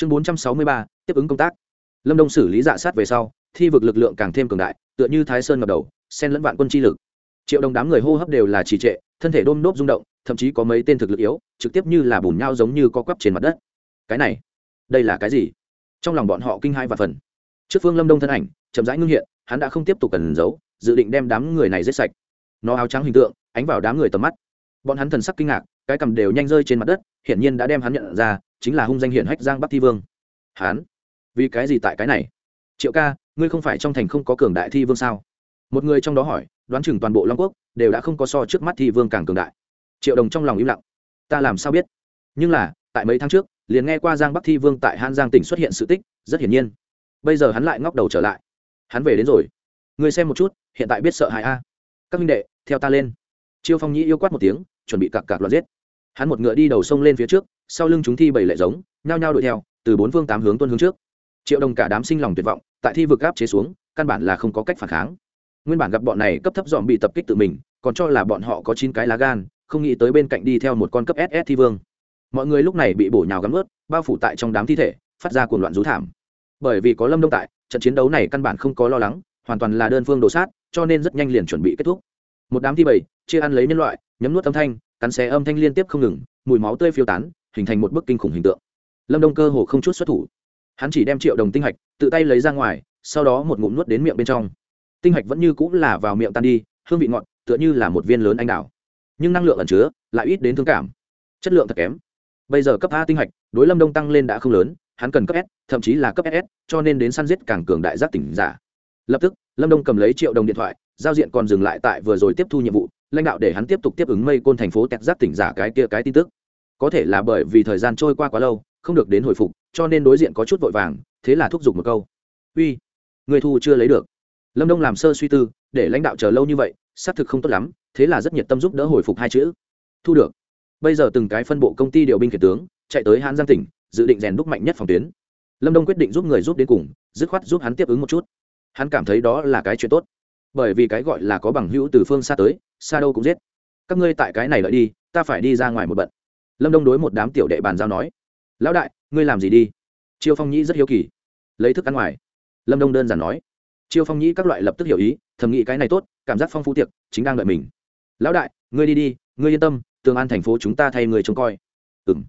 chương bốn trăm sáu mươi ba, tiếp ứng công tác. Lâm đông xử lý dạ sát về sau, thi vực lực lượng càng thêm cường đại, tựa như thái sơn ngập đầu sen lẫn vạn quân chi lực. Triệu đồng đám người hô hấp đều là trì trệ, thân thể đôm đốp rung động, thậm chí có mấy tên thực lực yếu, trực tiếp như là bùn nhau giống như co quắp trên mặt đất. Cái này, đây là cái gì? Trong lòng bọn họ kinh hai và phần. Trước phương lâm đông thân ảnh, chậm rãi ngưng hiện, hắn đã không tiếp tục cần giấu, dự định đem đám người này giết sạch. Nó áo trắng hình tượng, ánh vào đám người tầm mắt. Bọn hắn thần sắc kinh ngạc, cái cầm đều nhanh rơi trên mặt đất, hiển nhiên đã đem hắn nhận ra chính là hung danh hiển hách giang bắc thi vương. Hắn vì cái gì tại cái này? Triệu ca, ngươi không phải trong thành không có cường đại thi vương sao? Một người trong đó hỏi, đoán chừng toàn bộ long quốc đều đã không có so trước mắt thi vương càng cường đại. Triệu đồng trong lòng im lặng. Ta làm sao biết? Nhưng là, tại mấy tháng trước, liền nghe qua giang bắc thi vương tại han giang tỉnh xuất hiện sự tích, rất hiển nhiên. Bây giờ hắn lại ngóc đầu trở lại. Hắn về đến rồi. Người xem một chút, hiện tại biết sợ hãi a. Các minh đệ, theo ta lên. Chiêu phong nhĩ yêu quát một tiếng, chuẩn bị cặc cặc loạt giết hắn một ngựa đi đầu sông lên phía trước, sau lưng chúng thi bảy lệ giống, nhao nhao đuổi theo, từ bốn phương tám hướng tuân hướng trước. Triệu đồng cả đám sinh lòng tuyệt vọng, tại thi vực áp chế xuống, căn bản là không có cách phản kháng. Nguyên bản gặp bọn này cấp thấp dọn bị tập kích tự mình, còn cho là bọn họ có chín cái lá gan, không nghĩ tới bên cạnh đi theo một con cấp ss thi vương. Mọi người lúc này bị bổ nhào gắm ướt, bao phủ tại trong đám thi thể, phát ra cuồng loạn rú thảm. Bởi vì có lâm đông tại, trận chiến đấu này căn bản không có lo lắng, hoàn toàn là đơn phương đồ sát, cho nên rất nhanh liền chuẩn bị kết thúc. Một đám thi bầy chia ăn lấy nhân loại, nhấm nuốt âm thanh cắn xé âm thanh liên tiếp không ngừng, mùi máu tươi phiêu tán, hình thành một bức kinh khủng hình tượng. Lâm đông cơ hồ không chút xuất thủ. Hắn chỉ đem triệu đồng tinh hạch, tự tay lấy ra ngoài, sau đó một ngụm nuốt đến miệng bên trong. Tinh hạch vẫn như cũng là vào miệng tan đi, hương vị ngọt, tựa như là một viên lớn anh đào. Nhưng năng lượng ẩn chứa, lại ít đến thương cảm. Chất lượng thật kém. Bây giờ cấp a tinh hạch, đối lâm đông tăng lên đã không lớn, hắn cần cấp s, thậm chí là cấp ss cho nên đến săn giết càng cường đại giác tỉnh giả. Lập tức, lâm đông cầm lấy triệu đồng điện thoại, giao diện còn dừng lại tại vừa rồi tiếp thu nhiệm vụ lãnh đạo để hắn tiếp tục tiếp ứng mây côn thành phố tẹt giác tỉnh giả cái kia cái tin tức. Có thể là bởi vì thời gian trôi qua quá lâu, không được đến hồi phục, cho nên đối diện có chút vội vàng, thế là thúc giục một câu. Uy, người thu chưa lấy được. Lâm đông làm sơ suy tư, để lãnh đạo chờ lâu như vậy, xác thực không tốt lắm, thế là rất nhiệt tâm giúp đỡ hồi phục hai chữ. Thu được. Bây giờ từng cái phân bộ công ty điều binh khiển tướng, chạy tới hãn giang tỉnh, dự định rèn đúc mạnh nhất phòng tuyến. Lâm đông quyết định giúp người giúp đến cùng, dứt khoát giúp hắn tiếp ứng một chút. Hắn cảm thấy đó là cái chuyện tốt bởi vì cái gọi là có bằng hữu từ phương xa tới, xa đâu cũng giết. Các ngươi tại cái này lợi đi, ta phải đi ra ngoài một bận. Lâm đông đối một đám tiểu đệ bàn giao nói, lão đại, ngươi làm gì đi? Chiêu phong nhĩ rất hiếu kỳ, lấy thức ăn ngoài. Lâm đông đơn giản nói, chiêu phong nhĩ các loại lập tức hiểu ý, thầm nghĩ cái này tốt, cảm giác phong phú tiệc, chính đang đợi mình. Lão đại, ngươi đi đi, ngươi yên tâm, tường an thành phố chúng ta thay người trông coi. Ừ m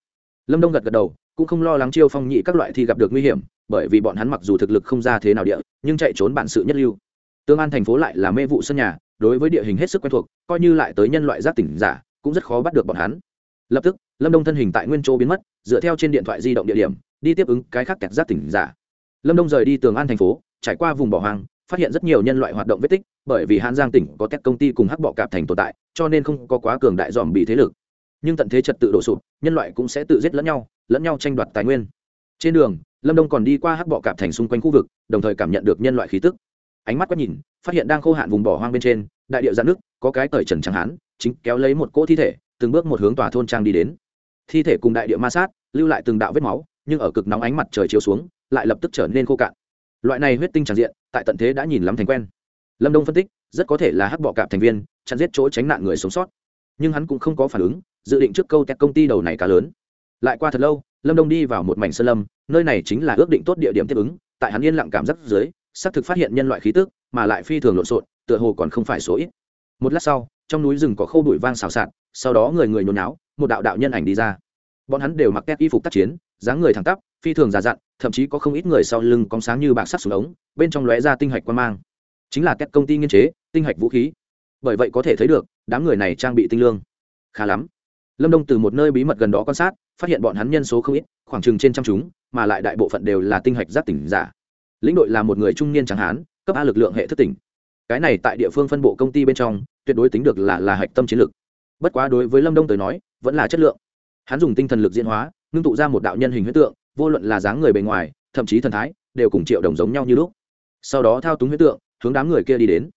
lâm đông gật gật đầu, cũng không lo lắng chiêu phong Nhĩ các loại thì gặp được nguy hiểm, bởi vì bọn hắn mặc dù thực lực không ra thế nào địa, nhưng chạy trốn bản sự nhất lưu tương an thành phố lại là mê vụ sân nhà, đối với địa hình hết sức quen thuộc, coi như lại tới nhân loại giác tỉnh giả, cũng rất khó bắt được bọn hắn. Lập tức, lâm đông thân hình tại nguyên châu biến mất, dựa theo trên điện thoại di động địa điểm, đi tiếp ứng cái khác kẹt giác tỉnh giả. Lâm đông rời đi tường an thành phố, trải qua vùng bỏ hoang, phát hiện rất nhiều nhân loại hoạt động vết tích, bởi vì hãn giang tỉnh có các công ty cùng hắc bọ cạp thành tồn tại, cho nên không có quá cường đại dòm bị thế lực. Nhưng tận thế trật tự đổ sụp, nhân loại cũng sẽ tự giết lẫn nhau lẫn nhau tranh đoạt tài nguyên. Trên đường, lâm đông còn đi qua hắc bọ cạp thành xung quanh khu vực, đồng thời cảm nhận được nhân loại khí tức ánh mắt quét nhìn, phát hiện đang khô hạn vùng bỏ hoang bên trên, đại địa giãn nước, có cái cởi trần trắng hán, chính kéo lấy một cỗ thi thể, từng bước một hướng tòa thôn trang đi đến. Thi thể cùng đại địa ma sát, lưu lại từng đạo vết máu, nhưng ở cực nóng ánh mặt trời chiếu xuống, lại lập tức trở nên khô cạn. Loại này huyết tinh tràn diện, tại tận thế đã nhìn lắm thành quen. Lâm đông phân tích, rất có thể là hắc bọ cạp thành viên, chặn giết chỗ tránh nạn người sống sót. Nhưng hắn cũng không có phản ứng, dự định trước câu tét công ty đầu này cá lớn. Lại qua thật lâu, lâm đông đi vào một mảnh sơn lâm, nơi này chính là ước định tốt địa điểm tiếp ứng, tại hắn yên lặng cảm giác dưới xác thực phát hiện nhân loại khí tức, mà lại phi thường lộn xộn, tựa hồ còn không phải số ít. Một lát sau, trong núi rừng có khâu bụi vang xào xạc, sau đó người người nhốn náo một đạo đạo nhân ảnh đi ra. Bọn hắn đều mặc tét y phục tác chiến, dáng người thẳng tắp, phi thường già dặn, thậm chí có không ít người sau lưng cong sáng như bạc sắt xuống ống, bên trong lóe ra tinh hạch quan mang. Chính là các công ty nghiên chế, tinh hạch vũ khí. Bởi vậy có thể thấy được, đám người này trang bị tinh lương. Khá lắm. Lâm đông từ một nơi bí mật gần đó quan sát, phát hiện bọn hắn nhân số không ít, khoảng chừng trên trăm chúng, mà lại đại bộ phận đều là tinh hạch giác tỉnh giả lĩnh đội là một người trung niên trắng hán, cấp a lực lượng hệ thức tỉnh. Cái này tại địa phương phân bộ công ty bên trong, tuyệt đối tính được là là hạch tâm chiến lược. Bất quá đối với lâm đông tới nói, vẫn là chất lượng. Hắn dùng tinh thần lực diễn hóa, ngưng tụ ra một đạo nhân hình huyết tượng, vô luận là dáng người bề ngoài, thậm chí thần thái, đều cùng triệu đồng giống nhau như lúc. Sau đó thao túng huyết tượng, hướng đám người kia đi đến.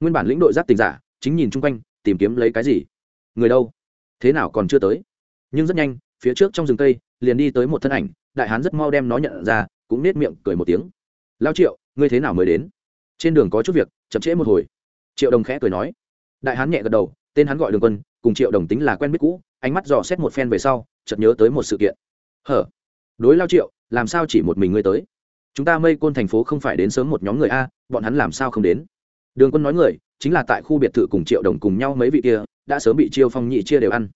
Nguyên bản lĩnh đội giác tình giả, chính nhìn chung quanh, tìm kiếm lấy cái gì? Người đâu? Thế nào còn chưa tới? Nhưng rất nhanh, phía trước trong rừng cây, liền đi tới một thân ảnh, đại hán rất mau đem nó nhận ra, cũng nết miệng cười một tiếng lao triệu, ngươi thế nào mới đến? Trên đường có chút việc, chậm trễ một hồi. Triệu đồng khẽ cười nói. Đại hán nhẹ gật đầu, tên hắn gọi đường quân, cùng triệu đồng tính là quen biết cũ, ánh mắt dò xét một phen về sau, chợt nhớ tới một sự kiện. Hở? Đối lao triệu, làm sao chỉ một mình ngươi tới? Chúng ta mây côn thành phố không phải đến sớm một nhóm người a, bọn hắn làm sao không đến? Đường quân nói người, chính là tại khu biệt thự cùng triệu đồng cùng nhau mấy vị kia, đã sớm bị chiêu phong nhị chia đều ăn.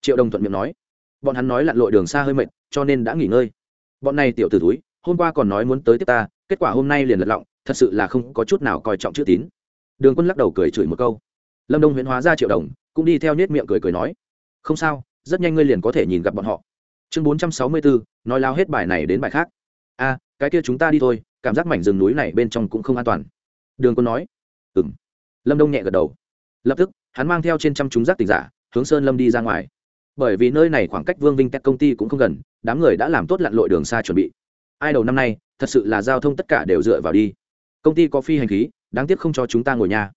Triệu đồng thuận miệng nói. Bọn hắn nói lặn lội đường xa hơi mệt, cho nên đã nghỉ ngơi. Bọn này tiểu t ử túi hôm qua còn nói muốn tới tiếp ta, kết quả hôm nay liền lật lọng, thật sự là không có chút nào coi trọng chữ tín. Đường quân lắc đầu cười chửi một câu. Lâm đông huyễn hóa ra triệu đồng, cũng đi theo nết miệng cười cười nói, không sao, rất nhanh ngươi liền có thể nhìn gặp bọn họ. Chương bốn trăm sáu mươi bốn nói lao hết bài này đến bài khác. A, cái kia chúng ta đi thôi, cảm giác mảnh rừng núi này bên trong cũng không an toàn. Đường quân nói. Ừ m lâm đông nhẹ gật đầu. Lập tức, hắn mang theo trên trăm chúng giác tỉnh giả, hướng sơn lâm đi ra ngoài. Bởi vì nơi này khoảng cách vương vinh các công ty cũng không gần, đám người đã làm tốt lặn lội đường xa chuẩn bị ai đầu năm nay, thật sự là giao thông tất cả đều dựa vào đi. Công ty có phi hành khí, đáng tiếc không cho chúng ta ngồi nhà.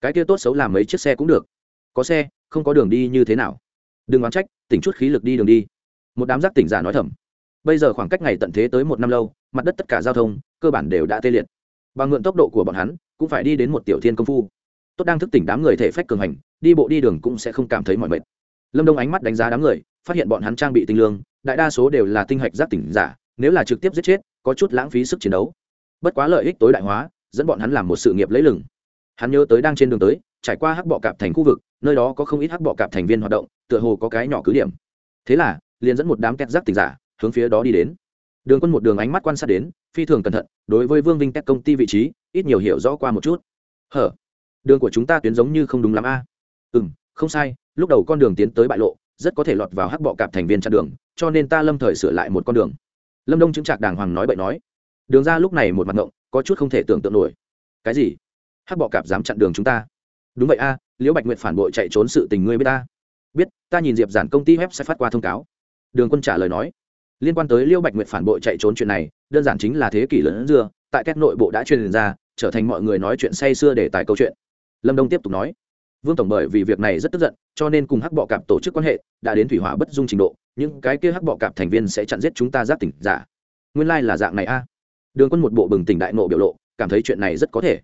Cái kia tốt xấu làm mấy chiếc xe cũng được. Có xe, không có đường đi như thế nào? Đừng oán trách, tỉnh chút khí lực đi đường đi. Một đám giác tỉnh giả nói thầm. Bây giờ khoảng cách ngày tận thế tới một năm lâu, mặt đất tất cả giao thông, cơ bản đều đã tê liệt. Bằng mượn tốc độ của bọn hắn, cũng phải đi đến một tiểu thiên công phu. Tốt đang thức tỉnh đám người thể phách cường hành, đi bộ đi đường cũng sẽ không cảm thấy mỏi mệt. Lâm đông ánh mắt đánh giá đám người, phát hiện bọn hắn trang bị tinh lương, đại đa số đều là tinh hạch giác tỉnh giả nếu là trực tiếp giết chết, có chút lãng phí sức chiến đấu. Bất quá lợi ích tối đại hóa, dẫn bọn hắn làm một sự nghiệp lấy lừng. Hắn nhớ tới đang trên đường tới, trải qua hắc bọ cạp thành khu vực, nơi đó có không ít hắc bọ cạp thành viên hoạt động, tựa hồ có cái nhỏ cứ điểm. Thế là, liền dẫn một đám két giác tỉnh giả, hướng phía đó đi đến. Đường quân một đường ánh mắt quan sát đến, phi thường cẩn thận, đối với vương vinh tech công ty vị trí, ít nhiều hiểu rõ qua một chút. Hở, đường của chúng ta tuyến giống như không đúng lắm a. À? ừ m không sai, lúc đầu con đường tiến tới bại lộ, rất có thể lọt vào hắc bọ cạp thành viên chặn đường, cho nên ta lâm thời sửa lại một con đường lâm đông chứng trạc đàng hoàng nói bậy nói đường ra lúc này một mặt ngộng, có chút không thể tưởng tượng nổi. cái gì? hắc bọ cạp dám chặn đường chúng ta? đúng vậy a, liễu bạch nguyệt phản bội chạy trốn sự tình ngươi với ta? biết, ta nhìn diệp giản công ty web sẽ phát qua thông cáo. đường quân trả lời nói, liên quan tới liễu bạch nguyệt phản bội chạy trốn chuyện này, đơn giản chính là thế kỷ lớn dưa, tại các nội bộ đã truyền ra, trở thành mọi người nói chuyện say xưa để tài câu chuyện. lâm đông tiếp tục nói, vương tổng bởi vì việc này rất tức giận, cho nên cùng hắc bọ cạp tổ chức quan hệ đã đến thủy hỏa bất dung trình độ những cái kia hắc bọ cạp thành viên sẽ chặn giết chúng ta giáp tỉnh giả. Nguyên lai、like、là dạng này a. Đường quân một bộ bừng tỉnh đại nộ biểu lộ, cảm thấy chuyện này rất có thể.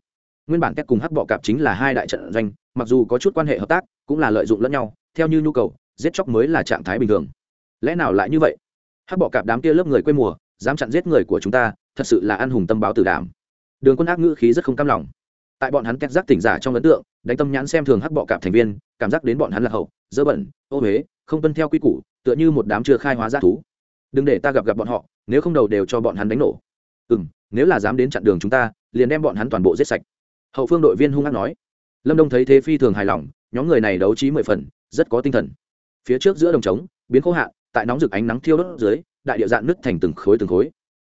Nguyên bản kết cùng hắc bọ cạp chính là hai đại trận doanh, mặc dù có chút quan hệ hợp tác, cũng là lợi dụng lẫn nhau, theo như nhu cầu, giết chóc mới là trạng thái bình thường. Lẽ nào lại như vậy? Hắc bọ cạp đám kia lớp người quê mùa, dám chặn giết người của chúng ta, thật sự là ăn hùng tâm báo tử đảm. Đường quân ác ngữ khí rất không cam lòng. Tại bọn hắn kết giác tỉnh giả trong ấn tượng, đánh tâm nhãn xem thường hắc bọ cạp thành viên, cảm giác đến bọn hắn là hậu, dơ bẩn, ô huế không tuân theo quy củ, tựa như một đám chưa khai hóa g thú. Đừng để ta gặp gặp bọn họ, nếu không đầu đều cho bọn hắn đánh nổ. Ừ m nếu là dám đến chặn đường chúng ta, liền đem bọn hắn toàn bộ giết sạch. Hậu phương đội viên hung hăng nói. Lâm đông thấy thế phi thường hài lòng, nhóm người này đấu trí mười phần, rất có tinh thần. Phía trước giữa đồng trống, biến khô hạn tại nóng rực ánh nắng thiêu đốt dưới, đại địa dạn nứt thành từng khối từng khối.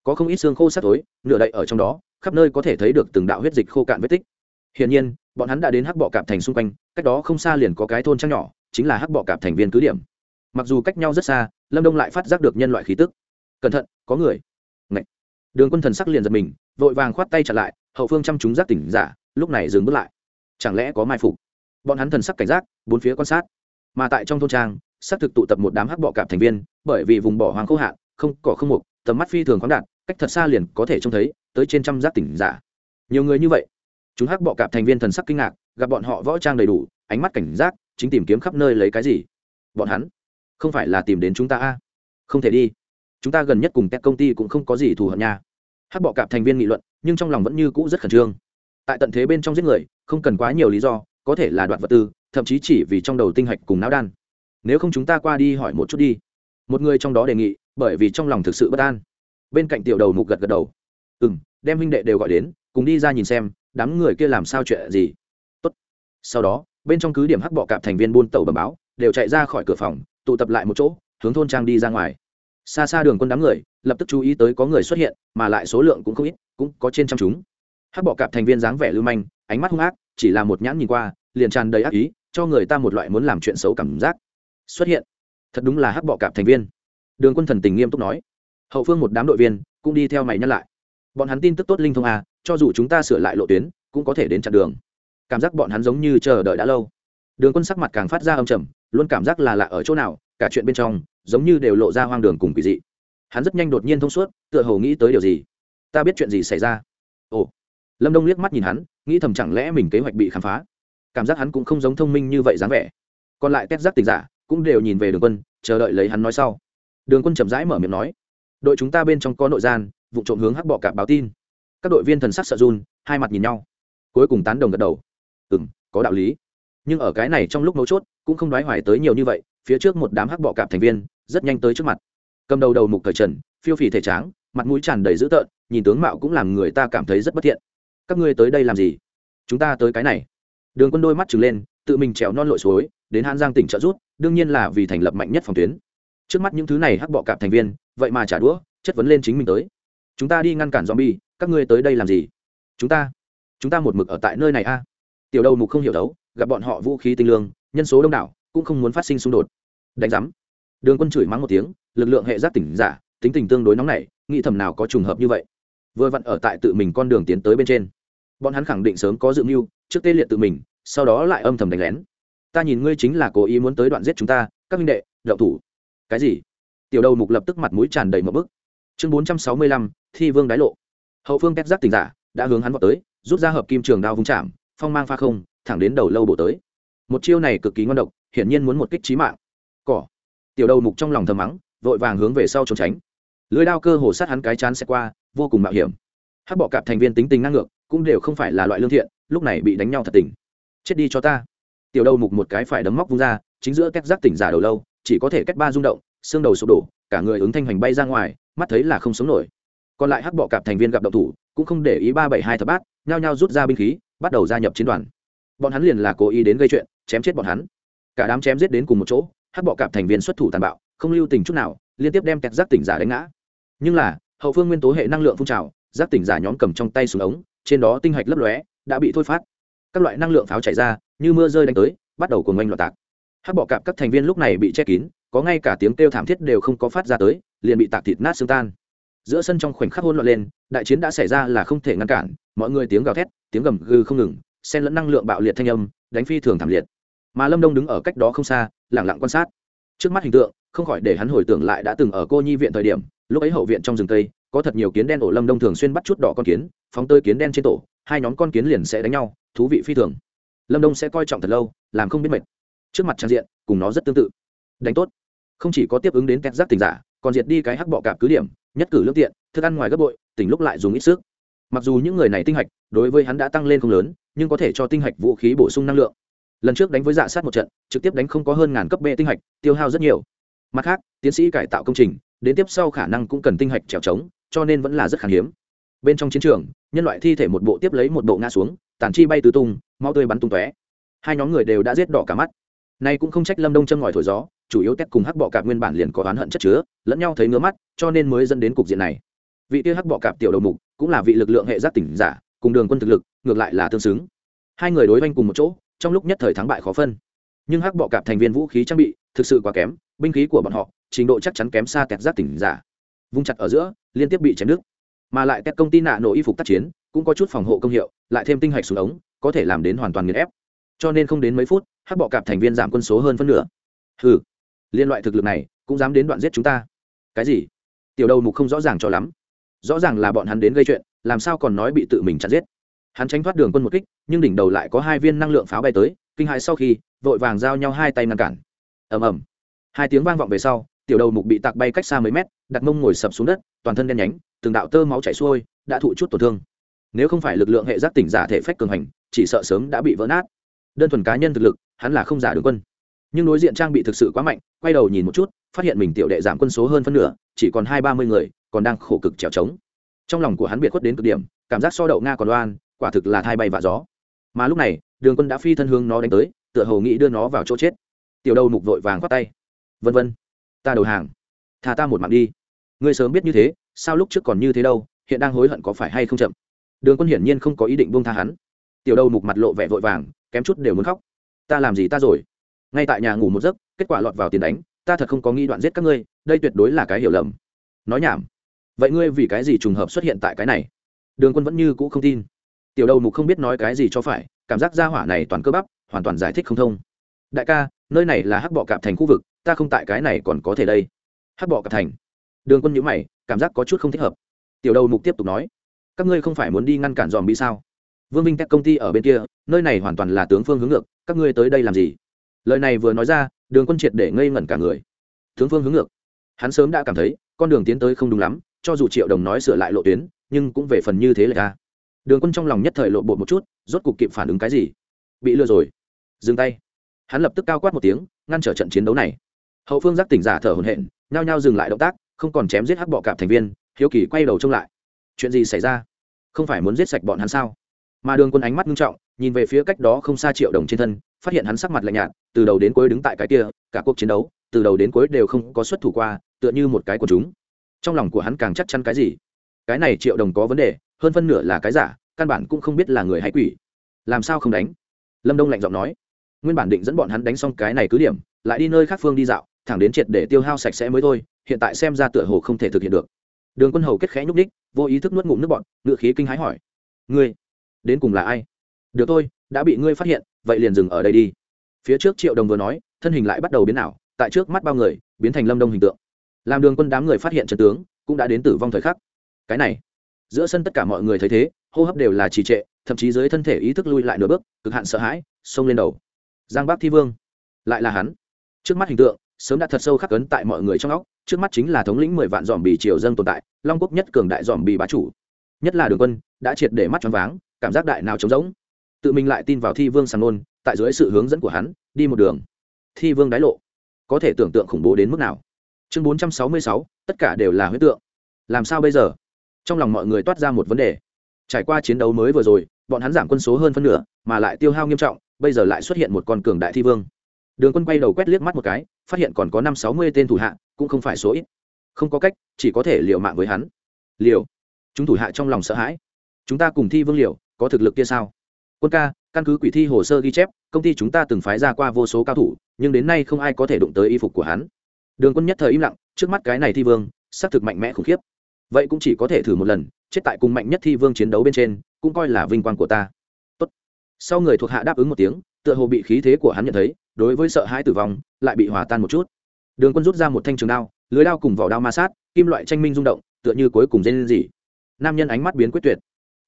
Có không ít xương khô sắt tối nửa đậy ở trong đó, khắp nơi có thể thấy được từng đạo huyết dịch khô cạn vết tích. Hiển nhiên, bọn hắn đã đến hắc bọ cạp thành xung quanh, cách đó không xa liền có cái thôn trang nhỏ chính là hắc bọ cạp thành viên cứ điểm. Mặc dù cách nhau rất xa, lâm đông lại phát giác được nhân loại khí tức. Cẩn thận, có người. Ngậy. đường quân thần sắc liền giật mình, vội vàng khoát tay chặt lại, hậu phương chăm chúng giác tỉnh giả, lúc này dừng bước lại. Chẳng lẽ có mai phục? Bọn hắn thần sắc cảnh giác, bốn phía quan sát. Mà tại trong thôn trang, xác thực tụ tập một đám hắc bọ cạp thành viên, bởi vì vùng bỏ hoang khô hạn, không cỏ không mục, tầm mắt phi thường khoáng đạt, cách thật xa liền có thể trông thấy, tới trên trăm giác tỉnh giả. Nhiều người như vậy. Chúng hắc bọ cạp thành viên thần sắc kinh ngạc, gặp bọn họ võ trang đầy đủ, ánh mắt cảnh giác chính tìm kiếm khắp nơi lấy cái gì? Bọn hắn không phải là tìm đến chúng ta a? Không thể đi. Chúng ta gần nhất cùng các công ty cũng không có gì thù hận nha. Hát bọ cạp thành viên nghị luận, nhưng trong lòng vẫn như cũ rất khẩn trương. Tại tận thế bên trong giết người, không cần quá nhiều lý do, có thể là đoạn vật tư, thậm chí chỉ vì trong đầu tinh hạch cùng não đan. Nếu không chúng ta qua đi hỏi một chút đi. Một người trong đó đề nghị, bởi vì trong lòng thực sự bất an. Bên cạnh tiểu đầu mục gật gật đầu. Ừ m đem huynh đệ đều gọi đến, cùng đi ra nhìn xem, đám người kia làm sao chuyện gì? Tốt. sau đó bên trong cứ điểm hắc bọ cạp thành viên buôn tàu bầm báo, đều chạy ra khỏi cửa phòng, tụ tập lại một chỗ, hướng thôn trang đi ra ngoài. Xa xa đường quân đám người, lập tức chú ý tới có người xuất hiện, mà lại số lượng cũng không ít, cũng có trên trăm chúng. Hắc bọ cạp thành viên dáng vẻ lưu manh, ánh mắt hung ác, chỉ là một nhãn nhìn qua, liền tràn đầy ác ý, cho người ta một loại muốn làm chuyện xấu cảm giác. Xuất hiện. Thật đúng là hắc bọ cạp thành viên. Đường quân thần tình nghiêm túc nói. Hậu phương một đám đội viên, cũng đi theo mày nhắc lại. Bọn hắn tin tức tốt linh thông à cho dù chúng ta sửa lại lộ tuyến, cũng có thể đến chặn đường cảm giác bọn hắn giống như chờ đợi đã lâu. Đường quân sắc mặt càng phát ra âm trầm, luôn cảm giác là lạ ở chỗ nào, cả chuyện bên trong, giống như đều lộ ra hoang đường cùng quỷ dị. Hắn rất nhanh đột nhiên thông suốt, tựa hồ nghĩ tới điều gì. Ta biết chuyện gì xảy ra. Ồ. Lâm đông liếc mắt nhìn hắn, nghĩ thầm chẳng lẽ mình kế hoạch bị khám phá. Cảm giác hắn cũng không giống thông minh như vậy dáng vẻ. Còn lại tét giác tình giả cũng đều nhìn về đường quân, chờ đợi lấy hắn nói sau. Đường quân chậm rãi mở miệng nói. Đội chúng ta bên trong có nội gian, vụ trộm hướng hắc bọ cạp báo tin. Các đội viên thần sắc sợ run, hai mặt nhìn nhau. Cuối cùng tán đồng gật đầu ừ m có đạo lý. Nhưng ở cái này trong lúc mấu chốt, cũng không nói hoài tới nhiều như vậy, phía trước một đám hắc bọ cạp thành viên, rất nhanh tới trước mặt. Cầm đầu đầu mục thời trần, phiêu phì thể tráng, mặt mũi tràn đầy dữ tợn, nhìn tướng mạo cũng làm người ta cảm thấy rất bất thiện. Các ngươi tới đây làm gì? Chúng ta tới cái này. Đường quân đôi mắt trừng lên, tự mình trèo non lội suối, đến hàn giang tỉnh trợ rút đương nhiên là vì thành lập mạnh nhất phòng tuyến. Trước mắt những thứ này hắc bọ cạp thành viên, vậy mà trả đũa, chất vấn lên chính mình tới. Chúng ta đi ngăn cản zombie, các ngươi tới đây làm gì? Chúng ta chúng ta một mực ở tại nơi này a tiểu đầu mục không hiểu đấu, gặp bọn họ vũ khí tinh lương, nhân số đông đảo, cũng không muốn phát sinh xung đột. Đánh giám. Đường quân chửi mắng một tiếng, lực lượng hệ giác tỉnh giả, tính tình tương đối nóng nảy, nghĩ thầm nào có trùng hợp như vậy. Vừa vặn ở tại tự mình con đường tiến tới bên trên. Bọn hắn khẳng định sớm có dự mưu, trước tê liệt tự mình, sau đó lại âm thầm đánh lén. Ta nhìn ngươi chính là cố ý muốn tới đoạn giết chúng ta, các minh đệ, đậu thủ. Cái gì? Tiểu đầu mục lập tức mặt mũi tràn đầy một bức. Chương bốn trăm sáu mươi lăm, thi vương đái lộ. Hậu phương tét giác tỉnh giả, đã hướng hắn vào tới, rút ra hợp kim trường đao vung chạm phong mang pha không, thẳng đến đầu lâu bổ tới. Một chiêu này cực kỳ ngon độc, hiển nhiên muốn một kích trí mạng. Cỏ. Tiểu đầu mục trong lòng thầm mắng, vội vàng hướng về sau trốn tránh. Lưới đao cơ hồ sát hắn cái chán xe qua, vô cùng mạo hiểm. Hắc bọ cạp thành viên tính tình năng ngược, cũng đều không phải là loại lương thiện, lúc này bị đánh nhau thật tình. Chết đi cho ta. Tiểu đầu mục một cái phải đấm móc vung ra, chính giữa cách giác tỉnh giả đầu lâu, chỉ có thể cách ba rung động, xương đầu sụp đổ, cả người ứng thanh hoành bay ra ngoài, mắt thấy là không sống nổi. Còn lại hắc bọ cạp thành viên gặp động thủ, cũng không để ý ba bảy hai thập bát, nhao nhao rút ra binh khí bắt đầu gia nhập chiến đoàn. Bọn hắn liền là cố ý đến gây chuyện, chém chết bọn hắn. Cả đám chém giết đến cùng một chỗ, hắc bọ cạp thành viên xuất thủ tàn bạo, không lưu tình chút nào, liên tiếp đem kẹt giác tỉnh giả đánh ngã. Nhưng là, hậu phương nguyên tố hệ năng lượng phun trào, giác tỉnh giả nhóm cầm trong tay xuống ống, trên đó tinh hạch lấp lóe, đã bị thôi phát. Các loại năng lượng pháo chảy ra, như mưa rơi đánh tới, bắt đầu cùng oanh loạt tạc. Hắc bọ cạp các thành viên lúc này bị che kín, có ngay cả tiếng kêu thảm thiết đều không có phát ra tới, liền bị tạc thịt nát xương tan giữa sân trong khoảnh khắc hỗn loạn lên, đại chiến đã xảy ra là không thể ngăn cản, mọi người tiếng gào thét, tiếng gầm gừ không ngừng, xen lẫn năng lượng bạo liệt thanh âm, đánh phi thường thảm liệt. Mà lâm đông đứng ở cách đó không xa lẳng lặng quan sát. Trước mắt hình tượng, không khỏi để hắn hồi tưởng lại đã từng ở cô nhi viện thời điểm, lúc ấy hậu viện trong rừng tây có thật nhiều kiến đen ổ lâm đông thường xuyên bắt chút đỏ con kiến, phóng tơi kiến đen trên tổ, hai nhóm con kiến liền sẽ đánh nhau, thú vị phi thường. Lâm đông sẽ coi trọng thật lâu, làm không biết mệt. Trước mặt trang diện, cùng nó rất tương tự. Đánh tốt. Không chỉ có tiếp ứng đến kẹt giác tình giả, còn diệt đi cái hắc bọ cạp cứ điểm nhất cử lương tiện, thức ăn ngoài gấp bội, tỉnh lúc lại dùng ít sức. Mặc dù những người này tinh hạch, đối với hắn đã tăng lên không lớn, nhưng có thể cho tinh hạch vũ khí bổ sung năng lượng. Lần trước đánh với dạ sát một trận, trực tiếp đánh không có hơn ngàn cấp b tinh hạch, tiêu hao rất nhiều. Mặt khác, tiến sĩ cải tạo công trình, đến tiếp sau khả năng cũng cần tinh hạch trèo trống, cho nên vẫn là rất khan hiếm. Bên trong chiến trường, nhân loại thi thể một bộ tiếp lấy một bộ ngã xuống, tàn chi bay tứ tung mau tươi bắn tung tóe. Hai nhóm người đều đã giết đỏ cả mắt. Nay cũng không trách lâm đông châm ngòi thổi gió chủ yếu tét cùng hắc bọ cạp nguyên bản liền có oán hận chất chứa, lẫn nhau thấy ngứa mắt, cho nên mới dẫn đến cục diện này. Vị kia hắc bọ cạp tiểu đầu mục cũng là vị lực lượng hệ giác tỉnh giả, cùng đường quân thực lực, ngược lại là tương xứng. Hai người đối oanh cùng một chỗ, trong lúc nhất thời thắng bại khó phân. Nhưng hắc bọ cạp thành viên vũ khí trang bị, thực sự quá kém, binh khí của bọn họ, trình độ chắc chắn kém xa kẹt giác tỉnh giả. Vung chặt ở giữa, liên tiếp bị chém nước mà lại kẹt công ty nạ nổ y phục tác chiến, cũng có chút phòng hộ công hiệu, lại thêm tinh hạch xuống ống, có thể làm đến hoàn toàn nghiền ép. Cho nên không đến mấy phút, hắc bọ cạp thành viên giảm quân số hơn phân nửa. Hừ liên loại thực lực này, cũng dám đến đoạn giết chúng ta. Cái gì? Tiểu đầu mục không rõ ràng cho lắm. Rõ ràng là bọn hắn đến gây chuyện, làm sao còn nói bị tự mình chặn giết? Hắn tránh thoát đường quân một kích, nhưng đỉnh đầu lại có hai viên năng lượng pháo bay tới, kinh hãi sau khi, vội vàng giao nhau hai tay ngăn cản. Ầm ầm. Hai tiếng vang vọng về sau, tiểu đầu mục bị tạc bay cách xa mấy mét, đặt mông ngồi sập xuống đất, toàn thân đen nhánh, từng đạo tơ máu chảy xuôi, đã thụ chút tổn thương. Nếu không phải lực lượng hệ giác tỉnh giả thể phách cường hành, chỉ sợ sớm đã bị vỡ nát. Đơn thuần cá nhân thực lực, hắn là không giả đường quân nhưng đối diện trang bị thực sự quá mạnh, quay đầu nhìn một chút, phát hiện mình tiểu đệ giảm quân số hơn phân nửa, chỉ còn hai ba mươi người, còn đang khổ cực trèo trống. Trong lòng của hắn biệt khuất đến cực điểm, cảm giác so đậu nga còn đoan quả thực là thai bay và gió. Mà lúc này, đường quân đã phi thân hướng nó đánh tới, tựa hồ nghĩ đưa nó vào chỗ chết. Tiểu đầu mục vội vàng khoát tay. Vân vân, ta đầu hàng. Thà ta một mạng đi. Ngươi sớm biết như thế, sao lúc trước còn như thế đâu, hiện đang hối hận có phải hay không chậm? Đường quân hiển nhiên không có ý định buông tha hắn. Tiểu đầu mục mặt lộ vẻ vội vàng, kém chút đều muốn khóc. Ta làm gì ta rồi? Ngay tại nhà ngủ một giấc, kết quả lọt vào tiền đánh, ta thật không có nghi đoạn giết các ngươi, đây tuyệt đối là cái hiểu lầm. Nói nhảm. Vậy ngươi vì cái gì trùng hợp xuất hiện tại cái này? Đường quân vẫn như cũ không tin. Tiểu đầu mục không biết nói cái gì cho phải, cảm giác gia hỏa này toàn cơ bắp, hoàn toàn giải thích không thông. Đại ca, nơi này là hắc bọ cạp thành khu vực, ta không tại cái này còn có thể đây. Hắc bọ cạp thành. Đường quân nhữ mày, cảm giác có chút không thích hợp. Tiểu đầu mục tiếp tục nói, các ngươi không phải muốn đi ngăn cản dòm bị sao? Vương minh các công ty ở bên kia, nơi này hoàn toàn là tướng phương hướng ngược, các ngươi tới đây làm gì? Lời này vừa nói ra, đường quân triệt để ngây ngẩn cả người. Tướng phương hướng ngược. Hắn sớm đã cảm thấy, con đường tiến tới không đúng lắm, cho dù triệu đồng nói sửa lại lộ tuyến, nhưng cũng về phần như thế là ca đường quân trong lòng nhất thời lộ bộ một chút, rốt cục kịp phản ứng cái gì? Bị lừa rồi. Dừng tay. Hắn lập tức cao quát một tiếng, ngăn trở trận chiến đấu này. Hậu phương giác tỉnh giả thở hổn hển, nhao nhao dừng lại động tác, không còn chém giết hắc bọ cạp thành viên, hiếu kỳ quay đầu trông lại. Chuyện gì xảy ra? Không phải muốn giết sạch bọn hắn sao? Mà đường quân ánh mắt nghiêm trọng, nhìn về phía cách đó không xa triệu đồng trên thân phát hiện hắn sắc mặt lạnh nhạt, từ đầu đến cuối đứng tại cái kia, cả cuộc chiến đấu, từ đầu đến cuối đều không có xuất thủ qua, tựa như một cái của chúng. Trong lòng của hắn càng chắc chắn cái gì? Cái này triệu đồng có vấn đề, hơn phân nửa là cái giả, căn bản cũng không biết là người hay quỷ. Làm sao không đánh? Lâm đông lạnh giọng nói. Nguyên bản định dẫn bọn hắn đánh xong cái này cứ điểm, lại đi nơi khác phương đi dạo, thẳng đến triệt để tiêu hao sạch sẽ mới thôi, hiện tại xem ra tựa hồ không thể thực hiện được. Đường quân hầu kết khẽ nhúc đích vô ý thức nuốt ngụm nước bọn ngựa khí kinh hãi hỏi. Ngươi, đến cùng là ai? Được thôi, đã bị ngươi phát hiện vậy liền dừng ở đây đi. Phía trước triệu đồng vừa nói, thân hình lại bắt đầu biến ảo, tại trước mắt bao người, biến thành lâm đông hình tượng. Làm đường quân đám người phát hiện trận tướng, cũng đã đến tử vong thời khắc. Cái này, giữa sân tất cả mọi người thấy thế, hô hấp đều là trì trệ, thậm chí dưới thân thể ý thức lui lại nửa bước, cực hạn sợ hãi, xông lên đầu. Giang bác thi vương, lại là hắn. Trước mắt hình tượng, sớm đã thật sâu khắc ấn tại mọi người trong óc, trước mắt chính là thống lĩnh mười vạn dòm bì triều dân tồn tại, long quốc nhất cường đại dòm bì bá chủ. Nhất là đường quân, đã triệt để mắt choáng váng, cảm giác đại nào trống rỗng tự mình lại tin vào thi vương sàng nôn, tại dưới sự hướng dẫn của hắn, đi một đường. Thi vương đái lộ. Có thể tưởng tượng khủng bố đến mức nào. Chương bốn trăm sáu mươi sáu, tất cả đều là huyết tượng. Làm sao bây giờ? Trong lòng mọi người toát ra một vấn đề. Trải qua chiến đấu mới vừa rồi, bọn hắn giảm quân số hơn phân nửa, mà lại tiêu hao nghiêm trọng, bây giờ lại xuất hiện một con cường đại thi vương. Đường quân quay đầu quét liếc mắt một cái, phát hiện còn có năm sáu mươi tên thủ hạ, cũng không phải số ít. Không có cách, chỉ có thể liều mạng với hắn. Liều. Chúng thủ hạ trong lòng sợ hãi. Chúng ta cùng thi vương liều, có thực lực kia sao? Quân ca, căn cứ quỷ thi hồ sơ ghi chép, công ty chúng ta từng phái ra qua vô số cao thủ, nhưng đến nay không ai có thể đụng tới y phục của hắn. Đường quân nhất thời im lặng, trước mắt cái này thi vương, xác thực mạnh mẽ khủng khiếp. Vậy cũng chỉ có thể thử một lần, chết tại cùng mạnh nhất thi vương chiến đấu bên trên, cũng coi là vinh quang của ta. Tốt. sau người thuộc hạ đáp ứng một tiếng, tựa hồ bị khí thế của hắn nhận thấy, đối với sợ hãi tử vong, lại bị hòa tan một chút. Đường quân rút ra một thanh trường đao, lưới đao cùng vỏ đao ma sát, kim loại tranh minh rung động, tựa như cuối cùng dây lên gì nam nhân ánh mắt biến quyết tuyệt.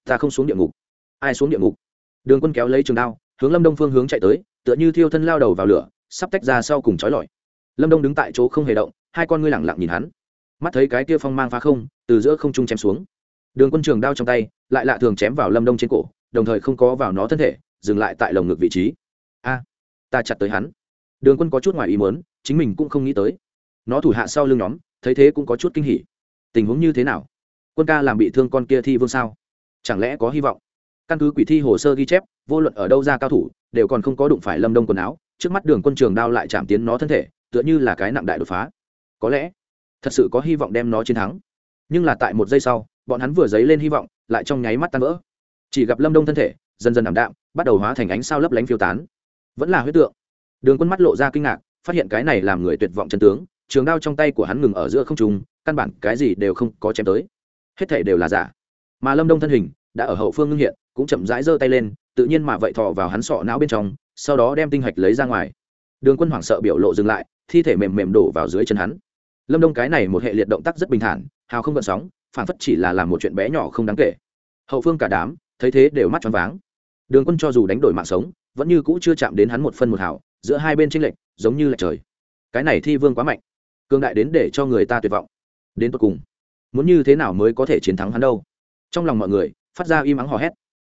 Ta không xuống địa ngục. Ai xuống địa ngục? Đường quân kéo lấy trường đao, hướng lâm đông phương hướng chạy tới, tựa như thiêu thân lao đầu vào lửa, sắp tách ra sau cùng trói lọi. Lâm đông đứng tại chỗ không hề động, hai con ngươi lẳng lặng nhìn hắn. Mắt thấy cái kia phong mang phá không, từ giữa không trung chém xuống. Đường quân trường đao trong tay, lại lạ thường chém vào lâm đông trên cổ, đồng thời không có vào nó thân thể, dừng lại tại lồng ngực vị trí. A, ta chặt tới hắn. Đường quân có chút ngoài ý muốn, chính mình cũng không nghĩ tới. Nó thủ hạ sau lưng nhóm, thấy thế cũng có chút kinh hỉ. Tình huống như thế nào? Quân ca làm bị thương con kia thi vương sao? Chẳng lẽ có hy vọng? Căn cứ quỷ thi hồ sơ ghi chép, vô luận ở đâu ra cao thủ, đều còn không có đụng phải lâm đông quần áo, trước mắt đường quân trường đao lại chạm tiến nó thân thể, tựa như là cái nặng đại đột phá. Có lẽ, thật sự có hy vọng đem nó chiến thắng. Nhưng là tại một giây sau, bọn hắn vừa dấy lên hy vọng, lại trong nháy mắt tan vỡ. Chỉ gặp lâm đông thân thể, dần dần ảm đạm, bắt đầu hóa thành ánh sao lấp lánh phiêu tán. Vẫn là huyết tượng. Đường quân mắt lộ ra kinh ngạc, phát hiện cái này làm người tuyệt vọng chân tướng, trường đao trong tay của hắn ngừng ở giữa không trùng căn bản cái gì đều không có chém tới. Hết thể đều là giả. Mà lâm đông thân hình, đã ở hậu phương ngưng hiện cũng chậm rãi giơ tay lên, tự nhiên mà vậy thọ vào hắn sọ não bên trong, sau đó đem tinh hạch lấy ra ngoài. Đường quân hoảng sợ biểu lộ dừng lại, thi thể mềm mềm đổ vào dưới chân hắn. Lâm đông cái này một hệ liệt động tác rất bình thản, hào không gợn sóng, phản phất chỉ là làm một chuyện bé nhỏ không đáng kể. Hậu phương cả đám, thấy thế đều mắt choáng váng. Đường quân cho dù đánh đổi mạng sống, vẫn như cũ chưa chạm đến hắn một phân một hào, giữa hai bên tranh lệch, giống như lệch trời. Cái này thi vương quá mạnh cương đại đến để cho người ta tuyệt vọng. Đến tột cùng, muốn như thế nào mới có thể chiến thắng hắn đâu? Trong lòng mọi người, phát ra im ắng hò hét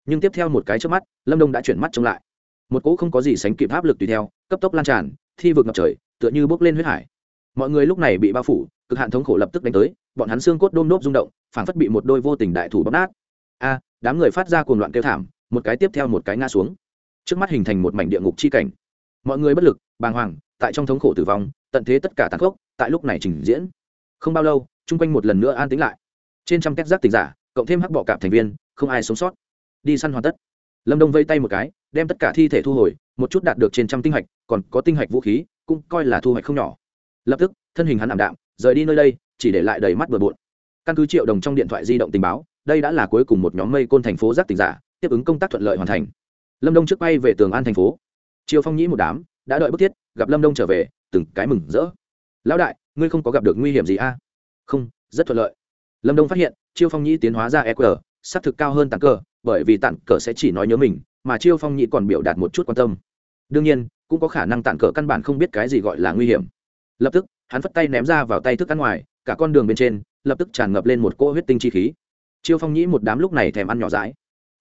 nhưng tiếp theo một cái trước mắt, lâm đông đã chuyển mắt trông lại. Một cỗ không có gì sánh kịp áp lực tùy theo, cấp tốc lan tràn, thi vực ngập trời, tựa như bốc lên huyết hải. Mọi người lúc này bị bao phủ, cực hạn thống khổ lập tức đánh tới, bọn hắn xương cốt đôm nốt rung động, phảng phất bị một đôi vô tình đại thủ bóc nát. A, đám người phát ra cuồng loạn kêu thảm, một cái tiếp theo một cái ngã xuống. Trước mắt hình thành một mảnh địa ngục chi cảnh. Mọi người bất lực, bàng hoàng, tại trong thống khổ tử vong, tận thế tất cả tàn khốc, tại lúc này trình diễn. Không bao lâu, chung quanh một lần nữa an tĩnh lại. Trên trăm két giác tình giả, cộng thêm hắc bọ cạp thành viên, không ai sống sót đi săn hoàn tất. Lâm đông vây tay một cái, đem tất cả thi thể thu hồi, một chút đạt được trên trăm tinh hạch, còn có tinh hạch vũ khí, cũng coi là thu hoạch không nhỏ. Lập tức, thân hình hắn ảm đạm, rời đi nơi đây, chỉ để lại đầy mắt bừa bộn. Căn cứ triệu đồng trong điện thoại di động tình báo, đây đã là cuối cùng một nhóm mây côn thành phố giác tình giả, tiếp ứng công tác thuận lợi hoàn thành. Lâm đông trước bay về tường an thành phố. Triều phong nhĩ một đám, đã đợi bức thiết, gặp lâm đông trở về, từng cái mừng rỡ. Lão đại, ngươi không có gặp được nguy hiểm gì a không, rất thuận lợi. Lâm đông phát hiện chiêu phong nhĩ tiến hóa ra eq xác thực cao hơn tặng cơ bởi vì tặng cờ sẽ chỉ nói nhớ mình, mà chiêu phong nhĩ còn biểu đạt một chút quan tâm. Đương nhiên, cũng có khả năng tặng cờ căn bản không biết cái gì gọi là nguy hiểm. Lập tức, hắn phất tay ném ra vào tay thức ăn ngoài, cả con đường bên trên, lập tức tràn ngập lên một cỗ huyết tinh chi khí. Chiêu phong nhĩ một đám lúc này thèm ăn nhỏ rãi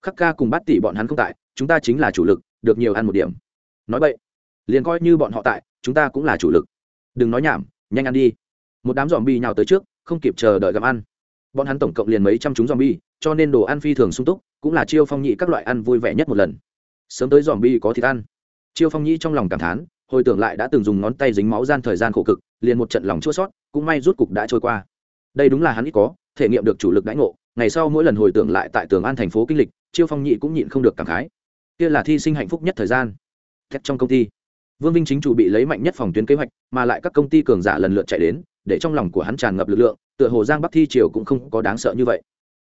khắc ca cùng bát tỷ bọn hắn không tại, chúng ta chính là chủ lực, được nhiều ăn một điểm. Nói vậy liền coi như bọn họ tại, chúng ta cũng là chủ lực. Đừng nói nhảm, nhanh ăn đi. Một đám dòm bi nhào tới trước, không kịp chờ đợi gặm ăn. Bọn hắn tổng cộng liền mấy trăm chúng dòm bi cho nên đồ ăn phi thường sung túc cũng là chiêu phong nhị các loại ăn vui vẻ nhất một lần. Sớm tới dòm bi có thịt ăn. Chiêu phong nhị trong lòng cảm thán, hồi tưởng lại đã từng dùng ngón tay dính máu gian thời gian khổ cực, liền một trận lòng chua sót cũng may rút cục đã trôi qua. Đây đúng là hắn ít có, thể nghiệm được chủ lực đãi ngộ, ngày sau mỗi lần hồi tưởng lại tại tường an thành phố kinh lịch, chiêu phong nhị cũng nhịn không được cảm khái. Kia là thi sinh hạnh phúc nhất thời gian. Thép trong công ty. Vương vinh chính chủ bị lấy mạnh nhất phòng tuyến kế hoạch, mà lại các công ty cường giả lần lượt chạy đến, để trong lòng của hắn tràn ngập lực lượng, tựa hồ giang bắc thi triều cũng không có đáng sợ như vậy.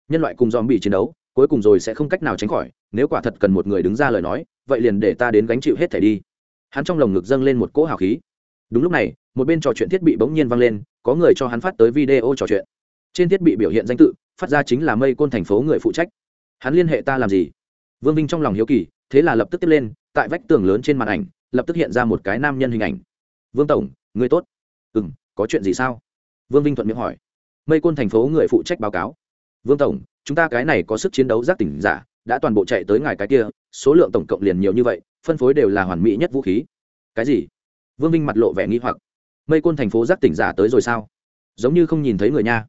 Nhân loại cùng dòm bị chiến đấu cuối cùng rồi sẽ không cách nào tránh khỏi, nếu quả thật cần một người đứng ra lời nói, vậy liền để ta đến gánh chịu hết thẻ đi. Hắn trong lồng ngực dâng lên một cỗ hào khí. Đúng lúc này, một bên trò chuyện thiết bị bỗng nhiên vang lên, có người cho hắn phát tới video trò chuyện. Trên thiết bị biểu hiện danh tự, phát ra chính là mây côn thành phố người phụ trách. Hắn liên hệ ta làm gì? Vương vinh trong lòng hiếu kỳ, thế là lập tức tiếp lên, tại vách tường lớn trên màn ảnh, lập tức hiện ra một cái nam nhân hình ảnh. Vương tổng, người tốt. Ừ m có chuyện gì sao? Vương vinh thuận miệng hỏi. Mây côn thành phố người phụ trách báo cáo. Vương tổng chúng ta cái này có sức chiến đấu giác tỉnh giả, đã toàn bộ chạy tới ngài cái kia, số lượng tổng cộng liền nhiều như vậy, phân phối đều là hoàn mỹ nhất vũ khí. Cái gì? Vương vinh mặt lộ vẻ nghi hoặc. Mây côn thành phố giác tỉnh giả tới rồi sao? Giống như không nhìn thấy người nha.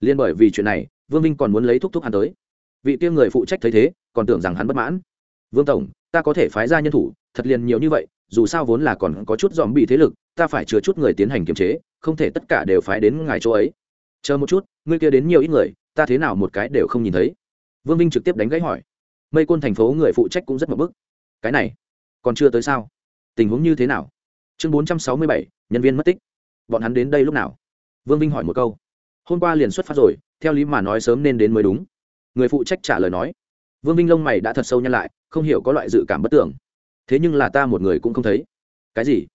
Liên bởi vì chuyện này, vương vinh còn muốn lấy thúc thúc hắn tới. Vị kia người phụ trách thấy thế, còn tưởng rằng hắn bất mãn. Vương tổng, ta có thể phái ra nhân thủ, thật liền nhiều như vậy, dù sao vốn là còn có chút dòm bị thế lực, ta phải chứa chút người tiến hành kiềm chế, không thể tất cả đều phái đến ngài chỗ ấy. Chờ một chút, ngươi kia đến nhiều ít người ta thế nào một cái đều không nhìn thấy. Vương vinh trực tiếp đánh gãy hỏi. Mây côn thành phố người phụ trách cũng rất mập bức. Cái này, còn chưa tới sao? Tình huống như thế nào? Chương bốn trăm sáu mươi bảy, nhân viên mất tích. Bọn hắn đến đây lúc nào? Vương vinh hỏi một câu. Hôm qua liền xuất phát rồi, theo lý mà nói sớm nên đến mới đúng. Người phụ trách trả lời nói. Vương vinh lông mày đã thật sâu nhăn lại, không hiểu có loại dự cảm bất tưởng. Thế nhưng là ta một người cũng không thấy. Cái gì?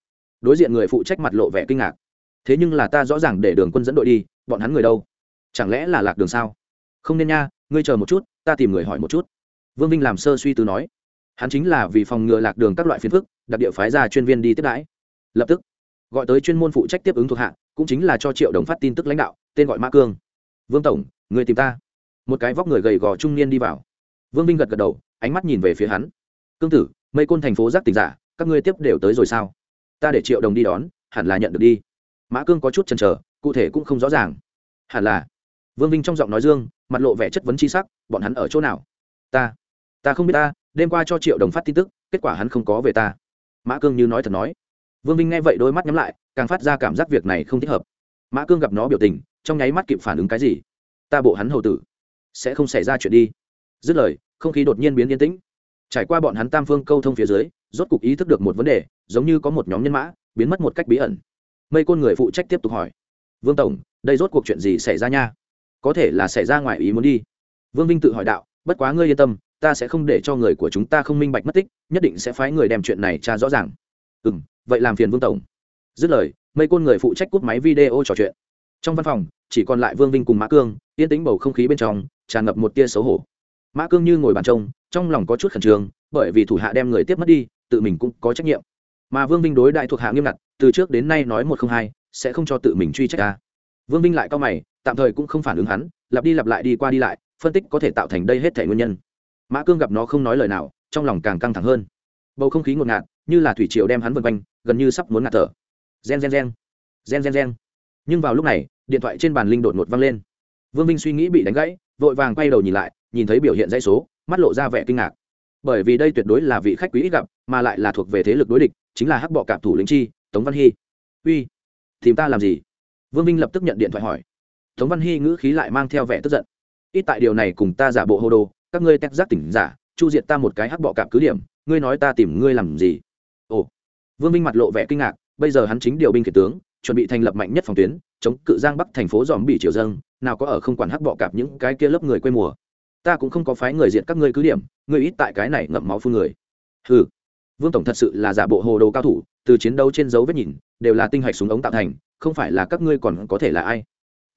Đối diện người phụ trách mặt lộ vẻ kinh ngạc. Thế nhưng là ta rõ ràng để đường quân dẫn đội đi, bọn hắn người đâu? Chẳng lẽ là lạc đường sao? Không nên nha, ngươi chờ một chút, ta tìm người hỏi một chút. Vương vinh làm sơ suy tư nói. Hắn chính là vì phòng ngừa lạc đường các loại phiền phức, đặc địa phái ra chuyên viên đi tiếp đãi. Lập tức, gọi tới chuyên môn phụ trách tiếp ứng thuộc hạ, cũng chính là cho triệu đồng phát tin tức lãnh đạo, tên gọi mã cương. Vương tổng, người tìm ta. Một cái vóc người gầy gò trung niên đi vào. Vương vinh gật gật đầu, ánh mắt nhìn về phía hắn. Cương tử, mây côn thành phố giác tỉnh giả, các ngươi tiếp đều tới rồi sao? Ta để triệu đồng đi đón, hẳn là nhận được đi. Mã cương có chút chần chờ, cụ thể cũng không rõ ràng. Hẳn là vương vinh trong giọng nói dương, mặt lộ vẻ chất vấn c h i sắc, bọn hắn ở chỗ nào? Ta ta không biết ta, đêm qua cho triệu đồng phát tin tức, kết quả hắn không có về ta. Mã cương như nói thật nói. Vương vinh nghe vậy đôi mắt nhắm lại, càng phát ra cảm giác việc này không thích hợp. Mã cương gặp nó biểu tình, trong nháy mắt kịp phản ứng cái gì? Ta bộ hắn hầu tử, sẽ không xảy ra chuyện đi. Dứt lời, không khí đột nhiên biến yên tĩnh. Trải qua bọn hắn tam phương câu thông phía dưới, rốt cục ý thức được một vấn đề, giống như có một nhóm nhân mã, biến mất một cách bí ẩn. Mây côn người phụ trách tiếp tục hỏi. Vương tổng, đây rốt cuộc chuyện gì xảy ra nha? Có thể là xảy ra ngoài ý muốn đi. Vương vinh tự hỏi đạo, bất quá ngươi yên tâm, ta sẽ không để cho người của chúng ta không minh bạch mất tích, nhất định sẽ phái người đem chuyện này tra rõ ràng. Ừ m vậy làm phiền vương tổng. Dứt lời mây côn người phụ trách cút máy video trò chuyện. Trong văn phòng, chỉ còn lại vương vinh cùng mã cương, yên tĩnh bầu không khí bên trong, tràn ngập một tia xấu hổ. Mã cương như ngồi bàn trông, trong lòng có chút khẩn trương, bởi vì thủ hạ đem người tiếp mất đi, tự mình cũng có trách nhiệm. Mà vương vinh đối đại thuộc hạ nghiêm ngặt, từ trước đến nay nói một không hai, sẽ không cho tự mình truy trách ta vương vinh lại cao mày, tạm thời cũng không phản ứng hắn, lặp đi lặp lại đi qua đi lại, phân tích có thể tạo thành đây hết thể nguyên nhân. Mã cương gặp nó không nói lời nào, trong lòng càng căng thẳng hơn. Bầu không khí ngột ngạt, như là thủy triều đem hắn vân quanh, gần như sắp muốn ngạt thở. Gen gen gen. Gen gen gen. Nhưng vào lúc này, điện thoại trên bàn linh đột ngột văng lên. Vương vinh suy nghĩ bị đánh gãy, vội vàng quay đầu nhìn lại, nhìn thấy biểu hiện dãy số, mắt lộ ra vẻ kinh ngạc. Bởi vì đây tuyệt đối là vị khách quý ít gặp, mà lại là thuộc về thế lực đối địch, chính là hắc bọ cạp thủ lĩnh chi, tống văn hy. Uy, tìm ta làm gì? Vương vinh lập tức nhận điện thoại hỏi. Tống văn hy ngữ khí lại mang theo vẻ tức giận. Ít tại điều này cùng ta giả bộ hô đồ các ngươi tét giác tỉnh giả, chu diệt ta một cái hắc bọ cạp cứ điểm, ngươi nói ta tìm ngươi làm gì? Ồ. Vương vinh mặt lộ vẻ kinh ngạc, bây giờ hắn chính điều binh kể tướng, chuẩn bị thành lập mạnh nhất phòng tuyến, chống cự giang bắc thành phố dòm bị triều dâng, nào có ở không quản hắc bọ cạp những cái kia lớp người quê mùa. Ta cũng không có phái người diện các ngươi cứ điểm, ngươi ít tại cái này ngậm máu phun người. Ừ vương tổng thật sự là giả bộ hồ đồ cao thủ, từ chiến đấu trên dấu vết nhìn, đều là tinh hạch súng ống tạo thành không phải là các ngươi còn có thể là ai?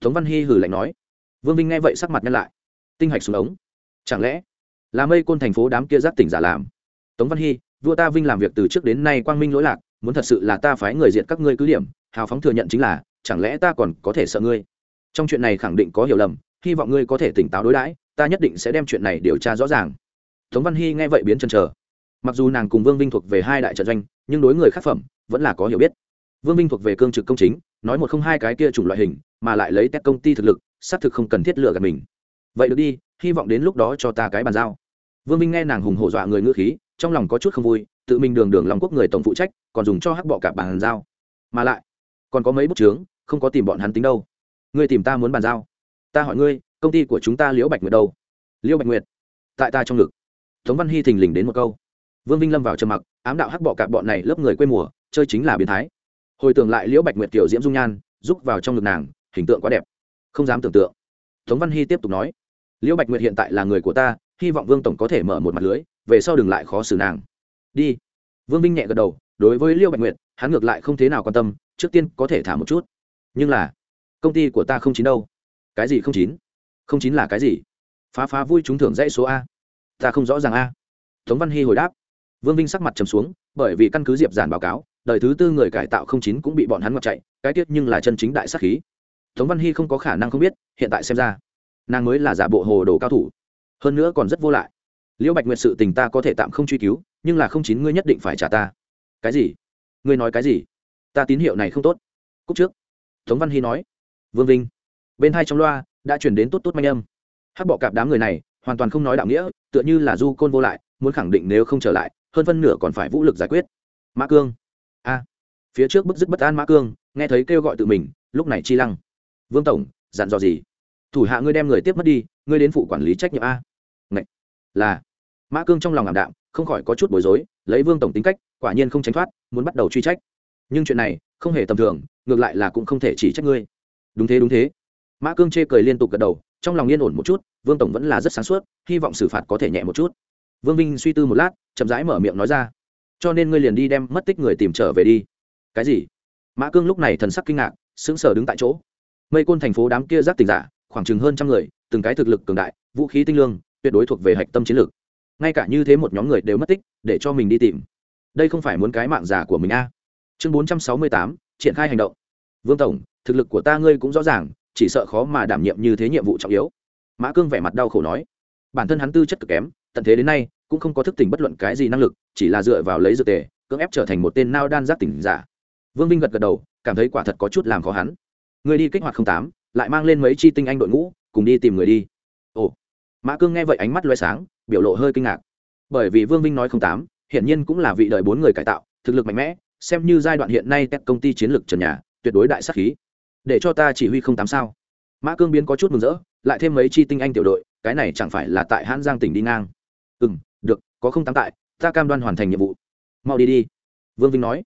Tống văn hy hử lạnh nói. Vương vinh nghe vậy sắc mặt nhăn lại. Tinh hạch xuống ống. Chẳng lẽ là mây côn thành phố đám kia giáp tỉnh giả làm? Tống văn hy, vua ta vinh làm việc từ trước đến nay quang minh lỗi lạc, muốn thật sự là ta phái người diện các ngươi cứ điểm, hào phóng thừa nhận chính là, chẳng lẽ ta còn có thể sợ ngươi? Trong chuyện này khẳng định có hiểu lầm, hy vọng ngươi có thể tỉnh táo đối đãi, ta nhất định sẽ đem chuyện này điều tra rõ ràng. Tống văn hy nghe vậy biến chân chờ. Mặc dù nàng cùng vương vinh thuộc về hai đại trận doanh, nhưng đối người khác phẩm vẫn là có hiểu biết. Vương vinh thuộc về cương trực công chính nói một không hai cái kia chủng loại hình, mà lại lấy các công ty thực lực, xác thực không cần thiết lựa gạt mình. Vậy được đi, hy vọng đến lúc đó cho ta cái bàn giao. Vương vinh nghe nàng hùng hổ dọa người ngữ khí, trong lòng có chút không vui, tự mình đường đường lòng quốc người tổng phụ trách, còn dùng cho hắc bọ cả bàn giao. Mà lại, còn có mấy bút chướng, không có tìm bọn hắn tính đâu. Ngươi tìm ta muốn bàn giao. Ta hỏi ngươi, công ty của chúng ta liễu bạch nguyệt đâu? Liễu bạch nguyệt, tại ta trong ngực. Tống văn hy thình lình đến một câu. Vương vinh lâm vào trầm mặc, ám đạo hắc bọ cạp bọn này lớp người quê mùa, chơi chính là biến thái hồi tưởng lại liễu bạch nguyệt kiểu diễm dung nhan, rúc vào trong ngực nàng, hình tượng quá đẹp. Không dám tưởng tượng. Tống văn hy tiếp tục nói, liễu bạch nguyệt hiện tại là người của ta, hy vọng vương tổng có thể mở một mặt lưới, về sau đừng lại khó xử nàng. Đi. Vương vinh nhẹ gật đầu, đối với liễu bạch nguyệt, hắn ngược lại không thế nào quan tâm, trước tiên có thể thả một chút. Nhưng là, công ty của ta không chín đâu. Cái gì không chín? Không chín là cái gì? Phá phá vui trúng thưởng dãy số a. Ta không rõ ràng a. Tống văn hy hồi đáp. Vương vinh sắc mặt trầm xuống, bởi vì căn cứ diệp giản báo cáo đời thứ tư người cải tạo không chín cũng bị bọn hắn mặc chạy, cái tiết nhưng là chân chính đại sắc khí. Tống văn hy không có khả năng không biết, hiện tại xem ra, nàng mới là giả bộ hồ đồ cao thủ. Hơn nữa còn rất vô lại. Liễu bạch nguyệt sự tình ta có thể tạm không truy cứu, nhưng là không chín ngươi nhất định phải trả ta. Cái gì? Ngươi nói cái gì? Ta tín hiệu này không tốt. Cúc trước. Tống văn hy nói. Vương vinh. Bên hai trong loa, đã chuyển đến tốt tốt manh âm. Hắc bọ cạp đám người này, hoàn toàn không nói đạo nghĩa, tựa như là du côn vô lại, muốn khẳng định nếu không trở lại, hơn phân nửa còn phải vũ lực giải quyết. Mã cương phía trước bức dứt bất an mã cương, nghe thấy kêu gọi tự mình, lúc này chi lăng, vương tổng, dặn dò gì? Thủ hạ ngươi đem người tiếp mất đi, ngươi đến phụ quản lý trách nhiệm a. Ngậy. là. Mã cương trong lòng ảm đạm, không khỏi có chút bối rối, lấy vương tổng tính cách, quả nhiên không tránh thoát, muốn bắt đầu truy trách. Nhưng chuyện này, không hề tầm thường, ngược lại là cũng không thể chỉ trách ngươi. Đúng thế đúng thế. Mã cương chê cười liên tục gật đầu, trong lòng yên ổn một chút, vương tổng vẫn là rất sáng suốt, hy vọng xử phạt có thể nhẹ một chút. Vương vinh suy tư một lát, chậm rãi mở miệng nói ra, cho nên ngươi liền đi đem mất tích người tìm trở về đi cái gì? Mã cương lúc này thần sắc kinh ngạc, sững sờ đứng tại chỗ. Mây côn thành phố đám kia giác tình giả, khoảng chừng hơn trăm người, từng cái thực lực cường đại, vũ khí tinh lương, tuyệt đối thuộc về hạch tâm chiến lược. Ngay cả như thế một nhóm người đều mất tích, để cho mình đi tìm. Đây không phải muốn cái mạng giả của mình a. Chương bốn trăm sáu mươi tám, triển khai hành động. Vương tổng, thực lực của ta ngươi cũng rõ ràng, chỉ sợ khó mà đảm nhiệm như thế nhiệm vụ trọng yếu. Mã cương vẻ mặt đau khổ nói. Bản thân hắn tư chất cực kém, tận thế đến nay, cũng không có thức tỉnh bất luận cái gì năng lực, chỉ là dựa vào lấy dược tề, cưỡng ép trở thành một tên nao đan giác tỉnh giả vương vinh gật gật đầu, cảm thấy quả thật có chút làm khó hắn. Người đi kích hoạt không tám, lại mang lên mấy chi tinh anh đội ngũ, cùng đi tìm người đi. Ồ. Mã cương nghe vậy ánh mắt loay sáng, biểu lộ hơi kinh ngạc. Bởi vì vương vinh nói không tám, hiển nhiên cũng là vị đời bốn người cải tạo, thực lực mạnh mẽ, xem như giai đoạn hiện nay các công ty chiến lược trần nhà, tuyệt đối đại sắc khí. Để cho ta chỉ huy không tám sao? Mã cương biến có chút mừng rỡ, lại thêm mấy chi tinh anh tiểu đội, cái này chẳng phải là tại hãn giang tỉnh đi ngang. Ừ m được, có không tám tại, ta cam đoan hoàn thành nhiệm vụ. Mau đi đi. Vương vinh nói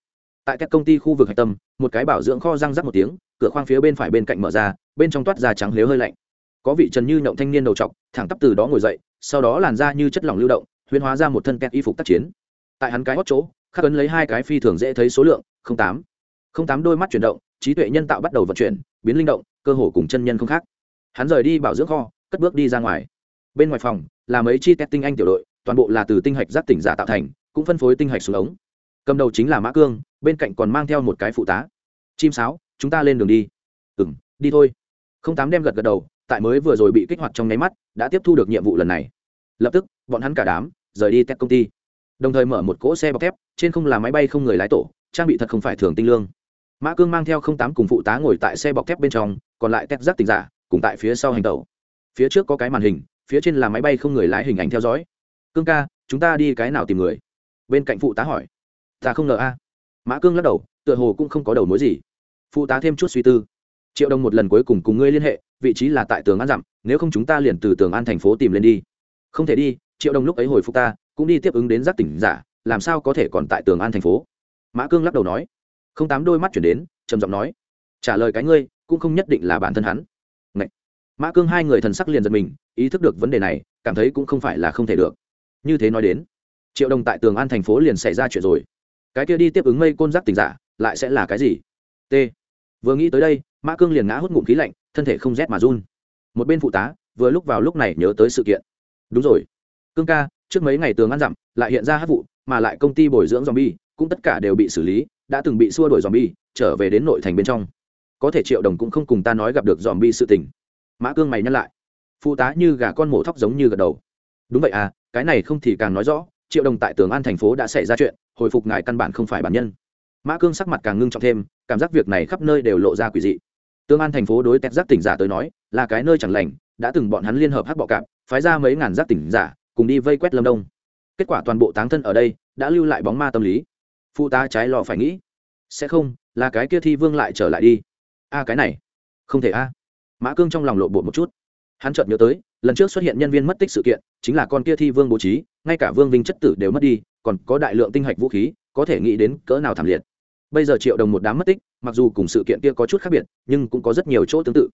tại các công ty khu vực hạch tâm, một cái bảo dưỡng kho răng rắc một tiếng, cửa khoang phía bên phải bên cạnh mở ra, bên trong toát ra trắng lếu hơi lạnh. Có vị trần như nhộng thanh niên đầu t thẳng tắp từ đó ngồi dậy, sau đó làn ra như chất lỏng lưu động huyên hóa ra một thân kẹt y phục tác chiến. Tại hắn cái hót chỗ, khắc ấn lấy hai cái phi thường dễ thấy số lượng tám. Tám đôi mắt chuyển động, trí tuệ nhân tạo bắt đầu vận chuyển, biến linh động, cơ hồ cùng chân nhân không khác. Hắn rời đi bảo dưỡng kho, cất bước đi ra ngoài. Bên ngoài phòng, là mấy chi tét tinh anh tiểu đội, toàn bộ là từ tinh hạch giác tỉnh giả tạo thành, cũng phân phối tinh hạch xuống ống cầm đầu chính là mã cương, bên cạnh còn mang theo một cái phụ tá. Chim sáo, chúng ta lên đường đi. Ừ m đi thôi. Không tám đem gật gật đầu, tại mới vừa rồi bị kích hoạt trong nháy mắt, đã tiếp thu được nhiệm vụ lần này. Lập tức, bọn hắn cả đám rời đi test công ty. Đồng thời mở một cỗ xe bọc thép, trên không là máy bay không người lái tổ, trang bị thật không phải thường tinh lương. Mã cương mang theo không tám cùng phụ tá ngồi tại xe bọc thép bên trong, còn lại test giác tình giả, cùng tại phía sau hành tàu phía trước có cái màn hình, phía trên là máy bay không người lái hình ảnh theo dõi. Cương ca, chúng ta đi cái nào tìm người? Bên cạnh phụ tá hỏi ta không ngờ a. Mã cương lắc đầu, tựa hồ cũng không có đầu mối gì. Phụ tá thêm chút suy tư. Triệu đồng một lần cuối cùng cùng ngươi liên hệ, vị trí là tại tường an dặm, nếu không chúng ta liền từ tường an thành phố tìm lên đi. Không thể đi, triệu đồng lúc ấy hồi phục ta, cũng đi tiếp ứng đến giác tỉnh giả, làm sao có thể còn tại tường an thành phố? Mã cương lắc đầu nói. Không tám đôi mắt chuyển đến, trầm giọng nói. Trả lời cái ngươi, cũng không nhất định là bản thân hắn. Ngậy. mã cương hai người thần sắc liền giật mình, ý thức được vấn đề này, cảm thấy cũng không phải là không thể được. Như thế nói đến, triệu đồng tại tường an thành phố liền xảy ra chuyện rồi cái kia đi tiếp ứng mây côn giác tình giả, lại sẽ là cái gì? T. Vừa nghĩ tới đây, mã cương liền ngã hút ngụm khí lạnh, thân thể không rét mà run. Một bên phụ tá, vừa lúc vào lúc này nhớ tới sự kiện. Đúng rồi. Cương ca, trước mấy ngày tường ăn dặm, lại hiện ra hát vụ, mà lại công ty bồi dưỡng z o m bi e cũng tất cả đều bị xử lý, đã từng bị xua đuổi z o m bi e trở về đến nội thành bên trong. Có thể triệu đồng cũng không cùng ta nói gặp được dòm bi sự tình. Mã cương mày nhắc lại. Phụ tá như gà con mổ thóc giống như gật đầu. Đúng vậy à cái này không thì càng nói rõ triệu đồng tại tường an thành phố đã xảy ra chuyện, hồi phục ngài căn bản không phải bản nhân. Mã cương sắc mặt càng ngưng trọng thêm, cảm giác việc này khắp nơi đều lộ ra quỷ dị. Tương an thành phố đối tét giác tỉnh giả tới nói, là cái nơi chẳng lành, đã từng bọn hắn liên hợp hắc bọ cạp, phái ra mấy ngàn giác tỉnh giả, cùng đi vây quét lâm đông. Kết quả toàn bộ táng thân ở đây, đã lưu lại bóng ma tâm lý. Phụ tá trái lò phải nghĩ, sẽ không, là cái kia thi vương lại trở lại đi. A, cái này, không thể a. Mã cương trong lòng lộ bột một chút. Hắn chợt nhớ tới, lần trước xuất hiện nhân viên mất tích sự kiện chính là con kia thi vương bố trí, ngay cả vương vinh chất tử đều mất đi, còn có đại lượng tinh hạch vũ khí, có thể nghĩ đến cỡ nào thảm liệt. Bây giờ triệu đồng một đám mất tích, mặc dù cùng sự kiện kia có chút khác biệt, nhưng cũng có rất nhiều chỗ tương tự.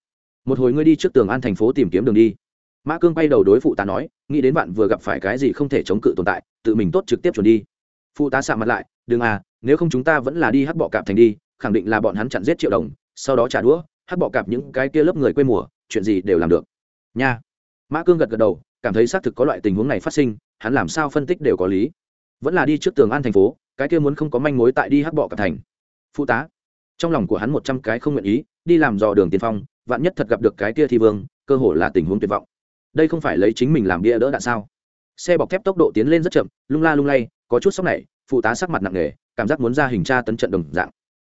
Một hồi ngươi đi trước tường an thành phố tìm kiếm đường đi. Mã cương bay đầu đối phụ tá nói, nghĩ đến bạn vừa gặp phải cái gì không thể chống cự tồn tại, tự mình tốt trực tiếp chuẩn đi. Phụ tá sạ mặt lại, đừng à nếu không chúng ta vẫn là đi hắc bọ cạp thành đi, khẳng định là bọn hắn chặn giết triệu đồng, sau đó trả đũa, hắc bọ cạp những cái kia lớp người quê mùa, chuyện gì đều làm được. Nha. Mã cương gật gật đầu cảm thấy xác thực có loại tình huống này phát sinh, hắn làm sao phân tích đều có lý. Vẫn là đi trước tường an thành phố, cái kia muốn không có manh mối tại đi hắc bọ cả thành. Phụ tá. Trong lòng của hắn một trăm cái không nguyện ý, đi làm dò đường tiền phong, vạn nhất thật gặp được cái kia thi vương, cơ hồ là tình huống tuyệt vọng. Đây không phải lấy chính mình làm bia đỡ đạn sao? Xe bọc thép tốc độ tiến lên rất chậm, lung la lung lay, có chút sốc này, phụ tá sắc mặt nặng nề, cảm giác muốn ra hình tra tấn trận đồng dạng.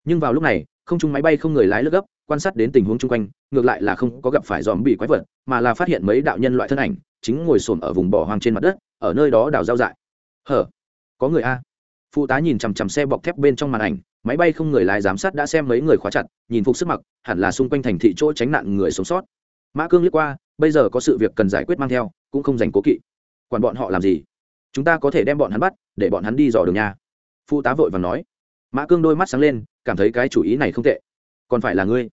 Nhưng vào lúc này, không chung máy bay không người lái lướt gấp, quan sát đến tình huống chung quanh, ngược lại là không có gặp phải dòm bị quái vật, mà là phát hiện mấy đạo nhân loại thân ảnh chính ngồi xổm ở vùng bỏ hoang trên mặt đất, ở nơi đó đào giao dại. Hở, có người a. Phụ tá nhìn chằm chằm xe bọc thép bên trong màn ảnh, máy bay không người lái giám sát đã xem mấy người khóa chặt, nhìn phục sức mặc, hẳn là xung quanh thành thị chỗ tránh nạn người sống sót. Mã cương liếc qua, bây giờ có sự việc cần giải quyết mang theo, cũng không dành cố kỵ. Quản bọn họ làm gì? Chúng ta có thể đem bọn hắn bắt, để bọn hắn đi dò đường nhà phụ tá vội và nói. Mã cương đôi mắt sáng lên, cảm thấy cái chủ ý này không tệ. Còn phải là ngươi.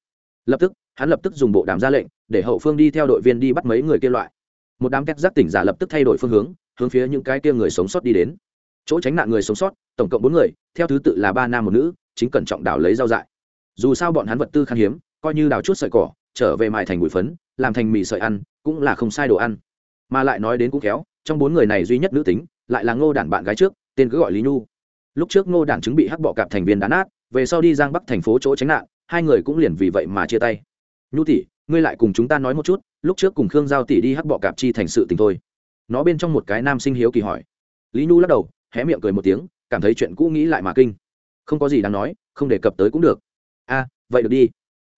Lập tức, hắn lập tức dùng bộ đàm ra lệnh, để hậu phương đi theo đội viên đi bắt mấy người kia loại một đám két giác tỉnh giả lập tức thay đổi phương hướng hướng phía những cái kia người sống sót đi đến. Chỗ tránh nạn người sống sót, tổng cộng bốn người, theo thứ tự là ba nam một nữ, chính cẩn trọng đào lấy rau dại. Dù sao bọn hắn vật tư khan hiếm, coi như đào chút sợi cỏ, trở về mài thành bụi phấn, làm thành mì sợi ăn, cũng là không sai đồ ăn. Mà lại nói đến cũng khéo, trong bốn người này duy nhất nữ tính, lại là ngô đản bạn gái trước, tên cứ gọi lý nhu. Lúc trước ngô đản chứng bị hắc bọ cạp thành viên đá nát, về sau đi giang bắc thành phố chỗ tránh nạn, hai người cũng liền vì vậy mà chia tay. Nhu tỷ ngươi lại cùng chúng ta nói một chút, lúc trước cùng khương giao tỷ đi hắc bọ cạp chi thành sự tình thôi. Nó bên trong một cái nam sinh hiếu kỳ hỏi. Lý nhu lắc đầu, hé miệng cười một tiếng, cảm thấy chuyện cũ nghĩ lại mà kinh. Không có gì đáng nói, không đề cập tới cũng được. A, vậy được đi.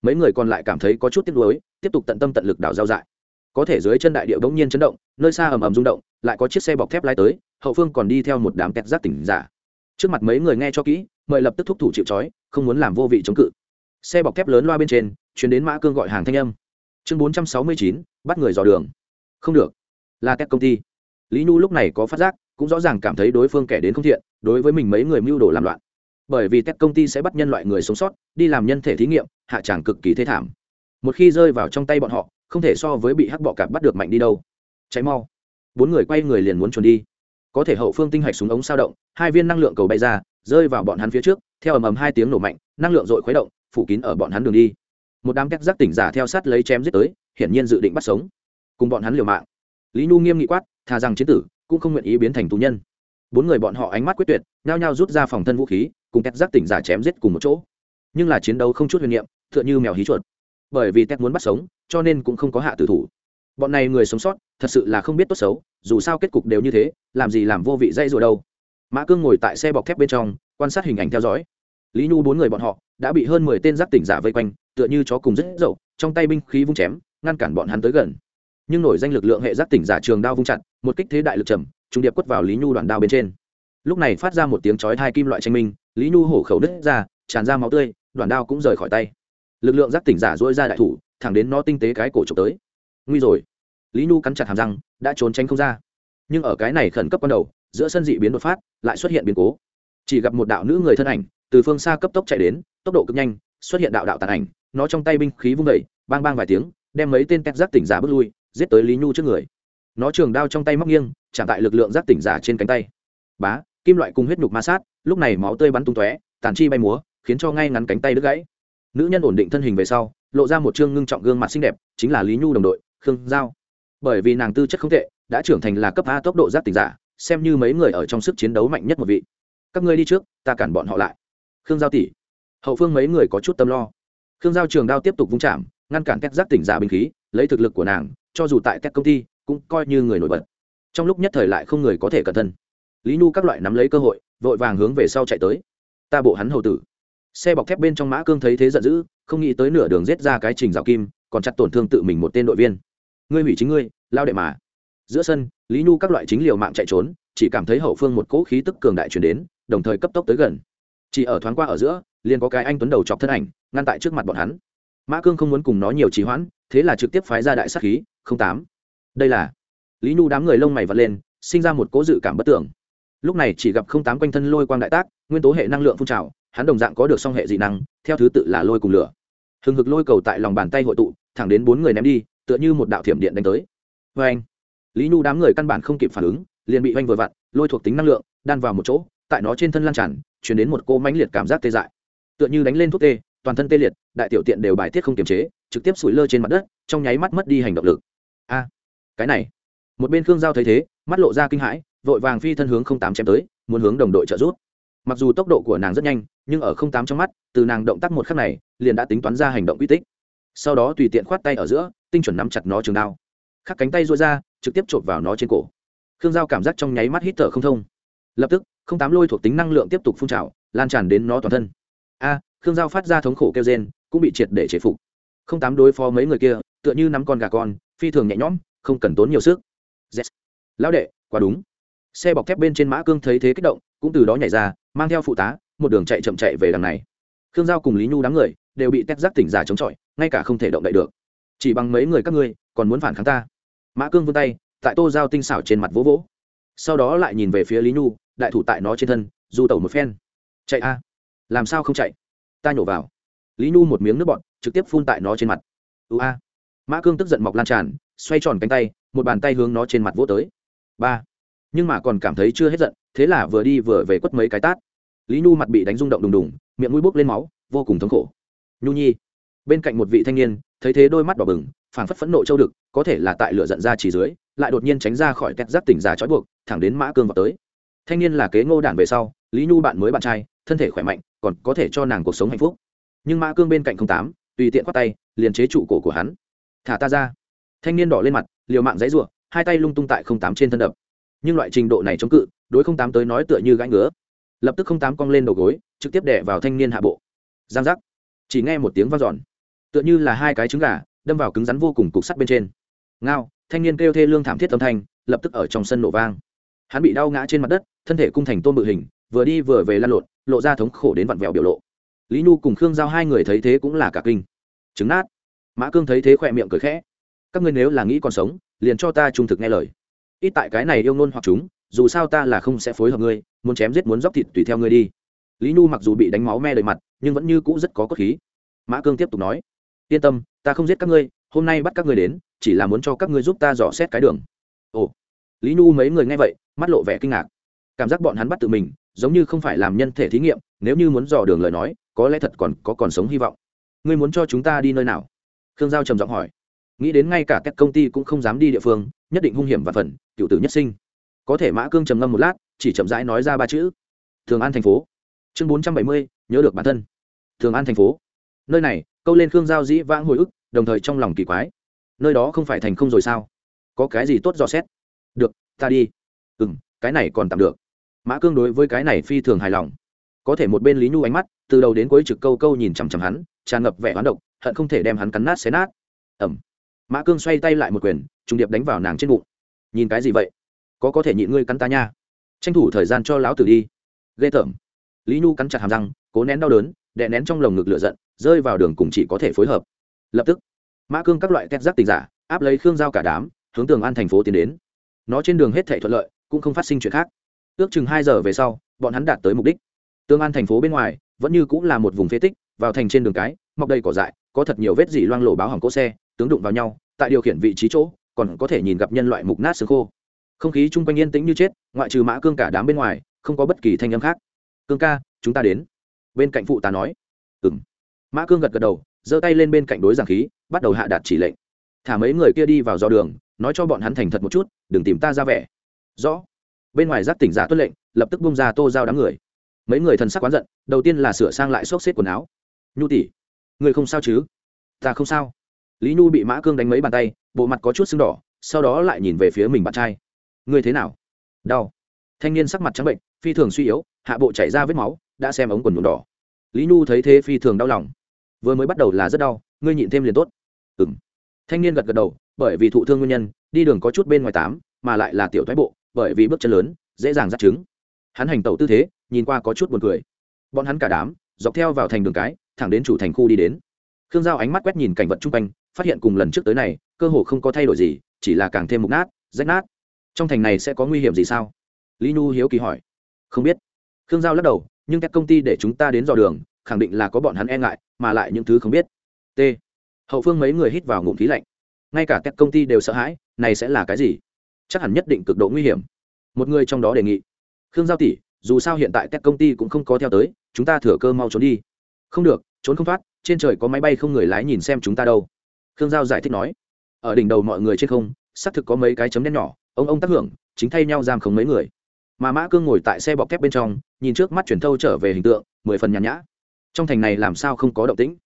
Mấy người còn lại cảm thấy có chút tiếc nuối, tiếp tục tận tâm tận lực đảo giao dại. Có thể dưới chân đại điệu bỗng nhiên chấn động, nơi xa ầm ầm rung động, lại có chiếc xe bọc thép lái tới, hậu phương còn đi theo một đám kẹt rác tỉnh giả. Trước mặt mấy người nghe cho kỹ, mời lập tức thúc thủ chịu trói, không muốn làm vô vị chống cự xe bọc thép lớn loa bên trên chuyến đến mã cương gọi hàng thanh âm. Chương bốn trăm sáu mươi chín, bắt người dò đường. Không được. Là tech công ty. Lý nhu lúc này có phát giác, cũng rõ ràng cảm thấy đối phương kẻ đến không thiện, đối với mình mấy người mưu đồ làm loạn. Bởi vì tech công ty sẽ bắt nhân loại người sống sót, đi làm nhân thể thí nghiệm, hạ tràng cực kỳ thế thảm. Một khi rơi vào trong tay bọn họ, không thể so với bị hắc bọ cạp bắt được mạnh đi đâu. Cháy mau. Bốn người quay người liền muốn trốn đi. Có thể hậu phương tinh hạch súng ống sao động, hai viên năng lượng cầu bay ra, rơi vào bọn hắn phía trước, theo ầm ầm hai tiếng nổ mạnh, năng lượng dội khuấy động phủ kín ở bọn hắn đường đi. Một đám cách giác tỉnh giả theo sát lấy chém giết tới, hiển nhiên dự định bắt sống. Cùng bọn hắn liều mạng. Lý nhu nghiêm nghị quát, thà rằng chiến tử, cũng không nguyện ý biến thành tù nhân. Bốn người bọn họ ánh mắt quyết tuyệt, nhao nhao rút ra phòng thân vũ khí, cùng cách giác tỉnh giả chém giết cùng một chỗ. Nhưng là chiến đấu không chút huyền niệm, tựa như mèo hí chuột. Bởi vì tét muốn bắt sống, cho nên cũng không có hạ tử thủ. Bọn này người sống sót, thật sự là không biết tốt xấu, dù sao kết cục đều như thế, làm gì làm vô vị dây rồi đâu. Mã cương ngồi tại xe bọc thép bên trong, quan sát hình ảnh theo dõi lý nhu bốn người bọn họ đã bị hơn mười tên giác tỉnh giả vây quanh, tựa như chó cùng rất dậu, trong tay binh khí vung chém, ngăn cản bọn hắn tới gần. Nhưng nổi danh lực lượng hệ giác tỉnh giả trường đao vung chặt, một kích thế đại lực trầm, trung điệp quất vào lý nhu đoạn đao bên trên. Lúc này phát ra một tiếng chói hai kim loại tranh minh, lý nhu hổ khẩu đứt ra, tràn ra máu tươi, đoạn đao cũng rời khỏi tay. Lực lượng giác tỉnh giả dỗi ra đại thủ, thẳng đến nó tinh tế cái cổ trộm tới. Nguy rồi. Lý nhu cắn chặt hàm răng, đã trốn tránh không ra. Nhưng ở cái này khẩn cấp ban đầu, giữa sân dị biến đột phát, lại xuất hiện biến cố. Chỉ gặp một đạo nữ người thân ảnh từ phương xa cấp tốc chạy đến, tốc độ cực nhanh, xuất hiện đạo đạo tàn ảnh, nó trong tay binh khí vung vẩy bang bang vài tiếng, đem mấy tên tét giác tỉnh giả bước lui, giết tới lý nhu trước người. Nó trường đao trong tay móc nghiêng, chạm tại lực lượng giác tỉnh giả trên cánh tay. Bá, kim loại cùng huyết nhục ma sát, lúc này máu tươi bắn tung tóe, tàn chi bay múa, khiến cho ngay ngắn cánh tay đứt gãy. Nữ nhân ổn định thân hình về sau, lộ ra một chương ngưng trọng gương mặt xinh đẹp, chính là lý nhu đồng đội, khương giao. Bởi vì nàng tư chất không tệ, đã trưởng thành là cấp a tốc độ giác tỉnh giả, xem như mấy người ở trong sức chiến đấu mạnh nhất một vị. Các ngươi đi trước, ta cản bọn họ lại khương giao tỷ. Hậu phương mấy người có chút tâm lo. Khương giao trường đao tiếp tục vung chạm, ngăn cản cách giác tỉnh giả binh khí, lấy thực lực của nàng, cho dù tại các công ty, cũng coi như người nổi bật. Trong lúc nhất thời lại không người có thể cẩn thân. Lý nhu các loại nắm lấy cơ hội, vội vàng hướng về sau chạy tới. Ta bộ hắn hầu tử. Xe bọc thép bên trong mã cương thấy thế giận dữ, không nghĩ tới nửa đường giết ra cái trình rào kim, còn chặt tổn thương tự mình một tên đội viên. Ngươi hủy chính ngươi, lao đệ mà. Giữa sân, lý nhu các loại chính liều mạng chạy trốn, chỉ cảm thấy hậu phương một cỗ khí tức cường đại chuyển đến, đồng thời cấp tốc tới gần chỉ ở thoáng qua ở giữa, liền có cái anh tuấn đầu chọc thân ảnh, ngăn tại trước mặt bọn hắn. Mã cương không muốn cùng nó nhiều trì hoãn, thế là trực tiếp phái ra đại sắc khí, không tám. Đây là lý nhu đám người lông mày vật lên, sinh ra một cố dự cảm bất tưởng. Lúc này chỉ gặp không tám quanh thân lôi quang đại tác, nguyên tố hệ năng lượng phun trào, hắn đồng dạng có được song hệ dị năng, theo thứ tự là lôi cùng lửa. Hừng hực lôi cầu tại lòng bàn tay hội tụ, thẳng đến bốn người ném đi, tựa như một đạo thiểm điện đánh tới. Vê anh, lý nhu đám người căn bản không kịp phản ứng, liền bị oanh vừa vặn, lôi thuộc tính năng lượng, đan vào một chỗ, tại nó trên thân lan tràn chuyển đến một cô mãnh liệt cảm giác tê dại. Tựa như đánh lên thuốc tê, toàn thân tê liệt, đại tiểu tiện đều bài tiết không kiềm chế, trực tiếp sủi lơ trên mặt đất, trong nháy mắt mất đi hành động lực. A, cái này. Một bên khương giao thấy thế, mắt lộ ra kinh hãi, vội vàng phi thân hướng không tám chém tới, muốn hướng đồng đội trợ giúp. Mặc dù tốc độ của nàng rất nhanh, nhưng ở không tám trong mắt, từ nàng động tác một khắc này, liền đã tính toán ra hành động uy tích. Sau đó tùy tiện khoát tay ở giữa, tinh chuẩn nắm chặt nó trường đao. Khắc cánh tay rối ra, trực tiếp chộp vào nó trên cổ. Khương giao cảm giác trong nháy mắt hít thở không thông lập tức, không tám lôi thuộc tính năng lượng tiếp tục phun trào, lan tràn đến nó toàn thân. A, khương giao phát ra thống khổ kêu gen cũng bị triệt để chế phục. Không tám đối phó mấy người kia, tựa như nắm con gà con, phi thường nhẹ nhõm, không cần tốn nhiều sức. Yes. lão đệ, quá đúng. Xe bọc thép bên trên mã cương thấy thế kích động, cũng từ đó nhảy ra, mang theo phụ tá, một đường chạy chậm chạy về đằng này. Khương giao cùng lý nhu đám người, đều bị tét giác tỉnh giả chống chọi, ngay cả không thể động đậy được. Chỉ bằng mấy người các ngươi, còn muốn phản kháng ta. Mã cương vươn tay, tại tô giao tinh xảo trên mặt vỗ vỗ. Sau đó lại nhìn về phía lý nhu đại thủ tại nó trên thân, du tẩu một phen. Chạy a. Làm sao không chạy? Ta nhổ vào. Lý nhu một miếng nước bọt, trực tiếp phun tại nó trên mặt. Ưu a. Mã cương tức giận mọc lan tràn, xoay tròn cánh tay, một bàn tay hướng nó trên mặt vỗ tới. Ba. Nhưng mà còn cảm thấy chưa hết giận, thế là vừa đi vừa về quất mấy cái tát. Lý nhu mặt bị đánh rung động đùng đùng, miệng mũi bốc lên máu, vô cùng thống khổ. Nhu nhi. Bên cạnh một vị thanh niên, thấy thế đôi mắt đỏ bừng, phảng phất phẫn nộ châu đực, có thể là tại lửa giận ra chỉ dưới, lại đột nhiên tránh ra khỏi kẹt giáp tỉnh già trói buộc, thẳng đến mã cương vào tới thanh niên là kế ngô đản về sau, lý nhu bạn mới bạn trai, thân thể khỏe mạnh, còn có thể cho nàng cuộc sống hạnh phúc. Nhưng mã cương bên cạnh không tám, tùy tiện khoát tay, liền chế trụ cổ của hắn. Thả ta ra. Thanh niên đỏ lên mặt, liều mạng dãy ruộng hai tay lung tung tại không tám trên thân đập. Nhưng loại trình độ này chống cự, đối không tám tới nói tựa như gãi ngứa. Lập tức không tám cong lên đầu gối, trực tiếp đẻ vào thanh niên hạ bộ. Giang giác. Chỉ nghe một tiếng vang giòn tựa như là hai cái trứng gà, đâm vào cứng rắn vô cùng cục sắt bên trên. Ngao, thanh niên kêu thê lương thảm thiết âm thanh, lập tức ở trong sân nổ vang. Hắn bị đau ngã trên mặt đất thân thể cung thành tôm bự hình, vừa đi vừa về lăn lộn, lộ ra thống khổ đến vặn vẹo biểu lộ. Lý nhu cùng khương giao hai người thấy thế cũng là cả kinh. Trứng nát. Mã cương thấy thế khỏe miệng cười khẽ. Các ngươi nếu là nghĩ còn sống, liền cho ta trung thực nghe lời. Ít tại cái này yêu nôn hoặc chúng, dù sao ta là không sẽ phối hợp ngươi, muốn chém giết muốn dóc thịt tùy theo ngươi đi. Lý nhu mặc dù bị đánh máu me đầy mặt, nhưng vẫn như cũ rất có cốt khí. Mã cương tiếp tục nói, yên tâm, ta không giết các ngươi, hôm nay bắt các ngươi đến, chỉ là muốn cho các ngươi giúp ta dò xét cái đường. Ồ. Lý nhu mấy người nghe vậy, mắt lộ vẻ kinh ngạc cảm giác bọn hắn bắt tự mình, giống như không phải làm nhân thể thí nghiệm, nếu như muốn dò đường lời nói, có lẽ thật còn có còn sống hy vọng. Ngươi muốn cho chúng ta đi nơi nào? Khương giao trầm giọng hỏi. Nghĩ đến ngay cả các công ty cũng không dám đi địa phương, nhất định hung hiểm và phần, cựu tử nhất sinh. Có thể mã cương trầm ngâm một lát, chỉ chậm rãi nói ra ba chữ. Thường an thành phố. Chương bốn trăm bảy mươi, nhớ được bản thân. Thường an thành phố. Nơi này, câu lên khương giao dĩ vãng hồi ức, đồng thời trong lòng kỳ quái. Nơi đó không phải thành không rồi sao? Có cái gì tốt dò xét? Được, ta đi. Ừ m cái này còn tạm được mã cương đối với cái này phi thường hài lòng. Có thể một bên lý nhu ánh mắt, từ đầu đến cuối trực câu câu nhìn chằm chằm hắn, tràn ngập vẻ hoán độc, hận không thể đem hắn cắn nát xé nát. Ẩm mã cương xoay tay lại một quyền, trùng điệp đánh vào nàng trên bụng. Nhìn cái gì vậy? Có có thể nhịn ngươi cắn ta nha. Tranh thủ thời gian cho lão tử đi. Ghê tởm. Lý nhu cắn chặt hàm răng, cố nén đau đớn, đè nén trong lồng ngực lửa giận, rơi vào đường cùng chỉ có thể phối hợp. Lập tức, mã cương các loại tét giác tình giả, áp lấy khương giao cả đám, hướng tường an thành phố tiến đến. Nó trên đường hết thể thuận lợi, cũng không phát sinh chuyện khác ước chừng hai giờ về sau, bọn hắn đạt tới mục đích. Tương an thành phố bên ngoài, vẫn như cũng là một vùng phế tích, vào thành trên đường cái, mọc đầy cỏ dại, có thật nhiều vết dỉ loang lổ báo hỏng cỗ xe, tướng đụng vào nhau, tại điều khiển vị trí chỗ, còn có thể nhìn gặp nhân loại mục nát xương khô. Không khí chung quanh yên tĩnh như chết, ngoại trừ mã cương cả đám bên ngoài, không có bất kỳ thanh âm khác. Cương ca, chúng ta đến. Bên cạnh phụ tá nói. Ừ m mã cương gật gật đầu, giơ tay lên bên cạnh đối giảng khí, bắt đầu hạ đạt chỉ lệnh. Thả mấy người kia đi vào dò đường, nói cho bọn hắn thành thật một chút, đừng tìm ta ra vẻ. Rõ bên ngoài giác tỉnh giả tuất lệnh, lập tức bung ra tô giao đám người. Mấy người thần sắc quán giận, đầu tiên là sửa sang lại xốc xếp quần áo. Nhu tỷ, người không sao chứ? Ta không sao. Lý nhu bị mã cương đánh mấy bàn tay, bộ mặt có chút sưng đỏ, sau đó lại nhìn về phía mình bạn trai. Ngươi thế nào? Đau. Thanh niên sắc mặt trắng bệnh, phi thường suy yếu, hạ bộ chảy ra vết máu, đã xem ống quần nhuộm đỏ. Lý nhu thấy thế phi thường đau lòng. Vừa mới bắt đầu là rất đau, ngươi nhịn thêm liền tốt. Ừ m thanh niên gật gật đầu, bởi vì thụ thương nguyên nhân, đi đường có chút bên ngoài tám, mà lại là tiểu thoái bộ bởi vì bước chân lớn, dễ dàng dắt trứng. Hắn hành tẩu tư thế, nhìn qua có chút buồn cười. Bọn hắn cả đám, dọc theo vào thành đường cái, thẳng đến chủ thành khu đi đến. Khương giao ánh mắt quét nhìn cảnh vật chung quanh, phát hiện cùng lần trước tới này, cơ hồ không có thay đổi gì, chỉ là càng thêm mục nát, rách nát. Trong thành này sẽ có nguy hiểm gì sao? Lý nhu hiếu kỳ hỏi. Không biết. Khương giao lắc đầu, nhưng các công ty để chúng ta đến dò đường, khẳng định là có bọn hắn e ngại, mà lại những thứ không biết. T. Hậu phương mấy người hít vào ngụm khí lạnh. Ngay cả các công ty đều sợ hãi, này sẽ là cái gì? Chắc hẳn nhất định cực độ nguy hiểm. Một người trong đó đề nghị. Khương giao tỷ, dù sao hiện tại các công ty cũng không có theo tới, chúng ta thừa cơ mau trốn đi. Không được, trốn không thoát, trên trời có máy bay không người lái nhìn xem chúng ta đâu. Khương giao giải thích nói. Ở đỉnh đầu mọi người trên không, xác thực có mấy cái chấm đen nhỏ, ông ông tác hưởng, chính thay nhau giam không mấy người. Mà mã cương ngồi tại xe bọc thép bên trong, nhìn trước mắt chuyển thâu trở về hình tượng, mười phần nhàn nhã. Trong thành này làm sao không có động tĩnh?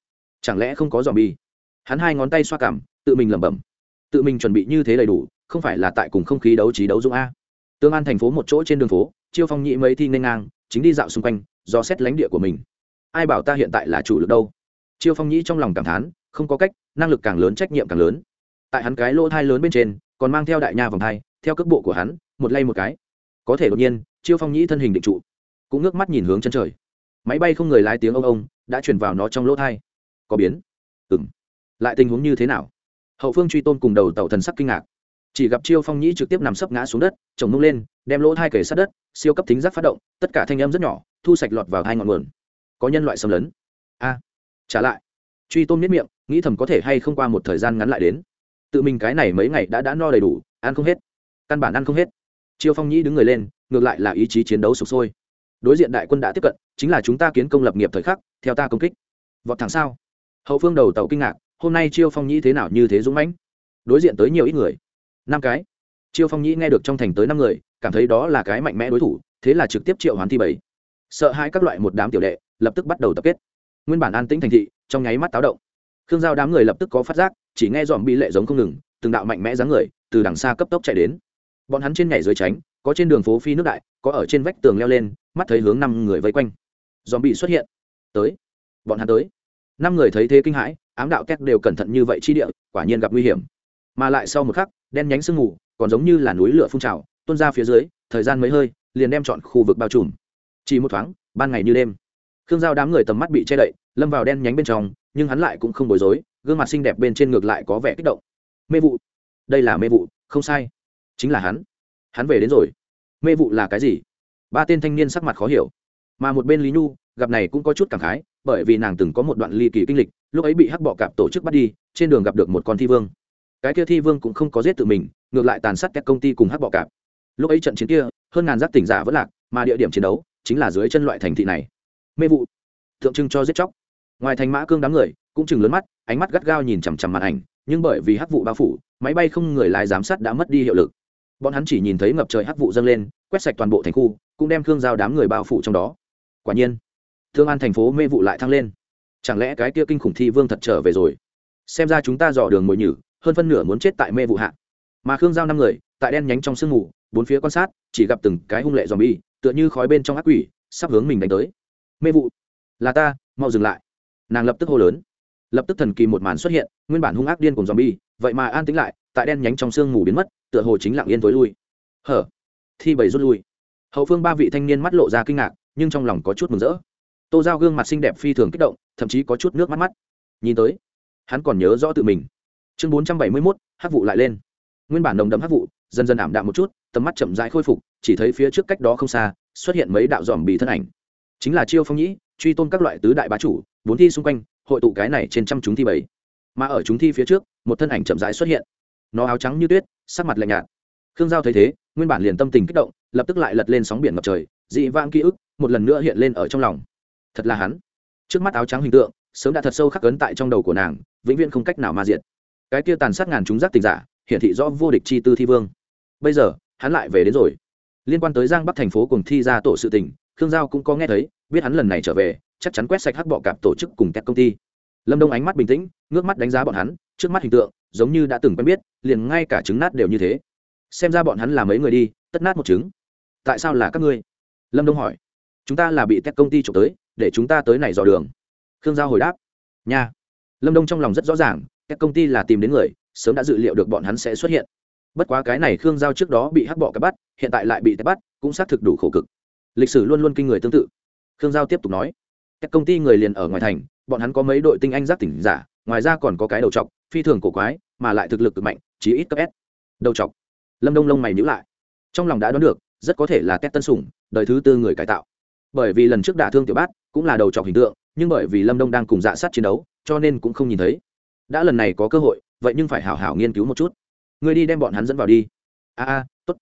Chẳng lẽ không có dòm bi hắn hai ngón tay xoa cảm, tự mình lẩm bẩm. Tự mình chuẩn bị như thế đầy đủ không phải là tại cùng không khí đấu trí đấu dũng a. Tương an thành phố một chỗ trên đường phố, chiêu phong nhị mấy thi nên ngang, chính đi dạo xung quanh, do xét lánh địa của mình. Ai bảo ta hiện tại là chủ lực đâu? Chiêu phong nhĩ trong lòng cảm thán, không có cách, năng lực càng lớn, trách nhiệm càng lớn. Tại hắn cái lỗ thai lớn bên trên, còn mang theo đại nha vòng thai, theo cước bộ của hắn, một lay một cái. Có thể đột nhiên, chiêu phong nhĩ thân hình định trụ, cũng ngước mắt nhìn hướng chân trời. Máy bay không người lái tiếng ông ông, đã chuyển vào nó trong lỗ thai. Có biến. Ừng lại tình huống như thế nào? Hậu phương truy tôn cùng đầu tàu thần sắc kinh ngạc chỉ gặp chiêu phong nhĩ trực tiếp nằm sấp ngã xuống đất, chồng nung lên, đem lỗ hai kể sát đất, siêu cấp thính giác phát động, tất cả thanh âm rất nhỏ, thu sạch lọt vào hai ngọn nguồn. Có nhân loại xâm lấn. A, trả lại. Truy tôn nhất miệng, nghĩ thầm có thể hay không qua một thời gian ngắn lại đến. Tự mình cái này mấy ngày đã đã no đầy đủ, ăn không hết. Căn bản ăn không hết. Chiêu phong nhĩ đứng người lên, ngược lại là ý chí chiến đấu sụp sôi. Đối diện đại quân đã tiếp cận, chính là chúng ta kiến công lập nghiệp thời khắc, theo ta công kích. Vọt thẳng sao? Hậu phương đầu tàu kinh ngạc, hôm nay chiêu phong nhĩ thế nào như thế dũng mãnh? Đối diện tới nhiều ít người năm cái. Chiêu phong nhĩ nghe được trong thành tới năm người, cảm thấy đó là cái mạnh mẽ đối thủ, thế là trực tiếp triệu hoán thi bảy. Sợ hai các loại một đám tiểu đệ, lập tức bắt đầu tập kết. Nguyên bản an tĩnh thành thị, trong nháy mắt táo động. Khương giao đám người lập tức có phát giác, chỉ nghe dòm bị lệ giống không ngừng, từng đạo mạnh mẽ dáng người, từ đằng xa cấp tốc chạy đến. Bọn hắn trên nhảy dưới tránh, có trên đường phố phi nước đại, có ở trên vách tường leo lên, mắt thấy hướng năm người vây quanh. Dòm bị xuất hiện. Tới. Bọn hắn tới. Năm người thấy thế kinh hãi, ám đạo két đều cẩn thận như vậy chi địa, quả nhiên gặp nguy hiểm. Mà lại sau một khắc đen nhánh sương mù, còn giống như là núi lửa phun trào, tuôn ra phía dưới, thời gian mấy hơi, liền đem chọn khu vực bao trùm. Chỉ một thoáng, ban ngày như đêm. Khương giao đám người tầm mắt bị che đậy, lâm vào đen nhánh bên trong, nhưng hắn lại cũng không bối rối, gương mặt xinh đẹp bên trên ngược lại có vẻ kích động. Mê vụ. Đây là mê vụ, không sai. Chính là hắn. Hắn về đến rồi. Mê vụ là cái gì? Ba tên thanh niên sắc mặt khó hiểu. Mà một bên lý nhu, gặp này cũng có chút cảm khái, bởi vì nàng từng có một đoạn ly kỳ kinh lịch, lúc ấy bị hắc bọ cạp tổ chức bắt đi, trên đường gặp được một con thi vương cái kia thi vương cũng không có giết tự mình, ngược lại tàn sát các công ty cùng hắc bọ cạp. Lúc ấy trận chiến kia, hơn ngàn giác tỉnh giả vẫn lạc, mà địa điểm chiến đấu chính là dưới chân loại thành thị này. Mê vụ. Tượng trưng cho giết chóc. Ngoài thành mã cương đám người cũng chừng lớn mắt, ánh mắt gắt gao nhìn chằm chằm màn ảnh, nhưng bởi vì hắc vụ bao phủ, máy bay không người lái giám sát đã mất đi hiệu lực. Bọn hắn chỉ nhìn thấy ngập trời hắc vụ dâng lên, quét sạch toàn bộ thành khu, cũng đem thương giao đám người bao phủ trong đó. Quả nhiên, thương an thành phố mê vụ lại thăng lên. Chẳng lẽ cái kia kinh khủng thi vương thật trở về rồi? Xem ra chúng ta dò đường mồi nhử hơn phân nửa muốn chết tại mê vụ hạ. Mà khương giao năm người, tại đen nhánh trong sương mù, bốn phía quan sát, chỉ gặp từng cái hung lệ dòm bi tựa như khói bên trong ác quỷ, sắp hướng mình đánh tới. Mê vụ. Là ta, mau dừng lại. Nàng lập tức hô lớn. Lập tức thần kỳ một màn xuất hiện, nguyên bản hung ác điên cùng dòm bi vậy mà an tính lại, tại đen nhánh trong sương mù biến mất, tựa hồ chính lặng yên tối lui. Hở? Thi bầy rút lui. Hậu phương ba vị thanh niên mắt lộ ra kinh ngạc, nhưng trong lòng có chút mừng rỡ. Tô giao gương mặt xinh đẹp phi thường kích động, thậm chí có chút nước mắt mắt. Nhìn tới, hắn còn nhớ rõ tự mình chương bốn trăm bảy mươi mốt hắc vụ lại lên. Nguyên bản đồng đấm hắc vụ, dần dần ảm đạm một chút, tầm mắt chậm rãi khôi phục, chỉ thấy phía trước cách đó không xa, xuất hiện mấy đạo dòm bì thân ảnh. Chính là chiêu phong nhĩ, truy tôn các loại tứ đại bá chủ, bốn thi xung quanh, hội tụ cái này trên trăm chúng thi bảy mà ở chúng thi phía trước, một thân ảnh chậm rãi xuất hiện. Nó áo trắng như tuyết, sắc mặt lạnh nhạt. Khương giao thấy thế, nguyên bản liền tâm tình kích động, lập tức lại lật lên sóng biển ngập trời, dị vãng ký ức, một lần nữa hiện lên ở trong lòng. Thật là hắn. Trước mắt áo trắng hình tượng, sớm đã thật sâu khắc ấn tại trong đầu của nàng, vĩnh viễn không cách nào mà diệt cái kia tàn sát ngàn chúng giác tình giả, hiển thị rõ vô địch chi tư thi vương. Bây giờ, hắn lại về đến rồi. Liên quan tới giang bắc thành phố cùng thi ra tổ sự tình, khương giao cũng có nghe thấy, biết hắn lần này trở về, chắc chắn quét sạch hắc bọ cạp tổ chức cùng các công ty. Lâm đông ánh mắt bình tĩnh, ngước mắt đánh giá bọn hắn, trước mắt hình tượng, giống như đã từng quen biết, liền ngay cả trứng nát đều như thế. Xem ra bọn hắn là mấy người đi, tất nát một trứng. Tại sao là các ngươi? Lâm đông hỏi. Chúng ta là bị tech công ty trộm tới, để chúng ta tới này dò đường. Khương giao hồi đáp. Nha. Lâm đông trong lòng rất rõ ràng các công ty là tìm đến người, sớm đã dự liệu được bọn hắn sẽ xuất hiện. Bất quá cái này khương giao trước đó bị hắc bọ cái bắt, hiện tại lại bị tép bắt, cũng xác thực đủ khổ cực. Lịch sử luôn luôn kinh người tương tự. Khương giao tiếp tục nói, các công ty người liền ở ngoài thành, bọn hắn có mấy đội tinh anh giác tỉnh giả, ngoài ra còn có cái đầu t phi thường cổ quái, mà lại thực lực cực mạnh chỉ ít cấp s. Đầu t lâm đông lông mày nhữ lại. Trong lòng đã đoán được, rất có thể là tét tân sủng, đời thứ tư người cải tạo. Bởi vì lần trước đả thương tiểu bát, cũng là đầu trọc hình tượng, nhưng bởi vì lâm đông đang cùng dạ sát chiến đấu, cho nên cũng không nhìn thấy đã lần này có cơ hội, vậy nhưng phải hảo hảo nghiên cứu một chút. Người đi đem bọn hắn dẫn vào đi. A a, tốt.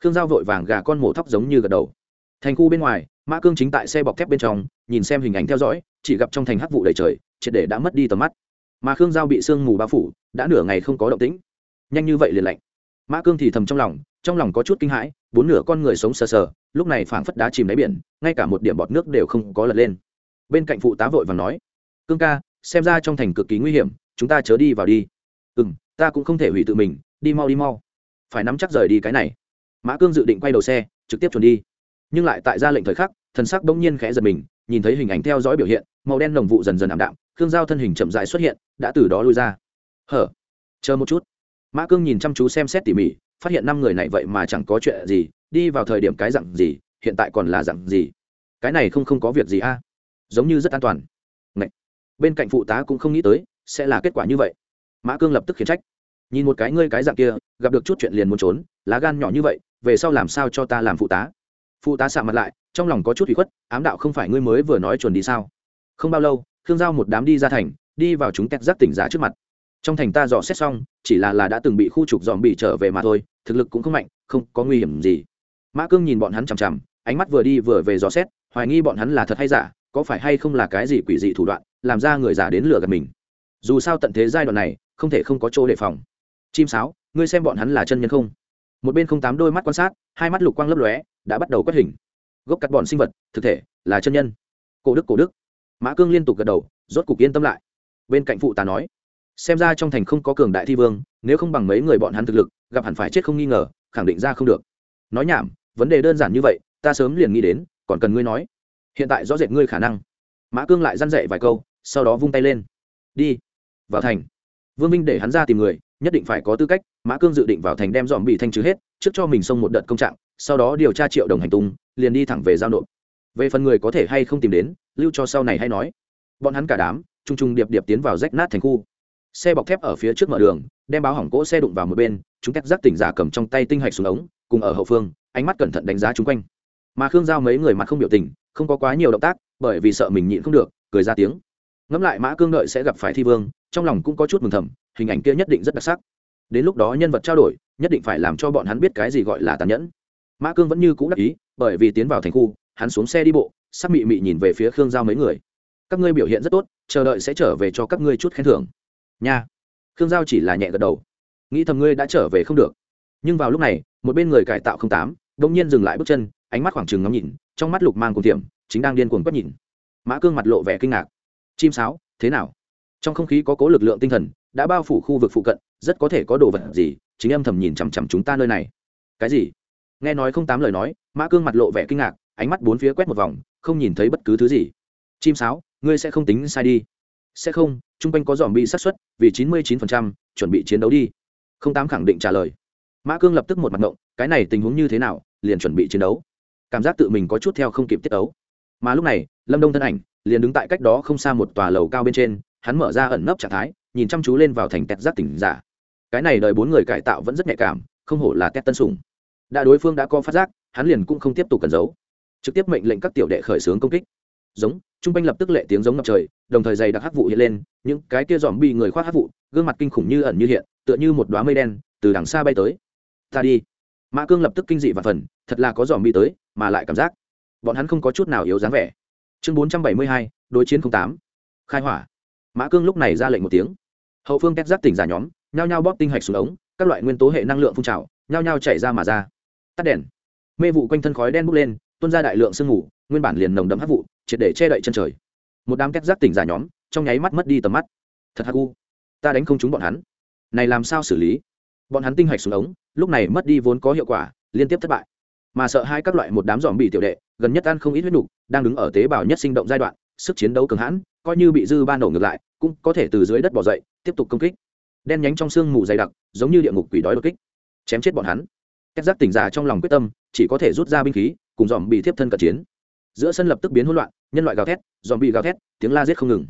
Khương giao vội vàng gà con mổ thóc giống như gật đầu. Thành khu bên ngoài, mã cương chính tại xe bọc thép bên trong, nhìn xem hình ảnh theo dõi, chỉ gặp trong thành hắc vụ đầy trời, triệt để đã mất đi tầm mắt. Mà khương giao bị sương mù bao phủ, đã nửa ngày không có động tĩnh. Nhanh như vậy liền lạnh. Mã cương thì thầm trong lòng trong lòng có chút kinh hãi, bốn nửa con người sống sờ sờ, lúc này phảng phất đá chìm đáy biển, ngay cả một điểm bọt nước đều không có lật lên. Bên cạnh phụ tá vội và nói, cương ca xem ra trong thành cực kỳ nguy hiểm, chúng ta chớ đi vào đi. Ừ m ta cũng không thể hủy tự mình, đi mau đi mau. Phải nắm chắc rời đi cái này. Mã cương dự định quay đầu xe, trực tiếp chuẩn đi. Nhưng lại tại ra lệnh thời khắc, thần sắc bỗng nhiên khẽ giật mình, nhìn thấy hình ảnh theo dõi biểu hiện, màu đen nồng vụ dần dần ảm đạm, khương giao thân hình chậm dài xuất hiện, đã từ đó lui ra. Hở, chờ một chút. Mã cương nhìn chăm chú xem xét tỉ mỉ, phát hiện năm người này vậy mà chẳng có chuyện gì, đi vào thời điểm cái dặn gì, hiện tại còn là dặn gì? Cái này không không có việc gì a. Giống như rất an toàn bên cạnh phụ tá cũng không nghĩ tới, sẽ là kết quả như vậy. Mã cương lập tức khiển trách. Nhìn một cái ngươi cái dạng kia, gặp được chút chuyện liền muốn trốn, lá gan nhỏ như vậy, về sau làm sao cho ta làm phụ tá? Phụ tá xạ mặt lại, trong lòng có chút bị khuất, ám đạo không phải ngươi mới vừa nói chuẩn đi sao? Không bao lâu, khương giao một đám đi ra thành, đi vào chúng tét giác tỉnh giả trước mặt. Trong thành ta dò xét xong, chỉ là là đã từng bị khu trục dòm bị trở về mà thôi, thực lực cũng không mạnh, không có nguy hiểm gì. Mã cương nhìn bọn hắn chằm chằm, ánh mắt vừa đi vừa về dò xét, hoài nghi bọn hắn là thật hay giả, có phải hay không là cái gì quỷ dị thủ đoạn làm ra người giả đến lừa gạt mình. Dù sao tận thế giai đoạn này, không thể không có chỗ đề phòng. Chim sáo, ngươi xem bọn hắn là chân nhân không? Một bên không tám đôi mắt quan sát, hai mắt lục quang lấp lóe, đã bắt đầu quét hình. Gốc cắt bọn sinh vật, thực thể, là chân nhân. Cổ đức cổ đức. Mã cương liên tục gật đầu, rốt cục yên tâm lại. Bên cạnh phụ tá nói, xem ra trong thành không có cường đại thi vương, nếu không bằng mấy người bọn hắn thực lực, gặp hẳn phải chết không nghi ngờ, khẳng định ra không được. Nói nhảm, vấn đề đơn giản như vậy, ta sớm liền nghĩ đến, còn cần ngươi nói. Hiện tại rõ rệt ngươi khả năng mã cương lại răn dậy vài câu, sau đó vung tay lên. Đi. Vào thành. Vương minh để hắn ra tìm người, nhất định phải có tư cách, mã cương dự định vào thành đem dòm bị thanh trừ hết, trước cho mình xông một đợt công trạng, sau đó điều tra triệu đồng hành tung, liền đi thẳng về giao nộp. Về phần người có thể hay không tìm đến, lưu cho sau này hay nói. Bọn hắn cả đám t r u n g t r u n g điệp điệp tiến vào rách nát thành khu. Xe bọc thép ở phía trước mở đường, đem báo hỏng cỗ xe đụng vào một bên, chúng tét giác tỉnh giả cầm trong tay tinh hạch xuống ống, cùng ở hậu phương, ánh mắt cẩn thận đánh giá chung quanh mà khương giao mấy người mặt không biểu tình, không có quá nhiều động tác, bởi vì sợ mình nhịn không được, cười ra tiếng. Ngẫm lại mã cương đợi sẽ gặp phải thi vương, trong lòng cũng có chút mừng thầm, hình ảnh kia nhất định rất đặc sắc. Đến lúc đó nhân vật trao đổi, nhất định phải làm cho bọn hắn biết cái gì gọi là tàn nhẫn. Mã cương vẫn như cũ đắc ý, bởi vì tiến vào thành khu, hắn xuống xe đi bộ, sắc mị mị nhìn về phía khương giao mấy người. Các ngươi biểu hiện rất tốt, chờ đợi sẽ trở về cho các ngươi chút khen thưởng. Nha. Khương giao chỉ là nhẹ gật đầu. Nghĩ thầm ngươi đã trở về không được. Nhưng vào lúc này, một bên người cải tạo không tám đông nhiên dừng lại bước chân ánh mắt khoảng trừng ngắm nhìn, trong mắt lục mang cùng tiệm, chính đang điên cuồng quét nhìn. Mã cương mặt lộ vẻ kinh ngạc. Chim sáo, thế nào? Trong không khí có cố lực lượng tinh thần, đã bao phủ khu vực phụ cận, rất có thể có đồ vật gì? Chính âm thầm nhìn chằm chằm chúng ta nơi này. Cái gì? Nghe nói không tám lời nói, mã cương mặt lộ vẻ kinh ngạc, ánh mắt bốn phía quét một vòng, không nhìn thấy bất cứ thứ gì. Chim sáo, ngươi sẽ không tính sai đi. Sẽ không, chung quanh có dòm bị sát xuất vì chín mươi chín chuẩn bị chiến đấu đi. Không tám khẳng định trả lời. Mã cương lập tức một mặt ngộng, cái này tình huống như thế nào, liền chuẩn bị chiến đấu cảm giác tự mình có chút theo không kịp tiết ấu. Mà lúc này, lâm đông thân ảnh liền đứng tại cách đó không xa một tòa lầu cao bên trên, hắn mở ra ẩn nấp trạng thái, nhìn chăm chú lên vào thành tét giác tỉnh giả. Cái này đợi bốn người cải tạo vẫn rất nhạy cảm, không hổ là tét tân sùng đã đối phương đã có phát giác, hắn liền cũng không tiếp tục cần giấu. Trực tiếp mệnh lệnh các tiểu đệ khởi xướng công kích. Giống, trung quanh lập tức lệ tiếng giống ngập trời, đồng thời dày đặc hắc vụ hiện lên, những cái kia dòm bị người khoác hắc vụ, gương mặt kinh khủng như ẩn như hiện, tựa như một đoá mây đen, từ đằng xa bay tới. Ta đi. Mã cương lập tức kinh dị và phần, thật là có dòm bị tới mà lại cảm giác bọn hắn không có chút nào yếu dáng vẻ chương bốn trăm bảy mươi hai đối chiến tám khai hỏa mã cương lúc này ra lệnh một tiếng hậu phương két giáp tỉnh giả nhóm nhao nhao bóp tinh hạch xuống ống các loại nguyên tố hệ năng lượng phun trào nhao nhao chảy ra mà ra tắt đèn mê vụ quanh thân khói đen bốc lên tuôn ra đại lượng sương mù nguyên bản liền nồng đậm hắc vụ triệt để che đậy chân trời một đám két giáp tỉnh giả nhóm trong nháy mắt mất đi tầm mắt thật hắc u ta đánh không trúng bọn hắn này làm sao xử lý bọn hắn tinh hạch xuống ống lúc này mất đi vốn có hiệu quả liên tiếp thất bại mà sợ hai các loại một đám dòm bị tiểu đệ, gần nhất ăn không ít huyết nục, đang đứng ở tế bào nhất sinh động giai đoạn, sức chiến đấu cường hãn, coi như bị dư ban nổ ngược lại, cũng có thể từ dưới đất bỏ dậy, tiếp tục công kích. Đen nhánh trong xương mù dày đặc, giống như địa ngục quỷ đói đột kích. Chém chết bọn hắn. Cách giác tỉnh già trong lòng quyết tâm, chỉ có thể rút ra binh khí, cùng dòm bị tiếp thân cận chiến. Giữa sân lập tức biến hỗn loạn, nhân loại gào thét, dòm bị gào thét, tiếng la giết không ngừng.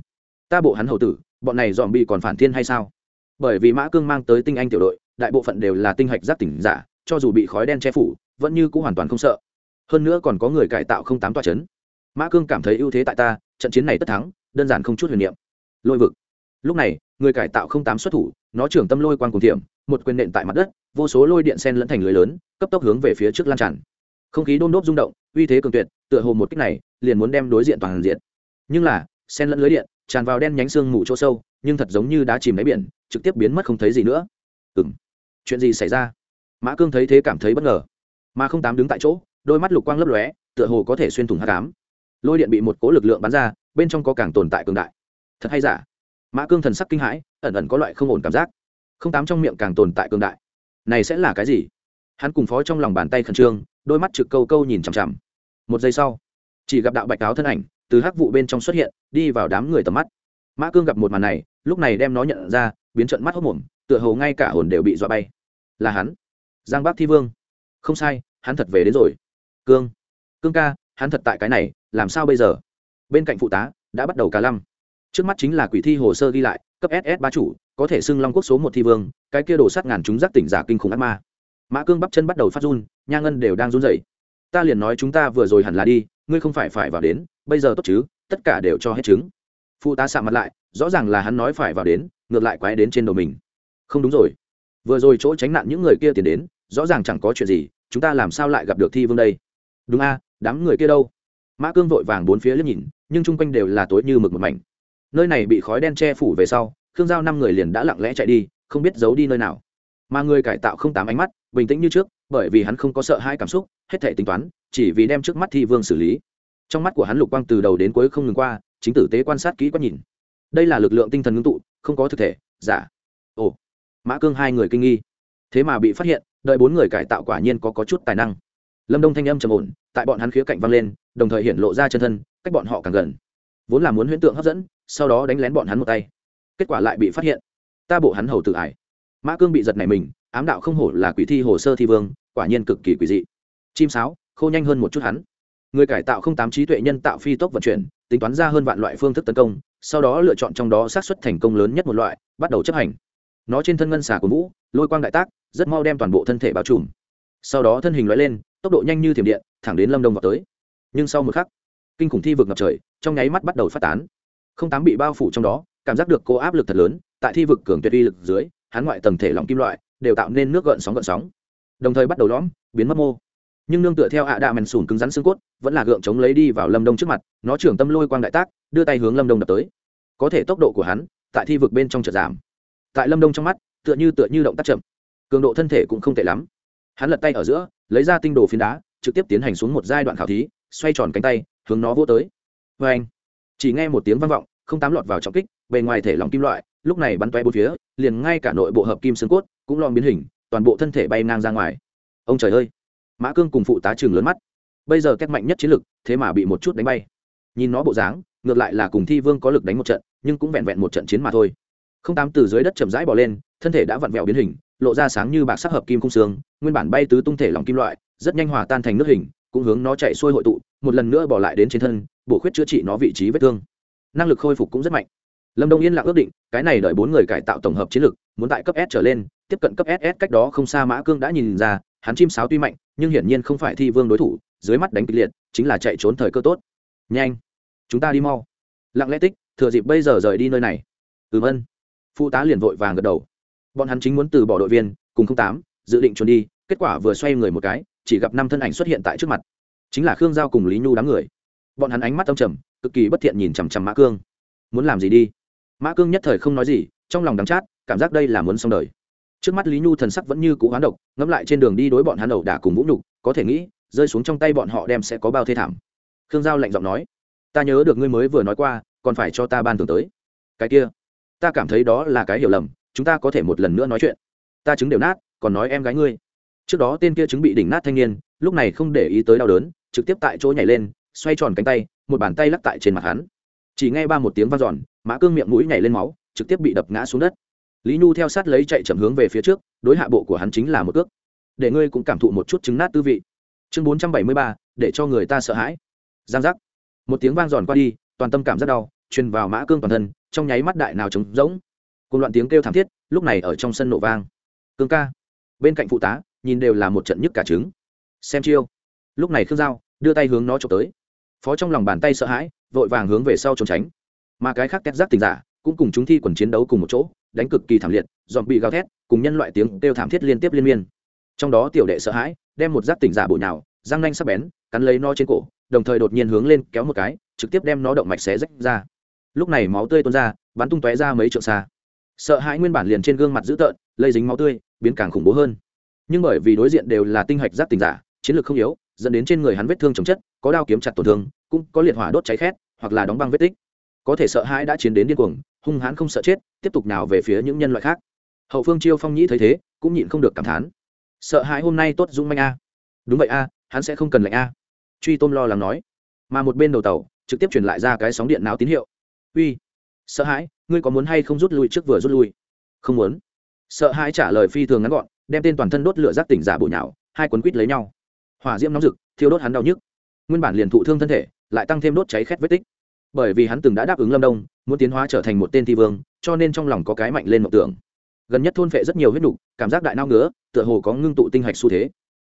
Ta bộ hắn hầu tử, bọn này dòm bị còn phản thiên hay sao? Bởi vì mã cương mang tới tinh anh tiểu đội, đại bộ phận đều là tinh hạch giác tỉnh giả, cho dù bị khói đen che phủ vẫn như cũng hoàn toàn không sợ. Hơn nữa còn có người cải tạo không tám toa c h ấ n mã cương cảm thấy ưu thế tại ta, trận chiến này tất thắng, đơn giản không chút huyền niệm. Lôi vực. Lúc này, người cải tạo không tám xuất thủ, nó trưởng tâm lôi quan cùng thiểm, một quyền nện tại mặt đất, vô số lôi điện sen lẫn thành lưới lớn, cấp tốc hướng về phía trước lan tràn. Không khí đôn đốp rung động, uy thế cường tuyệt, tựa hồ một cách này, liền muốn đem đối diện toàn diện. Nhưng là, sen lẫn lưới điện, tràn vào đen nhánh xương mù chỗ sâu, nhưng thật giống như đã chìm đáy biển, trực tiếp biến mất không thấy gì nữa. Ừ m chuyện gì xảy ra? Mã cương thấy thế cảm thấy bất ngờ mà không tám đứng tại chỗ, đôi mắt lục quang lấp lóe, tựa hồ có thể xuyên thủng hát cám lôi điện bị một cố lực lượng bắn ra, bên trong có càng tồn tại cường đại. Thật hay giả? Mã cương thần sắc kinh hãi, ẩn ẩn có loại không ổn cảm giác. Không tám trong miệng càng tồn tại cường đại. Này sẽ là cái gì? Hắn cùng phó trong lòng bàn tay khẩn trương, đôi mắt trực câu câu nhìn chằm chằm. Một giây sau, chỉ gặp đạo bạch áo thân ảnh từ hắc vụ bên trong xuất hiện, đi vào đám người tầm mắt. Mã cương gặp một màn này, lúc này đem nó nhận ra, biến trận mắt hốc mồm, tựa hồ ngay cả hồn đều bị dọa bay. Là hắn. Giang bác thi vương. Không sai hắn thật về đến rồi. Cương cương ca, hắn thật tại cái này, làm sao bây giờ? Bên cạnh phụ tá, đã bắt đầu cả lăm. Trước mắt chính là quỷ thi hồ sơ ghi lại, cấp ss ba chủ, có thể xưng long quốc số một thi vương, cái kia đổ sát ngàn chúng giác tỉnh giả kinh khủng ác ma. Mã cương bắp chân bắt đầu phát run, nha ngân đều đang run rẩy. Ta liền nói chúng ta vừa rồi hẳn là đi, ngươi không phải phải vào đến, bây giờ tốt chứ, tất cả đều cho hết chứng phụ tá sạ mặt lại, rõ ràng là hắn nói phải vào đến, ngược lại quái đến trên đầu mình. Không đúng rồi. Vừa rồi chỗ tránh nạn những người kia tiền đến, rõ ràng chẳng có chuyện gì chúng ta làm sao lại gặp được thi vương đây? Đúng a, đám người kia đâu? Mã cương vội vàng bốn phía liếc nhìn, nhưng chung quanh đều là tối như mực một mảnh. Nơi này bị khói đen che phủ về sau, khương giao năm người liền đã lặng lẽ chạy đi, không biết giấu đi nơi nào. Mà người cải tạo không tám ánh mắt, bình tĩnh như trước, bởi vì hắn không có sợ hai cảm xúc, hết thể tính toán, chỉ vì đem trước mắt thi vương xử lý. Trong mắt của hắn lục quang từ đầu đến cuối không ngừng qua, chính tử tế quan sát kỹ quá nhìn. Đây là lực lượng tinh thần ngưng tụ, không có thực thể, giả. Ồ, mã cương hai người kinh nghi. Thế mà bị phát hiện đợi bốn người cải tạo quả nhiên có, có chút tài năng. Lâm đông thanh âm trầm ổn tại bọn hắn khía cạnh văng lên đồng thời hiện lộ ra chân thân cách bọn họ càng gần. Vốn là muốn huyễn tượng hấp dẫn sau đó đánh lén bọn hắn một tay. Kết quả lại bị phát hiện. Ta bộ hắn hầu tự ải. Mã cương bị giật này mình ám đạo không hổ là quỷ thi hồ sơ thi vương quả nhiên cực kỳ quỷ dị. Chim sáo khô nhanh hơn một chút hắn. Người cải tạo không tám trí tuệ nhân tạo phi tốc vận chuyển tính toán ra hơn vạn loại phương thức tấn công sau đó lựa chọn trong đó xác suất thành công lớn nhất một loại bắt đầu chấp hành. Nó trên thân ngân xà của vũ lôi quang đại tác rất mau đem toàn bộ thân thể bao trùm. Sau đó thân hình loại lên, tốc độ nhanh như thiểm điện, thẳng đến lâm đông vào tới. Nhưng sau một khắc, kinh khủng thi vực ngập trời, trong nháy mắt bắt đầu phát tán. Không tám bị bao phủ trong đó, cảm giác được cô áp lực thật lớn, tại thi vực cường tuyệt uy lực dưới, hắn ngoại tầng thể lỏng kim loại, đều tạo nên nước gợn sóng gợn sóng. Đồng thời bắt đầu lõm, biến mất mô. Nhưng nương tựa theo hạ đạ mèn sùn cứng rắn xương cốt, vẫn là gượng chống lấy đi vào lâm đông trước mặt, nó trưởng tâm lôi quang đại tác, đưa tay hướng lâm đông đập tới. Có thể tốc độ của hắn, tại thi vực bên trong chợt giảm. Tại lâm đông trong mắt, tựa như tựa như động tác chậm cường độ thân thể cũng không tệ lắm. Hắn lật tay ở giữa, lấy ra tinh đồ phiến đá, trực tiếp tiến hành xuống một giai đoạn khảo thí, xoay tròn cánh tay, hướng nó vô tới. Vê anh chỉ nghe một tiếng vang vọng, không tám lọt vào trọng kích, bề ngoài thể lòng kim loại, lúc này bắn toe bốn phía, liền ngay cả nội bộ hợp kim xương cốt cũng lon biến hình, toàn bộ thân thể bay ngang ra ngoài. Ông trời ơi! Mã cương cùng phụ tá trường lớn mắt. Bây giờ cách mạnh nhất chiến lực, thế mà bị một chút đánh bay. Nhìn nó bộ dáng, ngược lại là cùng thi vương có lực đánh một trận, nhưng cũng vẹn vẹn một trận chiến mà thôi. Không tám từ dưới đất chậm rãi bỏ lên, thân thể đã vặn vẹo biến hình lộ ra sáng như bạc sắc hợp kim cung xương, nguyên bản bay tứ tung thể lòng kim loại, rất nhanh hòa tan thành nước hình, cũng hướng nó chạy xuôi hội tụ, một lần nữa bỏ lại đến trên thân, bổ khuyết chữa trị nó vị trí vết thương. Năng lực khôi phục cũng rất mạnh. Lâm đông yên lặng ước định, cái này đợi bốn người cải tạo tổng hợp chiến lực muốn tại cấp s trở lên, tiếp cận cấp ss cách đó không xa mã cương đã nhìn ra, hắn chim sáo tuy mạnh, nhưng hiển nhiên không phải thi vương đối thủ, dưới mắt đánh kịch liệt, chính là chạy trốn thời cơ tốt. Nhanh, chúng ta đi mau. Lặng lẽ tích, thừa dịp bây giờ rời đi nơi này. Ừm ân. Phụ tá liền vội vàng gật đầu bọn hắn chính muốn từ bỏ đội viên, cùng không tám, dự định trốn đi, kết quả vừa xoay người một cái, chỉ gặp năm thân ảnh xuất hiện tại trước mặt. Chính là khương giao cùng lý nhu đám người. Bọn hắn ánh mắt âm trầm, cực kỳ bất thiện nhìn chằm chằm mã cương. Muốn làm gì đi? Mã cương nhất thời không nói gì, trong lòng đắng chát, cảm giác đây là muốn xong đời. Trước mắt lý nhu thần sắc vẫn như cũ hoán độc, ngẫm lại trên đường đi đối bọn hắn ẩu đả cùng vũ nhục, có thể nghĩ, rơi xuống trong tay bọn họ đem sẽ có bao thê thảm. Khương giao lạnh giọng nói, ta nhớ được ngươi mới vừa nói qua, còn phải cho ta ban tưởng tới. Cái kia, ta cảm thấy đó là cái hiểu lầm chúng ta có thể một lần nữa nói chuyện. Ta chứng đều nát, còn nói em gái ngươi. Trước đó tên kia chứng bị đỉnh nát thanh niên, lúc này không để ý tới đau đớn, trực tiếp tại chỗ nhảy lên, xoay tròn cánh tay, một bàn tay lắc tại trên mặt hắn. Chỉ nghe ba một tiếng vang giòn mã cương miệng mũi nhảy lên máu, trực tiếp bị đập ngã xuống đất. Lý nhu theo sát lấy chạy chậm hướng về phía trước, đối hạ bộ của hắn chính là một cước để ngươi cũng cảm thụ một chút trứng nát tư vị. Chương bốn trăm bảy mươi ba, để cho người ta sợ hãi. Giang giác. Một tiếng vang giòn qua đi, toàn tâm cảm rất đau, truyền vào mã cương toàn thân, trong nháy mắt đại nào trống rỗng cùng loạn tiếng kêu thảm thiết, lúc này ở trong sân nổ vang. Cương ca. Bên cạnh phụ tá, nhìn đều là một trận nhức cả trứng. Xem chiêu. Lúc này khương giao, đưa tay hướng nó trộm tới. Phó trong lòng bàn tay sợ hãi, vội vàng hướng về sau trốn tránh. Mà cái khác két giác tình giả, cũng cùng chúng thi quần chiến đấu cùng một chỗ, đánh cực kỳ thảm liệt dọn bị gào thét, cùng nhân loại tiếng kêu thảm thiết liên tiếp liên miên. Trong đó tiểu đệ sợ hãi, đem một giác tỉnh giả bụi nào răng nanh sắc bén, cắn lấy nó trên cổ, đồng thời đột nhiên hướng lên kéo một cái, trực tiếp đem nó động mạch xé rách ra. Lúc này máu tươi tuôn ra, bắn tung tóe ra mấy trượng xa sợ hãi nguyên bản liền trên gương mặt dữ tợn, lây dính máu tươi, biến càng khủng bố hơn. Nhưng bởi vì đối diện đều là tinh hạch giáp tình giả, chiến lược không yếu, dẫn đến trên người hắn vết thương chồng chất, có đao kiếm chặt tổn thương, cũng có liệt hỏa đốt cháy khét, hoặc là đóng băng vết tích. Có thể sợ hãi đã chiến đến điên cuồng, hung hãn không sợ chết, tiếp tục nào về phía những nhân loại khác. Hậu phương chiêu phong nhĩ thấy thế, cũng nhịn không được cảm thán. Sợ hãi hôm nay tốt dung manh a. Đúng vậy a, hắn sẽ không cần lệnh a. Truy tôm lo lắng nói. Mà một bên đầu tàu, trực tiếp truyền lại ra cái sóng điện não tín hiệu. Uy, sợ hãi ngươi có muốn hay không rút lui trước vừa rút lui? Không muốn. Sợ hãi trả lời phi thường ngắn gọn đem tên toàn thân đốt lửa giác tỉnh giả bụi nhào hai quấn quít lấy nhau. Hỏa diễm nóng rực thiêu đốt hắn đau nhức. Nguyên bản liền thụ thương thân thể lại tăng thêm đốt cháy khét vết tích. Bởi vì hắn từng đã đáp ứng lâm đông muốn tiến hóa trở thành một tên thi vương cho nên trong lòng có cái mạnh lên mộng tưởng. Gần nhất thôn phệ rất nhiều huyết đủ, cảm giác đại nao ngứa tựa hồ có ngưng tụ tinh hạch xu thế.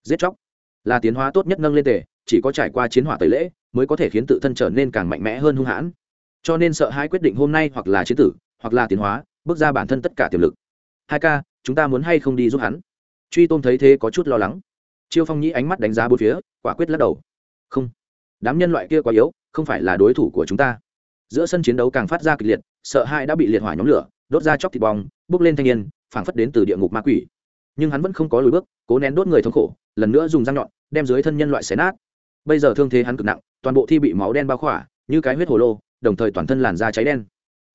Giết chóc. Là tiến hóa tốt nhất nâng lên tề chỉ có trải qua chiến hỏa tẩy lễ mới có thể khiến tự thân trở nên càng mạnh mẽ hơn hung hãn cho nên sợ hai quyết định hôm nay hoặc là chiến tử, hoặc là tiến hóa, bước ra bản thân tất cả tiềm lực. Hai ca, chúng ta muốn hay không đi giúp hắn? Truy tôn thấy thế có chút lo lắng. Chiêu phong nhĩ ánh mắt đánh giá bốn phía, quả quyết lắc đầu. Không. Đám nhân loại kia quá yếu, không phải là đối thủ của chúng ta. Giữa sân chiến đấu càng phát ra kịch liệt, sợ hai đã bị liệt hỏa nhóm lửa, đốt ra chóc thịt bong bước lên thanh niên, phảng phất đến từ địa ngục ma quỷ. Nhưng hắn vẫn không có lùi bước, cố nén đốt người thống khổ, lần nữa dùng răng nhọn, đem dưới thân nhân loại xé nát. Bây giờ thương thế hắn cực nặng, toàn bộ thi bị máu đen bao khỏa, như cái huyết hồ lô đồng thời toàn thân làn da cháy đen.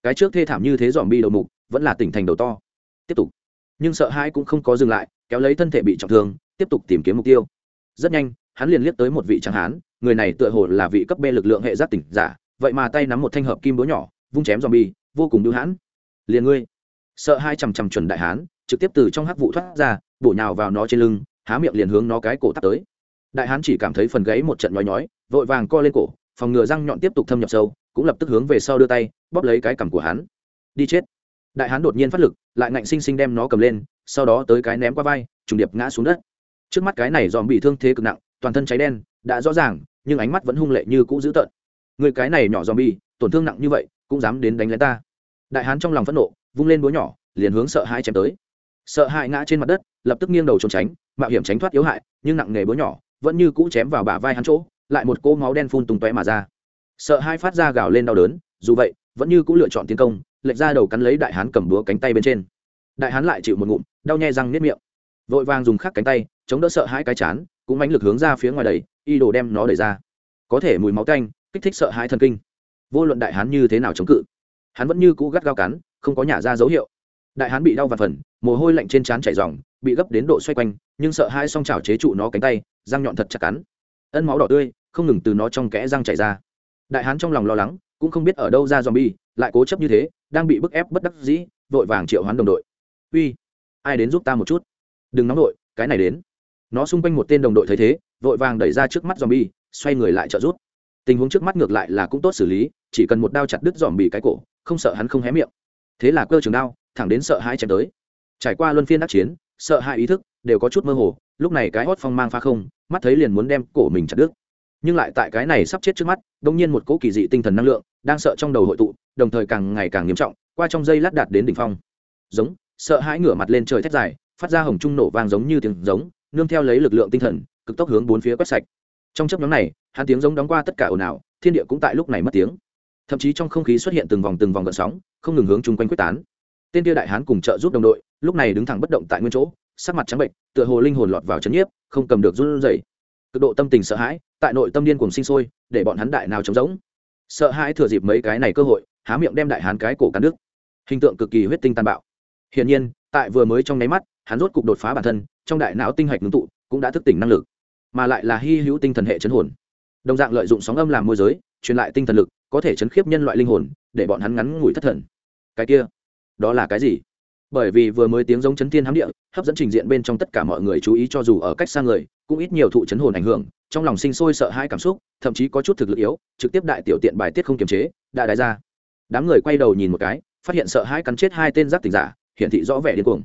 Cái trước thê thảm như thế dòm bi đầu mục, vẫn là tỉnh thành đầu to. Tiếp tục. Nhưng sợ hãi cũng không có dừng lại, kéo lấy thân thể bị trọng thương, tiếp tục tìm kiếm mục tiêu. Rất nhanh, hắn liền liếc tới một vị tráng hán, người này tựa hồ là vị cấp b lực lượng hệ giác tỉnh giả, vậy mà tay nắm một thanh hợp kim búa nhỏ, vung chém dòm bi, vô cùng đưu hãn. Liền ngươi. Sợ hai chằm chằm chuẩn đại hán, trực tiếp từ trong hắc vụ thoát ra, bổ nhào vào nó trên lưng, há miệng liền hướng nó cái cổ tắt tới. Đại hán chỉ cảm thấy phần gáy một trận nhói nhói, vội vàng co lên cổ, phòng ngừa răng nhọn tiếp tục thâm nhập sâu cũng lập tức hướng về sau đưa tay, bóp lấy cái cằm của hắn. Đi chết. Đại hán đột nhiên phát lực, lại ngạnh sinh sinh đem nó cầm lên, sau đó tới cái ném qua vai, trùng điệp ngã xuống đất. Trước mắt cái này dòm bị thương thế cực nặng, toàn thân cháy đen, đã rõ ràng, nhưng ánh mắt vẫn hung lệ như cũ dữ tợn. Người cái này nhỏ dòm bị, tổn thương nặng như vậy, cũng dám đến đánh lén ta. Đại hán trong lòng phẫn nộ, vung lên búa nhỏ, liền hướng sợ hai chém tới. Sợ hãi ngã trên mặt đất, lập tức nghiêng đầu trốn tránh, mạo hiểm tránh thoát yếu hại, nhưng nặng nghề búa nhỏ, vẫn như cũ chém vào bả vai hắn chỗ, lại một cô máu đen phun tung tóe mà ra sợ hai phát ra gào lên đau đớn, dù vậy, vẫn như cũ lựa chọn tiến công, lệch ra đầu cắn lấy đại hán cầm búa cánh tay bên trên. Đại hán lại chịu một ngụm, đau nhai răng nếp miệng. Vội vàng dùng khắc cánh tay, chống đỡ sợ hãi cái chán, cũng mãnh lực hướng ra phía ngoài đầy y đồ đem nó đẩy ra. Có thể mùi máu tanh, kích thích sợ hãi thần kinh. Vô luận đại hán như thế nào chống cự, hắn vẫn như cũ gắt gao cắn, không có nhả ra dấu hiệu. Đại hán bị đau và phần, mồ hôi lạnh trên trán chảy ròng, bị gấp đến độ xoay quanh, nhưng sợ hai song chảo chế trụ nó cánh tay, răng nhọn thật chặt cắn. Ân máu đỏ tươi, không ngừng từ nó trong kẽ răng chảy ra đại hán trong lòng lo lắng, cũng không biết ở đâu ra zombie, lại cố chấp như thế, đang bị bức ép bất đắc dĩ, vội vàng triệu hoán đồng đội. Uy, ai đến giúp ta một chút? Đừng nóng đội cái này đến. Nó xung quanh một tên đồng đội thấy thế, vội vàng đẩy ra trước mắt zombie, xoay người lại trợ giúp. Tình huống trước mắt ngược lại là cũng tốt xử lý, chỉ cần một đao chặt đứt dòm cái cổ, không sợ hắn không hé miệng. Thế là cơ trường đao, thẳng đến sợ hãi chém tới. Trải qua luân phiên đắc chiến, sợ hãi ý thức đều có chút mơ hồ, lúc này cái hót phong mang pha không, mắt thấy liền muốn đem cổ mình chặt đứt nhưng lại tại cái này sắp chết trước mắt đông nhiên một cỗ kỳ dị tinh thần năng lượng đang sợ trong đầu hội tụ, đồng thời càng ngày càng nghiêm trọng, qua trong dây lát đạt đến đỉnh phong. Giống, sợ hãi ngửa mặt lên trời thét dài, phát ra hồng trung nổ vang giống như tiếng giống, nương theo lấy lực lượng tinh thần, cực tốc hướng bốn phía quét sạch. Trong chấp nhóm này, hắn tiếng giống đóng qua tất cả ồn ào, thiên địa cũng tại lúc này mất tiếng. Thậm chí trong không khí xuất hiện từng vòng từng vòng gợn sóng, không ngừng hướng chung quanh quyết tán. Tên tia đại hán cùng trợ giúp đồng đội, lúc này đứng thẳng bất động tại nguyên chỗ, sắc mặt trắng bệnh tựa hồ linh hồn lọt vào c nhiếp, không cầm được run rẩy. Cực độ tâm tình sợ hãi tại nội tâm điên cùng sinh sôi, để bọn hắn đại nào trống rỗng. Sợ hãi thừa dịp mấy cái này cơ hội, há miệng đem đại hán cái cổ cắn đứt. Hình tượng cực kỳ huyết tinh tàn bạo. Hiển nhiên, tại vừa mới trong nháy mắt, hắn rốt cục đột phá bản thân, trong đại não tinh hạch ngưng tụ, cũng đã thức tỉnh năng lực. Mà lại là hy hữu tinh thần hệ chấn hồn. Đồng dạng lợi dụng sóng âm làm môi giới, truyền lại tinh thần lực, có thể chấn khiếp nhân loại linh hồn, để bọn hắn ngắn ngủi thất thần. Cái kia, đó là cái gì? Bởi vì vừa mới tiếng giống chấn thiên hám địa, hấp dẫn trình diện bên trong tất cả mọi người chú ý cho dù ở cách xa người, cũng ít nhiều thụ chấn hồn ảnh hưởng trong lòng sinh sôi sợ hãi cảm xúc, thậm chí có chút thực lực yếu, trực tiếp đại tiểu tiện bài tiết không kiềm chế, đã đái ra. Đám người quay đầu nhìn một cái, phát hiện sợ hãi cắn chết hai tên giác tỉnh giả, hiển thị rõ vẻ điên cuồng.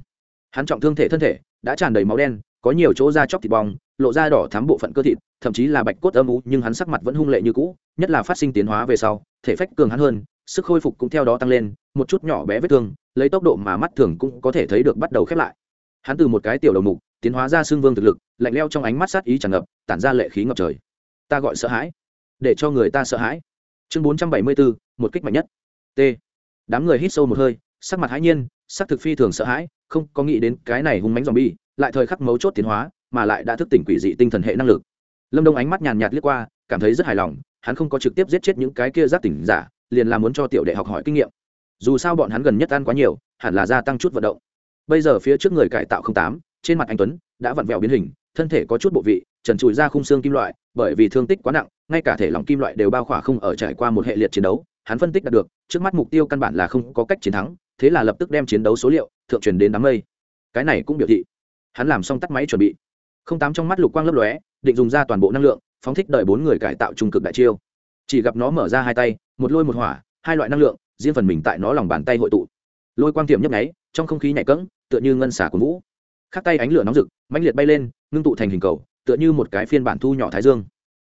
Hắn trọng thương thể thân thể, đã tràn đầy máu đen, có nhiều chỗ da chóc thịt bong, lộ ra đỏ thắm bộ phận cơ thịt, thậm chí là bạch cốt âm u, nhưng hắn sắc mặt vẫn hung lệ như cũ, nhất là phát sinh tiến hóa về sau, thể phách cường hắn hơn, sức khôi phục cũng theo đó tăng lên, một chút nhỏ bé vết thương, lấy tốc độ mà mắt thường cũng có thể thấy được bắt đầu khép lại. Hắn từ một cái tiểu đầu mục tiến hóa ra xương vương thực lực, lạnh leo trong ánh mắt sát ý tràn ngập, tản ra lệ khí ngập trời. Ta gọi sợ hãi, để cho người ta sợ hãi. Chương bốn trăm bảy mươi bốn một kích mạnh nhất. T. Đám người hít sâu một hơi, sắc mặt hãi nhiên, sắc thực phi thường sợ hãi, không có nghĩ đến cái này hung mánh dòm bi lại thời khắc mấu chốt tiến hóa, mà lại đã thức tỉnh quỷ dị tinh thần hệ năng lực. Lâm đông ánh mắt nhàn nhạt liếc qua, cảm thấy rất hài lòng, hắn không có trực tiếp giết chết những cái kia giác tỉnh giả, liền là muốn cho tiểu đệ học hỏi kinh nghiệm. Dù sao bọn hắn gần nhất ăn quá nhiều, hẳn là gia tăng chút vận động. Bây giờ phía trước người cải tạo không tám trên mặt anh tuấn đã vặn vẹo biến hình, thân thể có chút bộ vị, trần trụi ra khung xương kim loại, bởi vì thương tích quá nặng, ngay cả thể lỏng kim loại đều bao khỏa không ở trải qua một hệ liệt chiến đấu, hắn phân tích đạt được, trước mắt mục tiêu căn bản là không có cách chiến thắng, thế là lập tức đem chiến đấu số liệu, thượng truyền đến đám mây. Cái này cũng biểu thị, hắn làm xong tắt máy chuẩn bị. Không tám trong mắt lục quang lấp lóe, định dùng ra toàn bộ năng lượng, phóng thích đợi bốn người cải tạo trung cực đại chiêu. Chỉ gặp nó mở ra hai tay, một lôi một hỏa, hai loại năng lượng, riêng phần mình tại nó lòng bàn tay hội tụ. Lôi quang tiệm nhấp nháy, trong không khí nhảy cẫng, tựa như ngân xả của vũ khắc tay ánh lửa nóng rực, mãnh liệt bay lên, ngưng tụ thành hình cầu, tựa như một cái phiên bản thu nhỏ thái dương.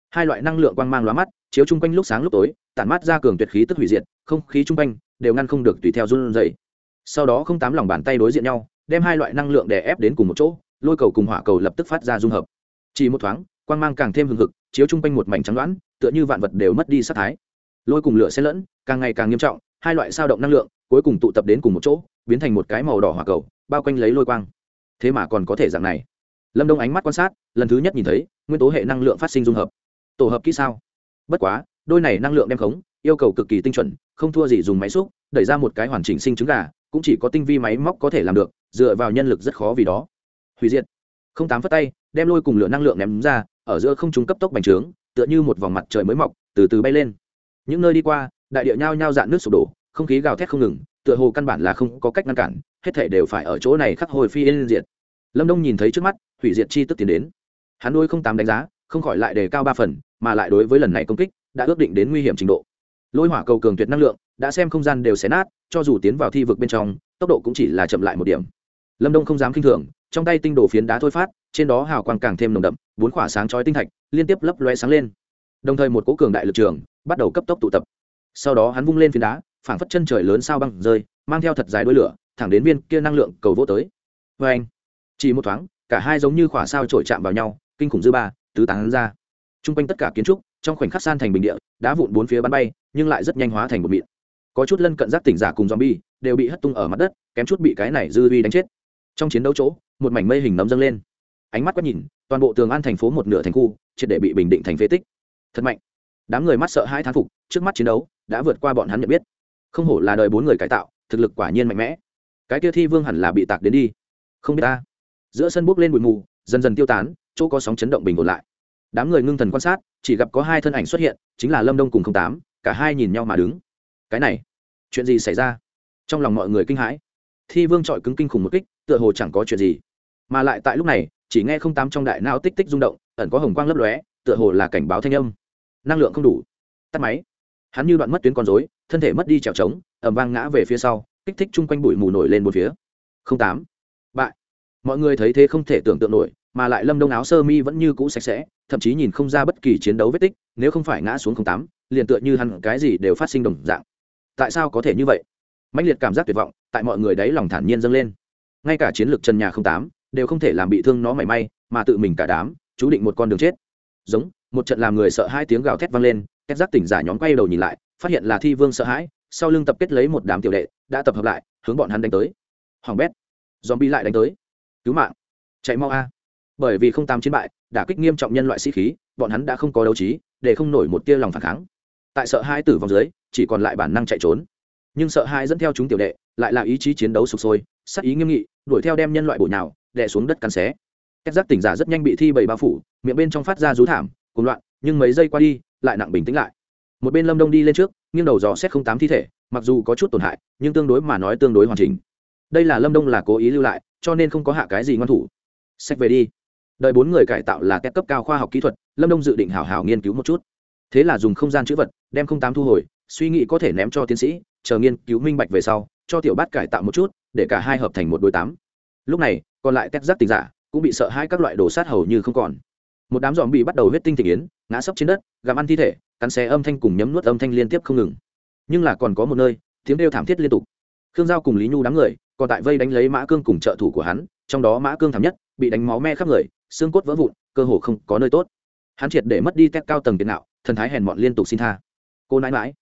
Hai loại năng lượng quang mang lóa mắt, chiếu chung quanh lúc sáng lúc tối, tản mát ra cường tuyệt khí tức hủy diệt, không khí chung quanh đều ngăn không được tùy theo run dày sau đó không tám lòng bàn tay đối diện nhau, đem hai loại năng lượng đè ép đến cùng một chỗ, lôi cầu cùng hỏa cầu lập tức phát ra dung hợp. Chỉ một thoáng, quang mang càng thêm hừng hực, chiếu chung quanh một mảnh trắng đoán tựa như vạn vật đều mất đi sát thái. Lôi cùng lửa xen lẫn, càng ngày càng nghiêm trọng, hai loại sao động năng lượng cuối cùng tụ tập đến cùng một chỗ, biến thành một cái màu đỏ hỏa cầu, bao quanh lấy lôi quang thế mà còn có thể dạng này. Lâm đông ánh mắt quan sát, lần thứ nhất nhìn thấy, nguyên tố hệ năng lượng phát sinh dung hợp. Tổ hợp kỹ sao? Bất quá, đôi này năng lượng đem khống, yêu cầu cực kỳ tinh chuẩn, không thua gì dùng máy xúc, đẩy ra một cái hoàn chỉnh sinh trứng gà, cũng chỉ có tinh vi máy móc có thể làm được, dựa vào nhân lực rất khó vì đó. Hủy diệt. Không tám phất tay, đem lôi cùng lửa năng lượng ném ra, ở giữa không trung cấp tốc bành trướng, tựa như một vòng mặt trời mới mọc, từ từ bay lên. Những nơi đi qua, đại địa nhao nhao dạn nước sụp đổ, không khí gào thét không ngừng, tựa hồ căn bản là không có cách ngăn cản hết thể đều phải ở chỗ này khắc hồi phi yên diệt. Lâm đông nhìn thấy trước mắt, hủy diệt chi tức tiến đến. Hắn nuôi không tám đánh giá, không khỏi lại đề cao ba phần, mà lại đối với lần này công kích, đã ước định đến nguy hiểm trình độ. Lôi hỏa cầu cường tuyệt năng lượng, đã xem không gian đều xé nát, cho dù tiến vào thi vực bên trong, tốc độ cũng chỉ là chậm lại một điểm. Lâm đông không dám k i n h thường, trong tay tinh đồ phiến đá thôi phát, trên đó hào quang càng thêm nồng đậm, bốn khỏa sáng chói tinh thạch liên tiếp lấp loe sáng lên. Đồng thời một cố cường đại lực trường bắt đầu cấp tốc tụ tập. Sau đó hắn vung lên phiến đá, phảng phất chân trời lớn sao băng rơi, mang theo thật dài đuôi lửa thẳng đến viên kia năng lượng cầu vô tới. Vê anh, chỉ một thoáng, cả hai giống như khỏa sao trổi chạm vào nhau, kinh khủng dư ba, tứ tán ra. T r u n g quanh tất cả kiến trúc, trong khoảnh khắc san thành bình địa, đá vụn bốn phía bắn bay, nhưng lại rất nhanh hóa thành một mịn. Có chút lân cận giác tỉnh giả cùng z o m bi e đều bị hất tung ở mặt đất, kém chút bị cái này dư vi đánh chết. Trong chiến đấu chỗ, một mảnh mây hình nấm dâng lên. Ánh mắt quét nhìn, toàn bộ tường an thành phố một nửa thành khu, triệt để bị bình định thành phế tích. Thật mạnh. Đám người mắt sợ hai thán phục, trước mắt chiến đấu đã vượt qua bọn hắn nhận biết. Không hổ là đời bốn người cải tạo, thực lực quả nhiên mạnh mẽ cái kia thi vương hẳn là bị tạc đến đi. Không biết ta. Giữa sân bốc lên bụi mù, dần dần tiêu tán, chỗ có sóng chấn động bình ổn lại. Đám người ngưng thần quan sát, chỉ gặp có hai thân ảnh xuất hiện, chính là lâm đông cùng không tám, cả hai nhìn nhau mà đứng. Cái này, chuyện gì xảy ra? Trong lòng mọi người kinh hãi. Thi vương trọi cứng kinh khủng một kích, tựa hồ chẳng có chuyện gì. Mà lại tại lúc này, chỉ nghe không tám trong đại não tích tích rung động, ẩn có hồng quang lấp lóe, tựa hồ là cảnh báo thanh âm. Năng lượng không đủ. Tắt máy. Hắn như đoạn mất tuyến con dối thân thể mất đi trèo trống ẩm vang ngã về phía sau kích thích chung quanh bụi mù nổi lên một phía. Không tám. Bại. Mọi người thấy thế không thể tưởng tượng nổi, mà lại lâm đông áo sơ mi vẫn như cũ sạch sẽ, thậm chí nhìn không ra bất kỳ chiến đấu vết tích, nếu không phải ngã xuống không tám, liền tựa như hẳn cái gì đều phát sinh đồng dạng. Tại sao có thể như vậy? Mạnh liệt cảm giác tuyệt vọng, tại mọi người đấy lòng thản nhiên dâng lên. Ngay cả chiến lược trần nhà không tám, đều không thể làm bị thương nó mảy may, mà tự mình cả đám, chú định một con đường chết. Giống, một trận làm người sợ hai tiếng gào thét vang lên két giác tỉnh giả nhóm quay đầu nhìn lại, phát hiện là thi vương sợ hãi sau lưng tập kết lấy một đám tiểu đệ, đã tập hợp lại, hướng bọn hắn đánh tới. Hoàng bét dòm bi lại đánh tới. Cứu mạng. Chạy mau a. Bởi vì không tám chiến bại đã kích nghiêm trọng nhân loại sĩ khí, bọn hắn đã không có đấu trí, để không nổi một tia lòng phản kháng. Tại sợ hai tử vong dưới, chỉ còn lại bản năng chạy trốn. Nhưng sợ hai dẫn theo chúng tiểu đệ, lại là ý chí chiến đấu sụp sôi sắc ý nghiêm nghị, đuổi theo đem nhân loại bổ nào đè xuống đất cắn xé. Các giác tỉnh giả rất nhanh bị thi bầy bao phủ, miệng bên trong phát ra rú thảm cùng loạn, nhưng mấy giây qua đi, lại nặng bình tĩnh lại một bên lâm đông đi lên trước nghiêng đầu dò xét không tám thi thể mặc dù có chút tổn hại nhưng tương đối mà nói tương đối hoàn chỉnh đây là lâm đông là cố ý lưu lại cho nên không có hạ cái gì ngon thủ sách về đi đợi bốn người cải tạo là các cấp cao khoa học kỹ thuật lâm đông dự định hào hào nghiên cứu một chút thế là dùng không gian chữ vật đem không tám thu hồi suy nghĩ có thể ném cho tiến sĩ chờ nghiên cứu minh bạch về sau cho tiểu bát cải tạo một chút để cả hai hợp thành một đôi tám lúc này còn lại tép giác tình giả cũng bị sợ hai các loại đồ sát hầu như không còn một đám dòm bị bắt đầu huyết tinh tình yến ngã sấp trên đất, gặm ăn thi thể, cắn xé âm thanh cùng nhấm nuốt âm thanh liên tiếp không ngừng. Nhưng là còn có một nơi, tiếng đêu thảm thiết liên tục. Khương giao cùng lý nhu đám người, còn tại vây đánh lấy mã cương cùng trợ thủ của hắn, trong đó mã cương thảm nhất, bị đánh máu me khắp người, xương cốt vỡ vụn, cơ hồ không có nơi tốt. Hắn triệt để mất đi tét cao tầng tiền nạo, thần thái hèn mọn liên tục xin tha. Cô nãi mãi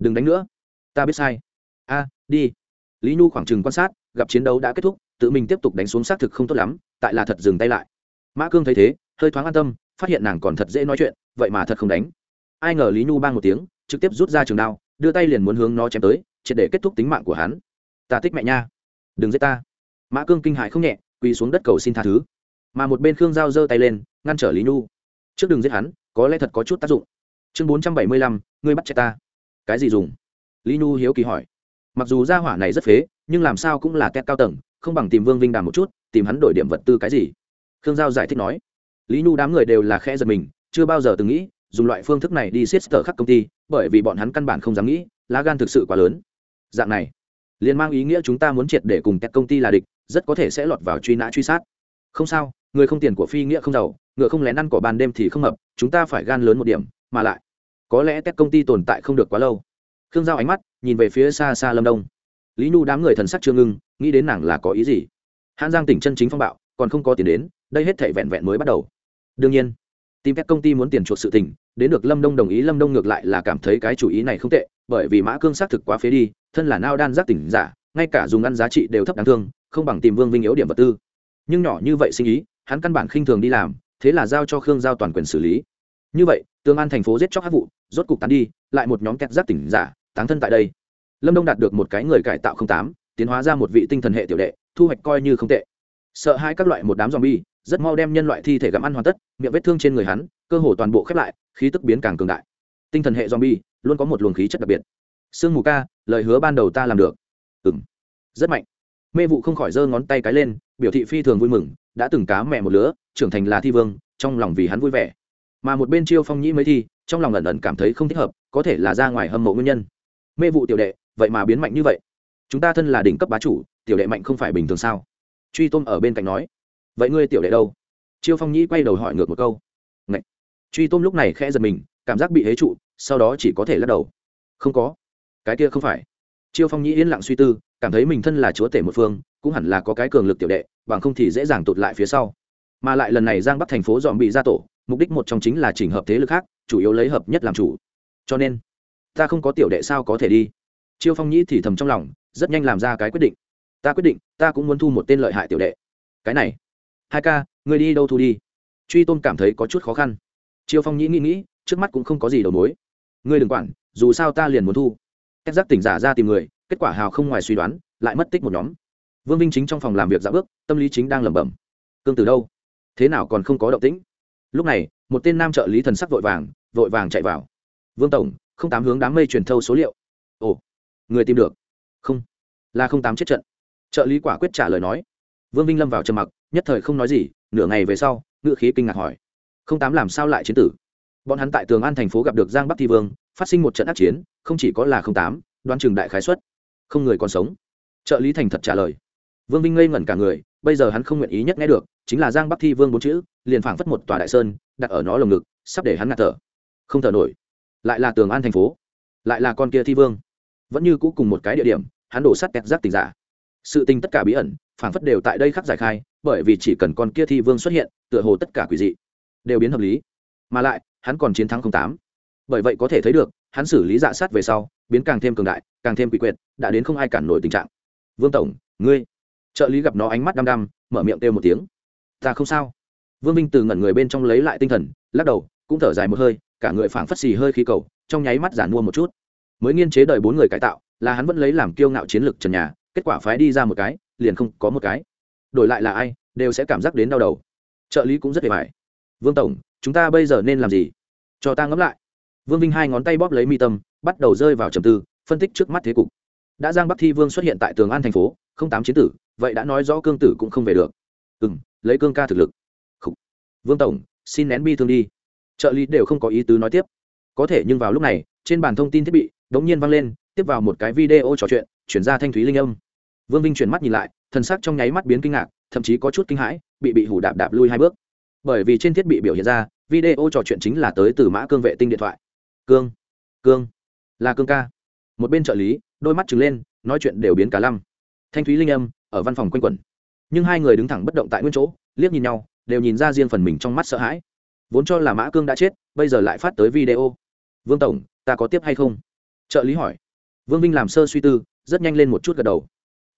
đừng đánh nữa. Ta biết sai. A, đi. Lý nhu khoảng chừng quan sát, gặp chiến đấu đã kết thúc, tự mình tiếp tục đánh xuống xác thực không tốt lắm, tại là thật dừng tay lại. Mã cương thấy thế, hơi thoáng an tâm phát hiện nàng còn thật dễ nói chuyện, vậy mà thật không đánh. Ai ngờ lý nhu bang một tiếng, trực tiếp rút ra trường đao, đưa tay liền muốn hướng nó chém tới, triệt để kết thúc tính mạng của hắn. Ta thích mẹ nha. Đừng giết ta. Mã cương kinh hại không nhẹ, quỳ xuống đất cầu xin tha thứ. Mà một bên khương giao giơ tay lên, ngăn trở lý nhu. Trước đừng giết hắn, có lẽ thật có chút tác dụng. Chương bốn trăm bảy mươi lăm, ngươi bắt chết ta. Cái gì dùng? Lý nhu hiếu kỳ hỏi. Mặc dù gia hỏa này rất phế, nhưng làm sao cũng là kẹt cao tầng, không bằng tìm vương vinh đàm một chút, tìm hắn đổi điểm vật tư cái gì? Khương giao giải thích nói lý nhu đám người đều là khẽ giật mình, chưa bao giờ từng nghĩ, dùng loại phương thức này đi siết tờ khắc công ty, bởi vì bọn hắn căn bản không dám nghĩ, lá gan thực sự quá lớn. Dạng này, liền mang ý nghĩa chúng ta muốn triệt để cùng các công ty là địch, rất có thể sẽ lọt vào truy nã truy sát. Không sao, người không tiền của phi nghĩa không giàu, ngựa không lén ăn cỏ ban đêm thì không hợp, chúng ta phải gan lớn một điểm, mà lại, có lẽ các công ty tồn tại không được quá lâu. Khương giao ánh mắt, nhìn về phía xa xa lâm đông. Lý nhu đám người thần sắc chưa ngưng, nghĩ đến nàng là có ý gì. Hãn giang tỉnh chân chính phong bạo, còn không có tiền đến, đây hết thể vẹn vẹn mới bắt đầu đương nhiên, tìm các công ty muốn tiền chuộc sự tình, đến được lâm đông đồng ý, lâm đông ngược lại là cảm thấy cái chủ ý này không tệ, bởi vì mã cương xác thực quá phế đi, thân là nao đan giác tỉnh giả, ngay cả dùng ăn giá trị đều thấp đáng thương, không bằng tìm vương vinh yếu điểm vật tư. Nhưng nhỏ như vậy sinh ý, hắn căn bản khinh thường đi làm, thế là giao cho khương giao toàn quyền xử lý. Như vậy, tương an thành phố giết chóc hát vụ, rốt cục tán đi, lại một nhóm kẹt giác tỉnh giả, táng thân tại đây. Lâm đông đạt được một cái người cải tạo không tám, tiến hóa ra một vị tinh thần hệ tiểu đệ, thu hoạch coi như không tệ. Sợ hai các loại một đám z bi rất mau đem nhân loại thi thể gặm ăn hoàn tất, miệng vết thương trên người hắn, cơ hồ toàn bộ khép lại, khí tức biến càng cường đại. Tinh thần hệ zombie luôn có một luồng khí chất đặc biệt. Sương mù ca, lời hứa ban đầu ta làm được. Ừ m rất mạnh. Mê vụ không khỏi giơ ngón tay cái lên, biểu thị phi thường vui mừng, đã từng cá mẹ một lứa, trưởng thành là thi vương, trong lòng vì hắn vui vẻ. Mà một bên chiêu phong nhĩ mới thi, trong lòng ẩn ẩn cảm thấy không thích hợp, có thể là ra ngoài hâm mộ nguyên nhân. Mê vụ tiểu đệ, vậy mà biến mạnh như vậy. Chúng ta thân là đỉnh cấp bá chủ, tiểu đệ mạnh không phải bình thường sao? Truy tôm ở bên cạnh nói vậy ngươi tiểu đệ đâu? Chiêu phong nhĩ quay đầu hỏi ngược một câu. Ngậy. truy tôm lúc này khẽ giật mình, cảm giác bị hế trụ, sau đó chỉ có thể lắc đầu. Không có. Cái kia không phải. Chiêu phong nhĩ yên lặng suy tư, cảm thấy mình thân là chúa tể một phương, cũng hẳn là có cái cường lực tiểu đệ, bằng không thì dễ dàng tụt lại phía sau. Mà lại lần này giang bắc thành phố dọn bị ra tổ, mục đích một trong chính là chỉnh hợp thế lực khác, chủ yếu lấy hợp nhất làm chủ. Cho nên, ta không có tiểu đệ sao có thể đi? Chiêu phong nhĩ thì thầm trong lòng, rất nhanh làm ra cái quyết định. Ta quyết định, ta cũng muốn thu một tên lợi hại tiểu đệ. Cái này hai ca người đi đâu thu đi? Truy tôn cảm thấy có chút khó khăn. Chiêu phong nhĩ nghĩ nghĩ, trước mắt cũng không có gì đầu mối. Ngươi đừng quản, dù sao ta liền muốn thu. Ép giác tỉnh giả ra tìm người, kết quả hào không ngoài suy đoán, lại mất tích một nhóm. Vương vinh chính trong phòng làm việc dạ bước, tâm lý chính đang lẩm bẩm. Cương từ đâu? Thế nào còn không có động tĩnh? Lúc này, một tên nam trợ lý thần sắc vội vàng vội vàng chạy vào. Vương tổng, không tám hướng đám mây truyền thâu số liệu. Ồ, người tìm được. Không, là không tám chết trận. Trợ lý quả quyết trả lời nói. Vương vinh lâm vào trầm mặc nhất thời không nói gì, nửa ngày về sau, ngựa khí kinh ngạc hỏi, không tám làm sao lại chiến tử? Bọn hắn tại tường an thành phố gặp được giang bắc thi vương, phát sinh một trận ác chiến, không chỉ có là không tám, đoán trường đại khái xuất không người còn sống. Trợ lý thành thật trả lời, vương vinh ngây ngẩn cả người, bây giờ hắn không nguyện ý nhất nghe được, chính là giang bắc thi vương bốn chữ, liền phảng phất một tòa đại sơn, đặt ở nó lồng ngực, sắp để hắn ngạt thở. Không thở nổi, lại là tường an thành phố, lại là con kia thi vương. Vẫn như cũ cùng một cái địa điểm, hắn đổ sắt kẹt rác tình giả. Sự tình tất cả bí ẩn phảng phất đều tại đây khắc giải khai, bởi vì chỉ cần con kia thi vương xuất hiện, tựa hồ tất cả quỷ dị đều biến hợp lý. Mà lại, hắn còn chiến thắng không tám. Bởi vậy có thể thấy được, hắn xử lý dạ sát về sau, biến càng thêm cường đại, càng thêm quỷ quyệt, đã đến không ai cản nổi tình trạng. Vương tổng, ngươi. Trợ lý gặp nó ánh mắt đăm đăm, mở miệng kêu một tiếng. Ta không sao. Vương minh từ ngẩn người bên trong lấy lại tinh thần, lắc đầu, cũng thở dài một hơi, cả người phảng phất xì hơi khí cầu, trong nháy mắt giản mua một chút. Mới nghiên chế đời bốn người cải tạo, là hắn vẫn lấy làm kiêu ngạo chiến lược trần nhà, kết quả phái đi ra một cái liền không có một cái. Đổi lại là ai, đều sẽ cảm giác đến đau đầu. Trợ lý cũng rất hề mải vương tổng, chúng ta bây giờ nên làm gì? Cho ta ngẫm lại. Vương vinh hai ngón tay bóp lấy mi tâm, bắt đầu rơi vào trầm tư, phân tích trước mắt thế cục. Đã giang bắc thi vương xuất hiện tại tường an thành phố, không tám chiến tử, vậy đã nói rõ cương tử cũng không về được. Ừ m lấy cương ca thực lực. Khủ. vương tổng, xin nén bi thương đi. Trợ lý đều không có ý tứ nói tiếp. Có thể nhưng vào lúc này, trên bàn thông tin thiết bị đ ố n g nhiên vang lên, tiếp vào một cái video trò chuyện, chuyển ra thanh thúy linh âm vương vinh chuyển mắt nhìn lại, thần sắc trong nháy mắt biến kinh ngạc, thậm chí có chút kinh hãi, bị bị hủ đạp đạp lui hai bước. Bởi vì trên thiết bị biểu hiện ra, video trò chuyện chính là tới từ mã cương vệ tinh điện thoại. Cương cương, là cương ca. Một bên trợ lý, đôi mắt trừng lên, nói chuyện đều biến cả lăm. Thanh thúy linh âm, ở văn phòng quanh quẩn. Nhưng hai người đứng thẳng bất động tại nguyên chỗ, liếc nhìn nhau, đều nhìn ra riêng phần mình trong mắt sợ hãi. Vốn cho là mã cương đã chết, bây giờ lại phát tới video. Vương tổng, ta có tiếp hay không? Trợ lý hỏi. Vương vinh làm sơ suy tư, rất nhanh lên một chút gật đầu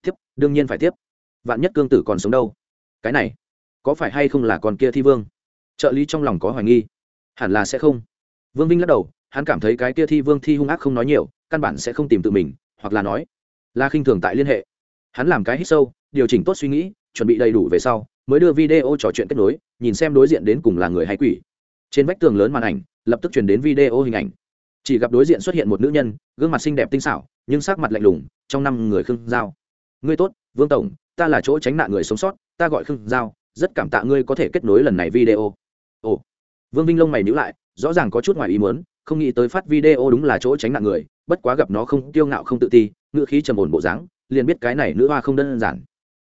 tiếp, đương nhiên phải tiếp. Vạn nhất cương tử còn sống đâu? Cái này, có phải hay không là con kia thi vương? Trợ lý trong lòng có hoài nghi. Hẳn là sẽ không. Vương vinh lắc đầu, hắn cảm thấy cái kia thi vương thi hung ác không nói nhiều, căn bản sẽ không tìm tự mình, hoặc là nói, là khinh thường tại liên hệ. Hắn làm cái hít sâu, điều chỉnh tốt suy nghĩ, chuẩn bị đầy đủ về sau, mới đưa video trò chuyện kết nối, nhìn xem đối diện đến cùng là người hay quỷ. Trên vách tường lớn màn ảnh, lập tức chuyển đến video hình ảnh. Chỉ gặp đối diện xuất hiện một nữ nhân, gương mặt xinh đẹp tinh xảo, nhưng sắc mặt lạnh lùng, trong năm người khương giao ngươi tốt, vương tổng, ta là chỗ tránh nạn người sống sót, ta gọi khương giao, rất cảm tạ ngươi có thể kết nối lần này video. Ồ, vương vinh lông mày nhữ lại, rõ ràng có chút ngoài ý muốn, không nghĩ tới phát video đúng là chỗ tránh nạn người, bất quá gặp nó không tiêu ngạo không tự ti ngựa khí trầm ổn bộ dáng, liền biết cái này nữ hoa không đơn giản.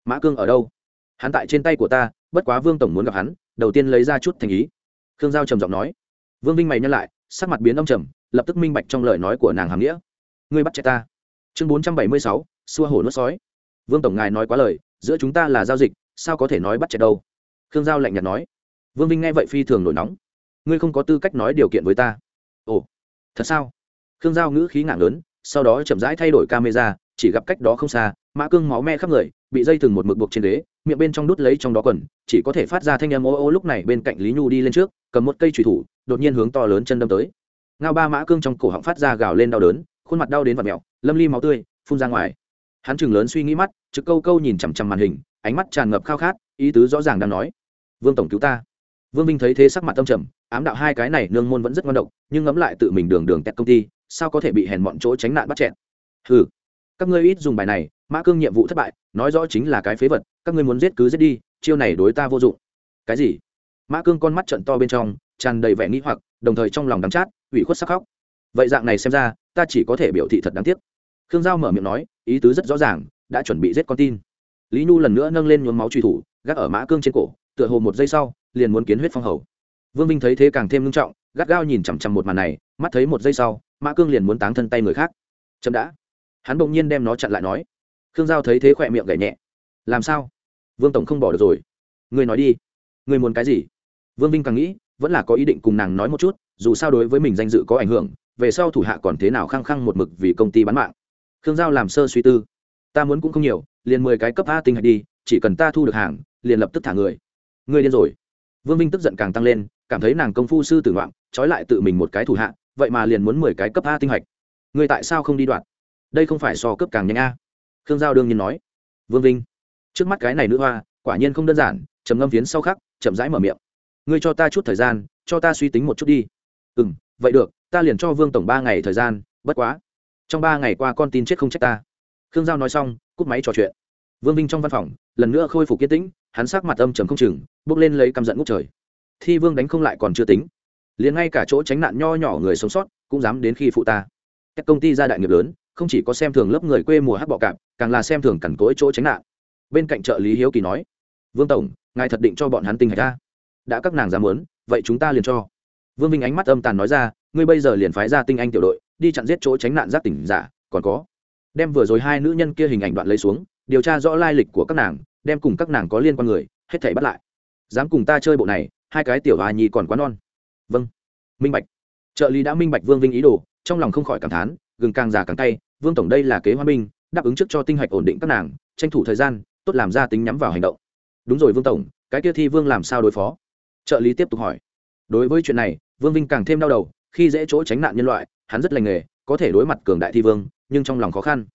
Mã cương ở đâu? Hắn tại trên tay của ta, bất quá vương tổng muốn gặp hắn, đầu tiên lấy ra chút thành ý. Khương giao trầm giọng nói. Vương vinh mày nhắc lại, sắc mặt biến ông trầm, lập tức minh bạch trong lời nói của nàng hàm nghĩa. Ngươi bắt chạy ta. Chương bốn trăm bảy mươi sáu, xua hổ nuốt sói vương tổng ngài nói quá lời, giữa chúng ta là giao dịch, sao có thể nói bắt chẹt đâu? Khương giao lạnh nhạt nói. Vương vinh nghe vậy phi thường nổi nóng. Ngươi không có tư cách nói điều kiện với ta. Ồ, thật sao? Khương giao ngữ khí ngạng lớn, sau đó chậm rãi thay đổi camera, chỉ gặp cách đó không xa, mã cương máu me khắp người, bị dây thừng một mực buộc trên ghế, miệng bên trong đút lấy trong đó quần, chỉ có thể phát ra thanh âm ô ô lúc này bên cạnh lý nhu đi lên trước, cầm một cây trùy thủ, đột nhiên hướng to lớn chân đâm tới. Ngao ba mã cương trong cổ họng phát ra gào lên đau đớn, khuôn mặt đau đến vật mẹo lâm ly máu tươi, phun ra ngoài hắn chừng lớn suy nghĩ mắt, trực câu câu nhìn chằm chằm màn hình, ánh mắt tràn ngập khao khát, ý tứ rõ ràng đang nói. Vương tổng cứu ta. Vương minh thấy thế sắc mặt tâm trầm, ám đạo hai cái này nương môn vẫn rất ngon độc, nhưng ngẫm lại tự mình đường đường tẹt công ty, sao có thể bị hèn mọn chỗ tránh nạn bắt chẹn hừ, các ngươi ít dùng bài này, mã cương nhiệm vụ thất bại, nói rõ chính là cái phế vật, các ngươi muốn giết cứ giết đi, chiêu này đối ta vô dụng. Cái gì? Mã cương con mắt trận to bên trong, tràn đầy vẻ nghĩ hoặc, đồng thời trong lòng đắm chát, ủy khuất sắc khóc. Vậy dạng này xem ra, ta chỉ có thể biểu thị thật đáng tiếc. Khương giao mở miệng nói ý tứ rất rõ ràng, đã chuẩn bị giết con tin. Lý nhu lần nữa nâng lên nhuốm máu truy thủ, gác ở mã cương trên cổ, tựa hồ một giây sau, liền muốn kiến huyết phong hầu. Vương minh thấy thế càng thêm nghiêm trọng, gắt gao nhìn chằm chằm một màn này, mắt thấy một giây sau, mã cương liền muốn táng thân tay người khác. Chậm đã. Hắn bỗng nhiên đem nó chặn lại nói. Khương giao thấy thế khỏe miệng gảy nhẹ. Làm sao? Vương tổng không bỏ được rồi. Ngươi nói đi. Ngươi muốn cái gì? Vương vinh càng nghĩ, vẫn là có ý định cùng nàng nói một chút, dù sao đối với mình danh dự có ảnh hưởng, về sau thủ hạ còn thế nào khăng khăng một mực vì công ty bán mạng khương giao làm sơ suy tư. Ta muốn cũng không nhiều, liền mười cái cấp a tinh hạch đi, chỉ cần ta thu được hàng, liền lập tức thả người. Ngươi điên rồi. Vương vinh tức giận càng tăng lên, cảm thấy nàng công phu sư tử ngoạn, trói lại tự mình một cái thủ hạ, vậy mà liền muốn mười cái cấp a tinh hạch. Ngươi tại sao không đi đoạt? Đây không phải so cấp càng nhanh a. Khương giao đương nhiên nói. Vương vinh, trước mắt cái này nữ hoa, quả nhiên không đơn giản, trầm ngâm phiến sau khắc, chậm rãi mở miệng. Ngươi cho ta chút thời gian, cho ta suy tính một chút đi. Ừ m vậy được, ta liền cho vương tổng ba ngày thời gian, bất quá trong ba ngày qua con tin chết không trách ta. Khương giao nói xong cúp máy trò chuyện. Vương vinh trong văn phòng lần nữa khôi phục yên tĩnh hắn sắc mặt âm trầm không chừng bước lên lấy căm giận ngút trời. Thi vương đánh không lại còn chưa tính. Liền ngay cả chỗ tránh nạn nho nhỏ người sống sót cũng dám đến khi phụ ta. Các công ty gia đại nghiệp lớn không chỉ có xem thường lớp người quê mùa hát bọ cạp càng là xem thường cằn cối chỗ tránh nạn. Bên cạnh trợ lý hiếu kỳ nói vương tổng ngài thật định cho bọn hắn tinh hạch ta, đã các nàng dám muốn vậy chúng ta liền cho. Vương Vinh ánh mắt âm tàn nói ra ngươi bây giờ liền phái ra tinh anh tiểu đội đi chặn giết chỗ tránh nạn giác tỉnh giả, còn có, đem vừa rồi hai nữ nhân kia hình ảnh đoạn lấy xuống, điều tra rõ lai lịch của các nàng, đem cùng các nàng có liên quan người, hết thảy bắt lại. Dám cùng ta chơi bộ này, hai cái tiểu hòa nhi còn quá non. Vâng. Minh bạch. Trợ lý đã minh bạch vương vinh ý đồ, trong lòng không khỏi cảm thán, gừng càng già càng tay vương tổng đây là kế hoa minh đáp ứng trước cho tinh hạch ổn định các nàng, tranh thủ thời gian, tốt làm ra tính nhắm vào hành động. Đúng rồi vương tổng, cái kia thi vương làm sao đối phó? Trợ lý tiếp tục hỏi. Đối với chuyện này, vương vinh càng thêm đau đầu, khi dễ chỗ tránh nạn nhân loại hắn rất lành nghề, có thể đối mặt cường đại thi vương, nhưng trong lòng khó khăn.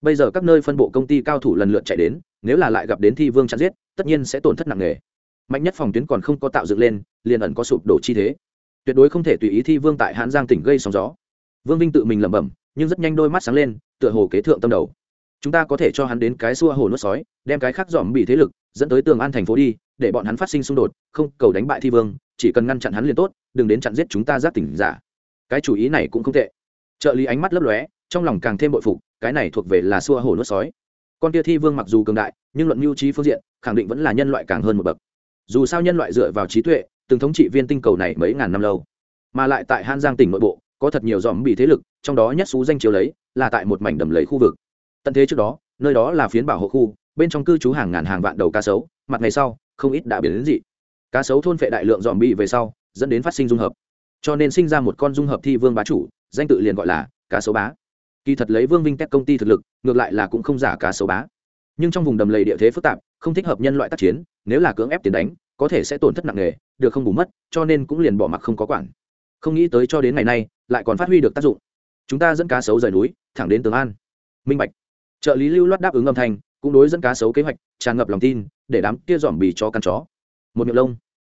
Bây giờ các nơi phân bộ công ty cao thủ lần lượt chạy đến, nếu là lại gặp đến thi vương chặn giết, tất nhiên sẽ tổn thất nặng nề. Mạnh nhất phòng tuyến còn không có tạo dựng lên, liền ẩn có sụp đổ chi thế. Tuyệt đối không thể tùy ý thi vương tại hãn giang tỉnh gây sóng gió. Vương vinh tự mình lẩm bẩm, nhưng rất nhanh đôi mắt sáng lên, tựa hồ kế thượng tâm đầu. Chúng ta có thể cho hắn đến cái xua hồ nuốt sói, đem cái khác dòm bị thế lực, dẫn tới tường an thành phố đi, để bọn hắn phát sinh xung đột, không cầu đánh bại thi vương, chỉ cần ngăn chặn hắn liền tốt, đừng đến chặn giết chúng ta giác tỉnh giả cái chủ ý này cũng không tệ. Trợ lý ánh mắt lấp lóe, trong lòng càng thêm bội phục, cái này thuộc về là xua hổ nuốt sói. Con tia thi vương mặc dù cường đại, nhưng luận mưu trí phương diện, khẳng định vẫn là nhân loại càng hơn một bậc. Dù sao nhân loại dựa vào trí tuệ, từng thống trị viên tinh cầu này mấy ngàn năm lâu, mà lại tại han giang tỉnh nội bộ, có thật nhiều dòm bị thế lực, trong đó nhất xú danh chiếu lấy, là tại một mảnh đầm lấy khu vực. Tận thế trước đó, nơi đó là phiến bảo hộ khu, bên trong cư trú hàng ngàn hàng vạn đầu cá sấu, mặt ngày sau, không ít đã biến đến dị. Cá sấu thôn phệ đại lượng dòm bị về sau, dẫn đến phát sinh dung hợp cho nên sinh ra một con dung hợp thi vương bá chủ, danh tự liền gọi là cá sấu bá. Kỳ thật lấy vương vinh tech công ty thực lực, ngược lại là cũng không giả cá sấu bá. Nhưng trong vùng đầm lầy địa thế phức tạp, không thích hợp nhân loại tác chiến, nếu là cưỡng ép tiền đánh, có thể sẽ tổn thất nặng nề, được không bù mất, cho nên cũng liền bỏ mặc không có quản. Không nghĩ tới cho đến ngày nay, lại còn phát huy được tác dụng. Chúng ta dẫn cá sấu rời núi, thẳng đến tường an. Minh bạch. Trợ lý lưu loát đáp ứng âm thanh, cũng đối dẫn cá sấu kế hoạch tràn ngập lòng tin, để đám kia dòm bì cho căn chó. Một miệng lông.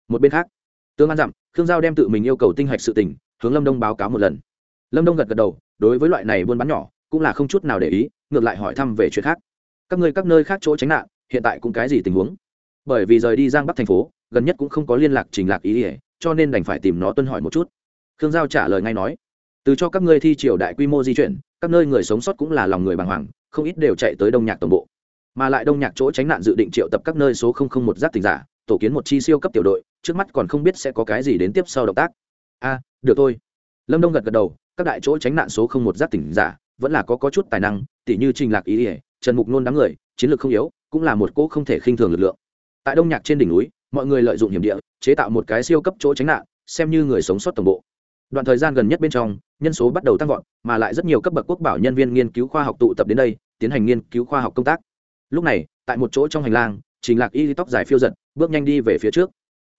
Một bên khác tương an dặm khương giao đem tự mình yêu cầu tinh hạch sự tỉnh hướng lâm đông báo cáo một lần. Lâm đông gật gật đầu, đối với loại này buôn bán nhỏ, cũng là không chút nào để ý, ngược lại hỏi thăm về chuyện khác. Các người các nơi khác chỗ tránh nạn, hiện tại cũng cái gì tình huống? Bởi vì rời đi giang bắc thành phố, gần nhất cũng không có liên lạc trình lạc ý ỉa cho nên đành phải tìm nó tuân hỏi một chút. Khương giao trả lời ngay nói, từ cho các ngươi thi triều đại quy mô di chuyển, các nơi người sống sót cũng là lòng người bàng hoàng, không ít đều chạy tới đông nhạc tổng bộ. Mà lại đông nhạc chỗ tránh nạn dự định triệu tập các nơi số một giáp tình giả tổ kiến một chi siêu cấp tiểu đội trước mắt còn không biết sẽ có cái gì đến tiếp sau động tác. A được thôi. Lâm đông gật gật đầu các đại chỗ tránh nạn số không một giác tỉnh giả vẫn là có, có chút tài năng tỉ như trình lạc ý ỉa trần mục nôn đám người chiến lược không yếu cũng là một cỗ không thể khinh thường lực lượng. Tại đông nhạc trên đỉnh núi mọi người lợi dụng hiểm địa chế tạo một cái siêu cấp chỗ tránh nạn xem như người sống sót tổng bộ. Đoạn thời gian gần nhất bên trong nhân số bắt đầu tăng vọt mà lại rất nhiều cấp bậc quốc bảo nhân viên nghiên cứu khoa học tụ tập đến đây tiến hành nghiên cứu khoa học công tác. Lúc này tại một chỗ trong hành lang trình lạc y tóc dài phiêu giật, bước nhanh đi về phía trước.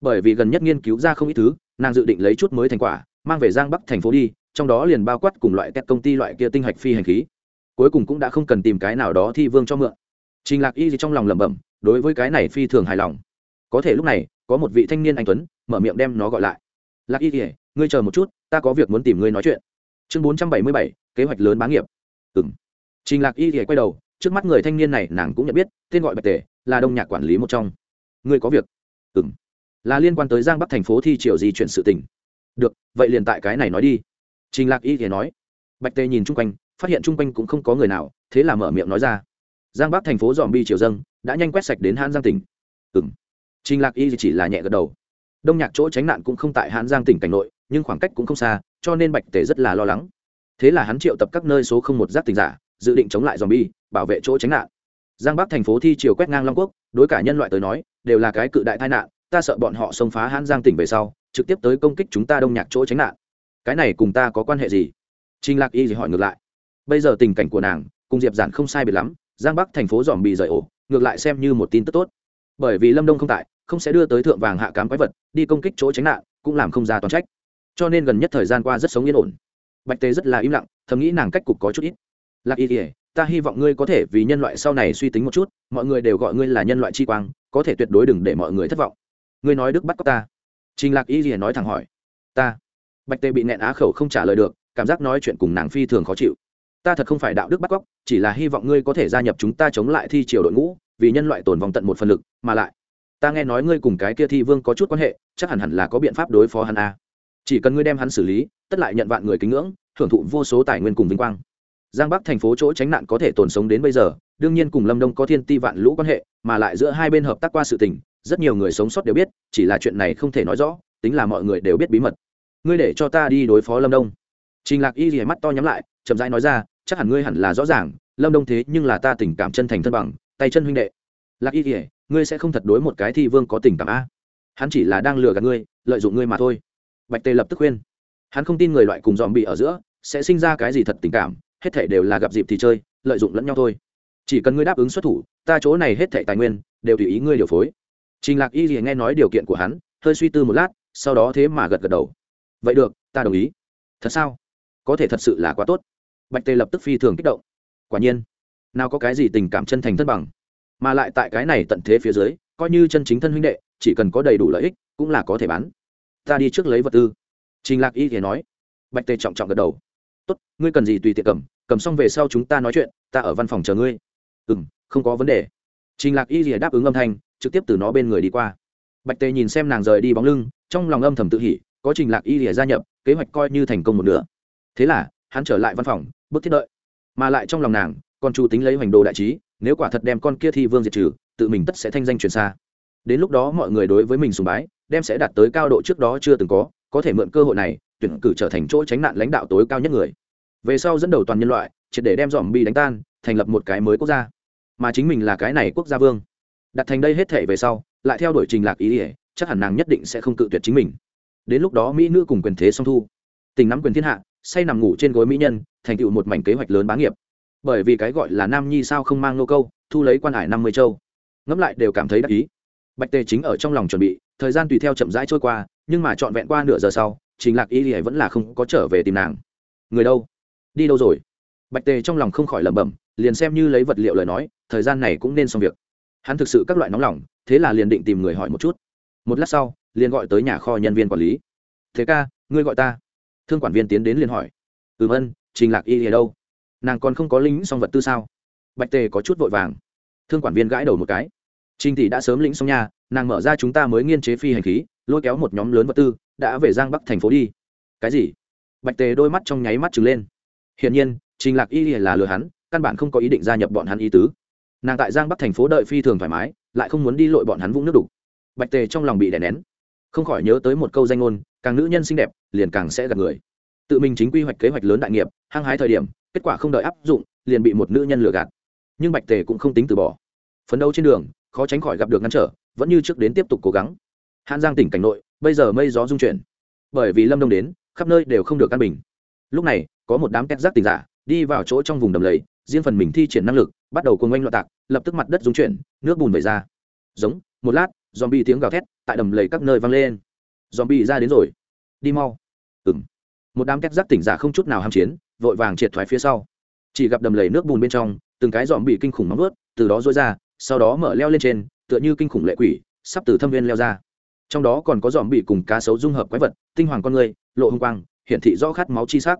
Bởi vì gần nhất nghiên cứu ra không ít thứ, nàng dự định lấy chút mới thành quả, mang về giang bắc thành phố đi, trong đó liền bao quát cùng loại kẹt công ty loại kia tinh hạch phi hành khí. Cuối cùng cũng đã không cần tìm cái nào đó thi vương cho mượn. Trình lạc y trong lòng lẩm bẩm, đối với cái này phi thường hài lòng. Có thể lúc này, có một vị thanh niên anh tuấn, mở miệng đem nó gọi lại. Lạc y kể ngươi chờ một chút, ta có việc muốn tìm ngươi nói chuyện. Chương bốn trăm bảy mươi bảy, kế hoạch lớn bá nghiệp. Ừ trình lạc y kể quay đầu, trước mắt người thanh niên này nàng cũng nhận biết, tên gọi bạch tề là đông nhạc quản lý một trong. Ngươi có việc? Ừ m là liên quan tới giang bắc thành phố thi triều di chuyển sự tình. Được, vậy liền tại cái này nói đi. Trình lạc y thì nói. Bạch tề nhìn chung quanh, phát hiện chung quanh cũng không có người nào, thế là mở miệng nói ra. Giang bắc thành phố dòm bi triều dâng, đã nhanh quét sạch đến hãn giang tỉnh. Ừ m trình lạc y chỉ là nhẹ gật đầu. Đông nhạc chỗ tránh nạn cũng không tại hãn giang tỉnh cảnh nội, nhưng khoảng cách cũng không xa, cho nên bạch tề rất là lo lắng. Thế là hắn triệu tập các nơi số không một giác tình giả, dự định chống lại dòm bi bảo vệ chỗ tránh nạn giang bắc thành phố thi triều quét ngang long quốc, đối cả nhân loại tới nói, đều là cái cự đại tai nạn, ta sợ bọn họ xông phá hãn giang tỉnh về sau, trực tiếp tới công kích chúng ta đông nhạc chỗ tránh nạn. Cái này cùng ta có quan hệ gì? Trinh lạc y gì hỏi ngược lại. Bây giờ tình cảnh của nàng, cùng diệp giản không sai biệt lắm, giang bắc thành phố dòm bị rời ổ, ngược lại xem như một tin tức tốt. Bởi vì lâm đông không tại, không sẽ đưa tới thượng vàng hạ cám quái vật, đi công kích chỗ tránh nạn, cũng làm không ra toàn trách. Cho nên gần nhất thời gian qua rất sống yên ổn. Bạch tế rất là im lặng, thầm nghĩ nàng cách cục có chút ít. Lạc y ỉa ta hy vọng ngươi có thể vì nhân loại sau này suy tính một chút, mọi người đều gọi ngươi là nhân loại chi quang, có thể tuyệt đối đừng để mọi người thất vọng. Ngươi nói đức bắt cóc ta. Trình lạc y ỉa nói thẳng hỏi. Ta. Bạch tê bị nẹn á khẩu không trả lời được, cảm giác nói chuyện cùng nàng phi thường khó chịu. Ta thật không phải đạo đức bắt cóc, chỉ là hy vọng ngươi có thể gia nhập chúng ta chống lại thi triều đội ngũ, vì nhân loại tồn vòng tận một phần lực, mà lại, ta nghe nói ngươi cùng cái kia thi vương có chút quan hệ, chắc hẳn hẳn là có biện pháp đối phó hắn a. Chỉ cần ngươi đem hắn xử lý, tất lại nhận vạn người kính ngưỡng, hưởng thụ vô số tài nguyên cùng vinh quang giang bắc thành phố chỗ tránh nạn có thể tồn sống đến bây giờ, đương nhiên cùng lâm đông có thiên ti vạn lũ quan hệ, mà lại giữa hai bên hợp tác qua sự tình, rất nhiều người sống sót đều biết, chỉ là chuyện này không thể nói rõ, tính là mọi người đều biết bí mật. Ngươi để cho ta đi đối phó lâm đông. Trình lạc y rìa mắt to nhắm lại, chậm rãi nói ra, chắc hẳn ngươi hẳn là rõ ràng, lâm đông thế nhưng là ta tình cảm chân thành thân bằng, tay chân huynh đệ. Lạc y rìa ngươi sẽ không thật đối một cái thi vương có tình cảm a? Hắn chỉ là đang lừa gạt ngươi, lợi dụng ngươi mà thôi. Bạch tề lập tức khuyên. Hắn không tin người loại cùng dòm bị ở giữa sẽ sinh ra cái gì thật tình cảm hết thể đều là gặp dịp thì chơi, lợi dụng lẫn nhau thôi. Chỉ cần ngươi đáp ứng xuất thủ, ta chỗ này hết thảy tài nguyên đều tùy ý ngươi điều phối. Trình lạc y gì nghe nói điều kiện của hắn, hơi suy tư một lát, sau đó thế mà gật gật đầu. Vậy được, ta đồng ý. Thật sao? Có thể thật sự là quá tốt. Bạch tề lập tức phi thường kích động. Quả nhiên, nào có cái gì tình cảm chân thành thân bằng, mà lại tại cái này tận thế phía dưới, coi như chân chính thân huynh đệ, chỉ cần có đầy đủ lợi ích, cũng là có thể bán. Ta đi trước lấy vật tư. Trình lạc y thì nói. Bạch tề trọng trọng gật đầu tốt, ngươi cần gì tùy tiện cầm cầm xong về sau chúng ta nói chuyện, ta ở văn phòng chờ ngươi. Ừ m không có vấn đề. Trình lạc y rìa đáp ứng âm thanh, trực tiếp từ nó bên người đi qua. Bạch tề nhìn xem nàng rời đi bóng lưng, trong lòng âm thầm tự hỉ, có trình lạc y rìa gia nhập, kế hoạch coi như thành công một nửa. Thế là, hắn trở lại văn phòng, bước thiết đợi. Mà lại trong lòng nàng, còn chủ tính lấy hoành đồ đại trí, nếu quả thật đem con kia thi vương diệt trừ, tự mình tất sẽ thanh danh truyền xa. Đến lúc đó mọi người đối với mình sùng bái, đem sẽ đạt tới cao độ trước đó chưa từng có có thể mượn cơ hội này tuyển cử trở thành chỗ tránh nạn lãnh đạo tối cao nhất người. Về sau dẫn đầu toàn nhân loại, triệt để đem dòm bi đánh tan, thành lập một cái mới quốc gia. Mà chính mình là cái này quốc gia vương. Đặt thành đây hết thể về sau, lại theo đuổi trình lạc ý ỉa, chắc hẳn nàng nhất định sẽ không cự tuyệt chính mình. Đến lúc đó mỹ nữ cùng quyền thế song thu. Tình nắm quyền thiên hạ, say nằm ngủ trên gối mỹ nhân, thành tựu một mảnh kế hoạch lớn bá nghiệp. Bởi vì cái gọi là nam nhi sao không mang nô câu, thu lấy quan hải năm mươi châu. Ngẫm lại đều cảm thấy đắc ý. Bạch tề chính ở trong lòng chuẩn bị, thời gian tùy theo chậm rãi trôi qua, nhưng mà trọn vẹn qua nửa giờ sau trình lạc y thì vẫn là không có trở về tìm nàng. Người đâu? Đi đâu rồi? Bạch tề trong lòng không khỏi lẩm bẩm, liền xem như lấy vật liệu lời nói, thời gian này cũng nên xong việc. Hắn thực sự các loại nóng lòng, thế là liền định tìm người hỏi một chút. Một lát sau, liền gọi tới nhà kho nhân viên quản lý. Thế ca, ngươi gọi ta. Thương quản viên tiến đến liền hỏi. Ừ vân trình lạc y ở đâu? Nàng còn không có lính xong vật tư sao? Bạch tề có chút vội vàng. Thương quản viên gãi đầu một cái. Trình tỷ đã sớm lĩnh xong nhà nàng mở ra chúng ta mới nghiên chế phi hành khí, lôi kéo một nhóm lớn vật tư, đã về giang bắc thành phố đi. Cái gì? Bạch tề đôi mắt trong nháy mắt trừng lên. Hiển nhiên, trình lạc y là lừa hắn, căn bản không có ý định gia nhập bọn hắn ý tứ. Nàng tại giang bắc thành phố đợi phi thường thoải mái, lại không muốn đi lội bọn hắn vũng nước đục. Bạch tề trong lòng bị đè nén. Không khỏi nhớ tới một câu danh ngôn, càng nữ nhân xinh đẹp, liền càng sẽ gặp người. Tự mình chính quy hoạch kế hoạch lớn đại nghiệp, hăng hái thời điểm, kết quả không đợi áp dụng, liền bị một nữ nhân lừa gạt. Nhưng bạch tề cũng không tính từ bỏ. Phấn đấu trên đường khó tránh khỏi gặp được ngăn trở, vẫn như trước đến tiếp tục cố gắng. Hàn giang tỉnh cảnh nội, bây giờ mây gió dung chuyển. Bởi vì lâm đông đến, khắp nơi đều không được căn bình. Lúc này, có một đám két giác tỉnh giả đi vào chỗ trong vùng đầm lầy, riêng phần mình thi triển năng lực, bắt đầu cuồng oanh loạn tạc, lập tức mặt đất dung chuyển, nước bùn vẩy ra. Giống, một lát dòm bị tiếng gào thét tại đầm lầy các nơi vang lên. Dòm bị ra đến rồi. Đi mau. Ừng một đám két giác tỉnh giả không chút nào ham chiến, vội vàng triệt thoái phía sau. Chỉ gặp đầm lầy nước bùn bên trong, từng cái dòm bị kinh khủng nóng vớt, từ đó dối ra sau đó mở leo lên trên, tựa như kinh khủng lệ quỷ, sắp từ thâm viên leo ra. Trong đó còn có dòm bị cùng cá sấu dung hợp quái vật, tinh hoàng con người, lộ hung quang, hiển thị rõ khát máu chi sắc.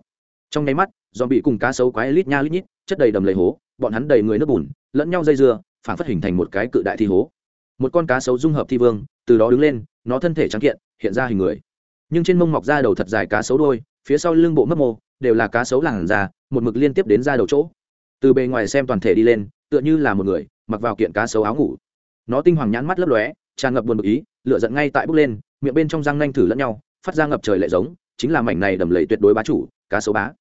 Trong nháy mắt dòm bị cùng cá sấu quái lít nha lít nhít, chất đầy đầm lầy hố, bọn hắn đầy người nước bùn, lẫn nhau dây dưa, phản phát hình thành một cái cự đại thi hố. Một con cá sấu dung hợp thi vương, từ đó đứng lên, nó thân thể trắng kiện, hiện ra hình người. Nhưng trên mông mọc ra đầu thật dài cá sấu đôi phía sau lưng bộ mấp mô, đều là cá sấu làng già một mực liên tiếp đến ra đầu chỗ. Từ bề ngoài xem toàn thể đi lên, tựa như là một người mặc vào kiện cá sấu áo ngủ. Nó tinh hoàng nhãn mắt lấp lóe, tràn ngập buồn bực ý lựa giận ngay tại bước lên, miệng bên trong răng nanh thử lẫn nhau, phát ra ngập trời lệ giống, chính là mảnh này đầm lầy tuyệt đối bá chủ, cá sấu bá.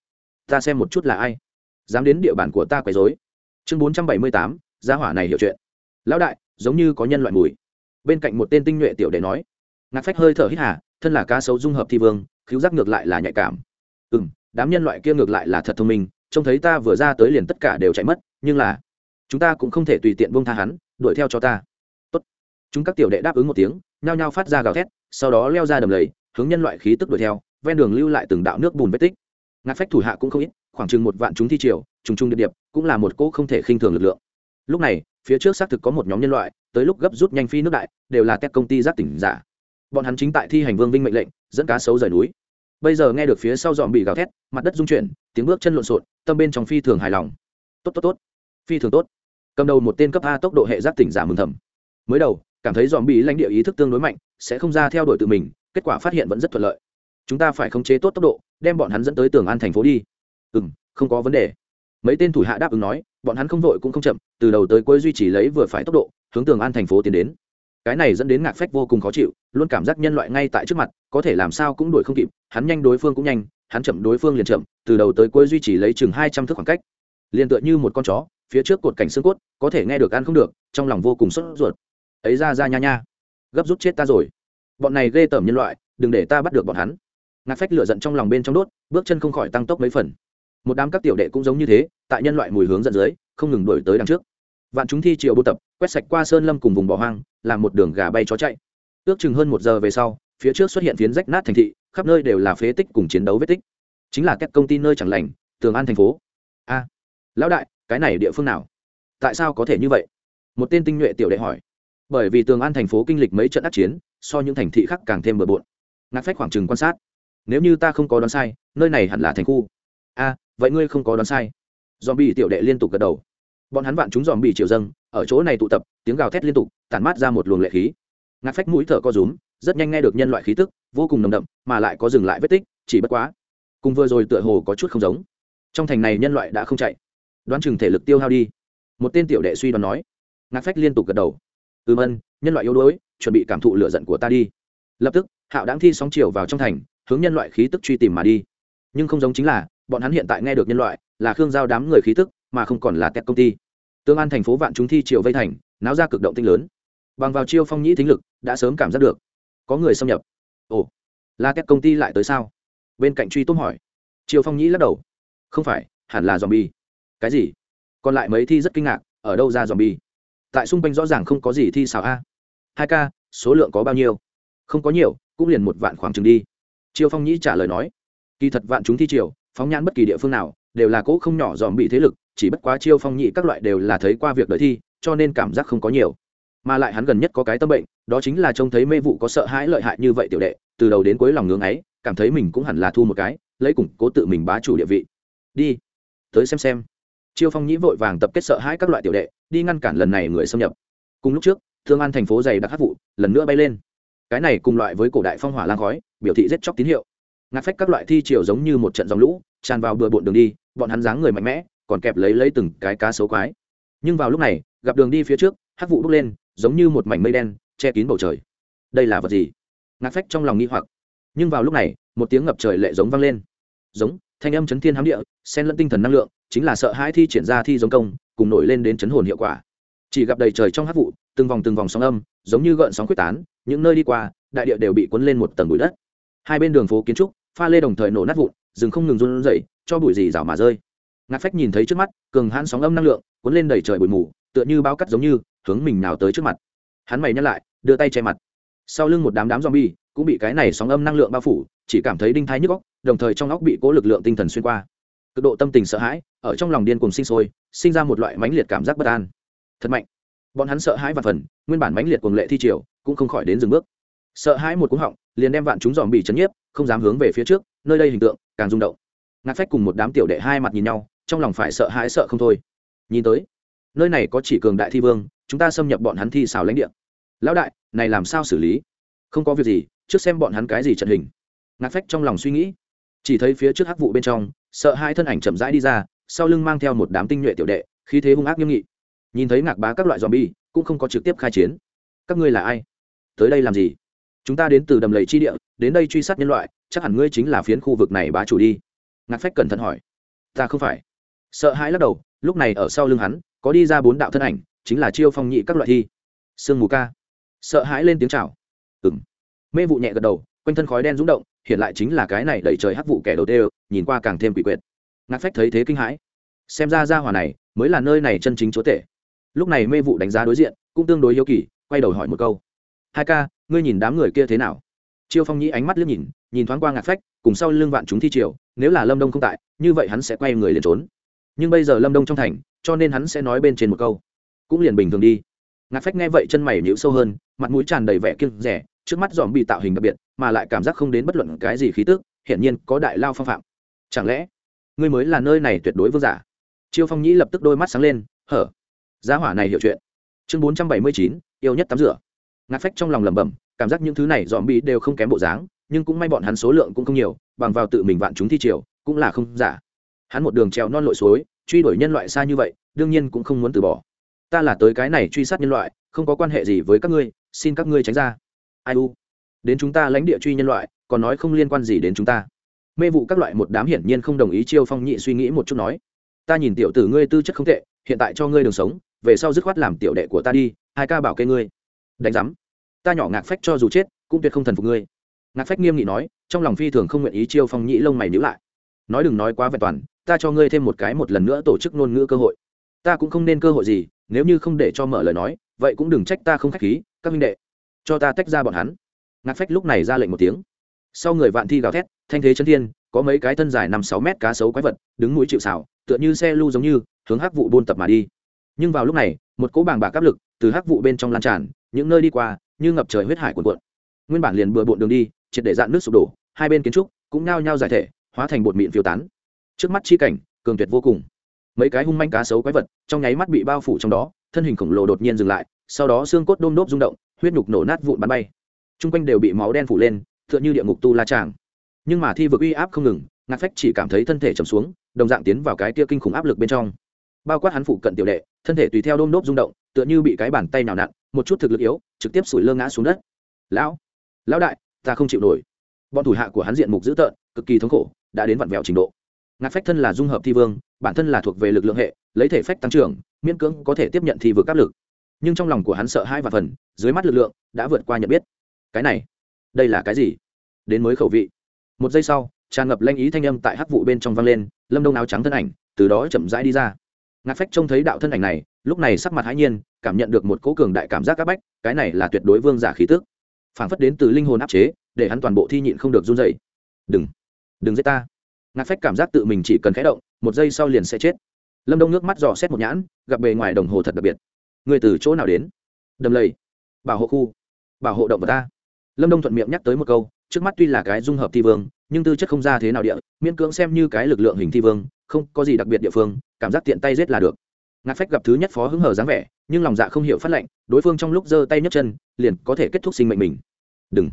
Ta xem một chút là ai? Dám đến địa bàn của ta quấy rối. Chương bốn trăm bảy mươi tám, gia hỏa này hiểu chuyện. Lão đại, giống như có nhân loại mùi. Bên cạnh một tên tinh nhuệ tiểu đệ nói. Ngạc phách hơi thở hít hà, thân là cá sấu dung hợp thi vương cứu giác ngược lại là nhạy cảm. Ừ m đám nhân loại kia ngược lại là thật thông minh, trông thấy ta vừa ra tới liền tất cả đều chạy mất, nhưng là chúng ta cũng không thể tùy tiện buông tha hắn, đuổi theo cho ta. Tốt. chúng các tiểu đệ đáp ứng một tiếng, nhao nhao phát ra gào thét, sau đó leo ra đầm lầy, hướng nhân loại khí tức đuổi theo, ven đường lưu lại từng đạo nước bùn vết tích. Ngạt phách thủ hạ cũng không ít, khoảng chừng một vạn chúng thi triều, trùng trùng điệp điệp, cũng là một cỗ không thể khinh thường lực lượng. Lúc này, phía trước xác thực có một nhóm nhân loại, tới lúc gấp rút nhanh phi nước đại, đều là các công ty giác tỉnh giả. Bọn hắn chính tại thi hành vương vinh mệnh lệnh, dẫn cá sấu rời núi. Bây giờ nghe được phía sau dòm bị gào thét, mặt đất rung chuyển, tiếng bước chân lộn xộn, tâm bên trong phi thường hài lòng. Tốt tốt tốt. Phi thường tốt cầm đầu một tên cấp a tốc độ hệ giác tỉnh giả mừng thầm. Mới đầu, cảm thấy dòm bị lãnh địa ý thức tương đối mạnh, sẽ không ra theo đuổi tự mình, kết quả phát hiện vẫn rất thuận lợi. Chúng ta phải khống chế tốt tốc độ, đem bọn hắn dẫn tới tường an thành phố đi. Ừ m không có vấn đề. Mấy tên thủ hạ đáp ứng nói, bọn hắn không vội cũng không chậm, từ đầu tới cuối duy trì lấy vừa phải tốc độ, hướng tường an thành phố tiến đến. Cái này dẫn đến ngạc phách vô cùng khó chịu, luôn cảm giác nhân loại ngay tại trước mặt, có thể làm sao cũng đuổi không kịp, hắn nhanh đối phương cũng nhanh, hắn chậm đối phương liền chậm, từ đầu tới cuối duy trì lấy chừng hai trăm thước khoảng cách. Liền tựa như một con chó phía trước cột cảnh xương cốt, có thể nghe được ăn không được, trong lòng vô cùng sốt ruột. Ấy ra ra nha nha, gấp rút chết ta rồi. Bọn này ghê tởm nhân loại, đừng để ta bắt được bọn hắn. Ngạc phách lửa giận trong lòng bên trong đốt, bước chân không khỏi tăng tốc mấy phần. Một đám các tiểu đệ cũng giống như thế, tại nhân loại mùi hướng dẫn dưới, không ngừng đổi tới đằng trước. Vạn chúng thi triều buôn tập, quét sạch qua sơn lâm cùng vùng bỏ hoang, làm một đường gà bay chó chạy. Ước chừng hơn một giờ về sau, phía trước xuất hiện phiến rách nát thành thị, khắp nơi đều là phế tích cùng chiến đấu vết tích. Chính là các công ty nơi chẳng lành, tường an thành phố. A, lão đại cái này địa phương nào? Tại sao có thể như vậy? Một tên tinh nhuệ tiểu đệ hỏi. Bởi vì tường an thành phố kinh lịch mấy trận ác chiến, so những thành thị khác càng thêm bừa bộn. Ngạc phách khoảng trừng quan sát. Nếu như ta không có đoán sai, nơi này hẳn là thành khu. A vậy ngươi không có đoán sai. Dòm bị tiểu đệ liên tục gật đầu. Bọn hắn vạn chúng dòm bị triệu dâng, ở chỗ này tụ tập, tiếng gào thét liên tục, tản mát ra một luồng lệ khí. Ngạc phách mũi thở co rúm, rất nhanh nghe được nhân loại khí tức, vô cùng nồng đậm, mà lại có dừng lại vết tích, chỉ bất quá. Cùng vừa rồi tựa hồ có chút không giống. Trong thành này nhân loại đã không chạy đoán chừng thể lực tiêu hao đi. Một tên tiểu đệ suy đoán nói. Ngạc phách liên tục gật đầu. Ừm ân, nhân loại yếu đuối, chuẩn bị cảm thụ lửa giận của ta đi. Lập tức, hạo đáng thi sóng chiều vào trong thành, hướng nhân loại khí tức truy tìm mà đi. Nhưng không giống chính là, bọn hắn hiện tại nghe được nhân loại là khương giao đám người khí tức, mà không còn là tech công ty. Tương an thành phố vạn chúng thi triều vây thành, náo ra cực động tinh lớn. Bằng vào chiêu phong nhĩ thính lực, đã sớm cảm giác được có người xâm nhập. Ồ, là tech công ty lại tới sao? Bên cạnh truy tốt hỏi. Chiêu phong nhĩ lắc đầu. Không phải, hẳn là dòm bi cái gì? Còn lại mấy thi rất kinh ngạc, ở đâu ra dòm bi tại xung quanh rõ ràng không có gì thi xào a. Hai k số lượng có bao nhiêu? Không có nhiều, cũng liền một vạn khoảng chừng đi. Chiêu phong nhĩ trả lời nói, kỳ thật vạn chúng thi triều, phóng nhãn bất kỳ địa phương nào, đều là cỗ không nhỏ dòm bị thế lực, chỉ bất quá chiêu phong nhị các loại đều là thấy qua việc đợi thi, cho nên cảm giác không có nhiều. Mà lại hắn gần nhất có cái tâm bệnh, đó chính là trông thấy mê vụ có sợ hãi lợi hại như vậy tiểu đệ, từ đầu đến cuối lòng ngưỡng ấy, cảm thấy mình cũng hẳn là thu một cái, lấy củng cố tự mình bá chủ địa vị. Đi, tới xem xem chiêu phong nhĩ vội vàng tập kết sợ hãi các loại tiểu đệ, đi ngăn cản lần này người xâm nhập. Cùng lúc trước, thương an thành phố dày đặc hát vụ, lần nữa bay lên. Cái này cùng loại với cổ đại phong hỏa lang khói, biểu thị giết chóc tín hiệu. Ngạt phách các loại thi chiều giống như một trận dòng lũ, tràn vào bừa bộn đường đi, bọn hắn dáng người mạnh mẽ, còn kẹp lấy lấy từng cái cá xấu quái. Nhưng vào lúc này, gặp đường đi phía trước hát vụ bốc lên, giống như một mảnh mây đen, che kín bầu trời. Đây là vật gì? Ngạt phách trong lòng nghi hoặc. Nhưng vào lúc này, một tiếng ngập trời lệ giống vang lên. Giống, thanh âm chấn thiên hám địa, xen lẫn tinh thần năng lượng chính là sợ hãi thi triển ra thi giống công, cùng nổi lên đến chấn hồn hiệu quả. Chỉ gặp đầy trời trong hát vụ, từng vòng từng vòng sóng âm, giống như gợn sóng quyết tán, những nơi đi qua, đại địa đều bị cuốn lên một tầng bụi đất. Hai bên đường phố kiến trúc, pha lê đồng thời nổ nát vụn, rừng không ngừng run rẩy, cho bụi gì rào mà rơi. Ngạt phách nhìn thấy trước mắt, cường hãn sóng âm năng lượng, cuốn lên đầy trời bụi mù, tựa như bao cắt giống như, hướng mình nào tới trước mặt. Hắn mày nhắc lại, đưa tay che mặt. Sau lưng một đám đám zombie, cũng bị cái này sóng âm năng lượng bao phủ, chỉ cảm thấy đinh thái nhức óc, đồng thời trong óc bị cố lực lượng tinh thần xuyên qua. Cực độ tâm tình sợ hãi ở trong lòng điên cùng sinh sôi, sinh ra một loại mãnh liệt cảm giác bất an. Thật mạnh. Bọn hắn sợ hãi và phần, nguyên bản mãnh liệt cuồng lệ thi triều, cũng không khỏi đến dừng bước. Sợ hãi một cú họng, liền đem vạn chúng dòm bị chấn nhiếp, không dám hướng về phía trước, nơi đây hình tượng, càng rung động. Ngạc phách cùng một đám tiểu đệ hai mặt nhìn nhau, trong lòng phải sợ hãi sợ không thôi. Nhìn tới, nơi này có chỉ cường đại thi vương, chúng ta xâm nhập bọn hắn thi xào lãnh địa. Lão đại, này làm sao xử lý? Không có việc gì, trước xem bọn hắn cái gì trận hình. Ngạc phách trong lòng suy nghĩ, chỉ thấy phía trước hắc vụ bên trong, sợ hai thân ảnh chậm rãi đi ra sau lưng mang theo một đám tinh nhuệ tiểu đệ, khí thế hung ác nghiêm nghị. Nhìn thấy ngạc bá các loại zombie, cũng không có trực tiếp khai chiến. Các ngươi là ai? Tới đây làm gì? Chúng ta đến từ đầm lầy chi địa, đến đây truy sát nhân loại, chắc hẳn ngươi chính là phiến khu vực này bá chủ đi. Ngạc phách cẩn thận hỏi. Ta không phải. Sợ hãi lắc đầu, lúc này ở sau lưng hắn, có đi ra bốn đạo thân ảnh, chính là chiêu phong nhị các loại thi. Sương mù ca. Sợ hãi lên tiếng chào. Ừng mê vụ nhẹ gật đầu, quanh thân khói đen rúng động, hiện lại chính là cái này đẩy trời hắc vụ kẻ đầu tê nhìn qua càng thêm quỷ quyệt ngạc phách thấy thế kinh hãi. Xem ra ra hỏa này mới là nơi này chân chính chúa tể. Lúc này mê vụ đánh giá đối diện, cũng tương đối hiếu kỳ, quay đầu hỏi một câu. Hai ca, ngươi nhìn đám người kia thế nào? Chiêu phong nhĩ ánh mắt liếc nhìn nhìn thoáng qua ngạc phách, cùng sau lưng vạn chúng thi triều, nếu là lâm đông không tại, như vậy hắn sẽ quay người liền trốn. Nhưng bây giờ lâm đông trong thành, cho nên hắn sẽ nói bên trên một câu. Cũng liền bình thường đi. Ngạc phách nghe vậy chân mày nhíu sâu hơn, mặt mũi tràn đầy vẻ kiêng rẻ, trước mắt dòm bị tạo hình đặc biệt, mà lại cảm giác không đến bất luận cái gì khí tức, hiển nhiên có đại lao phong phạm. Chẳng lẽ ngươi mới là nơi này tuyệt đối vương giả. Chiêu phong nhĩ lập tức đôi mắt sáng lên, hở, giá hỏa này hiểu chuyện. Chương bốn trăm bảy mươi chín, yêu nhất tắm rửa. Ngạt phách trong lòng lẩm bẩm, cảm giác những thứ này dòm bị đều không kém bộ dáng, nhưng cũng may bọn hắn số lượng cũng không nhiều, bằng vào tự mình vạn chúng thi triều, cũng là không giả. Hắn một đường trèo non lội suối, truy đuổi nhân loại xa như vậy, đương nhiên cũng không muốn từ bỏ. Ta là tới cái này truy sát nhân loại, không có quan hệ gì với các ngươi, xin các ngươi tránh ra. Ai u? Đến chúng ta lãnh địa truy nhân loại, còn nói không liên quan gì đến chúng ta mê vụ các loại một đám hiển nhiên không đồng ý chiêu phong nhị suy nghĩ một chút nói, ta nhìn tiểu tử ngươi tư chất không tệ, hiện tại cho ngươi đường sống, về sau dứt khoát làm tiểu đệ của ta đi, hai ca bảo kê ngươi. Đánh giám, ta nhỏ ngạc phách cho dù chết, cũng tuyệt không thần phục ngươi. Ngạc phách nghiêm nghị nói, trong lòng phi thường không nguyện ý chiêu phong nhĩ lông mày nhữ lại. Nói đừng nói quá vẹn toàn, ta cho ngươi thêm một cái một lần nữa tổ chức ngôn ngữ cơ hội. Ta cũng không nên cơ hội gì, nếu như không để cho mở lời nói, vậy cũng đừng trách ta không khách khí, các minh đệ, cho ta tách ra bọn hắn. Ngạc phách lúc này ra lệnh một tiếng. Sau người vạn thi gào thét thanh thế chân thiên, có mấy cái thân dài năm sáu mét cá sấu quái vật, đứng mũi chịu xảo tựa như xe lưu giống như, hướng hắc vụ buôn tập mà đi. Nhưng vào lúc này, một cỗ bàng bạc áp lực từ hắc vụ bên trong lan tràn, những nơi đi qua, như ngập trời huyết hải cuồn cuộn. Nguyên bản liền bừa bộn đường đi, triệt để dạn nước sụp đổ, hai bên kiến trúc cũng nao nhau giải thể, hóa thành bột mịn phiêu tán. Trước mắt chi cảnh, cường tuyệt vô cùng. Mấy cái hung manh cá sấu quái vật, trong nháy mắt bị bao phủ trong đó, thân hình khổng lồ đột nhiên dừng lại, sau đó xương cốt đôm đốp rung động, huyết nhục nổ nát vụn bắn bay. T r u n g quanh đều bị máu đen phủ lên t h ư ợ n h ư địa ngục tu la tràng nhưng mà thi vực uy áp không ngừng, ngạc phách chỉ cảm thấy thân thể trầm xuống, đồng dạng tiến vào cái kia kinh khủng áp lực bên trong. Bao quát hắn phụ cận tiểu đệ, thân thể tùy theo đôm nốt rung động, tựa như bị cái bàn tay nào nặn, một chút thực lực yếu, trực tiếp sủi lơ ngã xuống đất. Lão lão đại, ta không chịu nổi. Bọn thủ hạ của hắn diện mục dữ tợn, cực kỳ thống khổ, đã đến vặn vẹo trình độ. Ngạc phách thân là dung hợp thi vương, bản thân là thuộc về lực lượng hệ, lấy thể phách tăng trưởng, miễn cưỡng có thể tiếp nhận thi vực áp lực. Nhưng trong lòng của hắn sợ hai và phần, dưới mắt lực lượng đã vượt qua nhận biết. Cái này, đây là cái gì? Đến mới khẩu vị một giây sau, tràn ngập lanh ý thanh âm tại hắc vụ bên trong vang lên, lâm đông áo trắng thân ảnh, từ đó chậm rãi đi ra. Ngạc phách trông thấy đạo thân ảnh này, lúc này sắc mặt hãi nhiên, cảm nhận được một cố cường đại cảm giác áp bách, cái này là tuyệt đối vương giả khí tước phảng phất đến từ linh hồn áp chế, để hắn toàn bộ thi nhịn không được run dậy đừng đừng giết ta. Ngạc phách cảm giác tự mình chỉ cần khẽ động, một giây sau liền sẽ chết. Lâm đông nước mắt dò xét một nhãn, gặp bề ngoài đồng hồ thật đặc biệt. Người từ chỗ nào đến? Đầm lầy, bảo hộ khu, bảo hộ động vật ta. Lâm đông thuận miệng nhắc tới một câu trước mắt tuy là cái dung hợp thi vương, nhưng tư chất không ra thế nào địa, miễn cưỡng xem như cái lực lượng hình thi vương, không có gì đặc biệt địa phương, cảm giác tiện tay giết là được. Ngạc phách gặp thứ nhất phó hứng hở dáng vẻ, nhưng lòng dạ không hiểu phát lệnh, đối phương trong lúc giơ tay nhấc chân, liền có thể kết thúc sinh mệnh mình. Đừng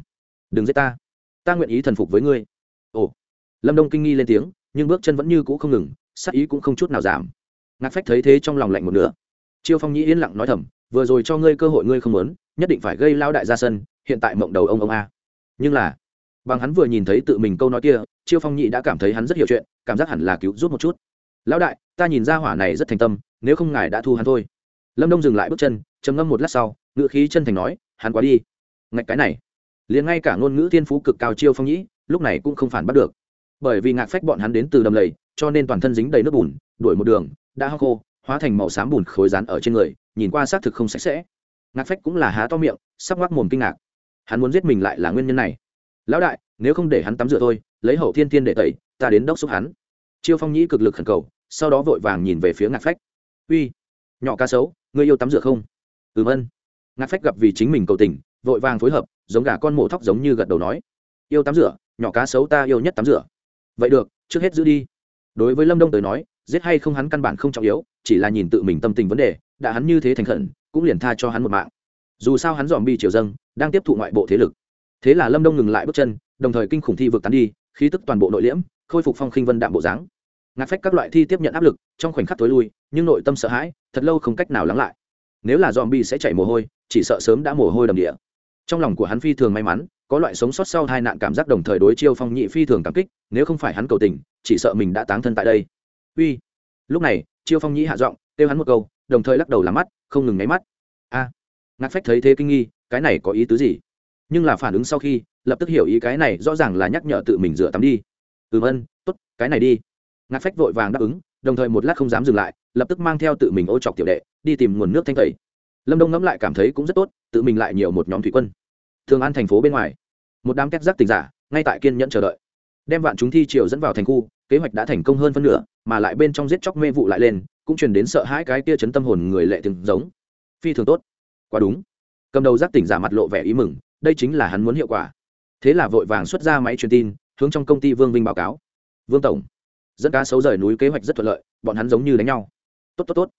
đừng giết ta. Ta nguyện ý thần phục với ngươi. Ồ. Lâm đông kinh nghi lên tiếng, nhưng bước chân vẫn như cũ không ngừng, sắc ý cũng không chút nào giảm. Ngạc phách thấy thế trong lòng lạnh một nửa. Chiêu phong nhĩ yên lặng nói thầm, vừa rồi cho ngươi cơ hội ngươi không muốn, nhất định phải gây lao đại ra sân, hiện tại mộng đầu ông ông a. Nhưng là bằng hắn vừa nhìn thấy tự mình câu nói kia, chiêu phong nhị đã cảm thấy hắn rất hiểu chuyện, cảm giác hẳn là cứu rút một chút. Lão đại, ta nhìn ra hỏa này rất thành tâm, nếu không ngài đã thu hắn thôi. Lâm đông dừng lại bước chân, trầm ngâm một lát sau ngự khí chân thành nói, hắn quá đi. Ngạch cái này, liền ngay cả ngôn ngữ thiên phú cực cao chiêu phong nhĩ lúc này cũng không phản bắt được. Bởi vì ngạc phách bọn hắn đến từ đầm lầy, cho nên toàn thân dính đầy nước bùn, đuổi một đường, đã hao khô, hóa thành màu xám bùn khối rán ở trên người, nhìn qua xác thực không sạch sẽ. Ngạc phách cũng là há to miệng, sắp ngoác mồm kinh ngạc. Hắn muốn giết mình lại là nguyên nhân này lão đại nếu không để hắn tắm rửa thôi lấy hậu thiên tiên để tẩy ta đến đốc xúc hắn. Chiêu phong nhĩ cực lực khẩn cầu sau đó vội vàng nhìn về phía ngạc phách. Uy nhỏ ca xấu, ngươi yêu tắm rửa không? Ừ vân. Ngạc phách gặp vì chính mình cầu tình vội vàng phối hợp giống gà con mổ thóc giống như gật đầu nói yêu tắm rửa nhỏ cá sấu ta yêu nhất tắm rửa. Vậy được trước hết giữ đi. Đối với lâm đông tới nói giết hay không hắn căn bản không trọng yếu chỉ là nhìn tự mình tâm tình vấn đề đã hắn như thế thành khẩn cũng liền tha cho hắn một mạng. Dù sao hắn dòm bi triều dâng đang tiếp thụ ngoại bộ thế lực thế là lâm đông ngừng lại bước chân đồng thời kinh khủng thi vực tán đi khí tức toàn bộ nội liễm khôi phục phong khinh vân đạm bộ dáng. Ngạt phách các loại thi tiếp nhận áp lực trong khoảnh khắc tối lui nhưng nội tâm sợ hãi thật lâu không cách nào lắng lại. Nếu là dòm bi sẽ chảy mồ hôi chỉ sợ sớm đã mồ hôi đầm địa. Trong lòng của hắn phi thường may mắn có loại sống sót sau hai nạn cảm giác đồng thời đối chiêu phong nhị phi thường cảm kích nếu không phải hắn cầu tình chỉ sợ mình đã táng thân tại đây. Uy. Lúc này chiêu phong nhị hạ giọng kêu hắn một câu đồng thời lắc đầu làm mắt không ngừng nháy mắt. A. À, ngạc phách thấy thế kinh nghi cái này có ý tứ gì? Nhưng là phản ứng sau khi, lập tức hiểu ý cái này rõ ràng là nhắc nhở tự mình rửa tắm đi. Ừm ân t ố t cái này đi. Ngạc phách vội vàng đáp ứng, đồng thời một lát không dám dừng lại, lập tức mang theo tự mình ô chọc tiểu đệ, đi tìm nguồn nước thanh tẩy. Lâm đông ngẫm lại cảm thấy cũng rất tốt, tự mình lại nhiều một nhóm thủy quân. Thường an thành phố bên ngoài, một đám két giác tình giả, ngay tại kiên nhẫn chờ đợi. Đem vạn chúng thi triều dẫn vào thành khu, kế hoạch đã thành công hơn phân nửa, mà lại bên trong giết chóc mê vụ lại lên, cũng truyền đến sợ hãi cái kia chấn tâm hồn người lệ thường giống. Phi thường tốt. Quá đúng. Cầm đầu giác tỉnh giả mặt lộ vẻ ý mừng đây chính là hắn muốn hiệu quả. Thế là vội vàng xuất ra máy truyền tin, hướng trong công ty vương vinh báo cáo. Vương tổng, dẫn cá sấu rời núi kế hoạch rất thuận lợi, bọn hắn giống như đánh nhau. Tốt tốt tốt.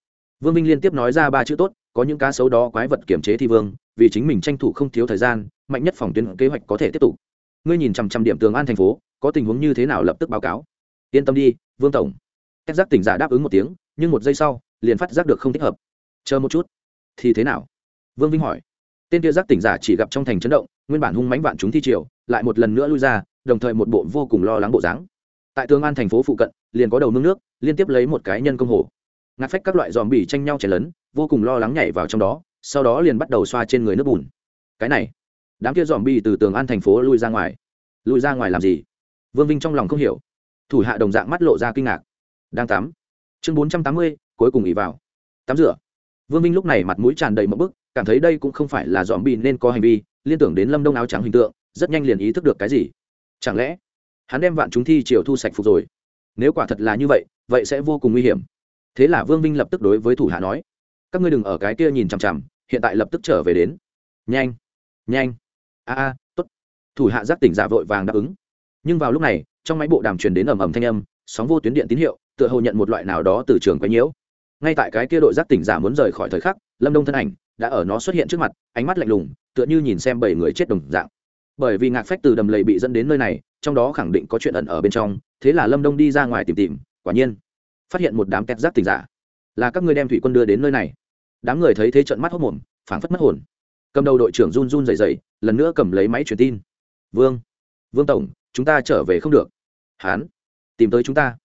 Vương vinh liên tiếp nói ra ba chữ tốt, có những cá sấu đó quái vật kiểm chế thi vương, vì chính mình tranh thủ không thiếu thời gian, mạnh nhất phòng tuyến kế hoạch có thể tiếp tục. Ngươi nhìn chằm chằm điểm tường an thành phố, có tình huống như thế nào lập tức báo cáo. Yên tâm đi, vương tổng. Cách giác tỉnh giả đáp ứng một tiếng, nhưng một giây sau, liền phát giác được không thích hợp. Chờ một chút. Thì thế nào? Vương vinh hỏi tên kia giác tỉnh giả chỉ gặp trong thành chấn động, nguyên bản hung mánh vạn chúng thi triều, lại một lần nữa lui ra, đồng thời một bộ vô cùng lo lắng bộ dáng. Tại tường an thành phố phụ cận, liền có đầu mương nước, liên tiếp lấy một cái nhân công hồ. Ngạt phách các loại dòm bỉ tranh nhau chảy lớn vô cùng lo lắng nhảy vào trong đó, sau đó liền bắt đầu xoa trên người nước bùn. Cái này, đám kia dòm bỉ từ tường an thành phố lui ra ngoài. Lui ra ngoài làm gì? Vương vinh trong lòng không hiểu. Thủ hạ đồng dạng mắt lộ ra kinh ngạc. Đang tắm. Chương bốn trăm tám mươi, cuối cùng ỉ vào. Tắm rửa. Vương vinh lúc này mặt mũi tràn đầy mẫu bức cảm thấy đây cũng không phải là dòm bỉ nên có hành vi, liên tưởng đến lâm đông áo trắng hình tượng, rất nhanh liền ý thức được cái gì. Chẳng lẽ, hắn đem vạn chúng thi triều thu sạch phục rồi? Nếu quả thật là như vậy vậy sẽ vô cùng nguy hiểm. Thế là vương vinh lập tức đối với thủ hạ nói, các ngươi đừng ở cái kia nhìn chằm chằm, hiện tại lập tức trở về đến. Nhanh nhanh. A a t ố t thủ hạ giác tỉnh giả vội vàng đáp ứng. Nhưng vào lúc này, trong máy bộ đàm truyền đến ầm ầm thanh âm, sóng vô tuyến điện tín hiệu, tựa hồ nhận một loại nào đó từ trường quấy nhiễu. Ngay tại cái kia đội giác tỉnh giả muốn rời khỏi thời khắc, lâm đông thân ảnh đã ở nó xuất hiện trước mặt, ánh mắt lạnh lùng, tựa như nhìn xem bảy người chết đồng dạng. Bởi vì ngạc phách từ đầm lầy bị dẫn đến nơi này, trong đó khẳng định có chuyện ẩn ở bên trong, thế là lâm đông đi ra ngoài tìm tìm, quả nhiên, phát hiện một đám kẹt giác tình giả. Là các ngươi đem thủy quân đưa đến nơi này. Đám người thấy thế trận mắt hốc mồm phảng phất mất hồn. Cầm đầu đội trưởng run run dày dày lần nữa cầm lấy máy truyền tin. Vương vương tổng, chúng ta trở về không được. Hán, tìm tới chúng ta.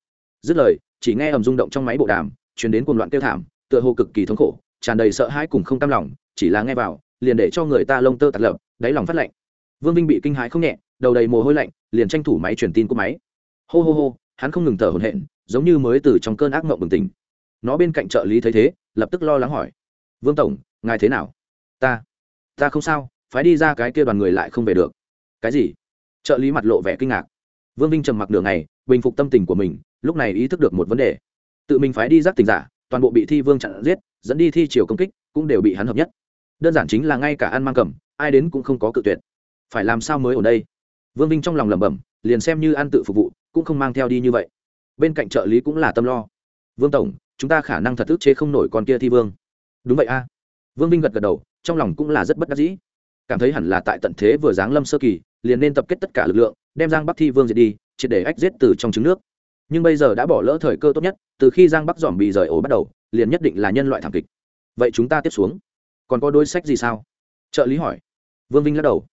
Dứt lời, chỉ nghe ầm rung động trong máy bộ đàm chuyển đến cuồng loạn tiêu thảm, tựa hồ cực kỳ thống khổ tràn đầy sợ hãi cùng không cam lòng, chỉ là nghe vào, liền để cho người ta lông tơ tạt lập đáy lòng phát lạnh. Vương vinh bị kinh hãi không nhẹ, đầu đầy mồ hôi lạnh, liền tranh thủ máy truyền tin của máy. Hô hô hô, hắn không ngừng thở hổn hển, giống như mới từ trong cơn ác mộng bừng tỉnh. Nó bên cạnh trợ lý thấy thế, lập tức lo lắng hỏi. Vương tổng, ngài thế nào? Ta ta không sao, phái đi ra cái kia đoàn người lại không về được. Cái gì? Trợ lý mặt lộ vẻ kinh ngạc. Vương vinh trầm mặc đường này bình phục tâm tình của mình, lúc này ý thức được một vấn đề. Tự mình phái đi giác tình giả, toàn bộ bị thi vương chặn giết dẫn đi thi chiều công kích, cũng đều bị hắn hợp nhất. Đơn giản chính là ngay cả ăn mang cầm, ai đến cũng không có cự tuyệt. Phải làm sao mới ở đây? Vương vinh trong lòng lẩm bẩm, liền xem như ăn tự phục vụ, cũng không mang theo đi như vậy. Bên cạnh trợ lý cũng là tâm lo. Vương tổng, chúng ta khả năng thật ức chế không nổi con kia thi vương. Đúng vậy a. Vương vinh gật gật đầu, trong lòng cũng là rất bất đắc dĩ. Cảm thấy hẳn là tại tận thế vừa giáng lâm sơ kỳ, liền nên tập kết tất cả lực lượng, đem giang bắc thi vương diệt đi, triệt để ách giết từ trong trứng nước nhưng bây giờ đã bỏ lỡ thời cơ tốt nhất, từ khi giang bắc dòm bị rời ổ bắt đầu, liền nhất định là nhân loại thảm kịch. Vậy chúng ta tiếp xuống, còn có đối sách gì sao? Trợ lý hỏi. Vương vinh lắc đầu.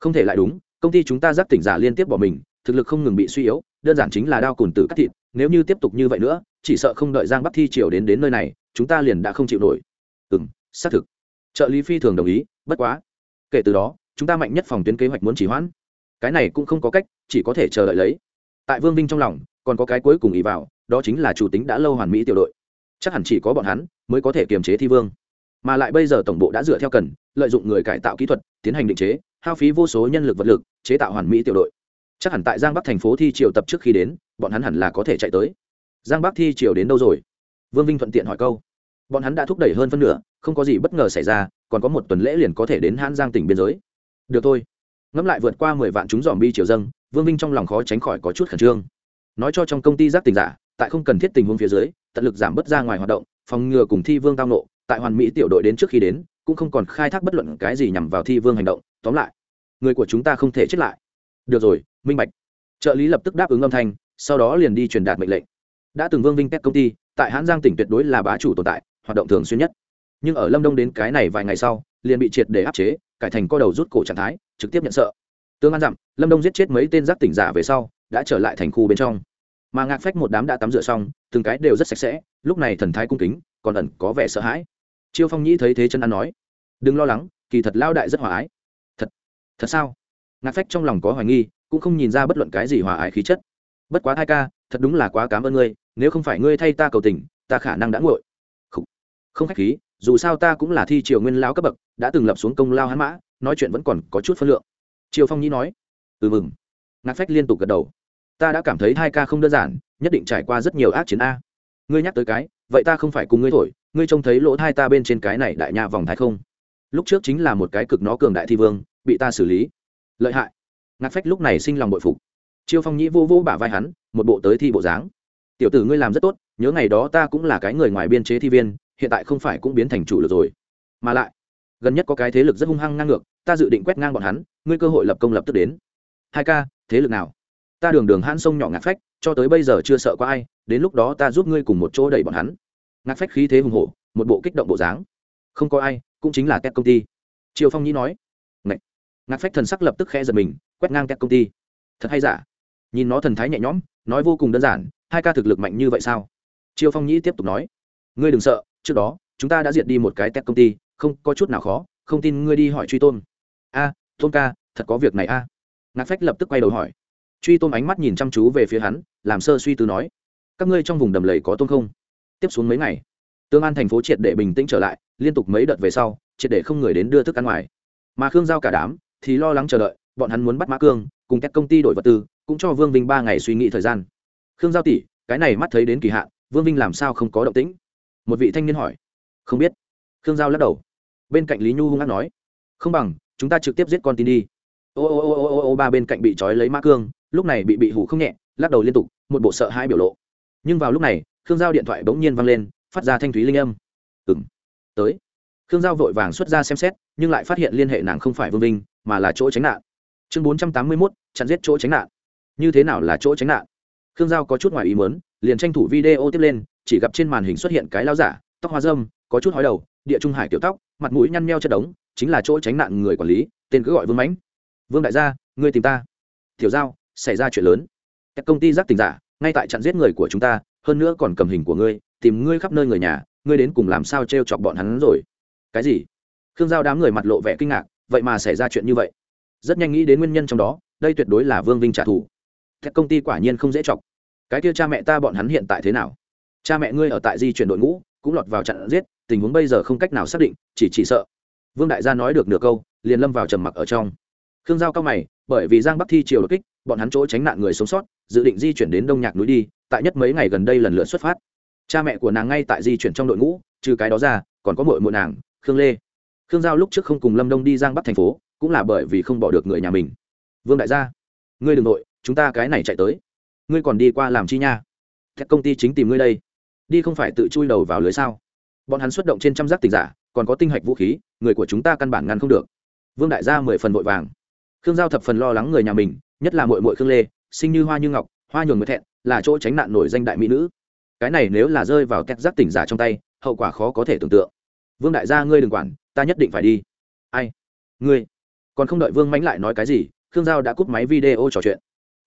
Không thể lại đúng, công ty chúng ta giác tỉnh giả liên tiếp bỏ mình, thực lực không ngừng bị suy yếu, đơn giản chính là đao cùn tử cắt thịt, nếu như tiếp tục như vậy nữa, chỉ sợ không đợi giang bắc thi triều đến đến nơi này, chúng ta liền đã không chịu nổi. Ừ m xác thực. Trợ lý phi thường đồng ý, bất quá. Kể từ đó, chúng ta mạnh nhất phòng tuyến kế hoạch muốn chỉ hoãn. Cái này cũng không có cách, chỉ có thể chờ đợi lấy. Tại vương vinh trong lòng còn có cái cuối cùng ý vào, đó chính là chủ tính đã lâu hoàn mỹ tiểu đội. Chắc hẳn chỉ có bọn hắn mới có thể kiềm chế thi vương. Mà lại bây giờ tổng bộ đã dựa theo cần, lợi dụng người cải tạo kỹ thuật, tiến hành định chế, hao phí vô số nhân lực vật lực, chế tạo hoàn mỹ tiểu đội. Chắc hẳn tại giang bắc thành phố thi triều tập trước khi đến, bọn hắn hẳn là có thể chạy tới. Giang bắc thi triều đến đâu rồi? Vương vinh thuận tiện hỏi câu. Bọn hắn đã thúc đẩy hơn phân nửa, không có gì bất ngờ xảy ra, còn có một tuần lễ liền có thể đến hãn giang tỉnh biên giới. Được thôi. Ngẫm lại vượt qua mười vạn chúng dòm bi triều dâng vương vinh trong lòng khó tránh khỏi có chút khẩn trương nói cho trong công ty giác tình giả, tại không cần thiết tình huống phía dưới, tận lực giảm bớt ra ngoài hoạt động, phòng ngừa cùng thi vương tao nộ, tại hoàn mỹ tiểu đội đến trước khi đến, cũng không còn khai thác bất luận cái gì nhằm vào thi vương hành động, tóm lại, người của chúng ta không thể chết lại. Được rồi, minh bạch. Trợ lý lập tức đáp ứng âm thanh, sau đó liền đi truyền đạt mệnh lệnh. Đã từng vương vinh tech công ty, tại hãn giang tỉnh tuyệt đối là bá chủ tồn tại, hoạt động thường xuyên nhất. Nhưng ở lâm đông đến cái này vài ngày sau, liền bị triệt để áp chế, cải thành co đầu rút cổ trạng thái, trực tiếp nhận sợ. Tương an dặm, lâm đông giết chết mấy tên giác tỉnh giả về sau, đã trở lại thành khu bên trong mà ngạc phách một đám đã tắm rửa xong từng cái đều rất sạch sẽ lúc này thần thái cung kính còn ẩn có vẻ sợ hãi. Chiêu phong nhĩ thấy thế chân ăn nói đừng lo lắng kỳ thật lao đại rất hòa ái. Thật thật sao? Ngạc phách trong lòng có hoài nghi cũng không nhìn ra bất luận cái gì hòa ái khí chất. Bất quá hai ca thật đúng là quá cảm ơn ngươi nếu không phải ngươi thay ta cầu tình ta khả năng đã nguội. Không, không khách khí dù sao ta cũng là thi triều nguyên lao cấp bậc đã từng lập xuống công lao hắn mã nói chuyện vẫn còn có chút phân lượng. Triều phong nhĩ nói ừ mừng. Ngạc phách liên tục gật đầu ta đã cảm thấy hai ca không đơn giản, nhất định trải qua rất nhiều ác chiến a. Ngươi nhắc tới cái, vậy ta không phải cùng ngươi thổi, ngươi trông thấy lỗ thai ta bên trên cái này đại nhà vòng thái không? Lúc trước chính là một cái cực nó cường đại thi vương, bị ta xử lý. Lợi hại. Ngạc phách lúc này sinh lòng bội phục. Chiêu phong nhĩ vô vô bả vai hắn, một bộ tới thi bộ dáng. Tiểu tử ngươi làm rất tốt, nhớ ngày đó ta cũng là cái người ngoài biên chế thi viên, hiện tại không phải cũng biến thành chủ lực rồi. Mà lại, gần nhất có cái thế lực rất hung hăng ngang ngược, ta dự định quét ngang bọn hắn, ngươi cơ hội lập công lập tức đến. Hai ca, thế lực nào? Ta đường đường hãn sông nhỏ ngạc phách, cho tới bây giờ chưa sợ có ai, đến lúc đó ta giúp ngươi cùng một chỗ đẩy bọn hắn. Ngạc phách khí thế hùng hổ, một bộ kích động bộ dáng. Không có ai, cũng chính là các công ty. Triều phong nhĩ nói. Ngậy. ngạc phách thần sắc lập tức khẽ giật mình, quét ngang các công ty. Thật hay giả? Nhìn nó thần thái nhẹ nhõm, nói vô cùng đơn giản, hai ca thực lực mạnh như vậy sao? Triều phong nhĩ tiếp tục nói. Ngươi đừng sợ, trước đó, chúng ta đã diệt đi một cái tech công ty, không, có chút nào khó, không tin ngươi đi hỏi truy tôn. A, tôn ca, thật có việc này a. Ngạc phách lập tức quay đầu hỏi truy tôm ánh mắt nhìn chăm chú về phía hắn, làm sơ suy tư nói, các ngươi trong vùng đầm lầy có tôm không? Tiếp xuống mấy ngày, tương an thành phố triệt để bình tĩnh trở lại, liên tục mấy đợt về sau, triệt để không người đến đưa thức ăn ngoài. Mà khương giao cả đám thì lo lắng chờ đợi, bọn hắn muốn bắt mã cương, cùng các công ty đổi vật tư, cũng cho vương vinh ba ngày suy nghĩ thời gian. Khương giao tỷ, cái này mắt thấy đến kỳ hạn, vương vinh làm sao không có động tĩnh? Một vị thanh niên hỏi. Không biết. Khương giao lắc đầu. Bên cạnh lý nhu hung hát nói. Không bằng, chúng ta trực tiếp giết con tin đi. Ô ô ô ô ô ô, ba bên cạnh bị trói lấy mã cương lúc này bị bị hủ không nhẹ, lắc đầu liên tục, một bộ sợ hai biểu lộ. Nhưng vào lúc này, khương giao điện thoại bỗng nhiên văng lên, phát ra thanh thúy linh âm. Ừng tới. Khương giao vội vàng xuất ra xem xét, nhưng lại phát hiện liên hệ nàng không phải vương vinh, mà là chỗ tránh nạn. Chương bốn trăm tám mươi mốt, chặn giết chỗ tránh nạn. Như thế nào là chỗ tránh nạn? Khương giao có chút ngoài ý mớn liền tranh thủ video tiếp lên, chỉ gặp trên màn hình xuất hiện cái lao giả, tóc hoa dâm, có chút hói đầu, địa trung hải kiểu tóc, mặt mũi nhăn meo chất đống, chính là chỗ tránh nạn người quản lý, tên cứ gọi vương mãnh. Vương đại gia, ngươi tìm ta. Tiểu giao xảy ra chuyện lớn. Các công ty giác tình giả, ngay tại chặn giết người của chúng ta, hơn nữa còn cầm hình của ngươi, tìm ngươi khắp nơi người nhà, ngươi đến cùng làm sao t r e o chọc bọn hắn rồi? Cái gì? Khương giao đám người mặt lộ vẻ kinh ngạc, vậy mà xảy ra chuyện như vậy. Rất nhanh nghĩ đến nguyên nhân trong đó, đây tuyệt đối là vương vinh trả thù. Các công ty quả nhiên không dễ chọc. Cái kia cha mẹ ta bọn hắn hiện tại thế nào? Cha mẹ ngươi ở tại di chuyển đội ngũ, cũng lọt vào chặn giết, tình huống bây giờ không cách nào xác định, chỉ chỉ sợ. Vương đại gia nói được nửa câu, liền lâm vào trầm mặc ở trong. Khương giao cao mày, bởi vì giang bắc thi triều đột kích bọn hắn chỗ tránh nạn người sống sót, dự định di chuyển đến đông nhạc núi đi, tại nhất mấy ngày gần đây lần lượt xuất phát. Cha mẹ của nàng ngay tại di chuyển trong đội ngũ, trừ cái đó ra, còn có mội mội nàng, khương lê. Khương giao lúc trước không cùng lâm đông đi giang bắc thành phố, cũng là bởi vì không bỏ được người nhà mình. Vương đại gia, ngươi đ ừ n g nội, chúng ta cái này chạy tới. Ngươi còn đi qua làm chi nha? Các công ty chính tìm ngươi đây. Đi không phải tự chui đầu vào lưới sao? Bọn hắn xuất động trên trăm giác tình giả, còn có tinh hạch vũ khí, người của chúng ta căn bản ngăn không được. Vương đại gia mười phần vội vàng. Khương giao thập phần lo lắng người nhà mình nhất là mội mội khương lê sinh như hoa như ngọc, hoa nhường mượt thẹn, là chỗ tránh nạn nổi danh đại mỹ nữ. Cái này nếu là rơi vào tét giác tỉnh giả trong tay, hậu quả khó có thể tưởng tượng. Vương đại gia ngươi đừng quản, ta nhất định phải đi. Ai? Ngươi? Còn không đợi vương mánh lại nói cái gì, khương giao đã cúp máy video trò chuyện.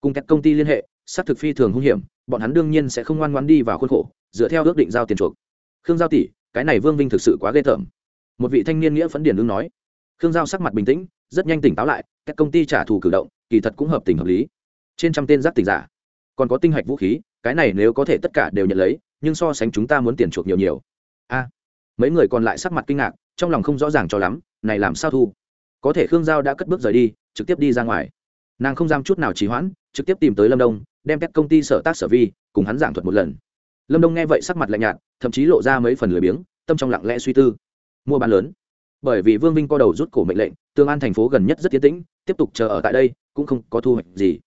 Cùng các công ty liên hệ, xác thực phi thường hung hiểm, bọn hắn đương nhiên sẽ không ngoan ngoan đi vào khuôn khổ, dựa theo ước định giao tiền chuộc. Khương giao tỷ, cái này vương vinh thực sự quá ghê tởm. Một vị thanh niên nghĩa phấn điển đương nói. Khương giao sắc mặt bình tĩnh, rất nhanh tỉnh táo lại các công ty trả thù cử động, kỳ thật cũng hợp tình hợp lý. Trên trăm tên giác tình giả. Còn có tinh hạch vũ khí, cái này nếu có thể tất cả đều nhận lấy, nhưng so sánh chúng ta muốn tiền chuộc nhiều nhiều. A. Mấy người còn lại sắc mặt kinh ngạc, trong lòng không rõ ràng cho lắm, này làm sao thu? Có thể khương giao đã cất bước rời đi, trực tiếp đi ra ngoài. Nàng không dám chút nào trì hoãn, trực tiếp tìm tới lâm đông, đem các công ty sở tác sở vi, cùng hắn giảng thuật một lần. Lâm đông nghe vậy sắc mặt lạnh nhạt, thậm chí lộ ra mấy phần lười biếng, tâm trong lặng lẽ suy tư. Mua bán lớn bởi vì vương vinh co đầu rút cổ mệnh lệnh, tương an thành phố gần nhất rất tiến tĩnh, tiếp tục chờ ở tại đây, cũng không có thu hoạch gì.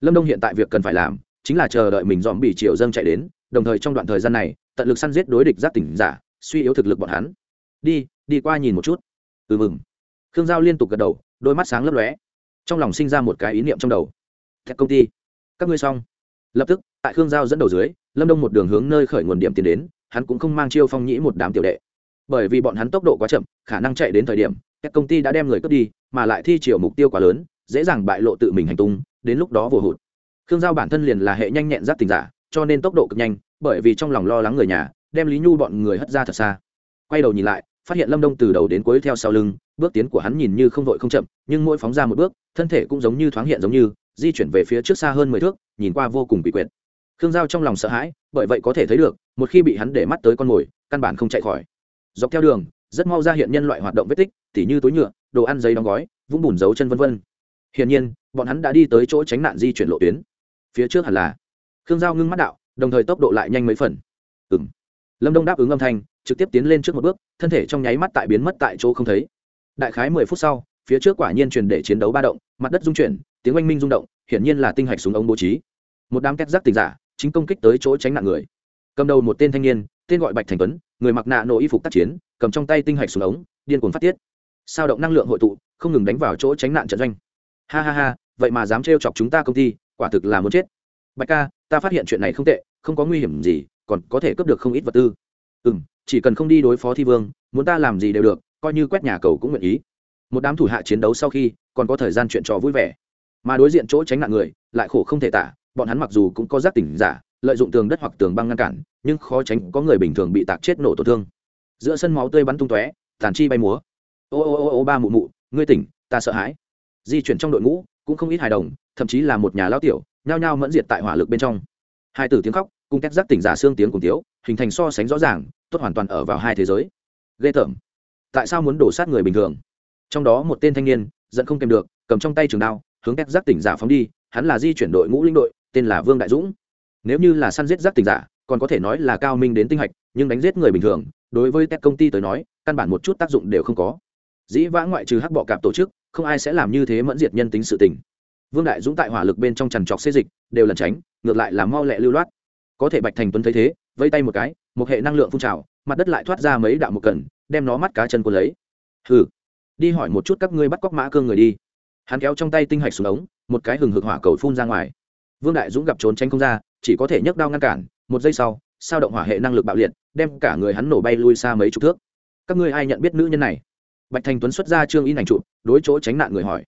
Lâm đông hiện tại việc cần phải làm, chính là chờ đợi mình dòm bị triều dâng chạy đến, đồng thời trong đoạn thời gian này, tận lực săn giết đối địch giác tỉnh giả, suy yếu thực lực bọn hắn. Đi đi qua nhìn một chút. Ừ mừng. Khương giao liên tục gật đầu, đôi mắt sáng lấp lóe. Trong lòng sinh ra một cái ý niệm trong đầu. Thép công ty, các ngươi xong. Lập tức, tại khương giao dẫn đầu dưới, lâm đông một đường hướng nơi khởi nguồn điểm tiến đến, hắn cũng không mang chiêu phong nhĩ một đám tiểu đệ bởi vì bọn hắn tốc độ quá chậm, khả năng chạy đến thời điểm, các công ty đã đem người cướp đi, mà lại thi chiều mục tiêu quá lớn, dễ dàng bại lộ tự mình hành tung, đến lúc đó vô hụt. Khương giao bản thân liền là hệ nhanh nhẹn giáp tình giả, cho nên tốc độ cực nhanh, bởi vì trong lòng lo lắng người nhà, đem lý nhu bọn người hất ra thật xa. Quay đầu nhìn lại, phát hiện lâm đông từ đầu đến cuối theo sau lưng, bước tiến của hắn nhìn như không vội không chậm, nhưng mỗi phóng ra một bước, thân thể cũng giống như thoáng hiện giống như, di chuyển về phía trước xa hơn mười thước, nhìn qua vô cùng bị quyệt. Khương giao trong lòng sợ hãi, bởi vậy có thể thấy được, một khi bị hắn để mắt tới con mồi, căn bản không chạy khỏi dọc theo đường, rất mau ra hiện nhân loại hoạt động vết tích, tỉ như túi nhựa, đồ ăn, giấy đóng gói, vũng bùn dấu chân vân vân. Hiển nhiên, bọn hắn đã đi tới chỗ tránh nạn di chuyển lộ tuyến. Phía trước hẳn là, khương giao ngưng mắt đạo, đồng thời tốc độ lại nhanh mấy phần. Ừng lâm đông đáp ứng âm thanh, trực tiếp tiến lên trước một bước, thân thể trong nháy mắt tại biến mất tại chỗ không thấy. Đại khái mười phút sau, phía trước quả nhiên truyền để chiến đấu ba động, mặt đất rung chuyển, tiếng oanh minh rung động, hiển nhiên là tinh hạch súng ống bố trí. Một đám két giác tình giả, chính công kích tới chỗ tránh nạn người. Cầm đầu một tên thanh niên, tên gọi bạch thành tuấn người mặc nạ nổ y phục tác chiến, cầm trong tay tinh hạch súng ống, điên cuồng phát tiết. Sao động năng lượng hội tụ, không ngừng đánh vào chỗ tránh nạn trận doanh. Ha ha ha, vậy mà dám trêu chọc chúng ta công ty, quả thực là muốn chết. Bạch ca, ta phát hiện chuyện này không tệ, không có nguy hiểm gì, còn có thể cướp được không ít vật tư. Ừ m chỉ cần không đi đối phó thi vương, muốn ta làm gì đều được, coi như quét nhà cầu cũng nguyện ý. Một đám thủ hạ chiến đấu sau khi, còn có thời gian chuyện trò vui vẻ. Mà đối diện chỗ tránh nạn người, lại khổ không thể tả, bọn hắn mặc dù cũng có giác tỉnh giả, lợi dụng tường đất hoặc tường băng ngăn cản nhưng khó tránh có người bình thường bị tạc chết nổ tổn thương. Giữa sân máu tươi bắn tung tóe, tàn chi bay múa. Ô ô ô ô, ba mụ mụ, ngươi tỉnh, ta sợ hãi. Di chuyển trong đội ngũ, cũng không ít hài đồng, thậm chí là một nhà lao tiểu, nhao nhao mẫn diệt tại hỏa lực bên trong. Hai từ tiếng khóc, cùng két giác tỉnh giả xương tiếng cùng tiếu hình thành so sánh rõ ràng, tốt hoàn toàn ở vào hai thế giới. Ghê tởm. Tại sao muốn đổ sát người bình thường? Trong đó một tên thanh niên, giận không kèm được, cầm trong tay trường đao, hướng két giác tỉnh giả phóng đi, hắn là di chuyển đội ngũ linh đội, tên là vương đại dũng. Nếu như là săn giết giác tình giả còn có thể nói là cao minh đến tinh hạch, nhưng đánh giết người bình thường, đối với các công ty tới nói, căn bản một chút tác dụng đều không có. Dĩ vãng ngoại trừ hắc bọ cạp tổ chức, không ai sẽ làm như thế mẫn diệt nhân tính sự tình. Vương đại dũng tại hỏa lực bên trong trằn trọc xê dịch, đều lẩn tránh, ngược lại là mau lẹ lưu loát. Có thể bạch thành tuấn thấy thế, vây tay một cái, một hệ năng lượng phun trào, mặt đất lại thoát ra mấy đạo một cần, đem nó mắt cá chân quân lấy. Hừ, đi hỏi một chút các ngươi bắt cóc mã cương người đi. Hắn kéo trong tay tinh hạch xuống ống, một cái hừng hực hỏa cầu phun ra ngoài. Vương đại dũng gặp trốn tránh không ra, chỉ có thể nhấc đao ngăn cản một giây sau, sao động hỏa hệ năng lực bạo liệt, đem cả người hắn nổ bay lui xa mấy chục thước. Các ngươi ai nhận biết nữ nhân này? Bạch thành tuấn xuất ra trương in ảnh trụ đối chỗ tránh nạn người hỏi.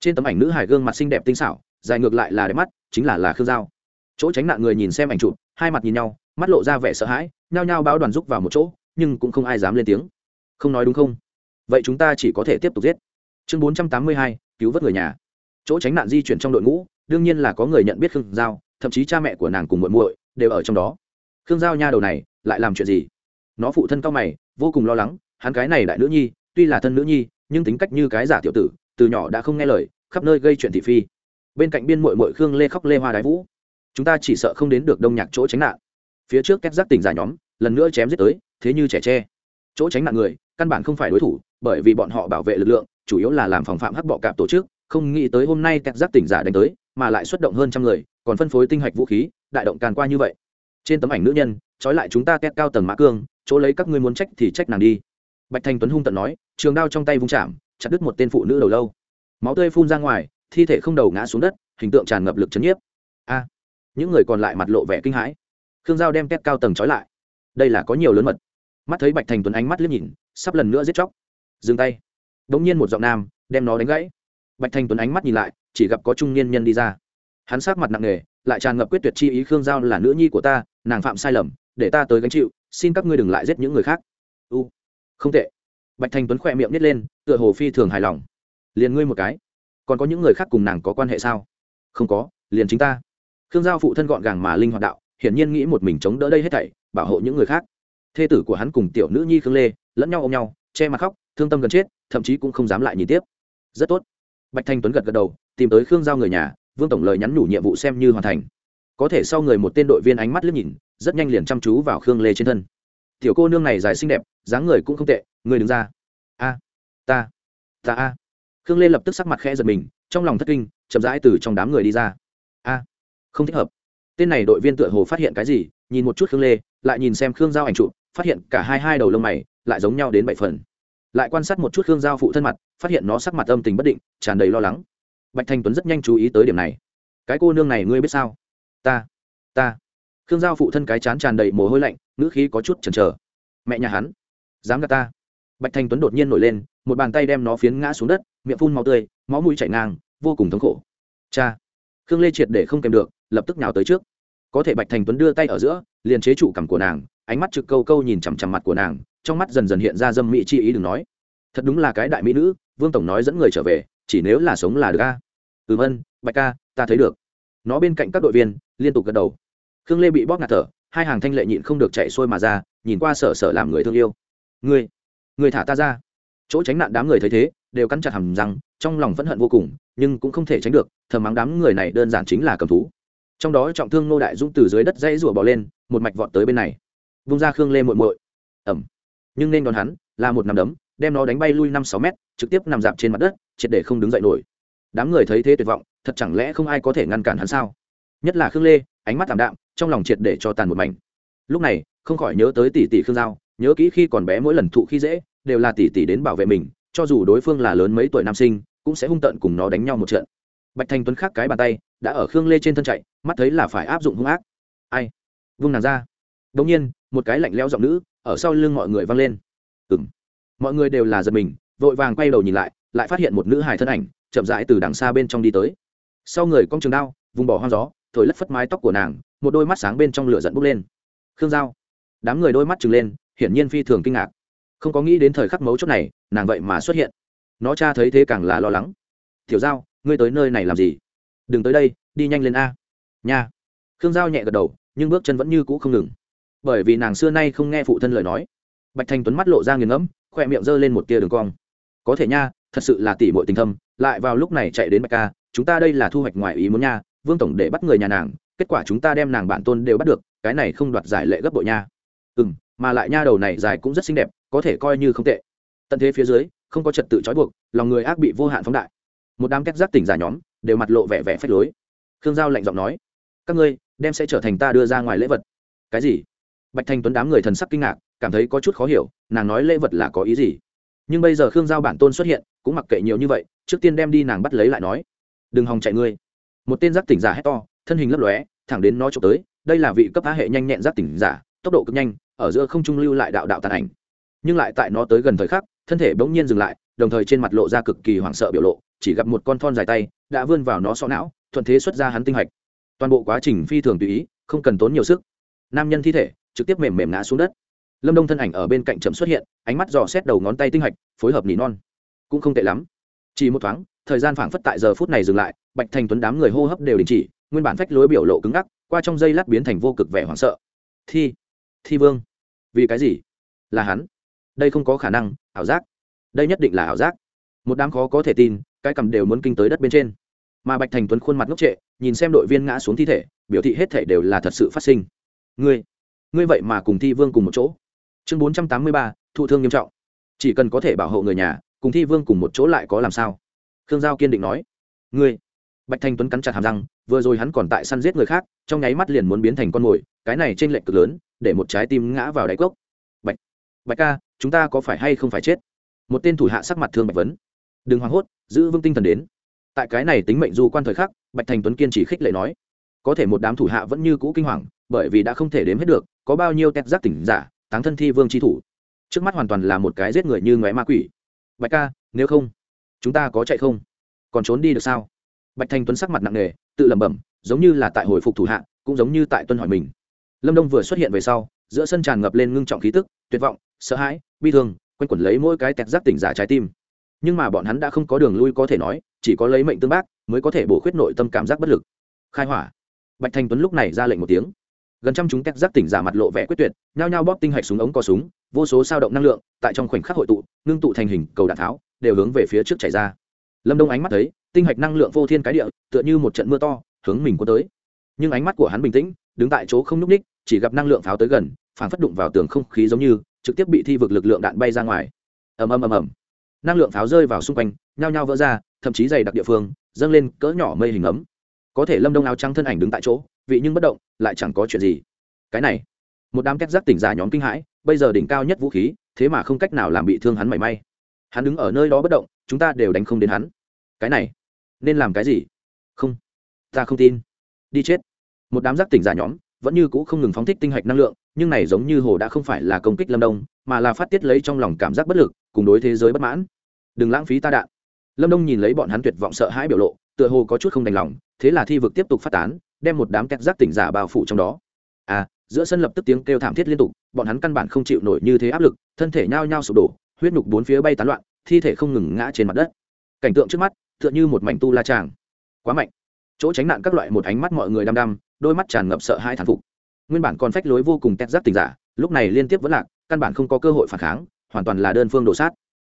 Trên tấm ảnh nữ hải gương mặt xinh đẹp tinh xảo, dài ngược lại là đẹp mắt, chính là là khương giao. Chỗ tránh nạn người nhìn xem ảnh chụp, hai mặt nhìn nhau, mắt lộ ra vẻ sợ hãi, nhao nhao báo đoàn rúc vào một chỗ, nhưng cũng không ai dám lên tiếng. Không nói đúng không? Vậy chúng ta chỉ có thể tiếp tục giết. Chương bốn trăm tám mươi hai, cứu vớt người nhà. Chỗ tránh nạn di chuyển trong đội ngũ, đương nhiên là có người nhận biết khương giao, thậm chí cha mẹ của nàng cùng muội muội đều ở trong đó. Khương giao nha đầu này lại làm chuyện gì? Nó phụ thân cao mày, vô cùng lo lắng, hắn cái này đại nữ nhi, tuy là thân nữ nhi, nhưng tính cách như cái giả tiểu tử, từ nhỏ đã không nghe lời, khắp nơi gây chuyện thị phi. Bên cạnh biên muội muội khương lê khóc lê hoa đái vũ. Chúng ta chỉ sợ không đến được đông nhạc chỗ tránh nạn. Phía trước két giác tỉnh giả nhóm, lần nữa chém giết tới, thế như trẻ tre. Chỗ tránh nạn người, căn bản không phải đối thủ, bởi vì bọn họ bảo vệ lực lượng, chủ yếu là làm phòng phạm hắc bọ cạp tổ chức, không nghĩ tới hôm nay két giác tỉnh giả đánh tới, mà lại xuất động hơn trăm người, còn phân phối tinh hạch vũ khí đại động càn qua như vậy. Trên tấm ảnh nữ nhân, trói lại chúng ta két cao tầng mã cương, chỗ lấy các ngươi muốn trách thì trách nàng đi. Bạch thanh tuấn hung tận nói, trường đao trong tay vung chạm, chặt đứt một tên phụ nữ đầu lâu. Máu tươi phun ra ngoài, thi thể không đầu ngã xuống đất, hình tượng tràn ngập lực chấn nhiếp. A, những người còn lại mặt lộ vẻ kinh hãi. Khương giao đem két cao tầng trói lại. Đây là có nhiều lớn mật. Mắt thấy bạch thành tuấn ánh mắt liếc nhìn, sắp lần nữa giết chóc. Dừng tay. Đ ỗ n g nhiên một giọng nam, đem nó đánh gãy. Bạch thành tuấn ánh mắt nhìn lại, chỉ gặp có trung niên nhân đi ra hắn sát mặt nặng nề, lại tràn ngập quyết tuyệt chi ý khương giao là nữ nhi của ta, nàng phạm sai lầm, để ta tới gánh chịu, xin các ngươi đừng lại giết những người khác. U, không tệ. Bạch thành tuấn khỏe miệng nít lên, tựa hồ phi thường hài lòng. Liền ngươi một cái, còn có những người khác cùng nàng có quan hệ sao? Không có, liền chính ta. Khương giao phụ thân gọn gàng mà linh hoạt đạo, hiển nhiên nghĩ một mình chống đỡ đây hết thảy, bảo hộ những người khác. Thê tử của hắn cùng tiểu nữ nhi khương lê, lẫn nhau ôm nhau, che mặt khóc, thương tâm gần chết, thậm chí cũng không dám lại nhìn tiếp. Rất tốt. Bạch thanh tuấn gật gật đầu, tìm tới khương giao người nhà vương tổng lời nhắn nhủ nhiệm vụ xem như hoàn thành. Có thể sau người một tên đội viên ánh mắt liếc nhìn, rất nhanh liền chăm chú vào khương lê trên thân. Tiểu cô nương này dài xinh đẹp, dáng người cũng không tệ, người đứng ra. A, ta ta a. Khương lê lập tức sắc mặt khẽ giật mình, trong lòng thất kinh, chậm rãi từ trong đám người đi ra. A, không thích hợp. Tên này đội viên tựa hồ phát hiện cái gì, nhìn một chút khương lê, lại nhìn xem khương giao ảnh trụ phát hiện cả hai hai đầu lông mày lại giống nhau đến bảy phần. Lại quan sát một chút khương giao phụ thân mặt, phát hiện nó sắc mặt âm tình bất định, tràn đầy lo lắng bạch thanh tuấn rất nhanh chú ý tới điểm này. Cái cô nương này ngươi biết sao? Ta ta. Khương giao phụ thân cái chán tràn đầy mồ hôi lạnh, ngữ khí có chút chần chờ. Mẹ nhà hắn, dám gạt ta. Bạch thanh tuấn đột nhiên nổi lên, một bàn tay đem nó phiến ngã xuống đất, miệng phun màu tươi, máu mũi chảy ngang, vô cùng thống khổ. Cha, khương lê triệt để không kèm được, lập tức nhào tới trước. Có thể bạch thành tuấn đưa tay ở giữa, liền chế trụ cằm của nàng, ánh mắt trực câu câu nhìn chằm chằm mặt của nàng, trong mắt dần dần hiện ra dâm mỹ chi ý đừng nói. Thật đúng là cái đại mỹ nữ, vương tổng nói dẫn người trở về chỉ nếu là sống là được a. ừ ân bạch ca ta thấy được. Nó bên cạnh các đội viên liên tục gật đầu. Khương lê bị bóp ngạt thở hai hàng thanh lệ nhịn không được chạy xuôi mà ra nhìn qua sở sở làm người thương yêu. Người, người thả ta ra. Chỗ tránh nạn đám người thấy thế đều cắn chặt hầm răng trong lòng phẫn hận vô cùng nhưng cũng không thể tránh được thờ mắng đám người này đơn giản chính là cầm thú. Trong đó trọng thương nô đại dũng từ dưới đất dãy rủa bỏ lên một mạch vọt tới bên này. Vung ra khương lê muội muội. Ẩm. Nhưng nên đón hắn là một nằm đấm đem nó đánh bay lui năm sáu mét trực tiếp nằm dạp trên mặt đất, triệt để không đứng dậy nổi. Đám người thấy thế tuyệt vọng, thật chẳng lẽ không ai có thể ngăn cản hắn sao? Nhất là khương lê, ánh mắt thảm đạm, trong lòng triệt để cho tàn một mảnh. Lúc này, không khỏi nhớ tới tỷ tỷ khương giao, nhớ kỹ khi còn bé mỗi lần thụ khi dễ, đều là tỷ tỷ đến bảo vệ mình, cho dù đối phương là lớn mấy tuổi nam sinh, cũng sẽ hung tận cùng nó đánh nhau một trận. Bạch thanh tuấn khắc cái bàn tay, đã ở khương lê trên thân chạy, mắt thấy là phải áp dụng hung ác. Ai? Vung nàng ra. Đ ỗ n g nhiên, một cái lạnh leo giọng nữ, ở sau lưng mọi người vang lên. Ừng mọi người đều là giật mình vội vàng quay đầu nhìn lại lại phát hiện một nữ hài thân ảnh, chậm rãi từ đằng xa bên trong đi tới. Sau người cong trường đao, vùng bỏ hoang gió, thổi lất phất mái tóc của nàng, một đôi mắt sáng bên trong lửa dẫn bốc lên. Khương giao. Đám người đôi mắt trừng lên, hiển nhiên phi thường kinh ngạc. Không có nghĩ đến thời khắc mấu chốt này, nàng vậy mà xuất hiện. Nó cha thấy thế càng là lo lắng. Thiểu giao, ngươi tới nơi này làm gì? Đừng tới đây, đi nhanh lên a. Nha. Khương giao nhẹ gật đầu, nhưng bước chân vẫn như cũ không ngừng. Bởi vì nàng xưa nay không nghe phụ thân lời nói. Bạch thanh tuấn mắt lộ ra nghiền ngẫm khoe miệng g ơ lên một tia đường cong có thể nha, thật sự là tỉ bội tình thâm, lại vào lúc này chạy đến bạch ca, chúng ta đây là thu hoạch ngoài ý muốn nha, vương tổng để bắt người nhà nàng, kết quả chúng ta đem nàng bản tôn đều bắt được, cái này không đoạt giải lệ gấp bội nha. Ừ m mà lại nha, đầu này dài cũng rất xinh đẹp, có thể coi như không tệ. Tận thế phía dưới, không có trật tự trói buộc, lòng người ác bị vô hạn phóng đại. Một đám két giác tỉnh giả nhóm, đều mặt lộ vẻ vẻ phách lối. Khương giao lạnh giọng nói, các ngươi, đem sẽ trở thành ta đưa ra ngoài lễ vật. Cái gì? Bạch thanh tuấn đám người thần sắc kinh ngạc, cảm thấy có chút khó hiểu, nàng nói lễ vật là có ý gì? Nhưng bây giờ khương giao bản tôn xuất hiện, cũng mặc kệ nhiều như vậy, trước tiên đem đi nàng bắt lấy lại nói. Đừng hòng chạy ngươi. Một tên giác tỉnh giả hét to, thân hình lấp lóe, thẳng đến nó trộm tới, đây là vị cấp á hệ nhanh nhẹn giác tỉnh giả, tốc độ cực nhanh, ở giữa không trung lưu lại đạo đạo tàn ảnh. Nhưng lại tại nó tới gần thời khắc, thân thể bỗng nhiên dừng lại, đồng thời trên mặt lộ ra cực kỳ hoảng sợ biểu lộ, chỉ gặp một con thon dài tay đã vươn vào nó sọ não, thuận thế xuất ra hắn tinh hạch. Toàn bộ quá trình phi thường tùy ý, không cần tốn nhiều sức. Nam nhân thi thể trực tiếp mềm mềm ngã xuống đất lâm đông thân ảnh ở bên cạnh chậm xuất hiện, ánh mắt dò xét đầu ngón tay tinh hạch, phối hợp nỉ non. Cũng không tệ lắm. Chỉ một thoáng, thời gian phảng phất tại giờ phút này dừng lại, bạch thành tuấn đám người hô hấp đều đình chỉ, nguyên bản phách lối biểu lộ cứng ngắc, qua trong dây lát biến thành vô cực vẻ hoảng sợ. Thi thi vương, vì cái gì? Là hắn. Đây không có khả năng, ảo giác. Đây nhất định là ảo giác. Một đám khó có thể tin, cái cầm đều muốn kinh tới đất bên trên. Mà bạch thành tuấn khuôn mặt ngốc trệ, nhìn xem đội viên ngã xuống thi thể, biểu thị hết thể đều là thật sự phát sinh. Ngươi ngươi vậy mà cùng thi vương cùng một chỗ chương bốn trăm tám mươi ba, thụ thương nghiêm trọng. Chỉ cần có thể bảo hộ người nhà, cùng thi vương cùng một chỗ lại có làm sao? Khương giao kiên định nói. Ngươi. Bạch thanh tuấn cắn chặt hàm răng, vừa rồi hắn còn tại săn giết người khác, trong nháy mắt liền muốn biến thành con mồi, cái này t r ê n lệch cực lớn, để một trái tim ngã vào đáy cốc. Bạch. Bạch ca, chúng ta có phải hay không phải chết? Một tên thủ hạ sắc mặt thương bạch vấn. Đừng hoảng hốt, giữ vững tinh thần đến. Tại cái này tính mệnh du quan thời khắc, bạch thành tuấn kiên chỉ khích lệ nói. Có thể một đám thủ hạ vẫn như cũ kinh hoàng, bởi vì đã không thể đếm hết được, có bao nhiêu tét giác tỉnh giả táng thân thi vương tri thủ. Trước mắt hoàn toàn là một cái giết người như ngoé ma quỷ. Bạch ca, nếu không, chúng ta có chạy không? Còn trốn đi được sao? Bạch thanh tuấn sắc mặt nặng nề, tự lẩm bẩm, giống như là tại hồi phục thủ hạ, cũng giống như tại tuân hỏi mình. Lâm đông vừa xuất hiện về sau, giữa sân tràn ngập lên ngưng trọng khí tức, tuyệt vọng, sợ hãi, bi thương, quanh quẩn lấy mỗi cái tẹt giác tỉnh giả trái tim. Nhưng mà bọn hắn đã không có đường lui có thể nói, chỉ có lấy mệnh tương bác, mới có thể bổ khuyết nội tâm cảm giác bất lực. Khai hỏa. Bạch thanh tuấn lúc này ra lệnh một tiếng gần trăm chúng tét giác tỉnh giả mặt lộ vẻ quyết tuyệt, nhao nhao bóp tinh hạch súng ống có súng, vô số sao động năng lượng, tại trong khoảnh khắc hội tụ, ngưng tụ thành hình, cầu đạn tháo, đều hướng về phía trước chảy ra. Lâm đông ánh mắt thấy, tinh hạch năng lượng vô thiên cái địa, tựa như một trận mưa to, hướng mình cuốn tới. Nhưng ánh mắt của hắn bình tĩnh, đứng tại chỗ không nhúc ních, chỉ gặp năng lượng pháo tới gần, phản phất đụng vào tường không khí giống như, trực tiếp bị thi vực lực lượng đạn bay ra ngoài. Ầm ầm ầm ầm. Năng lượng pháo rơi vào xung quanh, nhao nhao vỡ ra, thậm chí dày đặc địa phương, dâng lên cỡ nhỏ mây hình ấm có thể lâm đông áo trắng thân ảnh đứng tại chỗ, vị nhưng bất động, lại chẳng có chuyện gì. Cái này, một đám két giác tỉnh giả nhóm kinh hãi, bây giờ đỉnh cao nhất vũ khí, thế mà không cách nào làm bị thương hắn mảy may. Hắn đứng ở nơi đó bất động, chúng ta đều đánh không đến hắn. Cái này, nên làm cái gì? Không, ta không tin. Đi chết. Một đám giác tỉnh giả nhóm, vẫn như cũ không ngừng phóng thích tinh hạch năng lượng, nhưng này giống như hồ đã không phải là công kích lâm đông, mà là phát tiết lấy trong lòng cảm giác bất lực, cùng đối thế giới bất mãn. Đừng lãng phí ta đạn. Lâm đông nhìn lấy bọn hắn tuyệt vọng sợ hãi biểu lộ tựa hồ có chút không đành lòng, thế là thi vực tiếp tục phát tán, đem một đám két giác tỉnh giả bao phủ trong đó. À giữa sân lập tức tiếng kêu thảm thiết liên tục, bọn hắn căn bản không chịu nổi như thế áp lực, thân thể nhao nhao sụp đổ, huyết nhục bốn phía bay tán loạn, thi thể không ngừng ngã trên mặt đất. Cảnh tượng trước mắt, tựa như một mảnh tu la tràng. Quá mạnh. Chỗ tránh nạn các loại một ánh mắt mọi người đăm đăm, đôi mắt tràn ngập sợ hai thản phục. Nguyên bản còn phách lối vô cùng tét giác tình giả, lúc này liên tiếp vẫn lạc, căn bản không có cơ hội phản kháng, hoàn toàn là đơn phương đổ sát.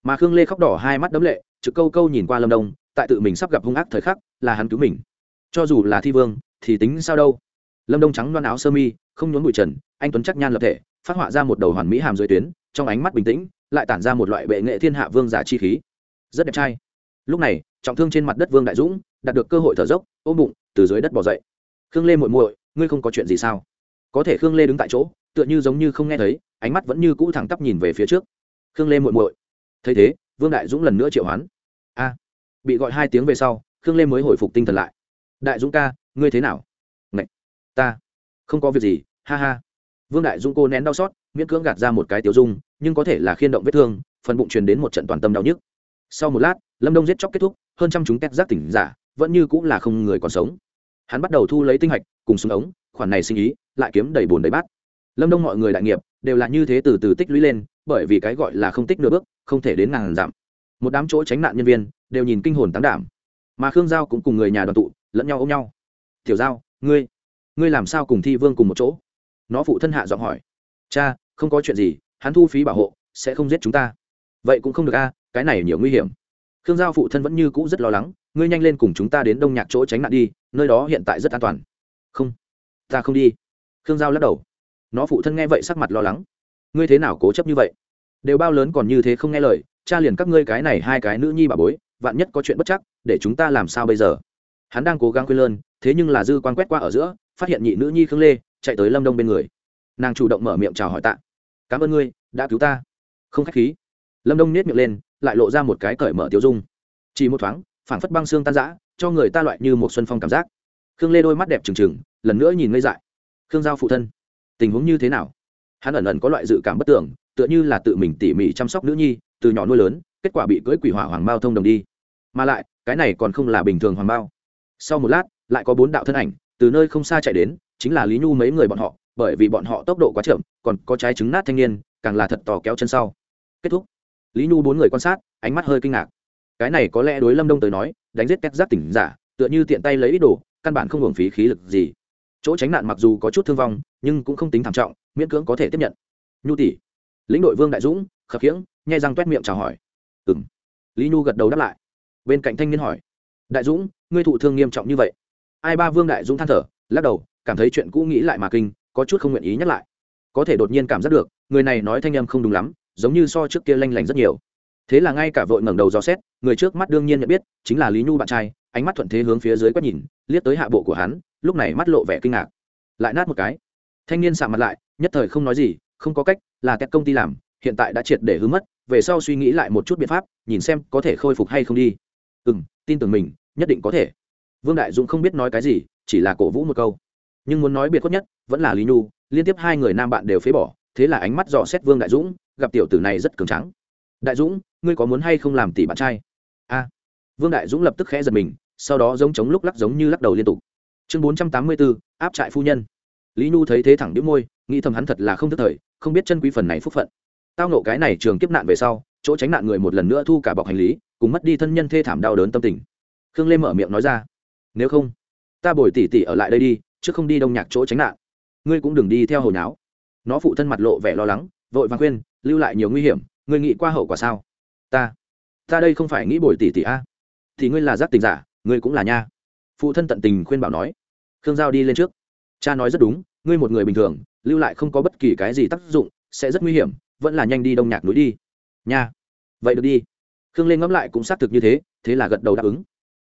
Mà khương lê khóc đỏ hai mắt đấm lệ trực câu câu nhìn qua lâm đông, tại tự mình sắp gặp hung ác thời khắc, là hắn cứu mình. Cho dù là thi vương, thì tính sao đâu? Lâm đông trắng loan áo sơ mi, không nhốn bụi trần, anh tuấn chắc nhan lập thể, phát họa ra một đầu hoàn mỹ hàm dưới tuyến, trong ánh mắt bình tĩnh, lại tản ra một loại bệ nghệ thiên hạ vương giả chi khí. Rất đẹp trai. Lúc này, trọng thương trên mặt đất vương đại dũng, đạt được cơ hội thở dốc, ôm bụng, từ dưới đất bỏ dậy. Khương lê muội muội, ngươi không có chuyện gì sao? Có thể khương lê đứng tại chỗ, tựa như giống như không nghe thấy, ánh mắt vẫn như cũ thẳng tắp nhìn về phía trước. Khương lê muội muội. Thấy thế vương đại dũng lần nữa triệu hoán. A, bị gọi hai tiếng về sau, khương lê mới hồi phục tinh thần lại. Đại dũng ca, ngươi thế nào? Ngậy! ta không có việc gì, ha ha. Vương đại dũng cô nén đau xót, miễn cưỡng gạt ra một cái tiểu dung, nhưng có thể là khiên động vết thương, phần bụng truyền đến một trận toàn tâm đau nhức. Sau một lát, lâm đông giết chóc kết thúc, hơn trăm chúng tét giác tỉnh giả, vẫn như cũng là không người còn sống. Hắn bắt đầu thu lấy tinh hạch, cùng súng ống, khoản này sinh ý, lại kiếm đầy bồn đầy bát. Lâm đông mọi người đại nghiệp, đều là như thế từ từ tích lũy lên bởi vì cái gọi là không tích nửa bước, không thể đến ngàn giảm một đám chỗ tránh nạn nhân viên đều nhìn kinh hồn tán đảm. Mà khương giao cũng cùng người nhà đoàn tụ, lẫn nhau ôm nhau. Tiểu giao, ngươi ngươi làm sao cùng thi vương cùng một chỗ? Nó phụ thân hạ giọng hỏi. Cha, không có chuyện gì, hắn thu phí bảo hộ, sẽ không giết chúng ta. Vậy cũng không được a, cái này nhiều nguy hiểm. Khương giao phụ thân vẫn như cũ rất lo lắng. Ngươi nhanh lên cùng chúng ta đến đông nhạc chỗ tránh nạn đi, nơi đó hiện tại rất an toàn. Không, ta không đi. Khương giao lắc đầu. Nó phụ thân nghe vậy sắc mặt lo lắng ngươi thế nào cố chấp như vậy? Đều bao lớn còn như thế không nghe lời, cha liền các ngươi cái này hai cái nữ nhi bà bối, vạn nhất có chuyện bất chắc, để chúng ta làm sao bây giờ? Hắn đang cố gắng quên lơn, thế nhưng là dư quan quét qua ở giữa, phát hiện nhị nữ nhi khương lê, chạy tới lâm đông bên người. Nàng chủ động mở miệng chào hỏi tạ. Cảm ơn ngươi, đã cứu ta. Không k h á c h khí. Lâm đông nết miệng lên, lại lộ ra một cái cởi mở tiêu dung. Chỉ một thoáng, phảng phất băng xương tan giã cho người ta loại như một xuân phong cảm giác. Khương lê đôi mắt đẹp trừng trừng, lần nữa nhìn ngây dại. Khương giao phụ thân, tình huống như thế nào? Hắn ẩn ẩn có loại dự cảm bất tưởng tựa như là tự mình tỉ mỉ chăm sóc nữ nhi, từ nhỏ nuôi lớn, kết quả bị cưỡi quỷ hỏa hoàng bao thông đồng đi. Mà lại, cái này còn không là bình thường hoàng bao. Sau một lát, lại có bốn đạo thân ảnh, từ nơi không xa chạy đến, chính là lý nhu mấy người bọn họ, bởi vì bọn họ tốc độ quá chậm, còn có trái trứng nát thanh niên, càng là thật tò kéo chân sau. Kết thúc. Lý nhu bốn người quan sát, ánh mắt hơi kinh ngạc. Cái này có lẽ đối lâm đông tới nói, đánh giết cách giác tỉnh giả, tựa như tiện tay lấy ít đồ, căn bản không hưởng phí khí lực gì. Chỗ tránh nạn mặc dù có chút thương vong nhưng cũng không tính thảm trọng, miễn cưỡng có thể tiếp nhận. Nhu tỷ, lĩnh đội vương đại dũng, khập khiễng, nhai răng t miệng chào hỏi. Ừ m lý nhu gật đầu đáp lại. Bên cạnh thanh niên hỏi. Đại dũng, ngươi thụ thương nghiêm trọng như vậy. Ai ba vương đại dũng than thở, lắc đầu, cảm thấy chuyện cũ nghĩ lại mà kinh, có chút không nguyện ý nhắc lại. Có thể đột nhiên cảm giác được, người này nói thanh em không đúng lắm, giống như so trước kia lanh lảnh rất nhiều. Thế là ngay cả vội ngẩng đầu dò xét, người trước mắt đương nhiên nhận biết, chính là lý nhu bạn trai, ánh mắt thuận thế hướng phía dưới quét nhìn, liếc tới hạ bộ của hắn, lúc này mắt lộ vẻ kinh ngạc. Lại nát một cái thanh niên sạm mặt lại, nhất thời không nói gì, không có cách, là các công ty làm, hiện tại đã triệt để hứa mất, về sau suy nghĩ lại một chút biện pháp, nhìn xem có thể khôi phục hay không đi. Ừ m tin tưởng mình, nhất định có thể. Vương đại dũng không biết nói cái gì, chỉ là cổ vũ một câu. Nhưng muốn nói biệt khuất nhất, vẫn là lý nhu, liên tiếp hai người nam bạn đều phế bỏ, thế là ánh mắt dò xét vương đại dũng, gặp tiểu tử này rất cường trắng đại dũng, ngươi có muốn hay không làm tỷ bạn trai? A. Vương đại dũng lập tức khẽ giật mình, sau đó giống chống lúc lắc giống như lắc đầu liên tục. Chương bốn trăm tám mươi bốn áp trại phu nhân lý nhu thấy thế thẳng đĩu môi, nghĩ thầm hắn thật là không thức thời, không biết chân quý phần này phúc phận. Tao nộ cái này trường kiếp nạn về sau, chỗ tránh nạn người một lần nữa thu cả bọc hành lý, cùng mất đi thân nhân thê thảm đau đớn tâm tình. Khương lê mở miệng nói ra, nếu không, ta bồi tỉ tỉ ở lại đây đi, chứ không đi đông nhạc chỗ tránh nạn. Ngươi cũng đừng đi theo hồi náo nó phụ thân mặt lộ vẻ lo lắng, vội vàng khuyên, lưu lại nhiều nguy hiểm, ngươi nghĩ qua hậu quả sao? Ta ta đây không phải nghĩ bồi tỉ tỉ a. Thì ngươi là giác tình giả, ngươi cũng là nha. Phụ thân tận tình khuyên bảo nói. Khương giao đi lên trước. Cha nói rất đúng ngươi một người bình thường, lưu lại không có bất kỳ cái gì tác dụng, sẽ rất nguy hiểm, vẫn là nhanh đi đông nhạc núi đi. Nha, vậy được đi. Khương lên ngẫm lại cũng xác thực như thế thế là gật đầu đáp ứng.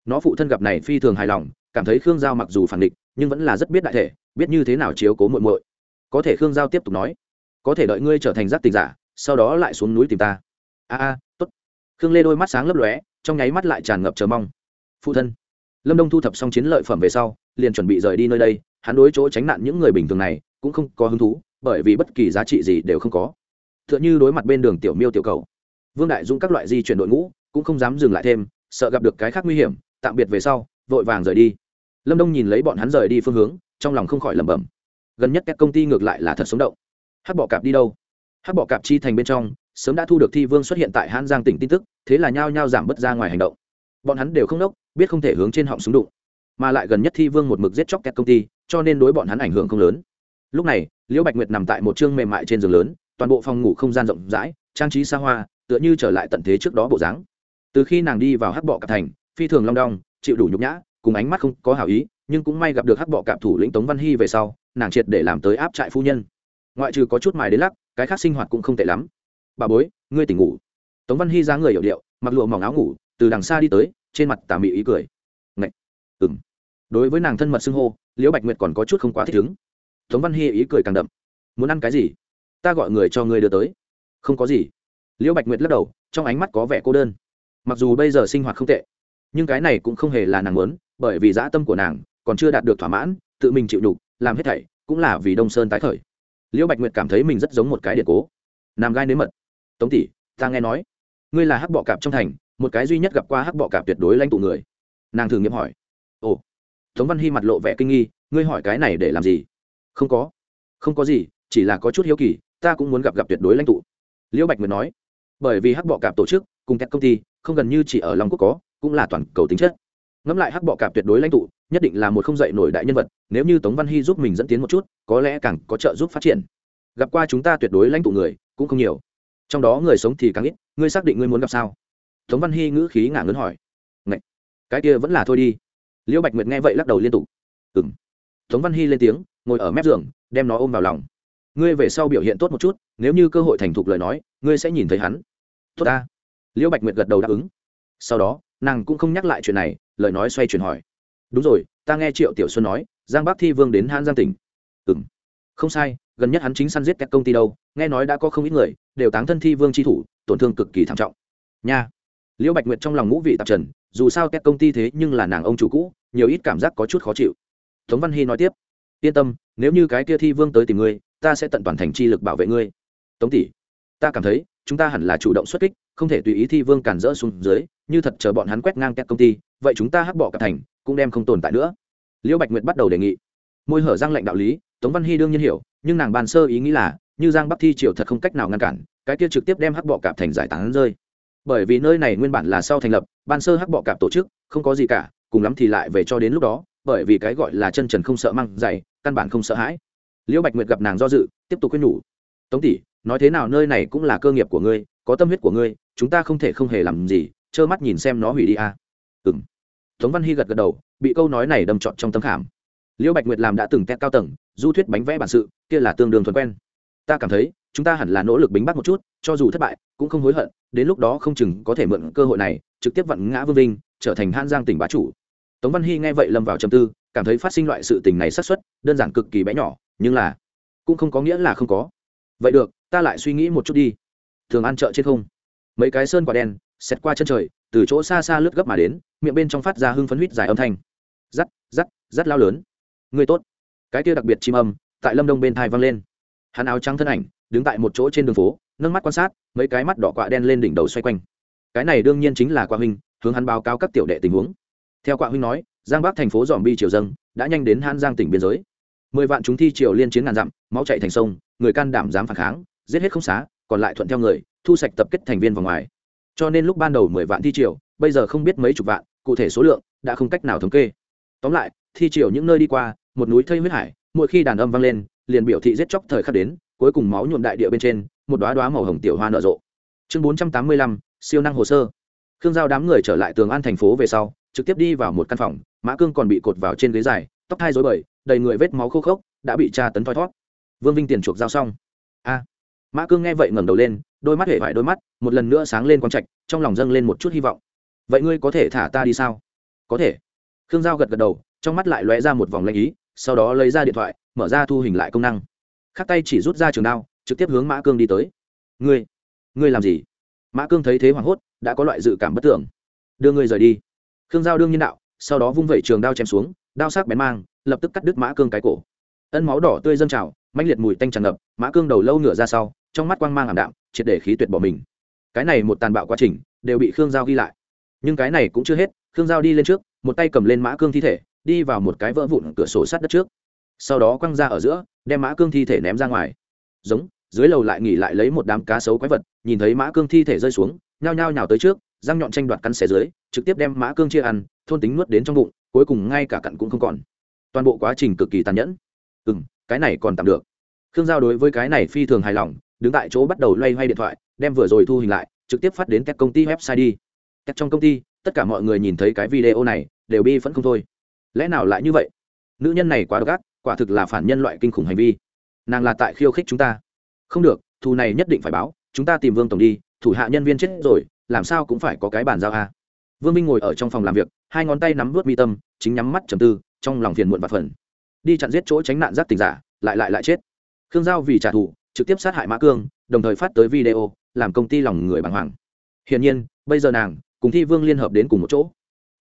Nó phụ thân gặp này phi thường hài lòng, cảm thấy khương giao mặc dù phản địch, nhưng vẫn là rất biết đại thể, biết như thế nào chiếu cố muội muội. Có thể khương giao tiếp tục nói, có thể đợi ngươi trở thành giác tình giả, sau đó lại xuống núi tìm ta. A a, tốt. Khương lê đôi mắt sáng lấp lóe, trong nháy mắt lại tràn ngập chờ mong. Phụ thân. Lâm đông thu thập xong chiến lợi phẩm về sau, liền chuẩn bị rời đi nơi đây hắn đối chỗ tránh nạn những người bình thường này cũng không có hứng thú, bởi vì bất kỳ giá trị gì đều không có. T h ư ợ n h ư đối mặt bên đường tiểu miêu tiểu cầu. Vương đại dũng các loại di chuyển đội ngũ cũng không dám dừng lại thêm, sợ gặp được cái khác nguy hiểm, tạm biệt về sau, vội vàng rời đi. Lâm đông nhìn lấy bọn hắn rời đi phương hướng, trong lòng không khỏi lẩm bẩm. Gần nhất các công ty ngược lại là thật sống động. Hát bọ cạp đi đâu? Hát bọ cạp chi thành bên trong, sớm đã thu được thi vương xuất hiện tại hãn giang tỉnh tin tức, thế là nhao nhao giảm bớt ra ngoài hành động. Bọn hắn đều không đốc, biết không thể hướng trên họng súng đụng. Mà lại gần nhất thi vương một mực giết chóc các công ty cho nên đối bọn hắn ảnh hưởng không lớn. Lúc này, liễu bạch nguyệt nằm tại một chương mềm mại trên giường lớn, toàn bộ phòng ngủ không gian rộng rãi, trang trí xa hoa, tựa như trở lại tận thế trước đó bộ dáng. Từ khi nàng đi vào hắc bọ cạp thành, phi thường long đong, chịu đủ nhục nhã, cùng ánh mắt không có hảo ý, nhưng cũng may gặp được hắc bọ cạp thủ lĩnh tống văn hy về sau, nàng triệt để làm tới áp trại phu nhân. Ngoại trừ có chút mài đến lắc, cái khác sinh hoạt cũng không tệ lắm. Bà bối, ngươi tỉnh ngủ. Tống văn hy ra người hiệu điệu, mặc lụa mỏng áo ngủ, từ đằng xa đi tới, trên mặt tà mị ý cười. Ngậy! ừng đối với nàng thân mật xưng hô liễu bạch nguyệt còn có chút không quá thích ứng. Tống văn hy ý cười càng đậm. Muốn ăn cái gì? Ta gọi người cho ngươi đưa tới. Không có gì. Liễu bạch nguyệt lắc đầu, trong ánh mắt có vẻ cô đơn. Mặc dù bây giờ sinh hoạt không tệ, nhưng cái này cũng không hề là nàng muốn, bởi vì dã tâm của nàng còn chưa đạt được thỏa mãn, tự mình chịu đục, làm hết thảy cũng là vì đông sơn tái khởi. Liễu bạch nguyệt cảm thấy mình rất giống một cái điện cố. Nam gai nếm mật. Tống tỷ, ta nghe nói, ngươi là hắc bọ cạp trong thành, một cái duy nhất gặp qua hắc bọ cạp tuyệt đối lãnh tụ người. Nàng thử nghiệm hỏi. Ồ tống văn hy mặt lộ vẻ kinh nghi, ngươi hỏi cái này để làm gì? Không có. Không có gì, chỉ là có chút hiếu kỳ, ta cũng muốn gặp gặp tuyệt đối lãnh tụ. Liễu bạch nguyệt nói, bởi vì hắc bọ cạp tổ chức, cùng các công ty, không gần như chỉ ở long quốc có, cũng là toàn cầu tính chất. Ngẫm lại hắc bọ cạp tuyệt đối lãnh tụ, nhất định là một không dạy nổi đại nhân vật, nếu như tống văn hy giúp mình dẫn tiến một chút, có lẽ càng có trợ giúp phát triển. Gặp qua chúng ta tuyệt đối lãnh tụ người, cũng không nhiều. Trong đó người sống thì càng ít, ngươi xác định ngươi muốn gặp sao? Tống văn hy ngữ khí ngả ngớn hỏi Ngậy! cái kia vẫn là thôi đi liễu bạch nguyệt nghe vậy lắc đầu liên tục. Ừ m tống văn hy lên tiếng, ngồi ở mép giường, đem nó ôm vào lòng. Ngươi về sau biểu hiện tốt một chút, nếu như cơ hội thành thục lời nói, ngươi sẽ nhìn thấy hắn. Tốt ta. Liễu bạch nguyệt gật đầu đáp ứng. Sau đó, nàng cũng không nhắc lại chuyện này, lời nói xoay chuyển hỏi. Đúng rồi, ta nghe triệu tiểu xuân nói, giang bắc thi vương đến hãn giang tỉnh. Ừ m không sai, gần nhất hắn chính săn giết các công ty đâu, nghe nói đã có không ít người, đều táng thân thi vương tri thủ, tổn thương cực kỳ thảm trọng. Nha. Liễu bạch nguyệt trong lòng ngũ vị tạp trần, dù sao các công ty thế nhưng là nàng ông chủ cũ nhiều ít cảm giác có chút khó chịu. Tống văn hy nói tiếp, yên tâm, nếu như cái kia thi vương tới tìm ngươi, ta sẽ tận toàn thành chi lực bảo vệ ngươi. Tống tỷ, ta cảm thấy, chúng ta hẳn là chủ động xuất kích, không thể tùy ý thi vương cản rỡ xuống dưới, như thật chờ bọn hắn quét ngang các công ty, vậy chúng ta hắc bỏ cả thành, cũng đem không tồn tại nữa. Liễu bạch nguyệt bắt đầu đề nghị. Môi hở giang lệnh đạo lý, tống văn hy đương nhiên hiểu, nhưng nàng bàn sơ ý nghĩ là, như giang bắc thi triều thật không cách nào ngăn cản, cái kia trực tiếp đem hắc bọ cạp thành giải tán rơi. Bởi vì nơi này nguyên bản là sau thành lập ban sơ hắc bọ cạp tổ chức, không có gì cả cùng lắm thì lại về cho đến lúc đó, bởi vì cái gọi là chân trần không sợ măng dày, căn bản không sợ hãi. Liễu bạch nguyệt gặp nàng do dự, tiếp tục khuyên nhủ. Tống tỷ, nói thế nào nơi này cũng là cơ nghiệp của ngươi, có tâm huyết của ngươi, chúng ta không thể không hề làm gì, trơ mắt nhìn xem nó hủy đi à. ừ m tống văn hy gật gật đầu, bị câu nói này đâm trọn trong tâm khảm. Liễu bạch nguyệt làm đã từng tét cao tầng, du thuyết bánh vẽ bản sự, kia là tương đương thuần quen. Ta cảm thấy, chúng ta hẳn là nỗ lực bính bắt một chút, cho dù thất bại, cũng không hối hận, đến lúc đó không chừng có thể mượn cơ hội này, trực tiếp vặn ngã vương vinh, trở thành han giang tỉnh bá chủ tống văn hy nghe vậy lâm vào trầm tư, cảm thấy phát sinh loại sự tình này xác suất đơn giản cực kỳ bé nhỏ, nhưng là cũng không có nghĩa là không có. Vậy được, ta lại suy nghĩ một chút đi. Thường ăn chợ trên không. Mấy cái sơn quả đen xét qua chân trời, từ chỗ xa xa lướt gấp mà đến, miệng bên trong phát ra hưng phấn huýt dài âm thanh. Rắt rắt rắt lao lớn. Người tốt. Cái kia đặc biệt chim âm, tại lâm đông bên thai vang lên. Hắn áo trắng thân ảnh, đứng tại một chỗ trên đường phố, nâng mắt quan sát, mấy cái mắt đỏ quạ đen lên đỉnh đầu xoay quanh. Cái này đương nhiên chính là quạ huynh, hướng hắn báo cáo các tiểu đệ tình huống theo quạ huynh nói, giang bắc thành phố dòm bi triều dâng, đã nhanh đến hãn giang tỉnh biên giới. Mười vạn chúng thi triều liên chiến ngàn dặm, máu chạy thành sông, người can đảm dám phản kháng, giết hết không xá, còn lại thuận theo người, thu sạch tập kết thành viên vào ngoài. Cho nên lúc ban đầu mười vạn thi triều, bây giờ không biết mấy chục vạn, cụ thể số lượng, đã không cách nào thống kê. Tóm lại, thi triều những nơi đi qua, một núi thây huyết hải, mỗi khi đàn âm vang lên, liền biểu thị giết chóc thời khắc đến, cuối cùng máu nhuộm đại địa bên trên, một đoá đoá màu hồng tiểu hoa nở rộ. Chương bốn trăm tám mươi lăm, siêu năng hồ sơ. Khương giao đám người trở lại tường an thành phố về sau trực tiếp đi vào một căn phòng, mã cương còn bị cột vào trên ghế dài, tóc thai dối bời, đầy người vết máu khô khốc, đã bị tra tấn thoi thót. Vương vinh tiền chuộc giao xong. A. Mã cương nghe vậy ngẩng đầu lên, đôi mắt hể vải đôi mắt, một lần nữa sáng lên quang trạch, trong lòng dâng lên một chút hy vọng. Vậy ngươi có thể thả ta đi sao? Có thể. Khương giao gật gật đầu, trong mắt lại lóe ra một vòng lanh ý, sau đó lấy ra điện thoại, mở ra thu hình lại công năng. Khắc tay chỉ rút ra trường đao, trực tiếp hướng mã cương đi tới. Ngươi ngươi làm gì? Mã cương thấy thế hoảng hốt, đã có loại dự cảm bất tưởng. Đưa ngươi rời đi khương giao đương nhiên đạo, sau đó vung vẩy trường đao chém xuống, đao sắc bén mang, lập tức cắt đứt mã cương cái cổ. Ân máu đỏ tươi dâng trào, mãnh liệt mùi tanh tràn ngập, mã cương đầu lâu ngửa ra sau, trong mắt quang mang ảm đạm, triệt để khí tuyệt bỏ mình. Cái này một tàn bạo quá trình, đều bị khương giao ghi lại. Nhưng cái này cũng chưa hết, khương giao đi lên trước, một tay cầm lên mã cương thi thể, đi vào một cái vỡ vụn cửa sổ sát đất trước. Sau đó quăng ra ở giữa, đem mã cương thi thể ném ra ngoài. Giống, dưới lầu lại nghỉ lại lấy một đám cá sấu quái vật, nhìn thấy mã cương thi thể rơi xuống, nhao nhao nhào tới trước răng nhọn tranh đoạt cắn xé dưới, trực tiếp đem mã cương chia ăn, thôn tính nuốt đến trong bụng, cuối cùng ngay cả cặn cũng không còn. Toàn bộ quá trình cực kỳ tàn nhẫn. Ừ m cái này còn tạm được. Khương giao đối với cái này phi thường hài lòng, đứng tại chỗ bắt đầu loay hoay điện thoại, đem vừa rồi thu hình lại, trực tiếp phát đến các công ty website đi. Các trong công ty, tất cả mọi người nhìn thấy cái video này, đều bi vẫn không thôi. Lẽ nào lại như vậy? Nữ nhân này quá độc ác, quả thực là phản nhân loại kinh khủng hành vi. Nàng là tại khiêu khích chúng ta. Không được, thù này nhất định phải báo, chúng ta tìm vương tổng đi, thủ hạ nhân viên chết rồi làm sao cũng phải có cái bàn giao a. Vương minh ngồi ở trong phòng làm việc, hai ngón tay nắm vớt mi tâm, chính nhắm mắt trầm tư, trong lòng phiền muộn và phần đi chặn giết chỗ tránh nạn giác tình giả, lại lại lại chết. Khương giao vì trả thù, trực tiếp sát hại mã cương, đồng thời phát tới video, làm công ty lòng người bàng hoàng. Hiển nhiên, bây giờ nàng, cùng thi vương liên hợp đến cùng một chỗ.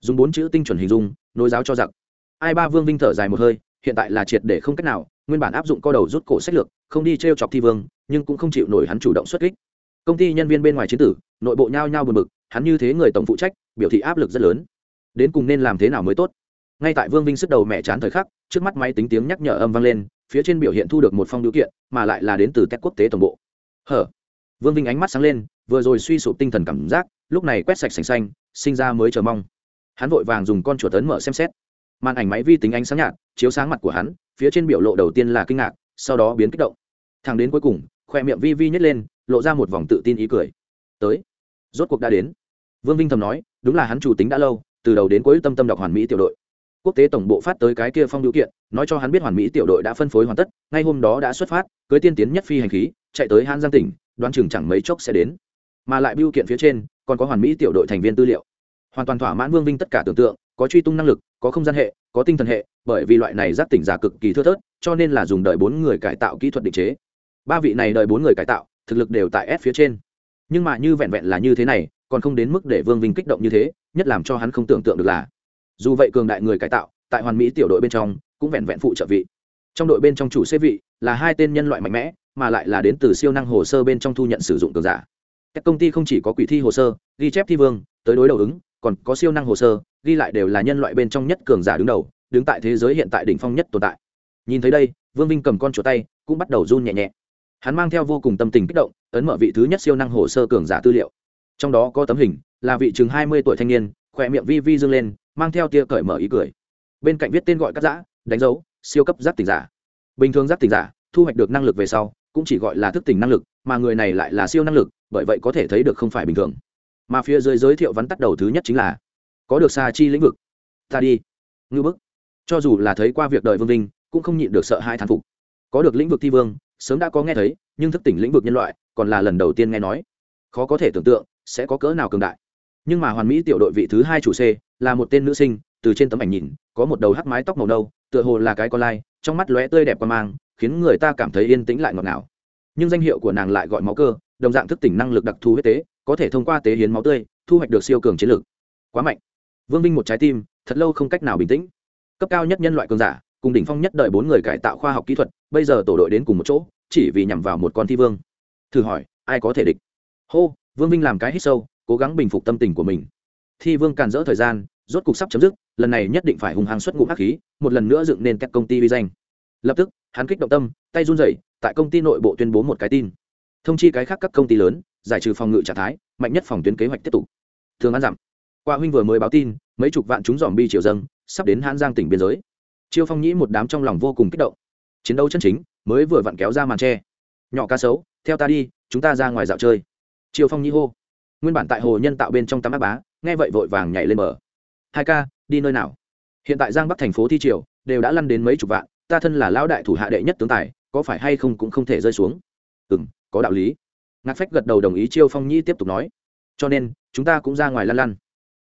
Dùng bốn chữ tinh chuẩn hình dung, nối giáo cho giặc. Ai ba vương vinh thở dài một hơi, hiện tại là triệt để không cách nào, nguyên bản áp dụng co đầu rút cổ sách lược, không đi t r e o chọc thi vương, nhưng cũng không chịu nổi hắn chủ động xuất kích công ty nhân viên bên ngoài chiến tử, nội bộ nhao nhao buồn bực, hắn như thế người tổng phụ trách, biểu thị áp lực rất lớn. Đến cùng nên làm thế nào mới tốt? Ngay tại vương vinh sức đầu mẹ chán thời khắc, trước mắt máy tính tiếng nhắc nhở âm vang lên, phía trên biểu hiện thu được một phong điều kiện, mà lại là đến từ tech quốc tế tổng bộ. Hở? Vương vinh ánh mắt sáng lên, vừa rồi suy sụp tinh thần cảm giác, lúc này quét sạch sành xanh, sinh ra mới chờ mong. Hắn vội vàng dùng con chuột tấn mở xem xét. Màn ảnh máy vi tính ánh sáng nhạt, chiếu sáng mặt của hắn, phía trên biểu lộ đầu tiên là kinh ngạc, sau đó biến kích động. Thằng đến cuối cùng, khoe miệng vi vi nhét lên lộ ra một vòng tự tin ý cười. Tới. Rốt cuộc đã đến. Vương vinh thầm nói, đúng là hắn chủ tính đã lâu, từ đầu đến cuối tâm tâm đọc hoàn mỹ tiểu đội. Quốc tế tổng bộ phát tới cái kia phong điều kiện, nói cho hắn biết hoàn mỹ tiểu đội đã phân phối hoàn tất, ngay hôm đó đã xuất phát, cưới tiên tiến nhất phi hành khí, chạy tới hãn giang tỉnh, đoán chừng chẳng mấy chốc sẽ đến. Mà lại biêu kiện phía trên, còn có hoàn mỹ tiểu đội thành viên tư liệu. Hoàn toàn thỏa mãn vương vinh tất cả tưởng tượng, có truy tung năng lực, có không gian hệ, có tinh thần hệ, bởi vì loại này giác tỉnh giả cực kỳ thưa thớt, cho nên là dùng đợi bốn người cải tạo kỹ thuật định chế. Ba vị này đợi bốn người cải tạo thực lực đều tại s phía trên. Nhưng mà như vẹn vẹn là như thế này, còn không đến mức để vương vinh kích động như thế, nhất làm cho hắn không tưởng tượng được là, dù vậy cường đại người cải tạo, tại hoàn mỹ tiểu đội bên trong, cũng vẹn vẹn phụ trợ vị. Trong đội bên trong chủ xế vị, là hai tên nhân loại mạnh mẽ, mà lại là đến từ siêu năng hồ sơ bên trong thu nhận sử dụng cường giả. Các công ty không chỉ có quỷ thi hồ sơ, ghi chép thi vương, tới đối đầu ứng, còn có siêu năng hồ sơ, ghi lại đều là nhân loại bên trong nhất cường giả đứng đầu, đứng tại thế giới hiện tại đỉnh phong nhất tồn tại. Nhìn thấy đây, vương vinh cầm con chuột tay, cũng bắt đầu run nhẹ nhẹ hắn mang theo vô cùng tâm tình kích động, ấn mở vị thứ nhất siêu năng hồ sơ cường giả tư liệu. Trong đó có tấm hình, là vị chừng hai mươi tuổi thanh niên, khỏe miệng vi vi dương lên, mang theo tia cởi mở ý cười. Bên cạnh viết tên gọi cắt giã, đánh dấu, siêu cấp giác tỉnh giả. Bình thường giác tỉnh giả, thu hoạch được năng lực về sau, cũng chỉ gọi là thức tỉnh năng lực, mà người này lại là siêu năng lực, bởi vậy có thể thấy được không phải bình thường. Mà phía dưới giới thiệu vắn tắt đầu thứ nhất chính là, có được xa chi lĩnh vực. Ta đi. Ngư bức. Cho dù là thấy qua việc đời vương linh cũng không nhịn được sợ hai thán phục. Có được lĩnh vực thi vương sớm đã có nghe thấy, nhưng thức tỉnh lĩnh vực nhân loại còn là lần đầu tiên nghe nói. Khó có thể tưởng tượng sẽ có cỡ nào cường đại. Nhưng mà hoàn mỹ tiểu đội vị thứ hai chủ c là một tên nữ sinh, từ trên tấm ảnh nhìn, có một đầu hắc mái tóc màu nâu, tựa hồ là cái con lai, trong mắt lóe tươi đẹp qua mang, khiến người ta cảm thấy yên tĩnh lại ngọt ngào. Nhưng danh hiệu của nàng lại gọi máu cơ, đồng dạng thức tỉnh năng lực đặc thù huyết tế, có thể thông qua tế hiến máu tươi, thu hoạch được siêu cường chiến lược quá mạnh. Vương vinh một trái tim, thật lâu không cách nào bình tĩnh. Cấp cao nhất nhân loại cường giả cùng đỉnh phong nhất đợi bốn người cải tạo khoa học kỹ thuật, bây giờ tổ đội đến cùng một chỗ, chỉ vì nhằm vào một con thi vương. Thử hỏi, ai có thể địch? Hô, vương vinh làm cái hít sâu, cố gắng bình phục tâm tình của mình. Thi vương càn rỡ thời gian, rốt cục sắp chấm dứt, lần này nhất định phải hùng hàng xuất ngũ hắc khí, một lần nữa dựng nên các công ty vi danh. Lập tức, hắn kích động tâm, tay run rẩy, tại công ty nội bộ tuyên bố một cái tin. Thông chi cái khác các công ty lớn, giải trừ phòng ngự trạng thái, mạnh nhất phòng tuyến kế hoạch tiếp tục. Thường ăn dặm qua huynh vừa mới báo tin, mấy chục vạn chúng dòm bi triều dâng, sắp đến hãn giang tỉnh biên giới chiêu phong nhĩ một đám trong lòng vô cùng kích động. Chiến đấu chân chính, mới vừa vặn kéo ra màn tre. Nhỏ cá sấu, theo ta đi, chúng ta ra ngoài dạo chơi. Chiêu phong nhĩ hô. Nguyên bản tại hồ nhân tạo bên trong tắm áp bá, nghe vậy vội vàng nhảy lên bờ. Hai ca, đi nơi nào? Hiện tại giang bắc thành phố thi triều, đều đã lăn đến mấy chục vạn, ta thân là lão đại thủ hạ đệ nhất tướng tài, có phải hay không cũng không thể rơi xuống? Ừ m có đạo lý. Ngạc phách gật đầu đồng ý chiêu phong nhĩ tiếp tục nói. Cho nên, chúng ta cũng ra ngoài lăn lăn.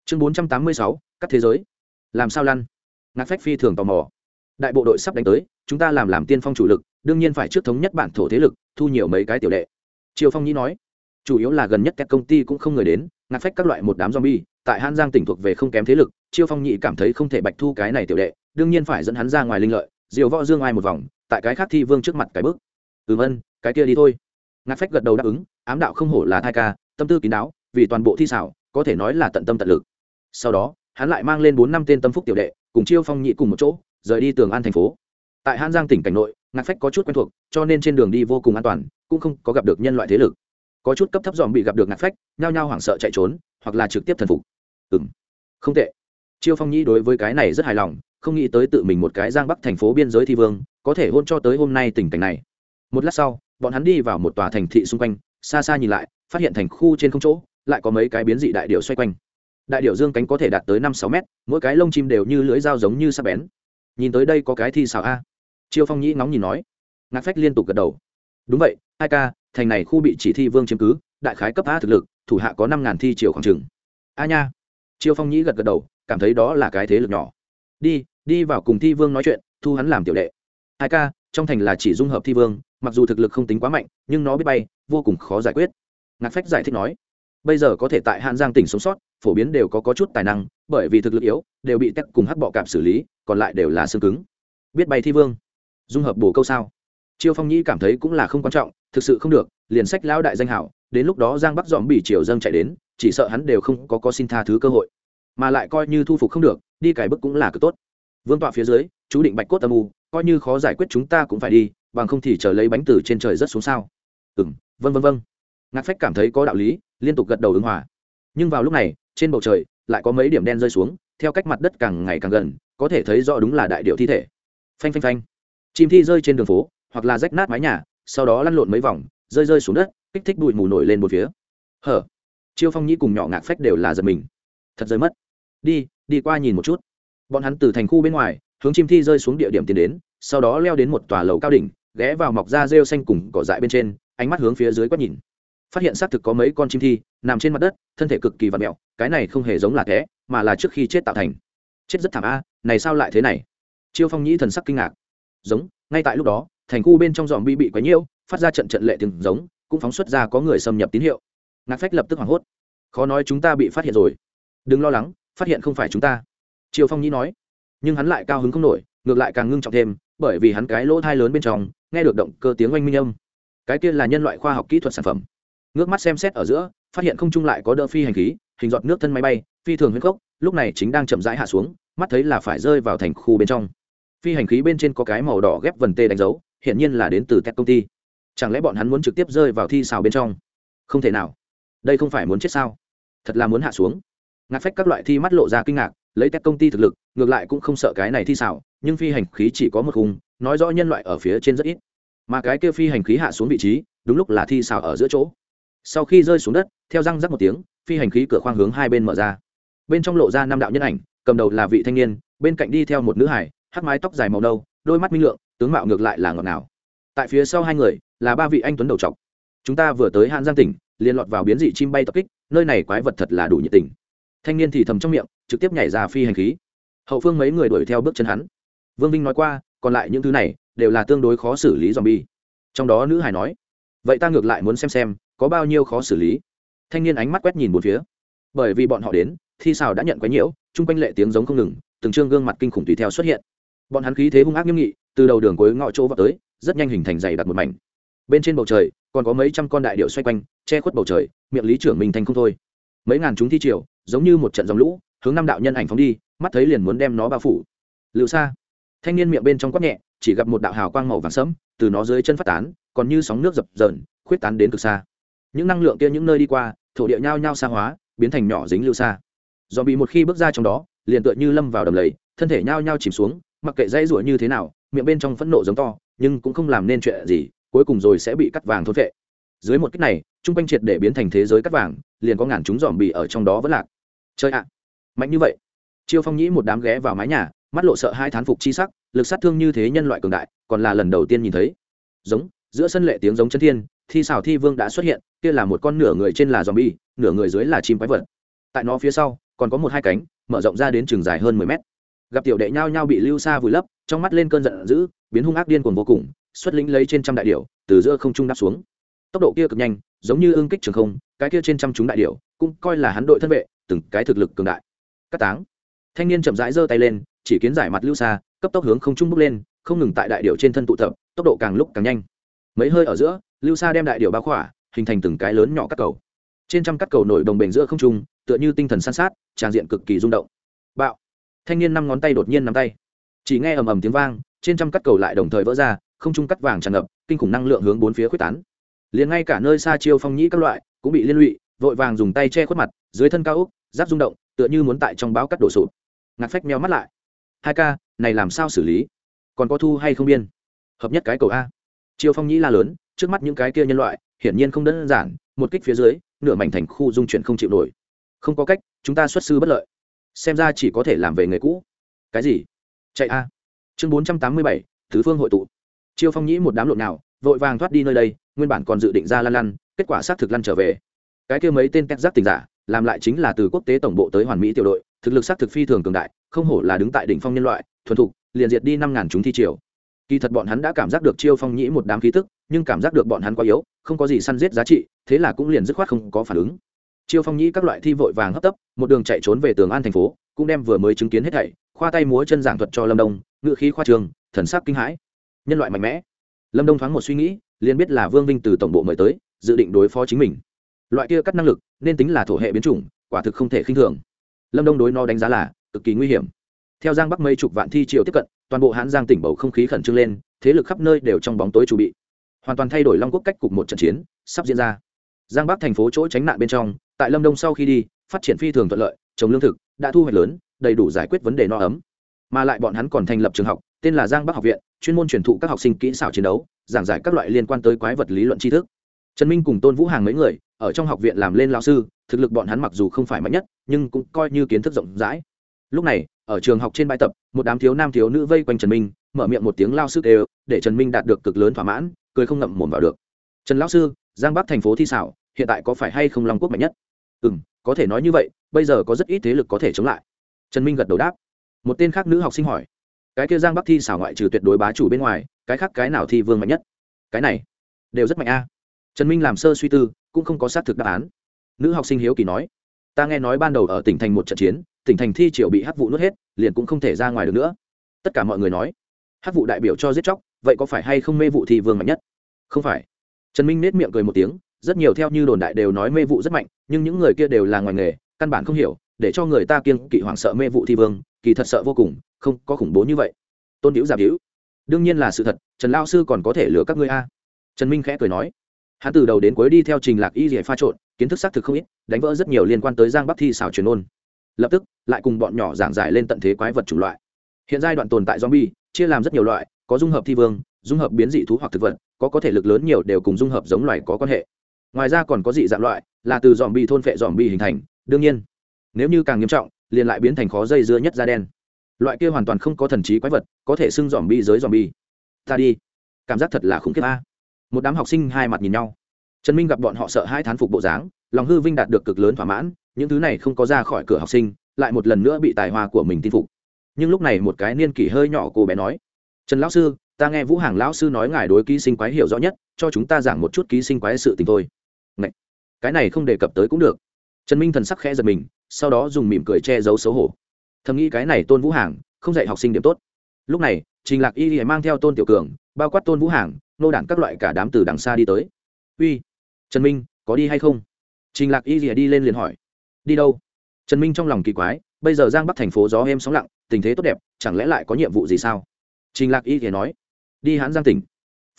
Chương bốn trăm tám mươi sáu, cắt thế giới. Làm sao lăn? Ngạc phách phi thường tò mò đại bộ đội sắp đánh tới chúng ta làm làm tiên phong chủ lực đương nhiên phải trước thống nhất bản thổ thế lực thu nhiều mấy cái tiểu đệ triều phong nhĩ nói chủ yếu là gần nhất các công ty cũng không người đến ngạc phách các loại một đám zombie tại Hàn Giang tỉnh thuộc về không kém thế lực, Chiêu Phong nhị cảm thấy không thể bạch thu cái này tiểu đệ, đương nhiên phải dẫn hắn ra ngoài linh lợi, diều võ dương ai một vòng, tại cái khác thi vương trước mặt cái bước. Ừm ân, cái kia đi thôi. Ngạc phách gật đầu đáp ứng, ám đạo không hổ là thai ca, tâm tư kín đáo, vì toàn bộ thi xảo, có thể nói là tận tâm tận lực. Sau đó, hắn lại mang lên bốn năm tên tâm phúc tiểu đệ, cùng Chiêu Phong nhị cùng một chỗ, rời đi tường an thành phố. Tại hãn Giang tỉnh cảnh nội, Ngạc phách có chút quen thuộc, cho nên trên đường đi vô cùng an toàn, cũng không có gặp được nhân loại thế lực. Có chút cấp thấp dòm bị gặp được ngạc phách nhao nhao hoảng sợ chạy trốn hoặc là trực tiếp thần phục. Ừ m không tệ. Chiêu phong nhĩ đối với cái này rất hài lòng không nghĩ tới tự mình một cái giang bắc thành phố biên giới thi vương có thể hôn cho tới hôm nay tình cảnh này. Một lát sau bọn hắn đi vào một tòa thành thị xung quanh xa xa nhìn lại phát hiện thành khu trên không chỗ lại có mấy cái biến dị đại điệu xoay quanh. Đại điệu dương cánh có thể đạt tới năm sáu mét mỗi cái lông chim đều như lưỡi dao giống như sắp bén nhìn tới đây có cái thi xào a. Chiêu phong nhĩ ngóng nhìn nói. Ngạc phách liên tục gật đầu. Đúng vậy hai ca thành này khu bị chỉ thi vương chiếm cứ đại khái cấp a thực lực thủ hạ có năm ngàn thi triều khoảng trừng a nha. Chiêu phong nhĩ gật gật đầu cảm thấy đó là cái thế lực nhỏ. Đi đi vào cùng thi vương nói chuyện thu hắn làm tiểu đệ. Hai ca trong thành là chỉ dung hợp thi vương mặc dù thực lực không tính quá mạnh nhưng nó biết bay vô cùng khó giải quyết. Ngạc phách giải thích nói. Bây giờ có thể tại hạn giang tỉnh sống sót phổ biến đều có, có chút tài năng bởi vì thực lực yếu đều bị tech cùng hắc bọ cạp xử lý còn lại đều là xương cứng. Biết bay thi vương, dung hợp bổ câu sao? Chiêu phong nhĩ cảm thấy cũng là không quan trọng, thực sự không được, liền sách lão đại danh hảo, đến lúc đó giang bắc dòm bị triều dâng chạy đến, chỉ sợ hắn đều không có có xin tha thứ cơ hội. Mà lại coi như thu phục không được, đi cải bức cũng là cực tốt. Vương tọa phía dưới, chú định bạch cốt âm u, coi như khó giải quyết chúng ta cũng phải đi, bằng không thì chờ lấy bánh từ trên trời rất xuống sao? Ừ vân vân vân ngạc phách cảm thấy có đạo lý, liên tục gật đầu ứng hòa. Nhưng vào lúc này, trên bầu trời, lại có mấy điểm đen rơi xuống theo cách mặt đất càng ngày càng gần, có thể thấy rõ đúng là đại điệu thi thể. Phanh phanh phanh. Chim thi rơi trên đường phố, hoặc là rách nát mái nhà, sau đó lăn lộn mấy vòng, rơi rơi xuống đất, kích thích bụi mù nổi lên một phía. Hở. Chiêu phong nhĩ cùng nhỏ ngạc phách đều là giật mình. Thật rơi mất. Đi đi qua nhìn một chút. Bọn hắn từ thành khu bên ngoài, hướng chim thi rơi xuống địa điểm tiến đến, sau đó leo đến một tòa lầu cao đỉnh, ghé vào mọc da rêu xanh cùng cỏ dại bên trên, ánh mắt hướng phía dưới quét nhìn. Phát hiện xác thực có mấy con chim thi, nằm trên mặt đất, thân thể cực kỳ vặt mẹo, cái này không hề giống là thế mà là trước khi chết tạo thành. Chết rất thảm a, này sao lại thế này? Chiêu phong nhĩ thần sắc kinh ngạc. Giống, ngay tại lúc đó, thành khu bên trong dòm bi bị quấy nhiễu, phát ra trận trận lệ tiếng giống, cũng phóng xuất ra có người xâm nhập tín hiệu. Ngạc phách lập tức hoảng hốt. Khó nói chúng ta bị phát hiện rồi. Đừng lo lắng, phát hiện không phải chúng ta. Triều phong nhĩ nói. Nhưng hắn lại cao hứng không nổi, ngược lại càng ngưng trọng thêm, bởi vì hắn cái lỗ thai lớn bên trong, nghe được động cơ tiếng oanh minh âm. Cái kia là nhân loại khoa học kỹ thuật sản phẩm. Ngước mắt xem xét ở giữa, phát hiện không trung lại có đỡ phi hành khí hình giọt nước thân máy bay phi thường huyết cốc lúc này chính đang chậm rãi hạ xuống mắt thấy là phải rơi vào thành khu bên trong. Phi hành khí bên trên có cái màu đỏ ghép vần tê đánh dấu hiện nhiên là đến từ các công ty. Chẳng lẽ bọn hắn muốn trực tiếp rơi vào thi xào bên trong? Không thể nào. Đây không phải muốn chết sao? Thật là muốn hạ xuống. Ngạc phách các loại thi mắt lộ ra kinh ngạc lấy các công ty thực lực ngược lại cũng không sợ cái này thi xào, nhưng phi hành khí chỉ có một khung nói rõ nhân loại ở phía trên rất ít. Mà cái kia phi hành khí hạ xuống vị trí đúng lúc là thi xào ở giữa chỗ. Sau khi rơi xuống đất theo răng rắc một tiếng phi hành khí cửa khoang hướng hai bên mở ra. Bên trong lộ ra năm đạo nhân ảnh, cầm đầu là vị thanh niên, bên cạnh đi theo một nữ hải hắt mái tóc dài màu nâu, đôi mắt minh lượng, tướng mạo ngược lại là ngọt ngào. Tại phía sau hai người, là ba vị anh tuấn đầu trọc. Chúng ta vừa tới hạn giang tỉnh liên lọt vào biến dị chim bay tập kích, nơi này quái vật thật là đủ nhiệt tình. Thanh niên thì thầm trong miệng, trực tiếp nhảy ra phi hành khí. Hậu phương mấy người đuổi theo bước chân hắn. Vương vinh nói qua, còn lại những thứ này, đều là tương đối khó xử lý dòm bi trong đó nữ hải nói, vậy ta ngược lại muốn xem xem, có bao nhiêu khó xử lý? Thanh niên ánh mắt quét nhìn một phía. Bởi vì bọn họ đến, thi xào đã nhận quái nhiễu, chung quanh lệ tiếng giống không ngừng, từng trương gương mặt kinh khủng tùy theo xuất hiện. Bọn hắn khí thế hung ác nghiêm nghị, từ đầu đường cuối ngõ chỗ vào tới, rất nhanh hình thành dày đặc một mảnh. Bên trên bầu trời, còn có mấy trăm con đại điệu xoay quanh, che khuất bầu trời, miệng lý trưởng mình thành không thôi. Mấy ngàn chúng thi triều, giống như một trận dòng lũ, hướng năm đạo nhân ảnh phóng đi, mắt thấy liền muốn đem nó bao phủ. Lựu xa thanh niên miệng bên trong quát nhẹ, chỉ gặp một đạo hào quang màu vàng sẫm, từ nó dưới chân phát tán, còn như sóng nước dập dờn, khuyết tán đến cực xa những năng lượng kia những nơi đi qua, thổ địa nhao nhao xa hóa, biến thành nhỏ dính lưu xa. Dòm bị một khi bước ra trong đó, liền tựa như lâm vào đầm lầy, thân thể nhao nhao chìm xuống, mặc kệ dây rủa như thế nào, miệng bên trong phẫn nộ giống to, nhưng cũng không làm nên chuyện gì, cuối cùng rồi sẽ bị cắt vàng thốt vệ dưới một cách này, trung quanh triệt để biến thành thế giới cắt vàng, liền có ngàn chúng dòm bị ở trong đó vẫn lạc. Chơi ạ. Mạnh như vậy. Chiêu phong nhĩ một đám ghé vào mái nhà, mắt lộ sợ hai thán phục chi sắc, lực sát thương như thế nhân loại cường đại, còn là lần đầu tiên nhìn thấy. Giống giữa sân lệ tiếng giống chân thiên, thi xảo thi vương đã xuất hiện, kia là một con nửa người trên là dòm bi nửa người dưới là chim quái vật. Tại nó phía sau, còn có một hai cánh, mở rộng ra đến trường dài hơn mười mét. Gặp tiểu đệ nhao nhao bị lưu xa vùi lấp, trong mắt lên cơn giận dữ, biến hung ác điên cuồng vô cùng, xuất lĩnh lấy trên trăm đại điệu từ giữa không trung đáp xuống. Tốc độ kia cực nhanh, giống như ương kích trường không, cái kia trên trăm chúng đại điệu cũng coi là hắn đội thân vệ, từng cái thực lực cường đại. Cắt táng. Thanh niên chậm rãi giơ tay lên, chỉ kiến giải mặt lưu xa, cấp tốc hướng không trung bước lên, không ngừng tại đại điệu trên thân tụ tập, tốc độ càng lúc càng nhanh mấy hơi ở giữa, lưu Sa đem đại điệu bao khỏa, hình thành từng cái lớn nhỏ cắt cầu. Trên trăm cắt cầu nổi đồng bền giữa không trung, tựa như tinh thần san sát tràng diện cực kỳ rung động. Bạo! Thanh niên năm ngón tay đột nhiên nắm tay. Chỉ nghe ầm ầm tiếng vang, trên trăm cắt cầu lại đồng thời vỡ ra, không trung cắt vàng tràn ngập, kinh khủng năng lượng hướng bốn phía khuếch tán. Liền ngay cả nơi xa chiêu phong nhĩ các loại, cũng bị liên lụy, vội vàng dùng tay che khuất mặt, dưới thân cao úc, giáp rung động, tựa như muốn tại trong báo cắt đổ sụp. Ngạc phách meo mắt lại. Hai ca, này làm sao xử lý? Còn có thu hay không biên? Hợp nhất cái cầu a chiêu phong nhĩ la lớn, trước mắt những cái kia nhân loại, hiển nhiên không đơn giản, một kích phía dưới, nửa mảnh thành khu dung chuyển không chịu nổi. Không có cách, chúng ta xuất sư bất lợi. Xem ra chỉ có thể làm về người cũ. Cái gì? Chạy a. Chương bốn trăm tám mươi bảy, thứ phương hội tụ. Chiêu phong nhĩ một đám lộn nào, vội vàng thoát đi nơi đây, nguyên bản còn dự định ra lăn lăn, kết quả xác thực lăn trở về. Cái kia mấy tên tét giác tình giả, làm lại chính là từ quốc tế tổng bộ tới hoàn mỹ tiểu đội, thực lực xác thực phi thường cường đại, không hổ là đứng tại đỉnh phong nhân loại, thuần thục, liền diệt đi năm ngàn chúng thi triều kỳ thật bọn hắn đã cảm giác được chiêu phong nhĩ một đám khí tức, nhưng cảm giác được bọn hắn quá yếu, không có gì săn giết giá trị, thế là cũng liền dứt khoát không có phản ứng. Chiêu phong nhĩ các loại thi vội vàng hấp tấp, một đường chạy trốn về tường an thành phố, cũng đem vừa mới chứng kiến hết thảy, khoa tay múa chân giảng thuật cho lâm đông, ngự khí khoa trường, thần sắc kinh hãi. Nhân loại mạnh mẽ. Lâm đông thoáng một suy nghĩ, liền biết là vương vinh từ tổng bộ mời tới, dự định đối phó chính mình. Loại kia cắt năng lực, nên tính là thổ hệ biến chủng, quả thực không thể khinh thường. Lâm đông đối nó đánh giá là cực kỳ nguy hiểm theo giang bắc mây chục vạn thi triều tiếp cận, toàn bộ hãn giang tỉnh bầu không khí khẩn trương lên, thế lực khắp nơi đều trong bóng tối chuẩn bị. Hoàn toàn thay đổi long quốc cách cục một trận chiến, sắp diễn ra. Giang bắc thành phố chỗ tránh nạn bên trong, tại lâm đông sau khi đi, phát triển phi thường thuận lợi, trồng lương thực, đã thu hoạch lớn, đầy đủ giải quyết vấn đề no ấm. Mà lại bọn hắn còn thành lập trường học, tên là giang bắc học viện, chuyên môn truyền thụ các học sinh kỹ xảo chiến đấu, giảng giải các loại liên quan tới quái vật lý luận tri thức. Trần minh cùng tôn vũ hàng mấy người, ở trong học viện làm lên lao sư, thực lực bọn hắn mặc dù không phải mạnh nhất, nhưng cũng coi như kiến thức rộng rãi lúc này, ở trường học trên bãi tập, một đám thiếu nam thiếu nữ vây quanh trần minh, mở miệng một tiếng lao sư đều để trần minh đạt được cực lớn thỏa mãn, cười không ngậm mồm vào được. Trần lão sư, giang bắc thành phố thi xảo, hiện tại có phải hay không long quốc mạnh nhất? Ừ m có thể nói như vậy, bây giờ có rất ít thế lực có thể chống lại. Trần minh gật đầu đáp. Một tên khác nữ học sinh hỏi, cái kia giang bắc thi xảo ngoại trừ tuyệt đối bá chủ bên ngoài, cái khác cái nào thi vương mạnh nhất? Cái này đều rất mạnh a. Trần minh làm sơ suy tư, cũng không có xác thực đáp án. Nữ học sinh hiếu kỳ nói ta nghe nói ban đầu ở tỉnh thành một trận chiến, tỉnh thành thi triều bị hắc vụ nuốt hết, liền cũng không thể ra ngoài được nữa. Tất cả mọi người nói, hắc vụ đại biểu cho giết chóc, vậy có phải hay không mê vụ thi vương mạnh nhất? Không phải. Trần minh nết miệng cười một tiếng, rất nhiều theo như đồn đại đều nói mê vụ rất mạnh, nhưng những người kia đều là ngoài nghề, căn bản không hiểu, để cho người ta kiêng kỵ hoảng sợ mê vụ thi vương, kỳ thật sợ vô cùng, không có khủng bố như vậy. Tôn hữu giảm hữu đương nhiên là sự thật, trần lao sư còn có thể lừa các ngươi a. Trần minh khẽ cười nói, hắn từ đầu đến cuối đi theo trình lạc y dạy pha trộn kiến thức xác thực không ít, đánh vỡ rất nhiều liên quan tới giang bắc thi xảo truyền ôn lập tức, lại cùng bọn nhỏ giảng giải lên tận thế quái vật chủng loại. Hiện giai đoạn tồn tại zombie, chia làm rất nhiều loại, có dung hợp thi vương, dung hợp biến dị thú hoặc thực vật, có có thể lực lớn nhiều đều cùng dung hợp giống loài có quan hệ. Ngoài ra còn có dị dạng loại, là từ dòm bi thôn phệ dòm bi hình thành, đương nhiên, nếu như càng nghiêm trọng, liền lại biến thành khó dây dưa nhất da đen. Loại kia hoàn toàn không có thần trí quái vật, có thể xưng dòm bi giới dòm bi ta đi. Cảm giác thật là khủng khiếp a. Một đám học sinh hai mặt nhìn nhau trần minh gặp bọn họ sợ hai thán phục bộ dáng, lòng hư vinh đạt được cực lớn thỏa mãn, những thứ này không có ra khỏi cửa học sinh, lại một lần nữa bị tài hoa của mình tin phục. Nhưng lúc này một cái niên kỷ hơi nhỏ cô bé nói, trần lão sư, ta nghe vũ hàng lão sư nói ngài đối ký sinh quái hiểu rõ nhất, cho chúng ta giảng một chút ký sinh quái sự tình thôi. Ngậy! cái này không đề cập tới cũng được. Trần minh thần sắc khẽ giật mình, sau đó dùng mỉm cười che giấu xấu hổ. Thầm nghĩ cái này tôn vũ hàng, không dạy học sinh điểm tốt. Lúc này, trình lạc y mang theo tôn tiểu cường, bao quát tôn vũ hàng, nô đản các loại cả đám từ đằng xa đi tới. Uy trần minh, có đi hay không? Trình lạc y đi lên liền hỏi. Đi đâu? Trần minh trong lòng kỳ quái, bây giờ giang bắc thành phố gió êm sóng lặng, tình thế tốt đẹp, chẳng lẽ lại có nhiệm vụ gì sao? Trình lạc y rìa nói. Đi hãn giang tỉnh.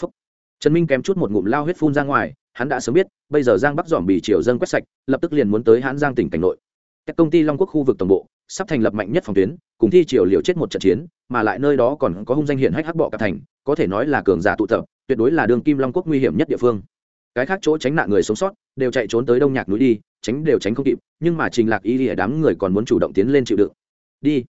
Phúc. trần minh kém chút một ngụm lao huyết phun ra ngoài, hắn đã sớm biết, bây giờ giang bắc dòm bị triều dân quét sạch, lập tức liền muốn tới hãn giang tỉnh cảnh nội. Các công ty long quốc khu vực tổng bộ, sắp thành lập mạnh nhất phòng tuyến, cùng thi triều liều chết một trận chiến, mà lại nơi đó còn có hung danh hiện hách hắc bọ cả thành, có thể nói là cường giả tụ tập, tuyệt đối là đường kim long quốc nguy hiểm nhất địa phương cái khác chỗ tránh nạn người sống sót đều chạy trốn tới đông nhạc núi đi tránh đều tránh không kịp nhưng mà trình lạc y lìa đám người còn muốn chủ động tiến lên chịu đựng. Đi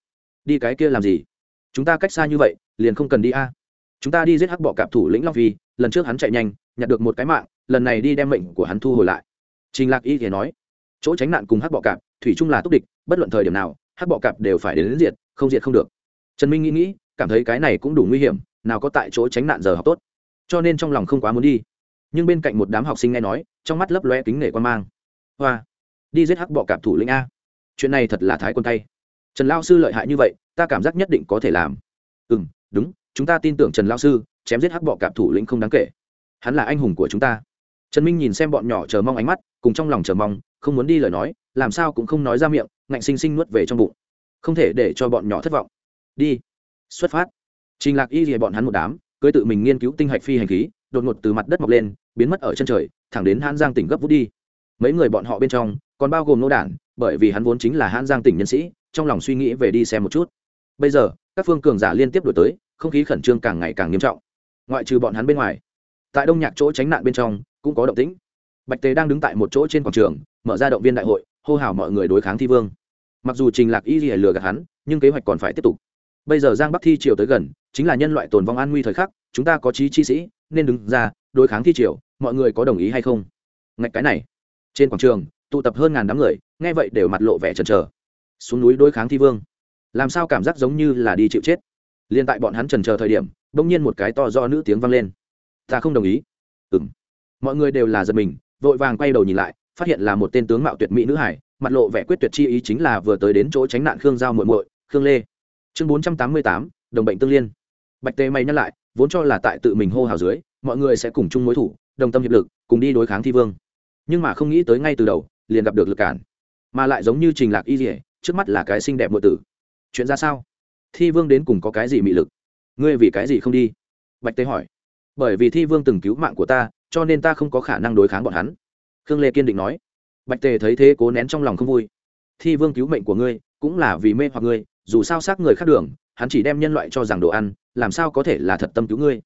đi cái kia làm gì? Chúng ta cách xa như vậy liền không cần đi a. Chúng ta đi giết hắc bọ cạp thủ lĩnh long phi lần trước hắn chạy nhanh nhặt được một cái mạng lần này đi đem mệnh của hắn thu hồi lại. Trình lạc y thì nói chỗ tránh nạn cùng hắc bọ cạp thủy chung là túc địch bất luận thời điểm nào hắc bọ cạp đều phải đến, đến diệt không diệt không được. Trần minh nghĩ nghĩ cảm thấy cái này cũng đủ nguy hiểm nào có tại chỗ tránh nạn giờ học tốt. Cho nên trong lòng không quá muốn đi nhưng bên cạnh một đám học sinh nghe nói, trong mắt lấp loe kính nể quan mang. Hoa, đi giết hắc bọ cạp thủ lĩnh a. Chuyện này thật là thái quân tay trần lao sư lợi hại như vậy, ta cảm giác nhất định có thể làm. Ừ m đúng, chúng ta tin tưởng trần lao sư, chém giết hắc bọ cạp thủ lĩnh không đáng kể. Hắn là anh hùng của chúng ta. Trần minh nhìn xem bọn nhỏ chờ mong ánh mắt, cùng trong lòng chờ mong, không muốn đi lời nói, làm sao cũng không nói ra miệng, ngạnh xinh xinh nuốt về trong bụng. Không thể để cho bọn nhỏ thất vọng. Đi. Xuất phát. Trình lạc y dìa bọn hắn một đám, cưới tự mình nghiên cứu tinh hạch phi hành khí đột ngột từ mặt đất mọc lên, biến mất ở chân trời, thẳng đến hãn giang tỉnh gấp vút đi. Mấy người bọn họ bên trong, còn bao gồm nô đản, bởi vì hắn vốn chính là hãn giang tỉnh nhân sĩ, trong lòng suy nghĩ về đi xem một chút. Bây giờ, các phương cường giả liên tiếp đổi tới, không khí khẩn trương càng ngày càng nghiêm trọng. Ngoại trừ bọn hắn bên ngoài, tại đông nhạc chỗ tránh nạn bên trong, cũng có động tĩnh. Bạch tề đang đứng tại một chỗ trên quảng trường, mở ra động viên đại hội, hô hào mọi người đối kháng thi vương. Mặc dù trình lạc y lìa lừa gạt hắn, nhưng kế hoạch còn phải tiếp tục. Bây giờ giang bắc thi triều tới gần, chính là nhân loại tồn vong an nguy thời khắc, chúng ta có trí chi sĩ nên đứng ra, đối kháng thi triều, mọi người có đồng ý hay không? Ngạch cái này, trên quảng trường, tụ tập hơn ngàn đám người, nghe vậy đều mặt lộ vẻ chần chờ. Xuống núi đối kháng thi vương. Làm sao cảm giác giống như là đi chịu chết? Liên tại bọn hắn trần chờ thời điểm, bỗng nhiên một cái to do nữ tiếng vang lên. Ta không đồng ý. Ừng mọi người đều là giật mình, vội vàng quay đầu nhìn lại, phát hiện là một tên tướng mạo tuyệt mỹ nữ hải, mặt lộ vẻ quyết tuyệt chi ý chính là vừa tới đến chỗ tránh nạn khương giao muội muội, khương lê. Chương bốn trăm tám mươi tám, đồng bệnh tương liên. Bạch tê may nhắc lại vốn cho là tại tự mình hô hào dưới, mọi người sẽ cùng chung mối thủ, đồng tâm hiệp lực, cùng đi đối kháng thi vương. Nhưng mà không nghĩ tới ngay từ đầu, liền gặp được lực cản. Mà lại giống như trình lạc y dỉa trước mắt là cái xinh đẹp mượn tử. Chuyện ra sao? Thi vương đến cùng có cái gì mị lực? Ngươi vì cái gì không đi? Bạch tế hỏi. Bởi vì thi vương từng cứu mạng của ta, cho nên ta không có khả năng đối kháng bọn hắn. Khương lê kiên định nói. Bạch tề thấy thế cố nén trong lòng không vui. Thi vương cứu mệnh của ngươi, cũng là vì mê hoặc ngươi, dù sao xác người khác đường hắn chỉ đem nhân loại cho rằng đồ ăn, làm sao có thể là thật tâm cứu ngươi?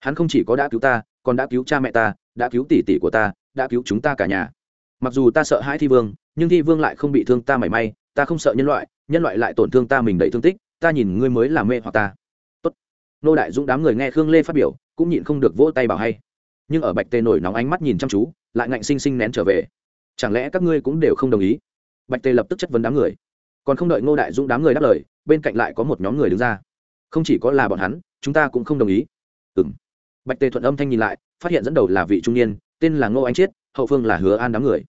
Hắn không chỉ có đã cứu ta, còn đã cứu cha mẹ ta, đã cứu tỷ tỷ của ta, đã cứu chúng ta cả nhà. Mặc dù ta sợ hãi thi vương, nhưng thi vương lại không bị thương ta mảy may, ta không sợ nhân loại nhân loại lại tổn thương ta mình đầy thương tích, ta nhìn ngươi mới là mê hoặc ta. Tốt. nô đại dũng đám người nghe khương lê phát biểu, cũng nhịn không được vỗ tay bảo hay. Nhưng ở bạch tê nổi nóng ánh mắt nhìn chăm chú, lại ngạnh xinh xinh nén trở về. Chẳng lẽ các ngươi cũng đều không đồng ý? Bạch tê lập tức chất vấn đám người còn không đợi ngô đại dũng đám người đáp lời, bên cạnh lại có một nhóm người đứng ra. Không chỉ có là bọn hắn, chúng ta cũng không đồng ý. Ừ m bạch Tề thuận âm thanh nhìn lại, phát hiện dẫn đầu là vị trung niên, tên là ngô anh chiết, hậu phương là hứa an đám người.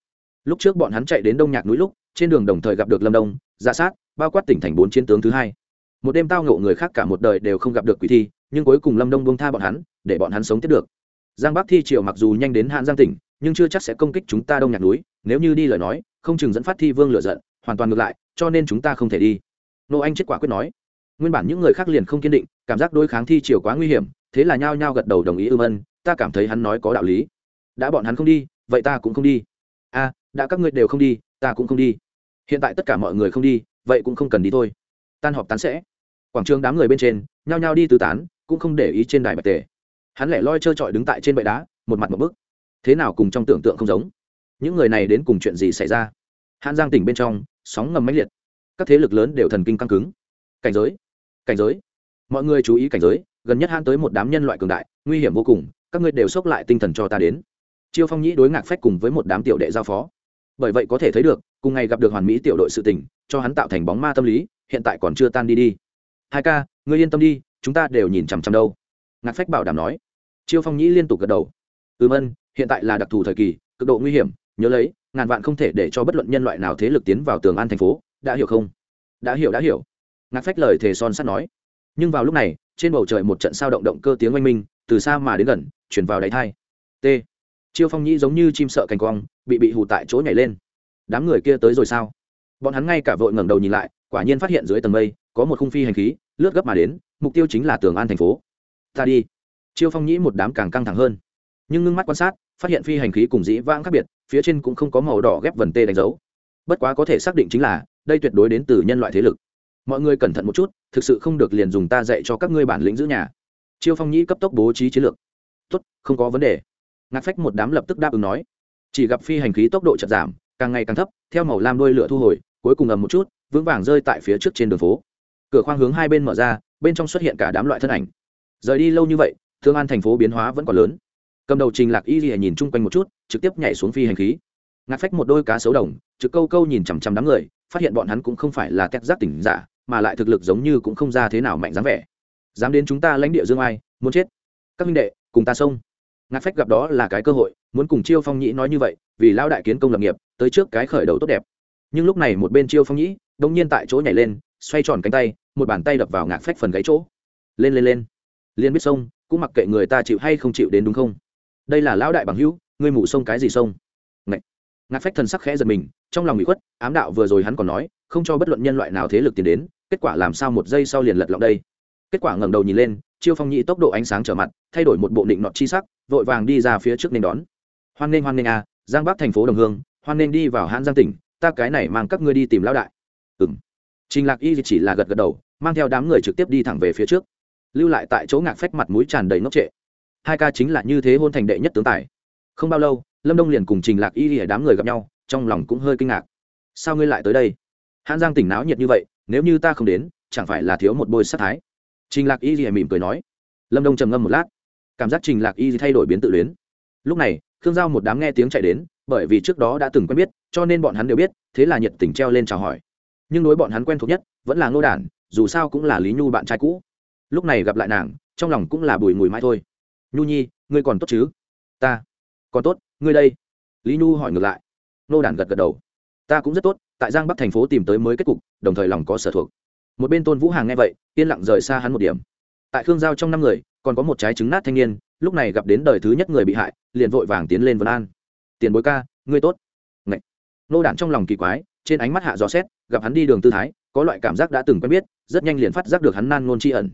Lúc trước bọn hắn chạy đến đông nhạc núi lúc, trên đường đồng thời gặp được lâm đông giả sát, bao quát tỉnh thành bốn chiến tướng thứ hai. Một đêm tao ngộ người khác cả một đời đều không gặp được quỷ thi, nhưng cuối cùng lâm đông bông tha bọn hắn, để bọn hắn sống tiếp được. Giang bắc thi triều mặc dù nhanh đến hạn giang tỉnh, nhưng chưa chắc sẽ công kích chúng ta đông nhạc núi, nếu như đi lời nói, không chừng dẫn phát thi vương lựa giận hoàn toàn ngược lại, cho nên chúng ta không thể đi. Nô anh chết quả quyết nói. Nguyên bản những người khác liền không kiên định, cảm giác đối kháng thi chiều quá nguy hiểm, thế là nhao nhao gật đầu đồng ý ưm ân ta cảm thấy hắn nói có đạo lý. Đã bọn hắn không đi, vậy ta cũng không đi. A đã các ngươi đều không đi, ta cũng không đi. Hiện tại tất cả mọi người không đi, vậy cũng không cần đi thôi. Tan họp tán sẽ. Quảng trường đám người bên trên, nhao nhao đi tứ tán, cũng không để ý trên đài bạch tề. Hắn lẻ loi trơ trọi đứng tại trên bệ đá, một mặt một bức. Thế nào cùng trong tưởng tượng không giống? Những người này đến cùng chuyện gì xảy ra? Hàn giang tỉnh bên trong sóng ngầm mãnh liệt. Các thế lực lớn đều thần kinh căng cứng. Cảnh giới cảnh giới. Mọi người chú ý cảnh giới, gần nhất han tới một đám nhân loại cường đại, nguy hiểm vô cùng, các ngươi đều sốc lại tinh thần cho ta đến. Chiêu phong nhĩ đối ngạc phách cùng với một đám tiểu đệ giao phó. Bởi vậy có thể thấy được, cùng ngày gặp được hoàn mỹ tiểu đội sự tình, cho hắn tạo thành bóng ma tâm lý, hiện tại còn chưa tan đi đi. Hai ca, ngươi yên tâm đi, chúng ta đều nhìn chằm chằm đâu. Ngạc phách bảo đảm nói. Chiêu phong nhĩ liên tục gật đầu. Ừm ân, hiện tại là đặc thù thời kỳ, cực độ nguy hiểm nhớ lấy, ngàn vạn không thể để cho bất luận nhân loại nào thế lực tiến vào tường an thành phố. Đã hiểu không? Đã hiểu đã hiểu. Ngạc phách lời thề son sắt nói. Nhưng vào lúc này, trên bầu trời một trận sao động động cơ tiếng oanh minh, từ xa mà đến gần, chuyển vào đáy thai. T. Chiêu phong nhĩ giống như chim sợ cành quong bị bị hù tại chỗ nhảy lên. Đám người kia tới rồi sao? Bọn hắn ngay cả vội ngẩng đầu nhìn lại, quả nhiên phát hiện dưới tầng mây, có một khung phi hành khí, lướt gấp mà đến, mục tiêu chính là tường an thành phố. Ta đi. Chiêu phong nhĩ một đám càng căng thẳng hơn nhưng ngưng mắt quan sát, phát hiện phi hành khí cùng dĩ vãng khác biệt, phía trên cũng không có màu đỏ ghép vần tê đánh dấu. Bất quá có thể xác định chính là, đây tuyệt đối đến từ nhân loại thế lực. Mọi người cẩn thận một chút, thực sự không được liền dùng ta dạy cho các ngươi bản lĩnh giữ nhà. Chiêu phong nhĩ cấp tốc bố trí chiến lược. Tốt, không có vấn đề. Ngạc phách một đám lập tức đáp ứng nói. Chỉ gặp phi hành khí tốc độ chậm giảm, càng ngày càng thấp, theo màu lam đôi lửa thu hồi, cuối cùng ầm một chút, vững vàng rơi tại phía trước trên đường phố. Cửa khoang hướng hai bên mở ra, bên trong xuất hiện cả đám loại thân ảnh. Rời đi lâu như vậy, thương an thành phố biến hóa vẫn còn lớn cầm đầu trình lạc y lìa nhìn chung quanh một chút, trực tiếp nhảy xuống phi hành khí. Ngạc phách một đôi cá sấu đồng, trực câu câu nhìn chằm chằm đám người, phát hiện bọn hắn cũng không phải là tét giác tỉnh giả, mà lại thực lực giống như cũng không ra thế nào mạnh dám vẻ. Dám đến chúng ta lãnh địa dương ai, muốn chết. Các minh đệ, cùng ta xông. Ngạc phách gặp đó là cái cơ hội, muốn cùng chiêu phong nhĩ nói như vậy, vì lao đại kiến công lập nghiệp, tới trước cái khởi đầu tốt đẹp. Nhưng lúc này một bên chiêu phong nhĩ đông nhiên tại chỗ nhảy lên, xoay tròn cánh tay, một bàn tay đập vào ngạc phách phần gáy chỗ. Lên lên lên. Liên biết xông, cũng mặc kệ người ta chịu hay không chịu đến đúng không? Đây là lão đại bằng hữu, ngươi mù sông cái gì sông? Ngạch. Ngạc phách thần sắc khẽ giật mình, trong lòng bị khuất, ám đạo vừa rồi hắn còn nói, không cho bất luận nhân loại nào thế lực tiến đến, kết quả làm sao một giây sau liền lật lọng đây? Kết quả ngẩng đầu nhìn lên, chiêu phong nhị tốc độ ánh sáng trở mặt, thay đổi một bộ định nọt chi sắc, vội vàng đi ra phía trước nên đón. Hoan nghênh hoan nghênh a, giang bắc thành phố đồng hương, hoan nghênh đi vào hãn giang tỉnh, ta cái này mang các ngươi đi tìm lão đại. Ừng trình lạc y chỉ là gật gật đầu, mang theo đám người trực tiếp đi thẳng về phía trước. Lưu lại tại chỗ ngạc phách mặt mũi tràn đầy ngốc trệ hai ca chính là như thế hôn thành đệ nhất tướng tài. Không bao lâu, lâm đông liền cùng trình lạc y ở đám người gặp nhau, trong lòng cũng hơi kinh ngạc. Sao ngươi lại tới đây? Hãn giang tỉnh náo nhiệt như vậy, nếu như ta không đến, chẳng phải là thiếu một bôi sát thái? Trình lạc y mỉm cười nói. Lâm đông trầm ngâm một lát. Cảm giác trình lạc y thay đổi biến tự luyến. Lúc này, khương giao một đám nghe tiếng chạy đến, bởi vì trước đó đã từng quen biết, cho nên bọn hắn đều biết, thế là nhiệt tình treo lên chào hỏi. Nhưng đối bọn hắn quen thuộc nhất, vẫn là ngô đản, dù sao cũng là lý nhu bạn trai cũ. Lúc này gặp lại nàng, trong lòng cũng là bùi mùi mãi thôi nhu nhi, ngươi còn tốt chứ? Ta. Còn tốt, ngươi đây. Lý nhu hỏi ngược lại. Nô đản gật gật đầu. Ta cũng rất tốt, tại giang bắc thành phố tìm tới mới kết cục, đồng thời lòng có sở thuộc. Một bên tôn vũ hàng nghe vậy, yên lặng rời xa hắn một điểm. Tại khương giao trong năm người, còn có một trái trứng nát thanh niên, lúc này gặp đến đời thứ nhất người bị hại, liền vội vàng tiến lên vân an. Tiền bối ca, ngươi tốt. Ngậy. nô đản trong lòng kỳ quái, trên ánh mắt hạ gió xét, gặp hắn đi đường tư thái, có loại cảm giác đã từng quen biết, rất nhanh liền phát giác được hắn nan ngôn tri ẩn.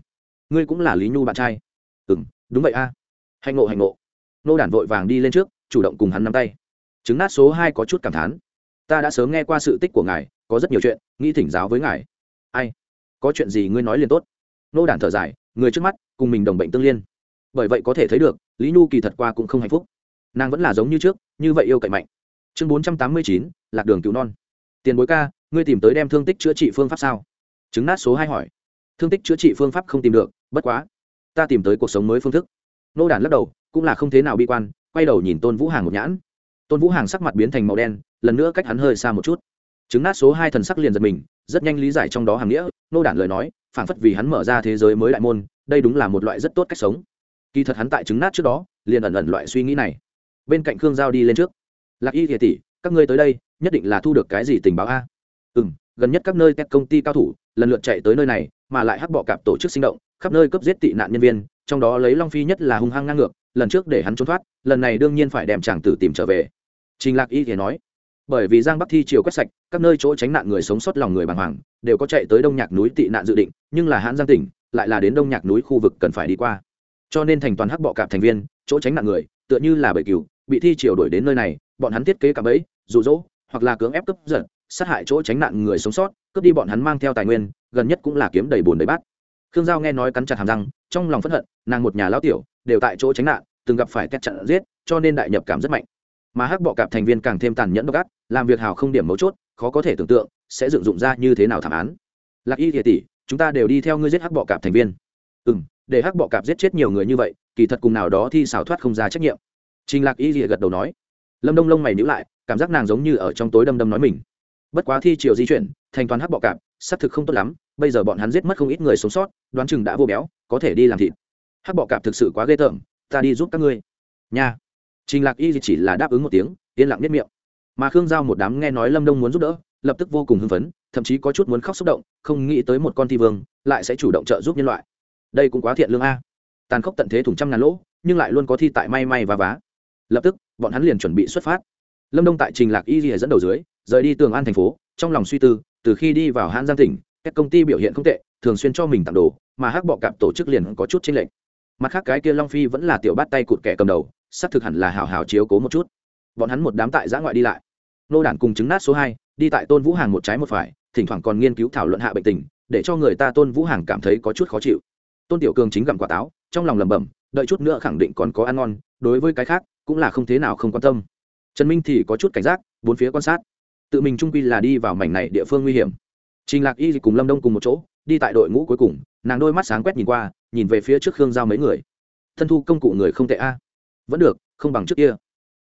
Ngươi cũng là lý nhu bạn trai? Ừ m đúng vậy a. à hạnh ngộ hạnh ngộ. Nô đản vội vàng đi lên trước, chủ động cùng hắn nắm tay. Chứng nát số hai có chút cảm thán. Ta đã sớm nghe qua sự tích của ngài, có rất nhiều chuyện, nghĩ thỉnh giáo với ngài. Ai? Có chuyện gì ngươi nói liền tốt. Nô đản thở dài, người trước mắt, cùng mình đồng bệnh tương liên. Bởi vậy có thể thấy được, lý nhu kỳ thật qua cũng không hạnh phúc. Nàng vẫn là giống như trước, như vậy yêu cậy mạnh. Chương bốn trăm tám mươi chín, lạc đường cứu non. Tiền bối ca, ngươi tìm tới đem thương tích chữa trị phương pháp sao? Chứng nát số hai hỏi. Thương tích chữa trị phương pháp không tìm được, bất quá. Ta tìm tới cuộc sống mới phương thức nô đản lắc đầu, cũng là không thế nào bi quan, quay đầu nhìn tôn vũ hàng một nhãn. Tôn vũ hàng sắc mặt biến thành màu đen, lần nữa cách hắn hơi xa một chút. Chứng nát số hai thần sắc liền giật mình, rất nhanh lý giải trong đó hàng nghĩa, nô đản lời nói phản phất vì hắn mở ra thế giới mới đại môn, đây đúng là một loại rất tốt cách sống. Kỳ thật hắn tại chứng nát trước đó, liền ẩn ẩn loại suy nghĩ này. Bên cạnh khương giao đi lên trước. Lạc y thiệt tỷ, các ngươi tới đây, nhất định là thu được cái gì tình báo a? Ừ m gần nhất các nơi các công ty cao thủ lần lượt chạy tới nơi này, mà lại hắc bọ cạp tổ chức sinh động, khắp nơi cấp giết tị nạn nhân viên, trong đó lấy long phi nhất là hung hăng ngang ngược, lần trước để hắn trốn thoát, lần này đương nhiên phải đem chàng tử tìm trở về. Trình lạc y thì nói, bởi vì giang bắc thi chiều quét sạch, các nơi chỗ tránh nạn người sống sót lòng người bàng hoàng, đều có chạy tới đông nhạc núi tị nạn dự định, nhưng là hãn giang tỉnh, lại là đến đông nhạc núi khu vực cần phải đi qua. Cho nên thành toàn hắc bọ cạp thành viên, chỗ tránh nạn người, tựa như là bởi cừu, bị thi triều đuổi đến nơi này, bọn hắn thiết kế cả bẫy, rụ rỗ, hoặc là cưỡng ép cướp giật sát hại chỗ tránh nạn người sống sót, cướp đi bọn hắn mang theo tài nguyên, gần nhất cũng là kiếm đầy bùn đầy bát. Khương giao nghe nói cắn chặt hàm răng, trong lòng phẫn hận, nàng một nhà lão tiểu, đều tại chỗ tránh nạn, từng gặp phải tét chặn giết, cho nên đại nhập cảm rất mạnh. Mà hắc bọ cạp thành viên càng thêm tàn nhẫn độc ác, làm việc hào không điểm mấu chốt, khó có thể tưởng tượng, sẽ dựng dụng ra như thế nào thảm án. Lạc y thiệt tỷ, chúng ta đều đi theo ngươi giết hắc bọ cạp thành viên. Ừ m để hắc bọ cạp giết chết nhiều người như vậy, kỳ thật cùng nào đó thì xảo thoát không ra trách nhiệm. Trình lạc y rìa gật đầu nói. Lâm đông lông mày nhữ lại, cảm giác nàng giống như ở trong tối đâm đâm nói mình bất quá thi chiều di chuyển, thành toàn hắc bọ cạp, xác thực không tốt lắm, bây giờ bọn hắn giết mất không ít người sống sót, đoán chừng đã vô béo, có thể đi làm thịt. Hắc bọ cạp thực sự quá ghê tởm, ta đi giúp các ngươi. Nha. Trình lạc y chỉ là đáp ứng một tiếng, yên lặng nhất miệng. Mà khương giao một đám nghe nói lâm đông muốn giúp đỡ, lập tức vô cùng hưng phấn, thậm chí có chút muốn khóc xúc động, không nghĩ tới một con thi vương lại sẽ chủ động trợ giúp nhân loại. Đây cũng quá thiện lương a. Tàn khốc tận thế thủng trăm ngàn lỗ, nhưng lại luôn có thi tại may may và vá. Lập tức, bọn hắn liền chuẩn bị xuất phát. Lâm đông tại trình lạc y dẫn đầu dưới rời đi tường an thành phố, trong lòng suy tư, từ khi đi vào hãn giang tỉnh, các công ty biểu hiện không tệ, thường xuyên cho mình tặng đồ, mà hắc bọ cạp tổ chức liền có chút chênh lệch. Mặt khác cái kia long phi vẫn là tiểu bắt tay cụt kẻ cầm đầu, xác thực hẳn là hào hào chiếu cố một chút. Bọn hắn một đám tại giã ngoại đi lại. Nô đản cùng chứng nát số hai, đi tại tôn vũ hàng một trái một phải, thỉnh thoảng còn nghiên cứu thảo luận hạ bệnh tình, để cho người ta tôn vũ hàng cảm thấy có chút khó chịu. Tôn tiểu cường chính gặm quả táo, trong lòng lẩm bẩm, đợi chút nữa khẳng định còn có ăn ngon, đối với cái khác, cũng là không thế nào không quan tâm. Trần minh thì có chút cảnh giác, bốn phía quan sát tự mình trung quy là đi vào mảnh này địa phương nguy hiểm. Trình lạc y cùng lâm đông cùng một chỗ, đi tại đội ngũ cuối cùng, nàng đôi mắt sáng quét nhìn qua, nhìn về phía trước khương giao mấy người. Thân thu công cụ người không tệ a. Vẫn được, không bằng trước kia.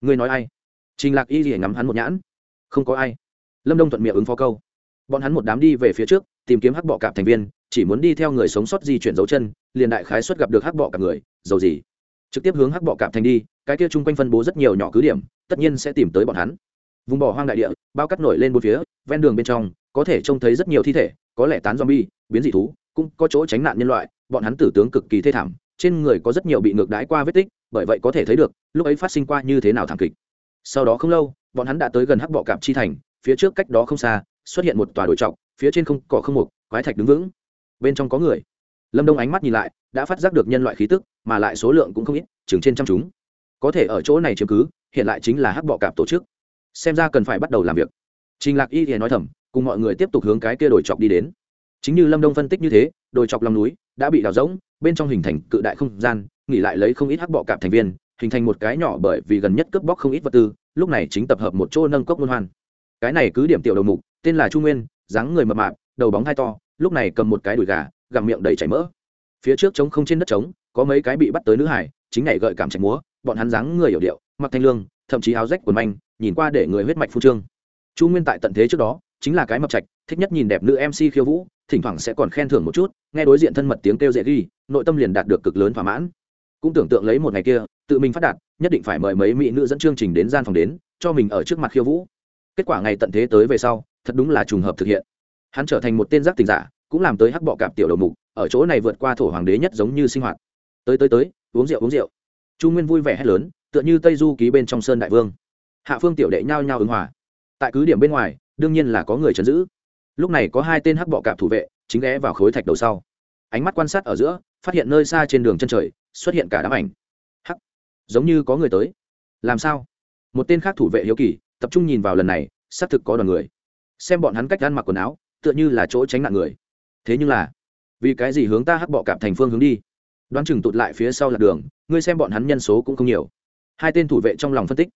Ngươi nói ai? Trình lạc y gì ngắm hắn một nhãn. Không có ai. Lâm đông thuận miệng ứng phó câu. Bọn hắn một đám đi về phía trước, tìm kiếm hắc bọ cạp thành viên, chỉ muốn đi theo người sống sót di chuyển dấu chân, liền đại khái xuất gặp được hắc bọ cạp người, dầu gì. Trực tiếp hướng hắc bọ cạp thành đi, cái kia chung quanh phân bố rất nhiều nhỏ cứ điểm, tất nhiên sẽ tìm tới bọn hắn vùng bỏ hoang đại địa, bao cắt nổi lên bốn phía, ven đường bên trong, có thể trông thấy rất nhiều thi thể, có lẽ tán zombie, biến dị thú, cũng có chỗ tránh nạn nhân loại, bọn hắn tử tướng cực kỳ thê thảm, trên người có rất nhiều bị ngược đái qua vết tích, bởi vậy có thể thấy được, lúc ấy phát sinh qua như thế nào thảm kịch. Sau đó không lâu, bọn hắn đã tới gần hắc bọ cạp chi thành, phía trước cách đó không xa, xuất hiện một tòa đồi trọc, phía trên không, cỏ không mục, quái thạch đứng vững. Bên trong có người. Lâm đông ánh mắt nhìn lại, đã phát giác được nhân loại khí tức, mà lại số lượng cũng không ít, chừng trên trăm chúng. Có thể ở chỗ này chứng cứ, hiện lại chính là hắc bọ cạp tổ chức xem ra cần phải bắt đầu làm việc. Trình lạc y thì nói thầm, cùng mọi người tiếp tục hướng cái kia đồi chọc đi đến. Chính như lâm đông phân tích như thế, đồi chọc lòng núi đã bị đào rỗng, bên trong hình thành cự đại không gian, nghỉ lại lấy không ít hắc bọ cạp thành viên, hình thành một cái nhỏ bởi vì gần nhất cướp bóc không ít vật tư, lúc này chính tập hợp một chỗ nâng cốc luân hoan. Cái này cứ điểm tiểu đầu mục, tên là chu nguyên, dáng người mập mạp, đầu bóng hai to, lúc này cầm một cái đùi gà, gặm miệng đầy chảy mỡ. Phía trước trống không trên đất trống, có mấy cái bị bắt tới nữ hải, chính này gợi cảm chảy múa, bọn hắn dáng người hiểu điệu, mặc thanh lương, thậm chí áo rách quần manh nhìn qua để người huyết mạch phu trương. Chu nguyên tại tận thế trước đó, chính là cái mập trạch, thích nhất nhìn đẹp nữ mc khiêu vũ, thỉnh thoảng sẽ còn khen thưởng một chút, nghe đối diện thân mật tiếng kêu dễ ghi, nội tâm liền đạt được cực lớn thỏa mãn. Cũng tưởng tượng lấy một ngày kia, tự mình phát đạt, nhất định phải mời mấy mỹ nữ dẫn chương trình đến gian phòng đến, cho mình ở trước mặt khiêu vũ. Kết quả ngày tận thế tới về sau, thật đúng là trùng hợp thực hiện. Hắn trở thành một tên giác tình giả, cũng làm tới hắc bọ cạp tiểu đầu mục, ở chỗ này vượt qua thổ hoàng đế nhất giống như sinh hoạt. Tới tới tới, uống rượu uống rượu. Chu nguyên vui vẻ hét lớn, tựa như tây du ký bên trong sơn đại vương hạ phương tiểu đệ nhao nhao ứng hòa. Tại cứ điểm bên ngoài, đương nhiên là có người chấn giữ. Lúc này có hai tên hắc bọ cạp thủ vệ, chính ghé vào khối thạch đầu sau. Ánh mắt quan sát ở giữa, phát hiện nơi xa trên đường chân trời, xuất hiện cả đám ảnh. Hắc! Giống như có người tới. Làm sao? Một tên khác thủ vệ hiếu kỳ, tập trung nhìn vào lần này, xác thực có đoàn người. Xem bọn hắn cách ăn mặc quần áo, tựa như là chỗ tránh nạn người. Thế nhưng là, vì cái gì hướng ta hắc bọ cạp thành phương hướng đi? Đoán chừng tụt lại phía sau là đường, ngươi xem bọn hắn nhân số cũng không nhiều. Hai tên thủ vệ trong lòng phân tích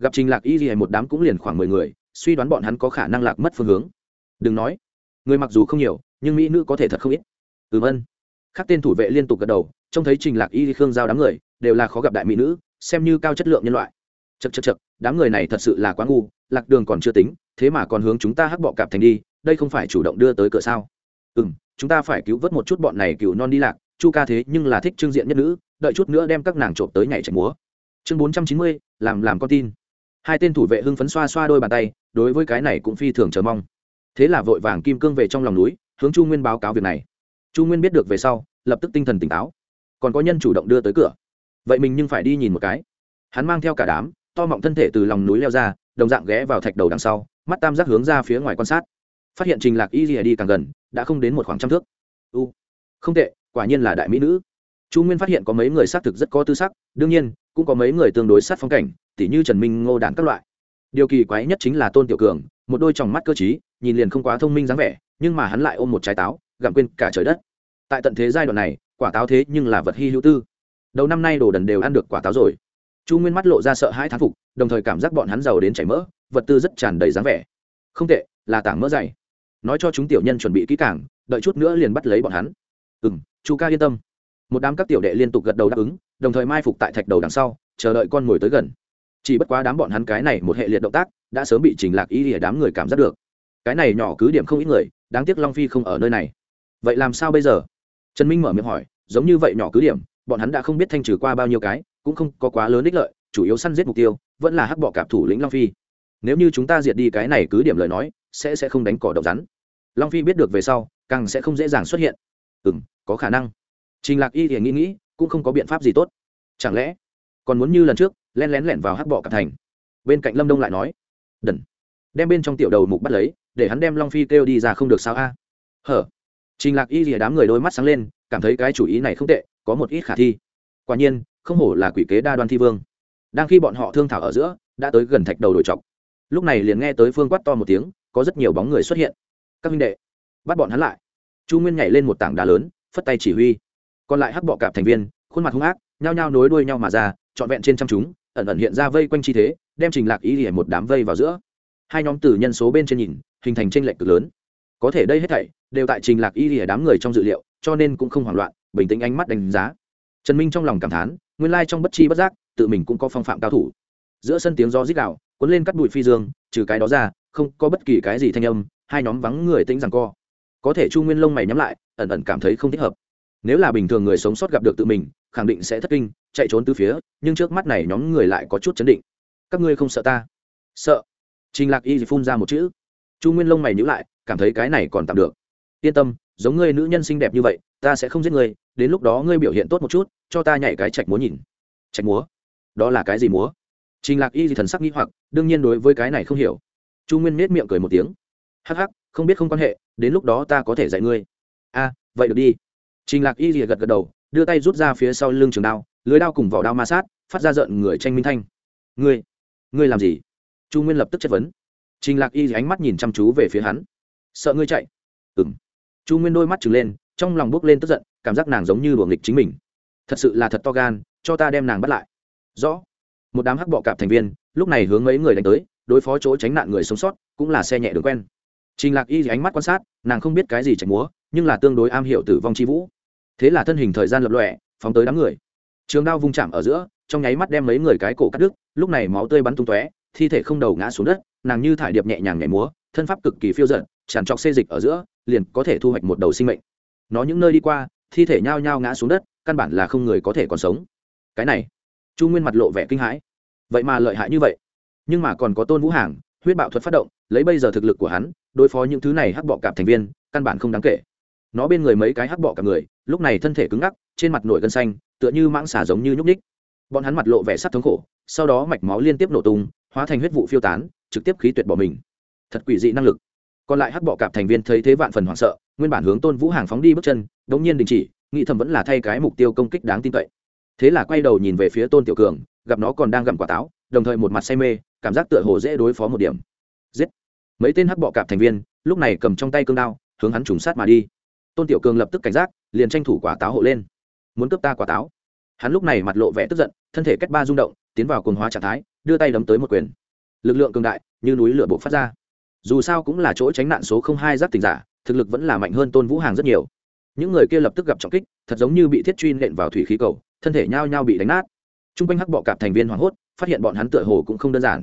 gặp trình lạc y gì một đám cũng liền khoảng mười người, suy đoán bọn hắn có khả năng lạc mất phương hướng. Đừng nói, người mặc dù không nhiều, nhưng mỹ nữ có thể thật không ít. Vâng. Ừm ân các tên thủ vệ liên tục gật đầu, trông thấy trình lạc y khương giao đám người, đều là khó gặp đại mỹ nữ, xem như cao chất lượng nhân loại. Chật chật chật đám người này thật sự là quá ngu, lạc đường còn chưa tính, thế mà còn hướng chúng ta hắc bọ cạp thành đi, đây không phải chủ động đưa tới cửa sao? Ừ m chúng ta phải cứu vớt một chút bọn này cựu non đi lạc, chu ca thế nhưng là thích trương diện nhất nữ, đợi chút nữa đem các nàng trộm tới nhảy chạy múa. Chương bốn trăm chín mươi, làm làm con tin hai tên thủ vệ hưng phấn xoa xoa đôi bàn tay, đối với cái này cũng phi thường chờ mong. Thế là vội vàng kim cương về trong lòng núi, hướng chu nguyên báo cáo việc này. Chu nguyên biết được về sau, lập tức tinh thần tỉnh táo. Còn có nhân chủ động đưa tới cửa. Vậy mình nhưng phải đi nhìn một cái. Hắn mang theo cả đám, to mọng thân thể từ lòng núi leo ra, đồng dạng ghé vào thạch đầu đằng sau, mắt tam giác hướng ra phía ngoài quan sát. Phát hiện trình lạc y rìa đi càng gần, đã không đến một khoảng trăm thước. U, không tệ, quả nhiên là đại mỹ nữ. Chu nguyên phát hiện có mấy người xác thực rất có tư sắc, đương nhiên, cũng có mấy người tương đối sát phong cảnh tỉ như trần minh ngô đản các loại. Điều kỳ quái nhất chính là tôn tiểu cường, một đôi tròng mắt cơ t nhìn liền không quá thông minh dáng vẻ, nhưng mà hắn lại ôm một trái táo, gặm quên cả trời đất. Tại tận thế giai đoạn này, quả táo thế nhưng là vật hy hữu tư. Đầu năm nay đồ đần đều ăn được quả táo rồi. Chu nguyên mắt lộ ra sợ hãi thán phục, đồng thời cảm giác bọn hắn giàu đến chảy mỡ, vật tư rất tràn đầy dáng vẻ. Không tệ, là tảng mỡ dày. Nói cho chúng tiểu nhân chuẩn bị kỹ càng, đợi chút nữa liền bắt lấy bọn hắn. Ừ m chu ca yên tâm. Một đám các tiểu đệ liên tục gật đầu đáp ứng, đồng thời mai phục tại thạch đầu đằng sau, chờ đợi con mồi tới gần chỉ bất quá đám bọn hắn cái này một hệ liệt động tác, đã sớm bị trình lạc ý Lìa đám người cảm giác được. Cái này nhỏ cứ điểm không ít người, đáng tiếc long phi không ở nơi này. Vậy làm sao bây giờ? Trần minh mở miệng hỏi, giống như vậy nhỏ cứ điểm, bọn hắn đã không biết thanh trừ qua bao nhiêu cái, cũng không có quá lớn ích lợi, chủ yếu săn giết mục tiêu, vẫn là hắc bọ cạp thủ lĩnh long phi. Nếu như chúng ta diệt đi cái này cứ điểm lời nói, sẽ sẽ không đánh cỏ độc rắn. Long phi biết được về sau, càng sẽ không dễ dàng xuất hiện. Ừ m có khả năng. Trình lạc y thì nghĩ nghĩ, cũng không có biện pháp gì tốt. Chẳng lẽ, còn muốn như lần trước len lén lẻn vào hắc bọ cả thành. Bên cạnh lâm đông lại nói đần đem bên trong tiểu đầu mục bắt lấy, để hắn đem long phi kêu đi ra không được sao a? Hở. Trình lạc y rìa đám người đôi mắt sáng lên, cảm thấy cái chủ ý này không tệ, có một ít khả thi. Quả nhiên, không hổ là quỷ kế đa đoan thi vương. Đang khi bọn họ thương thảo ở giữa, đã tới gần thạch đầu đổi chọc lúc này liền nghe tới phương quát to một tiếng, có rất nhiều bóng người xuất hiện. Các minh đệ, bắt bọn hắn lại. Chu nguyên nhảy lên một tảng đá lớn, phất tay chỉ huy. Còn lại hắc bọ cạp thành viên, khuôn mặt hung ác, nhao nhao nối đuôi nhau mà ra, trọn vẹn trên trăm chúng ẩn ẩn hiện ra vây quanh chi thế, đem trình lạc ý ỉa một đám vây vào giữa. Hai nhóm từ nhân số bên trên nhìn, hình thành tranh lệch cực lớn. Có thể đây hết thảy đều tại trình lạc y lìa đám người trong dự liệu, cho nên cũng không hoảng loạn, bình tĩnh ánh mắt đánh giá. Trần minh trong lòng cảm thán, nguyên lai trong bất chi bất giác, tự mình cũng có phong phạm cao thủ. Giữa sân tiếng gió rít đạo cuốn lên cắt bụi phi dương, trừ cái đó ra, không có bất kỳ cái gì thanh âm, hai nhóm vắng người tĩnh rằng co. Có thể chu nguyên lông mày nhắm lại, ẩn ẩn cảm thấy không thích hợp. Nếu là bình thường người sống sót gặp được tự mình, khẳng định sẽ thất kinh chạy trốn từ phía, nhưng trước mắt này nhóm người lại có chút chấn định. Các ngươi không sợ ta? Sợ. Trình lạc y phun ra một chữ. Chu nguyên lông mày nhữ lại, cảm thấy cái này còn tạm được. Yên tâm, giống ngươi nữ nhân xinh đẹp như vậy, ta sẽ không giết ngươi, đến lúc đó ngươi biểu hiện tốt một chút, cho ta nhảy cái chạch múa nhìn. Chạch múa? Đó là cái gì múa? Trình lạc y thì thần sắc nghĩ hoặc, đương nhiên đối với cái này không hiểu. Chu nguyên nết miệng cười một tiếng. Hắc hắc, không biết không quan hệ, đến lúc đó ta có thể dạy ngươi. A, vậy được đi. Trình lạc y thì gật gật đầu, đưa tay rút ra phía sau lưng trường đao lưới đao cùng vỏ đao ma sát, phát ra rợn người tranh minh thanh. Ngươi ngươi làm gì? Chu nguyên lập tức chất vấn. Trình lạc y ánh mắt nhìn chăm chú về phía hắn. Sợ ngươi chạy. Ừ m chu nguyên đôi mắt trừng lên, trong lòng bốc lên tức giận, cảm giác nàng giống như đuồng nghịch chính mình. Thật sự là thật to gan, cho ta đem nàng bắt lại. Rõ. Một đám hắc bọ cạp thành viên, lúc này hướng mấy người đánh tới, đối phó chỗ tránh nạn người sống sót, cũng là xe nhẹ đường quen. Trình lạc y ánh mắt quan sát, nàng không biết cái gì chạy múa, nhưng là tương đối am hiểu tử vong c h i vũ. Thế là thân hình thời gian lập lọe phóng tới đám người trường đao vung chạm ở giữa, trong nháy mắt đem mấy người cái cổ cắt đứt, lúc này máu tươi bắn tung tóe, thi thể không đầu ngã xuống đất, nàng như thải điệp nhẹ nhàng nhảy múa, thân pháp cực kỳ phiêu giận tràn trọc xê dịch ở giữa, liền có thể thu hoạch một đầu sinh mệnh. Nó những nơi đi qua, thi thể nhao nhao ngã xuống đất, căn bản là không người có thể còn sống. Cái này, chu nguyên mặt lộ vẻ kinh hãi. Vậy mà lợi hại như vậy. Nhưng mà còn có tôn vũ hàng, huyết bạo thuật phát động, lấy bây giờ thực lực của hắn, đối phó những thứ này hắc bọ cạp thành viên, căn bản không đáng kể. Nó bên người mấy cái hắc bọ cạp người, lúc này thân thể cứng ngắc, trên mặt nổi gân xanh tựa như mãng xả giống như nhúc ních bọn hắn mặt lộ vẻ sắt thống khổ, sau đó mạch máu liên tiếp nổ tung, hóa thành huyết vụ phiêu tán, trực tiếp khí tuyệt bỏ mình. Thật quỷ dị năng lực. Còn lại hắc bọ cạp thành viên thấy thế vạn phần hoảng sợ, nguyên bản hướng tôn vũ hàng phóng đi bước chân, đống nhiên đình chỉ, nghĩ thầm vẫn là thay cái mục tiêu công kích đáng tin cậy. Thế là quay đầu nhìn về phía tôn tiểu cường, gặp nó còn đang gặm quả táo, đồng thời một mặt say mê, cảm giác tựa hồ dễ đối phó một điểm. Giết! Mấy tên hắc bọ cạp thành viên, lúc này cầm trong tay cương đao, hướng hắn trùng sát mà đi. Tôn tiểu cường lập tức cảnh giác, liền tranh thủ quả táo hộ lên muốn cướp ta quả táo. Hắn lúc này mặt lộ vẻ tức giận, thân thể cách ba rung động, tiến vào cồn hóa trạng thái, đưa tay đấm tới một quyền. Lực lượng cường đại, như núi lửa buộc phát ra. Dù sao cũng là chỗ tránh nạn số không hai giáp tình giả, thực lực vẫn là mạnh hơn tôn vũ hàng rất nhiều. Những người kia lập tức gặp trọng kích, thật giống như bị thiết truy nện vào thủy khí cầu, thân thể nhao nhao bị đánh nát. T r u n g quanh hắc bọ cạp thành viên hoảng hốt, phát hiện bọn hắn tựa hồ cũng không đơn giản.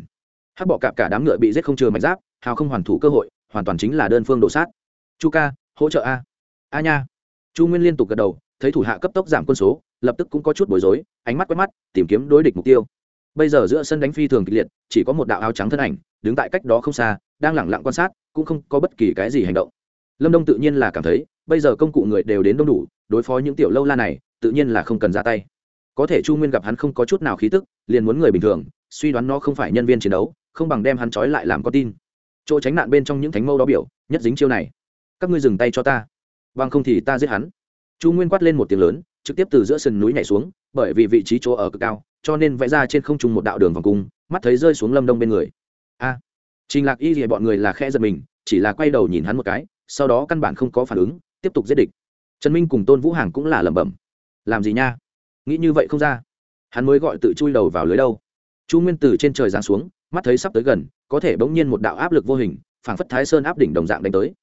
Hắc bọ cạp cả đám ngựa bị rết không chừa mạch giáp, hào không hoàn thủ cơ hội, hoàn toàn chính là đơn phương đổ sát. Chu ca, hỗ trợ a. A nha. Chu nguyên liên tục gật đầu thấy thủ hạ cấp tốc giảm quân số, lập tức cũng có chút bối rối, ánh mắt quét mắt, tìm kiếm đối địch mục tiêu. Bây giờ giữa sân đánh phi thường kịch liệt, chỉ có một đạo áo trắng thân ảnh, đứng tại cách đó không xa, đang lẳng lặng quan sát, cũng không có bất kỳ cái gì hành động. Lâm đông tự nhiên là cảm thấy, bây giờ công cụ người đều đến đông đủ, đối phó những tiểu lâu la này, tự nhiên là không cần ra tay. Có thể chu nguyên gặp hắn không có chút nào khí tức, liền muốn người bình thường, suy đoán nó không phải nhân viên chiến đấu, không bằng đem hắn trói lại làm con tin. Chỗ tránh nạn bên trong những thánh mâu đó biểu, nhất dính chiêu này. Các ngươi dừng tay cho ta. Bằng không thì ta giết hắn chu nguyên quát lên một tiếng lớn, trực tiếp từ giữa sườn núi nhảy xuống, bởi vì vị trí chỗ ở cực cao, cho nên vẽ ra trên không trung một đạo đường vòng cung, mắt thấy rơi xuống lâm đông bên người. A! Trình lạc y thì bọn người là khe giật mình, chỉ là quay đầu nhìn hắn một cái, sau đó căn bản không có phản ứng, tiếp tục giết địch. Trần minh cùng tôn vũ hàng cũng là lẩm bẩm. Làm gì nha? Nghĩ như vậy không ra. Hắn mới gọi tự chui đầu vào lưới đâu. Chu nguyên từ trên trời giáng xuống, mắt thấy sắp tới gần, có thể bỗng nhiên một đạo áp lực vô hình, phảng phất thái sơn áp đỉnh đồng dạng đánh tới.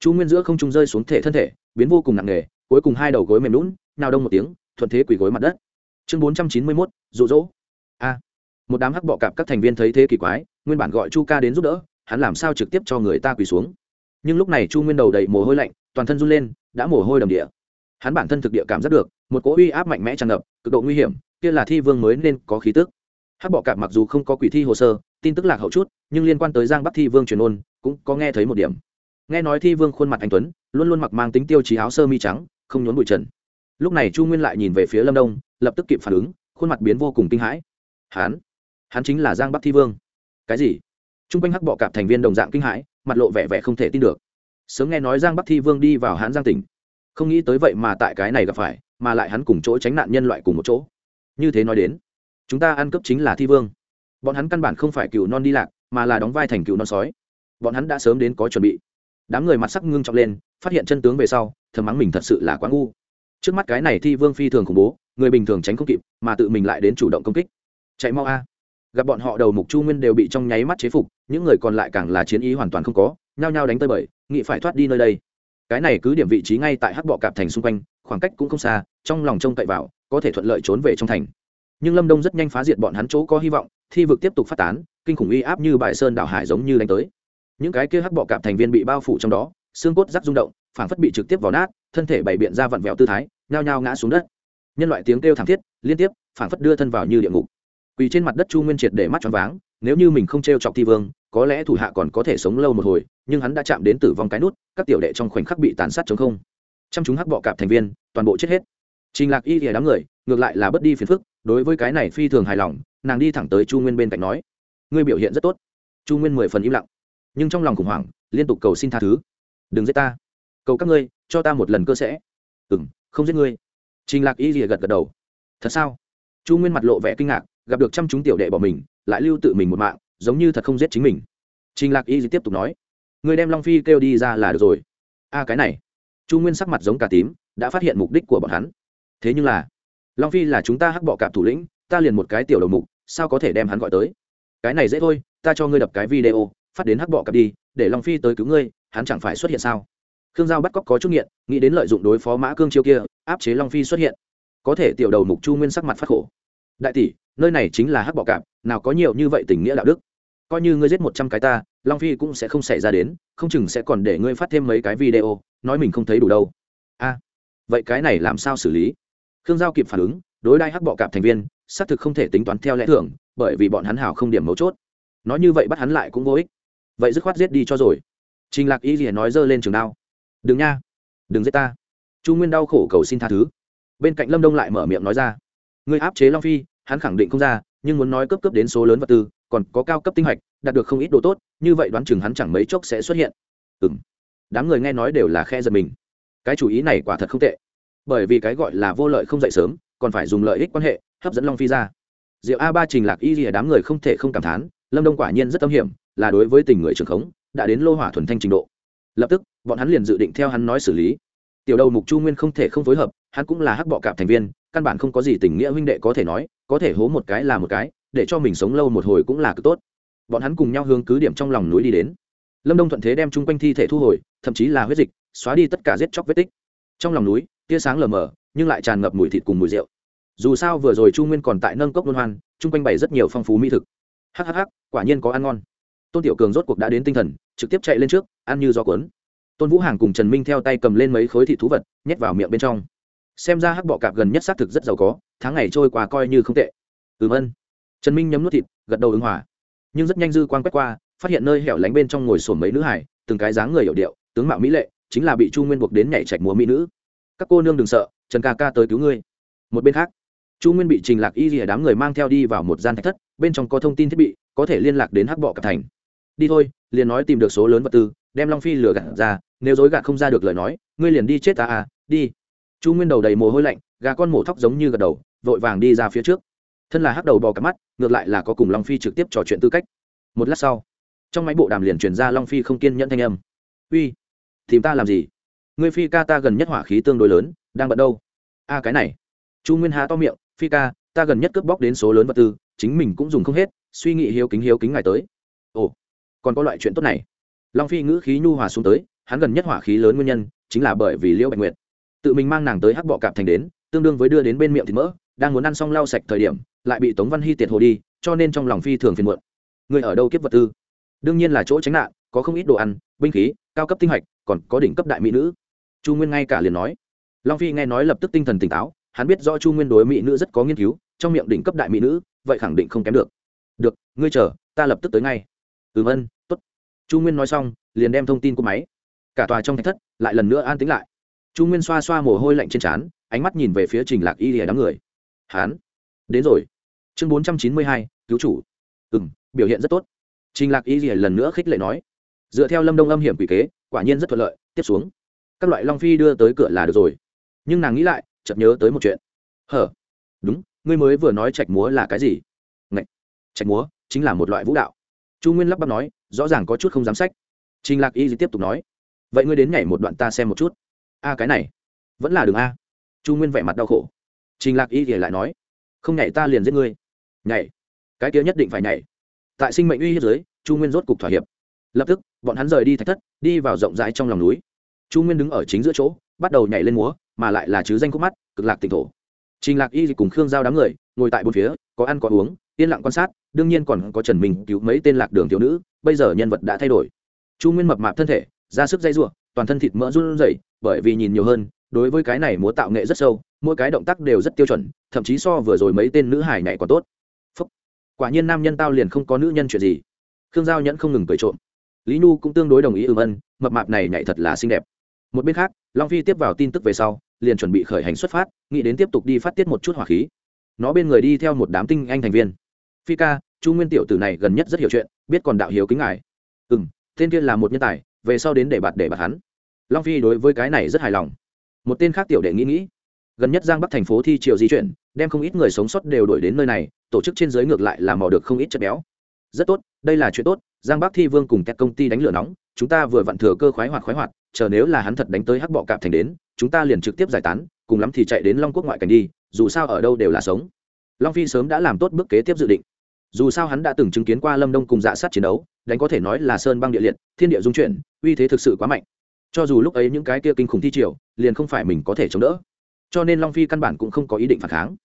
Chu nguyên giữa không trung rơi xuống thể thân thể, biến vô cùng nặng nề cuối cùng hai đầu gối mềm lún nào đông một tiếng, thuận thế quỳ gối mặt đất. Chương bốn trăm chín mươi mốt, rụ rỗ. A. Một đám hắc bọ cạp các thành viên thấy thế kỳ quái, nguyên bản gọi chu ca đến giúp đỡ, hắn làm sao trực tiếp cho người ta quỳ xuống. Nhưng lúc này chu nguyên đầu đầy mồ hôi lạnh, toàn thân run lên, đã mồ hôi đầm địa. Hắn bản thân thực địa cảm giác được, một cỗ uy áp mạnh mẽ tràn ngập, cực độ nguy hiểm, kia là thi vương mới nên có khí tức. Hắc bọ cạp mặc dù không có quỷ thi hồ sơ, tin tức lạc hậu chút, nhưng liên quan tới giang bắc thi vương truyền ôn, cũng có nghe thấy một điểm. Nghe nói thi vương khuôn mặt anh tuấn, luôn luôn mặc mang tính tiêu chí áo sơ mi trắng không nhốn bụi trần. Lúc này chu nguyên lại nhìn về phía lâm đông lập tức kịp phản ứng khuôn mặt biến vô cùng kinh hãi. Hán, hắn chính là giang bắc thi vương. Cái gì? T r u n g quanh hắc bọ cạp thành viên đồng dạng kinh hãi mặt lộ vẻ vẻ không thể tin được. Sớm nghe nói giang bắc thi vương đi vào hán giang tỉnh. Không nghĩ tới vậy mà tại cái này gặp phải mà lại hắn cùng chỗ tránh nạn nhân loại cùng một chỗ. Như thế nói đến chúng ta ăn cướp chính là thi vương. Bọn hắn căn bản không phải cựu non đi lạc mà là đóng vai thành cựu non sói. Bọn hắn đã sớm đến có chuẩn bị. Đám người mặt sắc ngưng trọng lên phát hiện chân tướng về sau thầm mắng mình thật sự là quá ngu. Trước mắt cái này thi vương phi thường khủng bố, người bình thường tránh không kịp, mà tự mình lại đến chủ động công kích. Chạy mau a. À. Gặp bọn họ đầu mục chu nguyên đều bị trong nháy mắt chế phục, những người còn lại càng là chiến ý hoàn toàn không có, nhao nhao đánh tơi bời nghị phải thoát đi nơi đây. Cái này cứ điểm vị trí ngay tại hắc bọ cạp thành xung quanh, khoảng cách cũng không xa, trong lòng trông cậy vào, có thể thuận lợi trốn về trong thành. Nhưng lâm đông rất nhanh phá diệt bọn hắn chỗ có hy vọng, thi vực tiếp tục phát tán, kinh khủng uy áp như bãi sơn đảo hải giống như đánh tới. Những cái kia hắc bọ cạp thành viên bị bao phủ trong đó, xương cốt rắc rung động phảng phất bị trực tiếp vào nát, thân thể bày biện ra vặn vẹo tư thái, nhao nhao ngã xuống đất. Nhân loại tiếng kêu thảm thiết, liên tiếp, phảng phất đưa thân vào như địa ngục. Quỳ trên mặt đất chu nguyên triệt để mắt choáng váng, nếu như mình không t r e o chọc thi vương, có lẽ thủ hạ còn có thể sống lâu một hồi, nhưng hắn đã chạm đến tử vong cái nút, các tiểu đệ trong khoảnh khắc bị tàn sát chống không. Chăm chúng hắc bọ cạp thành viên, toàn bộ chết hết. Trình lạc y thì đám người, ngược lại là bất đi phiền phức, đối với cái này phi thường hài lòng, nàng đi thẳng tới chu nguyên bên cạnh nói, ngươi biểu hiện rất tốt. Chu nguyên mười phần im lặng, nhưng trong lòng khủng hoảng, liên tục cầu xin tha thứ. Đừng giết ta cầu các ngươi, cho ta một lần cơ sẽ. Ừ m không giết ngươi. Trình lạc y rìa gật gật đầu. Thật sao? Chu nguyên mặt lộ vẻ kinh ngạc, gặp được trăm chúng tiểu đệ bỏ mình, lại lưu tự mình một mạng, giống như thật không giết chính mình. Trình lạc y tiếp tục nói người đem long phi kêu đi ra là được rồi. A, cái này. Chu nguyên sắc mặt giống cả tím, đã phát hiện mục đích của bọn hắn. Thế nhưng là, long phi là chúng ta hắc bọ cạp thủ lĩnh, ta liền một cái tiểu đầu mục, sao có thể đem hắn gọi tới? Cái này dễ thôi, ta cho ngươi đập cái video, phát đến hắc bọ cạp đi, để long phi tới cứu ngươi, hắn chẳng phải xuất hiện sao? Khương giao bắt cóc có chút nghiện, nghĩ đến lợi dụng đối phó mã cương chiêu kia, áp chế long phi xuất hiện. Có thể tiểu đầu mục chu nguyên sắc mặt phát khổ. Đại tỷ, nơi này chính là hắc bọ cạp, nào có nhiều như vậy tình nghĩa đạo đức. Coi như ngươi giết một trăm cái ta, long phi cũng sẽ không xảy ra đến, không chừng sẽ còn để ngươi phát thêm mấy cái video, nói mình không thấy đủ đâu. A, vậy cái này làm sao xử lý? Khương giao kịp phản ứng, đối đai hắc bọ cạp thành viên, xác thực không thể tính toán theo lẽ thường, bởi vì bọn hắn hảo không điểm mấu chốt. Nói như vậy bắt hắn lại cũng vô ích. Vậy dứt khoát giết đi cho rồi. Trình lạc y gì nói dơ lên trường đao đừng nha. Đừng giết ta. Chu nguyên đau khổ cầu xin tha thứ. Bên cạnh lâm đông lại mở miệng nói ra. Người áp chế long phi, hắn khẳng định không ra, nhưng muốn nói cấp cấp đến số lớn vật tư, còn có cao cấp tinh hạch đạt được không ít đồ tốt, như vậy đoán chừng hắn chẳng mấy chốc sẽ xuất hiện. Ừ m đám người nghe nói đều là khe giật mình. Cái chủ ý này quả thật không tệ. Bởi vì cái gọi là vô lợi không dậy sớm, còn phải dùng lợi ích quan hệ, hấp dẫn long phi ra. Diệu a ba trình lạc y rìa đám người không thể không cảm thán, lâm đông quả nhiên rất tâm hiểm, là đối với tình người trường khống, đã đến lô hỏa thuần thanh trình độ lập tức, bọn hắn liền dự định theo hắn nói xử lý. Tiểu đầu mục chu nguyên không thể không phối hợp, hắn cũng là hắc bọ cạp thành viên, căn bản không có gì tình nghĩa huynh đệ có thể nói, có thể hố một cái là một cái, để cho mình sống lâu một hồi cũng là cực tốt. Bọn hắn cùng nhau hướng cứ điểm trong lòng núi đi đến. Lâm đông thuận thế đem chung quanh thi thể thu hồi, thậm chí là huyết dịch, xóa đi tất cả giết chóc vết tích. Trong lòng núi, tia sáng lờ mờ, nhưng lại tràn ngập mùi thịt cùng mùi rượu. Dù sao vừa rồi chu nguyên còn tại nâng cốc luân hoan, chung quanh bày rất nhiều phong phú mỹ thực. Hhh quả nhiên có ăn ngon tôn tiểu cường rốt cuộc đã đến tinh thần, trực tiếp chạy lên trước, ăn như do cuốn. Tôn vũ hàng cùng trần minh theo tay cầm lên mấy khối thị thú vật, nhét vào miệng bên trong. Xem ra hắc bọ cạp gần nhất xác thực rất giàu có, tháng ngày trôi qua coi như không tệ. Ừm ân. Trần minh nhấm nuốt thịt, gật đầu ứng hòa. Nhưng rất nhanh dư quan quét qua, phát hiện nơi hẻo lánh bên trong ngồi sổm mấy nữ hải từng cái dáng người hiểu điệu, tướng mạo mỹ lệ, chính là bị chu nguyên buộc đến nhảy chạch múa mỹ nữ. Các cô nương đừng sợ, trần ca ca tới cứu ngươi. Một bên khác, chu nguyên bị trình lạc y rìa đám người mang theo đi vào một gian thạch thất, bên trong có thông tin thiết bị, có thể liên lạc đến hắc bọ cạp thành đi thôi, liền nói tìm được số lớn vật tư, đem long phi lừa gạt ra, nếu dối gạt không ra được lời nói, ngươi liền đi chết ta à đi. Chu nguyên đầu đầy mồ hôi lạnh, gà con mổ thóc giống như gật đầu, vội vàng đi ra phía trước. Thân là hắc đầu bò cặp mắt, ngược lại là có cùng long phi trực tiếp trò chuyện tư cách. Một lát sau, trong máy bộ đàm liền truyền ra long phi không kiên nhẫn thanh âm. Uy, tìm ta làm gì? Ngươi phi ca ta gần nhất hỏa khí tương đối lớn, đang bận đâu? A, cái này. Chu nguyên hà to miệng, phi ca, ta gần nhất cướp bóc đến số lớn vật tư, chính mình cũng dùng không hết, suy nghĩ hiếu kính hiếu kính ngài tới. Ồ còn có loại chuyện tốt này. Long phi ngữ khí nhu hòa xuống tới, hắn gần nhất hỏa khí lớn nguyên nhân chính là bởi vì liễu bạch nguyệt. Tự mình mang nàng tới hắc bọ cạp thành đến, tương đương với đưa đến bên miệng thịt mỡ, đang muốn ăn xong lau sạch thời điểm, lại bị tống văn hy tiệt hồ đi, cho nên trong lòng phi thường phiền muộn. Người ở đâu kiếp vật tư? Đương nhiên là chỗ tránh nạn, có không ít đồ ăn, binh khí, cao cấp tinh hạch, còn có đỉnh cấp đại mỹ nữ. Chu nguyên ngay cả liền nói. Long phi nghe nói lập tức tinh thần tỉnh táo, hắn biết rõ chu nguyên đối mỹ nữ rất có nghiên cứu, trong miệng đỉnh cấp đại mỹ nữ, vậy khẳng định không kém được. Được, ngươi chờ, ta lập tức tới ngay. Từ vân chu nguyên nói xong, liền đem thông tin của máy, cả tòa trong thạch thất, lại lần nữa an tính lại. Chu nguyên xoa xoa mồ hôi lạnh trên trán, ánh mắt nhìn về phía trình lạc y lìa đám người. Hán, đến rồi. Chương bốn trăm chín mươi hai, cứu chủ. Ừ m biểu hiện rất tốt. Trình lạc y lìa lần nữa khích lệ nói. Dựa theo lâm đông âm hiểm quỷ kế, quả nhiên rất thuận lợi, tiếp xuống. Các loại long phi đưa tới cửa là được rồi. Nhưng nàng nghĩ lại, chợt nhớ tới một chuyện. Hở, đúng, ngươi mới vừa nói trạch múa là cái gì? Ngậy! trạch múa chính là một loại vũ đạo. Chu nguyên lắp bắp nói rõ ràng có chút không dám sách. Trình lạc y tiếp tục nói, vậy ngươi đến nhảy một đoạn ta xem một chút. A, cái này, vẫn là đường a. Chu nguyên vẻ mặt đau khổ. Trình lạc y thì lại nói, không nhảy ta liền giết ngươi. Nhảy? Cái kia nhất định phải nhảy. Tại sinh mệnh uy hiếp giới chu nguyên rốt cục thỏa hiệp. Lập tức, bọn hắn rời đi thạch thất, đi vào rộng rãi trong lòng núi. Chu nguyên đứng ở chính giữa chỗ, bắt đầu nhảy lên múa, mà lại là chứ danh khúc mắt, cực lạc tỉnh thổ. Trình lạc y cùng khương giao đám người, ngồi tại bốn phía, có ăn có uống yên lặng quan sát, đương nhiên còn có trần minh cứu mấy tên lạc đường thiếu nữ, bây giờ nhân vật đã thay đổi. Chu nguyên mập mạp thân thể, ra sức dây r toàn thân thịt mỡ run rẩy, bởi vì nhìn nhiều hơn, đối với cái này múa tạo nghệ rất sâu, mỗi cái động tác đều rất tiêu chuẩn, thậm chí so vừa rồi mấy tên nữ hải nhảy còn tốt. Phúc. quả nhiên nam nhân tao liền không có nữ nhân chuyện gì. Khương giao nhẫn không ngừng cười trộm. Lý nhu cũng tương đối đồng ý ừm ân, mập mạp này nhảy thật là xinh đẹp. Một bên khác, long phi tiếp vào tin tức về sau, liền chuẩn bị khởi hành xuất phát, nghĩ đến tiếp tục đi phát tiết một chút hỏa khí. Nó bên người đi theo một đám tinh anh thành viên phi ca, chu nguyên tiểu tử này gần nhất rất hiểu chuyện, biết còn đạo hiếu kính ngài. Ừ m tên kia là một nhân tài, về sau đến để bạt để bạt hắn. Long phi đối với cái này rất hài lòng. Một tên khác tiểu đệ nghĩ nghĩ. Gần nhất giang bắc thành phố thi triều di chuyển, đem không ít người sống sót đều đổi đến nơi này, tổ chức trên giới ngược lại là mò được không ít chất béo. Rất tốt, đây là chuyện tốt, giang bắc thi vương cùng các công ty đánh lửa nóng, chúng ta vừa vặn thừa cơ khoái hoạt khoái hoạt, chờ nếu là hắn thật đánh tới hắc bọ cạp thành đến, chúng ta liền trực tiếp giải tán, cùng lắm thì chạy đến long quốc ngoại cảnh đi, dù sao ở đâu đều là sống. Long phi sớm đã làm tốt bước kế tiếp dự định dù sao hắn đã từng chứng kiến qua lâm đông cùng dạ sát chiến đấu, đánh có thể nói là sơn băng địa liệt, thiên địa dung chuyển, uy thế thực sự quá mạnh. Cho dù lúc ấy những cái kia kinh khủng thi triều, liền không phải mình có thể chống đỡ. Cho nên long phi căn bản cũng không có ý định phản kháng.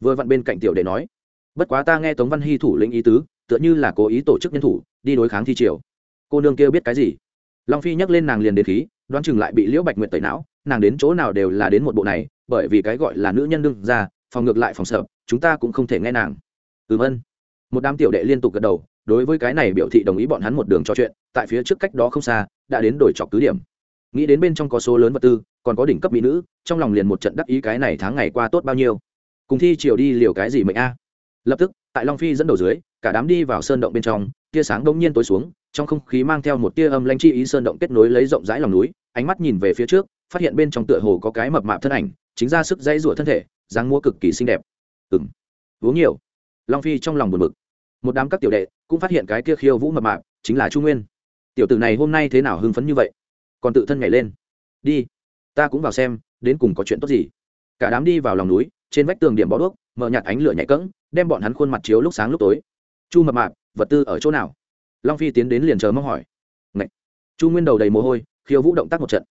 Vừa vặn bên cạnh tiểu đệ nói, bất quá ta nghe tống văn hy thủ lĩnh ý tứ, tựa như là cố ý tổ chức nhân thủ, đi đối kháng thi triều. Cô nương kia biết cái gì? Long phi nhắc lên nàng liền đến khí, đoán chừng lại bị liễu bạch nguyệt tẩy não, nàng đến chỗ nào đều là đến một bộ này, bởi vì cái gọi là nữ nhân đương ra phòng ngược lại phòng sợ, chúng ta cũng không thể nghe nàng. Ừm ân một đám tiểu đệ liên tục gật đầu, đối với cái này biểu thị đồng ý bọn hắn một đường trò chuyện, tại phía trước cách đó không xa, đã đến đổi chọc cứ điểm. Nghĩ đến bên trong có số lớn vật tư, còn có đỉnh cấp mỹ nữ, trong lòng liền một trận đắc ý cái này tháng ngày qua tốt bao nhiêu. Cùng thi chiều đi liều cái gì mệnh a? Lập tức, tại long phi dẫn đầu dưới, cả đám đi vào sơn động bên trong, tia sáng đông nhiên tối xuống, trong không khí mang theo một tia âm lanh chi ý sơn động kết nối lấy rộng rãi lòng núi, ánh mắt nhìn về phía trước, phát hiện bên trong tựa hồ có cái mập mạp thân ảnh, chính ra sức dãy rủa thân thể, dáng mua cực kỳ xinh đẹp. Ừng uống nhiều long phi trong lòng buồn bực. Một đám các tiểu đệ cũng phát hiện cái kia khiêu vũ mập mạp chính là chu nguyên. Tiểu tử này hôm nay thế nào hưng phấn như vậy? Còn tự thân nhảy lên. Đi, ta cũng vào xem, đến cùng có chuyện tốt gì. Cả đám đi vào lòng núi, trên vách tường điểm bó đuốc, mở nhạt ánh lửa nhảy cẫng, đem bọn hắn khuôn mặt chiếu lúc sáng lúc tối. Chu mập mạp, vật tư ở chỗ nào? Long phi tiến đến liền chờ mong hỏi. Ngậy. chu nguyên đầu đầy mồ hôi, khiêu vũ động tác một trận.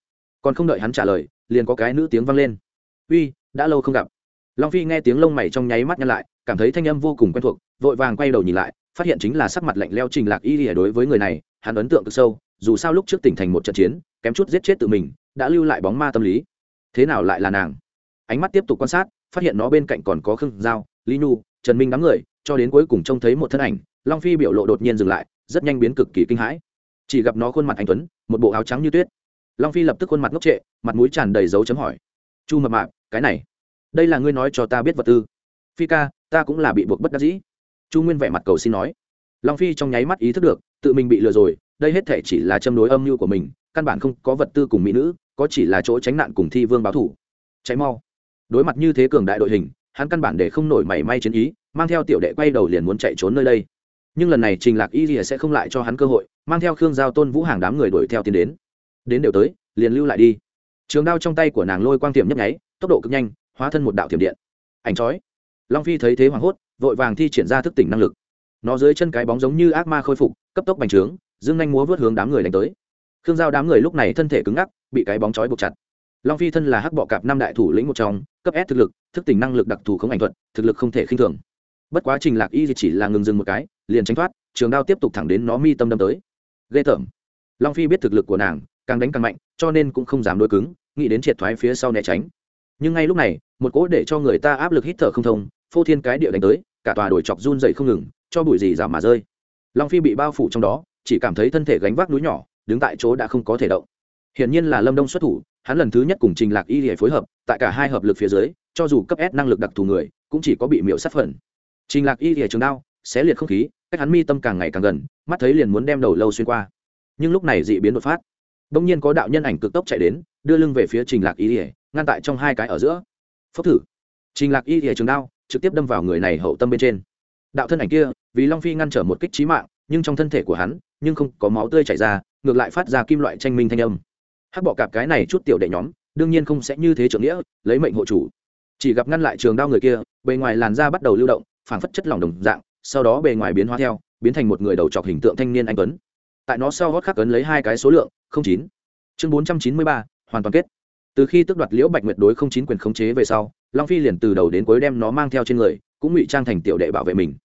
Còn không đợi hắn trả lời, liền có cái nữ tiếng vang lên. Uy, đã lâu không gặp. Long phi nghe tiếng lông mày trong nháy mắt nhăn lại cảm thấy thanh âm vô cùng quen thuộc, vội vàng quay đầu nhìn lại, phát hiện chính là sắc mặt lạnh leo trình lạc y lìa đối với người này, hắn ấn tượng cực sâu, dù sao lúc trước tỉnh thành một trận chiến, kém chút giết chết tự mình, đã lưu lại bóng ma tâm lý. Thế nào lại là nàng? Ánh mắt tiếp tục quan sát, phát hiện nó bên cạnh còn có khương giao, lý nhu, trần minh đám người, cho đến cuối cùng trông thấy một thân ảnh, long phi biểu lộ đột nhiên dừng lại, rất nhanh biến cực kỳ kinh hãi. Chỉ gặp nó khuôn mặt anh tuấn, một bộ áo trắng như tuyết. Long phi lập tức khuôn mặt ngốc trệ, mặt mũi tràn đầy dấu chấm hỏi. Chu mập mạp, cái này, đây là ngươi nói cho ta biết vật tư? Phi ca ta cũng là bị buộc bất đắc dĩ. Chu nguyên vẻ mặt cầu xin nói. Long phi trong nháy mắt ý thức được, tự mình bị lừa rồi, đây hết thể chỉ là châm đối âm mưu của mình, căn bản không có vật tư cùng mỹ nữ, có chỉ là chỗ tránh nạn cùng thi vương báo thủ. Cháy mau. Đối mặt như thế cường đại đội hình, hắn căn bản để không nổi mảy may chiến ý, mang theo tiểu đệ quay đầu liền muốn chạy trốn nơi đây. Nhưng lần này trình lạc y rìa sẽ không lại cho hắn cơ hội, mang theo khương giao tôn vũ hàng đám người đuổi theo tiến đến. Đến đều tới, liền lưu lại đi. Trường đao trong tay của nàng lôi quang tiệm nhấp nháy, tốc độ cực nhanh, hóa thân một đạo thiểm điện. Ảnh chói long phi thấy thế hoảng hốt, vội vàng thi triển ra thức tỉnh năng lực. Nó dưới chân cái bóng giống như ác ma khôi phục, cấp tốc bành trướng, dương nhanh múa vớt hướng đám người đánh tới. Khương giao đám người lúc này thân thể cứng ngắc, bị cái bóng chói buộc chặt. Long phi thân là hắc bọ cạp năm đại thủ lĩnh một trong, cấp s thực lực, thức tỉnh năng lực đặc thù không ảnh thuật, thực lực không thể khinh thường. Bất quá trình lạc y chỉ là ngừng dừng một cái, liền tránh thoát, trường đao tiếp tục thẳng đến nó mi tâm đâm tới. Ghê tởm. Long phi biết thực lực của nàng, càng đánh càng mạnh, cho nên cũng không dám đối cứng, nghĩ đến triệt thoái phía sau né tránh. Nhưng ngay lúc này, một cỗ để cho người ta áp lực hít thở không thông phô thiên cái địa đánh tới, cả tòa đồi chọc run dậy không ngừng, cho bụi gì giảm mà rơi. Long phi bị bao phủ trong đó, chỉ cảm thấy thân thể gánh vác núi nhỏ, đứng tại chỗ đã không có thể động. Hiển nhiên là lâm đông xuất thủ, hắn lần thứ nhất cùng trình lạc y để phối hợp, tại cả hai hợp lực phía dưới, cho dù cấp s năng lực đặc thù người, cũng chỉ có bị miễu sát phần. Trình lạc y để trường đao, xé liệt không khí, cách hắn mi tâm càng ngày càng gần, mắt thấy liền muốn đem đầu lâu xuyên qua. Nhưng lúc này dị biến đột phát. Đông nhiên có đạo nhân ảnh cực tốc chạy đến, đưa lưng về phía trình lạc y để ngăn tại trong hai cái ở giữa. Phốc thử. Trình lạc y để trường đao trực tiếp đâm vào người này hậu tâm bên trên. Đạo thân ảnh kia, vì long phi ngăn trở một kích trí mạng, nhưng trong thân thể của hắn, nhưng không có máu tươi chảy ra, ngược lại phát ra kim loại tranh minh thanh âm. Hắc bọ cạp cái này chút tiểu đệ nhóm, đương nhiên không sẽ như thế trưởng nghĩa, lấy mệnh hộ chủ. Chỉ gặp ngăn lại trường đao người kia, bề ngoài làn da bắt đầu lưu động, phảng phất chất lỏng đồng dạng, sau đó bề ngoài biến hóa theo, biến thành một người đầu trọc hình tượng thanh niên anh tuấn. Tại nó sau gót khắc ấn lấy hai cái số lượng, không chín. Chương bốn trăm chín mươi ba, hoàn toàn kết. Từ khi tước đoạt liễu bạch nguyệt đối không chín quyền khống chế về sau long phi liền từ đầu đến cuối đem nó mang theo trên người, cũng ngụy trang thành tiểu đệ bảo vệ mình.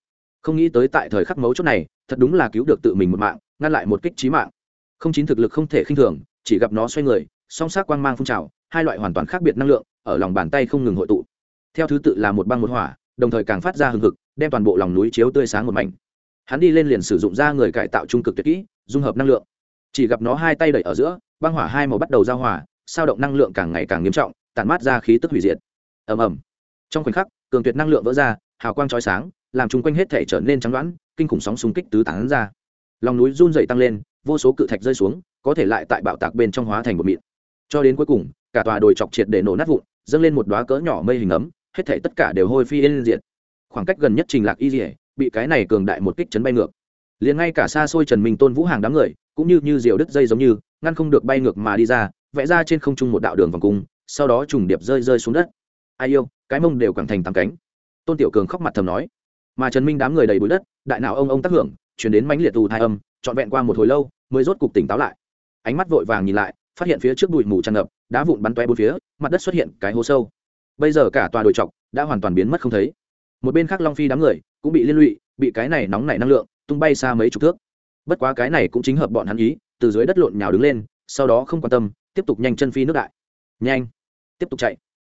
Không nghĩ tới tại thời khắc mấu chốt này, thật đúng là cứu được tự mình một mạng, ngăn lại một kích trí mạng. Không chín thực lực không thể khinh thường, chỉ gặp nó xoay người, song sát quang mang phun trào, hai loại hoàn toàn khác biệt năng lượng, ở lòng bàn tay không ngừng hội tụ. Theo thứ tự là một băng một hỏa, đồng thời càng phát ra hừng hực, đem toàn bộ lòng núi chiếu tươi sáng một mảnh. Hắn đi lên liền sử dụng ra người cải tạo trung cực tuyệt kỹ, dung hợp năng lượng. Chỉ gặp nó hai tay đẩy ở giữa, băng hỏa hai màu bắt đầu giao hỏa sao động năng lượng càng ngày càng nghiêm trọng, tản mát ra khí tức hủy diệt ầm ầm. Trong khoảnh khắc, cường tuyệt năng lượng vỡ ra, hào quang chói sáng, làm chung quanh hết thể trở nên trắng đoán kinh khủng sóng xung kích tứ tán ra. Lòng núi run dày tăng lên, vô số cự thạch rơi xuống, có thể lại tại bạo tạc bên trong hóa thành một mịn. Cho đến cuối cùng, cả tòa đồi chọc triệt để nổ nát vụn, dâng lên một đoá cỡ nhỏ mây hình ấm, hết thể tất cả đều hôi phi lên diện khoảng cách gần nhất trình lạc y dỉa bị cái này cường đại một kích chấn bay ngược. Liền ngay cả xa xôi trần minh tôn vũ hàng đám người, cũng như như diều đứt dây giống như, ngăn không được bay ngược mà đi ra, vẽ ra trên không trung một đạo đường vòng cung, sau đó trùng điệp rơi rơi xuống đất ai yêu, cái mông đều cẳng thành tám cánh. Tôn tiểu cường khóc mặt thầm nói. Mà trần minh đám người đầy bụi đất, đại nào ông ông tác hưởng, chuyển đến mãnh liệt tù thai âm, trọn vẹn qua một hồi lâu, mới rốt cục tỉnh táo lại. Ánh mắt vội vàng nhìn lại, phát hiện phía trước bụi mù tràn ngập, đá vụn bắn toe bốn phía, mặt đất xuất hiện cái hố sâu. Bây giờ cả tòa đồi trọc đã hoàn toàn biến mất không thấy. Một bên khác long phi đám người cũng bị liên lụy, bị cái này nóng nảy năng lượng tung bay xa mấy chục thước. Bất quá cái này cũng chính hợp bọn hắn ý, từ dưới đất lộn nhào đứng lên, sau đó không quan tâm, tiếp tục nhanh chân phi nước đại. Nhanh, tiếp tục chạy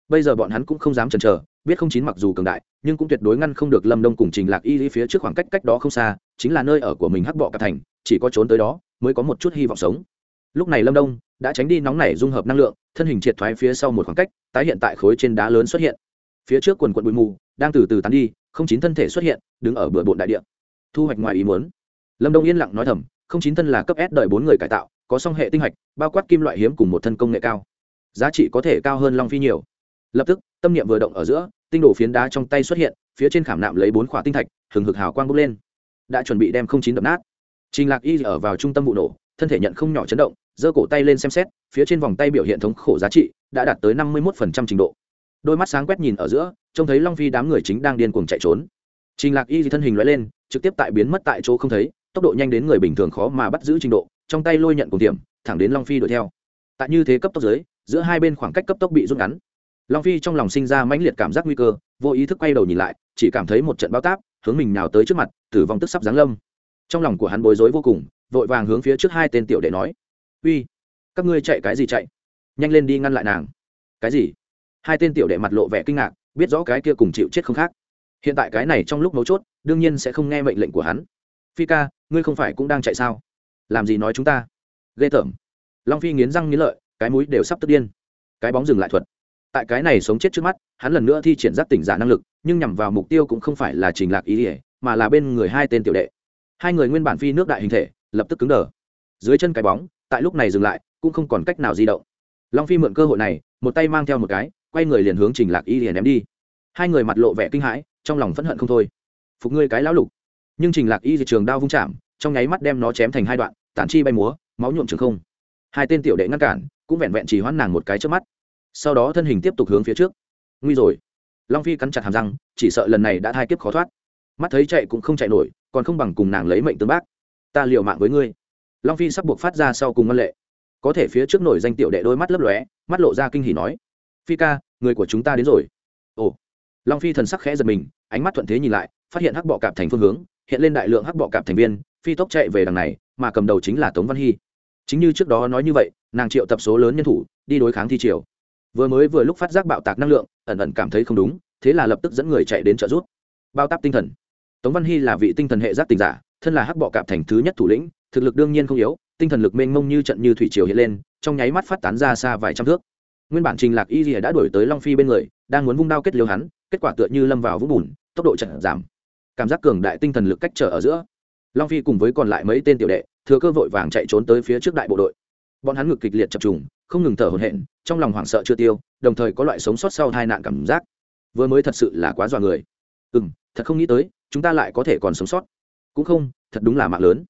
bây giờ bọn hắn cũng không dám chần chờ, biết không chín mặc dù cường đại, nhưng cũng tuyệt đối ngăn không được lâm đông cùng trình lạc y lý phía trước khoảng cách cách đó không xa, chính là nơi ở của mình hắc bọ cả thành, chỉ có trốn tới đó mới có một chút hy vọng sống. Lúc này lâm đông đã tránh đi nóng nảy dung hợp năng lượng, thân hình triệt thoái phía sau một khoảng cách, tái hiện tại khối trên đá lớn xuất hiện. Phía trước quần quận bụi mù đang từ từ tán đi, không chín thân thể xuất hiện, đứng ở bờ bộn đại địa. Thu hoạch ngoài ý muốn. Lâm đông yên lặng nói thầm, không chín thân là cấp s đợi bốn người cải tạo, có song hệ tinh hạch bao quát kim loại hiếm cùng một thân công nghệ cao. Giá trị có thể cao hơn long phi nhiều lập tức, tâm niệm vừa động ở giữa, tinh đổ phiến đá trong tay xuất hiện, phía trên khảm nạm lấy bốn khỏa tinh thạch, hừng hực hào quang bốc lên. Đã chuẩn bị đem không chín đập nát. Trình lạc y ở vào trung tâm vụ nổ, thân thể nhận không nhỏ chấn động, giơ cổ tay lên xem xét, phía trên vòng tay biểu hiện thống khổ giá trị đã đạt tới năm mươi một trình độ. Đôi mắt sáng quét nhìn ở giữa, trông thấy long phi đám người chính đang điên cuồng chạy trốn. Trình lạc y thân hình loại lên, trực tiếp tại biến mất tại chỗ không thấy, tốc độ nhanh đến người bình thường khó mà bắt giữ trình độ, trong tay lôi nhận cùng điểm, thẳng đến long phi đuổi theo. Tại như thế cấp tốc dưới, giữa hai bên khoảng cách cấp tốc bị rút ngắn long phi trong lòng sinh ra mãnh liệt cảm giác nguy cơ, vô ý thức quay đầu nhìn lại, chỉ cảm thấy một trận bao táp, hướng mình nào tới trước mặt, tử vong tức sắp giáng lâm. Trong lòng của hắn bối rối vô cùng, vội vàng hướng phía trước hai tên tiểu đệ nói, uy, các ngươi chạy cái gì chạy? Nhanh lên đi ngăn lại nàng. Cái gì? Hai tên tiểu đệ mặt lộ vẻ kinh ngạc, biết rõ cái kia cùng chịu chết không khác. Hiện tại cái này trong lúc mấu chốt, đương nhiên sẽ không nghe mệnh lệnh của hắn. Phi ca, ngươi không phải cũng đang chạy sao? Làm gì nói chúng ta? Ghê tởm. Long phi nghiến răng nghiến lợi, cái mũi đều sắp tức điên. Cái bóng dừng lại thuật tại cái này sống chết trước mắt, hắn lần nữa thi triển giác tỉnh giả năng lực, nhưng nhằm vào mục tiêu cũng không phải là trình lạc ý ỉa mà là bên người hai tên tiểu đệ. Hai người nguyên bản phi nước đại hình thể, lập tức cứng đờ. Dưới chân cái bóng, tại lúc này dừng lại, cũng không còn cách nào di động. Long phi mượn cơ hội này, một tay mang theo một cái, quay người liền hướng trình lạc y liền ném đi. Hai người mặt lộ vẻ kinh hãi, trong lòng phẫn hận không thôi. Phục ngươi cái lão lục. Nhưng trình lạc y di trường đao vung chạm, trong nháy mắt đem nó chém thành hai đoạn, tản chi bay múa, máu nhuộm trường không. Hai tên tiểu đệ ngăn cản, cũng vẹn vẹn chỉ hoãn nàng một cái trước mắt sau đó thân hình tiếp tục hướng phía trước. Nguy rồi. Long phi cắn chặt hàm răng, chỉ sợ lần này đã thai kiếp khó thoát. Mắt thấy chạy cũng không chạy nổi, còn không bằng cùng nàng lấy mệnh tương bác. Ta liều mạng với ngươi. Long phi sắp buộc phát ra sau cùng ngân lệ. Có thể phía trước nổi danh tiểu đệ đôi mắt lấp lóe, mắt lộ ra kinh hỉ nói. Phi ca, người của chúng ta đến rồi. Ồ. Long phi thần sắc khẽ giật mình, ánh mắt thuận thế nhìn lại, phát hiện hắc bọ cạp thành phương hướng, hiện lên đại lượng hắc bọ cạp thành viên, phi tốc chạy về đằng này, mà cầm đầu chính là tống văn hy. Chính như trước đó nói như vậy, nàng triệu tập số lớn nhân thủ, đi đối kháng thi triều vừa mới vừa lúc phát giác bạo tạc năng lượng, ẩn ẩn cảm thấy không đúng, thế là lập tức dẫn người chạy đến trợ giúp. Bao táp tinh thần. Tống văn hy là vị tinh thần hệ giác tình giả, thân là hắc bọ cạp thành thứ nhất thủ lĩnh, thực lực đương nhiên không yếu, tinh thần lực mênh mông như trận như thủy triều hiện lên, trong nháy mắt phát tán ra xa vài trăm thước. Nguyên bản trình lạc y rìa đã đuổi tới long phi bên người, đang muốn vung đao kết liêu hắn, kết quả tựa như lâm vào vũng bùn, tốc độ chậm giảm. Cảm giác cường đại tinh thần lực cách trở ở giữa. Long phi cùng với còn lại mấy tên tiểu đệ, thừa cơ vội vàng chạy trốn tới phía trước đại bộ đội. Bọn hắn ngực kịch liệt chập trùng không ngừng thở hổn hển, trong lòng hoảng sợ chưa tiêu, đồng thời có loại sống sót sau tai nạn cảm giác. Vừa mới thật sự là quá dọa người. Ừ m thật không nghĩ tới, chúng ta lại có thể còn sống sót. Cũng không, thật đúng là mạng lớn.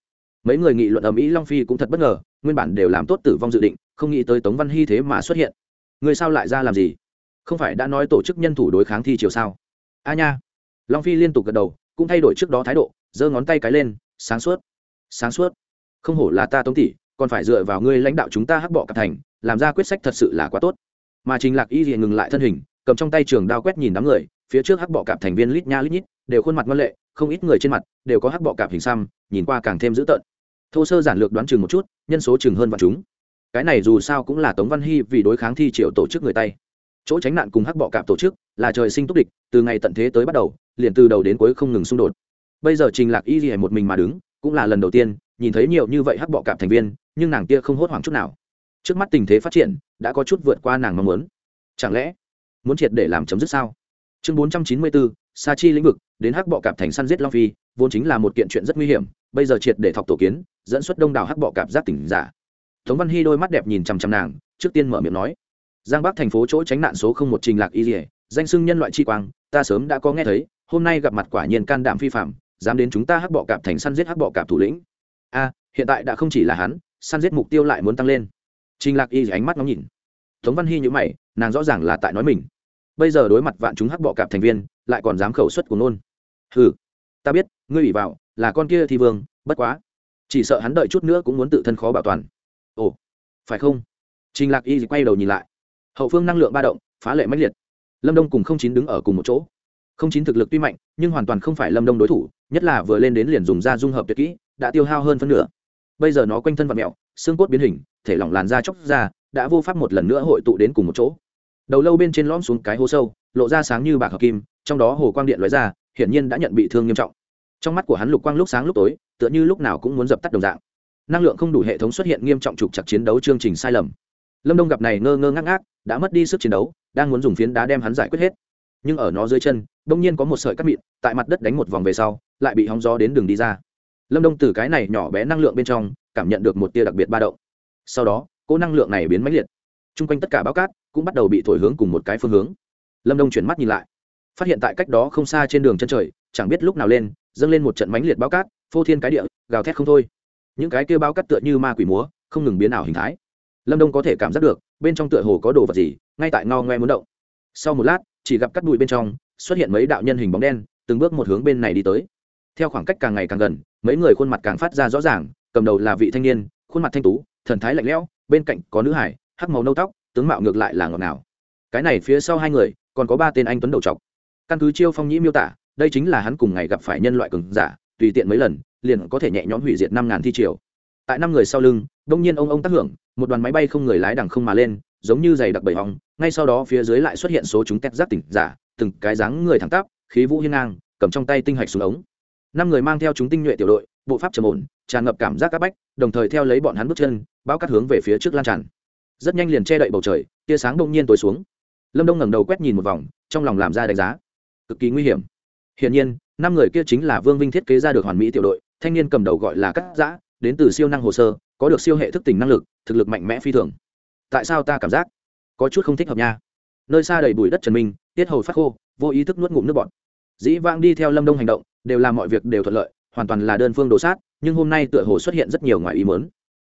Mấy người nghị luận ầm ĩ long phi cũng thật bất ngờ, nguyên bản đều làm tốt tử vong dự định, không nghĩ tới tống văn hy thế mà xuất hiện. Người sao lại ra làm gì? Không phải đã nói tổ chức nhân thủ đối kháng thi chiều sao? A nha. Long phi liên tục gật đầu, cũng thay đổi trước đó thái độ, giơ ngón tay cái lên, sáng suốt sáng suốt. Không hổ là ta tống tỷ còn phải dựa vào ngươi lãnh đạo chúng ta hắc bọ cả thành, làm ra quyết sách thật sự là quá tốt. Mà trình lạc y liền ngừng lại thân hình, cầm trong tay trường đao quét nhìn đám người, phía trước hắc bọ cạp thành viên lít nha lít nhít, đều khuôn mặt ngoan lệ, không ít người trên mặt đều có hắc bọ cạp hình xăm, nhìn qua càng thêm dữ tợn. Thô sơ giản lược đoán chừng một chút, nhân số chừng hơn vạn chúng. Cái này dù sao cũng là tống văn hy vì đối kháng thi triệu tổ chức người tay. Chỗ tránh nạn cùng hắc bọ cạp tổ chức là trời sinh túc địch, từ ngày tận thế tới bắt đầu, liền từ đầu đến cuối không ngừng xung đột. Bây giờ trình lạc y gì một mình mà đứng, cũng là lần đầu tiên nhìn thấy nhiều như vậy hắc bọ cạp thành viên, nhưng nàng kia không hốt hoảng chút nào. Trước mắt tình thế phát triển, đã có chút vượt qua nàng mong muốn. Chẳng lẽ muốn triệt để làm chấm dứt sao? Chương bốn trăm chín mươi bốn sa chi lĩnh vực, đến hắc bọ cạp thành săn giết long phi, vốn chính là một kiện chuyện rất nguy hiểm, bây giờ triệt để thọc tổ kiến, dẫn xuất đông đảo hắc bọ cạp giác tỉnh giả. Tống văn hy đôi mắt đẹp nhìn chằm chằm nàng, trước tiên mở miệng nói, giang bắc thành phố chỗ tránh nạn số không một trình lạc y dỉa danh sưng nhân loại chi quang, ta sớm đã có nghe thấy, hôm nay gặp mặt quả nhiên can đảm phi phạm, dám đến chúng ta hắc bọ cạp thành săn giết hắc bọ cạp thủ lĩnh a hiện tại đã không chỉ là hắn săn giết mục tiêu lại muốn tăng lên. Trình lạc y ánh mắt ngóng nhìn. Tống văn hy nhữ mày nàng rõ ràng là tại nói mình. Bây giờ đối mặt vạn chúng hắc bọ cạp thành viên lại còn dám khẩu xuất của nôn Hừ, ta biết ngươi ủy vào là con kia thì vương bất quá. Chỉ sợ hắn đợi chút nữa cũng muốn tự thân khó bảo toàn. Ồ phải không? Trình lạc y quay đầu nhìn lại. Hậu phương năng lượng ba động phá lệ mãnh liệt. Lâm đông cùng không chín đứng ở cùng một chỗ. Không chín thực lực tuy mạnh nhưng hoàn toàn không phải lâm đông đối thủ, nhất là vừa lên đến liền dùng da dung hợp tuyệt kỹ, đã tiêu hao hơn phân nửa. Bây giờ nó quanh thân vật mẹo, xương cốt biến hình, thể lỏng làn da chóc ra, đã vô pháp một lần nữa hội tụ đến cùng một chỗ. Đầu lâu bên trên lõm xuống cái hố sâu, lộ ra sáng như bạc hợp kim, trong đó hồ quang điện lóe ra, hiển nhiên đã nhận bị thương nghiêm trọng. Trong mắt của hắn lục quang lúc sáng lúc tối, tựa như lúc nào cũng muốn dập tắt đồng dạng. Năng lượng không đủ hệ thống xuất hiện nghiêm trọng trục chặt chiến đấu chương trình sai lầm. Lâm đông gặp này ngơ ngơ ngác ngác, đã mất đi sức chiến đấu, đang muốn dùng phiến đá đem hắn giải quyết hết nhưng ở nó dưới chân, đông nhiên có một sợi cắt mịn, tại mặt đất đánh một vòng về sau, lại bị hóng gió đến đường đi ra. Lâm đông từ cái này nhỏ bé năng lượng bên trong, cảm nhận được một tia đặc biệt ba động. Sau đó, cỗ năng lượng này biến mãnh liệt. T r u n g quanh tất cả bao cát cũng bắt đầu bị thổi hướng cùng một cái phương hướng. Lâm đông chuyển mắt nhìn lại, phát hiện tại cách đó không xa trên đường chân trời, chẳng biết lúc nào lên, dâng lên một trận mãnh liệt bao cát, phô thiên cái địa, gào thét không thôi. Những cái kêu bao cát tựa như ma quỷ múa, không ngừng biến ảo hình thái. Lâm đông có thể cảm giác được, bên trong tựa hồ có đồ vật gì, ngay tại ngao ngoe muốn động. Sau một lát chỉ gặp cắt bụi bên trong xuất hiện mấy đạo nhân hình bóng đen, từng bước một hướng bên này đi tới. Theo khoảng cách càng ngày càng gần, mấy người khuôn mặt càng phát ra rõ ràng, cầm đầu là vị thanh niên, khuôn mặt thanh tú, thần thái lạnh lẽo, bên cạnh có nữ hải, hắc màu nâu tóc, tướng mạo ngược lại là ngọt nào cái này phía sau hai người, còn có ba tên anh tuấn đầu trọc. Căn cứ chiêu phong nhĩ miêu tả, đây chính là hắn cùng ngày gặp phải nhân loại cường giả, tùy tiện mấy lần, liền có thể nhẹ nhõm hủy diệt năm ngàn thi triều. Tại năm người sau lưng, đông nhiên ông ông tác hưởng, một đoàn máy bay không người lái đằng không mà lên giống như giày đặc bầy hòng ngay sau đó phía dưới lại xuất hiện số chúng tét giác tỉnh giả, từng cái dáng người thẳng tắp, khí vũ hiên ngang, cầm trong tay tinh hạch xuống ống. Năm người mang theo chúng tinh nhuệ tiểu đội, bộ pháp trầm ổn, tràn ngập cảm giác các bách, đồng thời theo lấy bọn hắn bước chân, bao cắt hướng về phía trước lan tràn. Rất nhanh liền che đậy bầu trời, tia sáng đông nhiên tối xuống. Lâm đông ngẩng đầu quét nhìn một vòng, trong lòng làm ra đánh giá. Cực kỳ nguy hiểm. Hiển nhiên, năm người kia chính là vương vinh thiết kế ra được hoàn mỹ tiểu đội, thanh niên cầm đầu gọi là cắt giã, đến từ siêu năng hồ sơ, có được siêu hệ thức tỉnh năng lực, thực lực mạnh mẽ phi thường tại sao ta cảm giác có chút không thích hợp nha? Nơi xa đầy bụi đất trần minh, tiết hầu phát khô, vô ý thức nuốt ngụm nước bọt. Dĩ vãng đi theo lâm đông hành động, đều làm mọi việc đều thuận lợi, hoàn toàn là đơn phương đổ sát, nhưng hôm nay tựa hồ xuất hiện rất nhiều ngoài ý mớn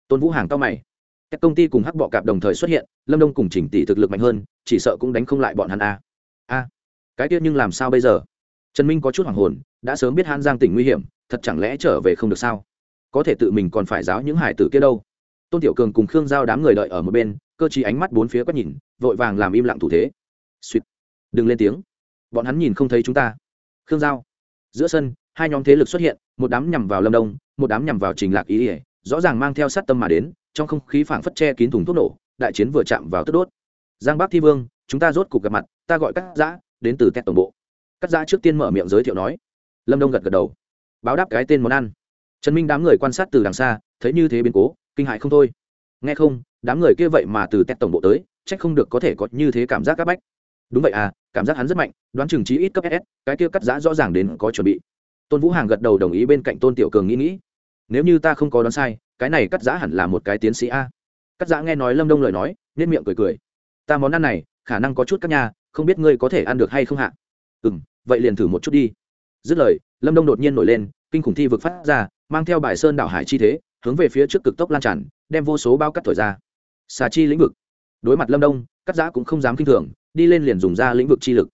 tôn vũ hàng cao mày. Các công ty cùng hắc bọ cạp đồng thời xuất hiện, lâm đông cùng chỉnh tỷ thực lực mạnh hơn, chỉ sợ cũng đánh không lại bọn hắn a. A. Cái tiết nhưng làm sao bây giờ? Trần minh có chút hoảng hồn, đã sớm biết hãn giang tỉnh nguy hiểm, thật chẳng lẽ trở về không được sao? Có thể tự mình còn phải giáo những hải tử kia đâu. Tôn tiểu cường cùng khương giao đám người đợi ở một bên cơ chí ánh mắt bốn phía quét nhìn, vội vàng làm im lặng thủ thế. Suýt đừng lên tiếng. Bọn hắn nhìn không thấy chúng ta. Khương giao. Giữa sân, hai nhóm thế lực xuất hiện, một đám nhằm vào lâm đông, một đám nhằm vào trình lạc ý ỉa, rõ ràng mang theo sát tâm mà đến, trong không khí phảng phất che kín thùng thuốc nổ, đại chiến vừa chạm vào tức đốt. Giang bắc thi vương, chúng ta rốt cuộc gặp mặt, ta gọi cắt giã, đến từ tét tổng bộ. Cắt giã trước tiên mở miệng giới thiệu nói. Lâm đông gật gật đầu. Báo đáp cái tên món ăn. Trần minh đám người quan sát từ đằng xa, thấy như thế biến cố, kinh hại không thôi. Nghe không đám người kia vậy mà từ tét tổng bộ tới trách không được có thể có như thế cảm giác áp bách. Đúng vậy à cảm giác hắn rất mạnh, đoán chừng trí ít cấp ss cái kia cắt giã rõ ràng đến có chuẩn bị. Tôn vũ hàng gật đầu đồng ý bên cạnh tôn tiểu cường nghĩ nghĩ. Nếu như ta không có đoán sai, cái này cắt giã hẳn là một cái tiến sĩ a. Cắt giã nghe nói lâm đông lời nói nên miệng cười cười. Ta món ăn này, khả năng có chút các nhà không biết ngươi có thể ăn được hay không hạ ừ m vậy liền thử một chút đi. Dứt lời, lâm đông đột nhiên nổi lên, kinh khủng thi vực phát ra, mang theo bài sơn đảo hải chi thế, hướng về phía trước cực tốc lan tràn, đem vô số bao cắt thổi ra xà chi lĩnh vực. Đối mặt lâm đông, cắt giã cũng không dám kinh thường, đi lên liền dùng ra lĩnh vực chi lực.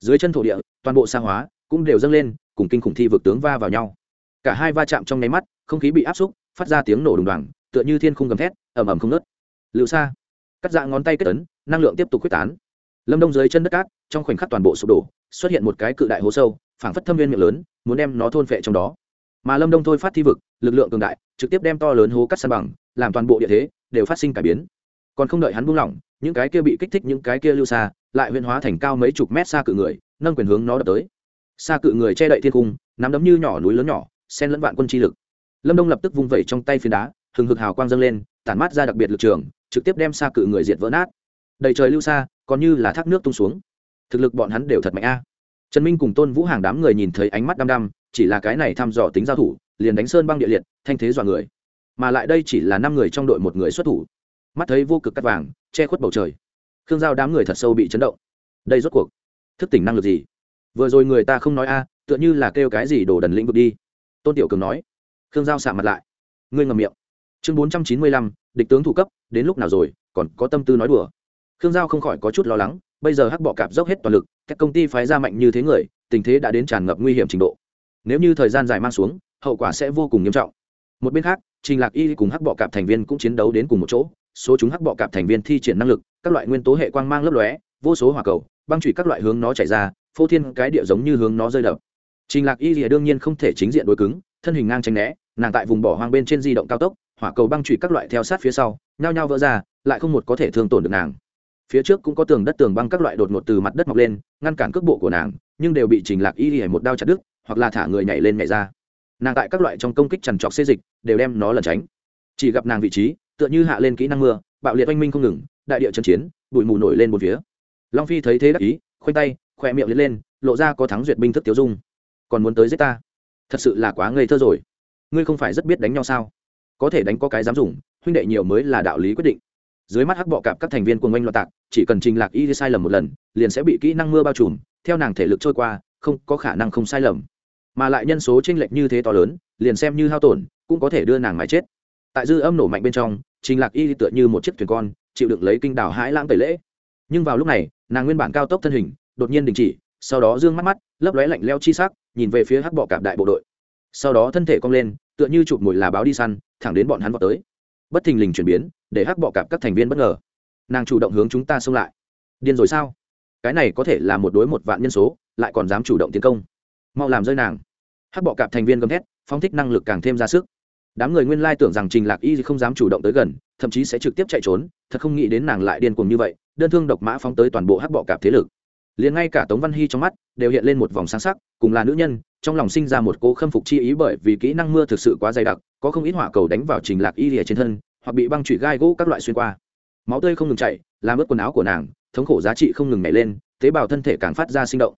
Dưới chân thổ địa, toàn bộ xa hóa cũng đều dâng lên, cùng kinh khủng thi vực tướng va vào nhau. Cả hai va chạm trong nháy mắt, không khí bị áp xúc, phát ra tiếng nổ đùng đoàng, tựa như thiên khung gầm thét, ầm ầm không nớt liệu xa cắt dạ ngón tay kết tấn năng lượng tiếp tục quyết tán. Lâm đông dưới chân đất cát, trong khoảnh khắc toàn bộ sụp đổ, xuất hiện một cái cự đại hố sâu, phảng phất thâm viên miệng lớn, muốn đem nó thôn phệ trong đó. Mà lâm đông thôi phát thi vực, lực lượng cường đại, trực tiếp đem to lớn hố cắt san bằng, làm toàn bộ địa thế đều phát sinh cải biến còn không đợi hắn buông lỏng, những cái kia bị kích thích những cái kia lưu xa, lại huyên hóa thành cao mấy chục mét xa cự người, nâng quyền hướng nó đập tới. Xa cự người che đậy thiên cung, nắm đấm như nhỏ núi lớn nhỏ sen lẫn vạn quân chi lực. Lâm đông lập tức vung vẩy trong tay phiến đá, hừng hực hào quang dâng lên, tản mát ra đặc biệt lực trường, trực tiếp đem xa cự người diệt vỡ nát. Đầy trời lưu xa, còn như là thác nước tung xuống. Thực lực bọn hắn đều thật mạnh a. Trần minh cùng tôn vũ hàng đám người nhìn thấy ánh mắt đăm đăm, chỉ là cái này thăm dò tính giao thủ, liền đánh sơn băng địa liệt, thanh thế dọa người. Mà lại đây chỉ là năm người trong đội một người xuất thủ mắt thấy vô cực cắt vàng, che khuất bầu trời. Khương giao đám người thật sâu bị chấn động. Đây rốt cuộc, thức tỉnh năng lực gì? Vừa rồi người ta không nói a à, tựa như là kêu cái gì đổ đần lĩnh vực đi. Tôn tiểu cường nói. Khương giao xạ mặt lại. Ngươi ngầm miệng. Chương bốn trăm chín mươi lăm, địch tướng thủ cấp, đến lúc nào rồi, còn có tâm tư nói đùa. Khương giao không khỏi có chút lo lắng, bây giờ hắc bọ cạp dốc hết toàn lực, các công ty phái ra mạnh như thế người, tình thế đã đến tràn ngập nguy hiểm trình độ. Nếu như thời gian dài mang xuống, hậu quả sẽ vô cùng nghiêm trọng. Một bên khác, trình lạc y cùng hắc bọ cạp thành viên cũng chiến đấu đến cùng một chỗ số chúng hắc bọ cạp thành viên thi triển năng lực, các loại nguyên tố hệ quang mang lấp lóe, vô số hỏa cầu, băng trụy các loại hướng nó chảy ra, phô thiên cái địa giống như hướng nó rơi đập. Trình lạc y lìa đương nhiên không thể chính diện đối cứng, thân hình ngang tranh né, nàng tại vùng bỏ hoang bên trên di động cao tốc, hỏa cầu băng trụy các loại theo sát phía sau, nhao nhao vỡ ra, lại không một có thể thương tổn được nàng. Phía trước cũng có tường đất tường băng các loại đột ngột từ mặt đất mọc lên, ngăn cản cước bộ của nàng, nhưng đều bị trình lạc y lìa một đao chặt đứt, hoặc là thả người nhảy lên nhảy ra. Nàng tại các loại trong công kích trằn trọc xê dịch, đều đem nó lẩn tránh. Chỉ gặp nàng vị trí tựa như hạ lên kỹ năng mưa, bạo liệt oanh minh không ngừng, đại địa trận chiến, bụi mù nổi lên một phía. Long phi thấy thế đắc ý, khoanh tay khoe miệng lên lên, lộ ra có thắng duyệt binh thức tiêu dung. Còn muốn tới giết ta? Thật sự là quá ngây thơ rồi. Ngươi không phải rất biết đánh nhau sao? Có thể đánh có cái dám dùng, huynh đệ nhiều mới là đạo lý quyết định. Dưới mắt hắc bọ cạp các thành viên quân oanh loạn tạc, chỉ cần trình lạc y sai lầm một lần, liền sẽ bị kỹ năng mưa bao trùm, theo nàng thể lực trôi qua, không có khả năng không sai lầm. Mà lại nhân số chênh lệch như thế to lớn, liền xem như hao tổn, cũng có thể đưa nàng mãi chết tại dư âm nổ mạnh bên trong, trình lạc y tựa như một chiếc thuyền con, chịu đựng lấy kinh đảo hãi lãng tẩy lễ. Nhưng vào lúc này, nàng nguyên bản cao tốc thân hình, đột nhiên đình chỉ, sau đó dương mắt mắt, lấp lóe lạnh leo chi sắc, nhìn về phía hắc bọ cạp đại bộ đội. Sau đó thân thể cong lên, tựa như chụp mồi là báo đi săn, thẳng đến bọn hắn vào tới. Bất thình lình chuyển biến, để hắc bọ cạp các thành viên bất ngờ. Nàng chủ động hướng chúng ta xông lại. Điên rồi sao? Cái này có thể là một đối một vạn nhân số, lại còn dám chủ động tiến công. Mau làm rơi nàng. Hắc bọ cạp thành viên gầm thét, phóng thích năng lực càng thêm ra sức đám người nguyên lai tưởng rằng trình lạc y không dám chủ động tới gần, thậm chí sẽ trực tiếp chạy trốn, thật không nghĩ đến nàng lại điên cuồng như vậy, đơn thương độc mã phóng tới toàn bộ hắc bọ cạp thế lực. Liền ngay cả tống văn hy trong mắt đều hiện lên một vòng sáng sắc, cùng là nữ nhân, trong lòng sinh ra một cô khâm phục chi ý bởi vì kỹ năng mưa thực sự quá dày đặc, có không ít hỏa cầu đánh vào trình lạc y lìa trên thân, hoặc bị băng trụy gai gỗ các loại xuyên qua. Máu tươi không ngừng chạy làm ướt quần áo của nàng, thống khổ giá trị không ngừng nhảy lên, tế bào thân thể càng phát ra sinh động.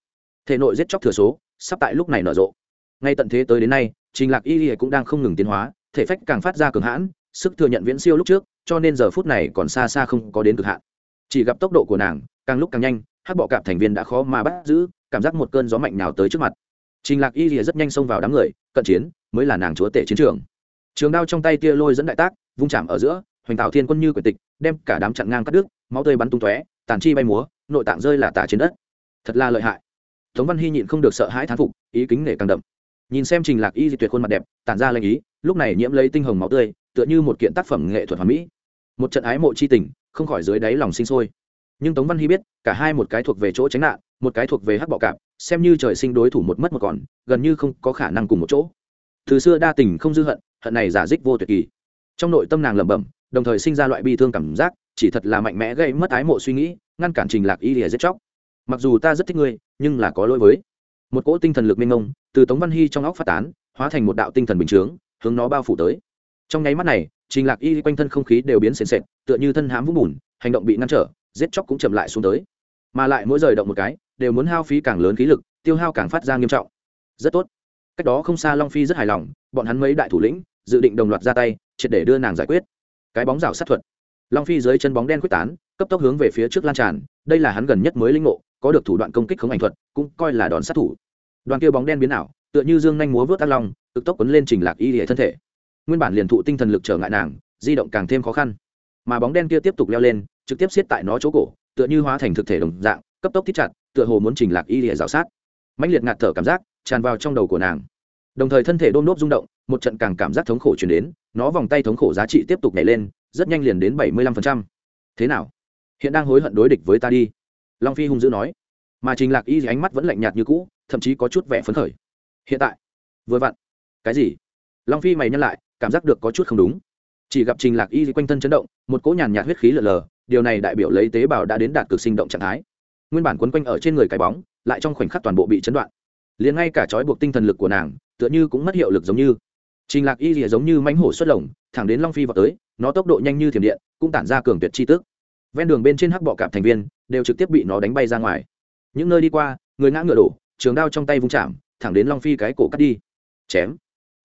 Thể nội giết chóc thừa số, sắp tại lúc này nở rộ. Ngay tận thế tới đến nay, trình lạc y lìa cũng đang không ngừng tiến hóa thể phách càng phát ra cường hãn, sức thừa nhận viễn siêu lúc trước, cho nên giờ phút này còn xa xa không có đến cực hạn. Chỉ gặp tốc độ của nàng, càng lúc càng nhanh, hắc bọ cạp thành viên đã khó mà bắt giữ, cảm giác một cơn gió mạnh nào tới trước mặt. Trình lạc y lìa rất nhanh xông vào đám người, cận chiến, mới là nàng chúa tể chiến trường. Trường đao trong tay tia lôi dẫn đại tác, vung chạm ở giữa, hoành tạo thiên quân như quyển tịch, đem cả đám chặn ngang cắt đứt, máu tươi bắn tung tóe, tàn chi bay múa, nội tạng rơi là tả trên đất. Thật là lợi hại. Tống văn hy nhịn không được sợ hãi thán phục, ý kính nể càng đậm. Nhìn xem trình lạc y di tuyệt khuôn mặt đẹp, tản ra lệnh ý lúc này nhiễm lấy tinh hồng máu tươi, tựa như một kiện tác phẩm nghệ thuật hoàn mỹ. Một trận ái mộ c h i tình, không khỏi dưới đáy lòng sinh sôi. Nhưng tống văn hy biết, cả hai một cái thuộc về chỗ tránh nạn, một cái thuộc về hắc bọ cạp, xem như trời sinh đối thủ một mất một còn, gần như không có khả năng cùng một chỗ. Từ xưa đa tình không dư hận hận này giả dích vô tuyệt kỳ. Trong nội tâm nàng lẩm bẩm, đồng thời sinh ra loại bi thương cảm giác, chỉ thật là mạnh mẽ gây mất ái mộ suy nghĩ, ngăn cản trình lạc y lìa giết chóc. Mặc dù ta rất thích ngươi, nhưng là có lỗi với. Một cỗ tinh thần lực minh ngông từ tống văn hy trong óc phát tán, hóa thành một đạo tinh thần bình chướng hướng nó bao phủ tới. Trong nháy mắt này, trình lạc y quanh thân không khí đều biến sền sệt, tựa như thân hám vũng bùn, hành động bị ngăn trở, giết chóc cũng chậm lại xuống tới. Mà lại mỗi rời động một cái, đều muốn hao phí càng lớn khí lực, tiêu hao càng phát ra nghiêm trọng. Rất tốt. Cách đó không xa long phi rất hài lòng, bọn hắn mấy đại thủ lĩnh, dự định đồng loạt ra tay, triệt để đưa nàng giải quyết. Cái bóng rào sát thuật. Long phi dưới chân bóng đen quyết tán, cấp tốc hướng về phía trước lan tràn, đây là hắn gần nhất mới linh ngộ, có được thủ đoạn công kích không ảnh thuật, cũng coi là đòn sát thủ. Đoàn kia bóng đen biến ảo tựa như dương nhanh múa vớt ác long, cực tốc quấn lên trình lạc y hệ thân thể. Nguyên bản liền thụ tinh thần lực trở ngại nàng, di động càng thêm khó khăn. Mà bóng đen kia tiếp tục leo lên, trực tiếp xiết tại nó chỗ cổ, tựa như hóa thành thực thể đồng dạng, cấp tốc thiết chặt, tựa hồ muốn trình lạc y hệ rào sát. Mãnh liệt ngạt thở cảm giác tràn vào trong đầu của nàng. Đồng thời thân thể đôm nốt rung động, một trận càng cảm giác thống khổ chuyển đến, nó vòng tay thống khổ giá trị tiếp tục nhảy lên, rất nhanh liền đến bảy mươi lăm phần trăm. Thế nào? Hiện đang hối hận đối địch với ta đi. Long phi hung dữ nói. Mà trình lạc y ánh mắt vẫn lạnh nhạt như cũ, thậm chí có chút vẻ phấn khởi hiện tại, vừa vặn. Cái gì? Long phi mày nhân lại, cảm giác được có chút không đúng. Chỉ gặp trình lạc y quanh thân chấn động, một cỗ nhàn nhạt huyết khí lờ lờ, điều này đại biểu lấy tế bào đã đến đạt cực sinh động trạng thái. Nguyên bản quấn quanh ở trên người cái bóng, lại trong khoảnh khắc toàn bộ bị chấn đoạn. Liền ngay cả trói buộc tinh thần lực của nàng, tựa như cũng mất hiệu lực giống như. Trình lạc y rìa giống như mánh hổ xuất lồng, thẳng đến long phi vào tới, nó tốc độ nhanh như thiểm điện, cũng tản ra cường tuyệt chi tức. Ven đường bên trên hắc bọ cạp thành viên, đều trực tiếp bị nó đánh bay ra ngoài. Những nơi đi qua, người ngã ngựa đổ, trường đao trong tay vung chạm thẳng đến long phi cái cổ cắt đi. Chém.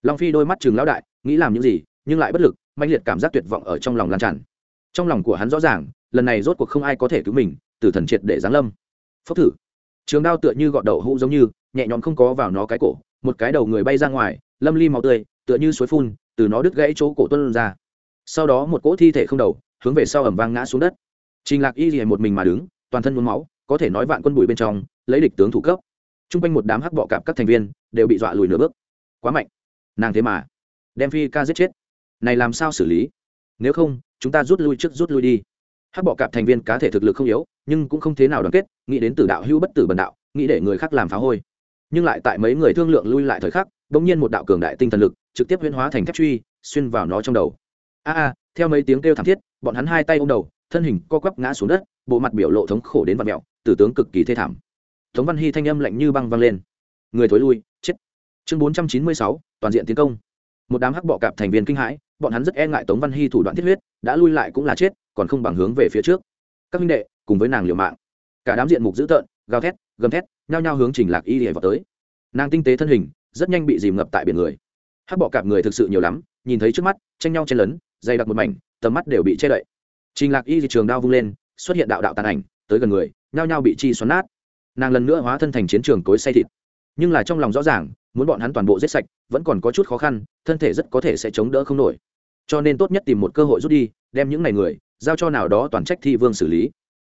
Long phi đôi mắt trường lão đại, nghĩ làm những gì, nhưng lại bất lực mạnh liệt cảm giác tuyệt vọng ở trong lòng lan tràn. Trong lòng của hắn rõ ràng, lần này rốt cuộc không ai có thể cứu mình từ thần triệt để giáng lâm. Phốc thử. Trường đao tựa như gọt đậu hũ giống như, nhẹ nhõm không có vào nó cái cổ, một cái đầu người bay ra ngoài, lâm ly màu tươi, tựa như suối phun, từ nó đứt gãy chỗ cổ tuân ra. Sau đó một cỗ thi thể không đầu, hướng về sau ẩm vang ngã xuống đất. Trình lạc y liền một mình mà đứng, toàn thân nhuốm máu, có thể nói vạn quân bụi bên trong, lấy địch tướng thủ cấp chung quanh một đám hắc bọ cạp các thành viên đều bị dọa lùi nửa bước. Quá mạnh. Nàng thế mà đem phi ca giết chết. Này làm sao xử lý? Nếu không, chúng ta rút lui trước rút lui đi. Hắc bọ cạp thành viên cá thể thực lực không yếu, nhưng cũng không thế nào đoàn kết, nghĩ đến tử đạo hữu bất tử bần đạo, nghĩ để người khác làm phá hôi. Nhưng lại tại mấy người thương lượng lui lại thời khắc đ ỗ n g nhiên một đạo cường đại tinh thần lực trực tiếp huyễn hóa thành thép truy, xuyên vào nó trong đầu. A a, theo mấy tiếng kêu thảm thiết, bọn hắn hai tay ô m đầu, thân hình co quắp ngã xuống đất, bộ mặt biểu lộ thống khổ đến vạt mẹo, tử tướng cực kỳ thê thảm tống văn hy thanh âm lạnh như băng văng lên. Người thối lui, chết. Chương bốn trăm chín mươi sáu, toàn diện tiến công. Một đám hắc bọ cạp thành viên kinh hãi, bọn hắn rất e ngại tống văn hy thủ đoạn thiết huyết, đã lui lại cũng là chết, còn không bằng hướng về phía trước. Các minh đệ, cùng với nàng liều mạng. Cả đám diện mục dữ tợn, gào thét, gầm thét, nhao nhao hướng trình lạc y để vào tới. Nàng tinh tế thân hình, rất nhanh bị dìm ngập tại biển người. Hắc bọ cạp người thực sự nhiều lắm, nhìn thấy trước mắt, tranh nhau chen lấn, dày đặc một mảnh, tầm mắt đều bị che đậy. Trình lạc y di trường đao vung lên, xuất hiện đạo đạo tàn ảnh, tới gần người, nhao nhao bị chi xoắn nát nàng lần nữa hóa thân thành chiến trường cối say thịt. Nhưng là trong lòng rõ ràng, muốn bọn hắn toàn bộ giết sạch, vẫn còn có chút khó khăn, thân thể rất có thể sẽ chống đỡ không nổi. Cho nên tốt nhất tìm một cơ hội rút đi, đem những này người, giao cho nào đó toàn trách thi vương xử lý.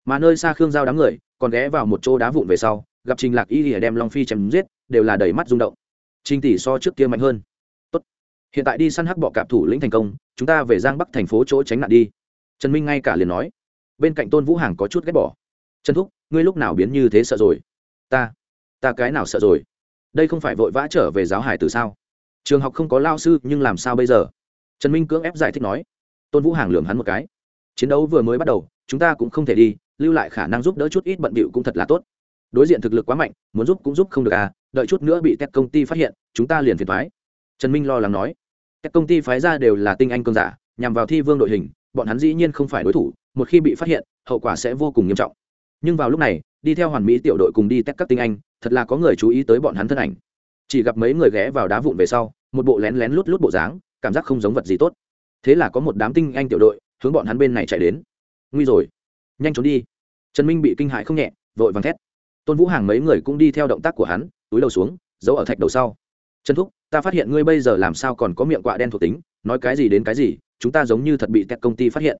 Mà nơi xa khương giao đám người, còn ghé vào một chỗ đá vụn về sau, gặp trình lạc y thì đem long phi chém giết, đều là đầy mắt rung động. Trình tỷ so trước kia mạnh hơn. Tốt. hiện tại đi săn hắc bọ cạp thủ lĩnh thành công, chúng ta về giang bắc thành phố chỗ tránh nạn đi. Trần minh ngay cả liền nói. Bên cạnh tôn vũ hàng có chút ghét bỏ trần thúc, ngươi lúc nào biến như thế sợ rồi? Ta ta cái nào sợ rồi? Đây không phải vội vã trở về giáo hải từ sao? Trường học không có lao sư, nhưng làm sao bây giờ? Trần minh cưỡng ép giải thích nói. Tôn vũ hàng lường hắn một cái. Chiến đấu vừa mới bắt đầu, chúng ta cũng không thể đi, lưu lại khả năng giúp đỡ chút ít bận bịu cũng thật là tốt. Đối diện thực lực quá mạnh, muốn giúp cũng giúp không được à đợi chút nữa bị các công ty phát hiện, chúng ta liền phiền thoái trần minh lo lắng nói. Các công ty phái ra đều là tinh anh cơn giả, nhằm vào thi vương đội hình, bọn hắn dĩ nhiên không phải đối thủ, một khi bị phát hiện, hậu quả sẽ vô cùng nghiêm trọng nhưng vào lúc này, đi theo hoàn mỹ tiểu đội cùng đi test các tinh anh, thật là có người chú ý tới bọn hắn thân ảnh. Chỉ gặp mấy người ghé vào đá vụn về sau, một bộ lén lén lút lút bộ dáng, cảm giác không giống vật gì tốt. Thế là có một đám tinh anh tiểu đội, hướng bọn hắn bên này chạy đến. Nguy rồi, nhanh trốn đi. Trần minh bị kinh hại không nhẹ, vội vàng thét. Tôn vũ hàng mấy người cũng đi theo động tác của hắn, túi đầu xuống, giấu ở thạch đầu sau. Trần thúc, ta phát hiện ngươi bây giờ làm sao còn có miệng quạ đen thuộc tính, nói cái gì đến cái gì, chúng ta giống như thật bị tech công ty phát hiện.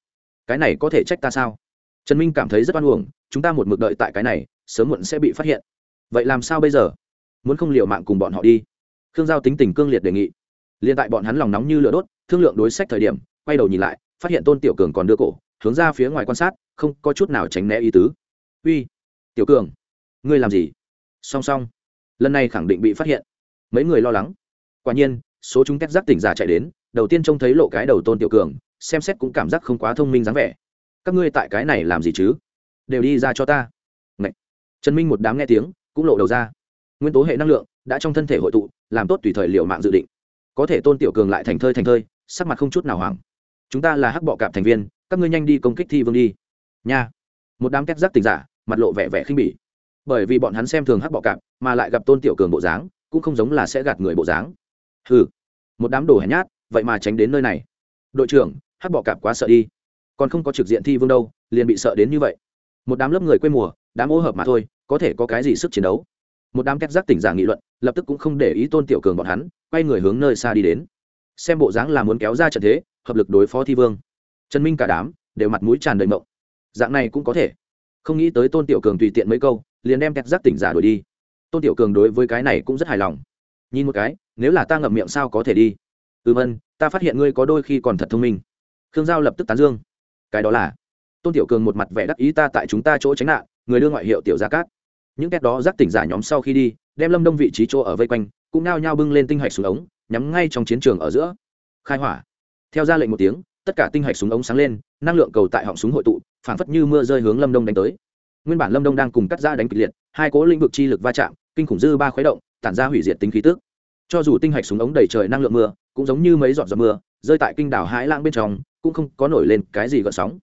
Cái này có thể trách ta sao? Trần minh cảm thấy rất oan uổng chúng ta một mực đợi tại cái này, sớm muộn sẽ bị phát hiện. Vậy làm sao bây giờ? Muốn không liều mạng cùng bọn họ đi. Khương giao tính tình cương liệt đề nghị. Liền tại bọn hắn lòng nóng như lửa đốt, thương lượng đối sách thời điểm, quay đầu nhìn lại, phát hiện tôn tiểu cường còn đưa cổ, hướng ra phía ngoài quan sát, không có chút nào tránh né ý tứ. Uy, tiểu cường, ngươi làm gì? Song song. Lần này khẳng định bị phát hiện. Mấy người lo lắng. Quả nhiên, số chúng tét giác tỉnh giả chạy đến, đầu tiên trông thấy lộ cái đầu tôn tiểu cường, xem xét cũng cảm giác không quá thông minh dáng vẻ. Các ngươi tại cái này làm gì chứ? Đều đi ra cho ta. Ngậy. trần minh một đám nghe tiếng, cũng lộ đầu ra. Nguyên tố hệ năng lượng đã trong thân thể hội tụ, làm tốt tùy thời liệu mạng dự định. Có thể tôn tiểu cường lại thành thơi thành thơi, sắc mặt không chút nào hoảng. Chúng ta là hắc bọ cạp thành viên, các ngươi nhanh đi công kích thi vương đi. Nha. Một đám két giác tình giả, mặt lộ vẻ vẻ khinh bỉ. Bởi vì bọn hắn xem thường hắc bọ cạp, mà lại gặp tôn tiểu cường bộ dáng, cũng không giống là sẽ gạt người bộ dáng. Hừ. Một đám đồ hèn nhát, vậy mà tránh đến nơi này. Đội trưởng, hắc bọ cạp quá sợ đi. Còn không có trực diện thi vương đâu, liền bị sợ đến như vậy một đám lớp người quê mùa, đám ô hợp mà thôi, có thể có cái gì sức chiến đấu? Một đám két giác tỉnh giả nghị luận, lập tức cũng không để ý tôn tiểu cường bọn hắn, quay người hướng nơi xa đi đến. Xem bộ dáng là muốn kéo ra trận thế, hợp lực đối phó thi vương. Trần minh cả đám đều mặt mũi tràn đầy mộng. Dạng này cũng có thể. Không nghĩ tới tôn tiểu cường tùy tiện mấy câu, liền đem két giác tỉnh giả đuổi đi. Tôn tiểu cường đối với cái này cũng rất hài lòng. Nhìn một cái, nếu là ta ngậm miệng sao có thể đi? Ừ vân ta phát hiện ngươi có đôi khi còn thật thông minh. Khương giao lập tức tán dương. Cái đó là tôn tiểu cường một mặt vẻ đắc ý, ta tại chúng ta chỗ tránh nạn, người đưa ngoại hiệu tiểu gia cát. Những kẻ đó giác tỉnh giả nhóm sau khi đi, đem lâm đông vị trí chỗ ở vây quanh, cũng nao nhao bưng lên tinh hạch xuống ống, nhắm ngay trong chiến trường ở giữa. Khai hỏa. Theo ra lệnh một tiếng, tất cả tinh hạch súng ống sáng lên, năng lượng cầu tại họng súng hội tụ, phảng phất như mưa rơi hướng lâm đông đánh tới. Nguyên bản lâm đông đang cùng cắt ra đánh kịch liệt, hai cố lĩnh vực chi lực va chạm, kinh khủng dư ba khuấy động, tản ra hủy diệt tính khí tức. Cho dù tinh hạch súng ống đầy trời năng lượng mưa, cũng giống như mấy giọt giọt mưa, rơi tại kinh đảo hải lãng bên trong, cũng không có nổi lên cái gì gợn sóng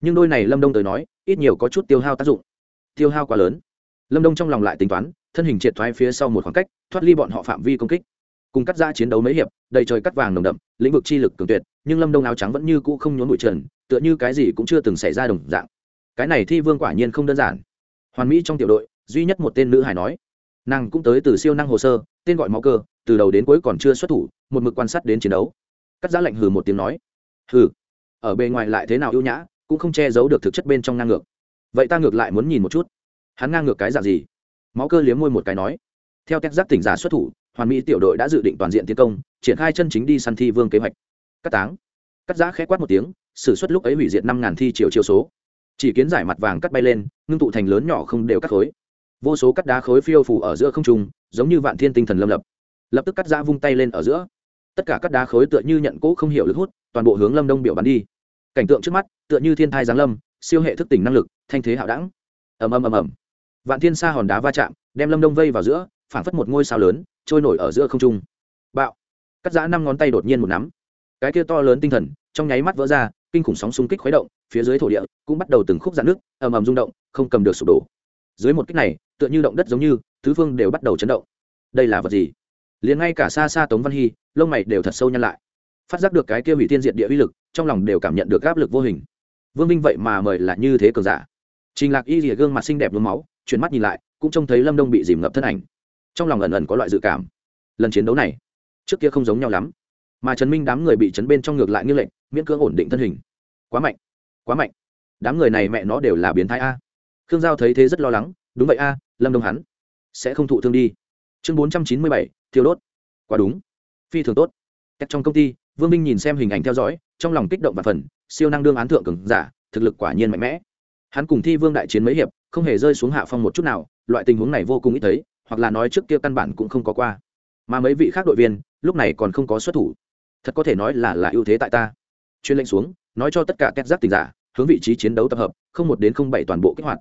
nhưng đôi này lâm đông tới nói ít nhiều có chút tiêu hao tác dụng tiêu hao quá lớn lâm đông trong lòng lại tính toán thân hình triệt thoái phía sau một khoảng cách thoát ly bọn họ phạm vi công kích cùng cắt ra chiến đấu mấy hiệp đầy trời cắt vàng nồng đậm lĩnh vực chi lực cường tuyệt nhưng lâm đông áo trắng vẫn như cũ không nhốn bụi trần tựa như cái gì cũng chưa từng xảy ra đồng dạng cái này thi vương quả nhiên không đơn giản hoàn mỹ trong tiểu đội duy nhất một tên nữ hải nói nàng cũng tới từ siêu năng hồ sơ tên gọi máu cơ từ đầu đến cuối còn chưa xuất thủ một mực quan sát đến chiến đấu cắt giá lệnh hừ một tiếng nói hừ ở bề ngoài lại thế nào ưu nhã cũng không che giấu được thực chất bên trong ngang ngược. Vậy ta ngược lại muốn nhìn một chút. Hắn ngang ngược cái dạng gì? Máu cơ liếm môi một cái nói. Theo cách giác tỉnh giả xuất thủ, hoàn mỹ tiểu đội đã dự định toàn diện tiến công, triển khai chân chính đi săn thi vương kế hoạch. Cắt táng. Cắt giã khẽ quát một tiếng s ử suất lúc ấy hủy diệt năm ngàn thi chiều chiều số. Chỉ kiến giải mặt vàng cắt bay lên, ngưng tụ thành lớn nhỏ không đều cắt khối. Vô số cắt đá khối phiêu phủ ở giữa không trung, giống như vạn thiên tinh thần lâm lập. Lập tức cắt giã vung tay lên ở giữa. Tất cả cắt đá khối tựa như nhận cỗ không hiểu lực hút, toàn bộ hướng lâm đông biểu bắn đi cảnh tượng trước mắt, tựa như thiên thai giáng lâm, siêu hệ thức tỉnh năng lực, thanh thế hạo đẳng. Ầm ầm ầm ầm. Vạn thiên xa hòn đá va chạm, đem lâm đông vây vào giữa, phảng phất một ngôi sao lớn, trôi nổi ở giữa không trung. Bạo. Cắt giã năm ngón tay đột nhiên một nắm. Cái kia to lớn tinh thần, trong nháy mắt vỡ ra, kinh khủng sóng xung kích khuấy động, phía dưới thổ địa cũng bắt đầu từng khúc dạn nước ầm ầm rung động, không cầm được sụp đổ. Dưới một kích này, tựa như động đất giống như thứ phương đều bắt đầu chấn động. Đây là vật gì? Liền ngay cả xa xa tống văn hy, lông mày đều thật sâu nhăn lại phát giác được cái kia hủy tiên diệt địa uy lực, trong lòng đều cảm nhận được áp lực vô hình. Vương minh vậy mà mời là như thế cường giả. Trình lạc y rìa gương mặt xinh đẹp luôn máu, chuyển mắt nhìn lại, cũng trông thấy lâm đông bị dìm ngập thân ảnh. Trong lòng ẩn ẩn có loại dự cảm. Lần chiến đấu này, trước kia không giống nhau lắm. Mà trần minh đám người bị chấn bên trong ngược lại như lệnh, miễn cưỡng ổn định thân hình. Quá mạnh quá mạnh. Đám người này mẹ nó đều là biến thái a. Khương giao thấy thế rất lo lắng, đúng vậy a, lâm đông hắn sẽ không thụ thương đi. Chương bốn trăm chín mươi bảy, thiêu đốt. Quá đúng. Phi thường tốt. Cách trong công ty vương minh nhìn xem hình ảnh theo dõi, trong lòng kích động và phần, siêu năng đương án thượng cường giả, thực lực quả nhiên mạnh mẽ. Hắn cùng thi vương đại chiến mấy hiệp, không hề rơi xuống hạ phong một chút nào, loại tình huống này vô cùng ít thấy, hoặc là nói trước kia căn bản cũng không có qua. Mà mấy vị khác đội viên, lúc này còn không có xuất thủ. Thật có thể nói là là ưu thế tại ta. Chuyên lệnh xuống, nói cho tất cả các giác tình giả, hướng vị trí chiến đấu tập hợp, không một đến không bảy toàn bộ kích hoạt.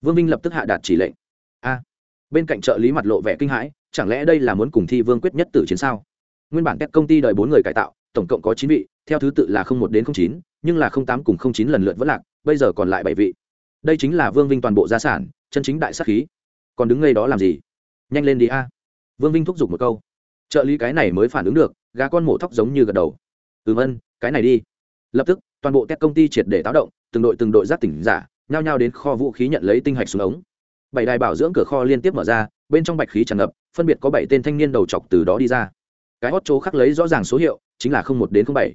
Vương Minh lập tức hạ đạt chỉ lệnh. A. Bên cạnh trợ lý mặt lộ vẻ kinh hãi, chẳng lẽ đây là muốn cùng thi vương quyết nhất tử chiến sao? Nguyên bản các công ty đợi bốn người cải tạo tổng cộng có chín vị, theo thứ tự là một đến chín, nhưng là tám cùng chín lần lượt vẫn lạc, bây giờ còn lại bảy vị. Đây chính là vương vinh toàn bộ gia sản, chân chính đại sắc khí. Còn đứng ngay đó làm gì? Nhanh lên đi a. Vương vinh thúc giục một câu. Trợ lý cái này mới phản ứng được, gà con mổ thóc giống như gật đầu. Ừm ân, cái này đi. Lập tức, toàn bộ các công ty triệt để táo động, từng đội từng đội giác tỉnh giả, nhao nhao đến kho vũ khí nhận lấy tinh hạch xuống ống. Bảy đài bảo dưỡng cửa kho liên tiếp mở ra, bên trong bạch khí tràn ngập, phân biệt có bảy tên thanh niên đầu chọc từ đó đi ra. Cái hót chỗ khắc lấy rõ ràng số hiệu chính là không một đến không bảy.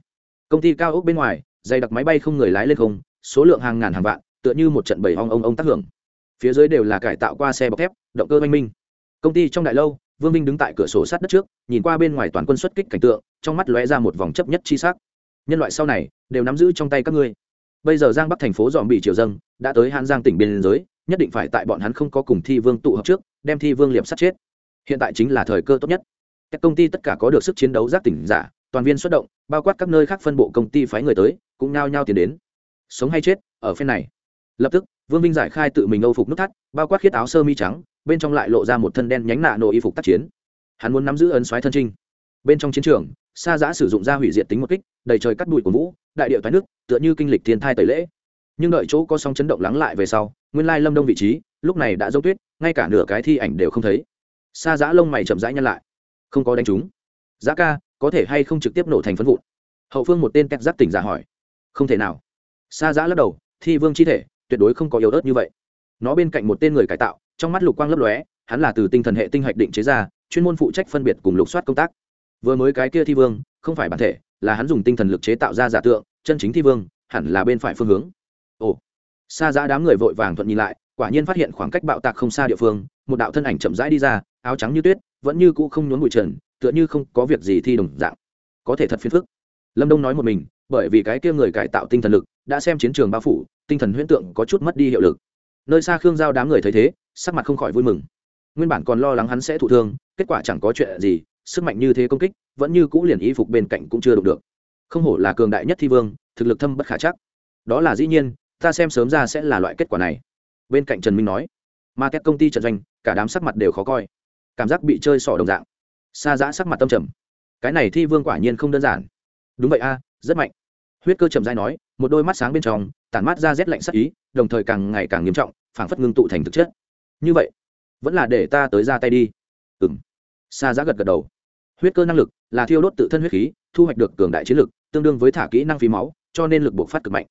Công ty cao ốc bên ngoài, dày đặc máy bay không người lái lên không, số lượng hàng ngàn hàng vạn, tựa như một trận bầy ong ông ông tác hưởng. Phía dưới đều là cải tạo qua xe bọc thép, động cơ oanh minh. Công ty trong đại lâu, vương minh đứng tại cửa sổ sát đất trước, nhìn qua bên ngoài toàn quân xuất kích cảnh tượng, trong mắt lóe ra một vòng chấp nhất chi sắc. Nhân loại sau này, đều nắm giữ trong tay các ngươi. Bây giờ giang bắc thành phố dòm bị triều dâng đã tới hãn giang tỉnh biên giới, nhất định phải tại bọn hắn không có cùng thi vương tụ hợp trước, đem thi vương liệm sát chết. Hiện tại chính là thời cơ tốt nhất. Các công ty tất cả có được sức chiến đấu giác tỉnh giả toàn viên xuất động, bao quát các nơi khác phân bộ công ty phái người tới, cũng nao nhao tiến đến. Sống hay chết, ở phen này. Lập tức, vương vinh giải khai tự mình âu phục nút thắt, bao quát khiết áo sơ mi trắng, bên trong lại lộ ra một thân đen nhánh nạ nổ y phục tác chiến. Hắn muốn nắm giữ ấn xoáy thân trinh. Bên trong chiến trường xa giã sử dụng ra hủy diệt tính một kích, đầy trời cắt bụi của vũ đại điệu thái nước, tựa như kinh lịch thiên thai tẩy lễ. Nhưng đợi chỗ có sóng chấn động lắng lại về sau, nguyên lai lâm đông vị trí, lúc này đã dốc tuyết, ngay cả nửa cái thi ảnh đều không thấy. Xa giã lông mày chậm rãi nhăn lại. Không có đánh trúng giá ca có thể hay không trực tiếp nổ thành phân vụn? Hậu phương một tên kẹt giáp tỉnh giả hỏi. Không thể nào. Xa giã lắc đầu, thi vương chi thể, tuyệt đối không có yếu ớt như vậy. Nó bên cạnh một tên người cải tạo, trong mắt lục quang lấp lóe, hắn là từ tinh thần hệ tinh hạch định chế ra, chuyên môn phụ trách phân biệt cùng lục soát công tác. Vừa mới cái kia thi vương, không phải bản thể, là hắn dùng tinh thần lực chế tạo ra giả tượng, chân chính thi vương, hẳn là bên phải phương hướng. Ồ. Xa giã đám người vội vàng thuận nhìn lại, quả nhiên phát hiện khoảng cách bạo tạc không xa địa phương, một đạo thân ảnh chậm rãi đi ra, áo trắng như tuyết, vẫn như cũ không nhốn bụi trần tựa như không có việc gì thi đồng dạng. Có thể thật phiền phức. Lâm đông nói một mình, bởi vì cái kia người cải tạo tinh thần lực, đã xem chiến trường bao phủ, tinh thần huyễn tượng có chút mất đi hiệu lực. Nơi xa khương giao đám người thấy thế, sắc mặt không khỏi vui mừng. Nguyên bản còn lo lắng hắn sẽ thụ thương, kết quả chẳng có chuyện gì, sức mạnh như thế công kích, vẫn như cũ liền y phục bên cạnh cũng chưa đụng được. Không hổ là cường đại nhất thi vương, thực lực thâm bất khả chắc. Đó là dĩ nhiên, ta xem sớm ra sẽ là loại kết quả này. Bên cạnh trần minh nói mà các công ty trận doanh, cả đám sắc mặt đều khó coi. Cảm giác bị chơi sỏ đồng dạng xa giã sắc mặt tâm trầm. Cái này thi vương quả nhiên không đơn giản. Đúng vậy a, rất mạnh. Huyết cơ trầm dai nói, một đôi mắt sáng bên trong, tản mát ra rét lạnh sắc ý, đồng thời càng ngày càng nghiêm trọng, phảng phất ngưng tụ thành thực chất. Như vậy, vẫn là để ta tới ra tay đi. Ừ m xa giã gật gật đầu. Huyết cơ năng lực là thiêu đốt tự thân huyết khí, thu hoạch được cường đại chiến lực, tương đương với thả kỹ năng phí máu, cho nên lực buộc phát cực mạnh.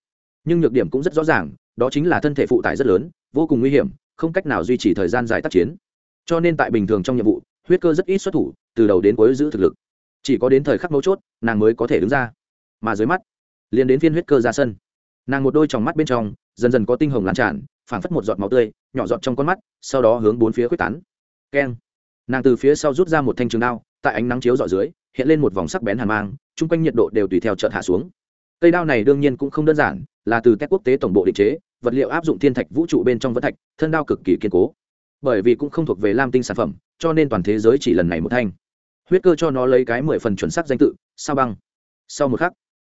Nhưng nhược điểm cũng rất rõ ràng, đó chính là thân thể phụ tải rất lớn, vô cùng nguy hiểm, không cách nào duy trì thời gian dài tác chiến. Cho nên tại bình thường trong nhiệm vụ huyết cơ rất ít xuất thủ, từ đầu đến cuối giữ thực lực. Chỉ có đến thời khắc mấu chốt, nàng mới có thể đứng ra. Mà dưới mắt, liền đến phiên huyết cơ ra sân. Nàng một đôi tròng mắt bên trong, dần dần có tinh hồng lan tràn, phảng phất một giọt máu tươi, nhỏ giọt trong con mắt, sau đó hướng bốn phía quyết tán. Keng. Nàng từ phía sau rút ra một thanh trường đao, tại ánh nắng chiếu dọ dưới, hiện lên một vòng sắc bén hàn mang, chung quanh nhiệt độ đều tùy theo chợt hạ xuống. Cây đao này đương nhiên cũng không đơn giản, là từ tech quốc tế tổng bộ định chế, vật liệu áp dụng thiên thạch vũ trụ bên trong vẫn thạch, thân đao cực kỳ kiên cố. Bởi vì cũng không thuộc về lam tinh sản phẩm cho nên toàn thế giới chỉ lần này một thanh. Huyết cơ cho nó lấy cái mười phần chuẩn xác danh tự, sao băng. Sau một khắc,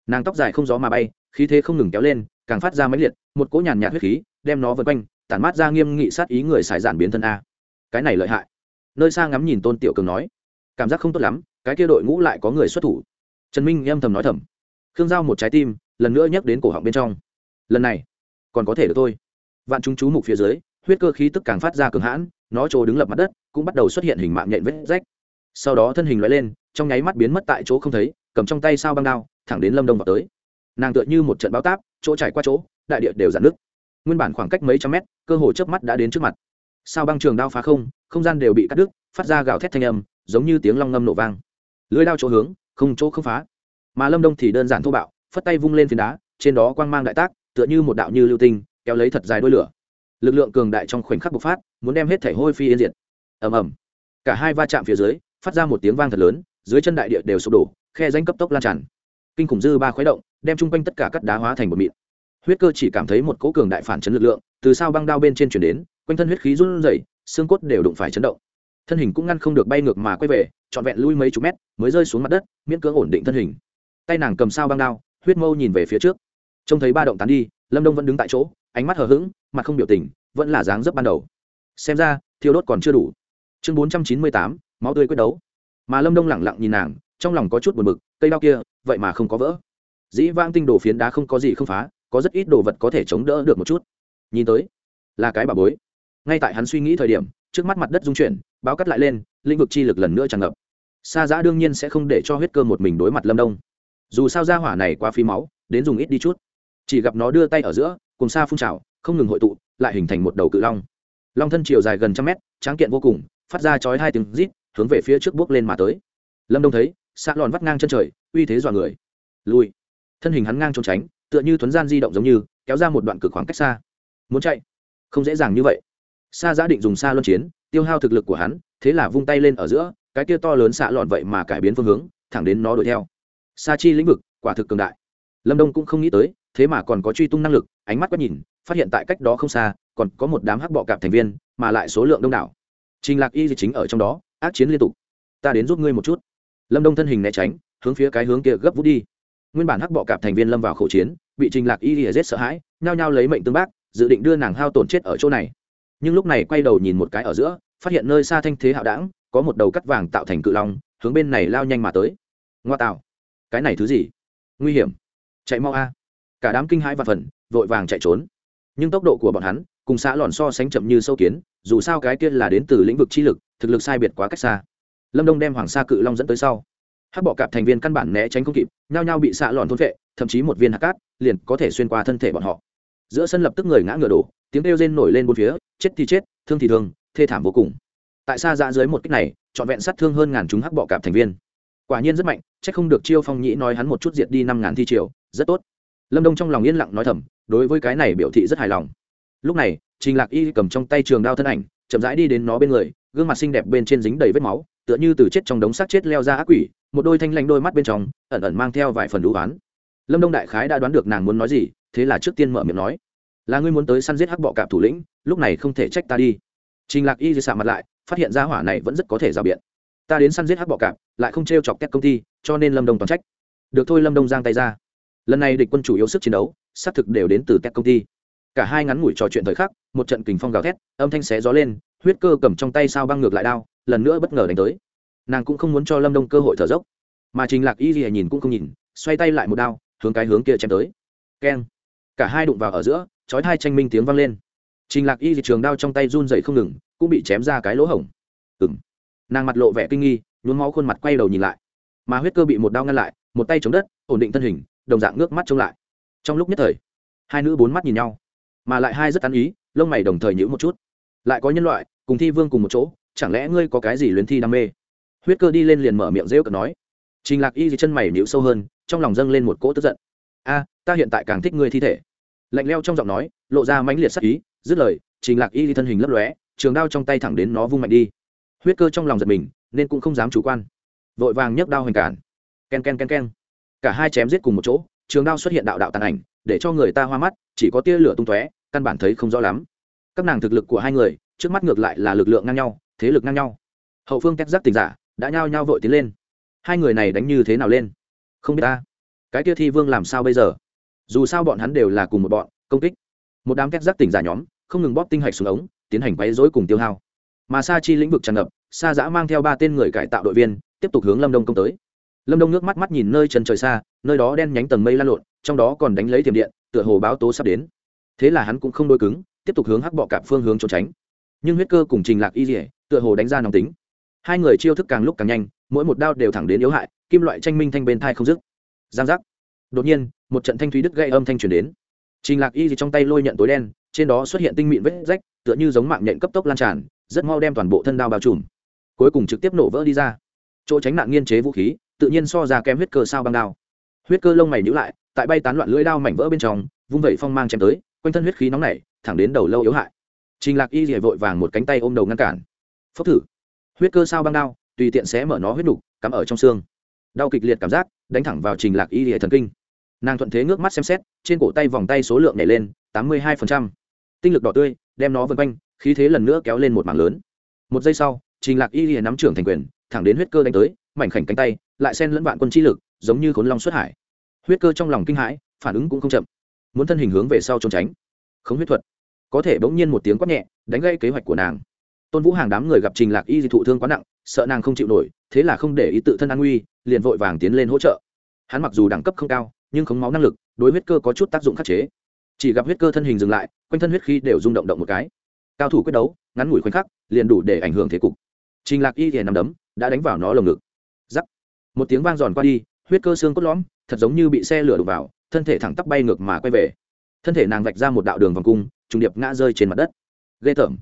nàng tóc dài không gió mà bay, khí thế không ngừng kéo lên, càng phát ra máy liệt, một cỗ nhàn nhạt huyết khí, đem nó vượt quanh, tản mát ra nghiêm nghị sát ý người xài giản biến thân a. Cái này lợi hại. Nơi xa ngắm nhìn tôn tiểu cường nói, cảm giác không tốt lắm, cái kia đội ngũ lại có người xuất thủ. Trần minh âm thầm nói thầm, khương giao một trái tim, lần nữa nhắc đến cổ họng bên trong. Lần này, còn có thể được thôi. Vạn chúng chú mục phía dưới, huyết cơ khí tức càng phát ra cường hãn nó trồ đứng lập mặt đất, cũng bắt đầu xuất hiện hình mạng nhện vết rách. Sau đó thân hình loại lên, trong nháy mắt biến mất tại chỗ không thấy, cầm trong tay sao băng đao, thẳng đến lâm đông vào tới. Nàng tựa như một trận bao táp, chỗ trải qua chỗ, đại địa đều giãn nứt. Nguyên bản khoảng cách mấy trăm mét, cơ hồ chớp mắt đã đến trước mặt. Sao băng trường đao phá không không gian đều bị cắt đứt, phát ra gào thét thanh âm, giống như tiếng long ngâm nổ vang. Lưới đao chỗ hướng, không chỗ không phá. Mà lâm đông thì đơn giản thô bạo, phất tay vung lên phiến đá, trên đó quang mang đại tác, tựa như một đạo như lưu tinh, kéo lấy thật dài đôi lửa. Lực lượng cường đại trong khoảnh khắc bộc phát muốn đem hết thể hôi phi yên diệt. Ầm ầm. Cả hai va chạm phía dưới, phát ra một tiếng vang thật lớn, dưới chân đại địa đều sụp đổ, khe danh cấp tốc lan tràn. Kinh khủng dư ba khuấy động, đem chung quanh tất cả các đá hóa thành một mịn. Huyết cơ chỉ cảm thấy một cỗ cường đại phản chấn lực lượng, từ sao băng đao bên trên chuyển đến, quanh thân huyết khí run rẩy, xương cốt đều đụng phải chấn động. Thân hình cũng ngăn không được bay ngược mà quay về, trọn vẹn lui mấy chục mét, mới rơi xuống mặt đất, miễn cưỡng ổn định thân hình. Tay nàng cầm sao băng đao, huyết mâu nhìn về phía trước. Trông thấy ba động tán đi, lâm đông vẫn đứng tại chỗ, ánh mắt hờ hững, mặt không biểu tình, vẫn là dáng dấp ban đầu xem ra, thiêu đốt còn chưa đủ. Chương bốn trăm chín mươi tám, máu tươi quyết đấu. Mà lâm đông lẳng lặng nhìn nàng, trong lòng có chút buồn bực, cây đao kia, vậy mà không có vỡ. Dĩ vang tinh đồ phiến đá không có gì không phá, có rất ít đồ vật có thể chống đỡ được một chút. Nhìn tới, là cái bà bối. Ngay tại hắn suy nghĩ thời điểm, trước mắt mặt đất dung chuyển, báo cắt lại lên, lĩnh vực chi lực lần nữa tràn ngập. Xa giã đương nhiên sẽ không để cho huyết cơ một mình đối mặt lâm đông. Dù sao ra hỏa này quá phí máu, đến dùng ít đi chút. Chỉ gặp nó đưa tay ở giữa, cùng xa phun trào, không ngừng hội tụ, lại hình thành một đầu cự long long thân chiều dài gần trăm mét, tráng kiện vô cùng, phát ra chói hai tiếng rít, hướng về phía trước bước lên mà tới. Lâm đông thấy xạ lòn vắt ngang chân trời, uy thế dọa người. Lùi. Thân hình hắn ngang trốn tránh, tựa như thuấn gian di động giống như, kéo ra một đoạn cực khoảng cách xa. Muốn chạy? Không dễ dàng như vậy. Xa giã định dùng xa luân chiến, tiêu hao thực lực của hắn, thế là vung tay lên ở giữa, cái kia to lớn xạ lòn vậy mà cải biến phương hướng, thẳng đến nó đuổi theo. Sa chi lĩnh vực, quả thực cường đại. Lâm đông cũng không nghĩ tới, thế mà còn có truy tung năng lực ánh mắt quét nhìn, phát hiện tại cách đó không xa, còn có một đám hắc bọ cạp thành viên, mà lại số lượng đông đảo. Trình lạc y chính ở trong đó, ác chiến liên tục. Ta đến giúp ngươi một chút. Lâm đông thân hình né tránh, hướng phía cái hướng kia gấp vút đi. Nguyên bản hắc bọ cạp thành viên lâm vào khẩu chiến, bị trình lạc y lìa rết sợ hãi, nhao nhao lấy mệnh tương bác, dự định đưa nàng hao tổn chết ở chỗ này. Nhưng lúc này quay đầu nhìn một cái ở giữa, phát hiện nơi xa thanh thế hạo đảng, có một đầu cắt vàng tạo thành cự long, hướng bên này lao nhanh mà tới. Ngoa tạo. Cái này thứ gì? Nguy hiểm. Chạy mau a. Cả đám kinh hãi và phần vội vàng chạy trốn. Nhưng tốc độ của bọn hắn cùng xã lòn so sánh chậm như sâu kiến, dù sao cái kia là đến từ lĩnh vực chi lực, thực lực sai biệt quá cách xa. Lâm đông đem hoàng sa cự long dẫn tới sau. Hắc bọ cạp thành viên căn bản né tránh không kịp, nhao nhao bị xạ lòn thôn vệ thậm chí một viên hạt cát liền có thể xuyên qua thân thể bọn họ. Giữa sân lập tức người ngã ngựa đổ, tiếng kêu rên nổi lên bốn phía, chết thì chết, thương thì thương, thê thảm vô cùng. Tại xa ra dưới một cách này, trọn vẹn sát thương hơn ngàn chúng hắc bọ cạp thành viên. Quả nhiên rất mạnh c h ắ c không được chiêu phong nhĩ nói hắn một chút diệt đi năm ngàn thi triều, rất tốt lâm đông trong lòng yên lặng nói thầm, đối với cái này biểu thị rất hài lòng. Lúc này, trình lạc y cầm trong tay trường đao thân ảnh, chậm rãi đi đến nó bên người, gương mặt xinh đẹp bên trên dính đầy vết máu, tựa như từ chết trong đống xác chết leo ra ác quỷ, một đôi thanh lanh đôi mắt bên trong, ẩn ẩn mang theo vài phần đũ oán. Lâm đông đại khái đã đoán được nàng muốn nói gì, thế là trước tiên mở miệng nói, là ngươi muốn tới săn giết hắc bọ cạp thủ lĩnh, lúc này không thể trách ta đi. Trình lạc y di xạ mặt lại, phát hiện ra hỏa này vẫn rất có thể rào biện. Ta đến săn giết hắc bọ cạp, lại không t chọc tét công ty, cho nên lâm đông toàn trách. Được thôi, lâm đông giang tay ra lần này địch quân chủ yếu sức chiến đấu, xác thực đều đến từ tech công ty. Cả hai ngắn ngủi trò chuyện thời khắc, một trận kình phong gào thét, âm thanh xé gió lên, huyết cơ cầm trong tay sao băng ngược lại đao, lần nữa bất ngờ đánh tới. Nàng cũng không muốn cho lâm đông cơ hội thở dốc, mà trình lạc y gì nhìn cũng không nhìn, xoay tay lại một đao, hướng cái hướng kia chém tới. Keng! Cả hai đụng vào ở giữa, chói hai tranh minh tiếng vang lên. Trình lạc y gì trường đao trong tay run dậy không ngừng, cũng bị chém ra cái lỗ hổng. Ừng nàng mặt lộ vẻ kinh nghi, nhuốm máu khuôn mặt quay đầu nhìn lại, mà huyết cơ bị một đao ngăn lại, một tay chống đất, ổn định thân hình đồng dạng nước mắt trông lại. Trong lúc nhất thời, hai nữ bốn mắt nhìn nhau, mà lại hai rất tán ý, lông mày đồng thời nhữ một chút. Lại có nhân loại, cùng thi vương cùng một chỗ, chẳng lẽ ngươi có cái gì luyến thi đam mê? Huyết cơ đi lên liền mở miệng rêu cợt nói. Trình lạc y thì chân mày nhữ sâu hơn, trong lòng dâng lên một cỗ tức giận. A, ta hiện tại càng thích ngươi thi thể. Lạnh leo trong giọng nói, lộ ra mãnh liệt sắc ý, dứt lời, trình lạc y thì thân hình lấp lóe, trường đao trong tay thẳng đến nó vung mạnh đi. Huyết cơ trong lòng giật mình, nên cũng không dám chủ quan. Vội vàng nhấc đao hoành cản. Ken ken ken ken cả hai chém giết cùng một chỗ, trường đao xuất hiện đạo đạo tàn ảnh, để cho người ta hoa mắt, chỉ có tia lửa tung tóe, căn bản thấy không rõ lắm. Các nàng thực lực của hai người, trước mắt ngược lại là lực lượng ngang nhau, thế lực ngang nhau. Hậu phương cách giác tình giả đã nhao nhao vội tiến lên. Hai người này đánh như thế nào lên? Không biết ta. Cái tia thi vương làm sao bây giờ? Dù sao bọn hắn đều là cùng một bọn, công kích. Một đám cách giác tỉnh giả nhóm, không ngừng bóp tinh hạch xuống ống, tiến hành quấy rối cùng tiêu hao. Mà sa chi lĩnh vực tràn ngập, sa giã mang theo ba tên người cải tạo đội viên, tiếp tục hướng lâm đông công tới lâm đông nước mắt mắt nhìn nơi chân trời xa, nơi đó đen nhánh tầng mây lan lộn, trong đó còn đánh lấy thiểm điện, tựa hồ báo tố sắp đến. Thế là hắn cũng không đôi cứng, tiếp tục hướng hắc bọ cạp phương hướng trốn tránh. Nhưng huyết cơ cùng trình lạc y dỉa tựa hồ đánh ra nóng tính. Hai người chiêu thức càng lúc càng nhanh, mỗi một đao đều thẳng đến yếu hại, kim loại tranh minh thanh bên thai không dứt. Giang giác. Đột nhiên, một trận thanh thúy đứt gây âm thanh truyền đến. Trình lạc y gì trong tay lôi nhận tối đen, trên đó xuất hiện tinh mịn vết rách, tựa như giống mạng nhện cấp tốc lan tràn, rất mau đem toàn bộ thân đao bao trùm. Cuối cùng trực tiếp nổ vỡ đi ra. Chỗ tránh nạn nghiên chế vũ khí tự nhiên so ra kém huyết cơ sao băng đao. Huyết cơ lông mày nhữ lại, tại bay tán loạn lưỡi đao mảnh vỡ bên trong, vung vẩy phong mang chém tới, quanh thân huyết khí nóng nảy, thẳng đến đầu lâu yếu hại. Trình lạc y rỉa vội vàng một cánh tay ôm đầu ngăn cản. Phốc thử. Huyết cơ sao băng đao, tùy tiện sẽ mở nó huyết đục cắm ở trong xương. Đau kịch liệt cảm giác, đánh thẳng vào trình lạc y rỉa thần kinh. Nàng thuận thế ngước mắt xem xét, trên cổ tay vòng tay số lượng nhảy lên, tám mươi hai tinh lực đỏ tươi, đem nó vân quanh, khí thế lần nữa kéo lên một mảng lớn. Một giây sau, trình lạc y rỉa nắm trưởng thành quyền, thẳng đến huyết cơ đánh tới, mảnh khảnh cánh tay lại xen lẫn vạn quân chi lực, giống như khốn long xuất hải. Huyết cơ trong lòng kinh hãi, phản ứng cũng không chậm. Muốn thân hình hướng về sau trốn tránh. Không huyết thuật. Có thể bỗng nhiên một tiếng quát nhẹ, đánh gây kế hoạch của nàng. Tôn vũ hàng đám người gặp trình lạc y dị thụ thương quá nặng, sợ nàng không chịu nổi, thế là không để ý tự thân an nguy, liền vội vàng tiến lên hỗ trợ. Hắn mặc dù đẳng cấp không cao, nhưng khống máu năng lực, đối huyết cơ có chút tác dụng khắc chế. Chỉ gặp huyết cơ thân hình dừng lại, quanh thân huyết khí đều rung động động một cái. Cao thủ quyết đấu, ngắn ngủi khoảnh khắc, liền đủ để ảnh hưởng thế cục. Trình lạc y thì nằm đấm, đã đánh vào nó lồng ngực một tiếng vang giòn qua đi, huyết cơ xương cốt lõm, thật giống như bị xe lửa đục vào, thân thể thẳng tắp bay ngược mà quay về. Thân thể nàng vạch ra một đạo đường vòng cung, trùng điệp ngã rơi trên mặt đất. Ghê tởm.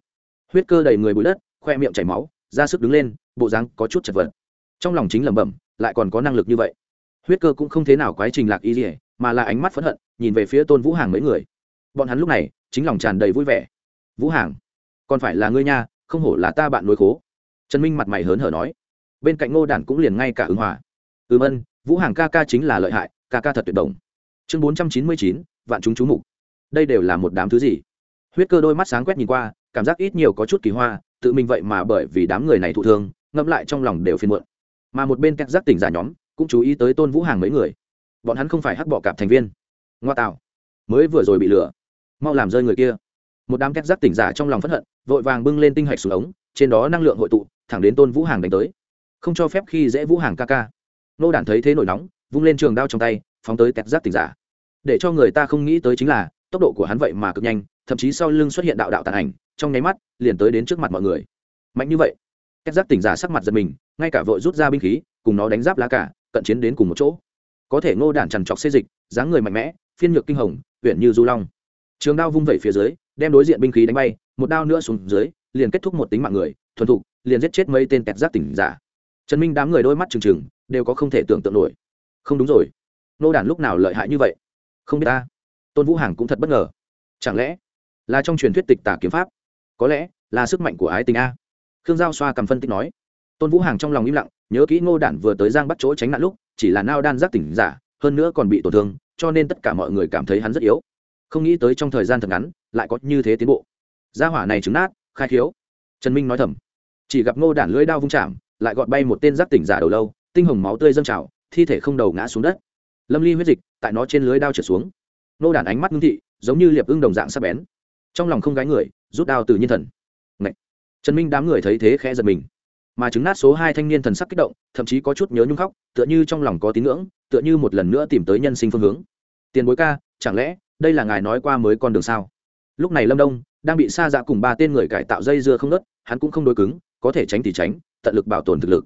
Huyết cơ đầy người bụi đất, khoe miệng chảy máu, ra sức đứng lên, bộ dáng có chút chật vật. Trong lòng chính lẩm bẩm, lại còn có năng lực như vậy. Huyết cơ cũng không thế nào quái trình lạc y dỉa mà là ánh mắt phẫn hận, nhìn về phía tôn vũ hàng mấy người. Bọn hắn lúc này, chính lòng tràn đầy vui vẻ. Vũ hàng, còn phải là ngươi nha, không hổ là ta bạn nối khố. Trần minh mặt mày hớn hở nói bên cạnh ngô đản cũng liền ngay cả ứng hòa. Ừm ân, vũ hàng ca ca chính là lợi hại, ca ca thật tuyệt đồng chương bốn trăm chín mươi chín, vạn chúng chú mục. Đây đều là một đám thứ gì? Huyết cơ đôi mắt sáng quét nhìn qua, cảm giác ít nhiều có chút kỳ hoa, tự mình vậy mà bởi vì đám người này thụ thương, ngẫm lại trong lòng đều phiền muộn. Mà một bên các giác tỉnh giả nhóm, cũng chú ý tới tôn vũ hàng mấy người. Bọn hắn không phải hắc bọ cạp thành viên. Ngoa tạo. Mới vừa rồi bị lừa. Mau làm rơi người kia. Một đám két giác tỉnh giả trong lòng phẫn hận, vội vàng bưng lên tinh hạch xuống ống, trên đó năng lượng hội tụ, thẳng đến tôn vũ hàng đánh tới không cho phép khi dễ vũ hàng ca ca. Nô đản thấy thế nổi nóng, vung lên trường đao trong tay, phóng tới két giác tỉnh giả. Để cho người ta không nghĩ tới chính là, tốc độ của hắn vậy mà cực nhanh, thậm chí sau lưng xuất hiện đạo đạo tàn ảnh, trong nháy mắt, liền tới đến trước mặt mọi người. Mạnh như vậy két giác tỉnh giả sắc mặt giật mình, ngay cả vội rút ra binh khí, cùng nó đánh giáp lá cả, cận chiến đến cùng một chỗ. Có thể ngô đản trằn trọc xê dịch, dáng người mạnh mẽ, phiên nhược kinh hồng huyện như du long. Trường đao vung vẩy phía dưới, đem đối diện binh khí đánh bay, một đao nữa xuống dưới, liền kết thúc một tính mạng người, thuần thục, liền giết chết mấy tên kẹt giác tỉnh giả trần minh đám người đôi mắt trừng trừng, đều có không thể tưởng tượng nổi. Không đúng rồi. Nô đản lúc nào lợi hại như vậy? Không biết ta. Tôn vũ hàng cũng thật bất ngờ. Chẳng lẽ là trong truyền thuyết tịch tả kiếm pháp? Có lẽ là sức mạnh của ái tình a. Khương giao xoa cầm phân tích nói. Tôn vũ hàng trong lòng im lặng, nhớ kỹ ngô đản vừa tới giang bắt chỗ tránh nạn lúc, chỉ là nao đan giác tỉnh giả, hơn nữa còn bị tổn thương, cho nên tất cả mọi người cảm thấy hắn rất yếu. Không nghĩ tới trong thời gian thật ngắn, lại có như thế tiến bộ. Gia hỏa này trứng nát, khai khiếu. Trần minh nói thầm. Chỉ gặp ngô đản lưỡi đao vung chạm lại gọt bay một tên giác tỉnh giả đầu lâu, tinh hồng máu tươi dâng trào, thi thể không đầu ngã xuống đất. Lâm ly huyết dịch tại nó trên lưới đao trượt xuống. Nô đản ánh mắt ngưng thị, giống như liệp ưng đồng dạng sắp bén. Trong lòng không gái người, rút đao từ nhiên thần. Ngậy! trần minh đám người thấy thế khẽ giật mình. Mà chứng nát số hai thanh niên thần sắc kích động, thậm chí có chút nhớ nhung khóc, tựa như trong lòng có tín ngưỡng, tựa như một lần nữa tìm tới nhân sinh phương hướng. Tiền bối ca, chẳng lẽ đây là ngài nói qua mới con đường sao? Lúc này lâm đông đang bị xa dạ cùng ba tên người cải tạo dây dưa không nớt, hắn cũng không đối cứng, có thể tránh thì tránh tận lực bảo tồn thực lực.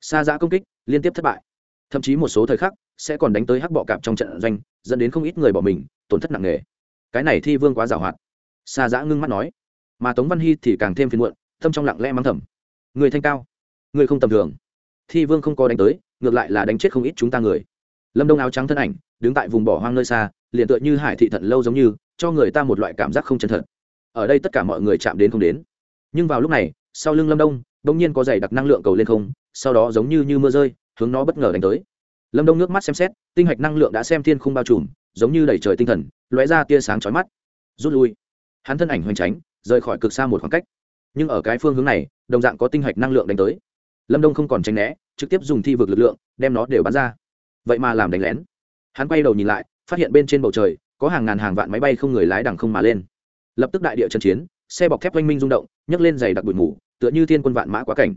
Xa giã công kích, liên tiếp thất bại. Thậm chí một số thời khắc, sẽ còn đánh tới hắc bọ cạp trong trận doanh, dẫn đến không ít người bỏ mình, tổn thất nặng nề. Cái này thi vương quá giàu hoạt xa giã ngưng mắt nói. Mà tống văn hy thì càng thêm phiền muộn, tâm trong lặng lẽ mắng thầm. Người thanh cao, người không tầm thường. Thi vương không có đánh tới, ngược lại là đánh chết không ít chúng ta người. Lâm đông áo trắng thân ảnh, đứng tại vùng bỏ hoang nơi xa, liền tựa như hải thị thận lâu giống như, cho người ta một loại cảm giác không chân thật. Ở đây tất cả mọi người chạm đến không đến. Nhưng vào lúc này, sau lưng lâm đông đông nhiên có dày đặc năng lượng cầu lên không, sau đó giống như như mưa rơi, hướng nó bất ngờ đánh tới. Lâm đông nước mắt xem xét, tinh hạch năng lượng đã xem thiên không bao trùm, giống như đẩy trời tinh thần, lóe ra tia sáng chói mắt. Rút lui. Hắn thân ảnh hoành tránh, rời khỏi cực xa một khoảng cách. Nhưng ở cái phương hướng này, đồng dạng có tinh hạch năng lượng đánh tới. Lâm đông không còn tránh né, trực tiếp dùng thi vực lực lượng, đem nó đều bắn ra. Vậy mà làm đánh lén. Hắn quay đầu nhìn lại, phát hiện bên trên bầu trời, có hàng ngàn hàng vạn máy bay không người lái đằng không mà lên. Lập tức đại địa trận chiến, xe bọc thép oanh minh rung động, nhấc lên giày đặc bụi mù tựa như thiên quân vạn mã quá cảnh.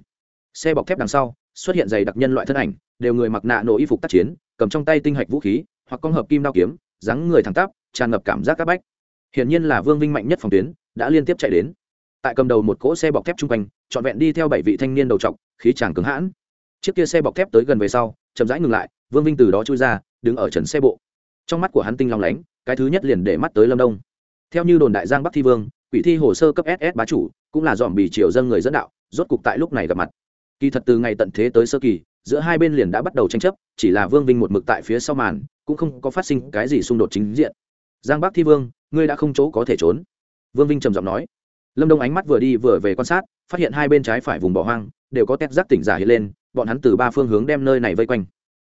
Xe bọc thép đằng sau, xuất hiện giày đặc nhân loại thân ảnh, đều người mặc nạ nổ y phục tác chiến, cầm trong tay tinh hạch vũ khí, hoặc con hợp kim đao kiếm, dáng người thẳng tắp, tràn ngập cảm giác các bách. Hiển nhiên là vương vinh mạnh nhất phòng tuyến, đã liên tiếp chạy đến. Tại cầm đầu một cỗ xe bọc thép chung quanh, trọn vẹn đi theo bảy vị thanh niên đầu trọc, khí tràng cứng hãn. Chiếc kia xe bọc thép tới gần về sau, chậm rãi ngừng lại, vương vinh từ đó chui ra, đứng ở trần xe bộ. Trong mắt của hắn tinh long lánh, cái thứ nhất liền để mắt tới lâm đông. Theo như đồn đại giang bắc thi vương, quỷ thi hồ sơ cấp ss bá chủ cũng là dòm bì triều dân người dẫn đạo, rốt cục tại lúc này gặp mặt. Kỳ thật từ ngày tận thế tới sơ kỳ, giữa hai bên liền đã bắt đầu tranh chấp, chỉ là vương vinh một mực tại phía sau màn, cũng không có phát sinh cái gì xung đột chính diện. Giang bắc thi vương, ngươi đã không chỗ có thể trốn. Vương vinh trầm giọng nói. Lâm đông ánh mắt vừa đi vừa về quan sát, phát hiện hai bên trái phải vùng bỏ hoang, đều có tét giác tỉnh giả hiện lên, bọn hắn từ ba phương hướng đem nơi này vây quanh.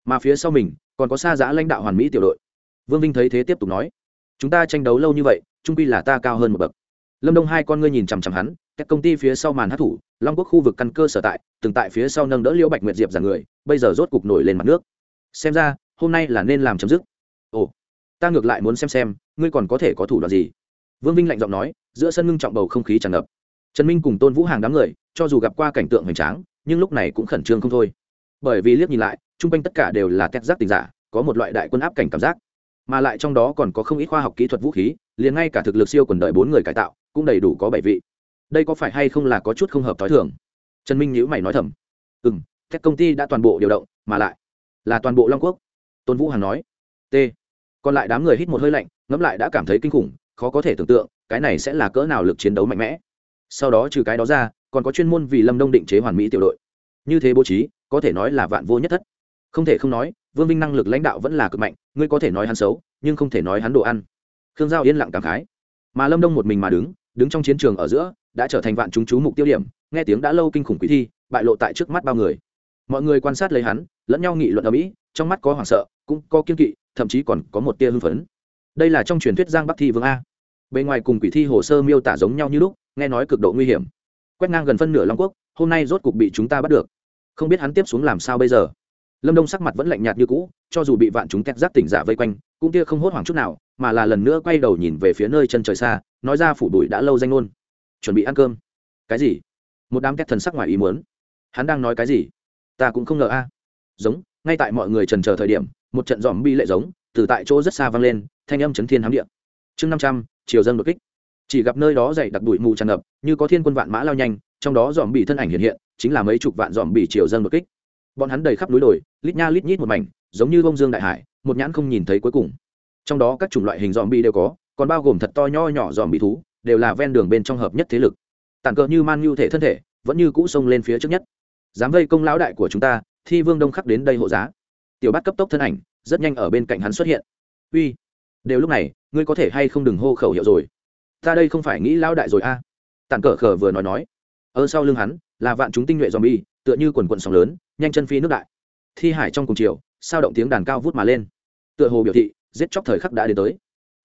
Mà phía sau mình, còn có xa giã lãnh đạo hoàn mỹ tiểu đội. Vương vinh thấy thế tiếp tục nói. Chúng ta tranh đấu lâu như vậy, trung pi là ta cao hơn một bậc lâm đông hai con ngươi nhìn chằm chằm hắn các công ty phía sau màn hát thủ long quốc khu vực căn cơ sở tại từng tại phía sau nâng đỡ liễu bạch nguyệt diệp giàn người bây giờ rốt cục nổi lên mặt nước xem ra hôm nay là nên làm chấm dứt ồ ta ngược lại muốn xem xem ngươi còn có thể có thủ đoạn gì vương vinh lạnh giọng nói giữa sân ngưng trọng bầu không khí tràn ngập trần minh cùng tôn vũ hàng đám người cho dù gặp qua cảnh tượng hoành tráng nhưng lúc này cũng khẩn trương không thôi bởi vì liếc nhìn lại chung quanh tất cả đều là tét giác tình giả có một loại đại quân áp cảnh cảm giác mà lại trong đó còn có không ít khoa học kỹ thuật vũ khí liền ngay cả thực lực siêu quần đợi bốn người cải tạo cũng đầy đủ có bảy vị. Đây có phải hay không là có chút không hợp t h ó i thường? Trần minh nhữ mày nói thầm. Ừ m các công ty đã toàn bộ điều động, mà lại là toàn bộ long quốc. Tôn vũ hằng nói. T. Còn lại đám người hít một hơi lạnh, ngẫm lại đã cảm thấy kinh khủng, khó có thể tưởng tượng, cái này sẽ là cỡ nào lực chiến đấu mạnh mẽ. Sau đó trừ cái đó ra, còn có chuyên môn vì lâm đông định chế hoàn mỹ tiểu đội. Như thế bố trí, có thể nói là vạn vô nhất thất. Không thể không nói, vương vinh năng lực lãnh đạo vẫn là cực mạnh, ngươi có thể nói hắn xấu, nhưng không thể nói hắn đồ ăn. Khương giao yên lặng cảm khái. Mà lâm đông một mình mà đứng đứng trong chiến trường ở giữa, đã trở thành vạn chúng chú mục tiêu điểm, nghe tiếng đã lâu kinh khủng quỷ thi, bại lộ tại trước mắt bao người. Mọi người quan sát lấy hắn, lẫn nhau nghị luận ở mỹ, trong mắt có hoảng sợ, cũng có kiên kỵ, thậm chí còn có một tia hưng phấn. Đây là trong truyền thuyết giang bắc thi vương a. Bề ngoài cùng quỷ thi hồ sơ miêu tả giống nhau như lúc, nghe nói cực độ nguy hiểm. Quét ngang gần phân nửa long quốc, hôm nay rốt cục bị chúng ta bắt được. Không biết hắn tiếp xuống làm sao bây giờ lâm đông sắc mặt vẫn lạnh nhạt như cũ, cho dù bị vạn chúng tét giác tỉnh giả vây quanh, cũng kia không hốt hoảng chút nào, mà là lần nữa quay đầu nhìn về phía nơi chân trời xa, nói ra phủ bụi đã lâu danh ngôn. Chuẩn bị ăn cơm. Cái gì? Một đám tét thần sắc ngoài ý muốn. Hắn đang nói cái gì? Ta cũng không ngờ a. Giống, ngay tại mọi người trần chờ thời điểm, một trận dòm bi lệ giống, từ tại chỗ rất xa vang lên, thanh âm chấn thiên hám điện chương năm trăm, chiều dân đột kích. Chỉ gặp nơi đó dày đặc bụi mù tràn ngập, như có thiên quân vạn mã lao nhanh, trong đó dòm bị thân ảnh hiện hiện, chính là mấy chục vạn dòm bị chiều dân đột kích bọn hắn đầy khắp núi đồi lít nha lít nhít một mảnh giống như bông dương đại hải một nhãn không nhìn thấy cuối cùng. Trong đó các chủng loại hình dòm bi đều có còn bao gồm thật to nho nhỏ dòm bị thú đều là ven đường bên trong hợp nhất thế lực. Tàn cờ như man như thể thân thể vẫn như cũ xông lên phía trước nhất. Dám vây công lão đại của chúng ta thi vương đông khắc đến đây hộ giá. Tiểu bát cấp tốc thân ảnh rất nhanh ở bên cạnh hắn xuất hiện. Uy đều lúc này ngươi có thể hay không đừng hô khẩu hiệu rồi? Ta đây không phải nghĩ lão đại rồi a. À. tàn cờ khờ vừa nói nói. Ở sau lưng hắn là vạn chúng tinh nhuệ bi, tựa như quần quần sóng lớn nhanh chân phi nước đại. Thi hải trong cùng chiều, sao động tiếng đàn cao vút mà lên. Tựa hồ biểu thị, giết chóc thời khắc đã đến tới.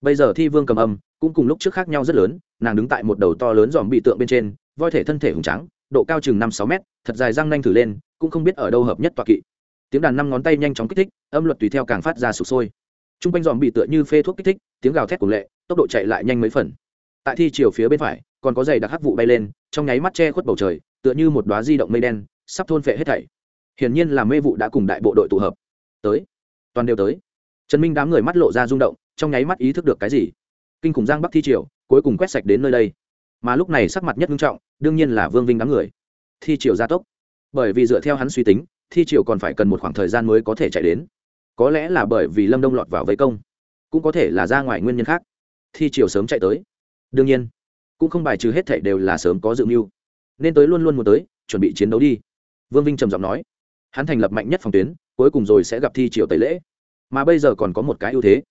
Bây giờ thi vương cầm âm, cũng cùng lúc trước khác nhau rất lớn, nàng đứng tại một đầu to lớn dòm bị tượng bên trên, voi thể thân thể hùng trắng độ cao chừng năm sáu mét, thật dài răng nanh thử lên, cũng không biết ở đâu hợp nhất tọa kỵ. Tiếng đàn năm ngón tay nhanh chóng kích thích, âm luật tùy theo càng phát ra sụp sôi. T r u n g quanh dòm bị tựa như phê thuốc kích thích, tiếng gào thét cùng lệ, tốc độ chạy lại nhanh mấy phần. Tại thi chiều phía bên phải, còn có giày đặc hắc vụ bay lên, trong nháy mắt che khuất bầu trời, tựa như một đoá di động mây đen, sắp thôn phệ hết thảy hiển nhiên là mê vụ đã cùng đại bộ đội tụ hợp. Tới. Toàn đều tới. Trần minh đám người mắt lộ ra rung động, trong nháy mắt ý thức được cái gì. Kinh khủng giang bắc thi triều, cuối cùng quét sạch đến nơi đây. Mà lúc này sắc mặt nhất nghiêm trọng, đương nhiên là vương vinh đám người. Thi triều gia tốc. Bởi vì dựa theo hắn suy tính, thi triều còn phải cần một khoảng thời gian mới có thể chạy đến. Có lẽ là bởi vì lâm đông lọt vào vây công. Cũng có thể là ra ngoài nguyên nhân khác. Thi triều sớm chạy tới. Đương nhiên, cũng không bài trừ hết thảy đều là sớm có dự mưu. Nên tới luôn luôn muốn tới, chuẩn bị chiến đấu đi. Vương vinh trầm giọng nói hắn thành lập mạnh nhất phòng tuyến, cuối cùng rồi sẽ gặp thi triều tẩy lễ. Mà bây giờ còn có một cái ưu thế,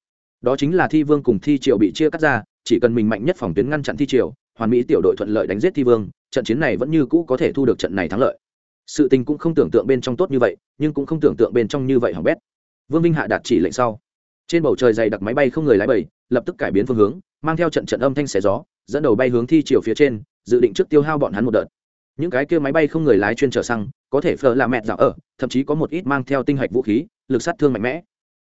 đó chính là thi vương cùng thi triều bị chia cắt ra, chỉ cần mình mạnh nhất phòng tuyến ngăn chặn thi triều, hoàn mỹ tiểu đội thuận lợi đánh giết thi vương, trận chiến này vẫn như cũ có thể thu được trận này thắng lợi. Sự tình cũng không tưởng tượng bên trong tốt như vậy, nhưng cũng không tưởng tượng bên trong như vậy hỏng bét. Vương vinh hạ đạt chỉ lệnh sau. Trên bầu trời dày đặc máy bay không người lái bầy, lập tức cải biến phương hướng, mang theo trận trận âm thanh xẻ gió, dẫn đầu bay hướng thi chiều phía trên, dự định trước tiêu hao bọn hắn một đợt những cái kia máy bay không người lái chuyên trở xăng, có thể phờ là mẹ dạo ở, thậm chí có một ít mang theo tinh hạch vũ khí, lực sát thương mạnh mẽ.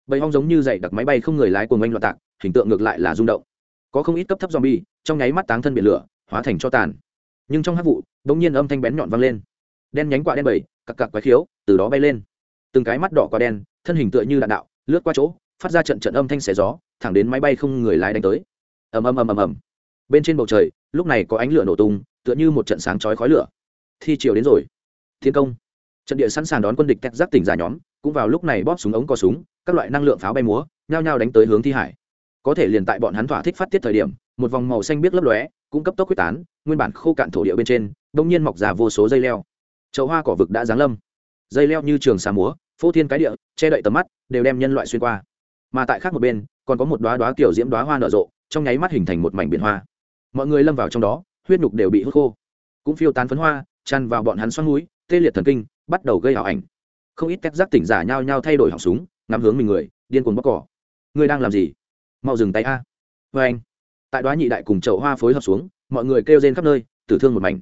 Bầy hong giống như dày đặc máy bay không người lái của oanh loạn tạc, hình tượng ngược lại là rung động. Có không ít cấp thấp zombie, trong nháy mắt táng thân biển lửa, hóa thành cho tàn. Nhưng trong hát vụ đ nhiên âm thanh bén nhọn vang lên. Đen nhánh quả đen bầy, cặc cặc quái khiếu, từ đó bay lên. Từng cái mắt đỏ quả đen, thân hình tựa như đạn đạo, lướt qua chỗ, phát ra trận trận âm thanh xẻ gió, thẳng đến máy bay không người lái đánh tới. Ầm ầm ầm ầm ầm. Bên trên bầu trời, lúc này có ánh lửa nổ tung, tựa như một trận sáng chói khói lửa thi chiều đến rồi. Thiên công. Trận địa sẵn sàng đón quân địch tech giác tỉnh giả nhóm, cũng vào lúc này bóp súng ống co súng, các loại năng lượng pháo bay múa, nhao nhao đánh tới hướng thi hải. Có thể liền tại bọn hắn thỏa thích phát tiết thời điểm, một vòng màu xanh biết lấp lóe, cũng cấp tốc quyết tán, nguyên bản khô cạn thổ địa bên trên, đông nhiên mọc ra vô số dây leo. Chậu hoa cỏ vực đã giáng lâm. Dây leo như trường xà múa, phô thiên cái địa, che đậy tầm mắt, đều đem nhân loại xuyên qua. Mà tại khác một bên, còn có một đoá đoá kiểu diễm đoá hoa nở rộ, trong nháy mắt hình thành một mảnh biển hoa. Mọi người lâm vào trong đó, huyết nhục đều bị hút khô. Cũng phiêu tán phấn hoa chăn vào bọn hắn xoắn núi, tê liệt thần kinh, bắt đầu gây ảo ảnh. Không ít các giác tỉnh giả nhao nhao thay đổi họng súng, ngắm hướng mình người, điên cuồng bóc cỏ. Ngươi đang làm gì? Mau dừng tay a. Vê anh, tại đoá nhị đại cùng chậu hoa phối hợp xuống, mọi người kêu rên khắp nơi, tử thương một mảnh.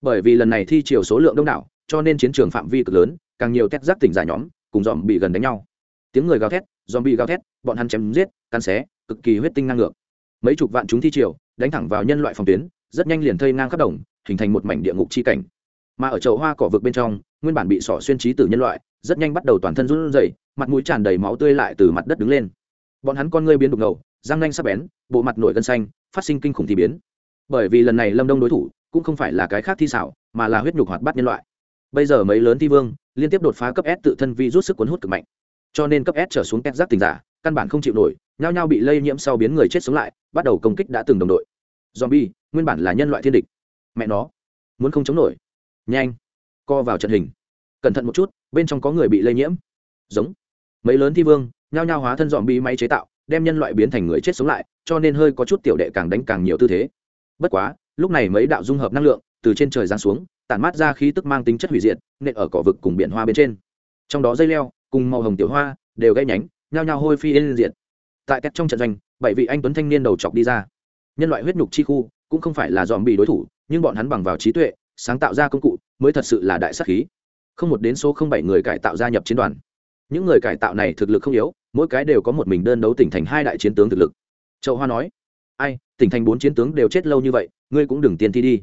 Bởi vì lần này thi chiều số lượng đông đảo, cho nên chiến trường phạm vi cực lớn, càng nhiều tét giác tỉnh giả nhóm, cùng dòm bị gần đánh nhau. Tiếng người gào thét dòm bị gào thét, bọn hắn chém giết, cắn xé, cực kỳ huyết tinh năng ngược. Mấy chục vạn chúng thi triều, đánh thẳng vào nhân loại phòng tuyến, rất nhanh liền thây ngang khắp đồng, hình thành một mảnh địa ngục chi cảnh mà ở chậu hoa cỏ vực bên trong, nguyên bản bị sỏ xuyên trí từ nhân loại, rất nhanh bắt đầu toàn thân run rẩy, mặt mũi tràn đầy máu tươi lại từ mặt đất đứng lên. Bọn hắn con ngươi biến đục ngầu, răng nanh sắp bén, bộ mặt nổi gân xanh, phát sinh kinh khủng thì biến. Bởi vì lần này lâm đông đối thủ cũng không phải là cái khác thi xảo, mà là huyết nhục hoạt bát nhân loại. Bây giờ mấy lớn thi vương liên tiếp đột phá cấp s tự thân vi rút sức cuốn hút cực mạnh. Cho nên cấp s trở xuống két giác tình giả, căn bản không chịu nổi, nhao nhao bị lây nhiễm sau biến người chết sống lại, bắt đầu công kích đã từng đồng đội. Zombie, nguyên bản là nhân loại thiên địch. Mẹ nó, muốn không chống nổi nhanh. Co vào trận hình. Cẩn thận một chút, bên trong có người bị lây nhiễm. Giống. Mấy lớn thi vương, nhao nhao hóa thân dòm bi máy chế tạo, đem nhân loại biến thành người chết sống lại, cho nên hơi có chút tiểu đệ càng đánh càng nhiều tư thế. Bất quá, lúc này mấy đạo dung hợp năng lượng từ trên trời giáng xuống, tản mát ra khí tức mang tính chất hủy diệt, nện ở cỏ vực cùng biển hoa bên trên. Trong đó dây leo, cùng màu hồng tiểu hoa, đều gây nhánh, nhao nhao hôi phi yên diệt. Tại cách trong trận doanh, bảy vị anh tuấn thanh niên đầu chọc đi ra. Nhân loại huyết nhục chi khu, cũng không phải là dòm bị đối thủ, nhưng bọn hắn bằng vào trí tuệ sáng tạo ra công cụ mới thật sự là đại sắc khí. Không một đến số không bảy người cải tạo gia nhập chiến đoàn. Những người cải tạo này thực lực không yếu, mỗi cái đều có một mình đơn đấu tỉnh thành hai đại chiến tướng thực lực. Châu hoa nói, ai, tỉnh thành bốn chiến tướng đều chết lâu như vậy, ngươi cũng đừng tiền thi đi.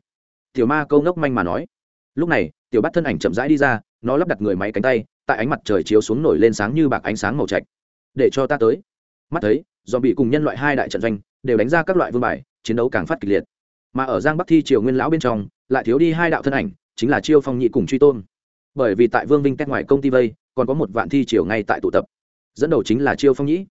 Tiểu ma câu ngốc manh mà nói. Lúc này, tiểu bắt thân ảnh chậm rãi đi ra, nó lắp đặt người máy cánh tay, tại ánh mặt trời chiếu xuống nổi lên sáng như bạc ánh sáng màu trạch. Để cho ta tới. Mắt thấy do bị cùng nhân loại hai đại trận doanh đều đánh ra các loại vương bài, chiến đấu càng phát kịch liệt mà ở giang bắc thi triều nguyên lão bên trong, lại thiếu đi hai đạo thân ảnh, chính là chiêu phong nhị cùng truy tôn. Bởi vì tại vương vinh cách ngoài công ty vây, còn có một vạn thi triều ngay tại tụ tập. Dẫn đầu chính là chiêu phong nhĩ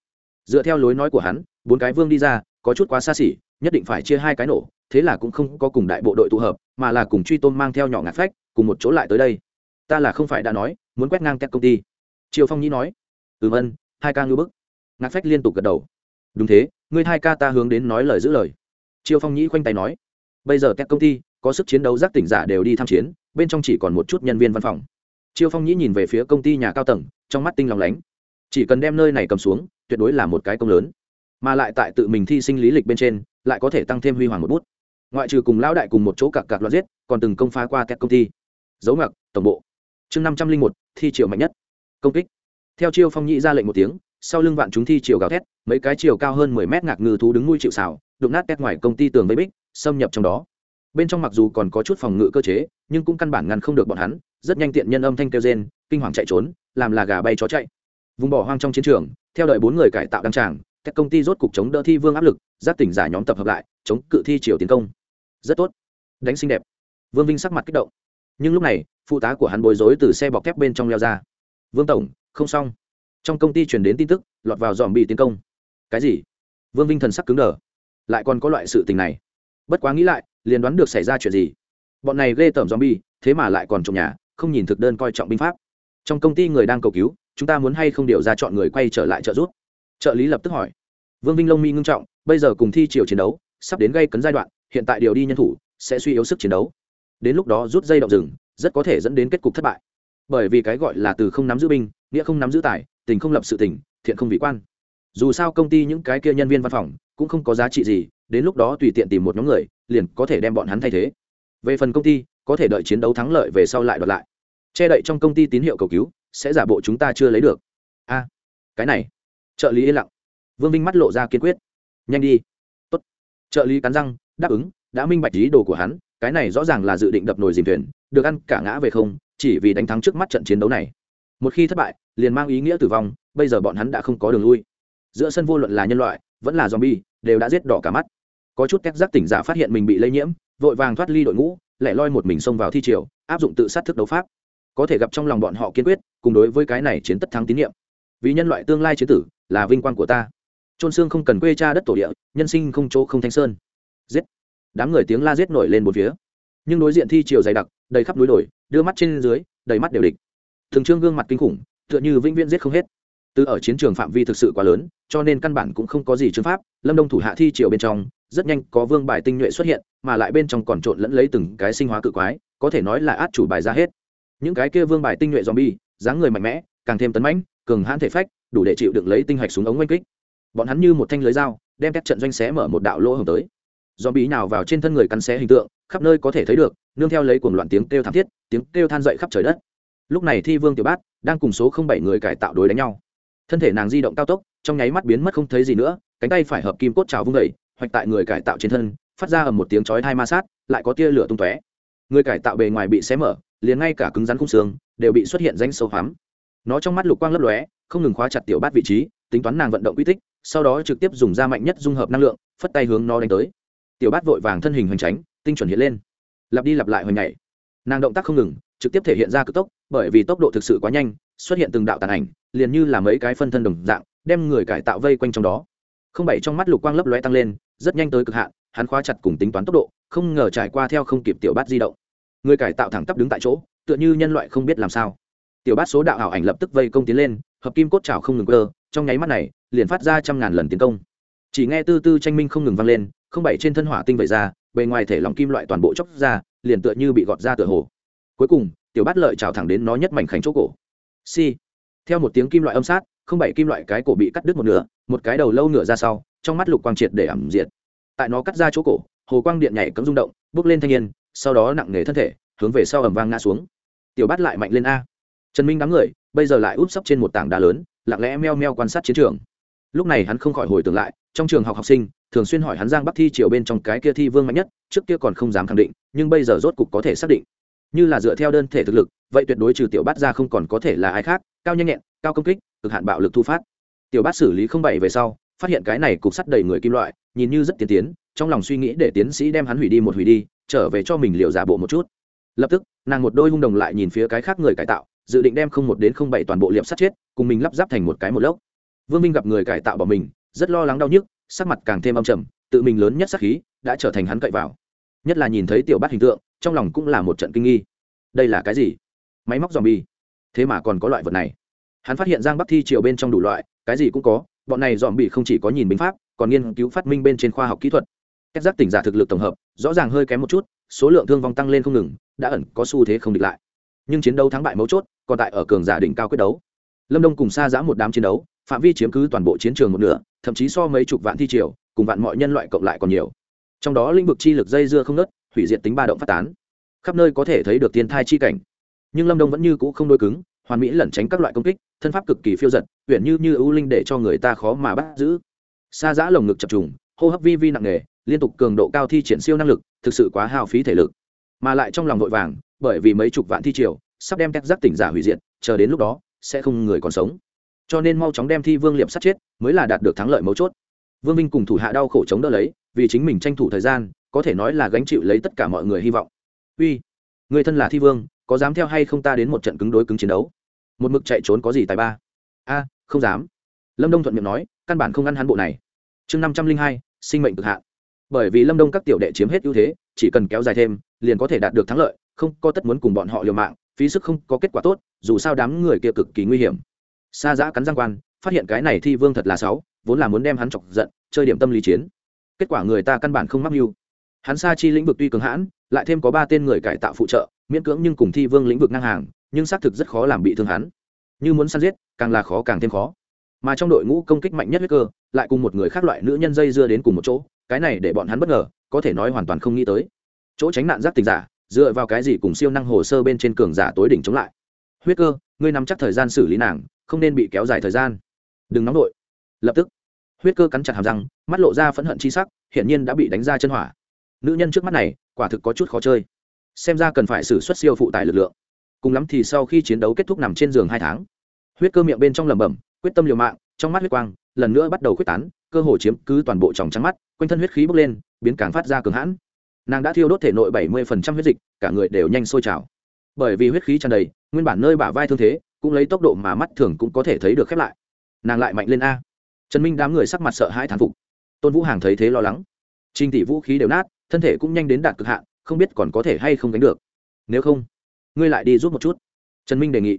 dựa theo lối nói của hắn, bốn cái vương đi ra, có chút quá xa xỉ, nhất định phải chia hai cái nổ, thế là cũng không có cùng đại bộ đội tụ hợp, mà là cùng truy tôn mang theo nhỏ ngạt phách, cùng một chỗ lại tới đây. Ta là không phải đã nói, muốn quét ngang các công ty. Triều phong nhĩ nói. Ừm ân, hai ca ngư bức. Ngạt phách liên tục gật đầu. Đúng thế, ngươi hai ca ta hướng đến nói lời giữ lời. Triều phong nhĩ khoanh tay nói bây giờ các công ty có sức chiến đấu giác tỉnh giả đều đi tham chiến, bên trong chỉ còn một chút nhân viên văn phòng. Chiêu phong nhĩ nhìn về phía công ty nhà cao tầng, trong mắt tinh lòng lánh. Chỉ cần đem nơi này cầm xuống, tuyệt đối là một cái công lớn. Mà lại tại tự mình thi sinh lý lịch bên trên, lại có thể tăng thêm huy hoàng một bút. Ngoại trừ cùng lão đại cùng một chỗ cặp cặp loạt giết, còn từng công phá qua các công ty. Dấu ngặc tổng bộ. Chương năm trăm linh một, thi triều mạnh nhất. Công kích. Theo chiêu phong nhĩ ra lệnh một tiếng, sau lưng vạn chúng thi triều gào thét, mấy cái chiều cao hơn mười mét ngạc ngư thú đứng nuôi chịu xào đụng nát két ngoài công ty tường vây bích xâm nhập trong đó. Bên trong mặc dù còn có chút phòng ngự cơ chế, nhưng cũng căn bản ngăn không được bọn hắn, rất nhanh tiện nhân âm thanh kêu rên, kinh hoàng chạy trốn, làm là gà bay chó chạy. Vùng bỏ hoang trong chiến trường, theo đợi bốn người cải tạo đăng tràng, các công ty rốt cục chống đỡ thi vương áp lực, giáp tỉnh giả nhóm tập hợp lại, chống cự thi triều tiến công. Rất tốt. Đánh xinh đẹp. Vương vinh sắc mặt kích động. Nhưng lúc này, phụ tá của hắn bối rối từ xe bọc thép bên trong leo ra. Vương tổng, không xong. Trong công ty truyền đến tin tức, lọt vào dòm bị tiến công. Cái gì? Vương vinh thần sắc cứng đờ. Lại còn có loại sự tình này bất quá nghĩ lại, liền đoán được xảy ra chuyện gì. Bọn này ghê tởm zombie, thế mà lại còn trong nhà, không nhìn thực đơn coi trọng binh pháp. Trong công ty người đang cầu cứu, chúng ta muốn hay không điều ra chọn người quay trở lại trợ giúp? Trợ lý lập tức hỏi. Vương vinh Long mi ngưng trọng, bây giờ cùng thi chiều chiến đấu, sắp đến gây cấn giai đoạn, hiện tại điều đi nhân thủ, sẽ suy yếu sức chiến đấu. Đến lúc đó rút dây động rừng, rất có thể dẫn đến kết cục thất bại. Bởi vì cái gọi là từ không nắm giữ binh, nghĩa không nắm giữ tài, tình không lập sự tình, thiện không vị quan. Dù sao công ty những cái kia nhân viên văn phòng, cũng không có giá trị gì đến lúc đó tùy tiện tìm một nhóm người, liền có thể đem bọn hắn thay thế. Về phần công ty, có thể đợi chiến đấu thắng lợi về sau lại đoạt lại. Che đậy trong công ty tín hiệu cầu cứu, sẽ giả bộ chúng ta chưa lấy được. A, cái này. Trợ lý yên lặng. Vương vinh mắt lộ ra kiên quyết. Nhanh đi. Tốt. trợ lý cắn răng, đáp ứng, đã minh bạch ý đồ của hắn, cái này rõ ràng là dự định đập nồi dìm thuyền, được ăn cả ngã về không, chỉ vì đánh thắng trước mắt trận chiến đấu này. Một khi thất bại, liền mang ý nghĩa tử vong, bây giờ bọn hắn đã không có đường lui. Giữa sân vô luận là nhân loại, vẫn là zombie, đều đã giết đỏ cả mắt có chút tét giác tỉnh giả phát hiện mình bị lây nhiễm, vội vàng thoát ly đội ngũ lẻ loi một mình xông vào thi triều, áp dụng tự sát thức đấu pháp. Có thể gặp trong lòng bọn họ kiên quyết, cùng đối với cái này chiến tất thắng tín nhiệm. Vì nhân loại tương lai chế tử, là vinh quang của ta. Trôn xương không cần quê cha đất tổ địa, nhân sinh không chỗ không thanh sơn. Giết. Đám người tiếng la giết nổi lên một phía. Nhưng đối diện thi triều dày đặc, đầy khắp núi đồi, đưa mắt trên dưới, đầy mắt đều địch. Thường trương gương mặt kinh khủng, tựa như vĩnh viễn giết không hết từ ở chiến trường phạm vi thực sự quá lớn, cho nên căn bản cũng không có gì chứng pháp, lâm đông thủ hạ thi triều bên trong, rất nhanh có vương bài tinh nhuệ xuất hiện, mà lại bên trong còn trộn lẫn lấy từng cái sinh hóa cự quái, có thể nói là át chủ bài ra hết. Những cái kia vương bài tinh nhuệ zombie, dáng người mạnh mẽ, càng thêm tấn mãnh, cường hãn thể phách, đủ để chịu đựng lấy tinh hạch súng ống oanh kích. Bọn hắn như một thanh lưới dao, đem các trận doanh xé mở một đạo lỗ hồng tới. Zombie nào vào trên thân người cắn xé hình tượng, khắp nơi có thể thấy được, nương theo lấy cuồng loạn tiếng kêu thảm thiết, tiếng kêu than dậy khắp trời đất. Lúc này thi vương tiểu bát đang cùng số không bảy người cải tạo đối đánh nhau thân thể nàng di động cao tốc, trong nháy mắt biến mất không thấy gì nữa, cánh tay phải hợp kim cốt trào vung đầy hoạch tại người cải tạo trên thân, phát ra ở một tiếng chói thai ma sát, lại có tia lửa tung tóe. Người cải tạo bề ngoài bị xé mở, liền ngay cả cứng rắn khung xương đều bị xuất hiện danh sâu hoắm. Nó trong mắt lục quang lấp lóe, không ngừng khóa chặt tiểu bát vị trí, tính toán nàng vận động quy tích, sau đó trực tiếp dùng ra mạnh nhất dung hợp năng lượng, phất tay hướng nó đánh tới. Tiểu bát vội vàng thân hình hoành tránh, tinh chuẩn hiện lên. Lặp đi lặp lại hồi nhảy. Nàng động tác không ngừng, trực tiếp thể hiện ra cực tốc, bởi vì tốc độ thực sự quá nhanh xuất hiện từng đạo tàn ảnh, liền như là mấy cái phân thân đồng dạng, đem người cải tạo vây quanh trong đó. Không bảy trong mắt lục quang lấp lóe tăng lên, rất nhanh tới cực hạn, hắn khóa chặt cùng tính toán tốc độ, không ngờ trải qua theo không kịp tiểu bát di động. Người cải tạo thẳng tắp đứng tại chỗ, tựa như nhân loại không biết làm sao. Tiểu bát số đạo ảo ảnh lập tức vây công tiến lên, hợp kim cốt trào không ngừng cơ trong nháy mắt này, liền phát ra trăm ngàn lần tiến công. Chỉ nghe tư tư tranh minh không ngừng vang lên, không bảy trên thân hỏa tinh vẩy ra, bề ngoài thể lòng kim loại toàn bộ chóc ra, liền tựa như bị gọt ra tựa hồ. Cuối cùng, tiểu bát lợi trào thẳng đến nó nhất mảnh khảnh chỗ cổ si. Theo một tiếng kim loại âm sát, không bảy kim loại cái cổ bị cắt đứt một nửa, một cái đầu lâu nửa ra sau, trong mắt lục quang triệt để ẩm diệt. Tại nó cắt ra chỗ cổ, hồ quang điện nhảy cấm rung động, bước lên thanh niên, sau đó nặng nề thân thể, hướng về sau ẩm vang ngã xuống. Tiểu bát lại mạnh lên a. Trần minh đám người, bây giờ lại úp sấp trên một tảng đá lớn, lặng lẽ meo meo quan sát chiến trường. Lúc này hắn không khỏi hồi tưởng lại, trong trường học học sinh, thường xuyên hỏi hắn giang bắc thi triều bên trong cái kia thi vương mạnh nhất, trước kia còn không dám khẳng định, nhưng bây giờ rốt cục có thể xác định như là dựa theo đơn thể thực lực, vậy tuyệt đối trừ tiểu bát ra không còn có thể là ai khác, cao nhanh nhẹn, cao công kích, cực hạn bạo lực thu phát. Tiểu bát xử lý không bảy về sau, phát hiện cái này cục sắt đầy người kim loại, nhìn như rất tiên tiến, trong lòng suy nghĩ để tiến sĩ đem hắn hủy đi một hủy đi, trở về cho mình liều giả bộ một chút. Lập tức, nàng một đôi hung đồng lại nhìn phía cái khác người cải tạo, dự định đem không một đến không bảy toàn bộ liệp sắt chết, cùng mình lắp ráp thành một cái một lốc. Vương minh gặp người cải tạo bỏ mình, rất lo lắng đau nhức, sắc mặt càng thêm âm trầm, tự mình lớn nhất sắc khí, đã trở thành hắn cậy vào. Nhất là nhìn thấy tiểu bát hình tượng trong lòng cũng là một trận kinh nghi. Đây là cái gì? Máy móc dòm bi thế mà còn có loại vật này. Hắn phát hiện giang bắc thi triều bên trong đủ loại, cái gì cũng có, bọn này dòm bị không chỉ có nhìn binh pháp, còn nghiên cứu phát minh bên trên khoa học kỹ thuật. Cách giác tỉnh giả thực lực tổng hợp, rõ ràng hơi kém một chút, số lượng thương vong tăng lên không ngừng, đã ẩn có xu thế không địch lại. Nhưng chiến đấu thắng bại mấu chốt, còn tại ở cường giả đỉnh cao quyết đấu. Lâm đông cùng xa giã một đám chiến đấu, phạm vi chiếm cứ toàn bộ chiến trường một nửa, thậm chí so mấy chục vạn thi triều, cùng vạn mọi nhân loại cộng lại còn nhiều. Trong đó lĩnh vực chi lực dây dưa không nớt hủy diệt tính ba động phát tán. Khắp nơi có thể thấy được thiên thai chi cảnh. Nhưng lâm đông vẫn như cũ không đôi cứng, hoàn mỹ lẩn tránh các loại công kích, thân pháp cực kỳ phiêu giật huyện như như ưu linh để cho người ta khó mà bắt giữ. Xa giã lồng ngực chập trùng, hô hấp vi vi nặng nề, liên tục cường độ cao thi triển siêu năng lực, thực sự quá hao phí thể lực. Mà lại trong lòng vội vàng, bởi vì mấy chục vạn thi triều, sắp đem các giác tỉnh giả hủy diệt, chờ đến lúc đó, sẽ không người còn sống. Cho nên mau chóng đem thi vương liệm sát chết, mới là đạt được thắng lợi mấu chốt. Vương minh cùng thủ hạ đau khổ chống đỡ lấy, vì chính mình tranh thủ thời gian có thể nói là gánh chịu lấy tất cả mọi người hy vọng. Uy, người thân là thi vương, có dám theo hay không ta đến một trận cứng đối cứng chiến đấu? Một mực chạy trốn có gì tài ba? A, không dám. Lâm đông thuận miệng nói, căn bản không ngăn hắn bộ này. Chương năm trăm linh hai, sinh mệnh cực hạn. Bởi vì lâm đông các tiểu đệ chiếm hết ưu thế, chỉ cần kéo dài thêm, liền có thể đạt được thắng lợi, không có tất muốn cùng bọn họ liều mạng, phí sức không có kết quả tốt, dù sao đám người kia cực kỳ nguy hiểm. Xa giã cắn giang quan, phát hiện cái này thi vương thật là sáu vốn là muốn đem hắn chọc giận, chơi điểm tâm lý chiến. Kết quả người ta căn bản không mắc mưu hắn Sa chi lĩnh vực tuy cường hãn, lại thêm có ba tên người cải tạo phụ trợ, miễn cưỡng nhưng cùng thi vương lĩnh vực ngang hàng, nhưng xác thực rất khó làm bị thương hắn. Như muốn săn giết, càng là khó càng thêm khó. Mà trong đội ngũ công kích mạnh nhất huyết cơ lại cùng một người khác loại nữ nhân dây dưa đến cùng một chỗ, cái này để bọn hắn bất ngờ, có thể nói hoàn toàn không nghĩ tới. Chỗ tránh nạn giác tình giả, dựa vào cái gì cùng siêu năng hồ sơ bên trên cường giả tối đỉnh chống lại? Huyết cơ ngươi nắm chắc thời gian xử lý nàng, không nên bị kéo dài thời gian. Đừng nóng đội lập tức. Huyết cơ cắn chặt hàm răng, mắt lộ ra phẫn hận chi sắc, hiển nhiên đã bị đánh ra chân hỏa nữ nhân trước mắt này, quả thực có chút khó chơi. Xem ra cần phải xử suất siêu phụ tải lực lượng. Cùng lắm thì sau khi chiến đấu kết thúc nằm trên giường hai tháng, huyết cơ miệng bên trong lẩm bẩm, quyết tâm liều mạng, trong mắt huyết quang lần nữa bắt đầu quyết tán, cơ hồ chiếm cứ toàn bộ tròng trắng mắt, quanh thân huyết khí bốc lên, biến càng phát ra cường hãn. Nàng đã thiêu đốt thể nội bảy mươi huyết dịch, cả người đều nhanh sôi trào. Bởi vì huyết khí tràn đầy, nguyên bản nơi bả vai thương thế, cũng lấy tốc độ mà mắt thường cũng có thể thấy được khép lại. Nàng lại mạnh lên a. Trần minh đám người sắc mặt sợ hãi thán phục. Tôn vũ hàng thấy thế lo lắng. Trinh tỷ vũ khí đều nát thân thể cũng nhanh đến đạt cực hạn, không biết còn có thể hay không đánh được. Nếu không, ngươi lại đi rút một chút. Trần minh đề nghị.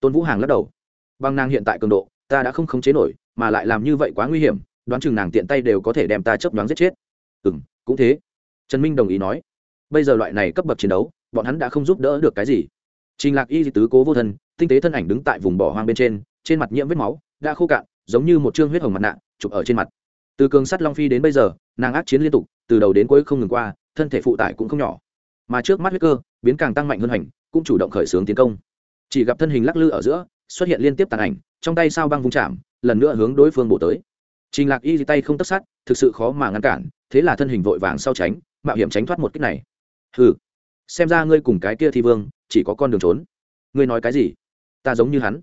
Tôn vũ hàng lắc đầu. Bằng nàng hiện tại cường độ, ta đã không khống chế nổi, mà lại làm như vậy quá nguy hiểm, đoán chừng nàng tiện tay đều có thể đem ta chấp đoán giết chết. Ừ m cũng thế. Trần minh đồng ý nói. Bây giờ loại này cấp bậc chiến đấu, bọn hắn đã không giúp đỡ được cái gì. Trình lạc y tứ cố vô thân, tinh tế thân ảnh đứng tại vùng bỏ hoang bên trên trên mặt nhiễm vết máu, đã khô cạn, giống như một chương huyết hồng mặt nạ, chụp ở trên mặt. Từ cường sắt long phi đến bây giờ, nàng ác chiến liên tục từ đầu đến cuối không ngừng qua thân thể phụ tải cũng không nhỏ. Mà trước mắt huyết cơ biến càng tăng mạnh hơn hành cũng chủ động khởi xướng tiến công. Chỉ gặp thân hình lắc lư ở giữa xuất hiện liên tiếp tàn ảnh trong tay sao băng vung chạm lần nữa hướng đối phương bổ tới. Trình lạc y tay không tất sát thực sự khó mà ngăn cản thế là thân hình vội vàng sau tránh mạo hiểm tránh thoát một cách này. Hừ, xem ra ngươi cùng cái kia thi vương chỉ có con đường trốn. Ngươi nói cái gì? Ta giống như hắn.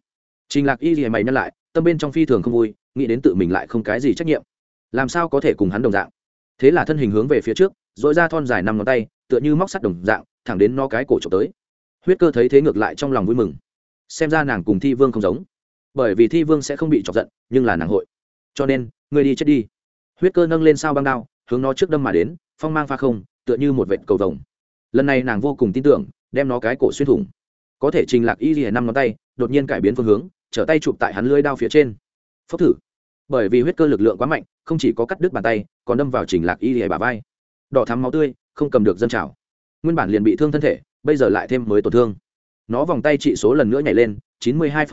Trình lạc y gì mày nhắc lại tâm bên trong phi thường không vui nghĩ đến tự mình lại không cái gì trách nhiệm. Làm sao có thể cùng hắn đồng dạng? Thế là thân hình hướng về phía trước dội ra thon dài năm ngón tay, tựa như móc sắt đồng dạng, thẳng đến no cái cổ trộm tới. Huyết cơ thấy thế ngược lại trong lòng vui mừng. Xem ra nàng cùng thi vương không giống. Bởi vì thi vương sẽ không bị chọc giận, nhưng là nàng hội. Cho nên người đi chết đi. Huyết cơ nâng lên sao băng đao, hướng nó trước đâm mà đến, phong mang pha không, tựa như một vệt cầu vồng. Lần này nàng vô cùng tin tưởng, đem nó cái cổ xuyên thủng. Có thể trình lạc y lìa năm ngón tay, đột nhiên cải biến phương hướng, trở tay chụp tại hắn lưới đao phía trên. Phốc thử. Bởi vì huyết cơ lực lượng quá mạnh không chỉ có cắt đứt bàn tay, còn đâm vào trình lạc y lìa bà vai. Đỏ thắm máu tươi, không cầm được dân trào. Nguyên bản liền bị thương thân thể, bây giờ lại thêm mới tổn thương. Nó vòng tay trị số lần nữa nhảy lên, chín mươi hai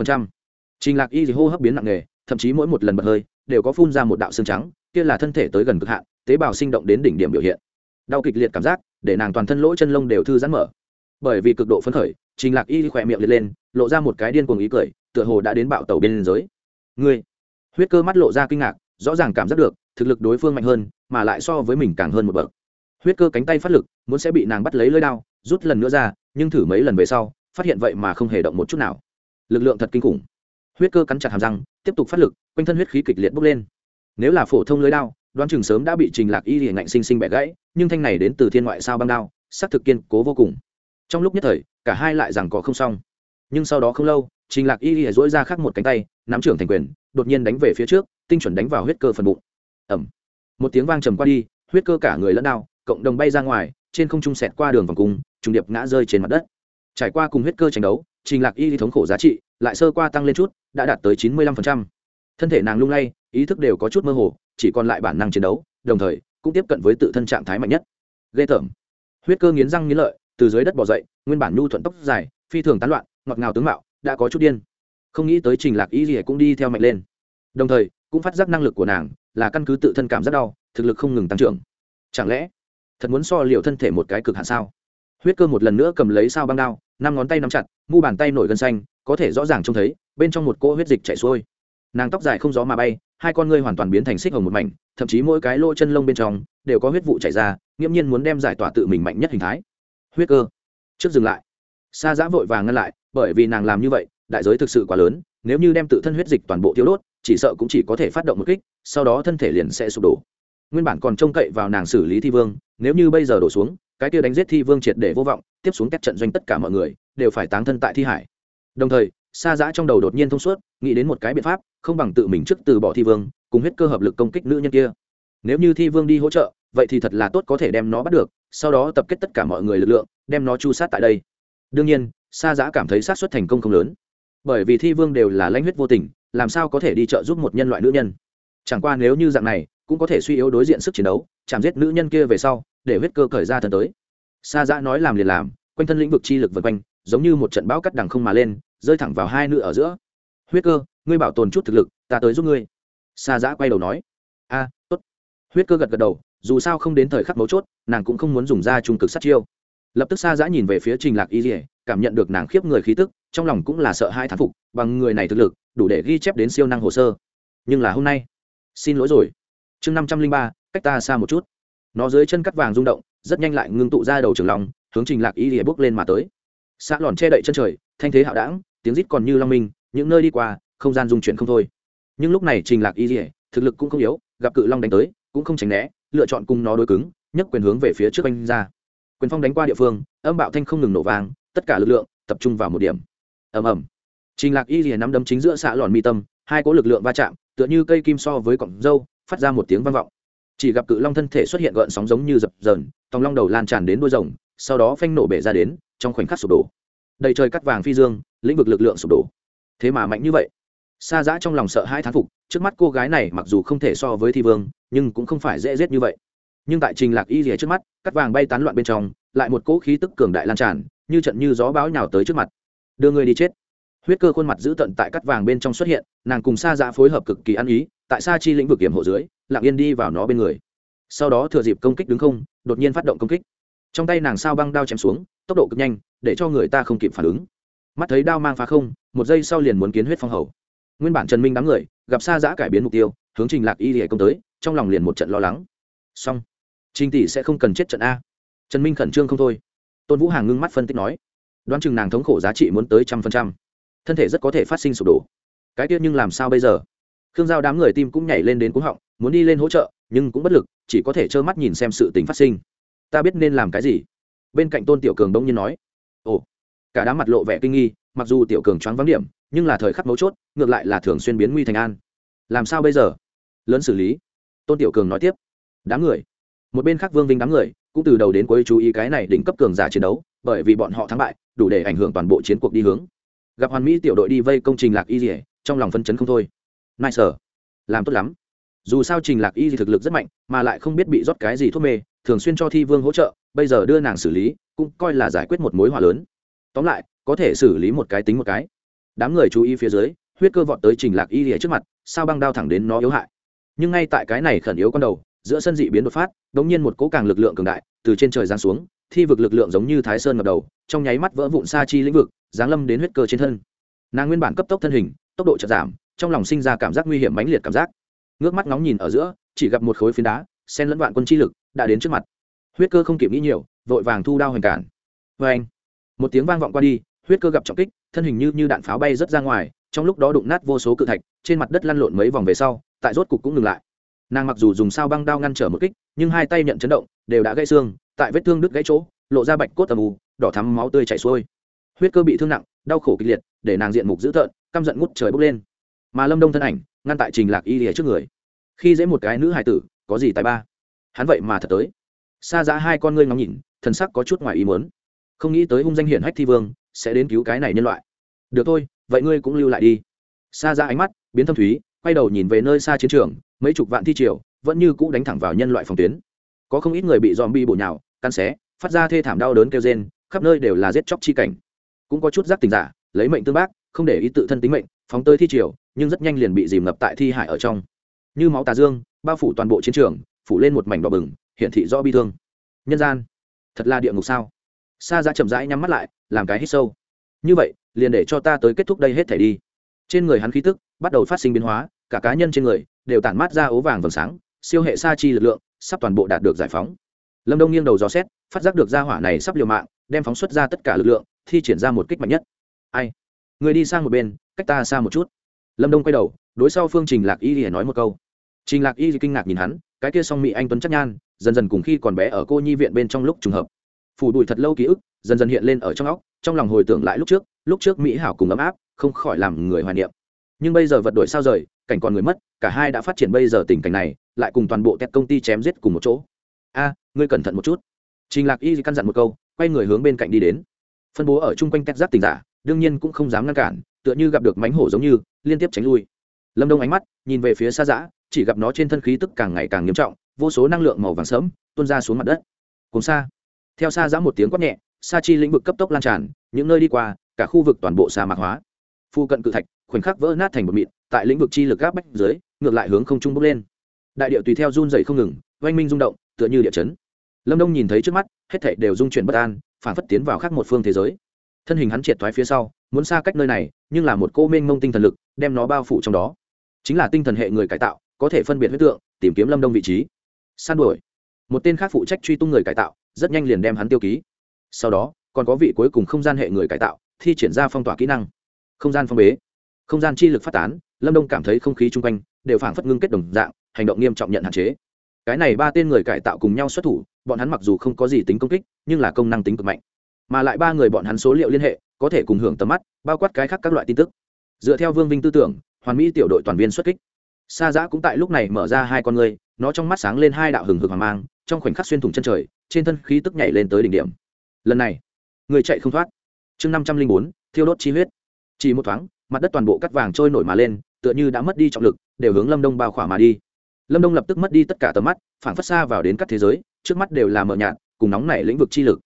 trình lạc y hô hấp biến nặng nề, thậm chí mỗi một lần bật hơi, đều có phun ra một đạo xương trắng, kia là thân thể tới gần cực hạn, tế bào sinh động đến đỉnh điểm biểu hiện. Đau kịch liệt cảm giác, để nàng toàn thân lỗ chân lông đều thư giãn mở. Bởi vì cực độ phấn khởi, trình lạc y khỏe miệng liệt lên, lộ ra một cái điên cuồng ý cười, tựa hồ đã đến bạo tàu bên giới ngươi, huyết cơ mắt lộ ra kinh ngạc rõ ràng cảm giác được, thực lực đối phương mạnh hơn, mà lại so với mình càng hơn một bậc. Huyết cơ cánh tay phát lực, muốn sẽ bị nàng bắt lấy lưỡi đao, rút lần nữa ra, nhưng thử mấy lần về sau, phát hiện vậy mà không hề động một chút nào. Lực lượng thật kinh khủng. Huyết cơ cắn chặt hàm răng, tiếp tục phát lực, quanh thân huyết khí kịch liệt bốc lên. Nếu là phổ thông lưới đao, đoán chừng sớm đã bị trình lạc y hiển ngạnh sinh sinh bẻ gãy, nhưng thanh này đến từ thiên ngoại sao băng đao sắc thực kiên cố vô cùng. Trong lúc nhất thời, cả hai lại rằng có không xong. Nhưng sau đó không lâu, trình lạc y hiển dỗi ra khắc một cánh tay, nắm trưởng thành quyền, đột nhiên đánh về phía trước tinh chuẩn đánh vào huyết cơ phần bụng. Ẩm một tiếng vang trầm qua đi, huyết cơ cả người lẫn đao, cộng đồng bay ra ngoài, trên không trung sẹt qua đường vòng cung, trùng điệp ngã rơi trên mặt đất. Trải qua cùng huyết cơ tranh đấu, trình lạc y thống khổ giá trị lại sơ qua tăng lên chút, đã đạt tới chín mươi lăm thân thể nàng lung lay, ý thức đều có chút mơ hồ, chỉ còn lại bản năng chiến đấu, đồng thời cũng tiếp cận với tự thân trạng thái mạnh nhất. Ghê tởm. Huyết cơ nghiến răng nghiến lợi, từ dưới đất bỏ dậy, nguyên bản nhu thuận tóc dài, phi thường tán loạn, ngọt ngào tướng mạo, đã có chút điên. Không nghĩ tới trình lạc y gì cũng đi theo mạnh lên. Đồng thời cũng phát giác năng lực của nàng là căn cứ tự thân cảm giác đau, thực lực không ngừng tăng trưởng. Chẳng lẽ thật muốn so liệu thân thể một cái cực hạn sao? Huyết cơ một lần nữa cầm lấy sao băng đao, năm ngón tay nắm chặt, mu bàn tay nổi gân xanh, có thể rõ ràng trông thấy, bên trong một cỗ huyết dịch chảy xuôi. Nàng tóc dài không gió mà bay, hai con ngươi hoàn toàn biến thành xích hồng một mảnh, thậm chí mỗi cái lỗ chân lông bên trong đều có huyết vụ chảy ra, nghiễm nhiên muốn đem giải tỏa tự mình mạnh nhất hình thái. Huyết cơ. Trước dừng lại. Xa giã vội vàng ngăn lại, bởi vì nàng làm như vậy, đại giới thực sự quá lớn, nếu như đem tự thân huyết dịch toàn bộ thiếu đốt chỉ sợ cũng chỉ có thể phát động một kích, sau đó thân thể liền sẽ sụp đổ. Nguyên bản còn trông cậy vào nàng xử lý thi vương, nếu như bây giờ đổ xuống, cái kia đánh giết thi vương triệt để vô vọng, tiếp xuống các trận doanh tất cả mọi người đều phải táng thân tại thi hải. Đồng thời xa giã trong đầu đột nhiên thông suốt, nghĩ đến một cái biện pháp, không bằng tự mình trước từ bỏ thi vương, cùng huyết cơ hợp lực công kích nữ nhân kia. Nếu như thi vương đi hỗ trợ, vậy thì thật là tốt có thể đem nó bắt được, sau đó tập kết tất cả mọi người lực lượng, đem nó chu sát tại đây. Đương nhiên xa giã cảm thấy sát xuất thành công không lớn, bởi vì thi vương đều là lãnh huyết vô tình làm sao có thể đi trợ giúp một nhân loại nữ nhân? Chẳng qua nếu như dạng này, cũng có thể suy yếu đối diện sức chiến đấu, chạm giết nữ nhân kia về sau, để huyết cơ khởi ra thần tới. Xa Dã nói làm liền làm, quanh thân lĩnh vực chi lực vân quanh, giống như một trận bão cắt đằng không mà lên, rơi thẳng vào hai nữ ở giữa. Huyết cơ, ngươi bảo tồn chút thực lực, ta tới giúp ngươi. Xa Dã quay đầu nói. A, tốt. Huyết cơ gật gật đầu, dù sao không đến thời khắc mấu chốt, nàng cũng không muốn dùng ra trung cực sát chiêu. Lập tức xa Dã nhìn về phía trình lạc y dỉa cảm nhận được nàng khiếp người khí tức, trong lòng cũng là sợ hai thán phục, bằng người này thực lực đủ để ghi chép đến siêu năng hồ sơ. Nhưng là hôm nay, xin lỗi rồi. Chương năm trăm linh ba, cách ta xa một chút. Nó dưới chân cắt vàng rung động, rất nhanh lại ngưng tụ ra đầu trường lòng hướng trình lạc y lìa bước lên mà tới. Xã lòn che đậy chân trời, thanh thế hạo đảng, tiếng rít còn như long minh, những nơi đi qua, không gian dung chuyển không thôi. Nhưng lúc này trình lạc y lìa, thực lực cũng không yếu, gặp cự long đánh tới, cũng không tránh né, lựa chọn cùng nó đối cứng, nhấc quyền hướng về phía trước anh ra. Quyền phong đánh qua địa phương, âm bạo thanh không ngừng nổ vàng tất cả lực lượng tập trung vào một điểm. Ầm ầm trình lạc y lìa nắm đấm chính giữa xạ lòn mi tâm, hai cỗ lực lượng va chạm, tựa như cây kim so với cọng dâu, phát ra một tiếng vang vọng. Chỉ gặp cự long thân thể xuất hiện gợn sóng giống như dập dờn, tòng long đầu lan tràn đến đuôi rồng, sau đó phanh nổ bể ra đến, trong khoảnh khắc sụp đổ. Đầy trời cắt vàng phi dương, lĩnh vực lực lượng sụp đổ. Thế mà mạnh như vậy. Xa dã trong lòng sợ hai thán phục, trước mắt cô gái này mặc dù không thể so với thi vương, nhưng cũng không phải dễ giết như vậy. Nhưng tại trình lạc y rìa trước mắt, cắt vàng bay tán loạn bên trong, lại một cỗ khí tức cường đại lan tràn, như trận như gió bão nhào tới trước mặt. Đưa người đi chết huyết cơ khuôn mặt giữ tận tại cắt vàng bên trong xuất hiện, nàng cùng sa dã phối hợp cực kỳ ăn ý, tại sa chi lĩnh vực kiểm hộ dưới, lặng yên đi vào nó bên người. Sau đó thừa dịp công kích đứng không, đột nhiên phát động công kích. Trong tay nàng sao băng đao chém xuống, tốc độ cực nhanh, để cho người ta không kịp phản ứng. Mắt thấy đao mang phá không, một giây sau liền muốn kiến huyết phong hầu. Nguyên bản trần minh đám người, gặp sa giã cải biến mục tiêu, hướng trình lạc y hệ công tới, trong lòng liền một trận lo lắng. Song trình tỷ sẽ không cần chết trận a. Trần minh khẩn trương không thôi. Tôn vũ hàng ngưng mắt phân tích nói. Đoán chừng nàng thống khổ giá trị muốn tới trăm phần trăm thân thể rất có thể phát sinh sụp đổ. Cái tiết nhưng làm sao bây giờ? Khương giao đám người tim cũng nhảy lên đến cúng họng, muốn đi lên hỗ trợ, nhưng cũng bất lực, chỉ có thể trơ mắt nhìn xem sự tình phát sinh. Ta biết nên làm cái gì. Bên cạnh tôn tiểu cường đông nhiên nói. Ồ, cả đám mặt lộ vẻ kinh nghi, mặc dù tiểu cường choáng vắng điểm, nhưng là thời khắc mấu chốt, ngược lại là thường xuyên biến nguy thành an. Làm sao bây giờ? Lớn xử lý. Tôn tiểu cường nói tiếp. Đám người. Một bên khác vương vinh đám người, cũng từ đầu đến cuối chú ý cái này đỉnh cấp cường giả chiến đấu, bởi vì bọn họ thắng bại, đủ để ảnh hưởng toàn bộ chiến cuộc đi hướng gặp hoàn mỹ tiểu đội đi vây công trình lạc y dỉa trong lòng phân chấn không thôi. Nai sở làm tốt lắm. Dù sao trình lạc y thì thực lực rất mạnh, mà lại không biết bị rót cái gì thuốc mê, thường xuyên cho thi vương hỗ trợ, bây giờ đưa nàng xử lý, cũng coi là giải quyết một mối họa lớn. Tóm lại, có thể xử lý một cái tính một cái. Đám người chú ý phía dưới, huyết cơ vọt tới trình lạc y lìa trước mặt, sao băng đao thẳng đến nó yếu hại. Nhưng ngay tại cái này khẩn yếu con đầu, giữa sân dị biến đột phát đ nhiên một cỗ càng lực lượng cường đại từ trên trời giáng xuống, thi vực lực lượng giống như thái sơn ngập đầu, trong nháy mắt vỡ vụn sa chi lĩnh vực giáng lâm đến huyết cơ trên thân. Nàng nguyên bản cấp tốc thân hình, tốc độ chậm giảm, trong lòng sinh ra cảm giác nguy hiểm mãnh liệt cảm giác. Ngước mắt ngóng nhìn ở giữa, chỉ gặp một khối phiến đá sen lẫn vạn quân chi lực, đã đến trước mặt. Huyết cơ không kịp nghĩ nhiều, vội vàng thu đao hoành cản. Vê anh, một tiếng vang vọng qua đi, huyết cơ gặp trọng kích, thân hình như như đạn pháo bay rớt ra ngoài, trong lúc đó đụng nát vô số cự thạch, trên mặt đất lăn lộn mấy vòng về sau, tại rốt cục cũng ngừng lại. Nàng mặc dù dùng sao băng đao ngăn trở một kích, nhưng hai tay nhận chấn động, đều đã gãy xương, tại vết thương đứt gãy chỗ, lộ ra bạch cốt tầm ù đỏ thắm máu tươi chảy xuôi huyết cơ bị thương nặng, đau khổ kịch liệt, để nàng diện mục dữ tợn, căm giận ngút trời bốc lên. Mà lâm đông thân ảnh, ngăn tại trình lạc y lìa trước người. Khi dễ một cái nữ hài tử, có gì tài ba? Hắn vậy mà thật tới. Xa giá hai con ngươi ngóng nhìn, thần sắc có chút ngoài ý muốn. Không nghĩ tới hung danh hiển hách thi vương, sẽ đến cứu cái này nhân loại. Được thôi, vậy ngươi cũng lưu lại đi. Xa ra ánh mắt, biến thâm thúy, quay đầu nhìn về nơi xa chiến trường, mấy chục vạn thi triều, vẫn như cũ đánh thẳng vào nhân loại phòng tuyến. Có không ít người bị dòm bi bổ nhào căn xé, phát ra thê thảm đau đớn kêu rên, khắp nơi đều là giết chóc chi cảnh cũng có chút giác tình giả, lấy mệnh tương bác, không để ý tự thân tính mệnh, phóng tới thi triều, nhưng rất nhanh liền bị dìm ngập tại thi hải ở trong. Như máu tà dương, bao phủ toàn bộ chiến trường, phủ lên một mảnh đỏ bừng, hiển thị rõ bi thương. Nhân gian, thật là địa ngục sao? Xa ra chậm rãi nhắm mắt lại, làm cái hít sâu. Như vậy, liền để cho ta tới kết thúc đây hết thể đi. Trên người hắn khí tức bắt đầu phát sinh biến hóa, cả cá nhân trên người đều tản mát ra ố vàng vầng sáng, siêu hệ sa chi lực lượng sắp toàn bộ đạt được giải phóng. Lâm đông nghiêng đầu dò xét, phát giác được ra hỏa này sắp liều mạng, đem phóng xuất ra tất cả lực lượng thi triển ra một kích mạnh nhất. Ai? Người đi sang một bên, cách ta xa một chút. Lâm đông quay đầu, đối sau phương trình lạc y thì nói một câu. Trình lạc y kinh ngạc nhìn hắn, cái kia song mỹ anh tuấn chắc nhan, dần dần cùng khi còn bé ở cô nhi viện bên trong lúc trùng hợp. Phủ đùi thật lâu ký ức, dần dần hiện lên ở trong óc, trong lòng hồi tưởng lại lúc trước lúc trước mỹ hảo cùng ấm áp, không khỏi làm người hoài niệm. Nhưng bây giờ vật đổi sao rời, cảnh còn người mất, cả hai đã phát triển bây giờ tình cảnh này, lại cùng toàn bộ tét công ty chém giết cùng một chỗ. A, ngươi cẩn thận một chút. Trình lạc y căn dặn một câu, quay người hướng bên cạnh đi đến phân bố ở chung quanh tét giáp tình giả, đương nhiên cũng không dám ngăn cản, tựa như gặp được mánh hổ giống như, liên tiếp tránh lui. Lâm đông ánh mắt nhìn về phía xa giã, chỉ gặp nó trên thân khí tức càng ngày càng nghiêm trọng, vô số năng lượng màu vàng sớm tuôn ra xuống mặt đất. Cùng xa. Theo xa giã một tiếng quát nhẹ sa chi lĩnh vực cấp tốc lan tràn, những nơi đi qua, cả khu vực toàn bộ sa mạc hóa. Phu cận cự thạch, khoảnh khắc vỡ nát thành một mịn, tại lĩnh vực chi lực gáp bách dưới, ngược lại hướng không trung bốc lên. Đại điệu tùy theo run dày không ngừng, oanh minh rung động, tựa như địa chấn. Lâm đông nhìn thấy trước mắt, hết thảy đều rung chuyển bất an phản phất tiến vào khác một phương thế giới. Thân hình hắn triệt thoái phía sau, muốn xa cách nơi này, nhưng là một cô mênh mông tinh thần lực, đem nó bao phủ trong đó. Chính là tinh thần hệ người cải tạo, có thể phân biệt huyết tượng, tìm kiếm lâm đông vị trí. San đuổi. Một tên khác phụ trách truy tung người cải tạo, rất nhanh liền đem hắn tiêu ký. Sau đó, còn có vị cuối cùng không gian hệ người cải tạo, thi triển ra phong tỏa kỹ năng. Không gian phong bế. Không gian chi lực phát tán, lâm đông cảm thấy không khí chung quanh đều phảng phất ngưng kết đồng dạng, hành động nghiêm trọng nhận hạn chế. Cái này ba tên người cải tạo cùng nhau xuất thủ bọn hắn mặc dù không có gì tính công kích, nhưng là công năng tính cực mạnh. Mà lại ba người bọn hắn số liệu liên hệ, có thể cùng hưởng tầm mắt, bao quát cái khác các loại tin tức. Dựa theo vương vinh tư tưởng, hoàn mỹ tiểu đội toàn viên xuất kích. Sa giã cũng tại lúc này mở ra hai con người, nó trong mắt sáng lên hai đạo hừng hực hoàng mang, trong khoảnh khắc xuyên thủng chân trời, trên thân khí tức nhảy lên tới đỉnh điểm. Lần này, người chạy không thoát. Chương năm trăm linh bốn, thiêu đốt chi huyết. Chỉ một thoáng, mặt đất toàn bộ cắt vàng trôi nổi mà lên, tựa như đã mất đi trọng lực, đều hướng lâm đông bao khỏa mà đi. Lâm đông lập tức mất đi tất cả tầm mắt, phản phất xa vào đến các thế giới trước mắt đều là mờ nhạt, cùng nóng nảy lĩnh vực chi lực.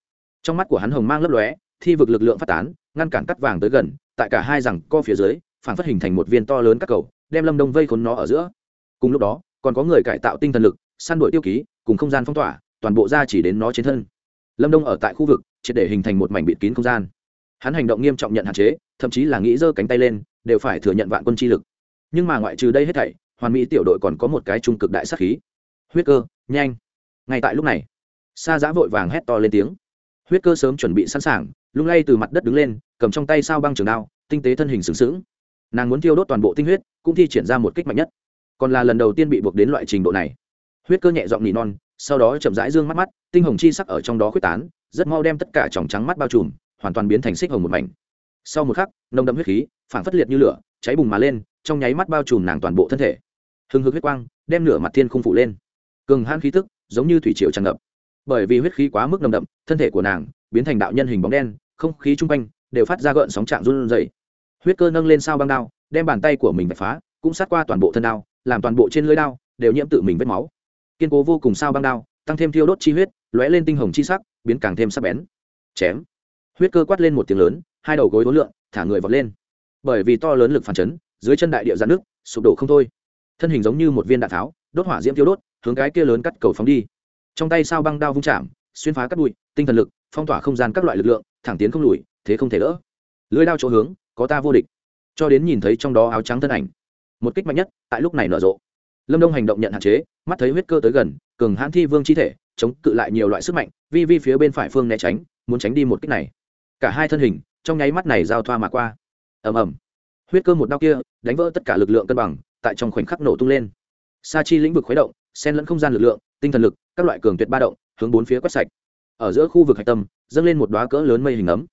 Trong mắt của hắn hồng mang lấp lóe, thi vực lực lượng phát tán, ngăn cản cắt vàng tới gần, tại cả hai rằng co phía dưới phảng phất hình thành một viên to lớn các cầu, đem lâm đông vây khốn nó ở giữa. Cùng lúc đó, còn có người cải tạo tinh thần lực, săn đuổi tiêu ký, cùng không gian phong tỏa, toàn bộ ra chỉ đến nó trên thân. Lâm đông ở tại khu vực, triệt để hình thành một mảnh bịt kín không gian. Hắn hành động nghiêm trọng nhận hạn chế, thậm chí là nghĩ giơ cánh tay lên, đều phải thừa nhận vạn quân chi lực. Nhưng mà ngoại trừ đây hết thảy, hoàn mỹ tiểu đội còn có một cái trung cực đại sắc khí. Huyết cơ, nhanh ngay tại lúc này, sa giã vội vàng hét to lên tiếng. Huyết cơ sớm chuẩn bị sẵn sàng, lung lay từ mặt đất đứng lên, cầm trong tay sao băng trường đao, tinh tế thân hình sừng sững. Nàng muốn thiêu đốt toàn bộ tinh huyết, cũng thi triển ra một kích mạnh nhất. Còn là lần đầu tiên bị buộc đến loại trình độ này. Huyết cơ nhẹ giọng nỉ non, sau đó chậm rãi dương mắt mắt, tinh hồng chi sắc ở trong đó quyết tán, rất mau đem tất cả tròng trắng mắt bao trùm, hoàn toàn biến thành xích hồng một mảnh. Sau một khắc, nồng đậm huyết khí phản phất liệt như lửa, cháy bùng mà lên, trong nháy mắt bao trùm nàng toàn bộ thân thể. Hừng hực huyết quang, đem nửa mặt thiên không phủ lên. Cường han khí tức giống như thủy triều tràn ngập. Bởi vì huyết khí quá mức nồng đậm, thân thể của nàng biến thành đạo nhân hình bóng đen, không khí chung quanh đều phát ra gợn sóng trạng run rẩy. Huyết cơ nâng lên sao băng đao, đem bàn tay của mình vạch phá, cũng sát qua toàn bộ thân đao, làm toàn bộ trên lưỡi đao đều nhiễm tự mình vết máu. Kiên cố vô cùng sao băng đao, tăng thêm thiêu đốt chi huyết, lóe lên tinh hồng chi sắc, biến càng thêm sắc bén. Chém. Huyết cơ quát lên một tiếng lớn, hai đầu gối đối lượng thả người vọt lên. Bởi vì to lớn lực phản chấn, dưới chân đại địa giãn nước sụp đổ không thôi. Thân hình giống như một viên đạn tháo, đốt hỏa diễm thiêu đốt hướng cái kia lớn cắt cầu phóng đi. Trong tay sao băng đao vung chạm, xuyên phá cắt bụi, tinh thần lực, phong tỏa không gian các loại lực lượng, thẳng tiến không lùi, thế không thể đỡ lưới đao chỗ hướng, có ta vô địch. Cho đến nhìn thấy trong đó áo trắng thân ảnh, một kích mạnh nhất, tại lúc này nở rộ. Lâm đông hành động nhận hạn chế, mắt thấy huyết cơ tới gần, cường hãn thi vương chi thể, chống cự lại nhiều loại sức mạnh, vi vi phía bên phải phương né tránh, muốn tránh đi một kích này. Cả hai thân hình, trong nháy mắt này giao thoa mà qua. Ầm ầm. Huyết cơ một đau kia, đánh vỡ tất cả lực lượng cân bằng, tại trong khoảnh khắc nổ tung lên. Sa chi lĩnh vực khuấy động xen lẫn không gian lực lượng, tinh thần lực, các loại cường tuyệt ba động, hướng bốn phía quét sạch. Ở giữa khu vực hạch tâm, dâng lên một đoá cỡ lớn mây hình ấm.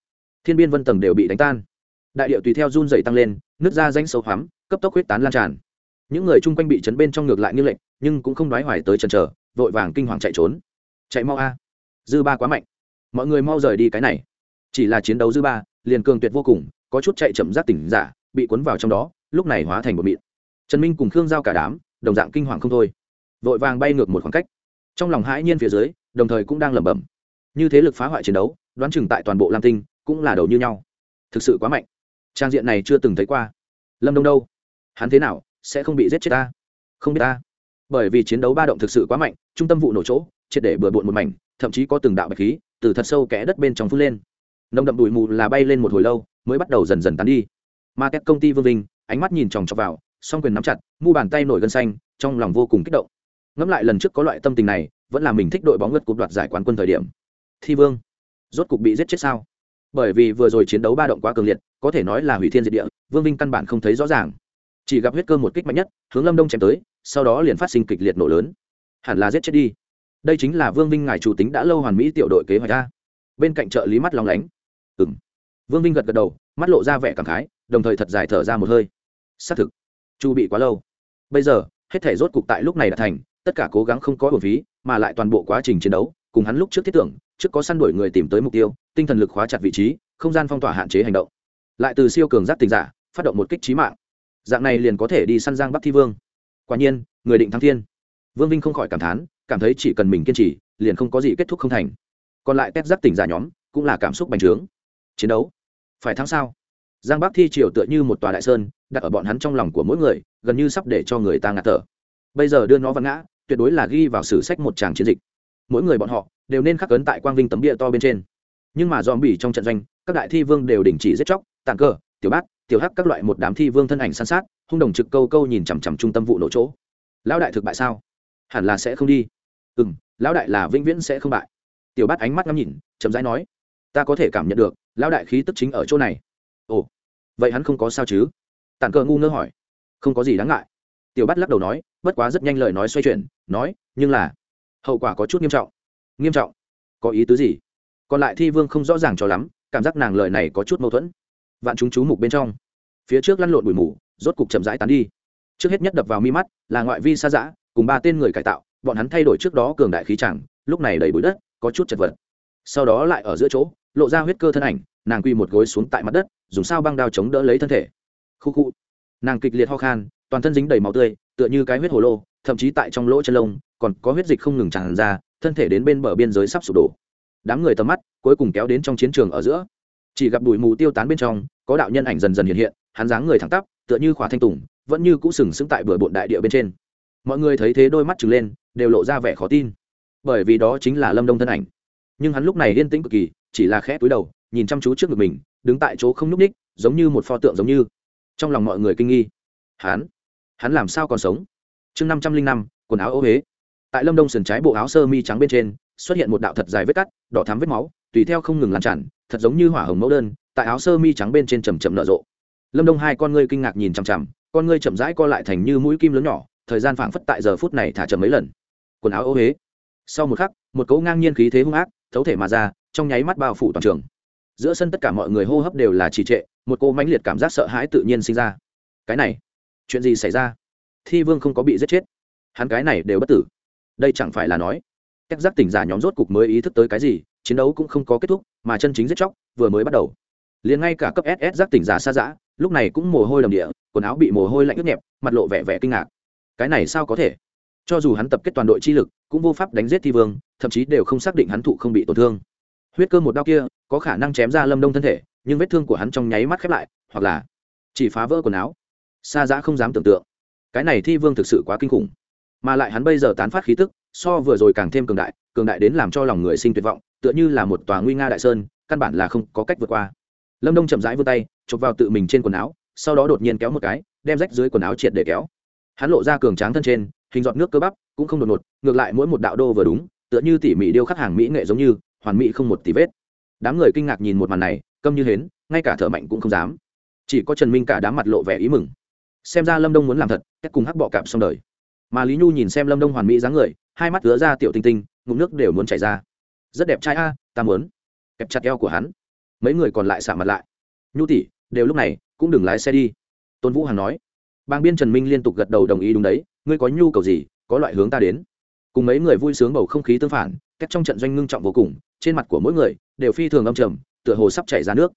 Thiên biên vân tầng đều bị đánh tan. Đại điệu tùy theo run dày tăng lên, nước ra danh sâu hoắm, cấp tốc huyết tán lan tràn. Những người chung quanh bị chấn bên trong ngược lại như lệnh nhưng cũng không đoái hoài tới trần trở vội vàng kinh hoàng chạy trốn. Chạy mau a. Dư ba quá mạnh. Mọi người mau rời đi cái này. Chỉ là chiến đấu dư ba, liền cường tuyệt vô cùng, có chút chạy chậm giác tỉnh giả, bị cuốn vào trong đó, lúc này hóa thành một mịn. Trần minh cùng khương giao cả đám, đồng dạng kinh hoàng không thôi vội vàng bay ngược một khoảng cách. Trong lòng hãi nhiên phía dưới, đồng thời cũng đang lẩm bẩm. Như thế lực phá hoại chiến đấu, đoán chừng tại toàn bộ lam tinh, cũng là đầu như nhau. Thực sự quá mạnh. Trang diện này chưa từng thấy qua. Lâm đông đâu? Hắn thế nào, sẽ không bị giết chết ta? Không biết ta. Bởi vì chiến đấu ba động thực sự quá mạnh, trung tâm vụ nổ chỗ, triệt để bừa bộn một mảnh, thậm chí có từng đạo bạch khí, từ thật sâu kẽ đất bên trong phun lên. Nồng đậm đùi mù là bay lên một hồi lâu, mới bắt đầu dần dần tán đi. Ma các công ty vương vinh, ánh mắt nhìn chòng chọc vào, song quyền nắm chặt, mu bàn tay nổi gân xanh, trong lòng vô cùng kích động ngẫm lại lần trước có loại tâm tình này, vẫn là mình thích đội bóng ngất cục đoạt giải quán quân thời điểm. Thi vương, rốt cục bị giết chết sao? Bởi vì vừa rồi chiến đấu ba động quá cường liệt, có thể nói là hủy thiên diệt địa, vương vinh căn bản không thấy rõ ràng. Chỉ gặp huyết cơ một kích mạnh nhất, hướng lâm đông chém tới, sau đó liền phát sinh kịch liệt nổ lớn. Hẳn là giết chết đi. Đây chính là vương vinh ngài chủ tính đã lâu hoàn mỹ tiểu đội kế hoạch ra bên cạnh trợ lý mắt lòng lánh. Ừ m vương vinh gật gật đầu, mắt lộ ra vẻ cảm khái, đồng thời thật dài thở ra một hơi. Xác thực, chu bị quá lâu. Bây giờ, hết thể rốt cục tại lúc này đã thành tất cả cố gắng không có hồn phí, mà lại toàn bộ quá trình chiến đấu, cùng hắn lúc trước thiết tưởng, trước có săn đuổi người tìm tới mục tiêu, tinh thần lực khóa chặt vị trí, không gian phong tỏa hạn chế hành động. Lại từ siêu cường giác tình giả, phát động một kích trí mạng. Dạng này liền có thể đi săn giang bắc thi vương. Quả nhiên, người định thắng thiên. Vương vinh không khỏi cảm thán, cảm thấy chỉ cần mình kiên trì, liền không có gì kết thúc không thành. Còn lại tép giác tỉnh giả nhóm, cũng là cảm xúc bành trướng. Chiến đấu? Phải thắng sao? Giang bắc thi triều tựa như một tòa đại sơn, đặt ở bọn hắn trong lòng của mỗi người, gần như sắp để cho người ta ngạt thở. Bây giờ đưa nó văn ngã tuyệt đối là ghi vào sử sách một tràng chiến dịch. Mỗi người bọn họ đều nên khắc ấn tại quang vinh tấm địa to bên trên. Nhưng mà dòm bỉ trong trận doanh, các đại thi vương đều đình chỉ giết chóc, tàn cơ tiểu bát, tiểu hắc các loại một đám thi vương thân ảnh san sát, hung đồng trực câu câu nhìn chằm chằm trung tâm vụ nổ chỗ. Lão đại thực bại sao? Hẳn là sẽ không đi. Ừ m lão đại là vĩnh viễn sẽ không bại. Tiểu bát ánh mắt ngắm nhìn, chậm rãi nói, ta có thể cảm nhận được, lão đại khí tức chính ở chỗ này. Ồ, vậy hắn không có sao chứ? Tàn cờ ngu ngơ hỏi. Không có gì đáng ngại tiểu bát lắc đầu nói, bất quá rất nhanh lời nói xoay chuyển, nói, nhưng là, hậu quả có chút nghiêm trọng. Nghiêm trọng? Có ý tứ gì? Còn lại thi vương không rõ ràng cho lắm, cảm giác nàng lời này có chút mâu thuẫn. Vạn chúng chú mục bên trong, phía trước lăn lộn bụi mù, rốt cục chậm rãi tán đi. Trước hết nhất đập vào mi mắt, là ngoại vi xa giã cùng ba tên người cải tạo, bọn hắn thay đổi trước đó cường đại khí chẳng, lúc này đầy bụi đất, có chút chật vật. Sau đó lại ở giữa chỗ, lộ ra huyết cơ thân ảnh, nàng quy một gối xuống tại mặt đất, dùng sao băng đao chống đỡ lấy thân thể. Khu khu. Nàng kịch liệt ho khan toàn thân dính đầy máu tươi, tựa như cái huyết hồ lô, thậm chí tại trong lỗ chân lông, còn có huyết dịch không ngừng tràn ra, thân thể đến bên bờ biên giới sắp sụp đổ. Đám người tầm mắt cuối cùng kéo đến trong chiến trường ở giữa. Chỉ gặp bụi mù tiêu tán bên trong, có đạo nhân ảnh dần dần hiện hiện, hắn dáng người thẳng tắp, tựa như khỏa thanh tùng, vẫn như cũ sừng sững tại bờ bộn đại địa bên trên. Mọi người thấy thế đôi mắt trừng lên, đều lộ ra vẻ khó tin. Bởi vì đó chính là lâm đông thân ảnh. Nhưng hắn lúc này yên tĩnh cực kỳ, chỉ là khẽ túi đầu, nhìn chăm chú trước ngực mình, đứng tại chỗ không nhúc ních giống như một pho tượng giống như. Trong lòng mọi người kinh nghi hắn? Hắn làm sao còn sống? Chương năm trăm linh năm, quần áo ô huế tại lâm đông sườn trái bộ áo sơ mi trắng bên trên, xuất hiện một đạo thật dài vết cắt, đỏ thắm vết máu, tùy theo không ngừng lan tràn, thật giống như hỏa hồng mẫu đơn, tại áo sơ mi trắng bên trên chầm chậm nở rộ. Lâm đông hai con ngươi kinh ngạc nhìn chằm chằm, con ngươi chậm rãi co lại thành như mũi kim lớn nhỏ, thời gian phảng phất tại giờ phút này thả chậm mấy lần. Quần áo ô huế sau một khắc, một cấu ngang nhiên khí thế hung ác, thấu thể mà ra, trong nháy mắt bao phủ toàn trường. Giữa sân tất cả mọi người hô hấp đều là trì trệ, một cô mãnh liệt cảm giác sợ hãi tự nhiên sinh ra. Cái này chuyện gì xảy ra? Thi vương không có bị giết chết. Hắn cái này đều bất tử. Đây chẳng phải là nói các giác tỉnh giả nhóm rốt cục mới ý thức tới cái gì, chiến đấu cũng không có kết thúc, mà chân chính giết chóc vừa mới bắt đầu. Liền ngay cả cấp ss giác tỉnh giả xa giã lúc này cũng mồ hôi đầm địa, quần áo bị mồ hôi lạnh ướt nhẹp, mặt lộ vẻ vẻ kinh ngạc. Cái này sao có thể? Cho dù hắn tập kết toàn đội chi lực, cũng vô pháp đánh giết thi vương, thậm chí đều không xác định hắn thụ không bị tổn thương. Huyết cơ một đau kia, có khả năng chém ra lâm đông thân thể, nhưng vết thương của hắn trong nháy mắt khép lại, hoặc là chỉ phá vỡ quần áo xa dã không dám tưởng tượng. Cái này thi vương thực sự quá kinh khủng. Mà lại hắn bây giờ tán phát khí tức, so vừa rồi càng thêm cường đại cường đại đến làm cho lòng người sinh tuyệt vọng, tựa như là một tòa nguy nga đại sơn, căn bản là không có cách vượt qua. Lâm đông chậm rãi vươn tay, chụp vào tự mình trên quần áo, sau đó đột nhiên kéo một cái, đem rách dưới quần áo triệt để kéo. Hắn lộ ra cường tráng thân trên, hình giọt nước cơ bắp, cũng không đột ngột, ngược lại mỗi một đạo đô vừa đúng, tựa như tỉ mỉ điêu khắc hàng mỹ nghệ giống như, hoàn mỹ không một tí vết. Đám người kinh ngạc nhìn một màn này, câm như hến, ngay cả thợ mạnh cũng không dám. Chỉ có trần minh cả đám mặt lộ vẻ ý mừng xem ra lâm đông muốn làm thật, cách cùng hắc bọ cạp xong đời. Mà lý nhu nhìn xem lâm đông hoàn mỹ dáng người, hai mắt lứa ra tiểu tinh tinh, ngụm nước đều muốn chảy ra. Rất đẹp trai a, ta muốn. Kẹp chặt eo của hắn. Mấy người còn lại xả mặt lại. Nhu tỷ, đều lúc này, cũng đừng lái xe đi. Tôn vũ hằng nói. Bang biên trần minh liên tục gật đầu đồng ý đúng đấy, ngươi có nhu cầu gì, có loại hướng ta đến. Cùng mấy người vui sướng bầu không khí tương phản, cách trong trận doanh ngưng trọng vô cùng, trên mặt của mỗi người đều phi thường âm trầm, tựa hồ sắp chảy ra nước.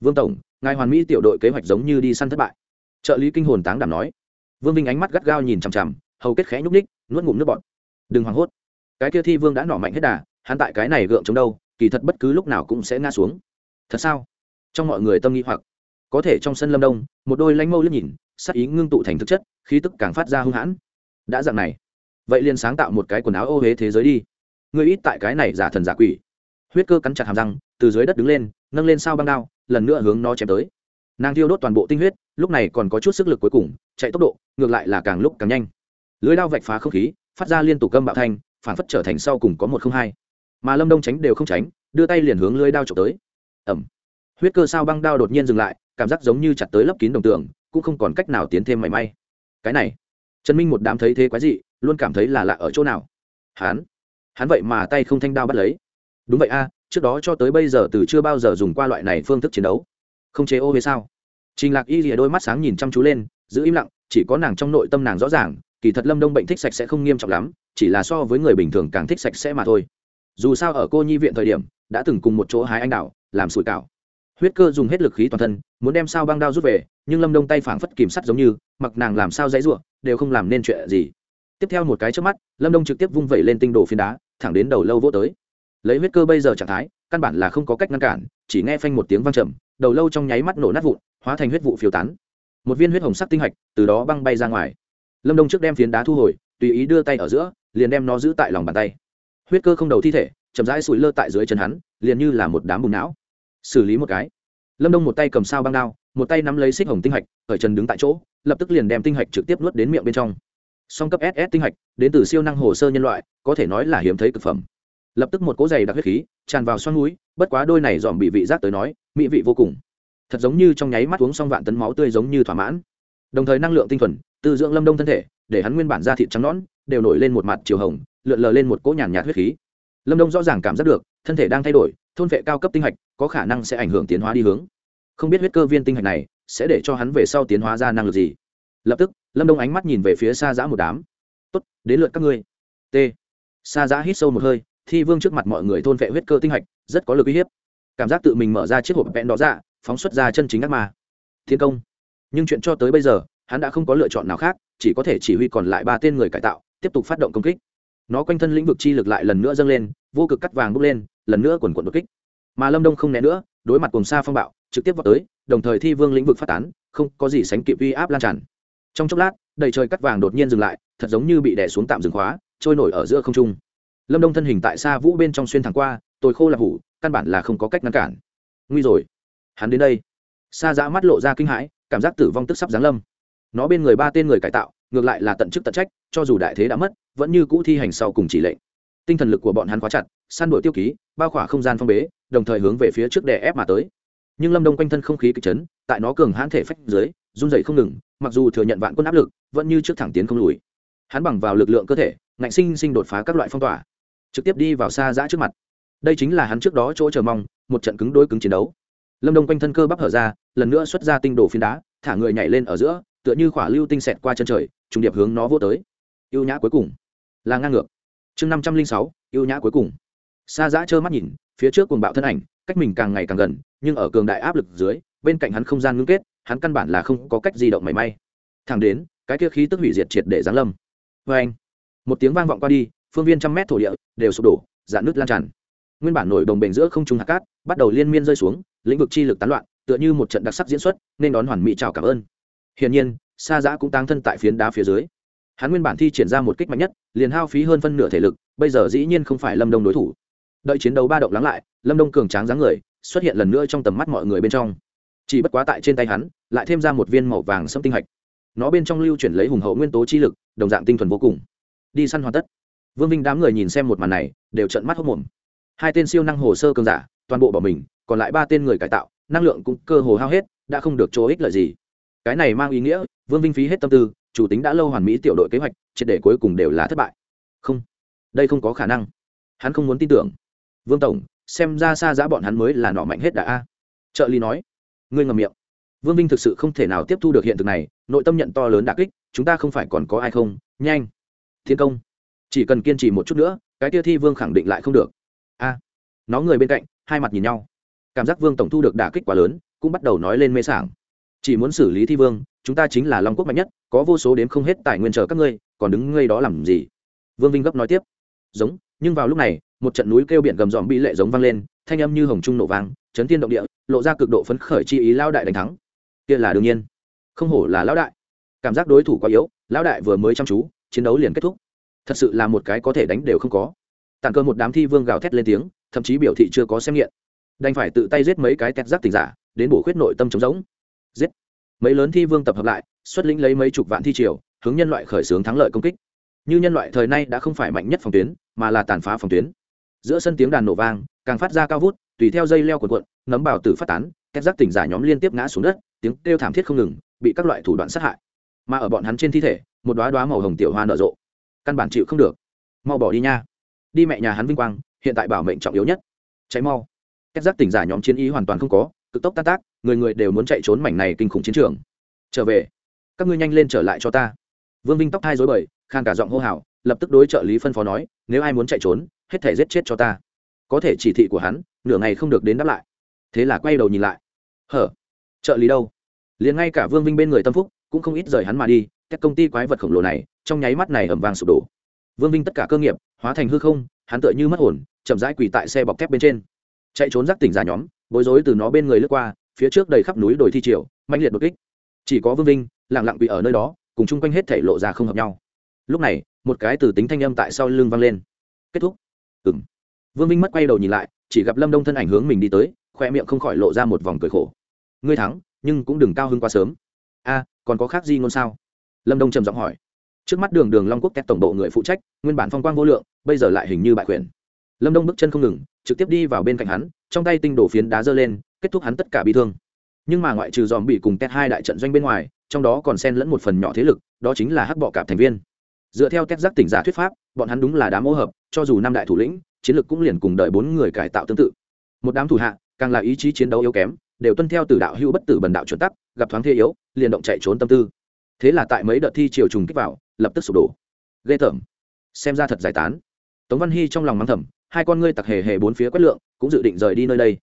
Vương tổng, ngài hoàn mỹ tiểu đội kế hoạch giống như đi săn thất bại trợ lý kinh hồn táng đảm nói. Vương vinh ánh mắt gắt gao nhìn chằm chằm, hầu kết khẽ nhúc ních nuốt ngụm nước bọt. Đừng hoảng hốt. Cái kia thi vương đã nỏ mạnh hết đà, hắn tại cái này gượng chống đâu, kỳ thật bất cứ lúc nào cũng sẽ ngã xuống. Thật sao? Trong mọi người tâm nghĩ hoặc. Có thể trong sân lâm đông, một đôi lanh mâu liếc nhìn, sắc ý ngưng tụ thành thực chất, khí tức càng phát ra hung hãn. Đã dạng này, vậy liền sáng tạo một cái quần áo ô huế thế giới đi. Ngươi ít tại cái này giả thần giả quỷ. Huyết cơ cắn chặt hàm răng, từ dưới đất đứng lên, nâng lên sao băng đao, lần nữa hướng nó chém tới. Nàng thiêu đốt toàn bộ tinh huyết lúc này còn có chút sức lực cuối cùng, chạy tốc độ, ngược lại là càng lúc càng nhanh. Lưới lao vạch phá không khí, phát ra liên tục gâm bạo thanh, phản phất trở thành sau cùng có một không hai. Mà lâm đông tránh đều không tránh, đưa tay liền hướng lưới đao trộm tới. Ẩm huyết cơ sao băng đao đột nhiên dừng lại, cảm giác giống như chặt tới lấp kín đồng tường, cũng không còn cách nào tiến thêm mảy may. Cái này, trần minh một đám thấy thế quái dị, luôn cảm thấy là lạ ở chỗ nào? Hắn hắn vậy mà tay không thanh đao bắt lấy. Đúng vậy a, trước đó cho tới bây giờ từ chưa bao giờ dùng qua loại này phương thức chiến đấu. Không chế ô với sao? Trình lạc y lìa đôi mắt sáng nhìn chăm chú lên, giữ im lặng, chỉ có nàng trong nội tâm nàng rõ ràng, kỳ thật lâm đông bệnh thích sạch sẽ không nghiêm trọng lắm, chỉ là so với người bình thường càng thích sạch sẽ mà thôi. Dù sao ở cô nhi viện thời điểm, đã từng cùng một chỗ hái anh đào, làm sủi cảo. Huyết cơ dùng hết lực khí toàn thân, muốn đem sao băng đao rút về, nhưng lâm đông tay phảng phất kìm sắt giống như, mặc nàng làm sao dãy ruộng đều không làm nên chuyện gì. Tiếp theo một cái trước mắt, lâm đông trực tiếp vung vẩy lên tinh đồ phiến đá, thẳng đến đầu lâu vô tới. Lấy huyết cơ bây giờ trạng thái, căn bản là không có cách ngăn cản, chỉ nghe phanh một tiếng vang trầm, đầu lâu trong nháy mắt nổ nát vụn hóa thành huyết vụ phiêu tán. Một viên huyết hồng sắc tinh hạch từ đó băng bay ra ngoài. Lâm đông trước đem phiến đá thu hồi, tùy ý đưa tay ở giữa, liền đem nó giữ tại lòng bàn tay. Huyết cơ không đầu thi thể, chậm rãi sủi lơ tại dưới chân hắn, liền như là một đám bùn não. Xử lý một cái. Lâm đông một tay cầm sao băng đao, một tay nắm lấy xích hồng tinh hạch ở chân đứng tại chỗ, lập tức liền đem tinh hạch trực tiếp nuốt đến miệng bên trong. Song cấp ss tinh hạch, đến từ siêu năng hồ sơ nhân loại, có thể nói là hiếm thấy cực phẩm. Lập tức một cỗ dày đặc huyết khí, tràn vào xoăn núi, bất quá đôi này dòm bị vị giác tới nói, mỹ vị vô cùng thật giống như trong nháy mắt uống xong vạn tấn máu tươi giống như thỏa mãn. Đồng thời năng lượng tinh thuần, tư dưỡng lâm đông thân thể, để hắn nguyên bản da thịt trắng nõn, đều nổi lên một mặt chiều hồng, lượn lờ lên một cỗ nhàn nhạt huyết khí. Lâm đông rõ ràng cảm giác được, thân thể đang thay đổi, thôn vệ cao cấp tinh hạch, có khả năng sẽ ảnh hưởng tiến hóa đi hướng. Không biết huyết cơ viên tinh hạch này, sẽ để cho hắn về sau tiến hóa ra năng lực gì. Lập tức, lâm đông ánh mắt nhìn về phía xa giã một đám. Tốt, đến lượt các ngươi. T. Xa giã hít sâu một hơi, thi vương trước mặt mọi người thôn vệ huyết cơ tinh hạch, rất có lực uy hiếp. Cảm giác tự mình mở ra chiếc hộp vẹn đó ra dạ, phóng xuất ra chân chính ác ma. Thiên công. Nhưng chuyện cho tới bây giờ, hắn đã không có lựa chọn nào khác, chỉ có thể chỉ huy còn lại ba tên người cải tạo, tiếp tục phát động công kích. Nó quanh thân lĩnh vực chi lực lại lần nữa dâng lên, vô cực cắt vàng bốc lên, lần nữa quần quần đột kích. Mà lâm đông không né nữa, đối mặt cùng xa phong bạo, trực tiếp vào tới, đồng thời thi vương lĩnh vực phát tán, không có gì sánh kịp uy áp lan tràn. Trong chốc lát, đầy trời cắt vàng đột nhiên dừng lại, thật giống như bị đè xuống tạm dừng khóa, trôi nổi ở giữa không trung. Lâm đông thân hình tại xa vũ bên trong xuyên thẳng qua, tôi khô là hủ, căn bản là không có cách ngăn cản. Nguy rồi hắn đến đây. Xa dã mắt lộ ra kinh hãi, cảm giác tử vong tức sắp giáng lâm. Nó bên người ba tên người cải tạo, ngược lại là tận chức tận trách, cho dù đại thế đã mất, vẫn như cũ thi hành sau cùng chỉ lệnh. Tinh thần lực của bọn hắn khóa chặt, săn đuổi tiêu ký, bao khỏa không gian phong bế, đồng thời hướng về phía trước đè ép mà tới. Nhưng lâm đông quanh thân không khí kịch chấn, tại nó cường hãn thể phách dưới, run dậy không ngừng, mặc dù thừa nhận vạn quân áp lực, vẫn như trước thẳng tiến không lùi. Hắn bằng vào lực lượng cơ thể, ngạnh sinh sinh đột phá các loại phong tỏa, trực tiếp đi vào xa giã trước mặt. Đây chính là hắn trước đó chỗ chờ mong, một trận cứng đôi cứng chiến đấu lâm đông quanh thân cơ bắp hở ra, lần nữa xuất ra tinh đồ phiến đá, thả người nhảy lên ở giữa, tựa như khỏa lưu tinh xẹt qua chân trời, trùng điệp hướng nó vô tới. Y ê u nhã cuối cùng. Là ngang ngược. Chương năm trăm linh sáu y ê u nhã cuối cùng. Xa giã trơ mắt nhìn, phía trước cuồng bạo thân ảnh, cách mình càng ngày càng gần, nhưng ở cường đại áp lực dưới, bên cạnh hắn không gian ngưng kết, hắn căn bản là không có cách di động mảy may. Thẳng đến, cái kia khí tức hủy diệt triệt để giáng lâm. Vê anh, một tiếng vang vọng qua đi, phương viên trăm mét thổ địa đều sụp đổ dạn nước lan tràn. Nguyên bản nổi đồng bền giữa không trung hạt cát, bắt đầu liên miên rơi xuống lĩnh vực chi lực tán loạn, tựa như một trận đặc sắc diễn xuất, nên đón hoàn mỹ chào cảm ơn. Hiển nhiên, sa giã cũng tăng thân tại phiến đá phía dưới. Hắn nguyên bản thi triển ra một kích mạnh nhất, liền hao phí hơn phân nửa thể lực, bây giờ dĩ nhiên không phải lâm đông đối thủ. Đợi chiến đấu ba động lắng lại, lâm đông cường tráng dáng người, xuất hiện lần nữa trong tầm mắt mọi người bên trong. Chỉ bất quá tại trên tay hắn, lại thêm ra một viên màu vàng sâm tinh hạch. Nó bên trong lưu chuyển lấy hùng hậu nguyên tố chi lực, đồng dạng tinh thuần vô cùng. Đi săn hoàn tất. Vương vinh đám người nhìn xem một màn này, đều trận mắt hốc mồm hai tên siêu năng hồ sơ cường giả, toàn bộ bỏ mình còn lại ba tên người cải tạo, năng lượng cũng cơ hồ hao hết, đã không được chỗ ích lợi gì. Cái này mang ý nghĩa, vương vinh phí hết tâm tư, chủ tính đã lâu hoàn mỹ tiểu đội kế hoạch, triệt để cuối cùng đều là thất bại. Không, đây không có khả năng. Hắn không muốn tin tưởng. Vương tổng, xem ra xa giã bọn hắn mới là nọ mạnh hết đã a. Trợ lý nói. Ngươi ngầm miệng. Vương vinh thực sự không thể nào tiếp thu được hiện thực này, nội tâm nhận to lớn đà kích, chúng ta không phải còn có ai không? Nhanh. Thiên công. Chỉ cần kiên trì một chút nữa, cái tia thi vương khẳng định lại không được. A. Nó người bên cạnh, hai mặt nhìn nhau cảm giác vương tổng thu được đả kích quá lớn, cũng bắt đầu nói lên mê sảng. Chỉ muốn xử lý thi vương, chúng ta chính là long quốc mạnh nhất, có vô số đếm không hết tài nguyên chờ các ngươi, còn đứng ngây đó làm gì? Vương vinh gấp nói tiếp. Giống, nhưng vào lúc này, một trận núi kêu biển gầm dòm bị lệ giống vang lên, thanh âm như hồng trung nổ vang, chấn thiên động địa, lộ ra cực độ phấn khởi chi ý lao đại đánh thắng. Kia là đương nhiên. Không hổ là lão đại. Cảm giác đối thủ quá yếu, lão đại vừa mới chăm chú, chiến đấu liền kết thúc. Thật sự là một cái có thể đánh đều không có. Tàn cơ một đám thi vương gào thét lên tiếng, thậm chí biểu thị chưa có xem nghiện đành phải tự tay giết mấy cái tét giác tình giả, đến bổ khuyết nội tâm trống giống giết. Mấy lớn thi vương tập hợp lại, xuất lĩnh lấy mấy chục vạn thi triều, hướng nhân loại khởi xướng thắng lợi công kích. Như nhân loại thời nay đã không phải mạnh nhất phòng tuyến, mà là tàn phá phòng tuyến. Giữa sân tiếng đàn nổ vang, càng phát ra cao vút, tùy theo dây leo cuộn cuộn, nấm bào tử phát tán các giác tỉnh giả nhóm liên tiếp ngã xuống đất, tiếng kêu thảm thiết không ngừng, bị các loại thủ đoạn sát hại. Mà ở bọn hắn trên thi thể, một đoá đoá màu hồng tiểu hoa nở rộ. Căn bản chịu không được. Mau bỏ đi nha. Đi mẹ nhà hắn vinh quang, hiện tại bảo mệnh trọng yếu nhất. Cháy mau các giác tỉnh giả nhóm chiến ý hoàn toàn không có, cực tốc tan tác, người người đều muốn chạy trốn mảnh này kinh khủng chiến trường. Trở về. Các ngươi nhanh lên trở lại cho ta. Vương vinh tóc thai dối bời khan cả giọng hô hào, lập tức đối trợ lý phân phó nói, nếu ai muốn chạy trốn, hết thể giết chết cho ta. Có thể chỉ thị của hắn, nửa ngày không được đến đáp lại. Thế là quay đầu nhìn lại. Hở? Trợ lý đâu? Liền ngay cả vương vinh bên người tâm phúc, cũng không ít rời hắn mà đi, các công ty quái vật khổng lồ này, trong nháy mắt này ẩm vàng sụp đổ. Vương vinh tất cả cơ nghiệp, hóa thành hư không, hắn tựa như mất hồn, chậm rãi quỳ tại xe bọc thép bên trên chạy trốn giác tỉnh giả nhóm, bối rối từ nó bên người lướt qua, phía trước đầy khắp núi đồi thi triều mạnh liệt đột kích. Chỉ có vương vinh lẳng lặng bị ở nơi đó, cùng chung quanh hết thể lộ ra không hợp nhau. Lúc này, một cái từ tính thanh âm tại sau lưng vang lên. Kết thúc. Ừng vương vinh mất quay đầu nhìn lại, chỉ gặp lâm đông thân ảnh hướng mình đi tới, khoe miệng không khỏi lộ ra một vòng cười khổ. Ngươi thắng, nhưng cũng đừng cao hơn quá sớm. A, còn có khác gì ngôn sao? Lâm đông trầm giọng hỏi. Trước mắt đường đường long quốc tét tổng bộ người phụ trách, nguyên bản phong quang vô lượng, bây giờ lại hình như bại quyền lâm đông bước chân không ngừng trực tiếp đi vào bên cạnh hắn, trong tay tinh đổ phiến đá dơ lên, kết thúc hắn tất cả bị thương. Nhưng mà ngoại trừ dòm bị cùng tét hai đại trận doanh bên ngoài, trong đó còn xen lẫn một phần nhỏ thế lực, đó chính là hắc bọ cạp thành viên. Dựa theo tét giác tỉnh giả thuyết pháp, bọn hắn đúng là đám ô hợp, cho dù năm đại thủ lĩnh, chiến lược cũng liền cùng đợi bốn người cải tạo tương tự. Một đám thủ hạ, càng là ý chí chiến đấu yếu kém, đều tuân theo từ đạo hữu bất tử bần đạo chuẩn tắc, gặp thoáng thế yếu, liền động chạy trốn tâm tư. Thế là tại mấy đợt thi triều trùng kích vào, lập tức sụp đổ. Ghê tởm. Xem ra thật giải tán. Tống văn hy trong lòng mắng thầm hai con ngươi tặc hề hề bốn phía quét lượng, cũng dự định rời đi nơi đây.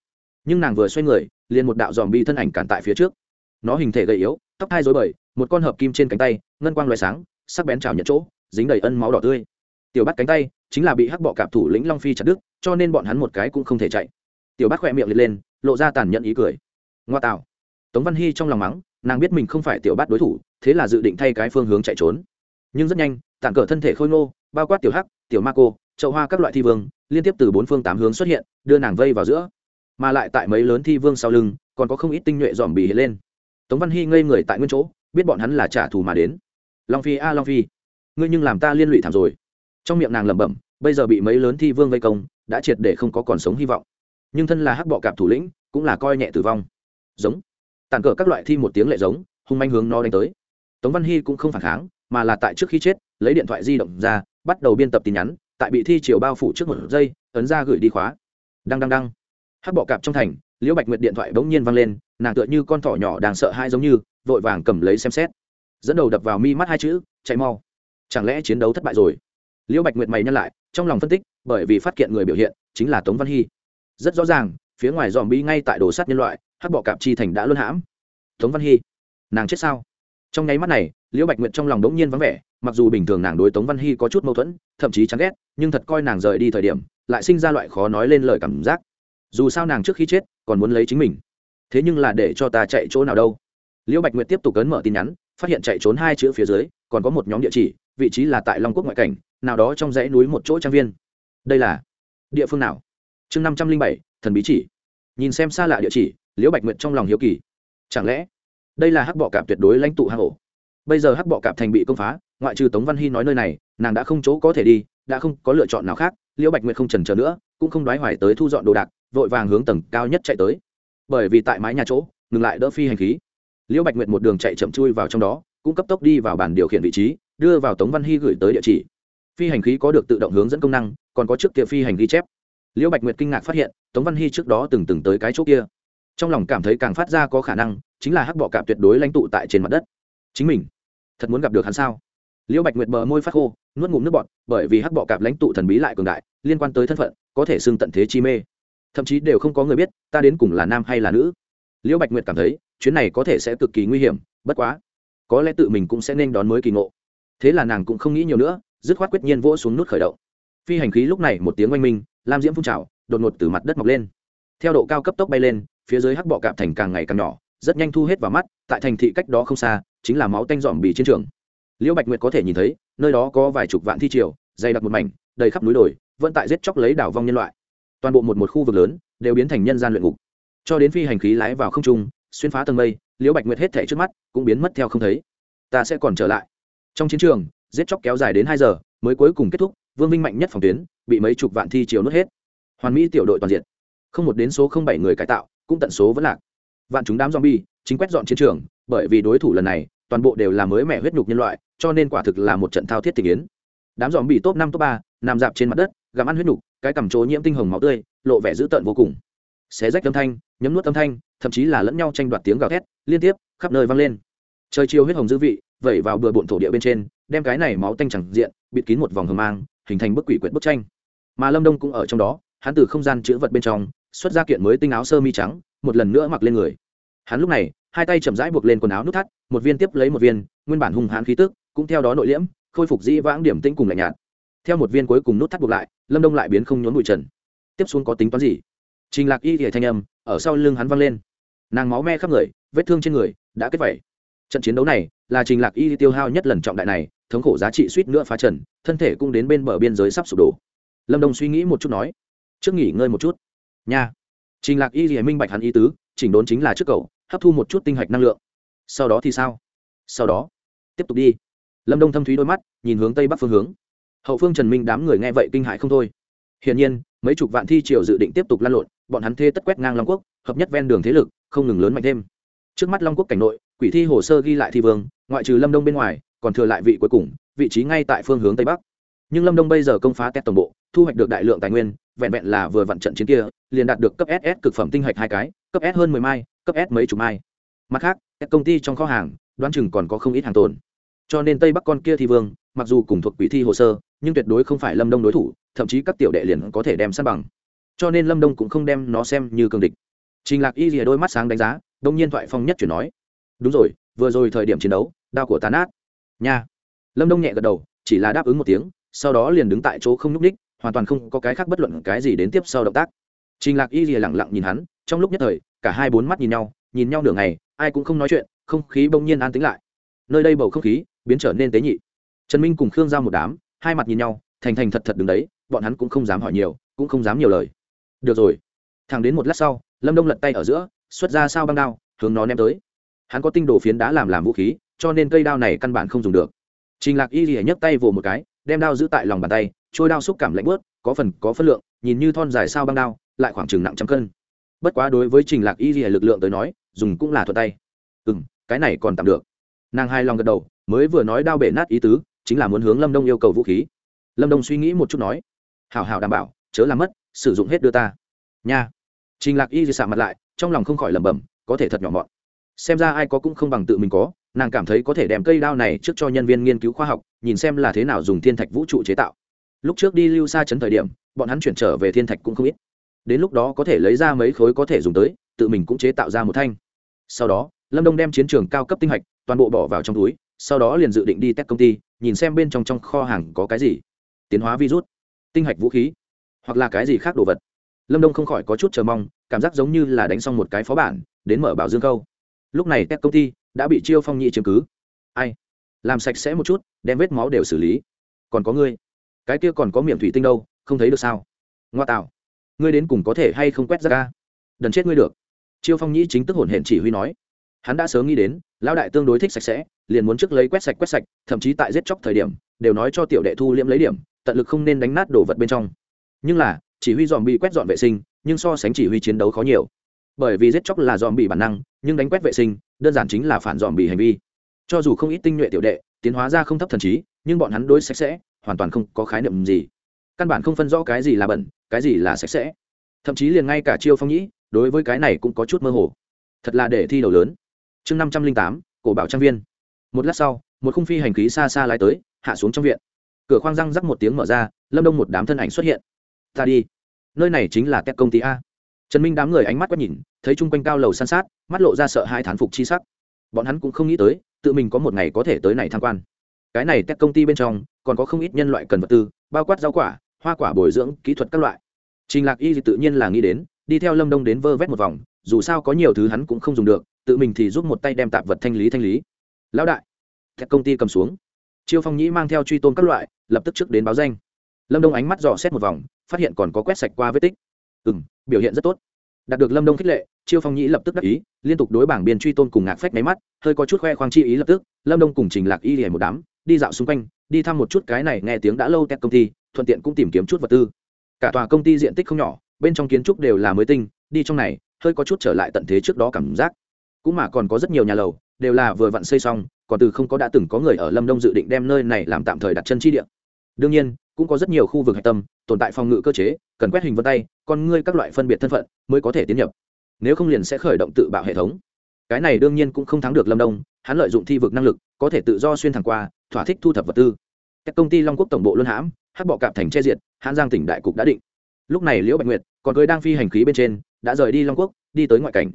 Nhưng nàng vừa xoay người, liền một đạo dòm bi thân ảnh cản tại phía trước. Nó hình thể gầy yếu, tóc hai dối bời, một con hợp kim trên cánh tay, ngân quang loại sáng, sắc bén trào nhận chỗ, dính đầy ân máu đỏ tươi. Tiểu bắt cánh tay chính là bị hắc bọ cạp thủ lĩnh long phi chặt đứt, cho nên bọn hắn một cái cũng không thể chạy. Tiểu bắt khỏe miệng liệt lên, lộ ra tàn nhẫn ý cười. Ngoa tạo. Tống văn hy trong lòng mắng, nàng biết mình không phải tiểu bắt đối thủ, thế là dự định thay cái phương hướng chạy trốn. Nhưng rất nhanh, tản cờ thân thể khôi ngô, bao quát tiểu hắc, tiểu ma cô chậu hoa các loại thi vương, liên tiếp từ bốn phương tám hướng xuất hiện, đưa nàng vây vào giữa. Mà lại tại mấy lớn thi vương sau lưng, còn có không ít tinh nhuệ dòm bì hiện lên. Tống văn hy ngây người tại nguyên chỗ, biết bọn hắn là trả thù mà đến. Long phi a, long phi, ngươi nhưng làm ta liên lụy thảm rồi. Trong miệng nàng lẩm bẩm, bây giờ bị mấy lớn thi vương vây công, đã triệt để không có còn sống hy vọng. Nhưng thân là hắc bọ cạp thủ lĩnh, cũng là coi nhẹ tử vong. Giống. Tàn cờ các loại thi một tiếng lệ giống, hung manh hướng nó đánh tới. Tống văn hy cũng không phản kháng, mà là tại trước khi chết, lấy điện thoại di động ra, bắt đầu biên tập tin nhắn tại bị thi chiều bao phủ trước một giây, ấn ra gửi đi khóa. Đăng đăng đăng. Hắc bọ cạp trong thành, liễu bạch nguyệt điện thoại bỗng nhiên văng lên, nàng tựa như con thỏ nhỏ đang sợ hai giống như, vội vàng cầm lấy xem xét. Dẫn đầu đập vào mi mắt hai chữ, chạy mau. Chẳng lẽ chiến đấu thất bại rồi? Liễu bạch nguyệt mày nhăn lại, trong lòng phân tích, bởi vì phát hiện người biểu hiện, chính là tống văn hy. Rất rõ ràng, phía ngoài dòm bi ngay tại đồ sắt nhân loại, hắc bọ cạp chi thành đã luân hãm. Tống văn hy, nàng chết sao? Trong nháy mắt này, liễu bạch nguyệt trong lòng đống nhiên vắng vẻ mặc dù bình thường nàng đối tống văn hy có chút mâu thuẫn, thậm chí chán ghét, nhưng thật coi nàng rời đi thời điểm, lại sinh ra loại khó nói lên lời cảm giác. Dù sao nàng trước khi chết, còn muốn lấy chính mình. Thế nhưng là để cho ta chạy chỗ nào đâu? Liễu bạch nguyệt tiếp tục cấn mở tin nhắn, phát hiện chạy trốn hai chữ phía dưới, còn có một nhóm địa chỉ, vị trí là tại long quốc ngoại cảnh, nào đó trong dãy núi một chỗ trang viên. Đây là địa phương nào? Chương năm trăm linh bảy, thần bí chỉ. Nhìn xem xa lạ địa chỉ, liễu bạch nguyệt trong lòng hiếu kỳ. Chẳng lẽ đây là hắc bọ cạp tuyệt đối lãnh tụ hang ổ? Bây giờ hắc bọ cạp thành bị công phá ngoại trừ tống văn hy nói nơi này, nàng đã không chỗ có thể đi, đã không có lựa chọn nào khác, liễu bạch nguyệt không trần trờ nữa, cũng không đoái hoài tới thu dọn đồ đạc, vội vàng hướng tầng cao nhất chạy tới. Bởi vì tại mái nhà chỗ, ngừng lại đỡ phi hành khí. Liễu bạch nguyệt một đường chạy chậm chui vào trong đó, cũng cấp tốc đi vào bàn điều khiển vị trí, đưa vào tống văn hy gửi tới địa chỉ. Phi hành khí có được tự động hướng dẫn công năng, còn có trước kia phi hành ghi chép. Liễu bạch nguyệt kinh ngạc phát hiện, tống văn hy trước đó từng từng tới cái chỗ kia. Trong lòng cảm thấy càng phát ra có khả năng, chính là hắc bọ cạp tuyệt đối lãnh tụ tại trên mặt đất. Chính mình, thật muốn gặp được hắn sao? Liễu bạch nguyệt bờ môi phát khô, nuốt ngụm nước bọt, bởi vì hắc bọ cạp lãnh tụ thần bí lại cường đại, liên quan tới thân phận, có thể xưng tận thế chi mê. Thậm chí đều không có người biết, ta đến cùng là nam hay là nữ. Liễu bạch nguyệt cảm thấy, chuyến này có thể sẽ cực kỳ nguy hiểm, bất quá, có lẽ tự mình cũng sẽ nên đón mới kỳ ngộ. Thế là nàng cũng không nghĩ nhiều nữa, dứt khoát quyết nhiên vỗ xuống nút khởi động. Phi hành khí lúc này một tiếng oanh minh, lam diễm phun trào, đột ngột từ mặt đất mọc lên. Theo độ cao cấp tốc bay lên, phía dưới hắc bọ cạp thành càng ngày càng nhỏ, rất nhanh thu hết vào mắt, tại thành thị cách đó không xa, chính là máu tanh dòm bì chiến trường liễu bạch nguyệt có thể nhìn thấy, nơi đó có vài chục vạn thi triều, dày đặc một mảnh, đầy khắp núi đồi, vẫn tại giết chóc lấy đảo vong nhân loại. Toàn bộ một một khu vực lớn, đều biến thành nhân gian luyện ngục. Cho đến phi hành khí lái vào không trung, xuyên phá tầng mây, liễu bạch nguyệt hết thể trước mắt cũng biến mất theo không thấy. Ta sẽ còn trở lại. Trong chiến trường, giết chóc kéo dài đến hai giờ, mới cuối cùng kết thúc, vương minh mạnh nhất phòng tuyến, bị mấy chục vạn thi chiều nuốt hết. Hoàn mỹ tiểu đội toàn diện. Không một đến số không bảy người cải tạo, cũng tận số vẫn lạc. Vạn chúng đám zombie, chính quét dọn chiến trường, bởi vì đối thủ lần này toàn bộ đều là mới mẻ huyết nhục nhân loại, cho nên quả thực là một trận thao thiết thị kiến đám zombie top năm, top ba, nằm dạp trên mặt đất, gặm ăn huyết nhục, cái cằm trố nhiễm tinh hồng máu tươi, lộ vẻ dữ tợn vô cùng. Xé rách âm thanh, nhấm nuốt âm thanh, thậm chí là lẫn nhau tranh đoạt tiếng gào thét, liên tiếp, khắp nơi vang lên. Trời chiều huyết hồng dư vị, vẩy vào bừa bộn thổ địa bên trên, đem cái này máu tanh chẳng diện, bịt kín một vòng hờ mang, hình thành bức quỷ quyệt bức tranh. Mà lâm đông cũng ở trong đó, hắn từ không gian chữ vật bên trong, xuất ra kiện mới tinh áo sơ mi trắng, một lần nữa mặc lên người. Hắn lúc này hai tay chậm rãi buộc lên quần áo nút thắt, một viên tiếp lấy một viên, nguyên bản hung hãn khí tức, cũng theo đó nội liễm, khôi phục dĩ vãng điểm tinh cùng lạnh nhạt. Theo một viên cuối cùng nút thắt buộc lại, lâm đông lại biến không nhốn bụi trần. Tiếp xuống có tính toán gì? Trình lạc y thì thanh âm, ở sau lưng hắn văng lên. Nàng máu me khắp người, vết thương trên người, đã kết vẩy trận chiến đấu này, là trình lạc y tiêu hao nhất lần trọng đại này, thống khổ giá trị suýt nữa phá trần, thân thể cũng đến bên bờ biên giới sắp sụp đổ. Lâm đông suy nghĩ một chút nói, trước nghỉ ngơi một chút. Nha. Trình lạc y thì minh bạch hắn ý tứ, chỉnh đốn chính là trước cầu hấp thu một chút tinh hạch năng lượng. Sau đó thì sao? Sau đó, tiếp tục đi. Lâm đông thâm thúy đôi mắt, nhìn hướng tây bắc phương hướng. Hậu phương trần minh đám người nghe vậy kinh hại không thôi. Hiển nhiên, mấy chục vạn thi triều dự định tiếp tục lan lộn, bọn hắn thê tất quét ngang long quốc, hợp nhất ven đường thế lực, không ngừng lớn mạnh thêm. Trước mắt long quốc cảnh nội, quỷ thi hồ sơ ghi lại thi vương, ngoại trừ lâm đông bên ngoài, còn thừa lại vị cuối cùng, vị trí ngay tại phương hướng tây bắc nhưng lâm đông bây giờ công phá tét tổng bộ, thu hoạch được đại lượng tài nguyên, vẹn vẹn là vừa vặn trận chiến kia, liền đạt được cấp ss cực phẩm tinh hạch hai cái, cấp s hơn mười mai, cấp s mấy chục mai. Mặt khác, các công ty trong kho hàng, đoán chừng còn có không ít hàng tồn. Cho nên tây bắc con kia thi vương, mặc dù cùng thuộc quỷ thi hồ sơ, nhưng tuyệt đối không phải lâm đông đối thủ, thậm chí các tiểu đệ liền có thể đem sát bằng. Cho nên lâm đông cũng không đem nó xem như cường địch. Trình lạc y rìa đôi mắt sáng đánh giá, đông nhiên thoại phong nhất chuyển nói, đúng rồi, vừa rồi thời điểm chiến đấu, đao của tàn át nha. Lâm đông nhẹ gật đầu, chỉ là đáp ứng một tiếng sau đó liền đứng tại chỗ không nhúc ních hoàn toàn không có cái khác bất luận cái gì đến tiếp sau động tác. Trình lạc y lìa lẳng lặng nhìn hắn, trong lúc nhất thời, cả hai bốn mắt nhìn nhau nhìn nhau nửa ngày, ai cũng không nói chuyện, không khí bỗng nhiên an tĩnh lại. Nơi đây bầu không khí biến trở nên tế nhị. Trần minh cùng khương giao một đám, hai mặt nhìn nhau, thành thành thật thật đứng đấy, bọn hắn cũng không dám hỏi nhiều, cũng không dám nhiều lời. Được rồi. Thẳng đến một lát sau, lâm đông lật tay ở giữa, xuất ra sao băng đao, hướng nó ném tới. Hắn có tinh đồ phiến đá làm làm vũ khí, cho nên cây đao này căn bản không dùng được. Trình lạc y lìa nhấc tay vồ một cái đem đao giữ tại lòng bàn tay, trôi đao xúc cảm lạnh bớt có phần có phân lượng, nhìn như thon dài sao băng đao, lại khoảng chừng nặng trăm cân. Bất quá đối với trình lạc y lìa lực lượng tới nói, dùng cũng là thuật tay. Ừ m cái này còn tạm được. Nàng hai lòng gật đầu, mới vừa nói đao bể nát ý tứ, chính là muốn hướng lâm đông yêu cầu vũ khí. Lâm đông suy nghĩ một chút nói, hảo hảo đảm bảo, chớ làm mất, sử dụng hết đưa ta. Nha. Trình lạc y xạ mặt lại, trong lòng không khỏi lẩm bẩm, có thể thật nhỏ mọn. Xem ra ai có cũng không bằng tự mình có nàng cảm thấy có thể đem cây đao này trước cho nhân viên nghiên cứu khoa học, nhìn xem là thế nào dùng thiên thạch vũ trụ chế tạo. Lúc trước đi lưu xa chấn thời điểm, bọn hắn chuyển trở về thiên thạch cũng không ít. Đến lúc đó có thể lấy ra mấy khối có thể dùng tới, tự mình cũng chế tạo ra một thanh. Sau đó, lâm đông đem chiến trường cao cấp tinh hạch toàn bộ bỏ vào trong túi, sau đó liền dự định đi test công ty, nhìn xem bên trong trong kho hàng có cái gì. Tiến hóa virus, tinh hạch vũ khí, hoặc là cái gì khác đồ vật. Lâm đông không khỏi có chút chờ mong, cảm giác giống như là đánh xong một cái phó bản, đến mở bảo dương câu. Lúc này test công ty đã bị chiêu phong nhị chiếm cứ. Ai? Làm sạch sẽ một chút, đem vết máu đều xử lý. Còn có ngươi? Cái kia còn có miệng thủy tinh đâu, không thấy được sao? Ngoa tạo. Ngươi đến cùng có thể hay không quét ra ca đần chết ngươi được. Chiêu phong nhĩ chính tức hổn hển chỉ huy nói. Hắn đã sớm nghĩ đến, lão đại tương đối thích sạch sẽ, liền muốn trước lấy quét sạch quét sạch, thậm chí tại giết chóc thời điểm, đều nói cho tiểu đệ thu liễm lấy điểm, tận lực không nên đánh nát đồ vật bên trong. Nhưng là, chỉ huy dòm bị quét dọn vệ sinh, nhưng so sánh chỉ huy chiến đấu khó nhiều. Bởi vì giết chóc là dòm bị bản năng nhưng đánh quét vệ sinh, đơn giản chính là phản dòm bị hành vi. Cho dù không ít tinh nhuệ tiểu đệ, tiến hóa ra không thấp thần trí, nhưng bọn hắn đối sạch sẽ, hoàn toàn không có khái niệm gì. Căn bản không phân rõ cái gì là bẩn, cái gì là sạch sẽ. Thậm chí liền ngay cả chiêu phong nhĩ, đối với cái này cũng có chút mơ hồ. Thật là để thi đầu lớn. Chương năm trăm linh tám, cổ bảo trang viên. Một lát sau, một khung phi hành khí xa xa lái tới, hạ xuống trong viện. Cửa khoang răng rắc một tiếng mở ra, lâm đông một đám thân ảnh xuất hiện. Ta đi. Nơi này chính là tech công ty a trần minh đám người ánh mắt quét nhìn, thấy chung quanh cao lầu san sát, mắt lộ ra sợ hai thán phục chi sắc. Bọn hắn cũng không nghĩ tới, tự mình có một ngày có thể tới này tham quan. Cái này các công ty bên trong, còn có không ít nhân loại cần vật tư, bao quát rau quả, hoa quả bồi dưỡng, kỹ thuật các loại. Trình lạc y thì tự nhiên là nghĩ đến, đi theo lâm đông đến vơ vét một vòng, dù sao có nhiều thứ hắn cũng không dùng được, tự mình thì giúp một tay đem tạp vật thanh lý thanh lý. Lão đại các công ty cầm xuống. Chiêu phong nhĩ mang theo truy tôn các loại, lập tức trước đến báo danh. Lâm đông ánh mắt dò xét một vòng, phát hiện còn có quét sạch qua vết tích ừ m biểu hiện rất tốt. Đạt được lâm đông khích lệ, chiêu phong nhĩ lập tức đắc ý, liên tục đối bảng biên truy tôn cùng ngạc phách máy mắt, hơi có chút khoe khoang chi ý lập tức, lâm đông cùng trình lạc y hề một đám, đi dạo xung quanh, đi thăm một chút cái này nghe tiếng đã lâu tét công ty, thuận tiện cũng tìm kiếm chút vật tư. Cả tòa công ty diện tích không nhỏ, bên trong kiến trúc đều là mới tinh, đi trong này, hơi có chút trở lại tận thế trước đó cảm giác. Cũng mà còn có rất nhiều nhà lầu, đều là vừa vặn xây xong, còn từ không có đã từng có người ở lâm đông dự định đem nơi này làm tạm thời đặt chân chi địa. Đương nhiên cũng có rất nhiều khu vực hạch tâm, tồn tại phòng ngự cơ chế, cần quét hình vân tay, con ngươi các loại phân biệt thân phận mới có thể tiến nhập. Nếu không liền sẽ khởi động tự bạo hệ thống. Cái này đương nhiên cũng không thắng được lâm đông, hắn lợi dụng thi vực năng lực, có thể tự do xuyên thẳng qua, thỏa thích thu thập vật tư. Các công ty long quốc tổng bộ luân hãm hát bọ cạp thành che diệt, hãn giang tỉnh đại cục đã định. Lúc này liễu bạch nguyệt còn cưới đang phi hành khí bên trên, đã rời đi long quốc, đi tới ngoại cảnh.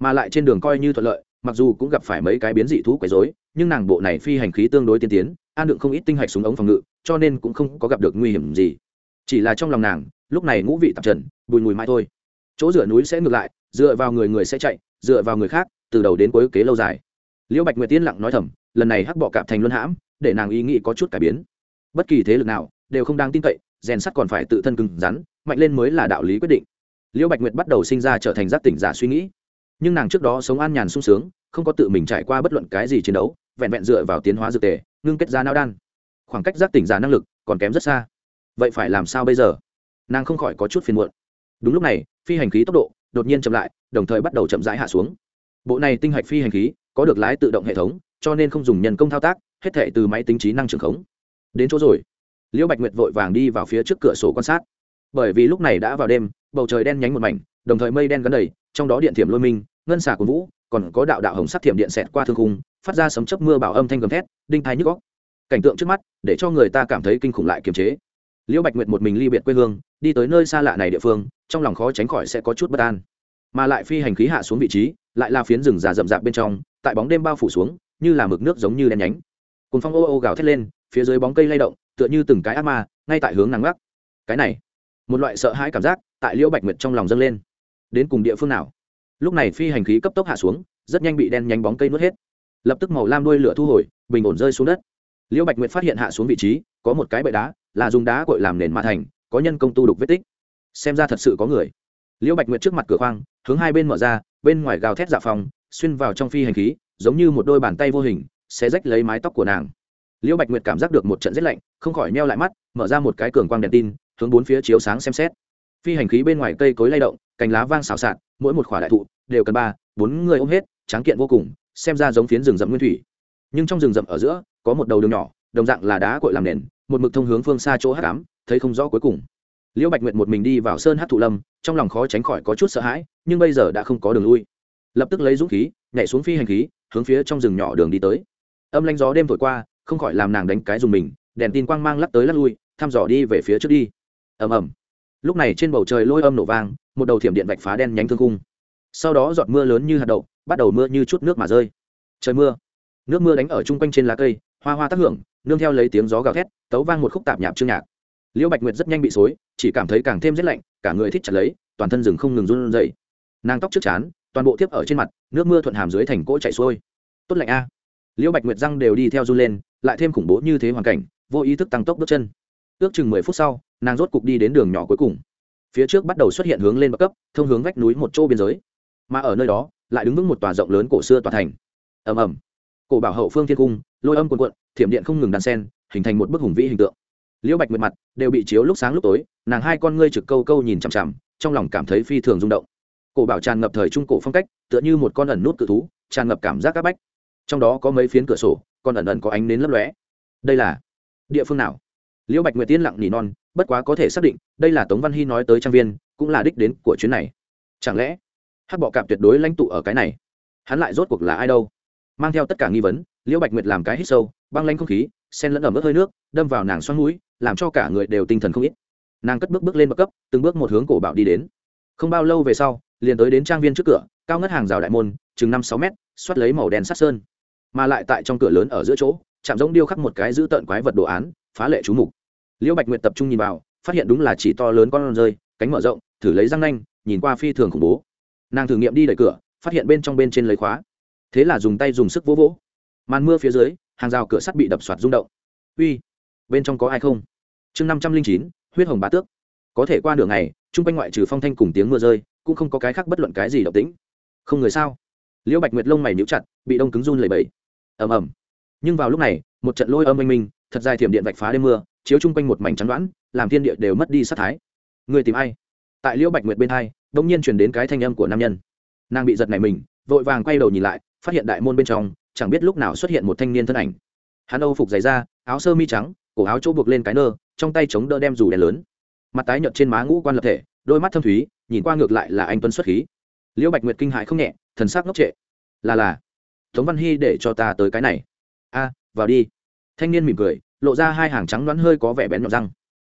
Mà lại trên đường coi như thuận lợi, mặc dù cũng gặp phải mấy cái biến dị thú quấy rối, nhưng nàng bộ này phi hành khí tương đối tiên tiến an đựng không ít tinh hạch súng ống phòng ngự, cho nên cũng không có gặp được nguy hiểm gì. Chỉ là trong lòng nàng, lúc này ngũ vị tạp trần, bùi mùi mãi thôi. Chỗ dựa núi sẽ ngược lại, dựa vào người người sẽ chạy, dựa vào người khác, từ đầu đến cuối kế lâu dài. Liễu bạch nguyệt tiên lặng nói thầm, lần này hắc bọ cạp thành luân hãm, để nàng ý nghĩ có chút cải biến. Bất kỳ thế lực nào, đều không đáng tin cậy, rèn sắt còn phải tự thân cứng rắn, mạnh lên mới là đạo lý quyết định. Liễu bạch nguyệt bắt đầu sinh ra trở thành giác tỉnh giả suy nghĩ. Nhưng nàng trước đó sống an nhàn sung sướng, không có tự mình trải qua bất luận cái gì chiến đấu, vẹn vẹn dựa vào tiến hóa dược tề ngưng kết ra não đan. Khoảng cách giác tỉnh giả năng lực còn kém rất xa. Vậy phải làm sao bây giờ? Nàng không khỏi có chút phiền muộn. Đúng lúc này, phi hành khí tốc độ đột nhiên chậm lại, đồng thời bắt đầu chậm rãi hạ xuống. Bộ này tinh hạch phi hành khí có được lái tự động hệ thống, cho nên không dùng nhân công thao tác, hết thể từ máy tính trí năng trường khống. Đến chỗ rồi. Liễu bạch nguyệt vội vàng đi vào phía trước cửa sổ quan sát. Bởi vì lúc này đã vào đêm, bầu trời đen nhánh một mảnh, đồng thời mây đen gắn đầy, trong đó điện thiểm lôi minh, ngân xà của vũ, còn có đạo đạo hồng sắc thiểm điện xẹt qua thương khung phát ra sấm chớp mưa bảo âm thanh gầm thét, đinh thái nhức góc cảnh tượng trước mắt, để cho người ta cảm thấy kinh khủng lại kiềm chế. Liễu bạch nguyệt một mình ly biệt quê hương, đi tới nơi xa lạ này địa phương, trong lòng khó tránh khỏi sẽ có chút bất an. Mà lại phi hành khí hạ xuống vị trí, lại là phiến rừng già rậm rạp bên trong, tại bóng đêm bao phủ xuống, như là mực nước giống như đen nhánh. Cồn phong ô ô gào thét lên, phía dưới bóng cây lay động, tựa như từng cái ác ma, ngay tại hướng nắng gác cái này, một loại sợ hãi cảm giác tại liễu bạch nguyệt trong lòng dâng lên. Đến cùng địa phương nào? Lúc này phi hành khí cấp tốc hạ xuống, rất nhanh bị đen nhánh bóng cây nuốt hết lập tức màu lam đuôi lửa thu hồi, bình ổn rơi xuống đất. Liễu bạch nguyệt phát hiện hạ xuống vị trí, có một cái bệ đá, là dùng đá cội làm nền mã thành, có nhân công tu đục vết tích. Xem ra thật sự có người. Liễu bạch nguyệt trước mặt cửa khoang, hướng hai bên mở ra, bên ngoài gào thét dạ phòng, xuyên vào trong phi hành khí, giống như một đôi bàn tay vô hình, sẽ rách lấy mái tóc của nàng. Liễu bạch nguyệt cảm giác được một trận rét lạnh, không khỏi neo lại mắt, mở ra một cái cường quang đèn tin, hướng bốn phía chiếu sáng xem xét. Phi hành khí bên ngoài cây cối lay động, cành lá vang xào xạc, mỗi một khỏa đại thụ, đều cần ba, bốn người ôm hết, tráng kiện vô cùng xem ra giống phiến rừng rậm nguyên thủy. Nhưng trong rừng rậm ở giữa, có một đầu đường nhỏ, đồng dạng là đá cội làm nền, một mực thông hướng phương xa chỗ hát cám thấy không rõ cuối cùng. Liễu bạch nguyệt một mình đi vào sơn hát thụ lâm, trong lòng khó tránh khỏi có chút sợ hãi, nhưng bây giờ đã không có đường lui. Lập tức lấy dũng khí, nhảy xuống phi hành khí, hướng phía trong rừng nhỏ đường đi tới. Âm lanh gió đêm thổi qua, không khỏi làm nàng đánh cái dùng mình, đèn tin quang mang lắc tới lắc lui, thăm dò đi về phía trước đi. Ầm ầm. Lúc này trên bầu trời lôi âm nổ vang, một đầu thiểm điện vạch phá đen nhánh thương cung sau đó giọt mưa lớn như hạt đậu, bắt đầu mưa như chút nước mà rơi. Trời mưa. Nước mưa đánh ở chung quanh trên lá cây, hoa hoa tác hưởng, nương theo lấy tiếng gió gào thét, tấu vang một khúc tạp nhạp chương nhạc. Liễu bạch nguyệt rất nhanh bị xối, chỉ cảm thấy càng thêm rét lạnh, cả người thích chặt lấy, toàn thân rừng không ngừng run rẩy. Nàng tóc trước chán, toàn bộ tiếp ở trên mặt, nước mưa thuận hàm dưới thành cỗ chảy xuôi. Tốt lạnh a. Liễu bạch nguyệt răng đều đi theo run lên, lại thêm khủng bố như thế hoàn cảnh, vô ý thức tăng tốc bước chân. Ước chừng mười phút sau, nàng rốt cục đi đến đường nhỏ cuối cùng. Phía trước bắt đầu xuất hiện hướng lên bậc cấp, thông hướng vách núi một chỗ biên giới mà ở nơi đó lại đứng vững một tòa rộng lớn cổ xưa tòa thành. Ầm ầm. Cổ bảo hậu phương thiên cung, lôi âm quần quận thiểm điện không ngừng đàn sen, hình thành một bức hùng vĩ hình tượng. Liễu bạch nguyệt mặt đều bị chiếu lúc sáng lúc tối, nàng hai con ngươi trực câu câu nhìn chằm chằm, trong lòng cảm thấy phi thường rung động. Cổ bảo tràn ngập thời trung cổ phong cách, tựa như một con ẩn nút cự thú, tràn ngập cảm giác áp bách. Trong đó có mấy phiến cửa sổ còn ẩn ẩn có ánh nến lấp lóe. Đây là địa phương nào? Liễu bạch nguyệt tiên lặng nỉ non, bất quá có thể xác định, đây là tống văn hy nói tới trang viên, cũng là đích đến của chuyến này. Chẳng lẽ hát bọ cạp tuyệt đối lãnh tụ ở cái này. Hắn lại rốt cuộc là ai đâu? Mang theo tất cả nghi vấn, liễu bạch nguyệt làm cái hít sâu, băng lanh không khí, sen lẫn ẩm ướt hơi nước, đâm vào nàng xoắn mũi, làm cho cả người đều tinh thần không ít. Nàng cất bước bước lên bậc cấp, từng bước một hướng cổ bạo đi đến. Không bao lâu về sau, liền tới đến trang viên trước cửa, cao ngất hàng rào đại môn, chừng năm sáu mét, xoát lấy màu đen sắt sơn. Mà lại tại trong cửa lớn ở giữa chỗ, chạm giống điêu khắc một cái giữ tợn quái vật đồ án, phá lệ chú mục. Liễu bạch nguyệt tập trung nhìn vào, phát hiện đúng là chỉ to lớn con rơi, cánh mở rộng, thử lấy răng nanh, nhìn qua phi thường khủng bố nàng thử nghiệm đi đẩy cửa, phát hiện bên trong bên trên lấy khóa. Thế là dùng tay dùng sức vỗ vỗ. Màn mưa phía dưới, hàng rào cửa sắt bị đập soạt rung động. Uy, bên trong có ai không? Chương năm trăm linh chín, huyết hồng bá tước. Có thể qua đường này chung quanh ngoại trừ phong thanh cùng tiếng mưa rơi, cũng không có cái khác bất luận cái gì động tĩnh. Không người sao? Liễu bạch nguyệt lông mày níu chặt, bị đông cứng run lẩy bẩy. ầm ầm. Nhưng vào lúc này, một trận lôi âm oanh minh, thật dài thiểm điện vạch phá đêm mưa, chiếu chung quanh một mảnh chắn đoán làm thiên địa đều mất đi sát thái. Người tìm ai? Tại liễu bạch nguyệt bên hai đông nhiên truyền đến cái thanh âm của nam nhân. Nàng bị giật này mình, vội vàng quay đầu nhìn lại, phát hiện đại môn bên trong, chẳng biết lúc nào xuất hiện một thanh niên thân ảnh. Hắn âu phục dày da, áo sơ mi trắng, cổ áo chỗ buộc lên cái nơ, trong tay chống đỡ đem dù đèn lớn. Mặt tái nhợt trên má ngũ quan lập thể, đôi mắt thâm thúy, nhìn qua ngược lại là anh tuấn xuất khí. Liễu bạch nguyệt kinh hại không nhẹ, thần sắc ngốc trệ. Là là, tống văn hy để cho ta tới cái này. A, vào đi. Thanh niên mỉm cười, lộ ra hai hàng trắng đoán hơi có vẻ bén nhọn răng.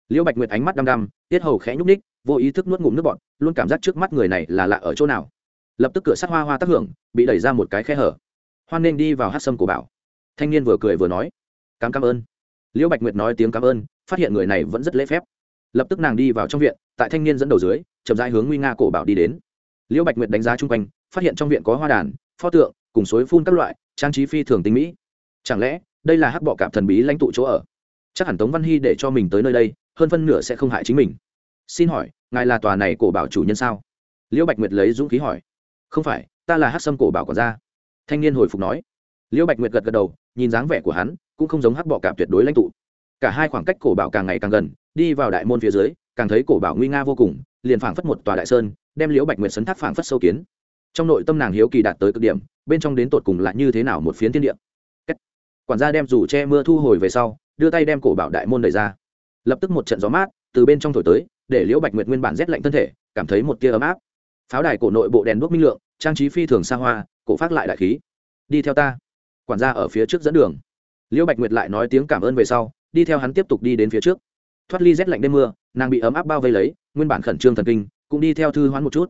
Liễu bạch nguyệt ánh mắt đăm đăm, tiết hầu khẽ nhúc ních vô ý thức nuốt ngụm nước bọt, luôn cảm giác trước mắt người này là lạ ở chỗ nào. Lập tức cửa sắt hoa hoa tác hưởng, bị đẩy ra một cái khe hở. Hoan nên đi vào hát sâm của bảo. Thanh niên vừa cười vừa nói cảm cảm ơn. Liễu bạch nguyệt nói tiếng cảm ơn, phát hiện người này vẫn rất lễ phép. Lập tức nàng đi vào trong viện, tại thanh niên dẫn đầu dưới, chậm rãi hướng nguy nga cổ bảo đi đến. Liễu bạch nguyệt đánh giá chung quanh, phát hiện trong viện có hoa đàn, pho tượng, cùng suối phun các loại, trang trí phi thường tinh mỹ. Chẳng lẽ, đây là hắc bọ cạp thần bí lãnh tụ chỗ ở? Chắc hẳn tống văn hy để cho mình tới nơi đây, hơn phân nửa sẽ không hại chính mình xin hỏi, ngài là tòa này cổ bảo chủ nhân sao? Liễu bạch nguyệt lấy dũng khí hỏi. Không phải, ta là hát sâm cổ bảo còn ra thanh niên hồi phục nói. Liễu bạch nguyệt gật gật đầu, nhìn dáng vẻ của hắn, cũng không giống hắc bọ cạp tuyệt đối lãnh tụ. Cả hai khoảng cách cổ bảo càng ngày càng gần, đi vào đại môn phía dưới, càng thấy cổ bảo nguy nga vô cùng, liền phảng phất một tòa đại sơn, đem liễu bạch nguyệt sấn thác phảng phất sâu kiến. Trong nội tâm nàng hiếu kỳ đạt tới cực điểm, bên trong đến tột cùng lại như thế nào một phiến thiên địa. Quản gia đem dù che mưa thu hồi về sau, đưa tay đem cổ bảo đại môn đẩy ra. Lập tức một trận gió mát từ bên trong thổi tới để liễu bạch nguyệt nguyên bản rét lạnh thân thể, cảm thấy một tia ấm áp. Pháo đài cổ nội bộ đèn đuốc minh lượng, trang trí phi thường xa hoa, cổ phát lại đại khí. Đi theo ta. Quản gia ở phía trước dẫn đường. Liễu bạch nguyệt lại nói tiếng cảm ơn về sau, đi theo hắn tiếp tục đi đến phía trước. Thoát ly rét lạnh đêm mưa, nàng bị ấm áp bao vây lấy, nguyên bản khẩn trương thần kinh, cũng đi theo thư hoán một chút.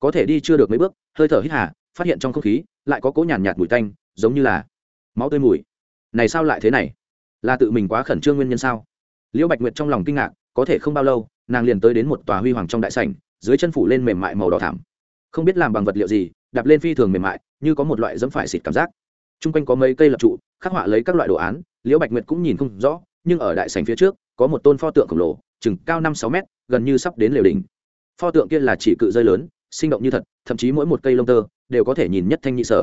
Có thể đi chưa được mấy bước, hơi thở hít hà, phát hiện trong không khí, lại có cỗ nhàn nhạt mùi tanh, giống như là máu tươi mùi. Này sao lại thế này? Là tự mình quá khẩn trương nguyên nhân sao? Liễu bạch nguyệt trong lòng kinh ngạc có thể không bao lâu, nàng liền tới đến một tòa huy hoàng trong đại sảnh, dưới chân phủ lên mềm mại màu đỏ thảm không biết làm bằng vật liệu gì, đạp lên phi thường mềm mại, như có một loại dẫm phải xịt cảm giác. T r u n g quanh có mấy cây lập trụ, khắc họa lấy các loại đồ án, liễu bạch nguyệt cũng nhìn không rõ, nhưng ở đại sảnh phía trước, có một tôn pho tượng khổng lồ, chừng cao năm sáu mét, gần như sắp đến lều đỉnh. Pho tượng kia là chỉ cự rơi lớn, sinh động như thật, thậm chí mỗi một cây lông tơ đều có thể nhìn nhất thanh nhị sở.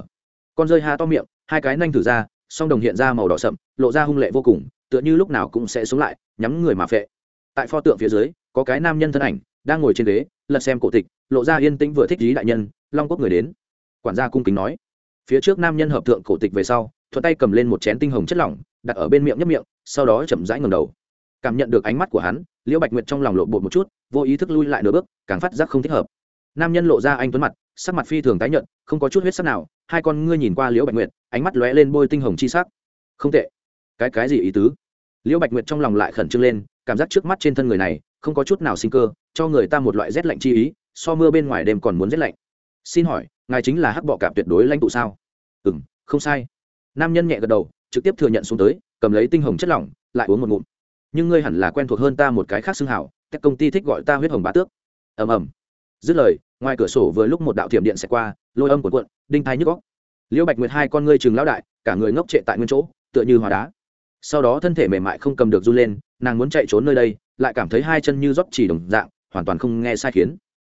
Con rơi ha to miệng, hai cái nanh thử ra, song đồng hiện ra màu đỏ sậm, lộ ra hung lệ vô cùng, tựa như lúc nào cũng sẽ xuống lại, nhắm người mà phệ tại pho tượng phía dưới, có cái nam nhân thân ảnh, đang ngồi trên ghế, lật xem cổ tịch, lộ ra yên tĩnh vừa thích lý đại nhân, long quốc người đến. Quản gia cung kính nói. Phía trước nam nhân hợp tượng cổ tịch về sau, thuận tay cầm lên một chén tinh hồng chất lỏng, đặt ở bên miệng nhấp miệng, sau đó chậm rãi ngầm đầu. Cảm nhận được ánh mắt của hắn, liễu bạch nguyệt trong lòng lộ bột một chút, vô ý thức lui lại nửa bước, càng phát giác không thích hợp. Nam nhân lộ ra anh tuấn mặt, sắc mặt phi thường tái nhợt, không có chút huyết sắc nào, hai con ngươi nhìn qua liễu bạch nguyệt, ánh mắt lóe lên bôi tinh hồng chi sắc. Không tệ. Cái cái gì ý tứ? Liễu bạch nguyệt trong lòng lại khẩn trương lên cảm giác trước mắt trên thân người này không có chút nào sinh cơ, cho người ta một loại rét lạnh chi ý, so mưa bên ngoài đêm còn muốn rét lạnh. Xin hỏi, ngài chính là hắc bọ cạp tuyệt đối lãnh tụ sao? Ừ m không sai. Nam nhân nhẹ gật đầu, trực tiếp thừa nhận xuống tới, cầm lấy tinh hồng chất lỏng, lại uống một ngụm. Nhưng ngươi hẳn là quen thuộc hơn ta một cái khác xưng hảo, các công ty thích gọi ta huyết hồng bá tước. Ầm ầm. Dứt lời, ngoài cửa sổ vừa lúc một đạo thiểm điện xẹt qua, lôi âm của cuộn, đinh thai nhức góc liễu bạch nguyệt hai con ngươi chừng lão đại, cả người ngốc trệ tại nguyên chỗ, tựa như hòa đá sau đó thân thể mềm mại không cầm được run lên, nàng muốn chạy trốn nơi đây, lại cảm thấy hai chân như rót chỉ đồng dạng, hoàn toàn không nghe sai khiến.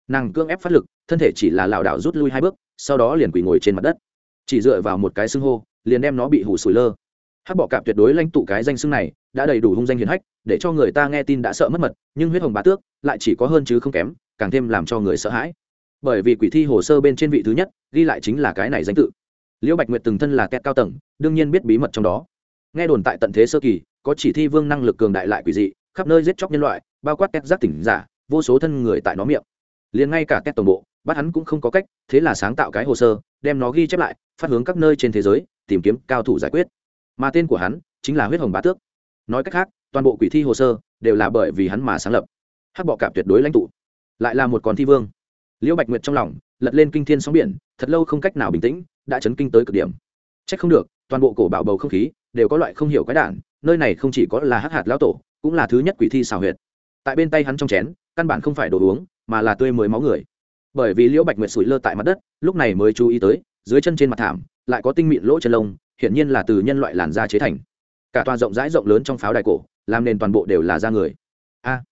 Nàng cưỡng ép phát lực, thân thể chỉ là lảo đảo rút lui hai bước, sau đó liền quỳ ngồi trên mặt đất. Chỉ dựa vào một cái xưng hô, liền đem nó bị hủ sủi lơ. Hắc bọ cạp tuyệt đối lãnh tụ cái danh xưng này, đã đầy đủ hung danh hiền hách, để cho người ta nghe tin đã sợ mất mật, nhưng huyết hồng bá tước lại chỉ có hơn chứ không kém, càng thêm làm cho người sợ hãi. Bởi vì quỷ thi hồ sơ bên trên vị thứ nhất, ghi lại chính là cái này danh tự. Liễu bạch nguyệt từng thân là kẹt cao tầng, đương nhiên biết bí mật trong đó nghe đồn tại tận thế sơ kỳ, có chỉ thi vương năng lực cường đại lại quỷ dị, khắp nơi giết chóc nhân loại, bao quát kẹt giác tỉnh giả, vô số thân người tại nó miệng. Liền ngay cả kẹt tổng bộ, bắt hắn cũng không có cách, thế là sáng tạo cái hồ sơ, đem nó ghi chép lại, phát hướng các nơi trên thế giới, tìm kiếm cao thủ giải quyết. Mà tên của hắn chính là huyết hồng bá tước. Nói cách khác, toàn bộ quỷ thi hồ sơ đều là bởi vì hắn mà sáng lập. Hắc bọ cạp tuyệt đối lãnh tụ. Lại là một con thi vương. Liễu bạch nguyệt trong lòng lật lên kinh thiên sóng biển, thật lâu không cách nào bình tĩnh, đã chấn kinh tới cực điểm. C h ắ c không được toàn bộ cổ bảo bầu không khí đều có loại không hiểu quái đản, nơi này không chỉ có là hắc hạt lão tổ, cũng là thứ nhất quỷ thi xào huyệt. Tại bên tay hắn trong chén, căn bản không phải đồ uống, mà là tươi mới máu người. Bởi vì liễu bạch nguyệt sủi lơ tại mặt đất, lúc này mới chú ý tới, dưới chân trên mặt thảm, lại có tinh mịn lỗ chân lông, hiển nhiên là từ nhân loại làn da chế thành. Cả toàn rộng rãi rộng lớn trong pháo đài cổ, làm nền toàn bộ đều là da người. A!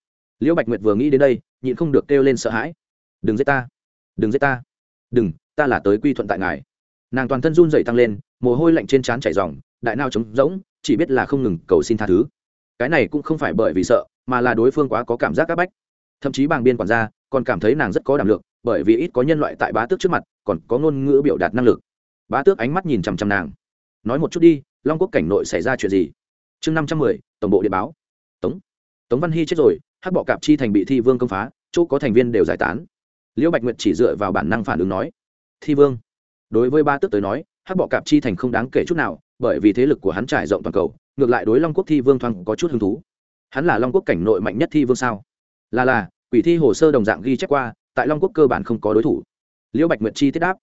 Liễu bạch nguyệt vừa nghĩ đến đây, nhịn không được kêu lên sợ hãi. Đừng giết ta! Đừng giết ta! Đừng, ta là tới quy thuận tại ngài. Nàng toàn thân run dậy tăng lên mồ hôi lạnh trên trán chảy ròng, đại nao trống rỗng chỉ biết là không ngừng cầu xin tha thứ. Cái này cũng không phải bởi vì sợ mà là đối phương quá có cảm giác áp bách. Thậm chí bàng biên quản gia còn cảm thấy nàng rất có đảm lượng bởi vì ít có nhân loại tại bá tước trước mặt còn có ngôn ngữ biểu đạt năng lực. Bá tước ánh mắt nhìn chằm chằm nàng. Nói một chút đi long quốc cảnh nội xảy ra chuyện gì? Chương năm trăm mười tổng bộ điện báo. Tống tống văn hy chết rồi hắc bọ cạp chi thành bị thi vương công phá chỗ có thành viên đều giải tán. Liễu bạch nguyệt chỉ dựa vào bản năng phản ứng nói. Thi vương. Đối với ba tước tới nói hắc bọ cạp chi thành không đáng kể chút nào, bởi vì thế lực của hắn trải rộng toàn cầu, ngược lại đối long quốc thi vương thoáng có chút hứng thú. Hắn là long quốc cảnh nội mạnh nhất thi vương sao? Là là, quỷ thi hồ sơ đồng dạng ghi chép qua, tại long quốc cơ bản không có đối thủ. Liễu bạch nguyệt chi tiết đáp.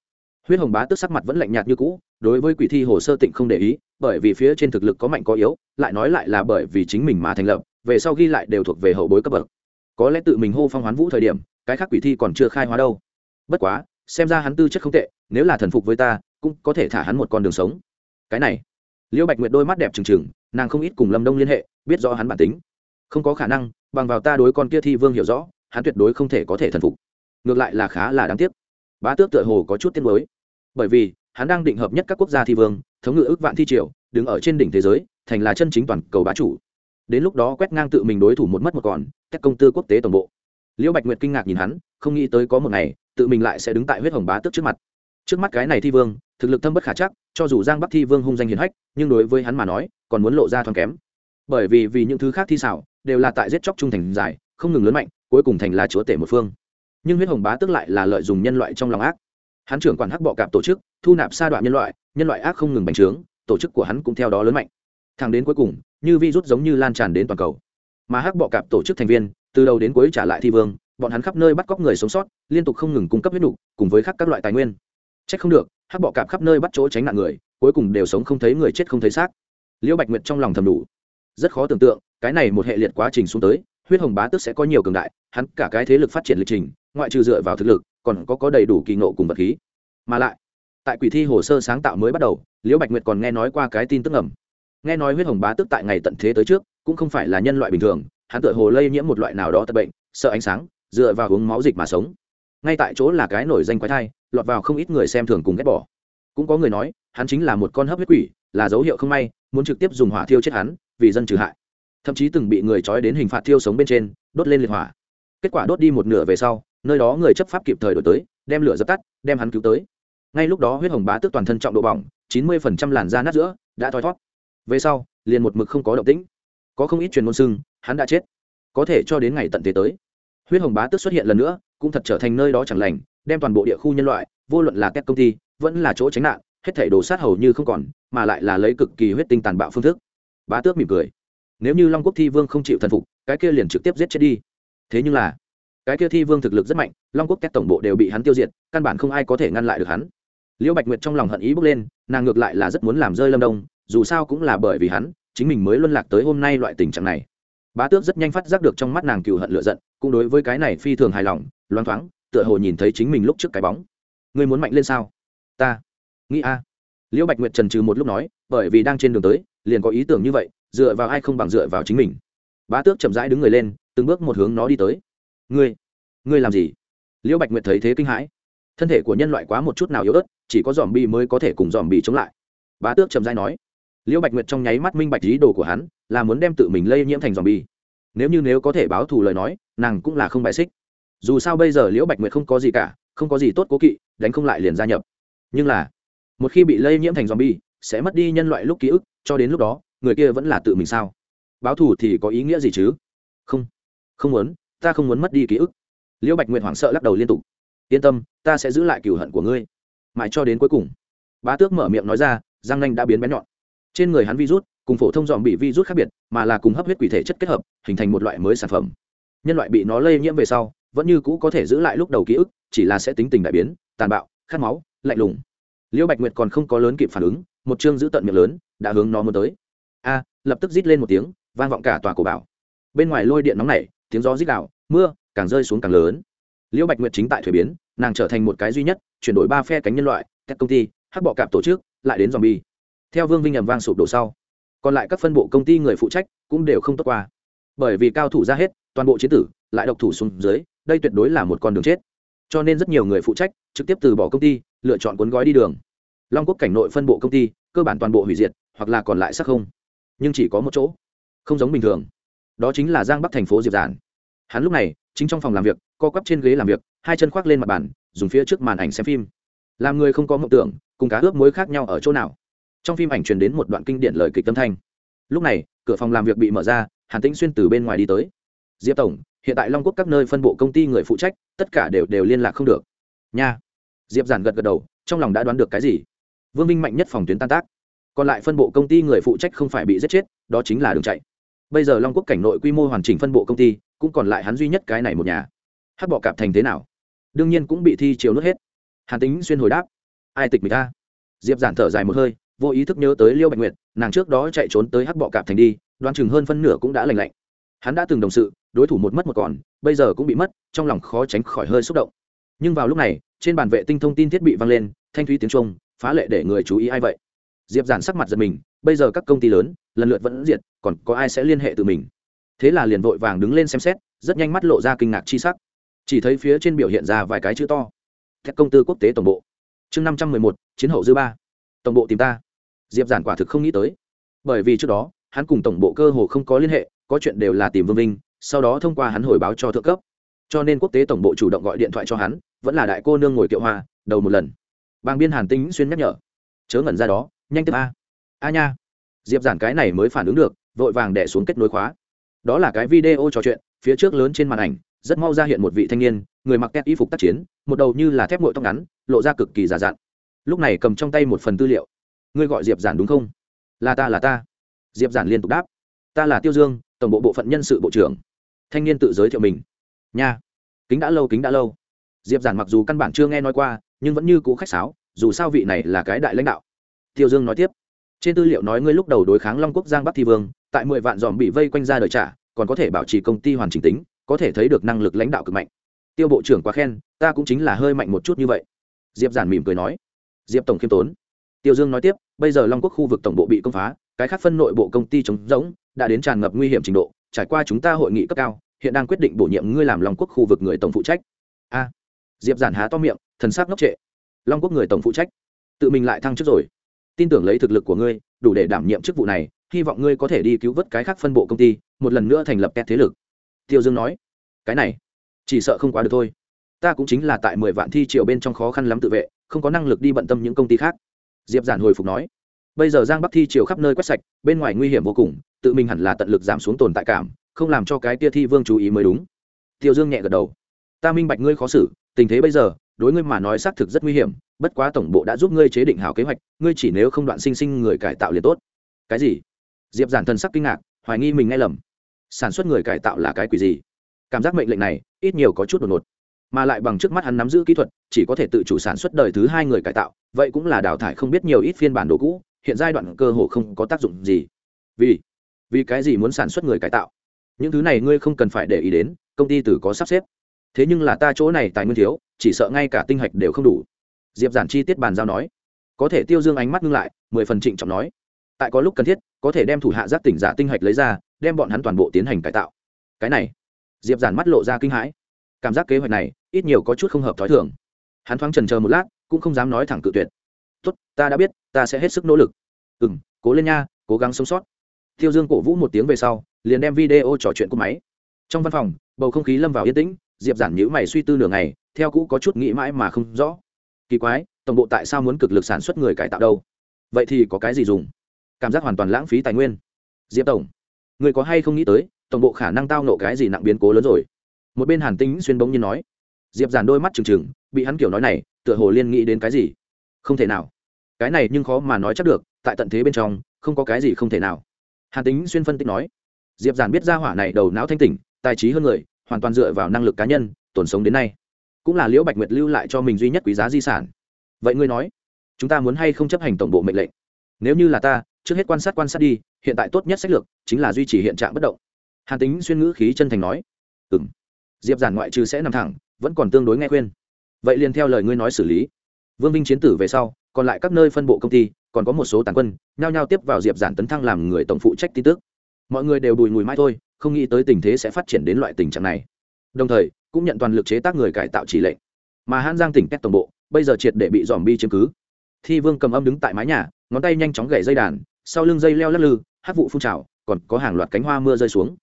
Huyết hồng bá tức sắc mặt vẫn lạnh nhạt như cũ, đối với quỷ thi hồ sơ tịnh không để ý, bởi vì phía trên thực lực có mạnh có yếu, lại nói lại là bởi vì chính mình mà thành lập, về sau ghi lại đều thuộc về hậu bối cấp bậc. Có lẽ tự mình hô phong hoán vũ thời điểm, cái khác quỷ thi còn chưa khai hóa đâu. Bất quá, xem ra hắn tư chất không tệ, nếu là thần phục với ta cũng có thể thả hắn một con đường sống. Cái này, liễu bạch nguyệt đôi mắt đẹp trừng trừng, nàng không ít cùng lâm đông liên hệ, biết rõ hắn bản tính. Không có khả năng, bằng vào ta đối con kia thi vương hiểu rõ, hắn tuyệt đối không thể có thể thần phục. Ngược lại là khá là đáng tiếc. Bá tước tựa hồ có chút tiếng mới bởi vì, hắn đang định hợp nhất các quốc gia thi vương, thống ngự ước vạn thi triều, đứng ở trên đỉnh thế giới, thành là chân chính toàn cầu bá chủ. Đến lúc đó quét ngang tự mình đối thủ một mất một còn, các công tư quốc tế tổng bộ. Liễu bạch nguyệt kinh ngạc nhìn hắn, không nghĩ tới có một ngày, tự mình lại sẽ đứng tại huyết hồng bá tước trước mặt trước mắt cái này thi vương, thực lực thâm bất khả chắc, cho dù giang bắc thi vương hung danh hiền hách, nhưng đối với hắn mà nói, còn muốn lộ ra thoáng kém. Bởi vì vì những thứ khác thi xảo, đều là tại giết chóc trung thành dài, không ngừng lớn mạnh, cuối cùng thành là chúa tể một phương. Nhưng huyết hồng bá tức lại là lợi dụng nhân loại trong lòng ác. Hắn trưởng quản hắc bọ cạp tổ chức, thu nạp sa đoạn nhân loại nhân loại ác không ngừng bành trướng, tổ chức của hắn cũng theo đó lớn mạnh. Thẳng đến cuối cùng, như virus giống như lan tràn đến toàn cầu. Mà hắc bọ cạp tổ chức thành viên, từ đầu đến cuối trả lại thi vương, bọn hắn khắp nơi bắt cóc người sống sót, liên tục không ngừng cung cấp huyết nục, cùng với khắc các loại tài nguyên trách không được, hắc bọ cạp khắp nơi bắt chỗ tránh nạn người, cuối cùng đều sống không thấy người chết không thấy xác. Liễu bạch nguyệt trong lòng thầm đủ. Rất khó tưởng tượng, cái này một hệ liệt quá trình xuống tới, huyết hồng bá tức sẽ có nhiều cường đại, hắn cả cái thế lực phát triển lịch trình, ngoại trừ dựa vào thực lực, còn có có đầy đủ kỳ nộ cùng vật khí. Mà lại, tại quỷ thi hồ sơ sáng tạo mới bắt đầu, liễu bạch nguyệt còn nghe nói qua cái tin tức ẩm nghe nói huyết hồng bá tức tại ngày tận thế tới trước, cũng không phải là nhân loại bình thường, hắn tựa hồ lây nhiễm một loại nào đó tật bệnh, sợ ánh sáng, dựa vào uống máu dịch mà sống ngay tại chỗ là cái nổi danh quái thai, lọt vào không ít người xem thường cùng ghét bỏ. Cũng có người nói, hắn chính là một con hấp huyết quỷ, là dấu hiệu không may, muốn trực tiếp dùng hỏa thiêu chết hắn, vì dân trừ hại. Thậm chí từng bị người trói đến hình phạt thiêu sống bên trên, đốt lên liệt hỏa. Kết quả đốt đi một nửa về sau, nơi đó người chấp pháp kịp thời đổi tới, đem lửa dập tắt, đem hắn cứu tới. Ngay lúc đó huyết hồng bá tức toàn thân trọng độ bỏng, chín mươi phần trăm làn da nát giữa, đã thoi thót về sau, liền một mực không có động tĩnh. Có không ít truyền môn sưng hắn đã chết. Có thể cho đến ngày tận thế tới. Huyết hồng bá tức xuất hiện lần nữa cũng thật trở thành nơi đó chẳng lành, đem toàn bộ địa khu nhân loại, vô luận là các công ty, vẫn là chỗ tránh nạn, hết thể đồ sát hầu như không còn, mà lại là lấy cực kỳ huyết tinh tàn bạo phương thức. Bá tước mỉm cười. Nếu như long quốc thi vương không chịu thần phục, cái kia liền trực tiếp giết chết đi. Thế nhưng là, cái kia thi vương thực lực rất mạnh, long quốc các tổng bộ đều bị hắn tiêu diệt, căn bản không ai có thể ngăn lại được hắn. Liễu bạch nguyệt trong lòng hận ý bước lên, nàng ngược lại là rất muốn làm rơi lâm đông, dù sao cũng là bởi vì hắn, chính mình mới luân lạc tới hôm nay loại tình trạng này. Bá tước rất nhanh phát giác được trong mắt nàng cựu hận lựa giận, cũng đối với cái này phi thường hài lòng loáng thoáng, tựa hồ nhìn thấy chính mình lúc trước cái bóng. Ngươi muốn mạnh lên sao? Ta. Nghĩ a. Liễu bạch nguyệt trần trừ một lúc nói, bởi vì đang trên đường tới, liền có ý tưởng như vậy, dựa vào ai không bằng dựa vào chính mình. Bá tước chậm rãi đứng người lên, từng bước một hướng nó đi tới. Ngươi ngươi làm gì? Liễu bạch nguyệt thấy thế kinh hãi. Thân thể của nhân loại quá một chút nào yếu ớt, chỉ có dòm bi mới có thể cùng dòm bi chống lại. Bá tước chậm rãi nói. Liễu bạch nguyệt trong nháy mắt minh bạch ý đồ của hắn, là muốn đem tự mình lây nhiễm thành dòm bi nếu như nếu có thể báo thù lời nói, nàng cũng là không bài xích dù sao bây giờ liễu bạch nguyệt không có gì cả, không có gì tốt cố kỵ, đánh không lại liền gia nhập. Nhưng là, một khi bị lây nhiễm thành dòm bi sẽ mất đi nhân loại lúc ký ức, cho đến lúc đó, người kia vẫn là tự mình sao? Báo thù thì có ý nghĩa gì chứ? Không không muốn, ta không muốn mất đi ký ức. Liễu bạch nguyệt hoảng sợ lắc đầu liên tục. Yên tâm, ta sẽ giữ lại cửu hận của ngươi. Mãi cho đến cuối cùng, bá tước mở miệng nói ra, răng nanh đã biến bén nhọn. Trên người hắn virus, cùng phổ thông dòm bị virus khác biệt, mà là cùng hấp huyết quỷ thể chất kết hợp, hình thành một loại mới sản phẩm. Nhân loại bị nó lây nhiễm về sau vẫn như cũ có thể giữ lại lúc đầu ký ức, chỉ là sẽ tính tình đại biến, tàn bạo, khát máu, lạnh lùng. Liễu bạch nguyệt còn không có lớn kịp phản ứng, một chương giữ tận miệng lớn, đã hướng nó muốn tới. A, lập tức rít lên một tiếng, vang vọng cả tòa cổ bảo. Bên ngoài lôi điện nóng nảy, tiếng gió rít đạo mưa càng rơi xuống càng lớn. Liễu bạch nguyệt chính tại thuế biến, nàng trở thành một cái duy nhất, chuyển đổi ba phe cánh nhân loại các công ty, hắc bọ cạp tổ chức, lại đến dòm bi theo vương vinh ầm vang sụp đổ sau, còn lại các phân bộ công ty người phụ trách cũng đều không tốt qua. Bởi vì cao thủ ra hết, toàn bộ chiến tử lại độc thủ xuống dưới đây tuyệt đối là một con đường chết. Cho nên rất nhiều người phụ trách, trực tiếp từ bỏ công ty, lựa chọn cuốn gói đi đường. Long quốc cảnh nội phân bộ công ty, cơ bản toàn bộ hủy diệt, hoặc là còn lại sắc không. Nhưng chỉ có một chỗ. Không giống bình thường. Đó chính là giang bắc thành phố diệp giản. Hắn lúc này, chính trong phòng làm việc, co quắp trên ghế làm việc, hai chân khoác lên mặt bàn, dùng phía trước màn ảnh xem phim. Làm người không có mộng tưởng, cùng cá ướp mối khác nhau ở chỗ nào. Trong phim ảnh truyền đến một đoạn kinh điển lời kịch tâm thanh. Lúc này, cửa phòng làm việc bị mở ra, hàn tĩnh xuyên từ bên ngoài đi tới. Diệp tổng hiện tại long quốc các nơi phân bộ công ty người phụ trách, tất cả đều đều liên lạc không được. Nha. Diệp giản gật gật đầu, trong lòng đã đoán được cái gì? Vương minh mạnh nhất phòng tuyến tan tác. Còn lại phân bộ công ty người phụ trách không phải bị giết chết, đó chính là đường chạy. Bây giờ long quốc cảnh nội quy mô hoàn chỉnh phân bộ công ty, cũng còn lại hắn duy nhất cái này một nhà. Hát bọ cạp thành thế nào? Đương nhiên cũng bị thi chiều nước hết. Hàn tính xuyên hồi đáp. Ai tịch mình ta? Diệp giản thở dài một hơi, vô ý thức nhớ tới liêu bạch nguyệt, nàng trước đó chạy trốn tới hắc bọ cạp thành đi đoan chừng hơn phân nửa cũng đã lành lạnh. Hắn đã từng đồng sự đối thủ một mất một còn, bây giờ cũng bị mất, trong lòng khó tránh khỏi hơi xúc động. Nhưng vào lúc này, trên bàn vệ tinh thông tin thiết bị vang lên, thanh thúy tiếng trung phá lệ để người chú ý ai vậy? Diệp giản sắc mặt giật mình, bây giờ các công ty lớn, lần lượt vẫn diệt, còn có ai sẽ liên hệ từ mình? Thế là liền vội vàng đứng lên xem xét, rất nhanh mắt lộ ra kinh ngạc chi sắc. Chỉ thấy phía trên biểu hiện ra vài cái chữ to. Các công tư quốc tế tổng bộ. Chương năm trăm mười một, chiến hậu dư ba. Tổng bộ tìm ta. Diệp giản quả thực không nghĩ tới. Bởi vì trước đó, hắn cùng tổng bộ cơ hồ không có liên hệ, có chuyện đều là tìm vương vinh sau đó thông qua hắn hồi báo cho thượng cấp. Cho nên quốc tế tổng bộ chủ động gọi điện thoại cho hắn, vẫn là đại cô nương ngồi kiệu hoa, đầu một lần. Bang biên hàn tính xuyên nhắc nhở. Chớ ngẩn ra đó, nhanh tiếp a. A nha. Diệp giản cái này mới phản ứng được, vội vàng đẻ xuống kết nối khóa. Đó là cái video trò chuyện, phía trước lớn trên màn ảnh, rất mau ra hiện một vị thanh niên, người mặc kép y phục tác chiến, một đầu như là thép ngội tóc ngắn, lộ ra cực kỳ giả dặn. Lúc này cầm trong tay một phần tư liệu. Ngươi gọi diệp giản đúng không? Là ta là ta. Diệp giản liên tục đáp. Ta là tiêu dương, tổng bộ bộ phận nhân sự bộ trưởng thanh niên tự giới thiệu mình. Nha. Kính đã lâu, kính đã lâu. Diệp giản mặc dù căn bản chưa nghe nói qua, nhưng vẫn như cũ khách sáo, dù sao vị này là cái đại lãnh đạo. Tiêu dương nói tiếp. Trên tư liệu nói ngươi lúc đầu đối kháng long quốc giang bắc thi vương, tại mười vạn dòm bị vây quanh ra đời trả, còn có thể bảo trì công ty hoàn chỉnh tính, có thể thấy được năng lực lãnh đạo cực mạnh. Tiêu bộ trưởng quá khen, ta cũng chính là hơi mạnh một chút như vậy. Diệp giản mỉm cười nói. Diệp tổng khiêm tốn. Tiêu dương nói tiếp, bây giờ long quốc khu vực tổng bộ bị công phá, cái khác phân nội bộ công ty chống rỗng, đã đến tràn ngập nguy hiểm trình độ trải qua chúng ta hội nghị cấp cao, hiện đang quyết định bổ nhiệm ngươi làm long quốc khu vực người tổng phụ trách. A. Diệp giản há to miệng, thần sắc ngốc trệ. Long quốc người tổng phụ trách. Tự mình lại thăng chức rồi. Tin tưởng lấy thực lực của ngươi, đủ để đảm nhiệm chức vụ này, hy vọng ngươi có thể đi cứu vớt cái khác phân bộ công ty, một lần nữa thành lập két thế lực. Tiêu dương nói. Cái này, chỉ sợ không quá được thôi. Ta cũng chính là tại mười vạn thi triều bên trong khó khăn lắm tự vệ, không có năng lực đi bận tâm những công ty khác. Diệp giản hồi phục nói bây giờ giang bắc thi triều khắp nơi quét sạch, bên ngoài nguy hiểm vô cùng, tự mình hẳn là tận lực giảm xuống tồn tại cảm, không làm cho cái tia thi vương chú ý mới đúng. Tiêu dương nhẹ gật đầu. Ta minh bạch ngươi khó xử, tình thế bây giờ, đối ngươi mà nói xác thực rất nguy hiểm, bất quá tổng bộ đã giúp ngươi chế định hảo kế hoạch, ngươi chỉ nếu không đoạn sinh sinh người cải tạo liền tốt. Cái gì? Diệp giản thần sắc kinh ngạc, hoài nghi mình nghe lầm. Sản xuất người cải tạo là cái quỷ gì? Cảm giác mệnh lệnh này, ít nhiều có chút đột ngột. Mà lại bằng trước mắt hắn nắm giữ kỹ thuật, chỉ có thể tự chủ sản xuất đời thứ hai người cải tạo, vậy cũng là đào thải không biết nhiều ít phiên bản đồ cũ hiện giai đoạn cơ hồ không có tác dụng gì. Vì vì cái gì muốn sản xuất người cải tạo? Những thứ này ngươi không cần phải để ý đến, công ty từ có sắp xếp. Thế nhưng là ta chỗ này tài nguyên thiếu, chỉ sợ ngay cả tinh hạch đều không đủ. Diệp giản chi tiết bàn giao nói. Có thể tiêu dương ánh mắt ngưng lại, mười phần trịnh trọng nói. Tại có lúc cần thiết, có thể đem thủ hạ giác tỉnh giả tinh hạch lấy ra, đem bọn hắn toàn bộ tiến hành cải tạo. Cái này, diệp giản mắt lộ ra kinh hãi. Cảm giác kế hoạch này, ít nhiều có chút không hợp t h ó i thường. Hắn thoáng trần chờ một lát, cũng không dám nói thẳng cự tuyệt. Tốt, ta đã biết ta sẽ hết sức nỗ lực. Ừ m cố lên nha, cố gắng sống sót. Tiêu dương cổ vũ một tiếng về sau, liền đem video trò chuyện của máy. Trong văn phòng, bầu không khí lâm vào yên tĩnh, diệp giản nhữ mày suy tư nửa ngày, theo cũ có chút nghĩ mãi mà không rõ. Kỳ quái, tổng bộ tại sao muốn cực lực sản xuất người cải tạo đâu? Vậy thì có cái gì dùng? Cảm giác hoàn toàn lãng phí tài nguyên. Diệp tổng, người có hay không nghĩ tới, tổng bộ khả năng tao nộ cái gì nặng biến cố lớn rồi? Một bên hàn tính xuyên bỗng nhiên nói. Diệp giản đôi mắt trừng trừng, bị hắn kiểu nói này, tựa hồ liên nghĩ đến cái gì? Không thể nào cái này nhưng khó mà nói chắc được, tại tận thế bên trong, không có cái gì không thể nào. Hàn tính xuyên phân tích nói, diệp giản biết ra hỏa này đầu não thanh tỉnh, tài trí hơn người, hoàn toàn dựa vào năng lực cá nhân, tồn sống đến nay. Cũng là liễu bạch nguyệt lưu lại cho mình duy nhất quý giá di sản. Vậy ngươi nói, chúng ta muốn hay không chấp hành tổng bộ mệnh lệnh? Nếu như là ta, trước hết quan sát quan sát đi, hiện tại tốt nhất sách lược chính là duy trì hiện trạng bất động. Hàn tính xuyên ngữ khí chân thành nói ừ m diệp giản ngoại trừ sẽ nằm thẳng, vẫn còn tương đối nghe khuyên. Vậy liền theo lời ngươi nói xử lý. Vương vinh chiến tử về sau còn lại các nơi phân bộ công ty, còn có một số tàn quân, nhao nhao tiếp vào diệp giản tấn thăng làm người tổng phụ trách tin tức. Mọi người đều đùi mùi mãi thôi, không nghĩ tới tình thế sẽ phát triển đến loại tình trạng này. Đồng thời, cũng nhận toàn lực chế tác người cải tạo chỉ lệnh. Mà hãn giang tỉnh cách tổng bộ, bây giờ triệt để bị dòm bi chứng cứ. Thi vương cầm âm đứng tại mái nhà, ngón tay nhanh chóng gậy dây đàn, sau lưng dây leo lắc lư, hát vụ phun trào, còn có hàng loạt cánh hoa mưa rơi xuống.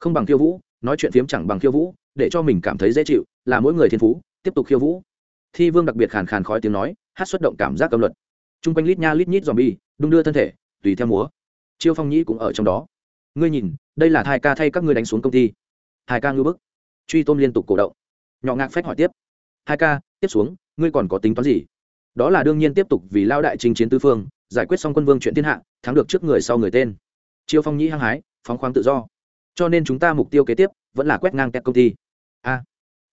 Không bằng khiêu vũ, nói chuyện phiếm chẳng bằng khiêu vũ, để cho mình cảm thấy dễ chịu, là mỗi người thiên phú, tiếp tục khiêu vũ. Thi vương đặc biệt khàn khàn khói tiếng nói hát xuất động cảm giác âm luật. T r u n g quanh lít nha lít nhít dòm bi đung đưa thân thể, tùy theo múa. Chiêu phong nhĩ cũng ở trong đó. Ngươi nhìn, đây là thai ca thay các ngươi đánh xuống công ty. Hai ca ngư bức. Truy tôn liên tục cổ động. Nhỏ ngạc phép hỏi tiếp. Hai ca, tiếp xuống, ngươi còn có tính toán gì? Đó là đương nhiên tiếp tục vì lao đại trình chiến tư phương, giải quyết xong quân vương chuyện thiên hạ, thắng được trước người sau người tên. Chiêu phong nhĩ hăng hái, phóng khoáng tự do. Cho nên chúng ta mục tiêu kế tiếp, vẫn là quét ngang các công ty. À, A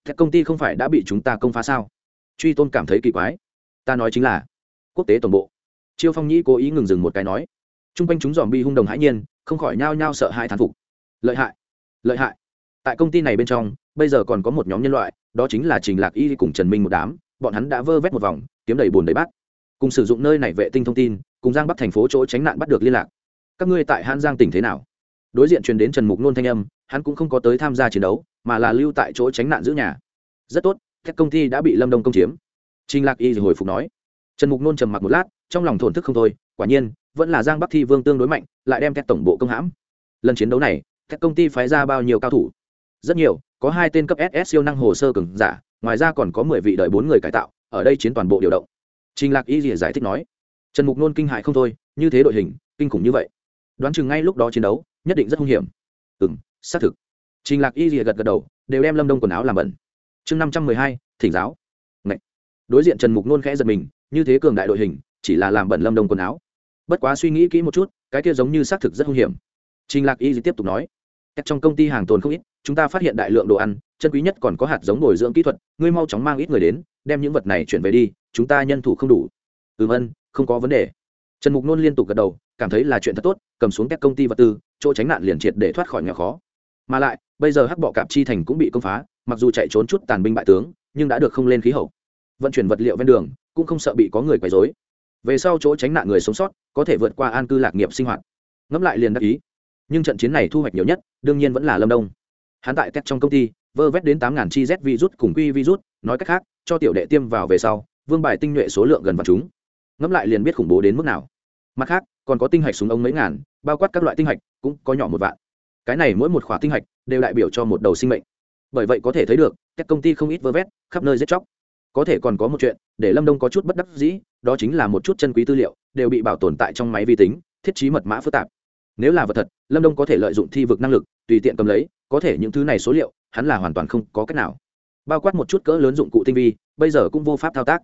các công ty không phải đã bị chúng ta công phá sao? Truy tôn cảm thấy kỳ quái ta nói chính là quốc tế tổng bộ. Chiêu phong nhĩ cố ý ngừng dừng một cái nói t r u n g quanh chúng dòm bi hung đồng hãi nhiên, không khỏi nhao nhao sợ hai thán phục. Lợi hại lợi hại. Tại công ty này bên trong, bây giờ còn có một nhóm nhân loại, đó chính là trình lạc y cùng trần minh một đám, bọn hắn đã vơ vét một vòng, kiếm đầy bùn đầy bát. Cùng sử dụng nơi này vệ tinh thông tin, cùng giang bắt thành phố chỗ tránh nạn bắt được liên lạc. Các ngươi tại hãn giang tỉnh thế nào? Đối diện truyền đến trần mục nôn thanh âm, hắn cũng không có tới tham gia chiến đấu, mà là lưu tại chỗ tránh nạn giữ nhà. Rất tốt, các công ty đã bị lâm đông công chiếm trinh lạc y hồi phục nói. Trần mục nôn trầm mặc một lát, trong lòng thổn thức không thôi, quả nhiên, vẫn là giang bắc thi vương tương đối mạnh, lại đem thép tổng bộ công hãm. Lần chiến đấu này thép công ty phái ra bao nhiêu cao thủ? Rất nhiều, có hai tên cấp ss siêu năng hồ sơ cường giả, ngoài ra còn có mười vị đợi bốn người cải tạo, ở đây chiến toàn bộ điều động. Trình lạc y giải thích nói. Trần mục nôn kinh hại không thôi, như thế đội hình, kinh khủng như vậy. Đoán chừng ngay lúc đó chiến đấu, nhất định rất hung hiểm. Ừ m xác thực. Trình lạc y rìa gật gật đầu, đều đem lâm đông quần áo làm bẩn. Chương năm trăm mười hai, thỉnh giáo đối diện trần mục nôn khẽ giật mình, như thế cường đại đội hình, chỉ là làm bẩn lâm đồng quần áo. Bất quá suy nghĩ kỹ một chút, cái kia giống như xác thực rất hung hiểm. Trình lạc y tiếp tục nói trong công ty hàng tồn không ít, chúng ta phát hiện đại lượng đồ ăn, chân quý nhất còn có hạt giống bồi dưỡng kỹ thuật, ngươi mau chóng mang ít người đến, đem những vật này chuyển về đi, chúng ta nhân thủ không đủ. Ừm ân, không có vấn đề. Trần mục nôn liên tục gật đầu, cảm thấy là chuyện thật tốt, cầm xuống các công ty vật tư, chỗ tránh nạn liền triệt để thoát khỏi nghèo khó. Mà lại, bây giờ hắc bọ cạp chi thành cũng bị công phá, mặc dù chạy trốn chút tàn binh bại tướng, nhưng đã được không lên khí hậu vận chuyển vật liệu ven đường, cũng không sợ bị có người quấy rối. Về sau chỗ tránh nạn người sống sót, có thể vượt qua an cư lạc nghiệp sinh hoạt. Ngẫm lại liền đắc ý. Nhưng trận chiến này thu hoạch nhiều nhất, đương nhiên vẫn là lâm đông. Hắn tại Tech trong công ty, vơ vét đến tám chi z virus cùng quy virus, nói cách khác, cho tiểu đệ tiêm vào về sau, vương bài tinh nhuệ số lượng gần vào chúng. Ngẫm lại liền biết khủng bố đến mức nào. Mặt khác, còn có tinh hạch súng ống mấy ngàn, bao quát các loại tinh hạch, cũng có nhỏ một vạn. Cái này mỗi một khỏa tinh hạch đều đại biểu cho một đầu sinh mệnh. Bởi vậy có thể thấy được các công ty không ít vơ vét, khắp nơi giết chóc có thể còn có một chuyện, để lâm đông có chút bất đắc dĩ, đó chính là một chút chân quý tư liệu, đều bị bảo tồn tại trong máy vi tính, thiết trí mật mã phức tạp. Nếu là vật thật, lâm đông có thể lợi dụng thi vực năng lực, tùy tiện cầm lấy, có thể những thứ này số liệu, hắn là hoàn toàn không có cách nào. Bao quát một chút cỡ lớn dụng cụ tinh vi, bây giờ cũng vô pháp thao tác.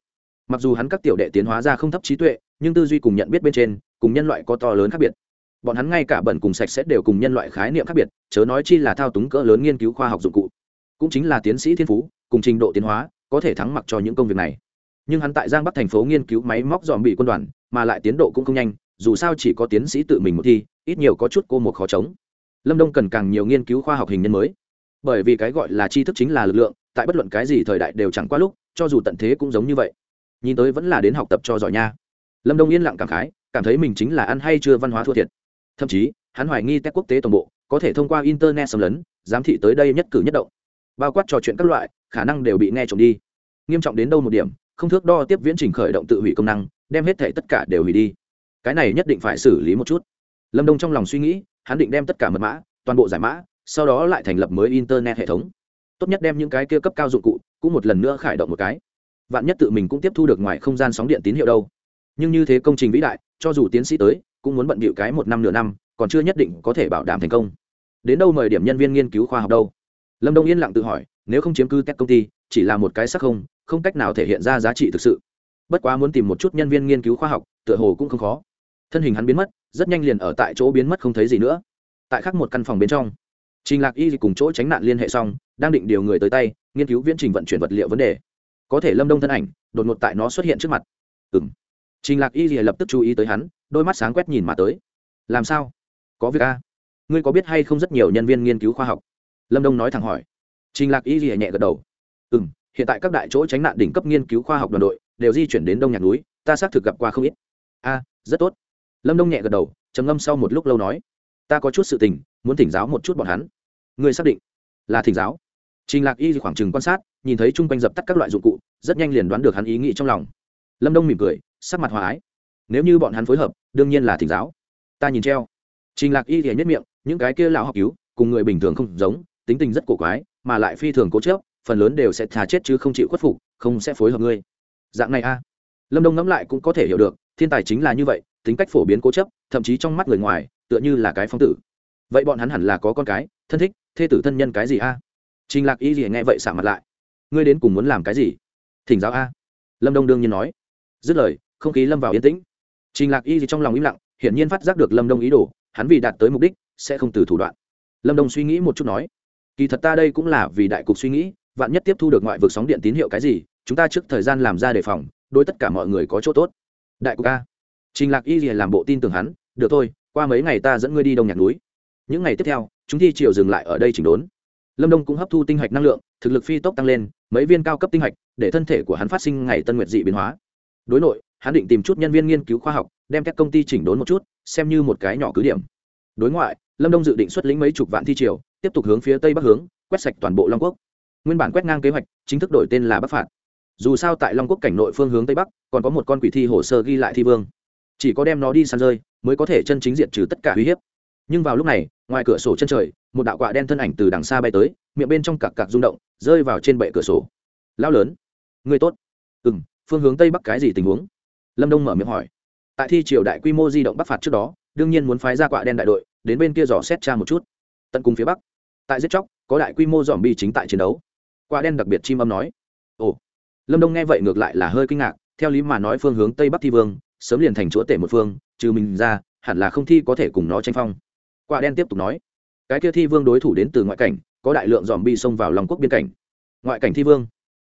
Mặc dù hắn các tiểu đệ tiến hóa ra không thấp trí tuệ, nhưng tư duy cùng nhận biết bên trên, cùng nhân loại có to lớn khác biệt. Bọn hắn ngay cả bẩn cùng sạch sẽ đều cùng nhân loại khái niệm khác biệt, chớ nói chi là thao túng cỡ lớn nghiên cứu khoa học dụng cụ. Cũng chính là tiến sĩ thiên phú, cùng trình độ tiến hóa có thể thắng mặc cho những công việc này. Nhưng hắn tại giang bắc thành phố nghiên cứu máy móc dòm bị quân đoàn, mà lại tiến độ cũng không nhanh, dù sao chỉ có tiến sĩ tự mình một thi, ít nhiều có chút cô một khó chống. Lâm đông cần càng nhiều nghiên cứu khoa học hình nhân mới. Bởi vì cái gọi là tri thức chính là lực lượng, tại bất luận cái gì thời đại đều chẳng qua lúc, cho dù tận thế cũng giống như vậy. Nhìn tới vẫn là đến học tập cho giỏi nha. Lâm đông yên lặng cảm khái, cảm thấy mình chính là ăn hay chưa văn hóa thua thiệt. Thậm chí, hắn hoài nghi tech quốc tế toàn bộ, có thể thông qua internet xâm lấn, giám thị tới đây nhất cử nhất động bao quát trò chuyện các loại, khả năng đều bị nghe trộm đi. Nghiêm trọng đến đâu một điểm, không thước đo tiếp viễn trình khởi động tự hủy công năng, đem hết thể tất cả đều hủy đi. Cái này nhất định phải xử lý một chút. Lâm đông trong lòng suy nghĩ, hắn định đem tất cả mật mã, toàn bộ giải mã, sau đó lại thành lập mới internet hệ thống. Tốt nhất đem những cái kia cấp cao dụng cụ, cũng một lần nữa khởi động một cái. Vạn nhất tự mình cũng tiếp thu được ngoài không gian sóng điện tín hiệu đâu. Nhưng như thế công trình vĩ đại, cho dù tiến sĩ tới, cũng muốn bận bịu cái một năm nửa năm, còn chưa nhất định có thể bảo đảm thành công. Đến đâu mời điểm nhân viên nghiên cứu khoa học đâu? Lâm đông yên lặng tự hỏi, nếu không chiếm cư tech công ty, chỉ là một cái sắc không không cách nào thể hiện ra giá trị thực sự. Bất quá muốn tìm một chút nhân viên nghiên cứu khoa học, tựa hồ cũng không khó. Thân hình hắn biến mất, rất nhanh liền ở tại chỗ biến mất không thấy gì nữa. Tại khác một căn phòng bên trong, trình lạc y cùng chỗ tránh nạn liên hệ xong, đang định điều người tới tay, nghiên cứu viễn trình vận chuyển vật liệu vấn đề. Có thể lâm đông thân ảnh, đột ngột tại nó xuất hiện trước mặt. Ừng trình lạc y lập tức chú ý tới hắn, đôi mắt sáng quét nhìn mà tới. Làm sao? Có việc a. Ngươi có biết hay không rất nhiều nhân viên nghiên cứu khoa học? Lâm đông nói thẳng hỏi trình lạc y nhẹ gật đầu ừ m hiện tại các đại chỗ tránh nạn đỉnh cấp nghiên cứu khoa học đoàn đội đều di chuyển đến đông nhạc núi ta xác thực gặp qua không ít a à, rất tốt lâm đông nhẹ gật đầu trầm ngâm sau một lúc lâu nói ta có chút sự tình muốn thỉnh giáo một chút bọn hắn ngươi xác định là thỉnh giáo trình lạc y khoảng chừng quan sát nhìn thấy chung quanh dập tắt các loại dụng cụ rất nhanh liền đoán được hắn ý nghĩ trong lòng lâm đông mỉm cười sắc mặt hòa ái nếu như bọn hắn phối hợp đương nhiên là thỉnh giáo ta nhìn treo trình lạc y thì nhất miệng những cái kia lão học cứu cùng người bình thường không giống tính tình rất cổ quái, mà lại phi thường cố chớp phần lớn đều sẽ thà chết chứ không chịu khuất phục, không sẽ phối hợp ngươi. Dạng này a. Lâm đông ngẫm lại cũng có thể hiểu được, thiên tài chính là như vậy, tính cách phổ biến cố chấp, thậm chí trong mắt người ngoài, tựa như là cái phong tử. Vậy bọn hắn hẳn là có con cái, thân thích, thê tử thân nhân cái gì a? Trình lạc y gì nghe vậy xả mặt lại. Ngươi đến cùng muốn làm cái gì? Thỉnh giáo a. Lâm đông đương nhiên nói. Dứt lời, không khí lâm vào yên tĩnh. Trình lạc y gì trong lòng im lặng, hiển nhiên phát giác được lâm đông ý đồ, hắn vì đạt tới mục đích, sẽ không từ thủ đoạn. Lâm đông suy nghĩ một chút nói kỳ thật ta đây cũng là vì đại cục suy nghĩ, vạn nhất tiếp thu được ngoại vực sóng điện tín hiệu cái gì, chúng ta trước thời gian làm ra đề phòng, đối tất cả mọi người có chỗ tốt. Đại cục a. Trình lạc y gì làm bộ tin tưởng hắn, được thôi, qua mấy ngày ta dẫn ngươi đi đông nhạc núi. Những ngày tiếp theo, chúng thi triều dừng lại ở đây chỉnh đốn. Lâm đông cũng hấp thu tinh hạch năng lượng, thực lực phi tốc tăng lên, mấy viên cao cấp tinh hạch để thân thể của hắn phát sinh ngày tân nguyệt dị biến hóa. Đối nội, hắn định tìm chút nhân viên nghiên cứu khoa học, đem các công ty chỉnh đốn một chút, xem như một cái nhỏ cứ điểm. Đối ngoại, lâm đông dự định xuất lĩnh mấy chục vạn thi triều tiếp tục hướng phía tây bắc hướng, quét sạch toàn bộ long quốc. Nguyên bản quét ngang kế hoạch, chính thức đổi tên là bắc phạt. Dù sao tại long quốc cảnh nội phương hướng tây bắc, còn có một con quỷ thi hồ sơ ghi lại thi vương. Chỉ có đem nó đi săn rơi, mới có thể chân chính diện trừ tất cả uy hiếp. Nhưng vào lúc này, ngoài cửa sổ chân trời, một đạo quạ đen thân ảnh từ đằng xa bay tới, miệng bên trong cặc cặc rung động, rơi vào trên bệ cửa sổ. Lao lớn. Người tốt. Ừ m phương hướng tây bắc cái gì tình huống? Lâm đông mở miệng hỏi. Tại thi triều đại quy mô di động bắc phạt trước đó, đương nhiên muốn phái ra quạ đen đại đội, đến bên kia dò xét cha một chút. Tận cùng phía bắc tại giết chóc, có đại quy mô dòm bi chính tại chiến đấu. Quạ đen đặc biệt chim âm nói. Ồ, lâm đông nghe vậy ngược lại là hơi kinh ngạc, theo lý mà nói phương hướng tây bắc thi vương, sớm liền thành chúa tể một phương, trừ mình ra, hẳn là không thi có thể cùng nó tranh phong. Quả đen tiếp tục nói. Cái kia thi vương đối thủ đến từ ngoại cảnh, có đại lượng dòm bi xông vào lòng quốc biên cảnh. Ngoại cảnh thi vương.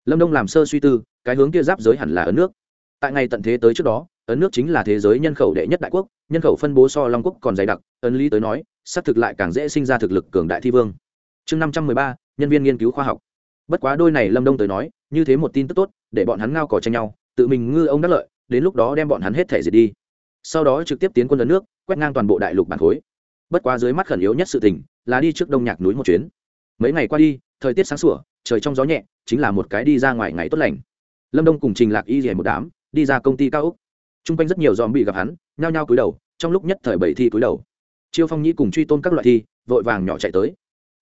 Lâm đông làm sơ suy tư, cái hướng kia giáp giới hẳn là ấn nước. Tại ngày tận thế tới trước đó, ấn nước chính là thế giới nhân khẩu đệ nhất đại quốc, nhân khẩu phân bố so long quốc còn dày đặc, ấn lý tới nói, xác thực lại càng dễ sinh ra thực lực cường đại thi vương chương năm trăm mười ba, nhân viên nghiên cứu khoa học. Bất quá đôi này lâm đông tới nói, như thế một tin tức tốt, để bọn hắn ngao cỏ tranh nhau, tự mình ngư ông đắc lợi, đến lúc đó đem bọn hắn hết thể diệt đi. Sau đó trực tiếp tiến quân lớn nước, quét ngang toàn bộ đại lục bản khối. Bất quá dưới mắt khẩn yếu nhất sự tình, là đi trước đông nhạc núi một chuyến. Mấy ngày qua đi, thời tiết sáng sủa, trời trong gió nhẹ, chính là một cái đi ra ngoài ngày tốt lành. Lâm đông cùng trình lạc y rẻ một đám, đi ra công ty cao úc. T r u n g quanh rất nhiều dòm bị gặp hắn, nhao nhao cúi đầu, trong lúc nhất thời bảy thi cúi đầu. Chiêu phong nhĩ cùng truy tôn các loại thi, vội vàng nhỏ chạy tới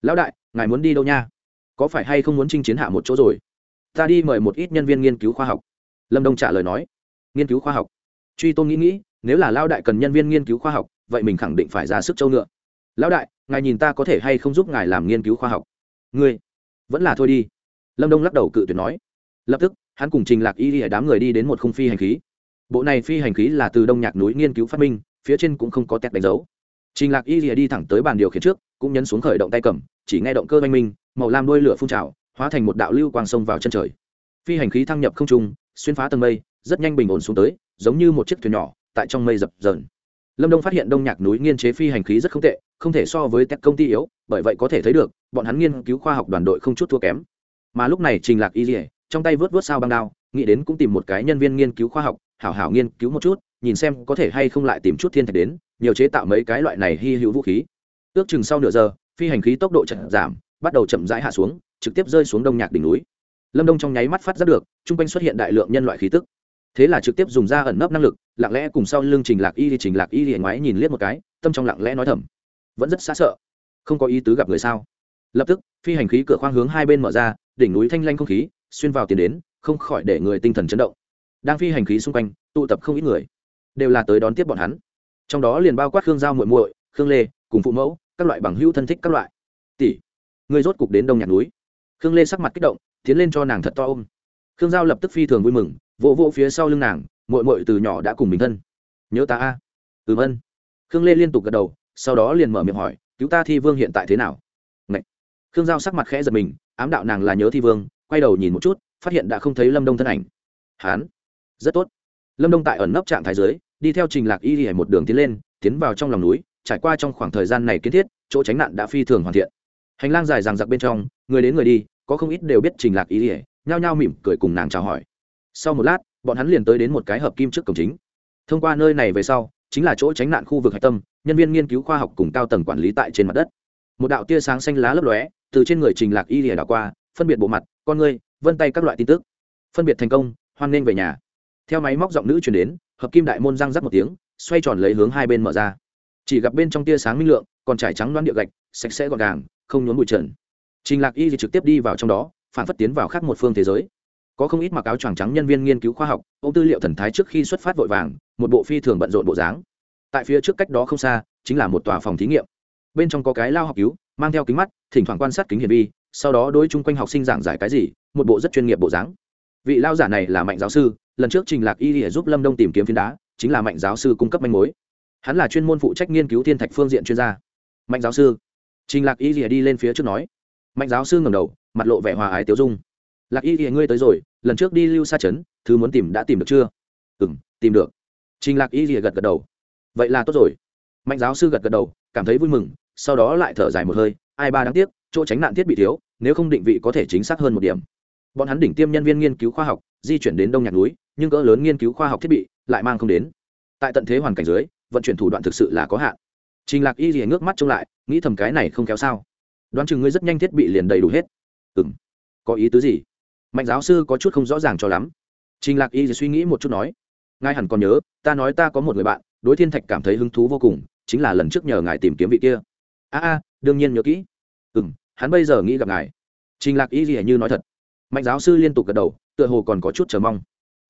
lão đại, ngài muốn đi đâu nha? Có phải hay không muốn chinh chiến hạ một chỗ rồi? Ta đi mời một ít nhân viên nghiên cứu khoa học. Lâm đông trả lời nói. Nghiên cứu khoa học? Truy tôn nghĩ nghĩ, nếu là lao đại cần nhân viên nghiên cứu khoa học, vậy mình khẳng định phải ra sức châu ngựa. Lão đại, ngài nhìn ta có thể hay không giúp ngài làm nghiên cứu khoa học? Ngươi, vẫn là thôi đi. Lâm đông lắc đầu cự tuyệt nói. Lập tức, hắn cùng trình lạc y đi đám người đi đến một khung phi hành khí. Bộ này phi hành khí là từ đông nhạc núi nghiên cứu phát minh, phía trên cũng không có tét đánh dấu. Trình lạc y đi thẳng tới bàn điều khiển trước, cũng nhấn xuống khởi động tay cầm chỉ nghe động cơ oanh minh, màu lam đuôi lửa phun trào, hóa thành một đạo lưu quang sông vào chân trời. Phi hành khí thăng nhập không trung, xuyên phá tầng mây, rất nhanh bình ổn xuống tới, giống như một chiếc thuyền nhỏ tại trong mây dập dờn. Lâm đông phát hiện đông nhạc núi nghiên chế phi hành khí rất không tệ, không thể so với các công ty yếu, bởi vậy có thể thấy được, bọn hắn nghiên cứu khoa học đoàn đội không chút thua kém. Mà lúc này trình lạc y dỉa trong tay vớt vớt sao băng đao, nghĩ đến cũng tìm một cái nhân viên nghiên cứu khoa học, hảo hảo nghiên cứu một chút, nhìn xem có thể hay không lại tìm chút thiên thạch đến, nhiều chế tạo mấy cái loại này hy hữu vũ khí. Ước chừng sau nửa giờ phi hành khí tốc độ chậm giảm, bắt đầu chậm rãi hạ xuống, trực tiếp rơi xuống đông nhạc đỉnh núi. Lâm đông trong nháy mắt phát giác được trung quanh xuất hiện đại lượng nhân loại khí tức. Thế là trực tiếp dùng ra ẩn nấp năng lực, lặng lẽ cùng sau lưng trình lạc y thì trình lạc y thì ngoái nhìn liếc một cái, tâm trong lặng lẽ nói thầm. Vẫn rất xa sợ. Không có ý tứ gặp người sao? Lập tức, phi hành khí cửa khoang hướng hai bên mở ra, đỉnh núi thanh lanh không khí, xuyên vào tiền đến, không khỏi để người tinh thần chấn động. Đang phi hành khí xung quanh, tụ tập không ít người, đều là tới đón tiếp bọn hắn. Trong đó liền bao quát khương giao muội muội, khương lê, cùng phụ mẫu các loại bằng hữu thân thích các loại. Tỷ người rốt cục đến đông nhạc núi. Khương lê sắc mặt kích động, tiến lên cho nàng thật to ôm. Khương giao lập tức phi thường vui mừng, vỗ vỗ phía sau lưng nàng, muội muội từ nhỏ đã cùng mình thân. Nhớ ta a. Ừ à? ừm ân khương lê liên tục gật đầu, sau đó liền mở miệng hỏi, cứu ta thi vương hiện tại thế nào? Ngậy. khương giao sắc mặt khẽ giật mình, ám đạo nàng là nhớ thi vương, quay đầu nhìn một chút, phát hiện đã không thấy lâm đông thân ảnh. Hán. Rất tốt. Lâm đông tại ẩn nấp trạng thái giới đi theo trình lạc y hề một đường tiến lên, tiến vào trong lòng núi trải qua trong khoảng thời gian này kiến thiết, chỗ tránh nạn đã phi thường hoàn thiện. Hành lang dài ràng giặc bên trong, người đến người đi, có không ít đều biết trình lạc y ỉa, nhao nhao mỉm cười cùng nàng chào hỏi. Sau một lát, bọn hắn liền tới đến một cái hợp kim trước cổng chính. Thông qua nơi này về sau, chính là chỗ tránh nạn khu vực hạch tâm, nhân viên nghiên cứu khoa học cùng cao tầng quản lý tại trên mặt đất. Một đạo tia sáng xanh lá lấp lóe, từ trên người trình lạc y lìa đảo qua, phân biệt bộ mặt, con người vân tay các loại tin tức. Phân biệt thành công, hoan nghênh về nhà. Theo máy móc giọng nữ chuyển đến, hợp kim đại môn răng rắc một tiếng, xoay tròn lấy hướng hai bên mở ra chỉ gặp bên trong tia sáng minh lượng, còn trải trắng đoán địa gạch, sạch sẽ gọn gàng, không nhốn bụi trần. Trình lạc y thì trực tiếp đi vào trong đó, phản phất tiến vào khác một phương thế giới. Có không ít mặc áo choàng trắng nhân viên nghiên cứu khoa học ô tư liệu thần thái trước khi xuất phát vội vàng, một bộ phi thường bận rộn bộ dáng. Tại phía trước cách đó không xa, chính là một tòa phòng thí nghiệm. Bên trong có cái lao học cứu, mang theo kính mắt, thỉnh thoảng quan sát kính hiển vi, sau đó đối chung quanh học sinh giảng giải cái gì, một bộ rất chuyên nghiệp bộ dáng. Vị lao giả này là mạnh giáo sư, lần trước trình lạc y để giúp lâm đông tìm kiếm phiến đá, chính là mạnh giáo sư cung cấp manh mối hắn là chuyên môn phụ trách nghiên cứu thiên thạch phương diện chuyên gia. Mạnh giáo sư. Trình lạc y rìa đi lên phía trước nói. Mạnh giáo sư ngầm đầu, mặt lộ vẻ hòa ái tiêu dung. Lạc y rìa ngươi tới rồi, lần trước đi lưu xa trấn, thứ muốn tìm đã tìm được chưa? Ừ m tìm được. Trình lạc y rìa gật gật đầu. Vậy là tốt rồi. Mạnh giáo sư gật gật đầu, cảm thấy vui mừng, sau đó lại thở dài một hơi, ai ba đáng tiếc, chỗ tránh nạn thiết bị thiếu, nếu không định vị có thể chính xác hơn một điểm. Bọn hắn đỉnh tiêm nhân viên nghiên cứu khoa học, di chuyển đến đông nhạc núi, nhưng cỡ lớn nghiên cứu khoa học thiết bị lại mang không đến. Tại tận thế hoàn cảnh dưới vận chuyển thủ đoạn thực sự là có hạn. Trình lạc y rìa ngước mắt trông lại nghĩ thầm cái này không kéo sao. Đoán chừng ngươi rất nhanh thiết bị liền đầy đủ hết. Ừm, có ý tứ gì? Mạnh giáo sư có chút không rõ ràng cho lắm. Trình lạc y suy nghĩ một chút nói ngài hẳn còn nhớ ta nói ta có một người bạn đối thiên thạch cảm thấy hứng thú vô cùng chính là lần trước nhờ ngài tìm kiếm vị kia. A a đương nhiên nhớ kỹ. Ừ m hắn bây giờ nghĩ gặp ngài. Trình lạc y gì như nói thật. Mạnh giáo sư liên tục gật đầu tựa hồ còn có chút chờ mong.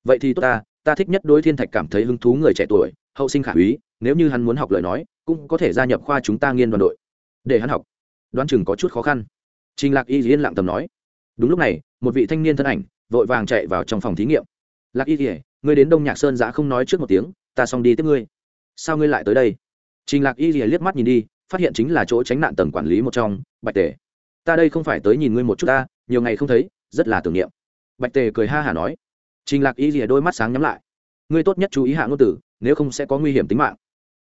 Vậy thì tốt ta ta thích nhất đối thiên thạch cảm thấy hứng thú người trẻ tuổi hậu sinh khả úy nếu như hắn muốn học lời nói, cũng có thể gia nhập khoa chúng ta nghiên đoàn đội. Để hắn học. Đoán chừng có chút khó khăn. Trình lạc y yên lặng tầm nói. Đúng lúc này, một vị thanh niên thân ảnh, vội vàng chạy vào trong phòng thí nghiệm. Lạc y kỉa ngươi đến đông nhạc sơn giã không nói trước một tiếng, ta xong đi tiếp ngươi. Sao ngươi lại tới đây? Trình lạc y liếc mắt nhìn đi, phát hiện chính là chỗ tránh nạn tầng quản lý một trong, bạch tề. Ta đây không phải tới nhìn ngươi một chút ta, nhiều ngày không thấy, rất là tưởng niệm. Bạch tề cười ha hả nói. Trình lạc y rìa đôi mắt sáng nhắm lại. Ngươi tốt nhất chú ý hạ ngôn tử nếu không sẽ có nguy hiểm tính mạng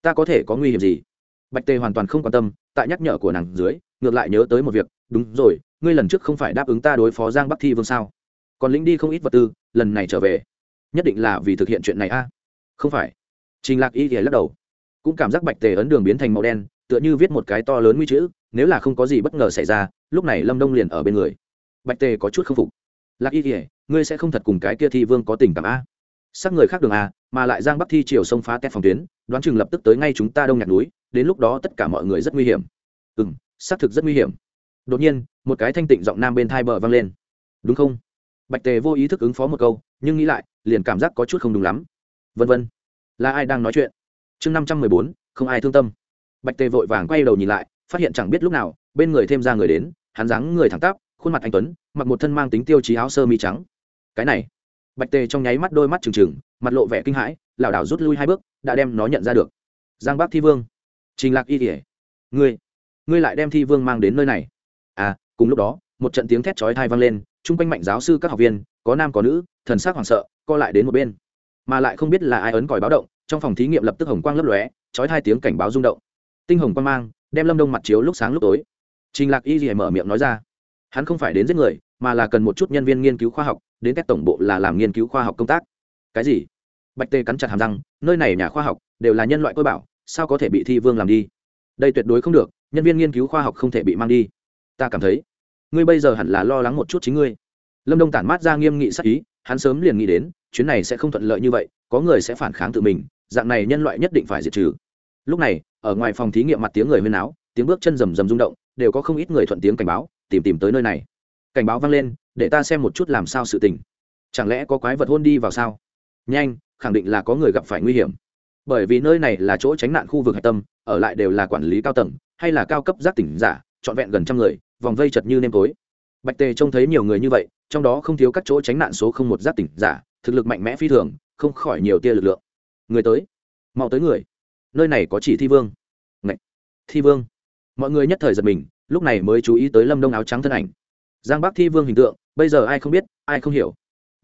ta có thể có nguy hiểm gì? Bạch tề hoàn toàn không quan tâm, tại nhắc nhở của nàng dưới, ngược lại nhớ tới một việc, đúng rồi, ngươi lần trước không phải đáp ứng ta đối phó giang bắc thi vương sao? Còn lĩnh đi không ít vật tư, lần này trở về, nhất định là vì thực hiện chuyện này a. Không phải. Trình lạc y thì lắc đầu. Cũng cảm giác bạch tề ấn đường biến thành màu đen, tựa như viết một cái to lớn nguy chữ, nếu là không có gì bất ngờ xảy ra, lúc này lâm đông liền ở bên người. Bạch tề có chút k phục. Lạc y thì, ngươi sẽ không thật cùng cái kia thi vương có tình cảm a? Sắc người khác đường a, mà lại giang bắc thi chiều sông phá tét phòng tuyến đoán chừng lập tức tới ngay chúng ta đông nhạc núi, đến lúc đó tất cả mọi người rất nguy hiểm. Ừ m xác thực rất nguy hiểm. Đột nhiên, một cái thanh tịnh giọng nam bên thai bờ vang lên. Đúng không? Bạch tề vô ý thức ứng phó một câu, nhưng nghĩ lại, liền cảm giác có chút không đúng lắm. Vân vân. Là ai đang nói chuyện? Chương năm trăm mười bốn, không ai thương tâm. Bạch tề vội vàng quay đầu nhìn lại, phát hiện chẳng biết lúc nào, bên người thêm ra người đến, hắn dáng người thẳng tắp, khuôn mặt anh tuấn, mặc một thân mang tính tiêu chí áo sơ mi trắng. Cái này. Bạch tề trong nháy mắt đôi mắt trừng trừng, mặt lộ vẻ kinh hãi lảo đảo rút lui hai bước, đã đem nó nhận ra được. Giang bắc thi vương. Trình lạc y kỉa ngươi ngươi lại đem thi vương mang đến nơi này. À cùng lúc đó, một trận tiếng thét chói thai vang lên chung quanh mạnh giáo sư các học viên, có nam có nữ, thần sắc hoảng sợ, co lại đến một bên. Mà lại không biết là ai ấn còi báo động, trong phòng thí nghiệm lập tức hồng quang lấp lóe, chói hai tiếng cảnh báo rung động. Tinh hồng quang mang, đem lâm đông mặt chiếu lúc sáng lúc tối. Trình lạc y gì mở miệng nói ra, hắn không phải đến giết người, mà là cần một chút nhân viên nghiên cứu khoa học, đến các tổng bộ là làm nghiên cứu khoa học công tác. Cái gì? Bạch tê cắn chặt hàm răng, nơi này nhà khoa học đều là nhân loại tôi bảo, sao có thể bị thi vương làm đi? Đây tuyệt đối không được, nhân viên nghiên cứu khoa học không thể bị mang đi. Ta cảm thấy, ngươi bây giờ hẳn là lo lắng một chút chính ngươi. Lâm đông tản mát ra nghiêm nghị sắc ý, hắn sớm liền nghĩ đến, chuyến này sẽ không thuận lợi như vậy, có người sẽ phản kháng tự mình, dạng này nhân loại nhất định phải diệt trừ. Lúc này, ở ngoài phòng thí nghiệm mặt tiếng người huyên áo, tiếng bước chân rầm rầm rung động, đều có không ít người thuận tiếng cảnh báo, tìm tìm tới nơi này. Cảnh báo vang lên, để ta xem một chút làm sao sự tình. Chẳng lẽ có quái vật hôn đi vào sao? Nhanh khẳng định là có người gặp phải nguy hiểm. Bởi vì nơi này là chỗ tránh nạn khu vực hạch tâm, ở lại đều là quản lý cao tầng, hay là cao cấp giác tỉnh giả, trọn vẹn gần trăm người, vòng vây chật như nêm tối. Bạch tề trông thấy nhiều người như vậy, trong đó không thiếu các chỗ tránh nạn số không một giác tỉnh giả, thực lực mạnh mẽ phi thường, không khỏi nhiều tia lực lượng. Người tới. Mau tới người. Nơi này có chỉ thi vương. Ngậy! thi vương. Mọi người nhất thời giật mình, lúc này mới chú ý tới lâm đông áo trắng thân ảnh. Giang bắc thi vương hình tượng, bây giờ ai không biết, ai không hiểu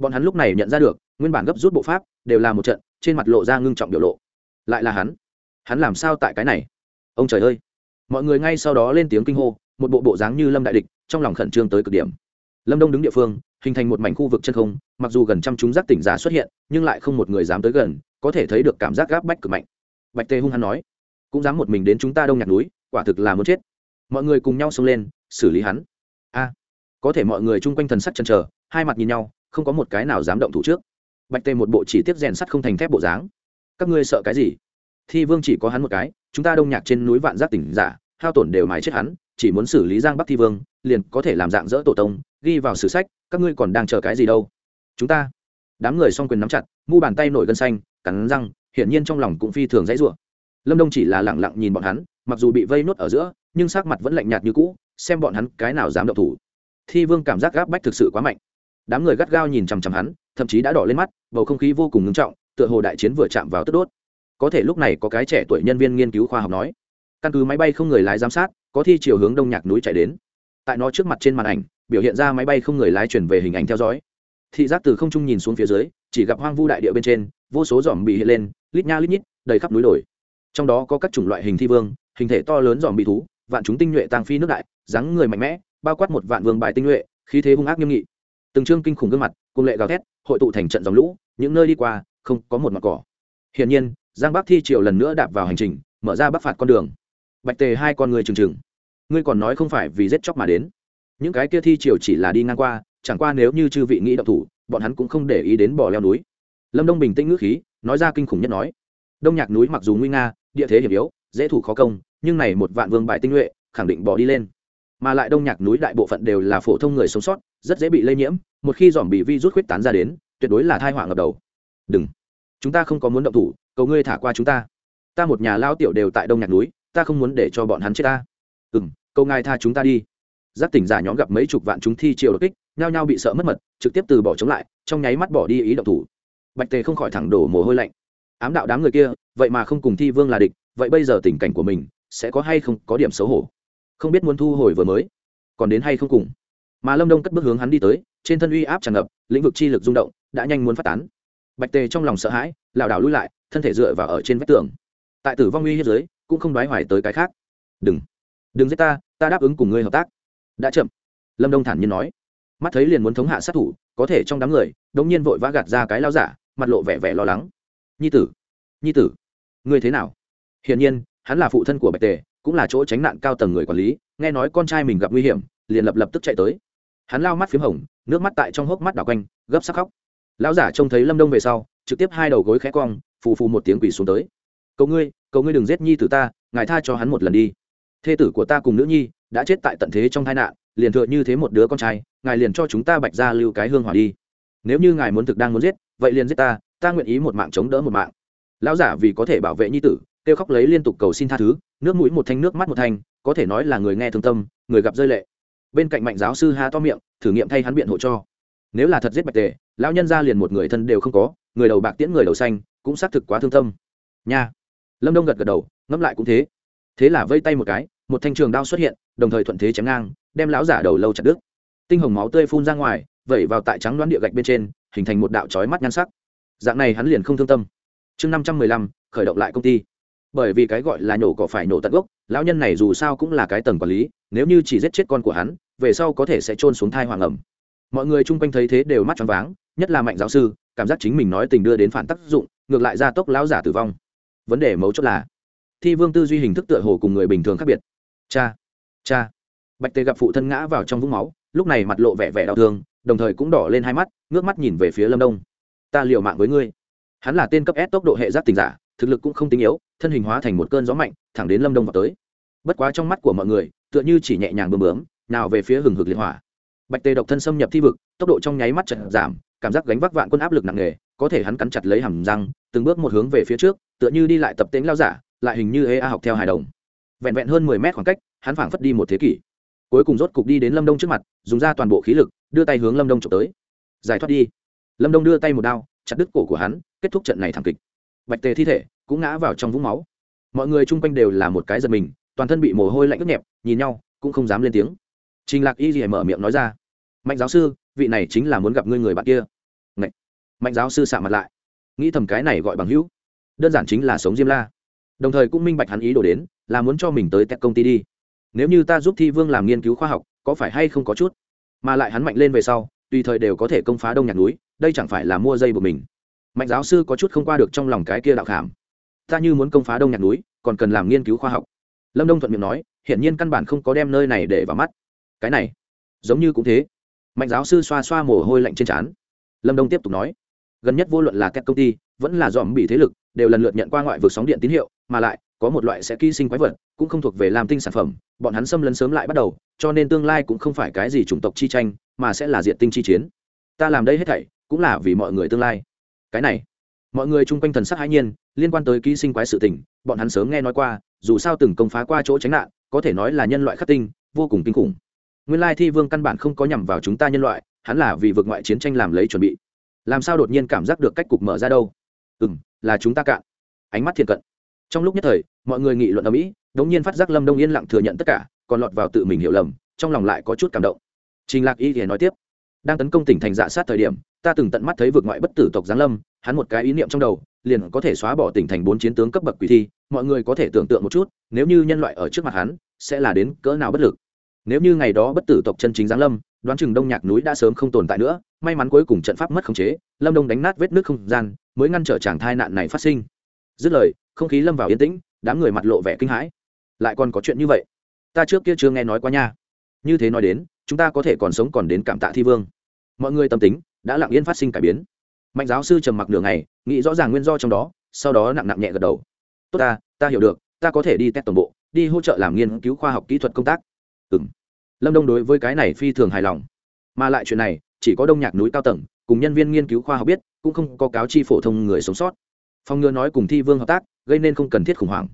bọn hắn lúc này nhận ra được, nguyên bản gấp rút bộ pháp đều là một trận, trên mặt lộ ra ngưng trọng biểu lộ. Lại là hắn. Hắn làm sao tại cái này? Ông trời ơi. Mọi người ngay sau đó lên tiếng kinh hô, một bộ bộ dáng như lâm đại địch, trong lòng khẩn trương tới cực điểm. Lâm đông đứng địa phương, hình thành một mảnh khu vực chân không, mặc dù gần trăm chúng giác tỉnh giả xuất hiện, nhưng lại không một người dám tới gần, có thể thấy được cảm giác gáp bách cực mạnh. Bạch tê hung hăng nói, cũng dám một mình đến chúng ta đông nhạc núi, quả thực là muốn chết. Mọi người cùng nhau xông lên, xử lý hắn. A, có thể mọi người chung quanh thần sắc chân chờ, hai mặt nhìn nhau không có một cái nào dám động thủ trước. Bạch tê một bộ chỉ tiếp rèn sắt không thành thép bộ dáng. Các ngươi sợ cái gì? Thi vương chỉ có hắn một cái, chúng ta đông nhạc trên núi vạn giác tỉnh giả, hao tổn đều mái chết hắn, chỉ muốn xử lý giang bắc thi vương, liền có thể làm dạng dỡ tổ tông, ghi vào sử sách, các ngươi còn đang chờ cái gì đâu? Chúng ta. Đám người s o n g quyền nắm chặt, mu bàn tay nổi gân xanh, cắn răng, hiển nhiên trong lòng cũng phi thường dãy rủa. Lâm đông chỉ là lẳng lặng nhìn bọn hắn, mặc dù bị vây nốt ở giữa, nhưng sắc mặt vẫn lạnh nhạt như cũ, xem bọn hắn cái nào dám động thủ. Thi vương cảm giác gáp bách thực sự quá mạnh đám người gắt gao nhìn chằm chằm hắn, thậm chí đã đỏ lên mắt, bầu không khí vô cùng ngưng trọng, tựa hồ đại chiến vừa chạm vào tức đốt. Có thể lúc này có cái trẻ tuổi nhân viên nghiên cứu khoa học nói, căn cứ máy bay không người lái giám sát, có thi chiều hướng đông nhạc núi chạy đến. Tại nó trước mặt trên màn ảnh, biểu hiện ra máy bay không người lái chuyển về hình ảnh theo dõi. Thị giác từ không trung nhìn xuống phía dưới, chỉ gặp hoang vu đại địa bên trên, vô số dòm bị hiện lên, lít nha lít nhít, đầy khắp núi đồi. Trong đó có các chủng loại hình thi vương, hình thể to lớn dòm bị thú, vạn chúng tinh nhuệ tàng phi nước đại, dáng người mạnh mẽ, bao quát một vạn vương bài tinh nhuệ, khí thế hung ác nghiêm nghị từng trương kinh khủng gương mặt cùng lệ gào thét, hội tụ thành trận dòng lũ, những nơi đi qua, không có một mặt cỏ. Hiển nhiên, giang bắc thi triều lần nữa đạp vào hành trình, mở ra bắc phạt con đường. Bạch tề hai con người trừng trừng. Ngươi còn nói không phải vì giết chóc mà đến. Những cái kia thi triều chỉ là đi ngang qua, chẳng qua nếu như chư vị nghĩ động thủ, bọn hắn cũng không để ý đến bỏ leo núi. Lâm đông bình tĩnh ngữ khí, nói ra kinh khủng nhất nói. Đông nhạc núi mặc dù nguy nga, địa thế hiểm yếu, dễ thủ khó công, nhưng này một vạn vương bại tinh nhuệ, khẳng định bỏ đi lên mà lại đông nhạc núi đại bộ phận đều là phổ thông người sống sót, rất dễ bị lây nhiễm, một khi dòm bị vi rút khuyết tán ra đến, tuyệt đối là thai họa ngập đầu. Đừng. Chúng ta không có muốn động thủ, cầu ngươi thả qua chúng ta. Ta một nhà lao tiểu đều tại đông nhạc núi, ta không muốn để cho bọn hắn chết ta. Ừ m câu ngài tha chúng ta đi. Giác tỉnh giả nhóm gặp mấy chục vạn chúng thi triều đột kích, nhao nhao bị sợ mất mật, trực tiếp từ bỏ chống lại, trong nháy mắt bỏ đi ý động thủ. Bạch tề không khỏi thẳng đổ mồ hôi lạnh. Ám đạo đám người kia, vậy mà không cùng thi vương là địch, vậy bây giờ tình cảnh của mình, sẽ có hay không có điểm xấu hổ? Không biết muốn thu hồi vừa mới. Còn đến hay không cùng. Mà lâm đông cất bước hướng hắn đi tới, trên thân uy áp tràn ngập, lĩnh vực chi lực rung động, đã nhanh muốn phát tán. Bạch tề trong lòng sợ hãi, lảo đảo lui lại, thân thể dựa vào ở trên vách tường. Tại tử vong uy hiếp giới cũng không đoái hoài tới cái khác. Đừng đừng giết ta ta đáp ứng cùng ngươi hợp tác. Đã chậm. Lâm đông thản nhiên nói. Mắt thấy liền muốn thống hạ sát thủ, có thể trong đám người, đống nhiên vội vã gạt ra cái lao giả, mặt lộ vẻ vẻ lo lắng. Nhi tử nhi tử, ngươi thế nào? Hiển nhiên, hắn là phụ thân của bạch tề cũng là chỗ tránh nạn cao tầng người quản lý, nghe nói con trai mình gặp nguy hiểm, liền lập lập tức chạy tới. Hắn lao mắt p h í m hồng, nước mắt tại trong hốc mắt đảo quanh, gấp sắc khóc. Lão giả trông thấy lâm đông về sau, trực tiếp hai đầu gối khẽ cong, phù phù một tiếng quỷ xuống tới. Cầu ngươi cầu ngươi đừng giết nhi tử ta, ngài tha cho hắn một lần đi. Thê tử của ta cùng nữ nhi đã chết tại tận thế trong tai nạn, liền thừa như thế một đứa con trai, ngài liền cho chúng ta bạch ra lưu cái hương hỏa đi. Nếu như ngài muốn thực đang muốn giết, vậy liền giết ta ta nguyện ý một mạng chống đỡ một mạng. Lão giả vì có thể bảo vệ nhi tử kêu khóc lấy liên tục cầu xin tha thứ, nước mũi một thanh, nước mắt một thanh, có thể nói là người nghe thương tâm, người gặp rơi lệ. Bên cạnh mạnh giáo sư ha to miệng, thử nghiệm thay hắn biện hộ cho. Nếu là thật giết bạch tề, lão nhân ra liền một người thân đều không có, người đầu bạc tiễn người đầu xanh, cũng xác thực quá thương tâm. Nha. Lâm đông gật gật đầu, ngẫm lại cũng thế. Thế là vây tay một cái, một thanh trường đao xuất hiện, đồng thời thuận thế chém ngang, đem lão giả đầu lâu chặt đứt. Tinh hồng máu tươi phun ra ngoài, vẩy vào tại trắng đoán địa gạch bên trên, hình thành một đạo trói mắt nhan sắc. Dạng này hắn liền không thương tâm. Chương năm trăm mười lăm, khởi động lại công ty bởi vì cái gọi là nhổ cỏ phải nổ tận gốc, lão nhân này dù sao cũng là cái tầng quản lý, nếu như chỉ giết chết con của hắn, về sau có thể sẽ trôn xuống thai hoàng ẩm. Mọi người chung quanh thấy thế đều mắt choáng váng, nhất là mạnh giáo sư, cảm giác chính mình nói tình đưa đến phản tác dụng, ngược lại ra tốc lão giả tử vong. Vấn đề mấu chốt là, thi vương tư duy hình thức tựa hồ cùng người bình thường khác biệt. Cha cha. Bạch tê gặp phụ thân ngã vào trong vũng máu, lúc này mặt lộ vẻ vẻ đau thương, đồng thời cũng đỏ lên hai mắt, ngước mắt nhìn về phía lâm đông. Ta liều mạng với ngươi. Hắn là tên cấp s tốc độ hệ giác tình giả thực lực cũng không tinh yếu, thân hình hóa thành một cơn gió mạnh, thẳng đến lâm đông vào tới. Bất quá trong mắt của mọi người, tựa như chỉ nhẹ nhàng bơm bướm, nào về phía hừng hực liệt hỏa. Bạch tê độc thân xâm nhập thi vực, tốc độ trong nháy mắt chật giảm, cảm giác gánh vác vạn quân áp lực nặng nề, có thể hắn cắn chặt lấy hàm răng, từng bước một hướng về phía trước, tựa như đi lại tập tễnh lao giả, lại hình như ê a học theo hài đồng. Vẹn vẹn hơn mười mét khoảng cách, hắn phảng phất đi một thế kỷ. Cuối cùng rốt cục đi đến lâm đông trước mặt, dùng ra toàn bộ khí lực, đưa tay hướng lâm đông trộm tới. Giải thoát đi. Lâm đông đưa tay một đao, chặt đứt cổ của hắn, kết thúc trận này thảm kịch bạch tề thi thể cũng ngã vào trong vũng máu. Mọi người chung quanh đều là một cái giật mình, toàn thân bị mồ hôi lạnh ướt nhẹp, nhìn nhau, cũng không dám lên tiếng. Trình lạc y gì mở miệng nói ra, mạnh giáo sư, vị này chính là muốn gặp ngươi người bạn kia. Ngậy. mạnh giáo sư sạ mặt lại. Nghĩ thầm cái này gọi bằng hữu. Đơn giản chính là sống diêm la. Đồng thời cũng minh bạch hắn ý đồ đến, là muốn cho mình tới tech công ty đi. Nếu như ta giúp thi vương làm nghiên cứu khoa học, có phải hay không có chút? Mà lại hắn mạnh lên về sau, tùy thời đều có thể công phá đông nhạc núi, đây chẳng phải là mua dây của mình mạnh giáo sư có chút không qua được trong lòng cái kia đạo khảm. Ta như muốn công phá đông nhạc núi, còn cần làm nghiên cứu khoa học. Lâm đông thuận miệng nói, hiển nhiên căn bản không có đem nơi này để vào mắt. Cái này, giống như cũng thế. Mạnh giáo sư xoa xoa mồ hôi lạnh trên trán. Lâm đông tiếp tục nói, gần nhất vô luận là các công ty, vẫn là dòm bị thế lực, đều lần lượt nhận qua ngoại vực sóng điện tín hiệu, mà lại, có một loại sẽ ký sinh quái vật, cũng không thuộc về làm tinh sản phẩm, bọn hắn xâm lấn sớm lại bắt đầu, cho nên tương lai cũng không phải cái gì chủng tộc chi tranh, mà sẽ là diện tinh chi chiến. Ta làm đây hết thảy, cũng là vì mọi người tương lai cái này. Mọi người chung quanh thần sắc hãi nhiên, liên quan tới ký sinh quái sự tình, bọn hắn sớm nghe nói qua, dù sao từng công phá qua chỗ tránh nạn, có thể nói là nhân loại khắc tinh, vô cùng kinh khủng. Nguyên lai thi vương căn bản không có nhằm vào chúng ta nhân loại, hắn là vì vượt ngoại chiến tranh làm lấy chuẩn bị. Làm sao đột nhiên cảm giác được cách cục mở ra đâu? Ừ m là chúng ta cạn. Ánh mắt thiện cận. Trong lúc nhất thời, mọi người nghị luận ở mỹ đ ỗ n g nhiên phát giác lâm đông yên lặng thừa nhận tất cả, còn lọt vào tự mình hiểu lầm, trong lòng lại có chút cảm động. Trình lạc y thì nói tiếp đang tấn công tỉnh thành dạ sát thời điểm, ta từng tận mắt thấy vượt ngoại bất tử tộc giáng lâm, hắn một cái ý niệm trong đầu, liền có thể xóa bỏ tỉnh thành bốn chiến tướng cấp bậc quỷ thi, mọi người có thể tưởng tượng một chút, nếu như nhân loại ở trước mặt hắn, sẽ là đến cỡ nào bất lực. Nếu như ngày đó bất tử tộc chân chính giáng lâm, đoán chừng đông nhạc núi đã sớm không tồn tại nữa, may mắn cuối cùng trận pháp mất khống chế, lâm đông đánh nát vết nước không gian, mới ngăn trở chàng thai nạn này phát sinh. Dứt lời, không khí lâm vào yên tĩnh, đám người mặt lộ vẻ kinh hãi. Lại còn có chuyện như vậy? Ta trước kia chưa nghe nói qua nha. Như thế nói đến chúng ta có thể còn sống còn đến cảm tạ thi vương. Mọi người tâm tính đã lặng yên phát sinh cải biến. Mạnh giáo sư trầm mặc nửa ngày, nghĩ rõ ràng nguyên do trong đó, sau đó nặng nặng nhẹ gật đầu. Tốt ta ta hiểu được, ta có thể đi test tổng bộ, đi hỗ trợ làm nghiên cứu khoa học kỹ thuật công tác. Ừ m lâm đông đối với cái này phi thường hài lòng. Mà lại chuyện này, chỉ có đông nhạc núi cao tầng, cùng nhân viên nghiên cứu khoa học biết, cũng không có cáo chi phổ thông người sống sót. Phong ngừa nói cùng thi vương hợp tác, gây nên không cần thiết khủng hoảng.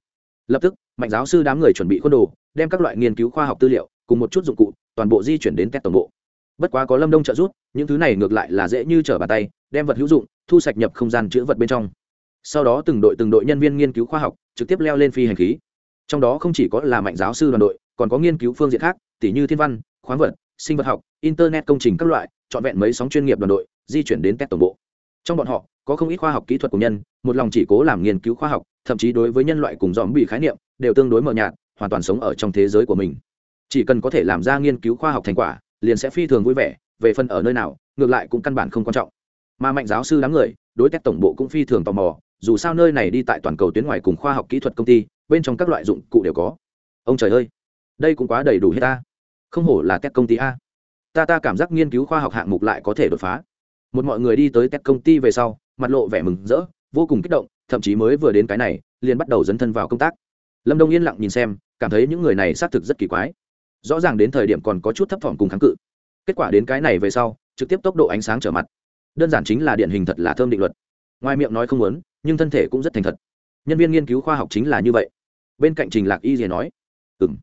Lập tức, mạnh giáo sư đám người chuẩn bị khuôn đồ, đem các loại nghiên cứu khoa học tư liệu cùng một chút dụng cụ, toàn bộ di chuyển đến test tổng bộ. Bất quá có lâm đông trợ giúp, những thứ này ngược lại là dễ như trở bàn tay, đem vật hữu dụng, thu sạch nhập không gian chữ vật bên trong. Sau đó từng đội từng đội nhân viên nghiên cứu khoa học, trực tiếp leo lên phi hành khí. Trong đó không chỉ có là mạnh giáo sư đoàn đội, còn có nghiên cứu phương diện khác tỷ như thiên văn, khoáng vật, sinh vật học, internet công trình các loại, trọn vẹn mấy sóng chuyên nghiệp đoàn đội, di chuyển đến test tổng bộ. Trong bọn họ, có không ít khoa học kỹ thuật của nhân, một lòng chỉ cố làm nghiên cứu khoa học, thậm chí đối với nhân loại cùng dòm bị khái niệm, đều tương đối mờ nhạt, hoàn toàn sống ở trong thế giới của mình chỉ cần có thể làm ra nghiên cứu khoa học thành quả, liền sẽ phi thường vui vẻ, về phần ở nơi nào, ngược lại cũng căn bản không quan trọng. Mà mạnh giáo sư đám người, đối tác tổng bộ cũng phi thường tò mò, dù sao nơi này đi tại toàn cầu tuyến ngoài cùng khoa học kỹ thuật công ty, bên trong các loại dụng cụ đều có. Ông trời ơi, đây cũng quá đầy đủ hết ta. Không hổ là các công ty a. Ta ta cảm giác nghiên cứu khoa học hạng mục lại có thể đột phá. Một mọi người đi tới các công ty về sau, mặt lộ vẻ mừng rỡ, vô cùng kích động, thậm chí mới vừa đến cái này, liền bắt đầu dấn thân vào công tác. Lâm đông yên lặng nhìn xem, cảm thấy những người này xác thực rất kỳ quái rõ ràng đến thời điểm còn có chút thấp thỏm cùng kháng cự. Kết quả đến cái này về sau, trực tiếp tốc độ ánh sáng trở mặt. Đơn giản chính là điển hình thật là thơm định luật. Ngoài miệng nói không muốn, nhưng thân thể cũng rất thành thật. Nhân viên nghiên cứu khoa học chính là như vậy. Bên cạnh trình lạc y dìa nói ừ m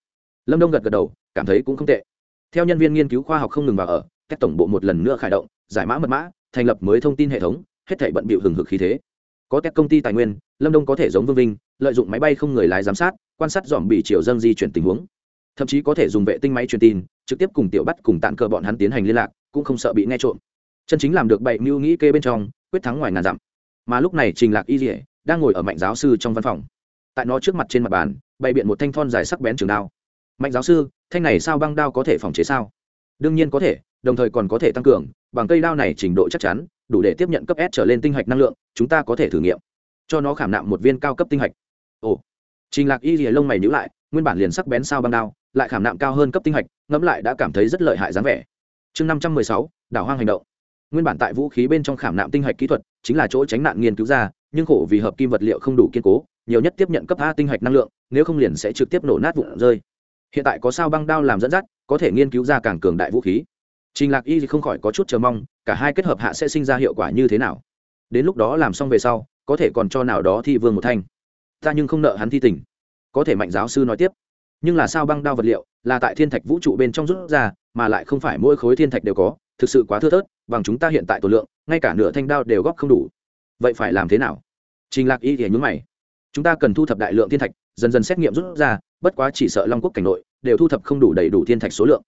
lâm đông gật gật đầu, cảm thấy cũng không tệ. Theo nhân viên nghiên cứu khoa học không ngừng vào ở các tổng bộ một lần nữa khởi động, giải mã mật mã, thành lập mới thông tin hệ thống, hết thể bận bịu hừng hực khí thế. Có các công ty tài nguyên, lâm đông có thể giống vương vinh, lợi dụng máy bay không người lái giám sát, quan sát dòm bị chiều dâng di chuyển tình huống thậm chí có thể dùng vệ tinh máy truyền tin, trực tiếp cùng tiểu bắt cùng tạm cờ bọn hắn tiến hành liên lạc, cũng không sợ bị nghe trộm. Chân chính làm được bậy mưu nghĩ kê bên trong, quyết thắng ngoài ngàn dặm. Mà lúc này trình lạc y dỉa đang ngồi ở mạnh giáo sư trong văn phòng. Tại nó trước mặt trên mặt bàn, bày biện một thanh thon dài sắc bén trường đao. Mạnh giáo sư, thanh này sao băng đao có thể phòng chế sao? Đương nhiên có thể, đồng thời còn có thể tăng cường, bằng cây đao này trình độ chắc chắn, đủ để tiếp nhận cấp s trở lên tinh hạch năng lượng, chúng ta có thể thử nghiệm. Cho nó khảm nạm một viên cao cấp tinh hạch. Ồ. Trình lạc y rìa lông mày nhữ lại, nguyên bản liền sắc bén sao băng đao lại khảm nạm cao hơn cấp tinh hạch, ngẫm lại đã cảm thấy rất lợi hại dáng vẻ. Chương năm trăm mười sáu, đảo hoang hành động. Nguyên bản tại vũ khí bên trong khảm nạm tinh hạch kỹ thuật chính là chỗ tránh nạn nghiên cứu ra, nhưng khổ vì hợp kim vật liệu không đủ kiên cố, nhiều nhất tiếp nhận cấp a tinh hạch năng lượng, nếu không liền sẽ trực tiếp nổ nát vụn rơi. Hiện tại có sao băng đao làm dẫn dắt, có thể nghiên cứu ra càng cường đại vũ khí. Trình lạc y không khỏi có chút chờ mong, cả hai kết hợp hạ sẽ sinh ra hiệu quả như thế nào. Đến lúc đó làm xong về sau, có thể còn cho nào đó thi vương một thanh. Ta nhưng không nợ hắn thi tình. Có thể mạnh giáo sư nói tiếp nhưng là sao băng đao vật liệu là tại thiên thạch vũ trụ bên trong rút ra, mà lại không phải mỗi khối thiên thạch đều có, thực sự quá thưa thớt, bằng chúng ta hiện tại tổ lượng, ngay cả nửa thanh đao đều góp không đủ. Vậy phải làm thế nào? Trình lạc y thì nhúng mày. Chúng ta cần thu thập đại lượng thiên thạch, dần dần xét nghiệm rút ra, bất quá chỉ sợ long quốc cảnh nội đều thu thập không đủ đầy đủ thiên thạch số lượng.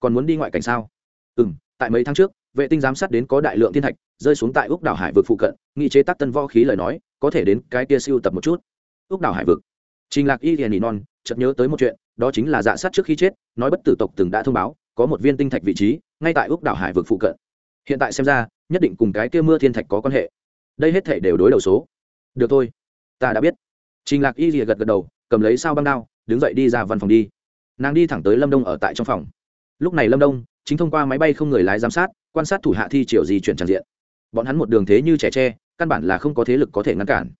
Còn muốn đi ngoại cảnh sao? Ừ tại mấy tháng trước, vệ tinh giám sát đến có đại lượng thiên thạch, rơi xuống tại úc đảo hải vực phụ cận nghị chế tác tân võ khí lời nói, có thể đến cái kia siêu tập một chút. Úc đảo hải vực. Trình lạc y thì non, chợt nhớ tới một chuyện đó chính là dạ sát trước khi chết, nói bất tử tộc từng đã thông báo, có một viên tinh thạch vị trí, ngay tại úc đảo hải vực phụ cận. Hiện tại xem ra, nhất định cùng cái kia mưa thiên thạch có quan hệ. Đây hết thể đều đối đầu số. Được thôi, ta đã biết. Trình lạc y rìa gật gật đầu, cầm lấy sao băng đao, đứng dậy đi ra văn phòng đi. Nàng đi thẳng tới lâm đông ở tại trong phòng. Lúc này lâm đông, chính thông qua máy bay không người lái giám sát, quan sát thủ hạ thi triều di chuyển tràn diện. Bọn hắn một đường thế như trẻ tre, căn bản là không có thế lực có thể ngăn cản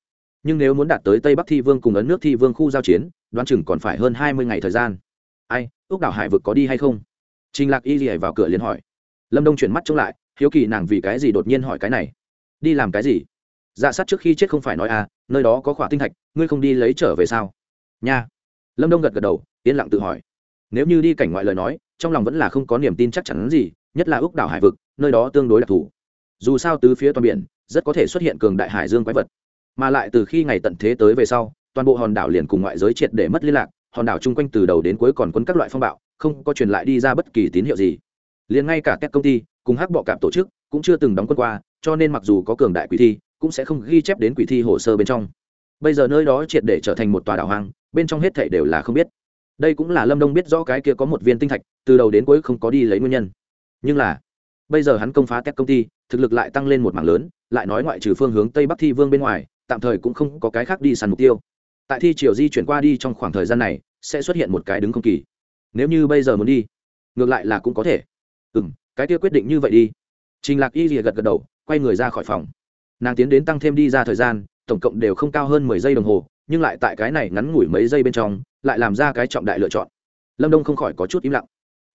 nhưng nếu muốn đạt tới tây bắc thi vương cùng ấn nước thi vương khu giao chiến, đoán chừng còn phải hơn hai mươi ngày thời gian. Ai ước đảo hải vực có đi hay không? Trình lạc y rìa vào cửa liền hỏi. Lâm đông chuyển mắt trông lại, hiếu kỳ nàng vì cái gì đột nhiên hỏi cái này? Đi làm cái gì? Dạ sát trước khi chết không phải nói à nơi đó có khỏa tinh thạch, ngươi không đi lấy trở về sao? Nha. Lâm đông gật gật đầu, yên lặng tự hỏi. Nếu như đi cảnh ngoại lời nói, trong lòng vẫn là không có niềm tin chắc chắn gì, nhất là ước đảo hải vực, nơi đó tương đối đặc thù. Dù sao tứ phía toàn biển, rất có thể xuất hiện cường đại hải dương quái vật mà lại từ khi ngày tận thế tới về sau, toàn bộ hòn đảo liền cùng ngoại giới triệt để mất liên lạc, hòn đảo chung quanh từ đầu đến cuối còn quân các loại phong bạo, không có truyền lại đi ra bất kỳ tín hiệu gì. Liền ngay cả các công ty, cùng hắc bọ cạp tổ chức, cũng chưa từng đóng quân qua, cho nên mặc dù có cường đại quỷ thi, cũng sẽ không ghi chép đến quỷ thi hồ sơ bên trong. Bây giờ nơi đó triệt để trở thành một tòa đảo hoang, bên trong hết thảy đều là không biết. Đây cũng là lâm đông biết rõ cái kia có một viên tinh thạch, từ đầu đến cuối không có đi lấy nguyên nhân. Nhưng là, bây giờ hắn công phá các công ty, thực lực lại tăng lên một mảng lớn, lại nói ngoại trừ phương hướng tây bắc thi vương bên ngoài tạm thời cũng không có cái khác đi săn mục tiêu. Tại thi triều di chuyển qua đi trong khoảng thời gian này, sẽ xuất hiện một cái đứng không kỳ. Nếu như bây giờ muốn đi, ngược lại là cũng có thể. Ừ m cái kia quyết định như vậy đi. Trình lạc y rìa gật gật đầu, quay người ra khỏi phòng. Nàng tiến đến tăng thêm đi ra thời gian, tổng cộng đều không cao hơn mười giây đồng hồ, nhưng lại tại cái này ngắn ngủi mấy giây bên trong, lại làm ra cái trọng đại lựa chọn. Lâm đông không khỏi có chút im lặng.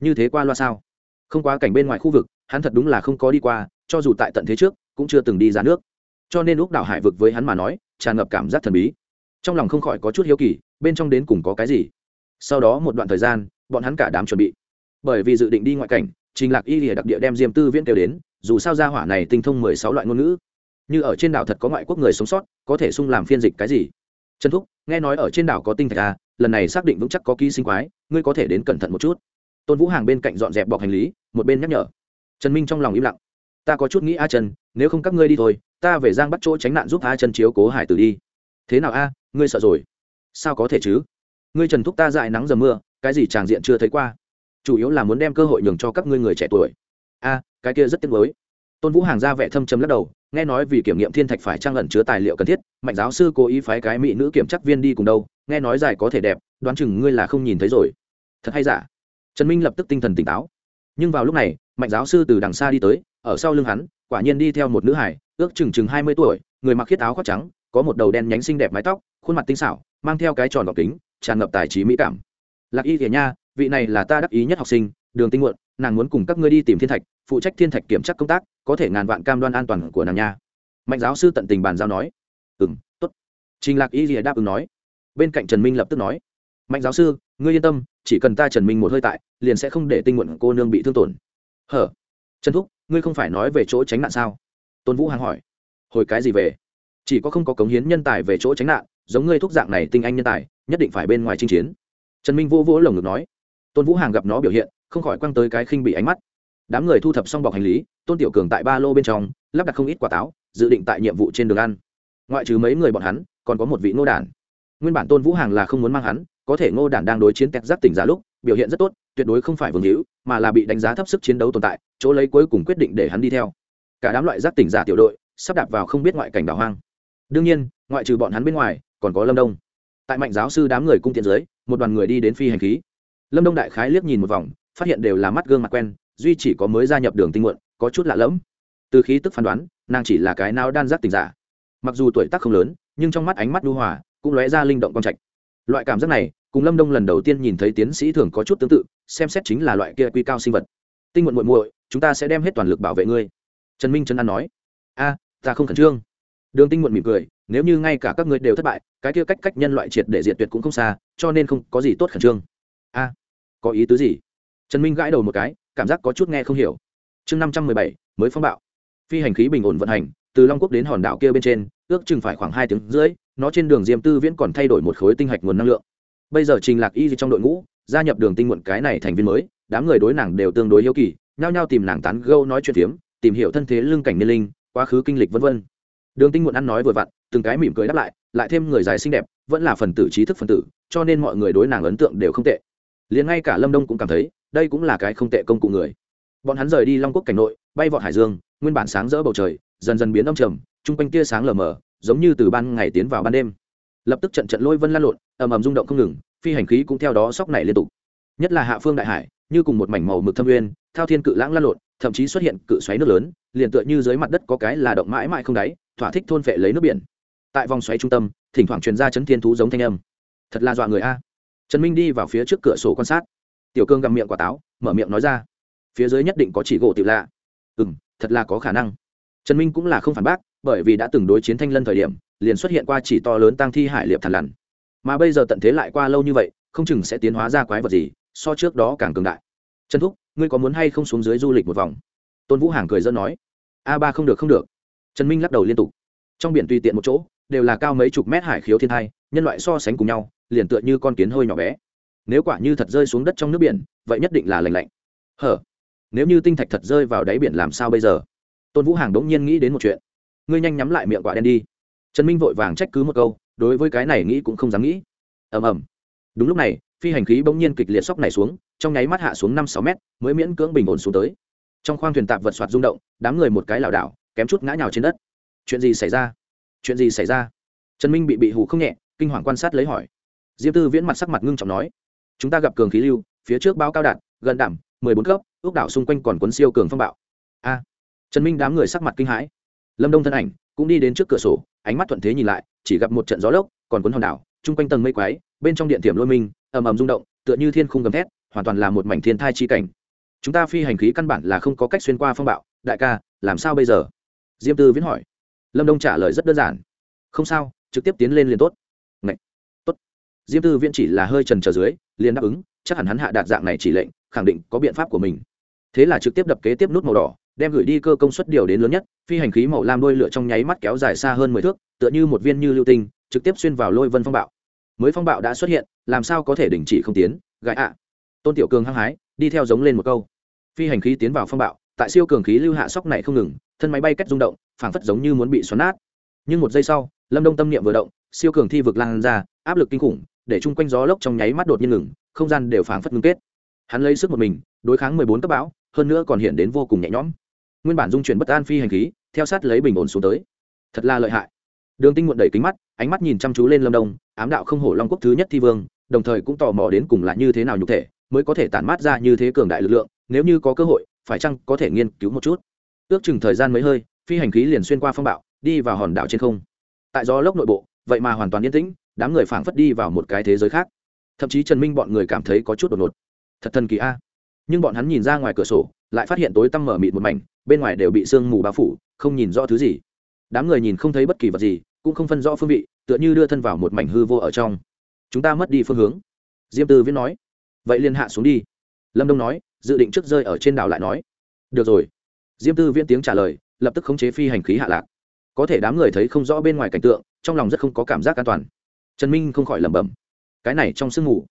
Như thế qua loa sao? Không quá cảnh bên ngoài khu vực, hắn thật đúng là không có đi qua, cho dù tại tận thế trước, cũng chưa từng đi ra nước cho nên lúc đảo hải vực với hắn mà nói, tràn ngập cảm giác thần bí. Trong lòng không khỏi có chút hiếu kỳ, bên trong đến cùng có cái gì. Sau đó một đoạn thời gian, bọn hắn cả đám chuẩn bị. Bởi vì dự định đi ngoại cảnh, trình lạc y lìa đặc địa đem diêm tư viễn kêu đến, dù sao gia hỏa này tinh thông mười sáu loại ngôn ngữ. Như ở trên đảo thật có ngoại quốc người sống sót, có thể sung làm phiên dịch cái gì? Trần thúc, nghe nói ở trên đảo có tinh thạch à lần này xác định vững chắc có ký sinh quái, ngươi có thể đến cẩn thận một chút. Tôn vũ hàng bên cạnh dọn dẹp bọc hành lý, một bên nhắc nhở. Trần minh trong lòng im lặng. Ta có chút nghĩ a trần, nếu không các ngươi đi thôi ta về giang bắt chỗ tránh nạn giúp a chân chiếu cố hải tử đi. Thế nào a, ngươi sợ rồi? Sao có thể chứ? Ngươi trần thúc ta dại nắng dầm mưa, cái gì tràng diện chưa thấy qua? Chủ yếu là muốn đem cơ hội nhường cho các ngươi người trẻ tuổi. A, cái kia rất tiếc mới tôn vũ hàng ra vẻ thâm chấm lắc đầu, nghe nói vì kiểm nghiệm thiên thạch phải trang ẩn chứa tài liệu cần thiết, mạnh giáo sư cố ý phái cái mỹ nữ kiểm chắc viên đi cùng đâu, nghe nói dài có thể đẹp, đoán chừng ngươi là không nhìn thấy rồi. Thật hay giả? Trần minh lập tức tinh thần tỉnh táo. Nhưng vào lúc này, mạnh giáo sư từ đằng xa đi tới, ở sau lưng hắn, quả nhiên đi theo một nữ hải ước chừng chừng hai mươi tuổi, người mặc khiết áo khoác trắng, có một đầu đen nhánh xinh đẹp mái tóc, khuôn mặt tinh xảo, mang theo cái tròn gọc kính, tràn ngập tài trí mỹ cảm. Lạc y kể nha, vị này là ta đắc ý nhất học sinh, đường tinh muộn, nàng muốn cùng các ngươi đi tìm thiên thạch, phụ trách thiên thạch kiểm tra công tác, có thể ngàn vạn cam đoan an toàn của nàng nha. Mạnh giáo sư tận tình bàn giao nói. Ừ m t ố t trình lạc y rìa đáp ứng nói. Bên cạnh trần minh lập tức nói. Mạnh giáo sư, ngươi yên tâm, chỉ cần ta trần minh một hơi tại, liền sẽ không để tinh muộn cô nương bị thương tổn. Hở? Trần thúc, ngươi không phải nói về chỗ tránh nạn sao? Tôn vũ hàng hỏi. Hồi cái gì về? Chỉ có không có cống hiến nhân tài về chỗ tránh nạn, giống ngươi thúc dạng này tinh anh nhân tài, nhất định phải bên ngoài chinh chiến. Trần minh vô vỗ lồng ngực nói. Tôn vũ hàng gặp nó biểu hiện, không khỏi quăng tới cái khinh bị ánh mắt. Đám người thu thập xong bọc hành lý, tôn tiểu cường tại ba lô bên trong, lắp đặt không ít quả táo, dự định tại nhiệm vụ trên đường ăn. Ngoại trừ mấy người bọn hắn, còn có một vị ngô đản. Nguyên bản tôn vũ hàng là không muốn mang hắn, có thể ngô đản đang đối chiến tẹt giáp tỉnh giả lúc, biểu hiện rất tốt, tuyệt đối không phải vương hữu, mà là bị đánh giá thấp sức chiến đấu tồn tại, chỗ lấy cuối cùng quyết định để hắn đi theo cả đám loại giác tỉnh giả tiểu đội sắp đạp vào không biết ngoại cảnh đảo hoang. Đương nhiên, ngoại trừ bọn hắn bên ngoài, còn có lâm đông. Tại mạnh giáo sư đám người cung tiện dưới, một đoàn người đi đến phi hành khí. Lâm đông đại khái liếc nhìn một vòng, phát hiện đều là mắt gương mặt quen, duy chỉ có mới gia nhập đường tinh muộn, có chút lạ lẫm. Từ khí tức phán đoán, nàng chỉ là cái nào đan giác tình giả. Mặc dù tuổi tác không lớn, nhưng trong mắt ánh mắt lưu hòa, cũng lóe ra linh động con trạch. Loại cảm giác này, cùng lâm đông lần đầu tiên nhìn thấy tiến sĩ thường có chút tương tự, xem xét chính là loại kia quy cao sinh vật. Tinh muộn muội muội, chúng ta sẽ đem hết toàn lực bảo vệ ngươi trần minh trấn an nói, a, ta không khẩn trương. Đường tinh muộn mỉm cười, nếu như ngay cả các ngươi đều thất bại, cái kia cách cách nhân loại triệt để diện tuyệt cũng không xa, cho nên không có gì tốt khẩn trương. A, có ý tứ gì? Trần minh gãi đầu một cái, cảm giác có chút nghe không hiểu. Chương năm trăm mười bảy, mới phong bạo. Phi hành khí bình ổn vận hành, từ long quốc đến hòn đảo kia bên trên, ước chừng phải khoảng hai tiếng rưỡi, nó trên đường diêm tư viễn còn thay đổi một khối tinh hạch nguồn năng lượng. Bây giờ trình lạc y trong đội ngũ, gia nhập đường tinh muộn cái này thành viên mới, đám người đối nàng đều tương đối hiếu kỳ, nhao nhao tìm nàng tán gâu nói chuyện phiếm tìm hiểu thân thế lương cảnh niên linh, quá khứ kinh lịch vân vân. Đường tinh muộn ăn nói vừa vặn, từng cái mỉm cười đáp lại lại thêm người dài xinh đẹp, vẫn là phần tử trí thức phần tử, cho nên mọi người đối nàng ấn tượng đều không tệ. Liền ngay cả lâm đông cũng cảm thấy, đây cũng là cái không tệ công cụ người. Bọn hắn rời đi long quốc cảnh nội, bay vọt hải dương, nguyên bản sáng rỡ bầu trời, dần dần biến đông trầm, chung quanh tia sáng lờ mờ, giống như từ ban ngày tiến vào ban đêm. Lập tức trận trận lôi vân lan lộn, ầm ầm rung động không ngừng, phi hành khí cũng theo đó sóc nảy liên tục. Nhất là hạ phương đại hải, như cùng một mảnh màu mực thâm uyên thao thiên cự lãng lan lộn, thậm chí xuất hiện cự xoáy nước lớn, liền tựa như dưới mặt đất có cái là động mãi mãi không đáy, thỏa thích thôn phệ lấy nước biển. Tại vòng xoáy trung tâm, thỉnh thoảng truyền ra chấn thiên thú giống thanh âm. Thật là dọa người a. Trần minh đi vào phía trước cửa sổ quan sát. Tiểu cương gặm miệng quả táo, mở miệng nói ra. Phía dưới nhất định có chỉ gỗ tiểu lạ. Ừ m thật là có khả năng. Trần minh cũng là không phản bác, bởi vì đã từng đối chiến thanh lân thời điểm, liền xuất hiện qua chỉ to lớn tăng thi hải liệp thằn lằn. Mà bây giờ tận thế lại qua lâu như vậy, không chừng sẽ tiến hóa ra quái vật gì, so trước đó càng cường đại. Trần thúc ngươi có muốn hay không xuống dưới du lịch một vòng? Tôn vũ hàng cười dẫn nói. A ba không được không được. Trần minh lắc đầu liên tục. Trong biển tùy tiện một chỗ, đều là cao mấy chục mét hải khiếu thiên thai, nhân loại so sánh cùng nhau, liền tựa như con kiến hơi nhỏ bé. Nếu quả như thật rơi xuống đất trong nước biển, vậy nhất định là lành lạnh. Hở? Nếu như tinh thạch thật rơi vào đáy biển làm sao bây giờ? Tôn vũ hàng đống nhiên nghĩ đến một chuyện. Ngươi nhanh nhắm lại miệng quả đen đi. Trần minh vội vàng trách cứ một câu, đối với cái này nghĩ cũng không dám nghĩ. Ầm ầm. Đúng lúc này, phi hành khí bỗng nhiên kịch liệt sóc này xuống trong nháy mắt hạ xuống năm sáu mét, mới miễn cưỡng bình ổn xuống tới. Trong khoang thuyền tạp vật soạt rung động, đám người một cái lảo đảo, kém chút ngã nhào trên đất. Chuyện gì xảy ra? Chuyện gì xảy ra? Trần minh bị bị hù không nhẹ, kinh hoàng quan sát lấy hỏi. Diêm tư viễn mặt sắc mặt ngưng trọng nói, chúng ta gặp cường khí lưu, phía trước báo cao đạn, gần đảm, mười bốn cấp, ước đảo xung quanh còn cuốn siêu cường phong bạo. A. Trần minh đám người sắc mặt kinh hãi. Lâm đông thân ảnh cũng đi đến trước cửa sổ, ánh mắt thuận thế nhìn lại, chỉ gặp một trận gió lốc, còn cuốn hòn đảo, chung quanh tầng mây quái, bên trong điện tiệm lôi minh, ầm ầm rung động, tựa như thiên khung gầm thét hoàn toàn là một mảnh thiên thai chi cảnh. Chúng ta phi hành khí căn bản là không có cách xuyên qua phong bạo. Đại ca, làm sao bây giờ? Diêm tư viễn hỏi. Lâm đông trả lời rất đơn giản. Không sao, trực tiếp tiến lên liền tốt. Ngậy! tốt. Diêm tư viễn chỉ là hơi trần trở dưới, liền đáp ứng, chắc hẳn hắn hạ đạt dạng này chỉ lệnh, khẳng định có biện pháp của mình. Thế là trực tiếp đập kế tiếp nút màu đỏ, đem gửi đi cơ công suất điều đến lớn nhất, phi hành khí màu lam đôi lửa trong nháy mắt kéo dài xa hơn mười thước, tựa như một viên như lưu tinh, trực tiếp xuyên vào lôi vân phong bạo. Mới phong bạo đã xuất hiện, làm sao có thể đình chỉ không tiến? Gãi ạ tôn tiểu cường hăng hái, đi theo giống lên một câu. Phi hành khí tiến vào phong bạo, tại siêu cường khí lưu hạ sóc này không ngừng, thân máy bay cách rung động, phảng phất giống như muốn bị xoắn nát. Nhưng một giây sau, lâm đông tâm niệm vừa động, siêu cường thi vực lan ra, áp lực kinh khủng, để chung quanh gió lốc trong nháy mắt đột nhiên ngừng, không gian đều phảng phất ngưng kết. Hắn lấy sức một mình, đối kháng mười bốn cấp bão, hơn nữa còn hiện đến vô cùng nhẹ nhõm. Nguyên bản dung chuyển bất an phi hành khí, theo sát lấy bình ổn xuống tới. Thật là lợi hại. Đường tinh muộn đẩy kính mắt, ánh mắt nhìn chăm chú lên lâm đông, ám đạo không hổ long quốc thứ nhất thi vương, đồng thời cũng tò mò đến cùng là như thế nào nhục thể mới có thể tản mát ra như thế cường đại lực lượng, nếu như có cơ hội, phải chăng có thể nghiên cứu một chút? Ước chừng thời gian mấy hơi, phi hành khí liền xuyên qua phong bạo, đi vào hòn đảo trên không. Tại gió lốc nội bộ, vậy mà hoàn toàn yên tĩnh, đám người phảng phất đi vào một cái thế giới khác. Thậm chí trần minh bọn người cảm thấy có chút đột ngột. Thật thần kỳ a. Nhưng bọn hắn nhìn ra ngoài cửa sổ, lại phát hiện tối tăm mở mịt một mảnh, bên ngoài đều bị sương mù bao phủ, không nhìn rõ thứ gì. Đám người nhìn không thấy bất kỳ vật gì, cũng không phân rõ phương vị, tựa như đưa thân vào một mảnh hư vô ở trong. Chúng ta mất đi phương hướng. Diêm tư viễn nói vậy liền hạ xuống đi. Lâm đông nói, dự định trước rơi ở trên đảo lại nói. Được rồi. Diêm tư viễn tiếng trả lời, lập tức khống chế phi hành khí hạ lạc. Có thể đám người thấy không rõ bên ngoài cảnh tượng, trong lòng rất không có cảm giác an toàn. Trần minh không khỏi lẩm bẩm. Cái này trong sương mù,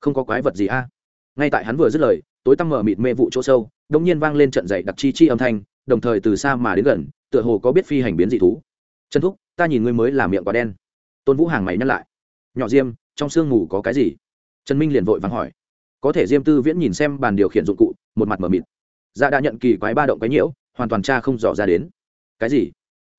không có quái vật gì a. Ngay tại hắn vừa dứt lời, tối tăm mở mịt mê vụ chỗ sâu đông nhiên vang lên trận dậy đặc chi chi âm thanh, đồng thời từ xa mà đến gần, tựa hồ có biết phi hành biến dị thú. Trần thúc, ta nhìn ngươi mới là miệng quá đen. Tôn vũ hàng mày nhắc lại. Nhỏ diêm, trong sương mù có cái gì? Trần minh liền vội vàng hỏi có thể diêm tư viễn nhìn xem bàn điều khiển dụng cụ, một mặt m ở mịt. Dạ đã nhận kỳ quái ba động quái nhiễu, hoàn toàn cha không dò ra đến. Cái gì?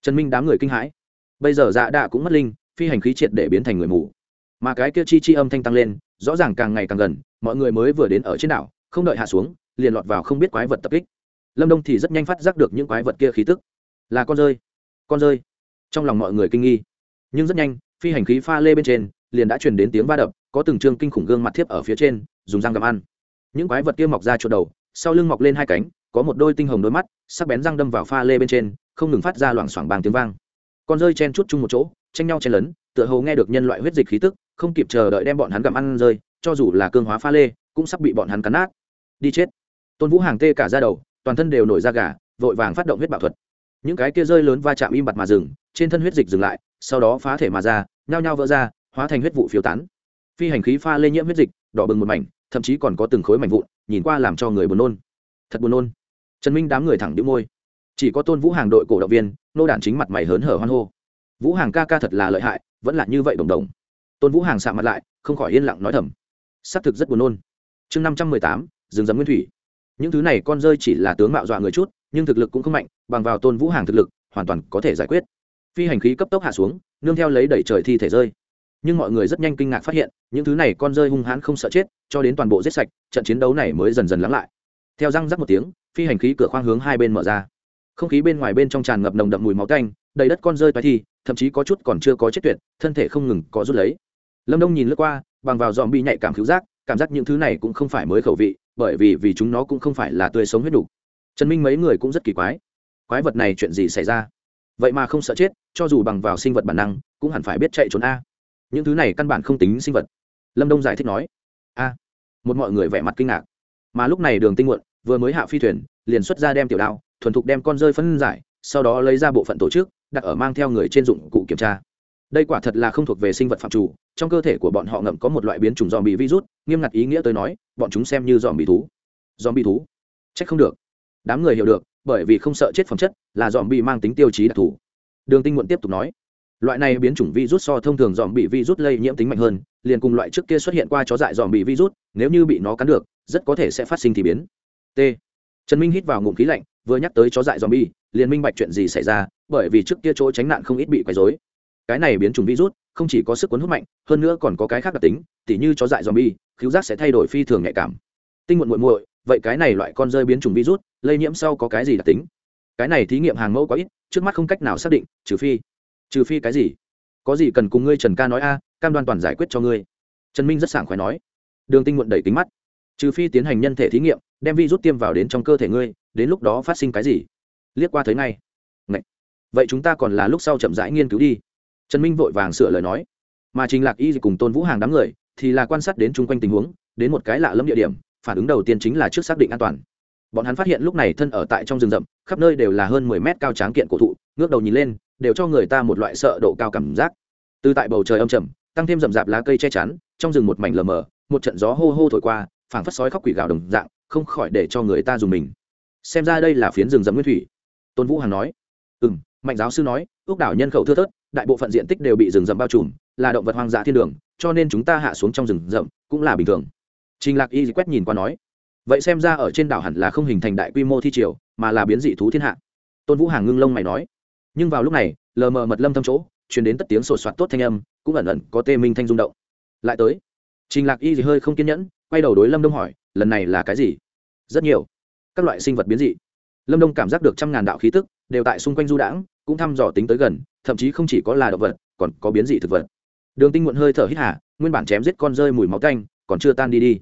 Trần minh đám người kinh hãi. Bây giờ dạ đã cũng mất linh, phi hành khí triệt để biến thành người mù. Mà cái kia chi chi âm thanh tăng lên, rõ ràng càng ngày càng gần, mọi người mới vừa đến ở trên đảo, không đợi hạ xuống, liền lọt vào không biết quái vật tập kích. Lâm đông thì rất nhanh phát giác được những quái vật kia khí tức. Là con rơi con rơi. Trong lòng mọi người kinh nghi. Nhưng rất nhanh, phi hành khí pha lê bên trên, liền đã truyền đến tiếng va đập có từng trương kinh khủng gương mặt thiếp ở phía trên, dùng răng gặm ăn. Những quái vật kia mọc ra chỗ đầu, sau lưng mọc lên hai cánh, có một đôi tinh hồng đôi mắt, sắc bén răng đâm vào pha lê bên trên, không ngừng phát ra loảng xoảng bàng tiếng vang. Con rơi chen chút chung một chỗ, tranh nhau chen lấn, tựa hồ nghe được nhân loại huyết dịch khí tức, không kịp chờ đợi đem bọn hắn gặm ăn rơi, cho dù là cương hóa pha lê, cũng sắp bị bọn hắn cắn nát. Đi chết. Tôn vũ hàng tê cả ra đầu, toàn thân đều nổi ra gà, vội vàng phát động huyết bạo thuật. Những cái kia rơi lớn va chạm im bặt mà dừng, trên thân huyết dịch dừng lại, sau đó phá thể mà ra, nhao nhao vỡ ra, hóa thành huyết vụ phiếu tán phi hành khí pha lây nhiễm huyết dịch, đỏ bừng một mảnh, thậm chí còn có từng khối mảnh vụn, nhìn qua làm cho người buồn nôn. Thật buồn nôn. Trần minh đám người thẳng đĩu môi. Chỉ có tôn vũ hàng đội cổ động viên, nô đản chính mặt mày hớn hở hoan hô. Vũ hàng ca ca thật là lợi hại, vẫn là như vậy đồng đồng. Tôn vũ hàng sạ mặt lại, không khỏi yên lặng nói thầm. Xác thực rất buồn nôn. Chương năm trăm mười tám, rừng rấm nguyên thủy. Những thứ này con rơi chỉ là tướng mạo dọa người chút, nhưng thực lực cũng không mạnh, bằng vào tôn vũ hàng thực lực, hoàn toàn có thể giải quyết. Phi hành khí cấp tốc hạ xuống, nương theo lấy đẩy trời thi thể rơi nhưng mọi người rất nhanh kinh ngạc phát hiện, những thứ này con rơi hung hãn không sợ chết, cho đến toàn bộ giết sạch, trận chiến đấu này mới dần dần lắng lại. Theo răng rắc một tiếng, phi hành khí cửa khoang hướng hai bên mở ra. Không khí bên ngoài bên trong tràn ngập nồng đậm mùi máu canh đầy đất con rơi toái thi, thậm chí có chút còn chưa có chết tuyệt, thân thể không ngừng có rút lấy. Lâm đông nhìn lướt qua, bằng vào dòm bị nhạy cảm cứu giác, cảm giác những thứ này cũng không phải mới khẩu vị, bởi vì vì chúng nó cũng không phải là tươi sống huyết đủ. trần minh mấy người cũng rất kỳ quái. Quái vật này chuyện gì xảy ra? Vậy mà không sợ chết, cho dù bằng vào sinh vật bản năng, cũng hẳn phải biết chạy trốn a những thứ này căn bản không tính sinh vật. Lâm đông giải thích nói, a. Một mọi người vẻ mặt kinh ngạc. Mà lúc này đường tinh muộn vừa mới hạ phi thuyền, liền xuất ra đem tiểu đao, thuần thục đem con rơi phân giải, sau đó lấy ra bộ phận tổ chức, đặt ở mang theo người trên dụng cụ kiểm tra. Đây quả thật là không thuộc về sinh vật phạm chủ, trong cơ thể của bọn họ ngậm có một loại biến chủng dòm bị virus, nghiêm ngặt ý nghĩa tới nói, bọn chúng xem như dòm bị thú. Dòm bị thú? Trách không được. Đám người hiểu được, bởi vì không sợ chết phẩm chất, là dòm bị mang tính tiêu chí đặc thù. Đường tinh muộn tiếp tục nói loại này biến chủng virus so thông thường dòm bị virus lây nhiễm tính mạnh hơn, liền cùng loại trước kia xuất hiện qua chó dại dòm bị virus, nếu như bị nó cắn được, rất có thể sẽ phát sinh thì biến. T. Trần minh hít vào ngụm khí lạnh, vừa nhắc tới chó dại dòm bi liền minh bạch chuyện gì xảy ra, bởi vì trước kia chỗ tránh nạn không ít bị quấy rối. Cái này biến chủng virus, không chỉ có sức cuốn hút mạnh, hơn nữa còn có cái khác đặc tính, tỉ như chó dại dòm bi khiếu giác sẽ thay đổi phi thường nhạy cảm. Tinh muộn muội muội, vậy cái này loại con rơi biến chủng virus, lây nhiễm sau có cái gì đặc tính? Cái này thí nghiệm hàng mẫu có ít, trước mắt không cách nào xác định, trừ phi trừ phi cái gì? Có gì cần cùng ngươi trần ca nói a, cam đoan toàn giải quyết cho ngươi. Trần minh rất sảng khoái nói. Đường tinh muộn đẩy kính mắt. Trừ phi tiến hành nhân thể thí nghiệm, đem vi rút tiêm vào đến trong cơ thể ngươi, đến lúc đó phát sinh cái gì? Liếc qua thấy ngay. Ngậy. vậy chúng ta còn là lúc sau chậm rãi nghiên cứu đi. Trần minh vội vàng sửa lời nói. Mà trình lạc y cùng tôn vũ hàng đám người thì là quan sát đến chung quanh tình huống, đến một cái lạ lẫm địa điểm, phản ứng đầu tiên chính là trước xác định an toàn. Bọn hắn phát hiện lúc này thân ở tại trong rừng rậm, khắp nơi đều là hơn mười mét cao tráng kiện cổ thụ, ngước đầu nhìn lên đều cho người ta một loại sợ độ cao cảm giác. Từ tại bầu trời âm trầm, tăng thêm rậm rạp lá cây che chắn, trong rừng một mảnh lờ mờ, một trận gió hô hô thổi qua, phảng phất sói khóc quỷ gào đồng dạng, không khỏi để cho người ta dùng mình. Xem ra đây là phiến rừng rậm nguyên thủy. Tôn vũ hằng nói. Ừ m mạnh giáo sư nói, ước đảo nhân khẩu thưa thớt, đại bộ phận diện tích đều bị rừng rậm bao trùm, là động vật hoang dã thiên đường, cho nên chúng ta hạ xuống trong rừng rậm cũng là bình thường. Trình lạc y quét nhìn qua nói. Vậy xem ra ở trên đảo hẳn là không hình thành đại quy mô thi triều, mà là biến dị thú thiên hạ. Tôn vũ hàng ngưng lông mày nói nhưng vào lúc này, lờ mờ mật lâm thâm chỗ chuyển đến tất tiếng sột soạt tốt thanh âm, cũng ẩn ẩn có tê minh thanh rung động. Lại tới, trình lạc y hơi không kiên nhẫn, quay đầu đối lâm đông hỏi, lần này là cái gì? Rất nhiều. Các loại sinh vật biến dị. Lâm đông cảm giác được trăm ngàn đạo khí tức, đều tại xung quanh du đãng, cũng thăm dò tính tới gần, thậm chí không chỉ có là động vật, còn có biến dị thực vật. Đường tinh muộn hơi thở hít hà, nguyên bản chém giết con rơi mùi máu canh còn chưa tan đi đi.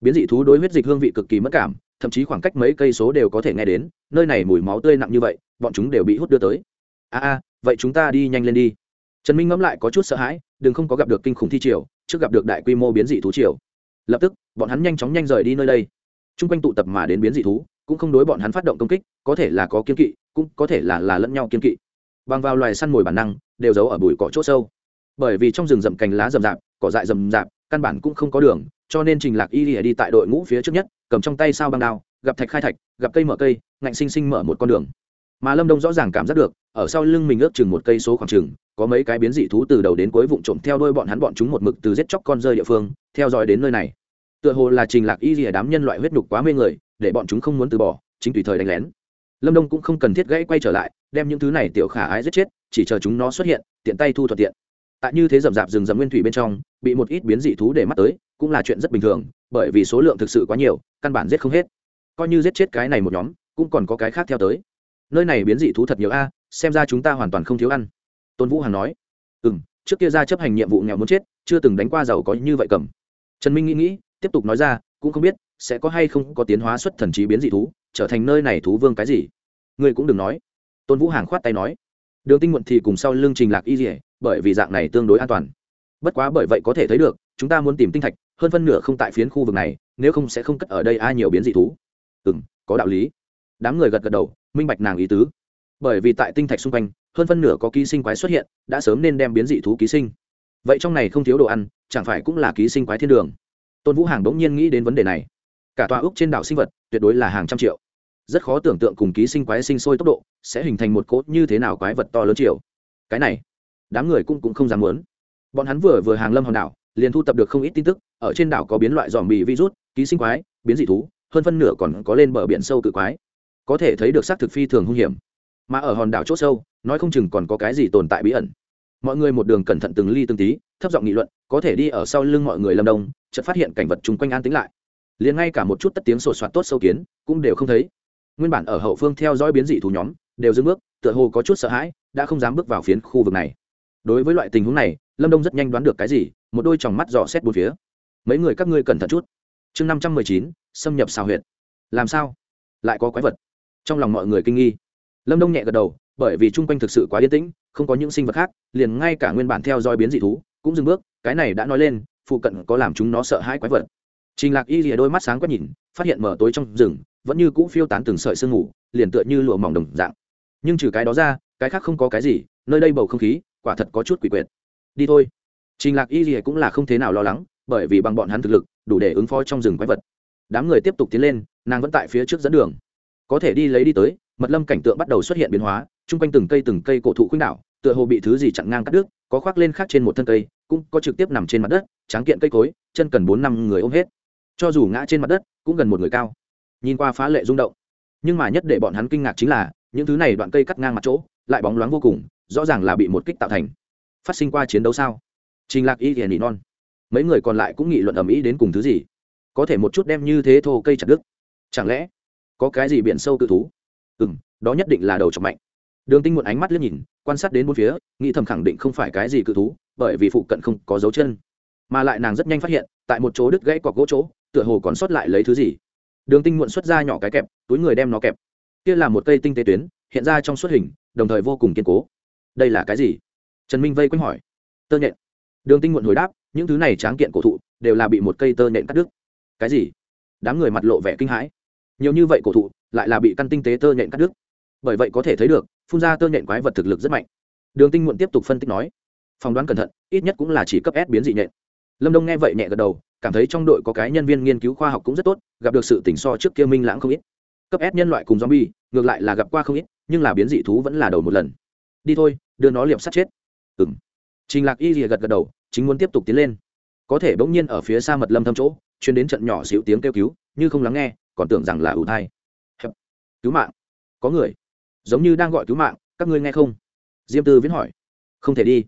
Biến dị thú đối huyết dịch hương vị cực kỳ mất cảm, thậm chí khoảng cách mấy cây số đều có thể nghe đến, nơi này mùi máu tươi nặng như vậy, bọn chúng đều bị hút đưa tới a a, vậy chúng ta đi nhanh lên đi. Trần minh ngẫm lại có chút sợ hãi, đừng không có gặp được kinh khủng thi triều, trước gặp được đại quy mô biến dị thú triều. Lập tức, bọn hắn nhanh chóng nhanh rời đi nơi đây. T r u n g quanh tụ tập mà đến biến dị thú, cũng không đối bọn hắn phát động công kích, có thể là có kiên kỵ, cũng có thể là là lẫn nhau kiên kỵ. Bằng vào loài săn mồi bản năng, đều giấu ở bụi cỏ c h ỗ sâu. Bởi vì trong rừng rậm cành lá rậm rạp, cỏ dại rậm rạp, căn bản cũng không có đường, cho nên trình lạc y lìa đi tại đội ngũ phía trước nhất, cầm trong tay sao băng đao, gặp thạch khai thạch, gặp cây mở cây, ngạnh sinh sinh mở một con đường mà lâm đông rõ ràng cảm giác được, ở sau lưng mình ước chừng một cây số khoảng chừng, có mấy cái biến dị thú từ đầu đến cuối vụ trộm theo đuôi bọn hắn bọn chúng một mực từ giết chóc con rơi địa phương, theo dõi đến nơi này. Tựa hồ là trình lạc y rìa đám nhân loại huyết nhục quá mê người, để bọn chúng không muốn từ bỏ, chính tùy thời đánh lén. Lâm đông cũng không cần thiết gãy quay trở lại, đem những thứ này tiểu khả ái giết chết, chỉ chờ chúng nó xuất hiện, tiện tay thu thuận tiện. Tại như thế rậm rạp rừng rậm nguyên thủy bên trong, bị một ít biến dị thú để mắt tới, cũng là chuyện rất bình thường, bởi vì số lượng thực sự quá nhiều, căn bản giết không hết. Coi như giết chết cái này một nhóm, cũng còn có cái khác theo tới nơi này biến dị thú thật nhiều a, xem ra chúng ta hoàn toàn không thiếu ăn. Tôn vũ hằng nói. Ừ m trước kia ra chấp hành nhiệm vụ nghèo muốn chết, chưa từng đánh qua giàu có như vậy cầm. Trần minh nghĩ nghĩ, tiếp tục nói ra, cũng không biết, sẽ có hay không có tiến hóa xuất thần trí biến dị thú, trở thành nơi này thú vương cái gì? Ngươi cũng đừng nói. Tôn vũ hàng khoát tay nói. Đường tinh muộn thì cùng sau lưng trình lạc y dỉa bởi vì dạng này tương đối an toàn. Bất quá bởi vậy có thể thấy được, chúng ta muốn tìm tinh thạch, hơn phân nửa không tại phiến khu vực này, nếu không sẽ không cất ở đây ai nhiều biến dị thú. Ừ n có đạo lý đám người gật gật đầu minh bạch nàng ý tứ. Bởi vì tại tinh thạch xung quanh hơn phân nửa có ký sinh quái xuất hiện đã sớm nên đem biến dị thú ký sinh. Vậy trong này không thiếu đồ ăn chẳng phải cũng là ký sinh quái thiên đường? Tôn vũ hàng bỗng nhiên nghĩ đến vấn đề này. Cả tòa úc trên đảo sinh vật tuyệt đối là hàng trăm triệu. Rất khó tưởng tượng cùng ký sinh quái sinh sôi tốc độ sẽ hình thành một cốt như thế nào quái vật to lớn triệu. Cái này đám người cũng, cũng không dám muốn. Bọn hắn vừa vừa hàng lâm hòn đảo liền thu tập được không ít tin tức ở trên đảo có biến loại dòm bì virus ký sinh quái biến dị thú hơn phân nửa còn có lên bờ biển sâu tự quái có thể thấy được xác thực phi thường hung hiểm. Mà ở hòn đảo c h ỗ sâu, nói không chừng còn có cái gì tồn tại bí ẩn. Mọi người một đường cẩn thận từng ly từng tí, thấp giọng nghị luận, có thể đi ở sau lưng mọi người lâm đông, chợt phát hiện cảnh vật chung quanh an tĩnh lại. Liền ngay cả một chút tất tiếng sột soạt tốt sâu kiến, cũng đều không thấy. Nguyên bản ở hậu phương theo dõi biến dị thú nhóm, đều dưng bước, tựa hồ có chút sợ hãi, đã không dám bước vào phiến khu vực này. Đối với loại tình huống này, lâm đông rất nhanh đoán được cái gì, một đôi chòng mắt dò xét bốn phía. Mấy người các ngươi cẩn thận chút. Chương năm trăm mười chín, xâm nhập xào huyệt. Làm sao? Lại có quái vật trong lòng mọi người kinh nghi. Lâm đông nhẹ gật đầu, bởi vì chung quanh thực sự quá yên tĩnh, không có những sinh vật khác, liền ngay cả nguyên bản theo dõi biến dị thú cũng dừng bước, cái này đã nói lên, phụ cận có làm chúng nó sợ hãi quái vật. Trình lạc y lìa đôi mắt sáng quét nhìn, phát hiện mở tối trong rừng, vẫn như cũ phiêu tán từng sợi sương mù, liền tựa như lụa mỏng đồng dạng. Nhưng trừ cái đó ra, cái khác không có cái gì, nơi đây bầu không khí, quả thật có chút quỷ quyệt. Đi thôi. Trình lạc y lìa cũng là không thế nào lo lắng, bởi vì bằng bọn hắn thực lực, đủ để ứng phó trong rừng quái vật. Đám người tiếp tục tiến lên, nàng vẫn tại phía trước dẫn đường có thể đi lấy đi tới, mật lâm cảnh tượng bắt đầu xuất hiện biến hóa, chung quanh từng cây từng cây cổ thụ khuynh đảo, tựa hồ bị thứ gì chặn ngang cắt đứt, có khoác lên khác trên một thân cây, cũng có trực tiếp nằm trên mặt đất, tráng kiện cây cối, chân cần bốn năm người ôm hết. Cho dù ngã trên mặt đất, cũng gần một người cao. Nhìn qua phá lệ rung động. Nhưng mà nhất để bọn hắn kinh ngạc chính là, những thứ này đoạn cây cắt ngang mặt chỗ, lại bóng loáng vô cùng, rõ ràng là bị một kích tạo thành. Phát sinh qua chiến đấu sao? Trình lạc y thì nỉ non. Mấy người còn lại cũng nghị luận ầm ĩ đến cùng thứ gì? Có thể một chút đem như thế thô cây chặt đứt. Chẳng lẽ có cái gì biển sâu cự thú? Ừ m đó nhất định là đầu chọc mạnh. Đường tinh một ánh mắt liếc nhìn, quan sát đến bốn phía, nghĩ thầm khẳng định không phải cái gì cự thú, bởi vì phụ cận không có dấu chân. Mà lại nàng rất nhanh phát hiện, tại một chỗ đứt gãy cọc gỗ chỗ, tựa hồ còn sót lại lấy thứ gì. Đường tinh muộn xuất ra nhỏ cái kẹp, túi người đem nó kẹp. Kia là một cây tinh tế tuyến, hiện ra trong suốt hình, đồng thời vô cùng kiên cố. Đây là cái gì? Trần minh vây quanh hỏi. Tơ nhện. Đường tinh muộn hồi đáp, những thứ này tráng kiện cổ thụ, đều là bị một cây tơ nhện cắt đứt. Cái gì? Đám người mặt lộ vẻ kinh hãi nhiều như vậy cổ thụ lại là bị căn tinh tế tơ nhện cắt đứt. Bởi vậy có thể thấy được, phun ra tơ nhện quái vật thực lực rất mạnh. Đường tinh muộn tiếp tục phân tích nói, phỏng đoán cẩn thận, ít nhất cũng là chỉ cấp s biến dị nhện. Lâm đông nghe vậy nhẹ gật đầu, cảm thấy trong đội có cái nhân viên nghiên cứu khoa học cũng rất tốt, gặp được sự tỉnh so trước kia minh lãng không ít. Cấp s nhân loại cùng zombie, ngược lại là gặp qua không ít, nhưng là biến dị thú vẫn là đầu một lần. Đi thôi, đưa nó liệm sát chết. Ừ m trình lạc y rìa gật gật đầu, chính muốn tiếp tục tiến lên. Có thể bỗng nhiên ở phía xa mật lâm thâm chỗ chuyến đến trận nhỏ xịu tiếng kêu cứu, như không lắng nghe còn tưởng rằng là ủ thai. Cứu mạng. Có người. Giống như đang gọi cứu mạng, các ngươi nghe không? Diêm tư viễn hỏi. Không thể đi.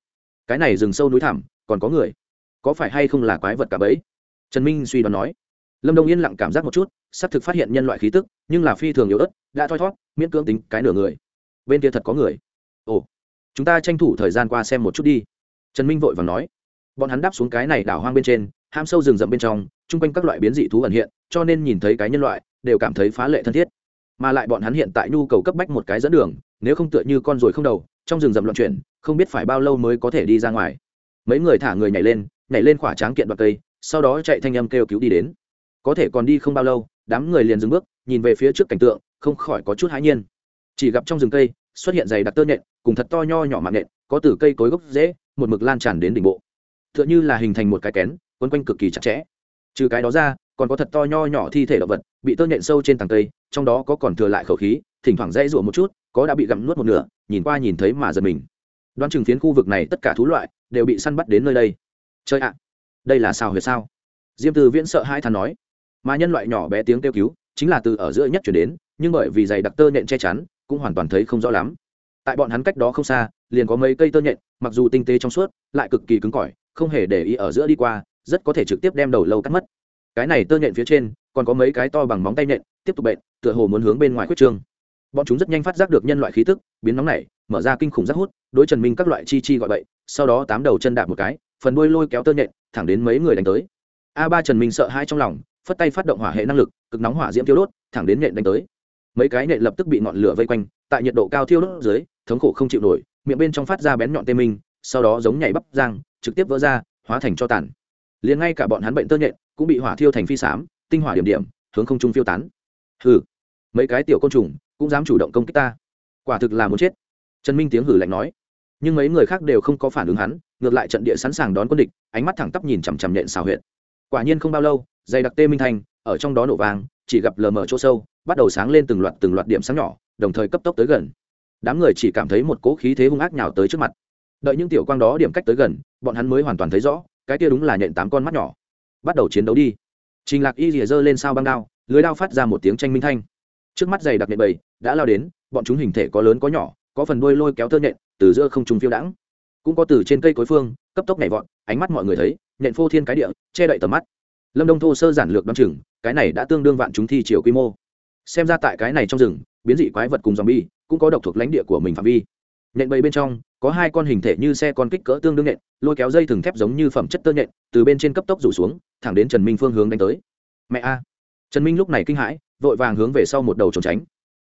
Cái này rừng sâu núi thẳm, còn có người. Có phải hay không là quái vật cả bấy trần minh suy đoán nói. Lâm đông yên lặng cảm giác một chút, xác thực phát hiện nhân loại khí tức, nhưng là phi thường yếu ớt, đã thoi thót, miễn cưỡng tính cái nửa người. Bên kia thật có người. Ồ. Chúng ta tranh thủ thời gian qua xem một chút đi. Trần minh vội và nói. Bọn hắn đáp xuống cái này đảo hoang bên trên ham sâu rừng rậm bên trong, chung quanh các loại biến dị thú ẩn hiện cho nên nhìn thấy cái nhân loại, đều cảm thấy phá lệ thân thiết. Mà lại bọn hắn hiện tại nhu cầu cấp bách một cái dẫn đường, nếu không tựa như con ruồi không đầu, trong rừng rậm loạn chuyển, không biết phải bao lâu mới có thể đi ra ngoài. Mấy người thả người nhảy lên nhảy lên khỏa tráng kiện đoạn cây, sau đó chạy thanh âm kêu cứu đi đến. Có thể còn đi không bao lâu, đám người liền dừng bước, nhìn về phía trước cảnh tượng, không khỏi có chút hãi nhiên. Chỉ gặp trong rừng cây, xuất hiện dày đặc tơ nhện, cùng thật to nho nhỏ mạng nhện, có từ cây cối gốc dễ một mực lan tràn đến đỉnh bộ. T h ư ợ n h ư là hình thành một cái kén, quấn quanh cực kỳ chặt chẽ. Trừ cái đó ra còn có thật to nho nhỏ thi thể động vật, bị tơ nện sâu trên tầng cây, trong đó có còn thừa lại khẩu khí, thỉnh thoảng dãy rụa một chút, có đã bị gặm nuốt một nửa, nhìn qua nhìn thấy mà giật mình. Đoán chừng phiến khu vực này tất cả thú loại đều bị săn bắt đến nơi đây. Chơi ạ, đây là sao huyệt sao? Diêm từ viễn sợ hai thằng nói. Mà nhân loại nhỏ bé tiếng kêu cứu, chính là từ ở giữa nhất chuyển đến, nhưng bởi vì giày đặc tơ nhện che chắn, cũng hoàn toàn thấy không rõ lắm. Tại bọn hắn cách đó không xa, liền có mấy cây tơ nhện, mặc dù tinh tế trong suốt, lại cực kỳ cứng cỏi, không hề để ý ở giữa đi qua, rất có thể trực tiếp đem đầu lâu cắt mất cái này tơ nhện phía trên còn có mấy cái to bằng móng tay nhện, tiếp tục bệnh, tựa hồ muốn hướng bên ngoài khuyết trương. Bọn chúng rất nhanh phát giác được nhân loại khí tức, biến nóng này mở ra kinh khủng rác hút, đối trần minh các loại chi chi gọi bậy, sau đó tám đầu chân đạp một cái, phần đuôi lôi kéo tơ nhện, thẳng đến mấy người đánh tới. A ba trần minh sợ hai trong lòng, phất tay phát động hỏa hệ năng lực, cực nóng hỏa diễm thiêu đốt, thẳng đến nhện đánh tới. Mấy cái nhện lập tức bị ngọn lửa vây quanh, tại nhiệt độ cao thiêu đốt dưới, thống khổ không chịu nổi, miệng bên trong phát ra bén nhọn tê minh, sau đó giống nhảy bắp giang, trực tiếp vỡ ra, hóa thành cho tàn liền ngay cả bọn hắn bệnh tơ nhện cũng bị hỏa thiêu thành phi sám, tinh hỏa điểm điểm, hướng không trung phiêu tán. Hừ, mấy cái tiểu côn trùng cũng dám chủ động công kích ta. Quả thực là muốn chết. Trần minh tiếng hử lạnh nói. Nhưng mấy người khác đều không có phản ứng hắn, ngược lại trận địa sẵn sàng đón quân địch, ánh mắt thẳng tắp nhìn chằm chằm nhện xào huyện quả nhiên không bao lâu dày đặc tê minh thành, ở trong đó nổ vàng chỉ gặp lờ mờ chỗ sâu, bắt đầu sáng lên từng loạt từng loạt điểm sáng nhỏ, đồng thời cấp tốc tới gần. Đám người chỉ cảm thấy một cỗ khí thế hung ác nhào tới trước mặt. Đợi những tiểu quang đó điểm cách tới gần, bọn hắn mới hoàn toàn thấy rõ cái kia đúng là nhện tám con mắt nhỏ. Bắt đầu chiến đấu đi. Trình lạc y rìa giơ lên sao băng đao, lưới đao phát ra một tiếng tranh minh thanh. Trước mắt dày đặc nhện bầy, đã lao đến, bọn chúng hình thể có lớn có nhỏ, có phần đuôi lôi kéo thơ nhện, từ giữa không trung phiêu đãng. Cũng có từ trên cây cối phương, cấp tốc nhảy vọt, ánh mắt mọi người thấy, nhện phô thiên cái địa, che đậy tầm mắt. Lâm đông thô sơ giản lược đ o chừng, cái này đã tương đương vạn chúng thi chiều quy mô. Xem ra tại cái này trong rừng, biến dị quái vật cùng dòm bi cũng có độc thuộc lãnh địa của mình phạm vi nện bầy bên trong, có hai con hình thể như xe con kích cỡ tương đương nện, lôi kéo dây thừng thép giống như phẩm chất tơ nện, từ bên trên cấp tốc rủ xuống, thẳng đến trần minh phương hướng đánh tới. Mẹ a! Trần minh lúc này kinh hãi, vội vàng hướng về sau một đầu trốn tránh.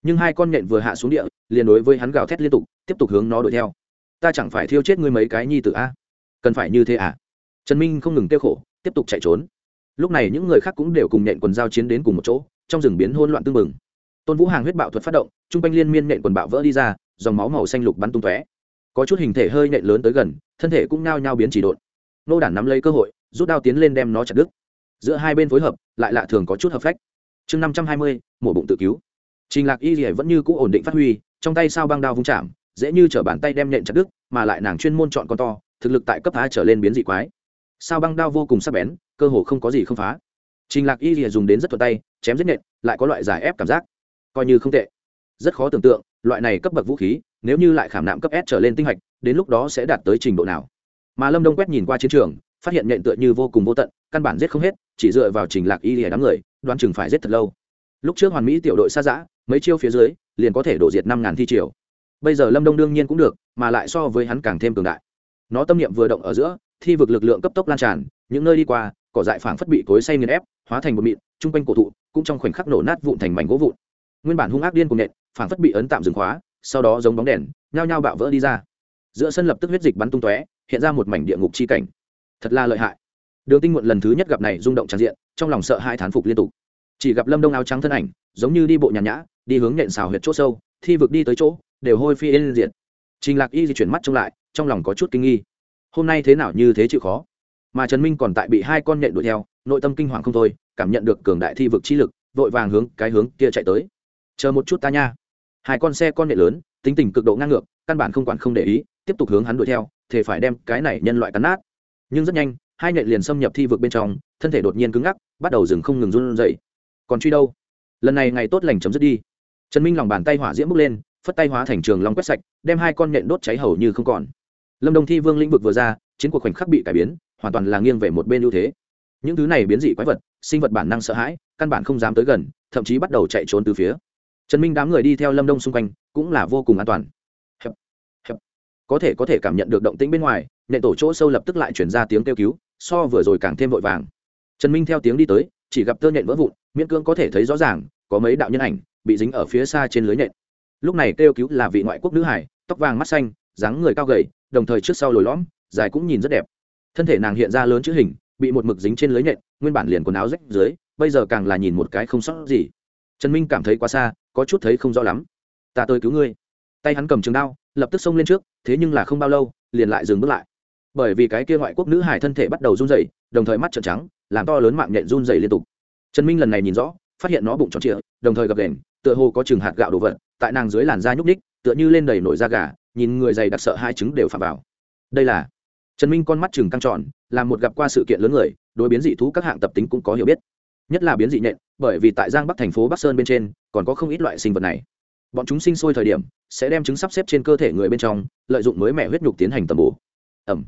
Nhưng hai con nện vừa hạ xuống địa, liền đối với hắn gào thét liên tục, tiếp tục hướng nó đuổi theo. Ta chẳng phải thiêu chết ngươi mấy cái nhi tử a? Cần phải như thế à? Trần minh không ngừng tiêu khổ, tiếp tục chạy trốn. Lúc này những người khác cũng đều cùng nện quần giao chiến đến cùng một chỗ, trong rừng biến hôn loạn tương mừng tôn vũ hàng huyết bạo thuật phát động t r u n g quanh liên miên nện quần bạo vỡ đi ra dòng máu màu xanh lục bắn tung tóe. Có chút hình thể hơi nện lớn tới gần, thân thể cũng nao nhao biến chỉ độn. Nô đản nắm lấy cơ hội, rút đao tiến lên đem nó chặt đứt. Giữa hai bên phối hợp, lại lạ thường có chút hợp phách. Chương năm trăm hai mươi, mổ bụng tự cứu. Trình lạc y rỉa vẫn như cũ ổn định phát huy, trong tay sao băng đao vung chạm, dễ như t bàn tay đem nện chặt đứt, mà lại nàng chuyên môn chọn con to, thực lực tại cấp a trở lên biến dị quái. Sao băng đao vô cùng sắc bén, cơ hồ không có gì không phá. Trình lạc y rìa dùng đến rất thuận tay, chém giết nhện lại có loại giải ép cảm giác. Coi như không tệ. Rất khó tưởng tượng loại này cấp bậc vũ khí, nếu như lại khảm nạm cấp s trở lên tinh hạch, đến lúc đó sẽ đạt tới trình độ nào? Mà lâm đông quét nhìn qua chiến trường, phát hiện nhện tựa như vô cùng vô tận, căn bản giết không hết, chỉ dựa vào trình lạc y lìa đám người, đoán chừng phải giết thật lâu. Lúc trước hoàn mỹ tiểu đội xa giã, mấy chiêu phía dưới, liền có thể đổ diệt năm ngàn thi triều. Bây giờ lâm đông đương nhiên cũng được, mà lại so với hắn càng thêm cường đại. Nó tâm niệm vừa động ở giữa, thi vực lực lượng cấp tốc lan tràn, những nơi đi qua, cỏ dại phảng phất bị cối say nghiền ép, hóa thành một mịn, chung quanh cổ thụ, cũng trong khoảnh khắc nổ nát vụn thành mảnh gỗ vụn. Nguyên bản hung ác điên cùng nện phảng phất bị ấn tạm dừng khóa, sau đó giống bóng đèn, nhao nhao bạo vỡ đi ra. Giữa sân lập tức huyết dịch bắn tung tóe, hiện ra một mảnh địa ngục chi cảnh. Thật là lợi hại. Đường tinh muộn lần thứ nhất gặp này rung động tràn diện, trong lòng sợ hai thán phục liên tục. Chỉ gặp lâm đông áo trắng thân ảnh, giống như đi bộ nhàn nhã, đi hướng nện xào huyệt chỗ sâu, thi vực đi tới chỗ, đều hôi phi lên diện trình lạc y di chuyển mắt trông lại, trong lòng có chút kinh nghi. Hôm nay thế nào như thế chịu khó? Mà trần minh còn tại bị hai con nhện đuổi theo, nội tâm kinh hoàng không thôi, cảm nhận được cường đại thi vực chi lực, vội vàng hướng cái hướng kia chạy tới. Chờ một chút ta nha hai con xe con nệ lớn, tính tình cực độ ngang ngược, căn bản không quản không để ý, tiếp tục hướng hắn đuổi theo thì phải đem cái này nhân loại cắn nát. Nhưng rất nhanh, hai nhện liền xâm nhập thi vực bên trong, thân thể đột nhiên cứng ngắc, bắt đầu dừng không ngừng run dậy còn truy đâu? Lần này ngày tốt lành chấm dứt đi. Trần minh lòng bàn tay hỏa diễm bước lên, phất tay hóa thành trường long quét sạch, đem hai con nhện đốt cháy hầu như không còn. Lâm đồng thi vương lĩnh vực vừa ra, chiến cuộc khoảnh khắc bị cải biến, hoàn toàn là nghiêng về một bên ưu thế. Những thứ này biến dị quái vật, sinh vật bản năng sợ hãi, căn bản không dám tới gần, thậm chí bắt đầu chạy trốn từ phía trần minh đám người đi theo lâm đông xung quanh cũng là vô cùng an toàn. Hẹp, hẹp. có thể có thể cảm nhận được động tĩnh bên ngoài nệ tổ chỗ sâu lập tức lại chuyển ra tiếng kêu cứu so vừa rồi càng thêm vội vàng. Trần minh theo tiếng đi tới chỉ gặp tơ nhện vỡ vụn miễn cưỡng có thể thấy rõ ràng có mấy đạo nhân ảnh bị dính ở phía xa trên lưới nhện. Lúc này kêu cứu là vị ngoại quốc nữ hải tóc vàng mắt xanh dáng người cao gầy đồng thời trước sau lồi lõm dài cũng nhìn rất đẹp. Thân thể nàng hiện ra lớn chữ hình bị một mực dính trên lưới nhện nguyên bản liền quần áo rách dưới bây giờ càng là nhìn một cái không sót gì trần minh cảm thấy quá xa, có chút thấy không rõ lắm. Ta tới cứu ngươi. Tay hắn cầm trường đao, lập tức xông lên trước, thế nhưng là không bao lâu, liền lại dừng bước lại. Bởi vì cái kia ngoại quốc nữ hải thân thể bắt đầu run dày đồng thời mắt trợn trắng, làm to lớn mạng nhện run dày liên tục. Trần minh lần này nhìn rõ, phát hiện nó bụng tròn trịa, đồng thời gập đèn tựa hồ có chừng hạt gạo đồ vật, tại nàng dưới làn da nhúc ních tựa như lên đầy nổi da gà, nhìn người dày đặc sợ hai trứng đều phạm vào. Đây là trần minh con mắt chừng căng tròn, là một gặp qua sự kiện lớn người, đối biến dị thú các hạng tập tính cũng có hiểu biết nhất là biến dị nhện, bởi vì tại giang bắc thành phố bắc sơn bên trên, còn có không ít loại sinh vật này. Bọn chúng sinh sôi thời điểm, sẽ đem trứng sắp xếp trên cơ thể người bên trong, lợi dụng mới mẹ huyết nhục tiến hành tầm bổ. Ẩm.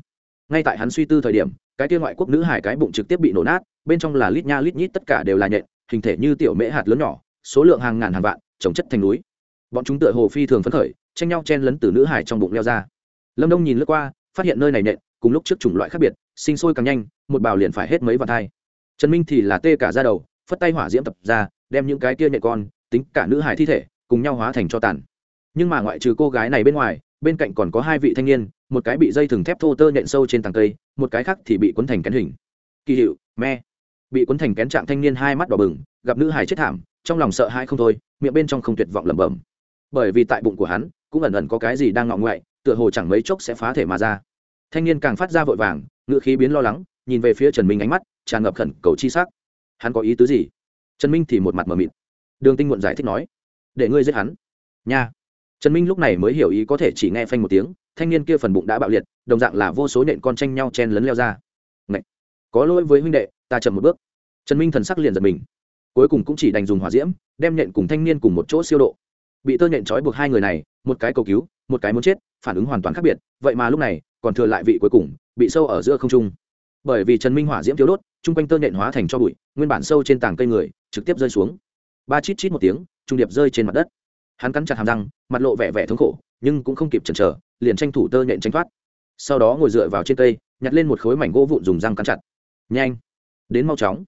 Ngay tại hắn suy tư thời điểm, cái kia ngoại quốc nữ hải cái bụng trực tiếp bị nổ nát, bên trong là lít nha lít nhít tất cả đều là nhện, hình thể như tiểu mễ hạt lớn nhỏ, số lượng hàng ngàn hàng vạn, trồng chất thành núi. Bọn chúng tựa hồ phi thường phấn khởi, tranh nhau chen lấn từ nữ hải trong bụng leo ra. Lâm đông nhìn lướt qua, phát hiện nơi này nhện, cùng lúc trước chủng loại khác biệt, sinh sôi càng nhanh, một bào liền phải hết mấy vạn thai trần minh thì là tê cả ra đầu, phất tay hỏa diễm tập ra, đem những cái kia nhện con, tính cả nữ hải thi thể, cùng nhau hóa thành cho tàn. Nhưng mà ngoại trừ cô gái này bên ngoài, bên cạnh còn có hai vị thanh niên, một cái bị dây thừng thép thô tơ nhện sâu trên tàng cây, một cái khác thì bị cuốn thành kén hình. Kỳ hiệu, me. Bị cuốn thành kén trạng thanh niên hai mắt đỏ bừng, gặp nữ hải chết thảm, trong lòng sợ hãi không thôi, miệng bên trong không tuyệt vọng lẩm bẩm. Bởi vì tại bụng của hắn, cũng ẩn ẩn có cái gì đang ngọ ngoại, tựa hồ chẳng mấy chốc sẽ phá thể mà ra. Thanh niên càng phát ra vội vàng, ngựa khí biến lo lắng nhìn về phía trần minh ánh mắt, tràn ngập khẩn cầu chi sắc. Hắn có ý tứ gì? Trần minh thì một mặt mờ mịt. Đường tinh muộn giải thích nói, để ngươi giết hắn. Nha. Trần minh lúc này mới hiểu ý có thể chỉ nghe phanh một tiếng, thanh niên kia phần bụng đã bạo liệt, đồng dạng là vô số nện con tranh nhau chen lấn leo ra. Ngậy! có lỗi với huynh đệ, ta chậm một bước. Trần minh thần sắc liền giật mình. Cuối cùng cũng chỉ đành dùng hỏa diễm, đem nhện cùng thanh niên cùng một chỗ siêu độ. Bị tơ nhện trói buộc hai người này, một cái cầu cứu, một cái muốn chết, phản ứng hoàn toàn khác biệt, vậy mà lúc này còn thừa lại vị cuối cùng, bị sâu ở giữa không trung bởi vì trần minh hỏa diễm thiếu đốt, chung quanh tơ nện hóa thành cho bụi, nguyên bản sâu trên tảng cây người, trực tiếp rơi xuống. Ba chít chít một tiếng, trung điệp rơi trên mặt đất. Hắn cắn chặt hàm răng, mặt lộ vẻ vẻ thống khổ, nhưng cũng không kịp chần chờ, liền tranh thủ tơ nện tranh thoát. Sau đó ngồi dựa vào trên cây, nhặt lên một khối mảnh gỗ vụn dùng răng cắn chặt. Nhanh! Đến mau chóng!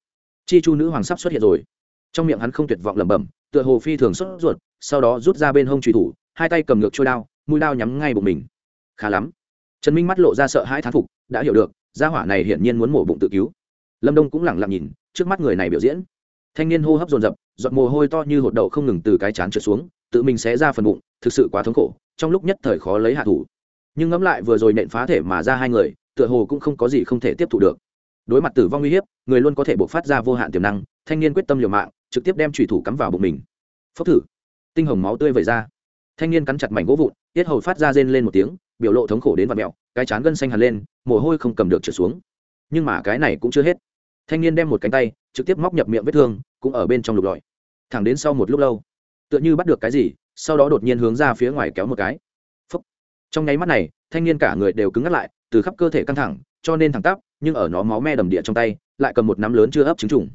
Chi chu nữ hoàng sắp xuất hiện rồi. Trong miệng hắn không tuyệt vọng lẩm bẩm, tựa hồ phi thường sốt ruột, sau đó rút ra bên hông truy thủ, hai tay cầm ngược trôi đao, mũi đao nhắm ngay bụng mình. Khá lắm. Trần minh mắt lộ ra sợ hãi thán phục, đã hiểu được gia hỏa này hiển nhiên muốn mổ bụng tự cứu. Lâm đông cũng lẳng lặng nhìn, trước mắt người này biểu diễn. Thanh niên hô hấp dồn dập, giọt mồ hôi to như hột đậu không ngừng từ cái chán trượt xuống, tự mình xé ra phần bụng, thực sự quá thống khổ, trong lúc nhất thời khó lấy hạ thủ. Nhưng ngẫm lại vừa rồi nện phá thể mà ra hai người, tựa hồ cũng không có gì không thể tiếp thu được. Đối mặt tử vong uy hiếp, người luôn có thể bộc phát ra vô hạn tiềm năng, thanh niên quyết tâm liều mạng, trực tiếp đem trùy thủ cắm vào bụng mình. Phốc thử. Tinh hồng máu tươi vẩy ra. Thanh niên cắn chặt mảnh gỗ vụn, tiết hầu phát ra rên lên một tiếng, biểu lộ thống khổ đến vạt mẹo cái chán gân xanh hẳn lên, mồ hôi không cầm được trở xuống. Nhưng mà cái này cũng chưa hết. Thanh niên đem một cánh tay, trực tiếp móc nhập miệng vết thương, cũng ở bên trong lục lọi. Thẳng đến sau một lúc lâu, tựa như bắt được cái gì, sau đó đột nhiên hướng ra phía ngoài kéo một cái. Phúc. trong nháy mắt này, thanh niên cả người đều cứng ngắt lại, từ khắp cơ thể căng thẳng, cho nên thẳng tắp, nhưng ở nó máu me đầm địa trong tay, lại cầm một nắm lớn chưa ấp trứng trùng.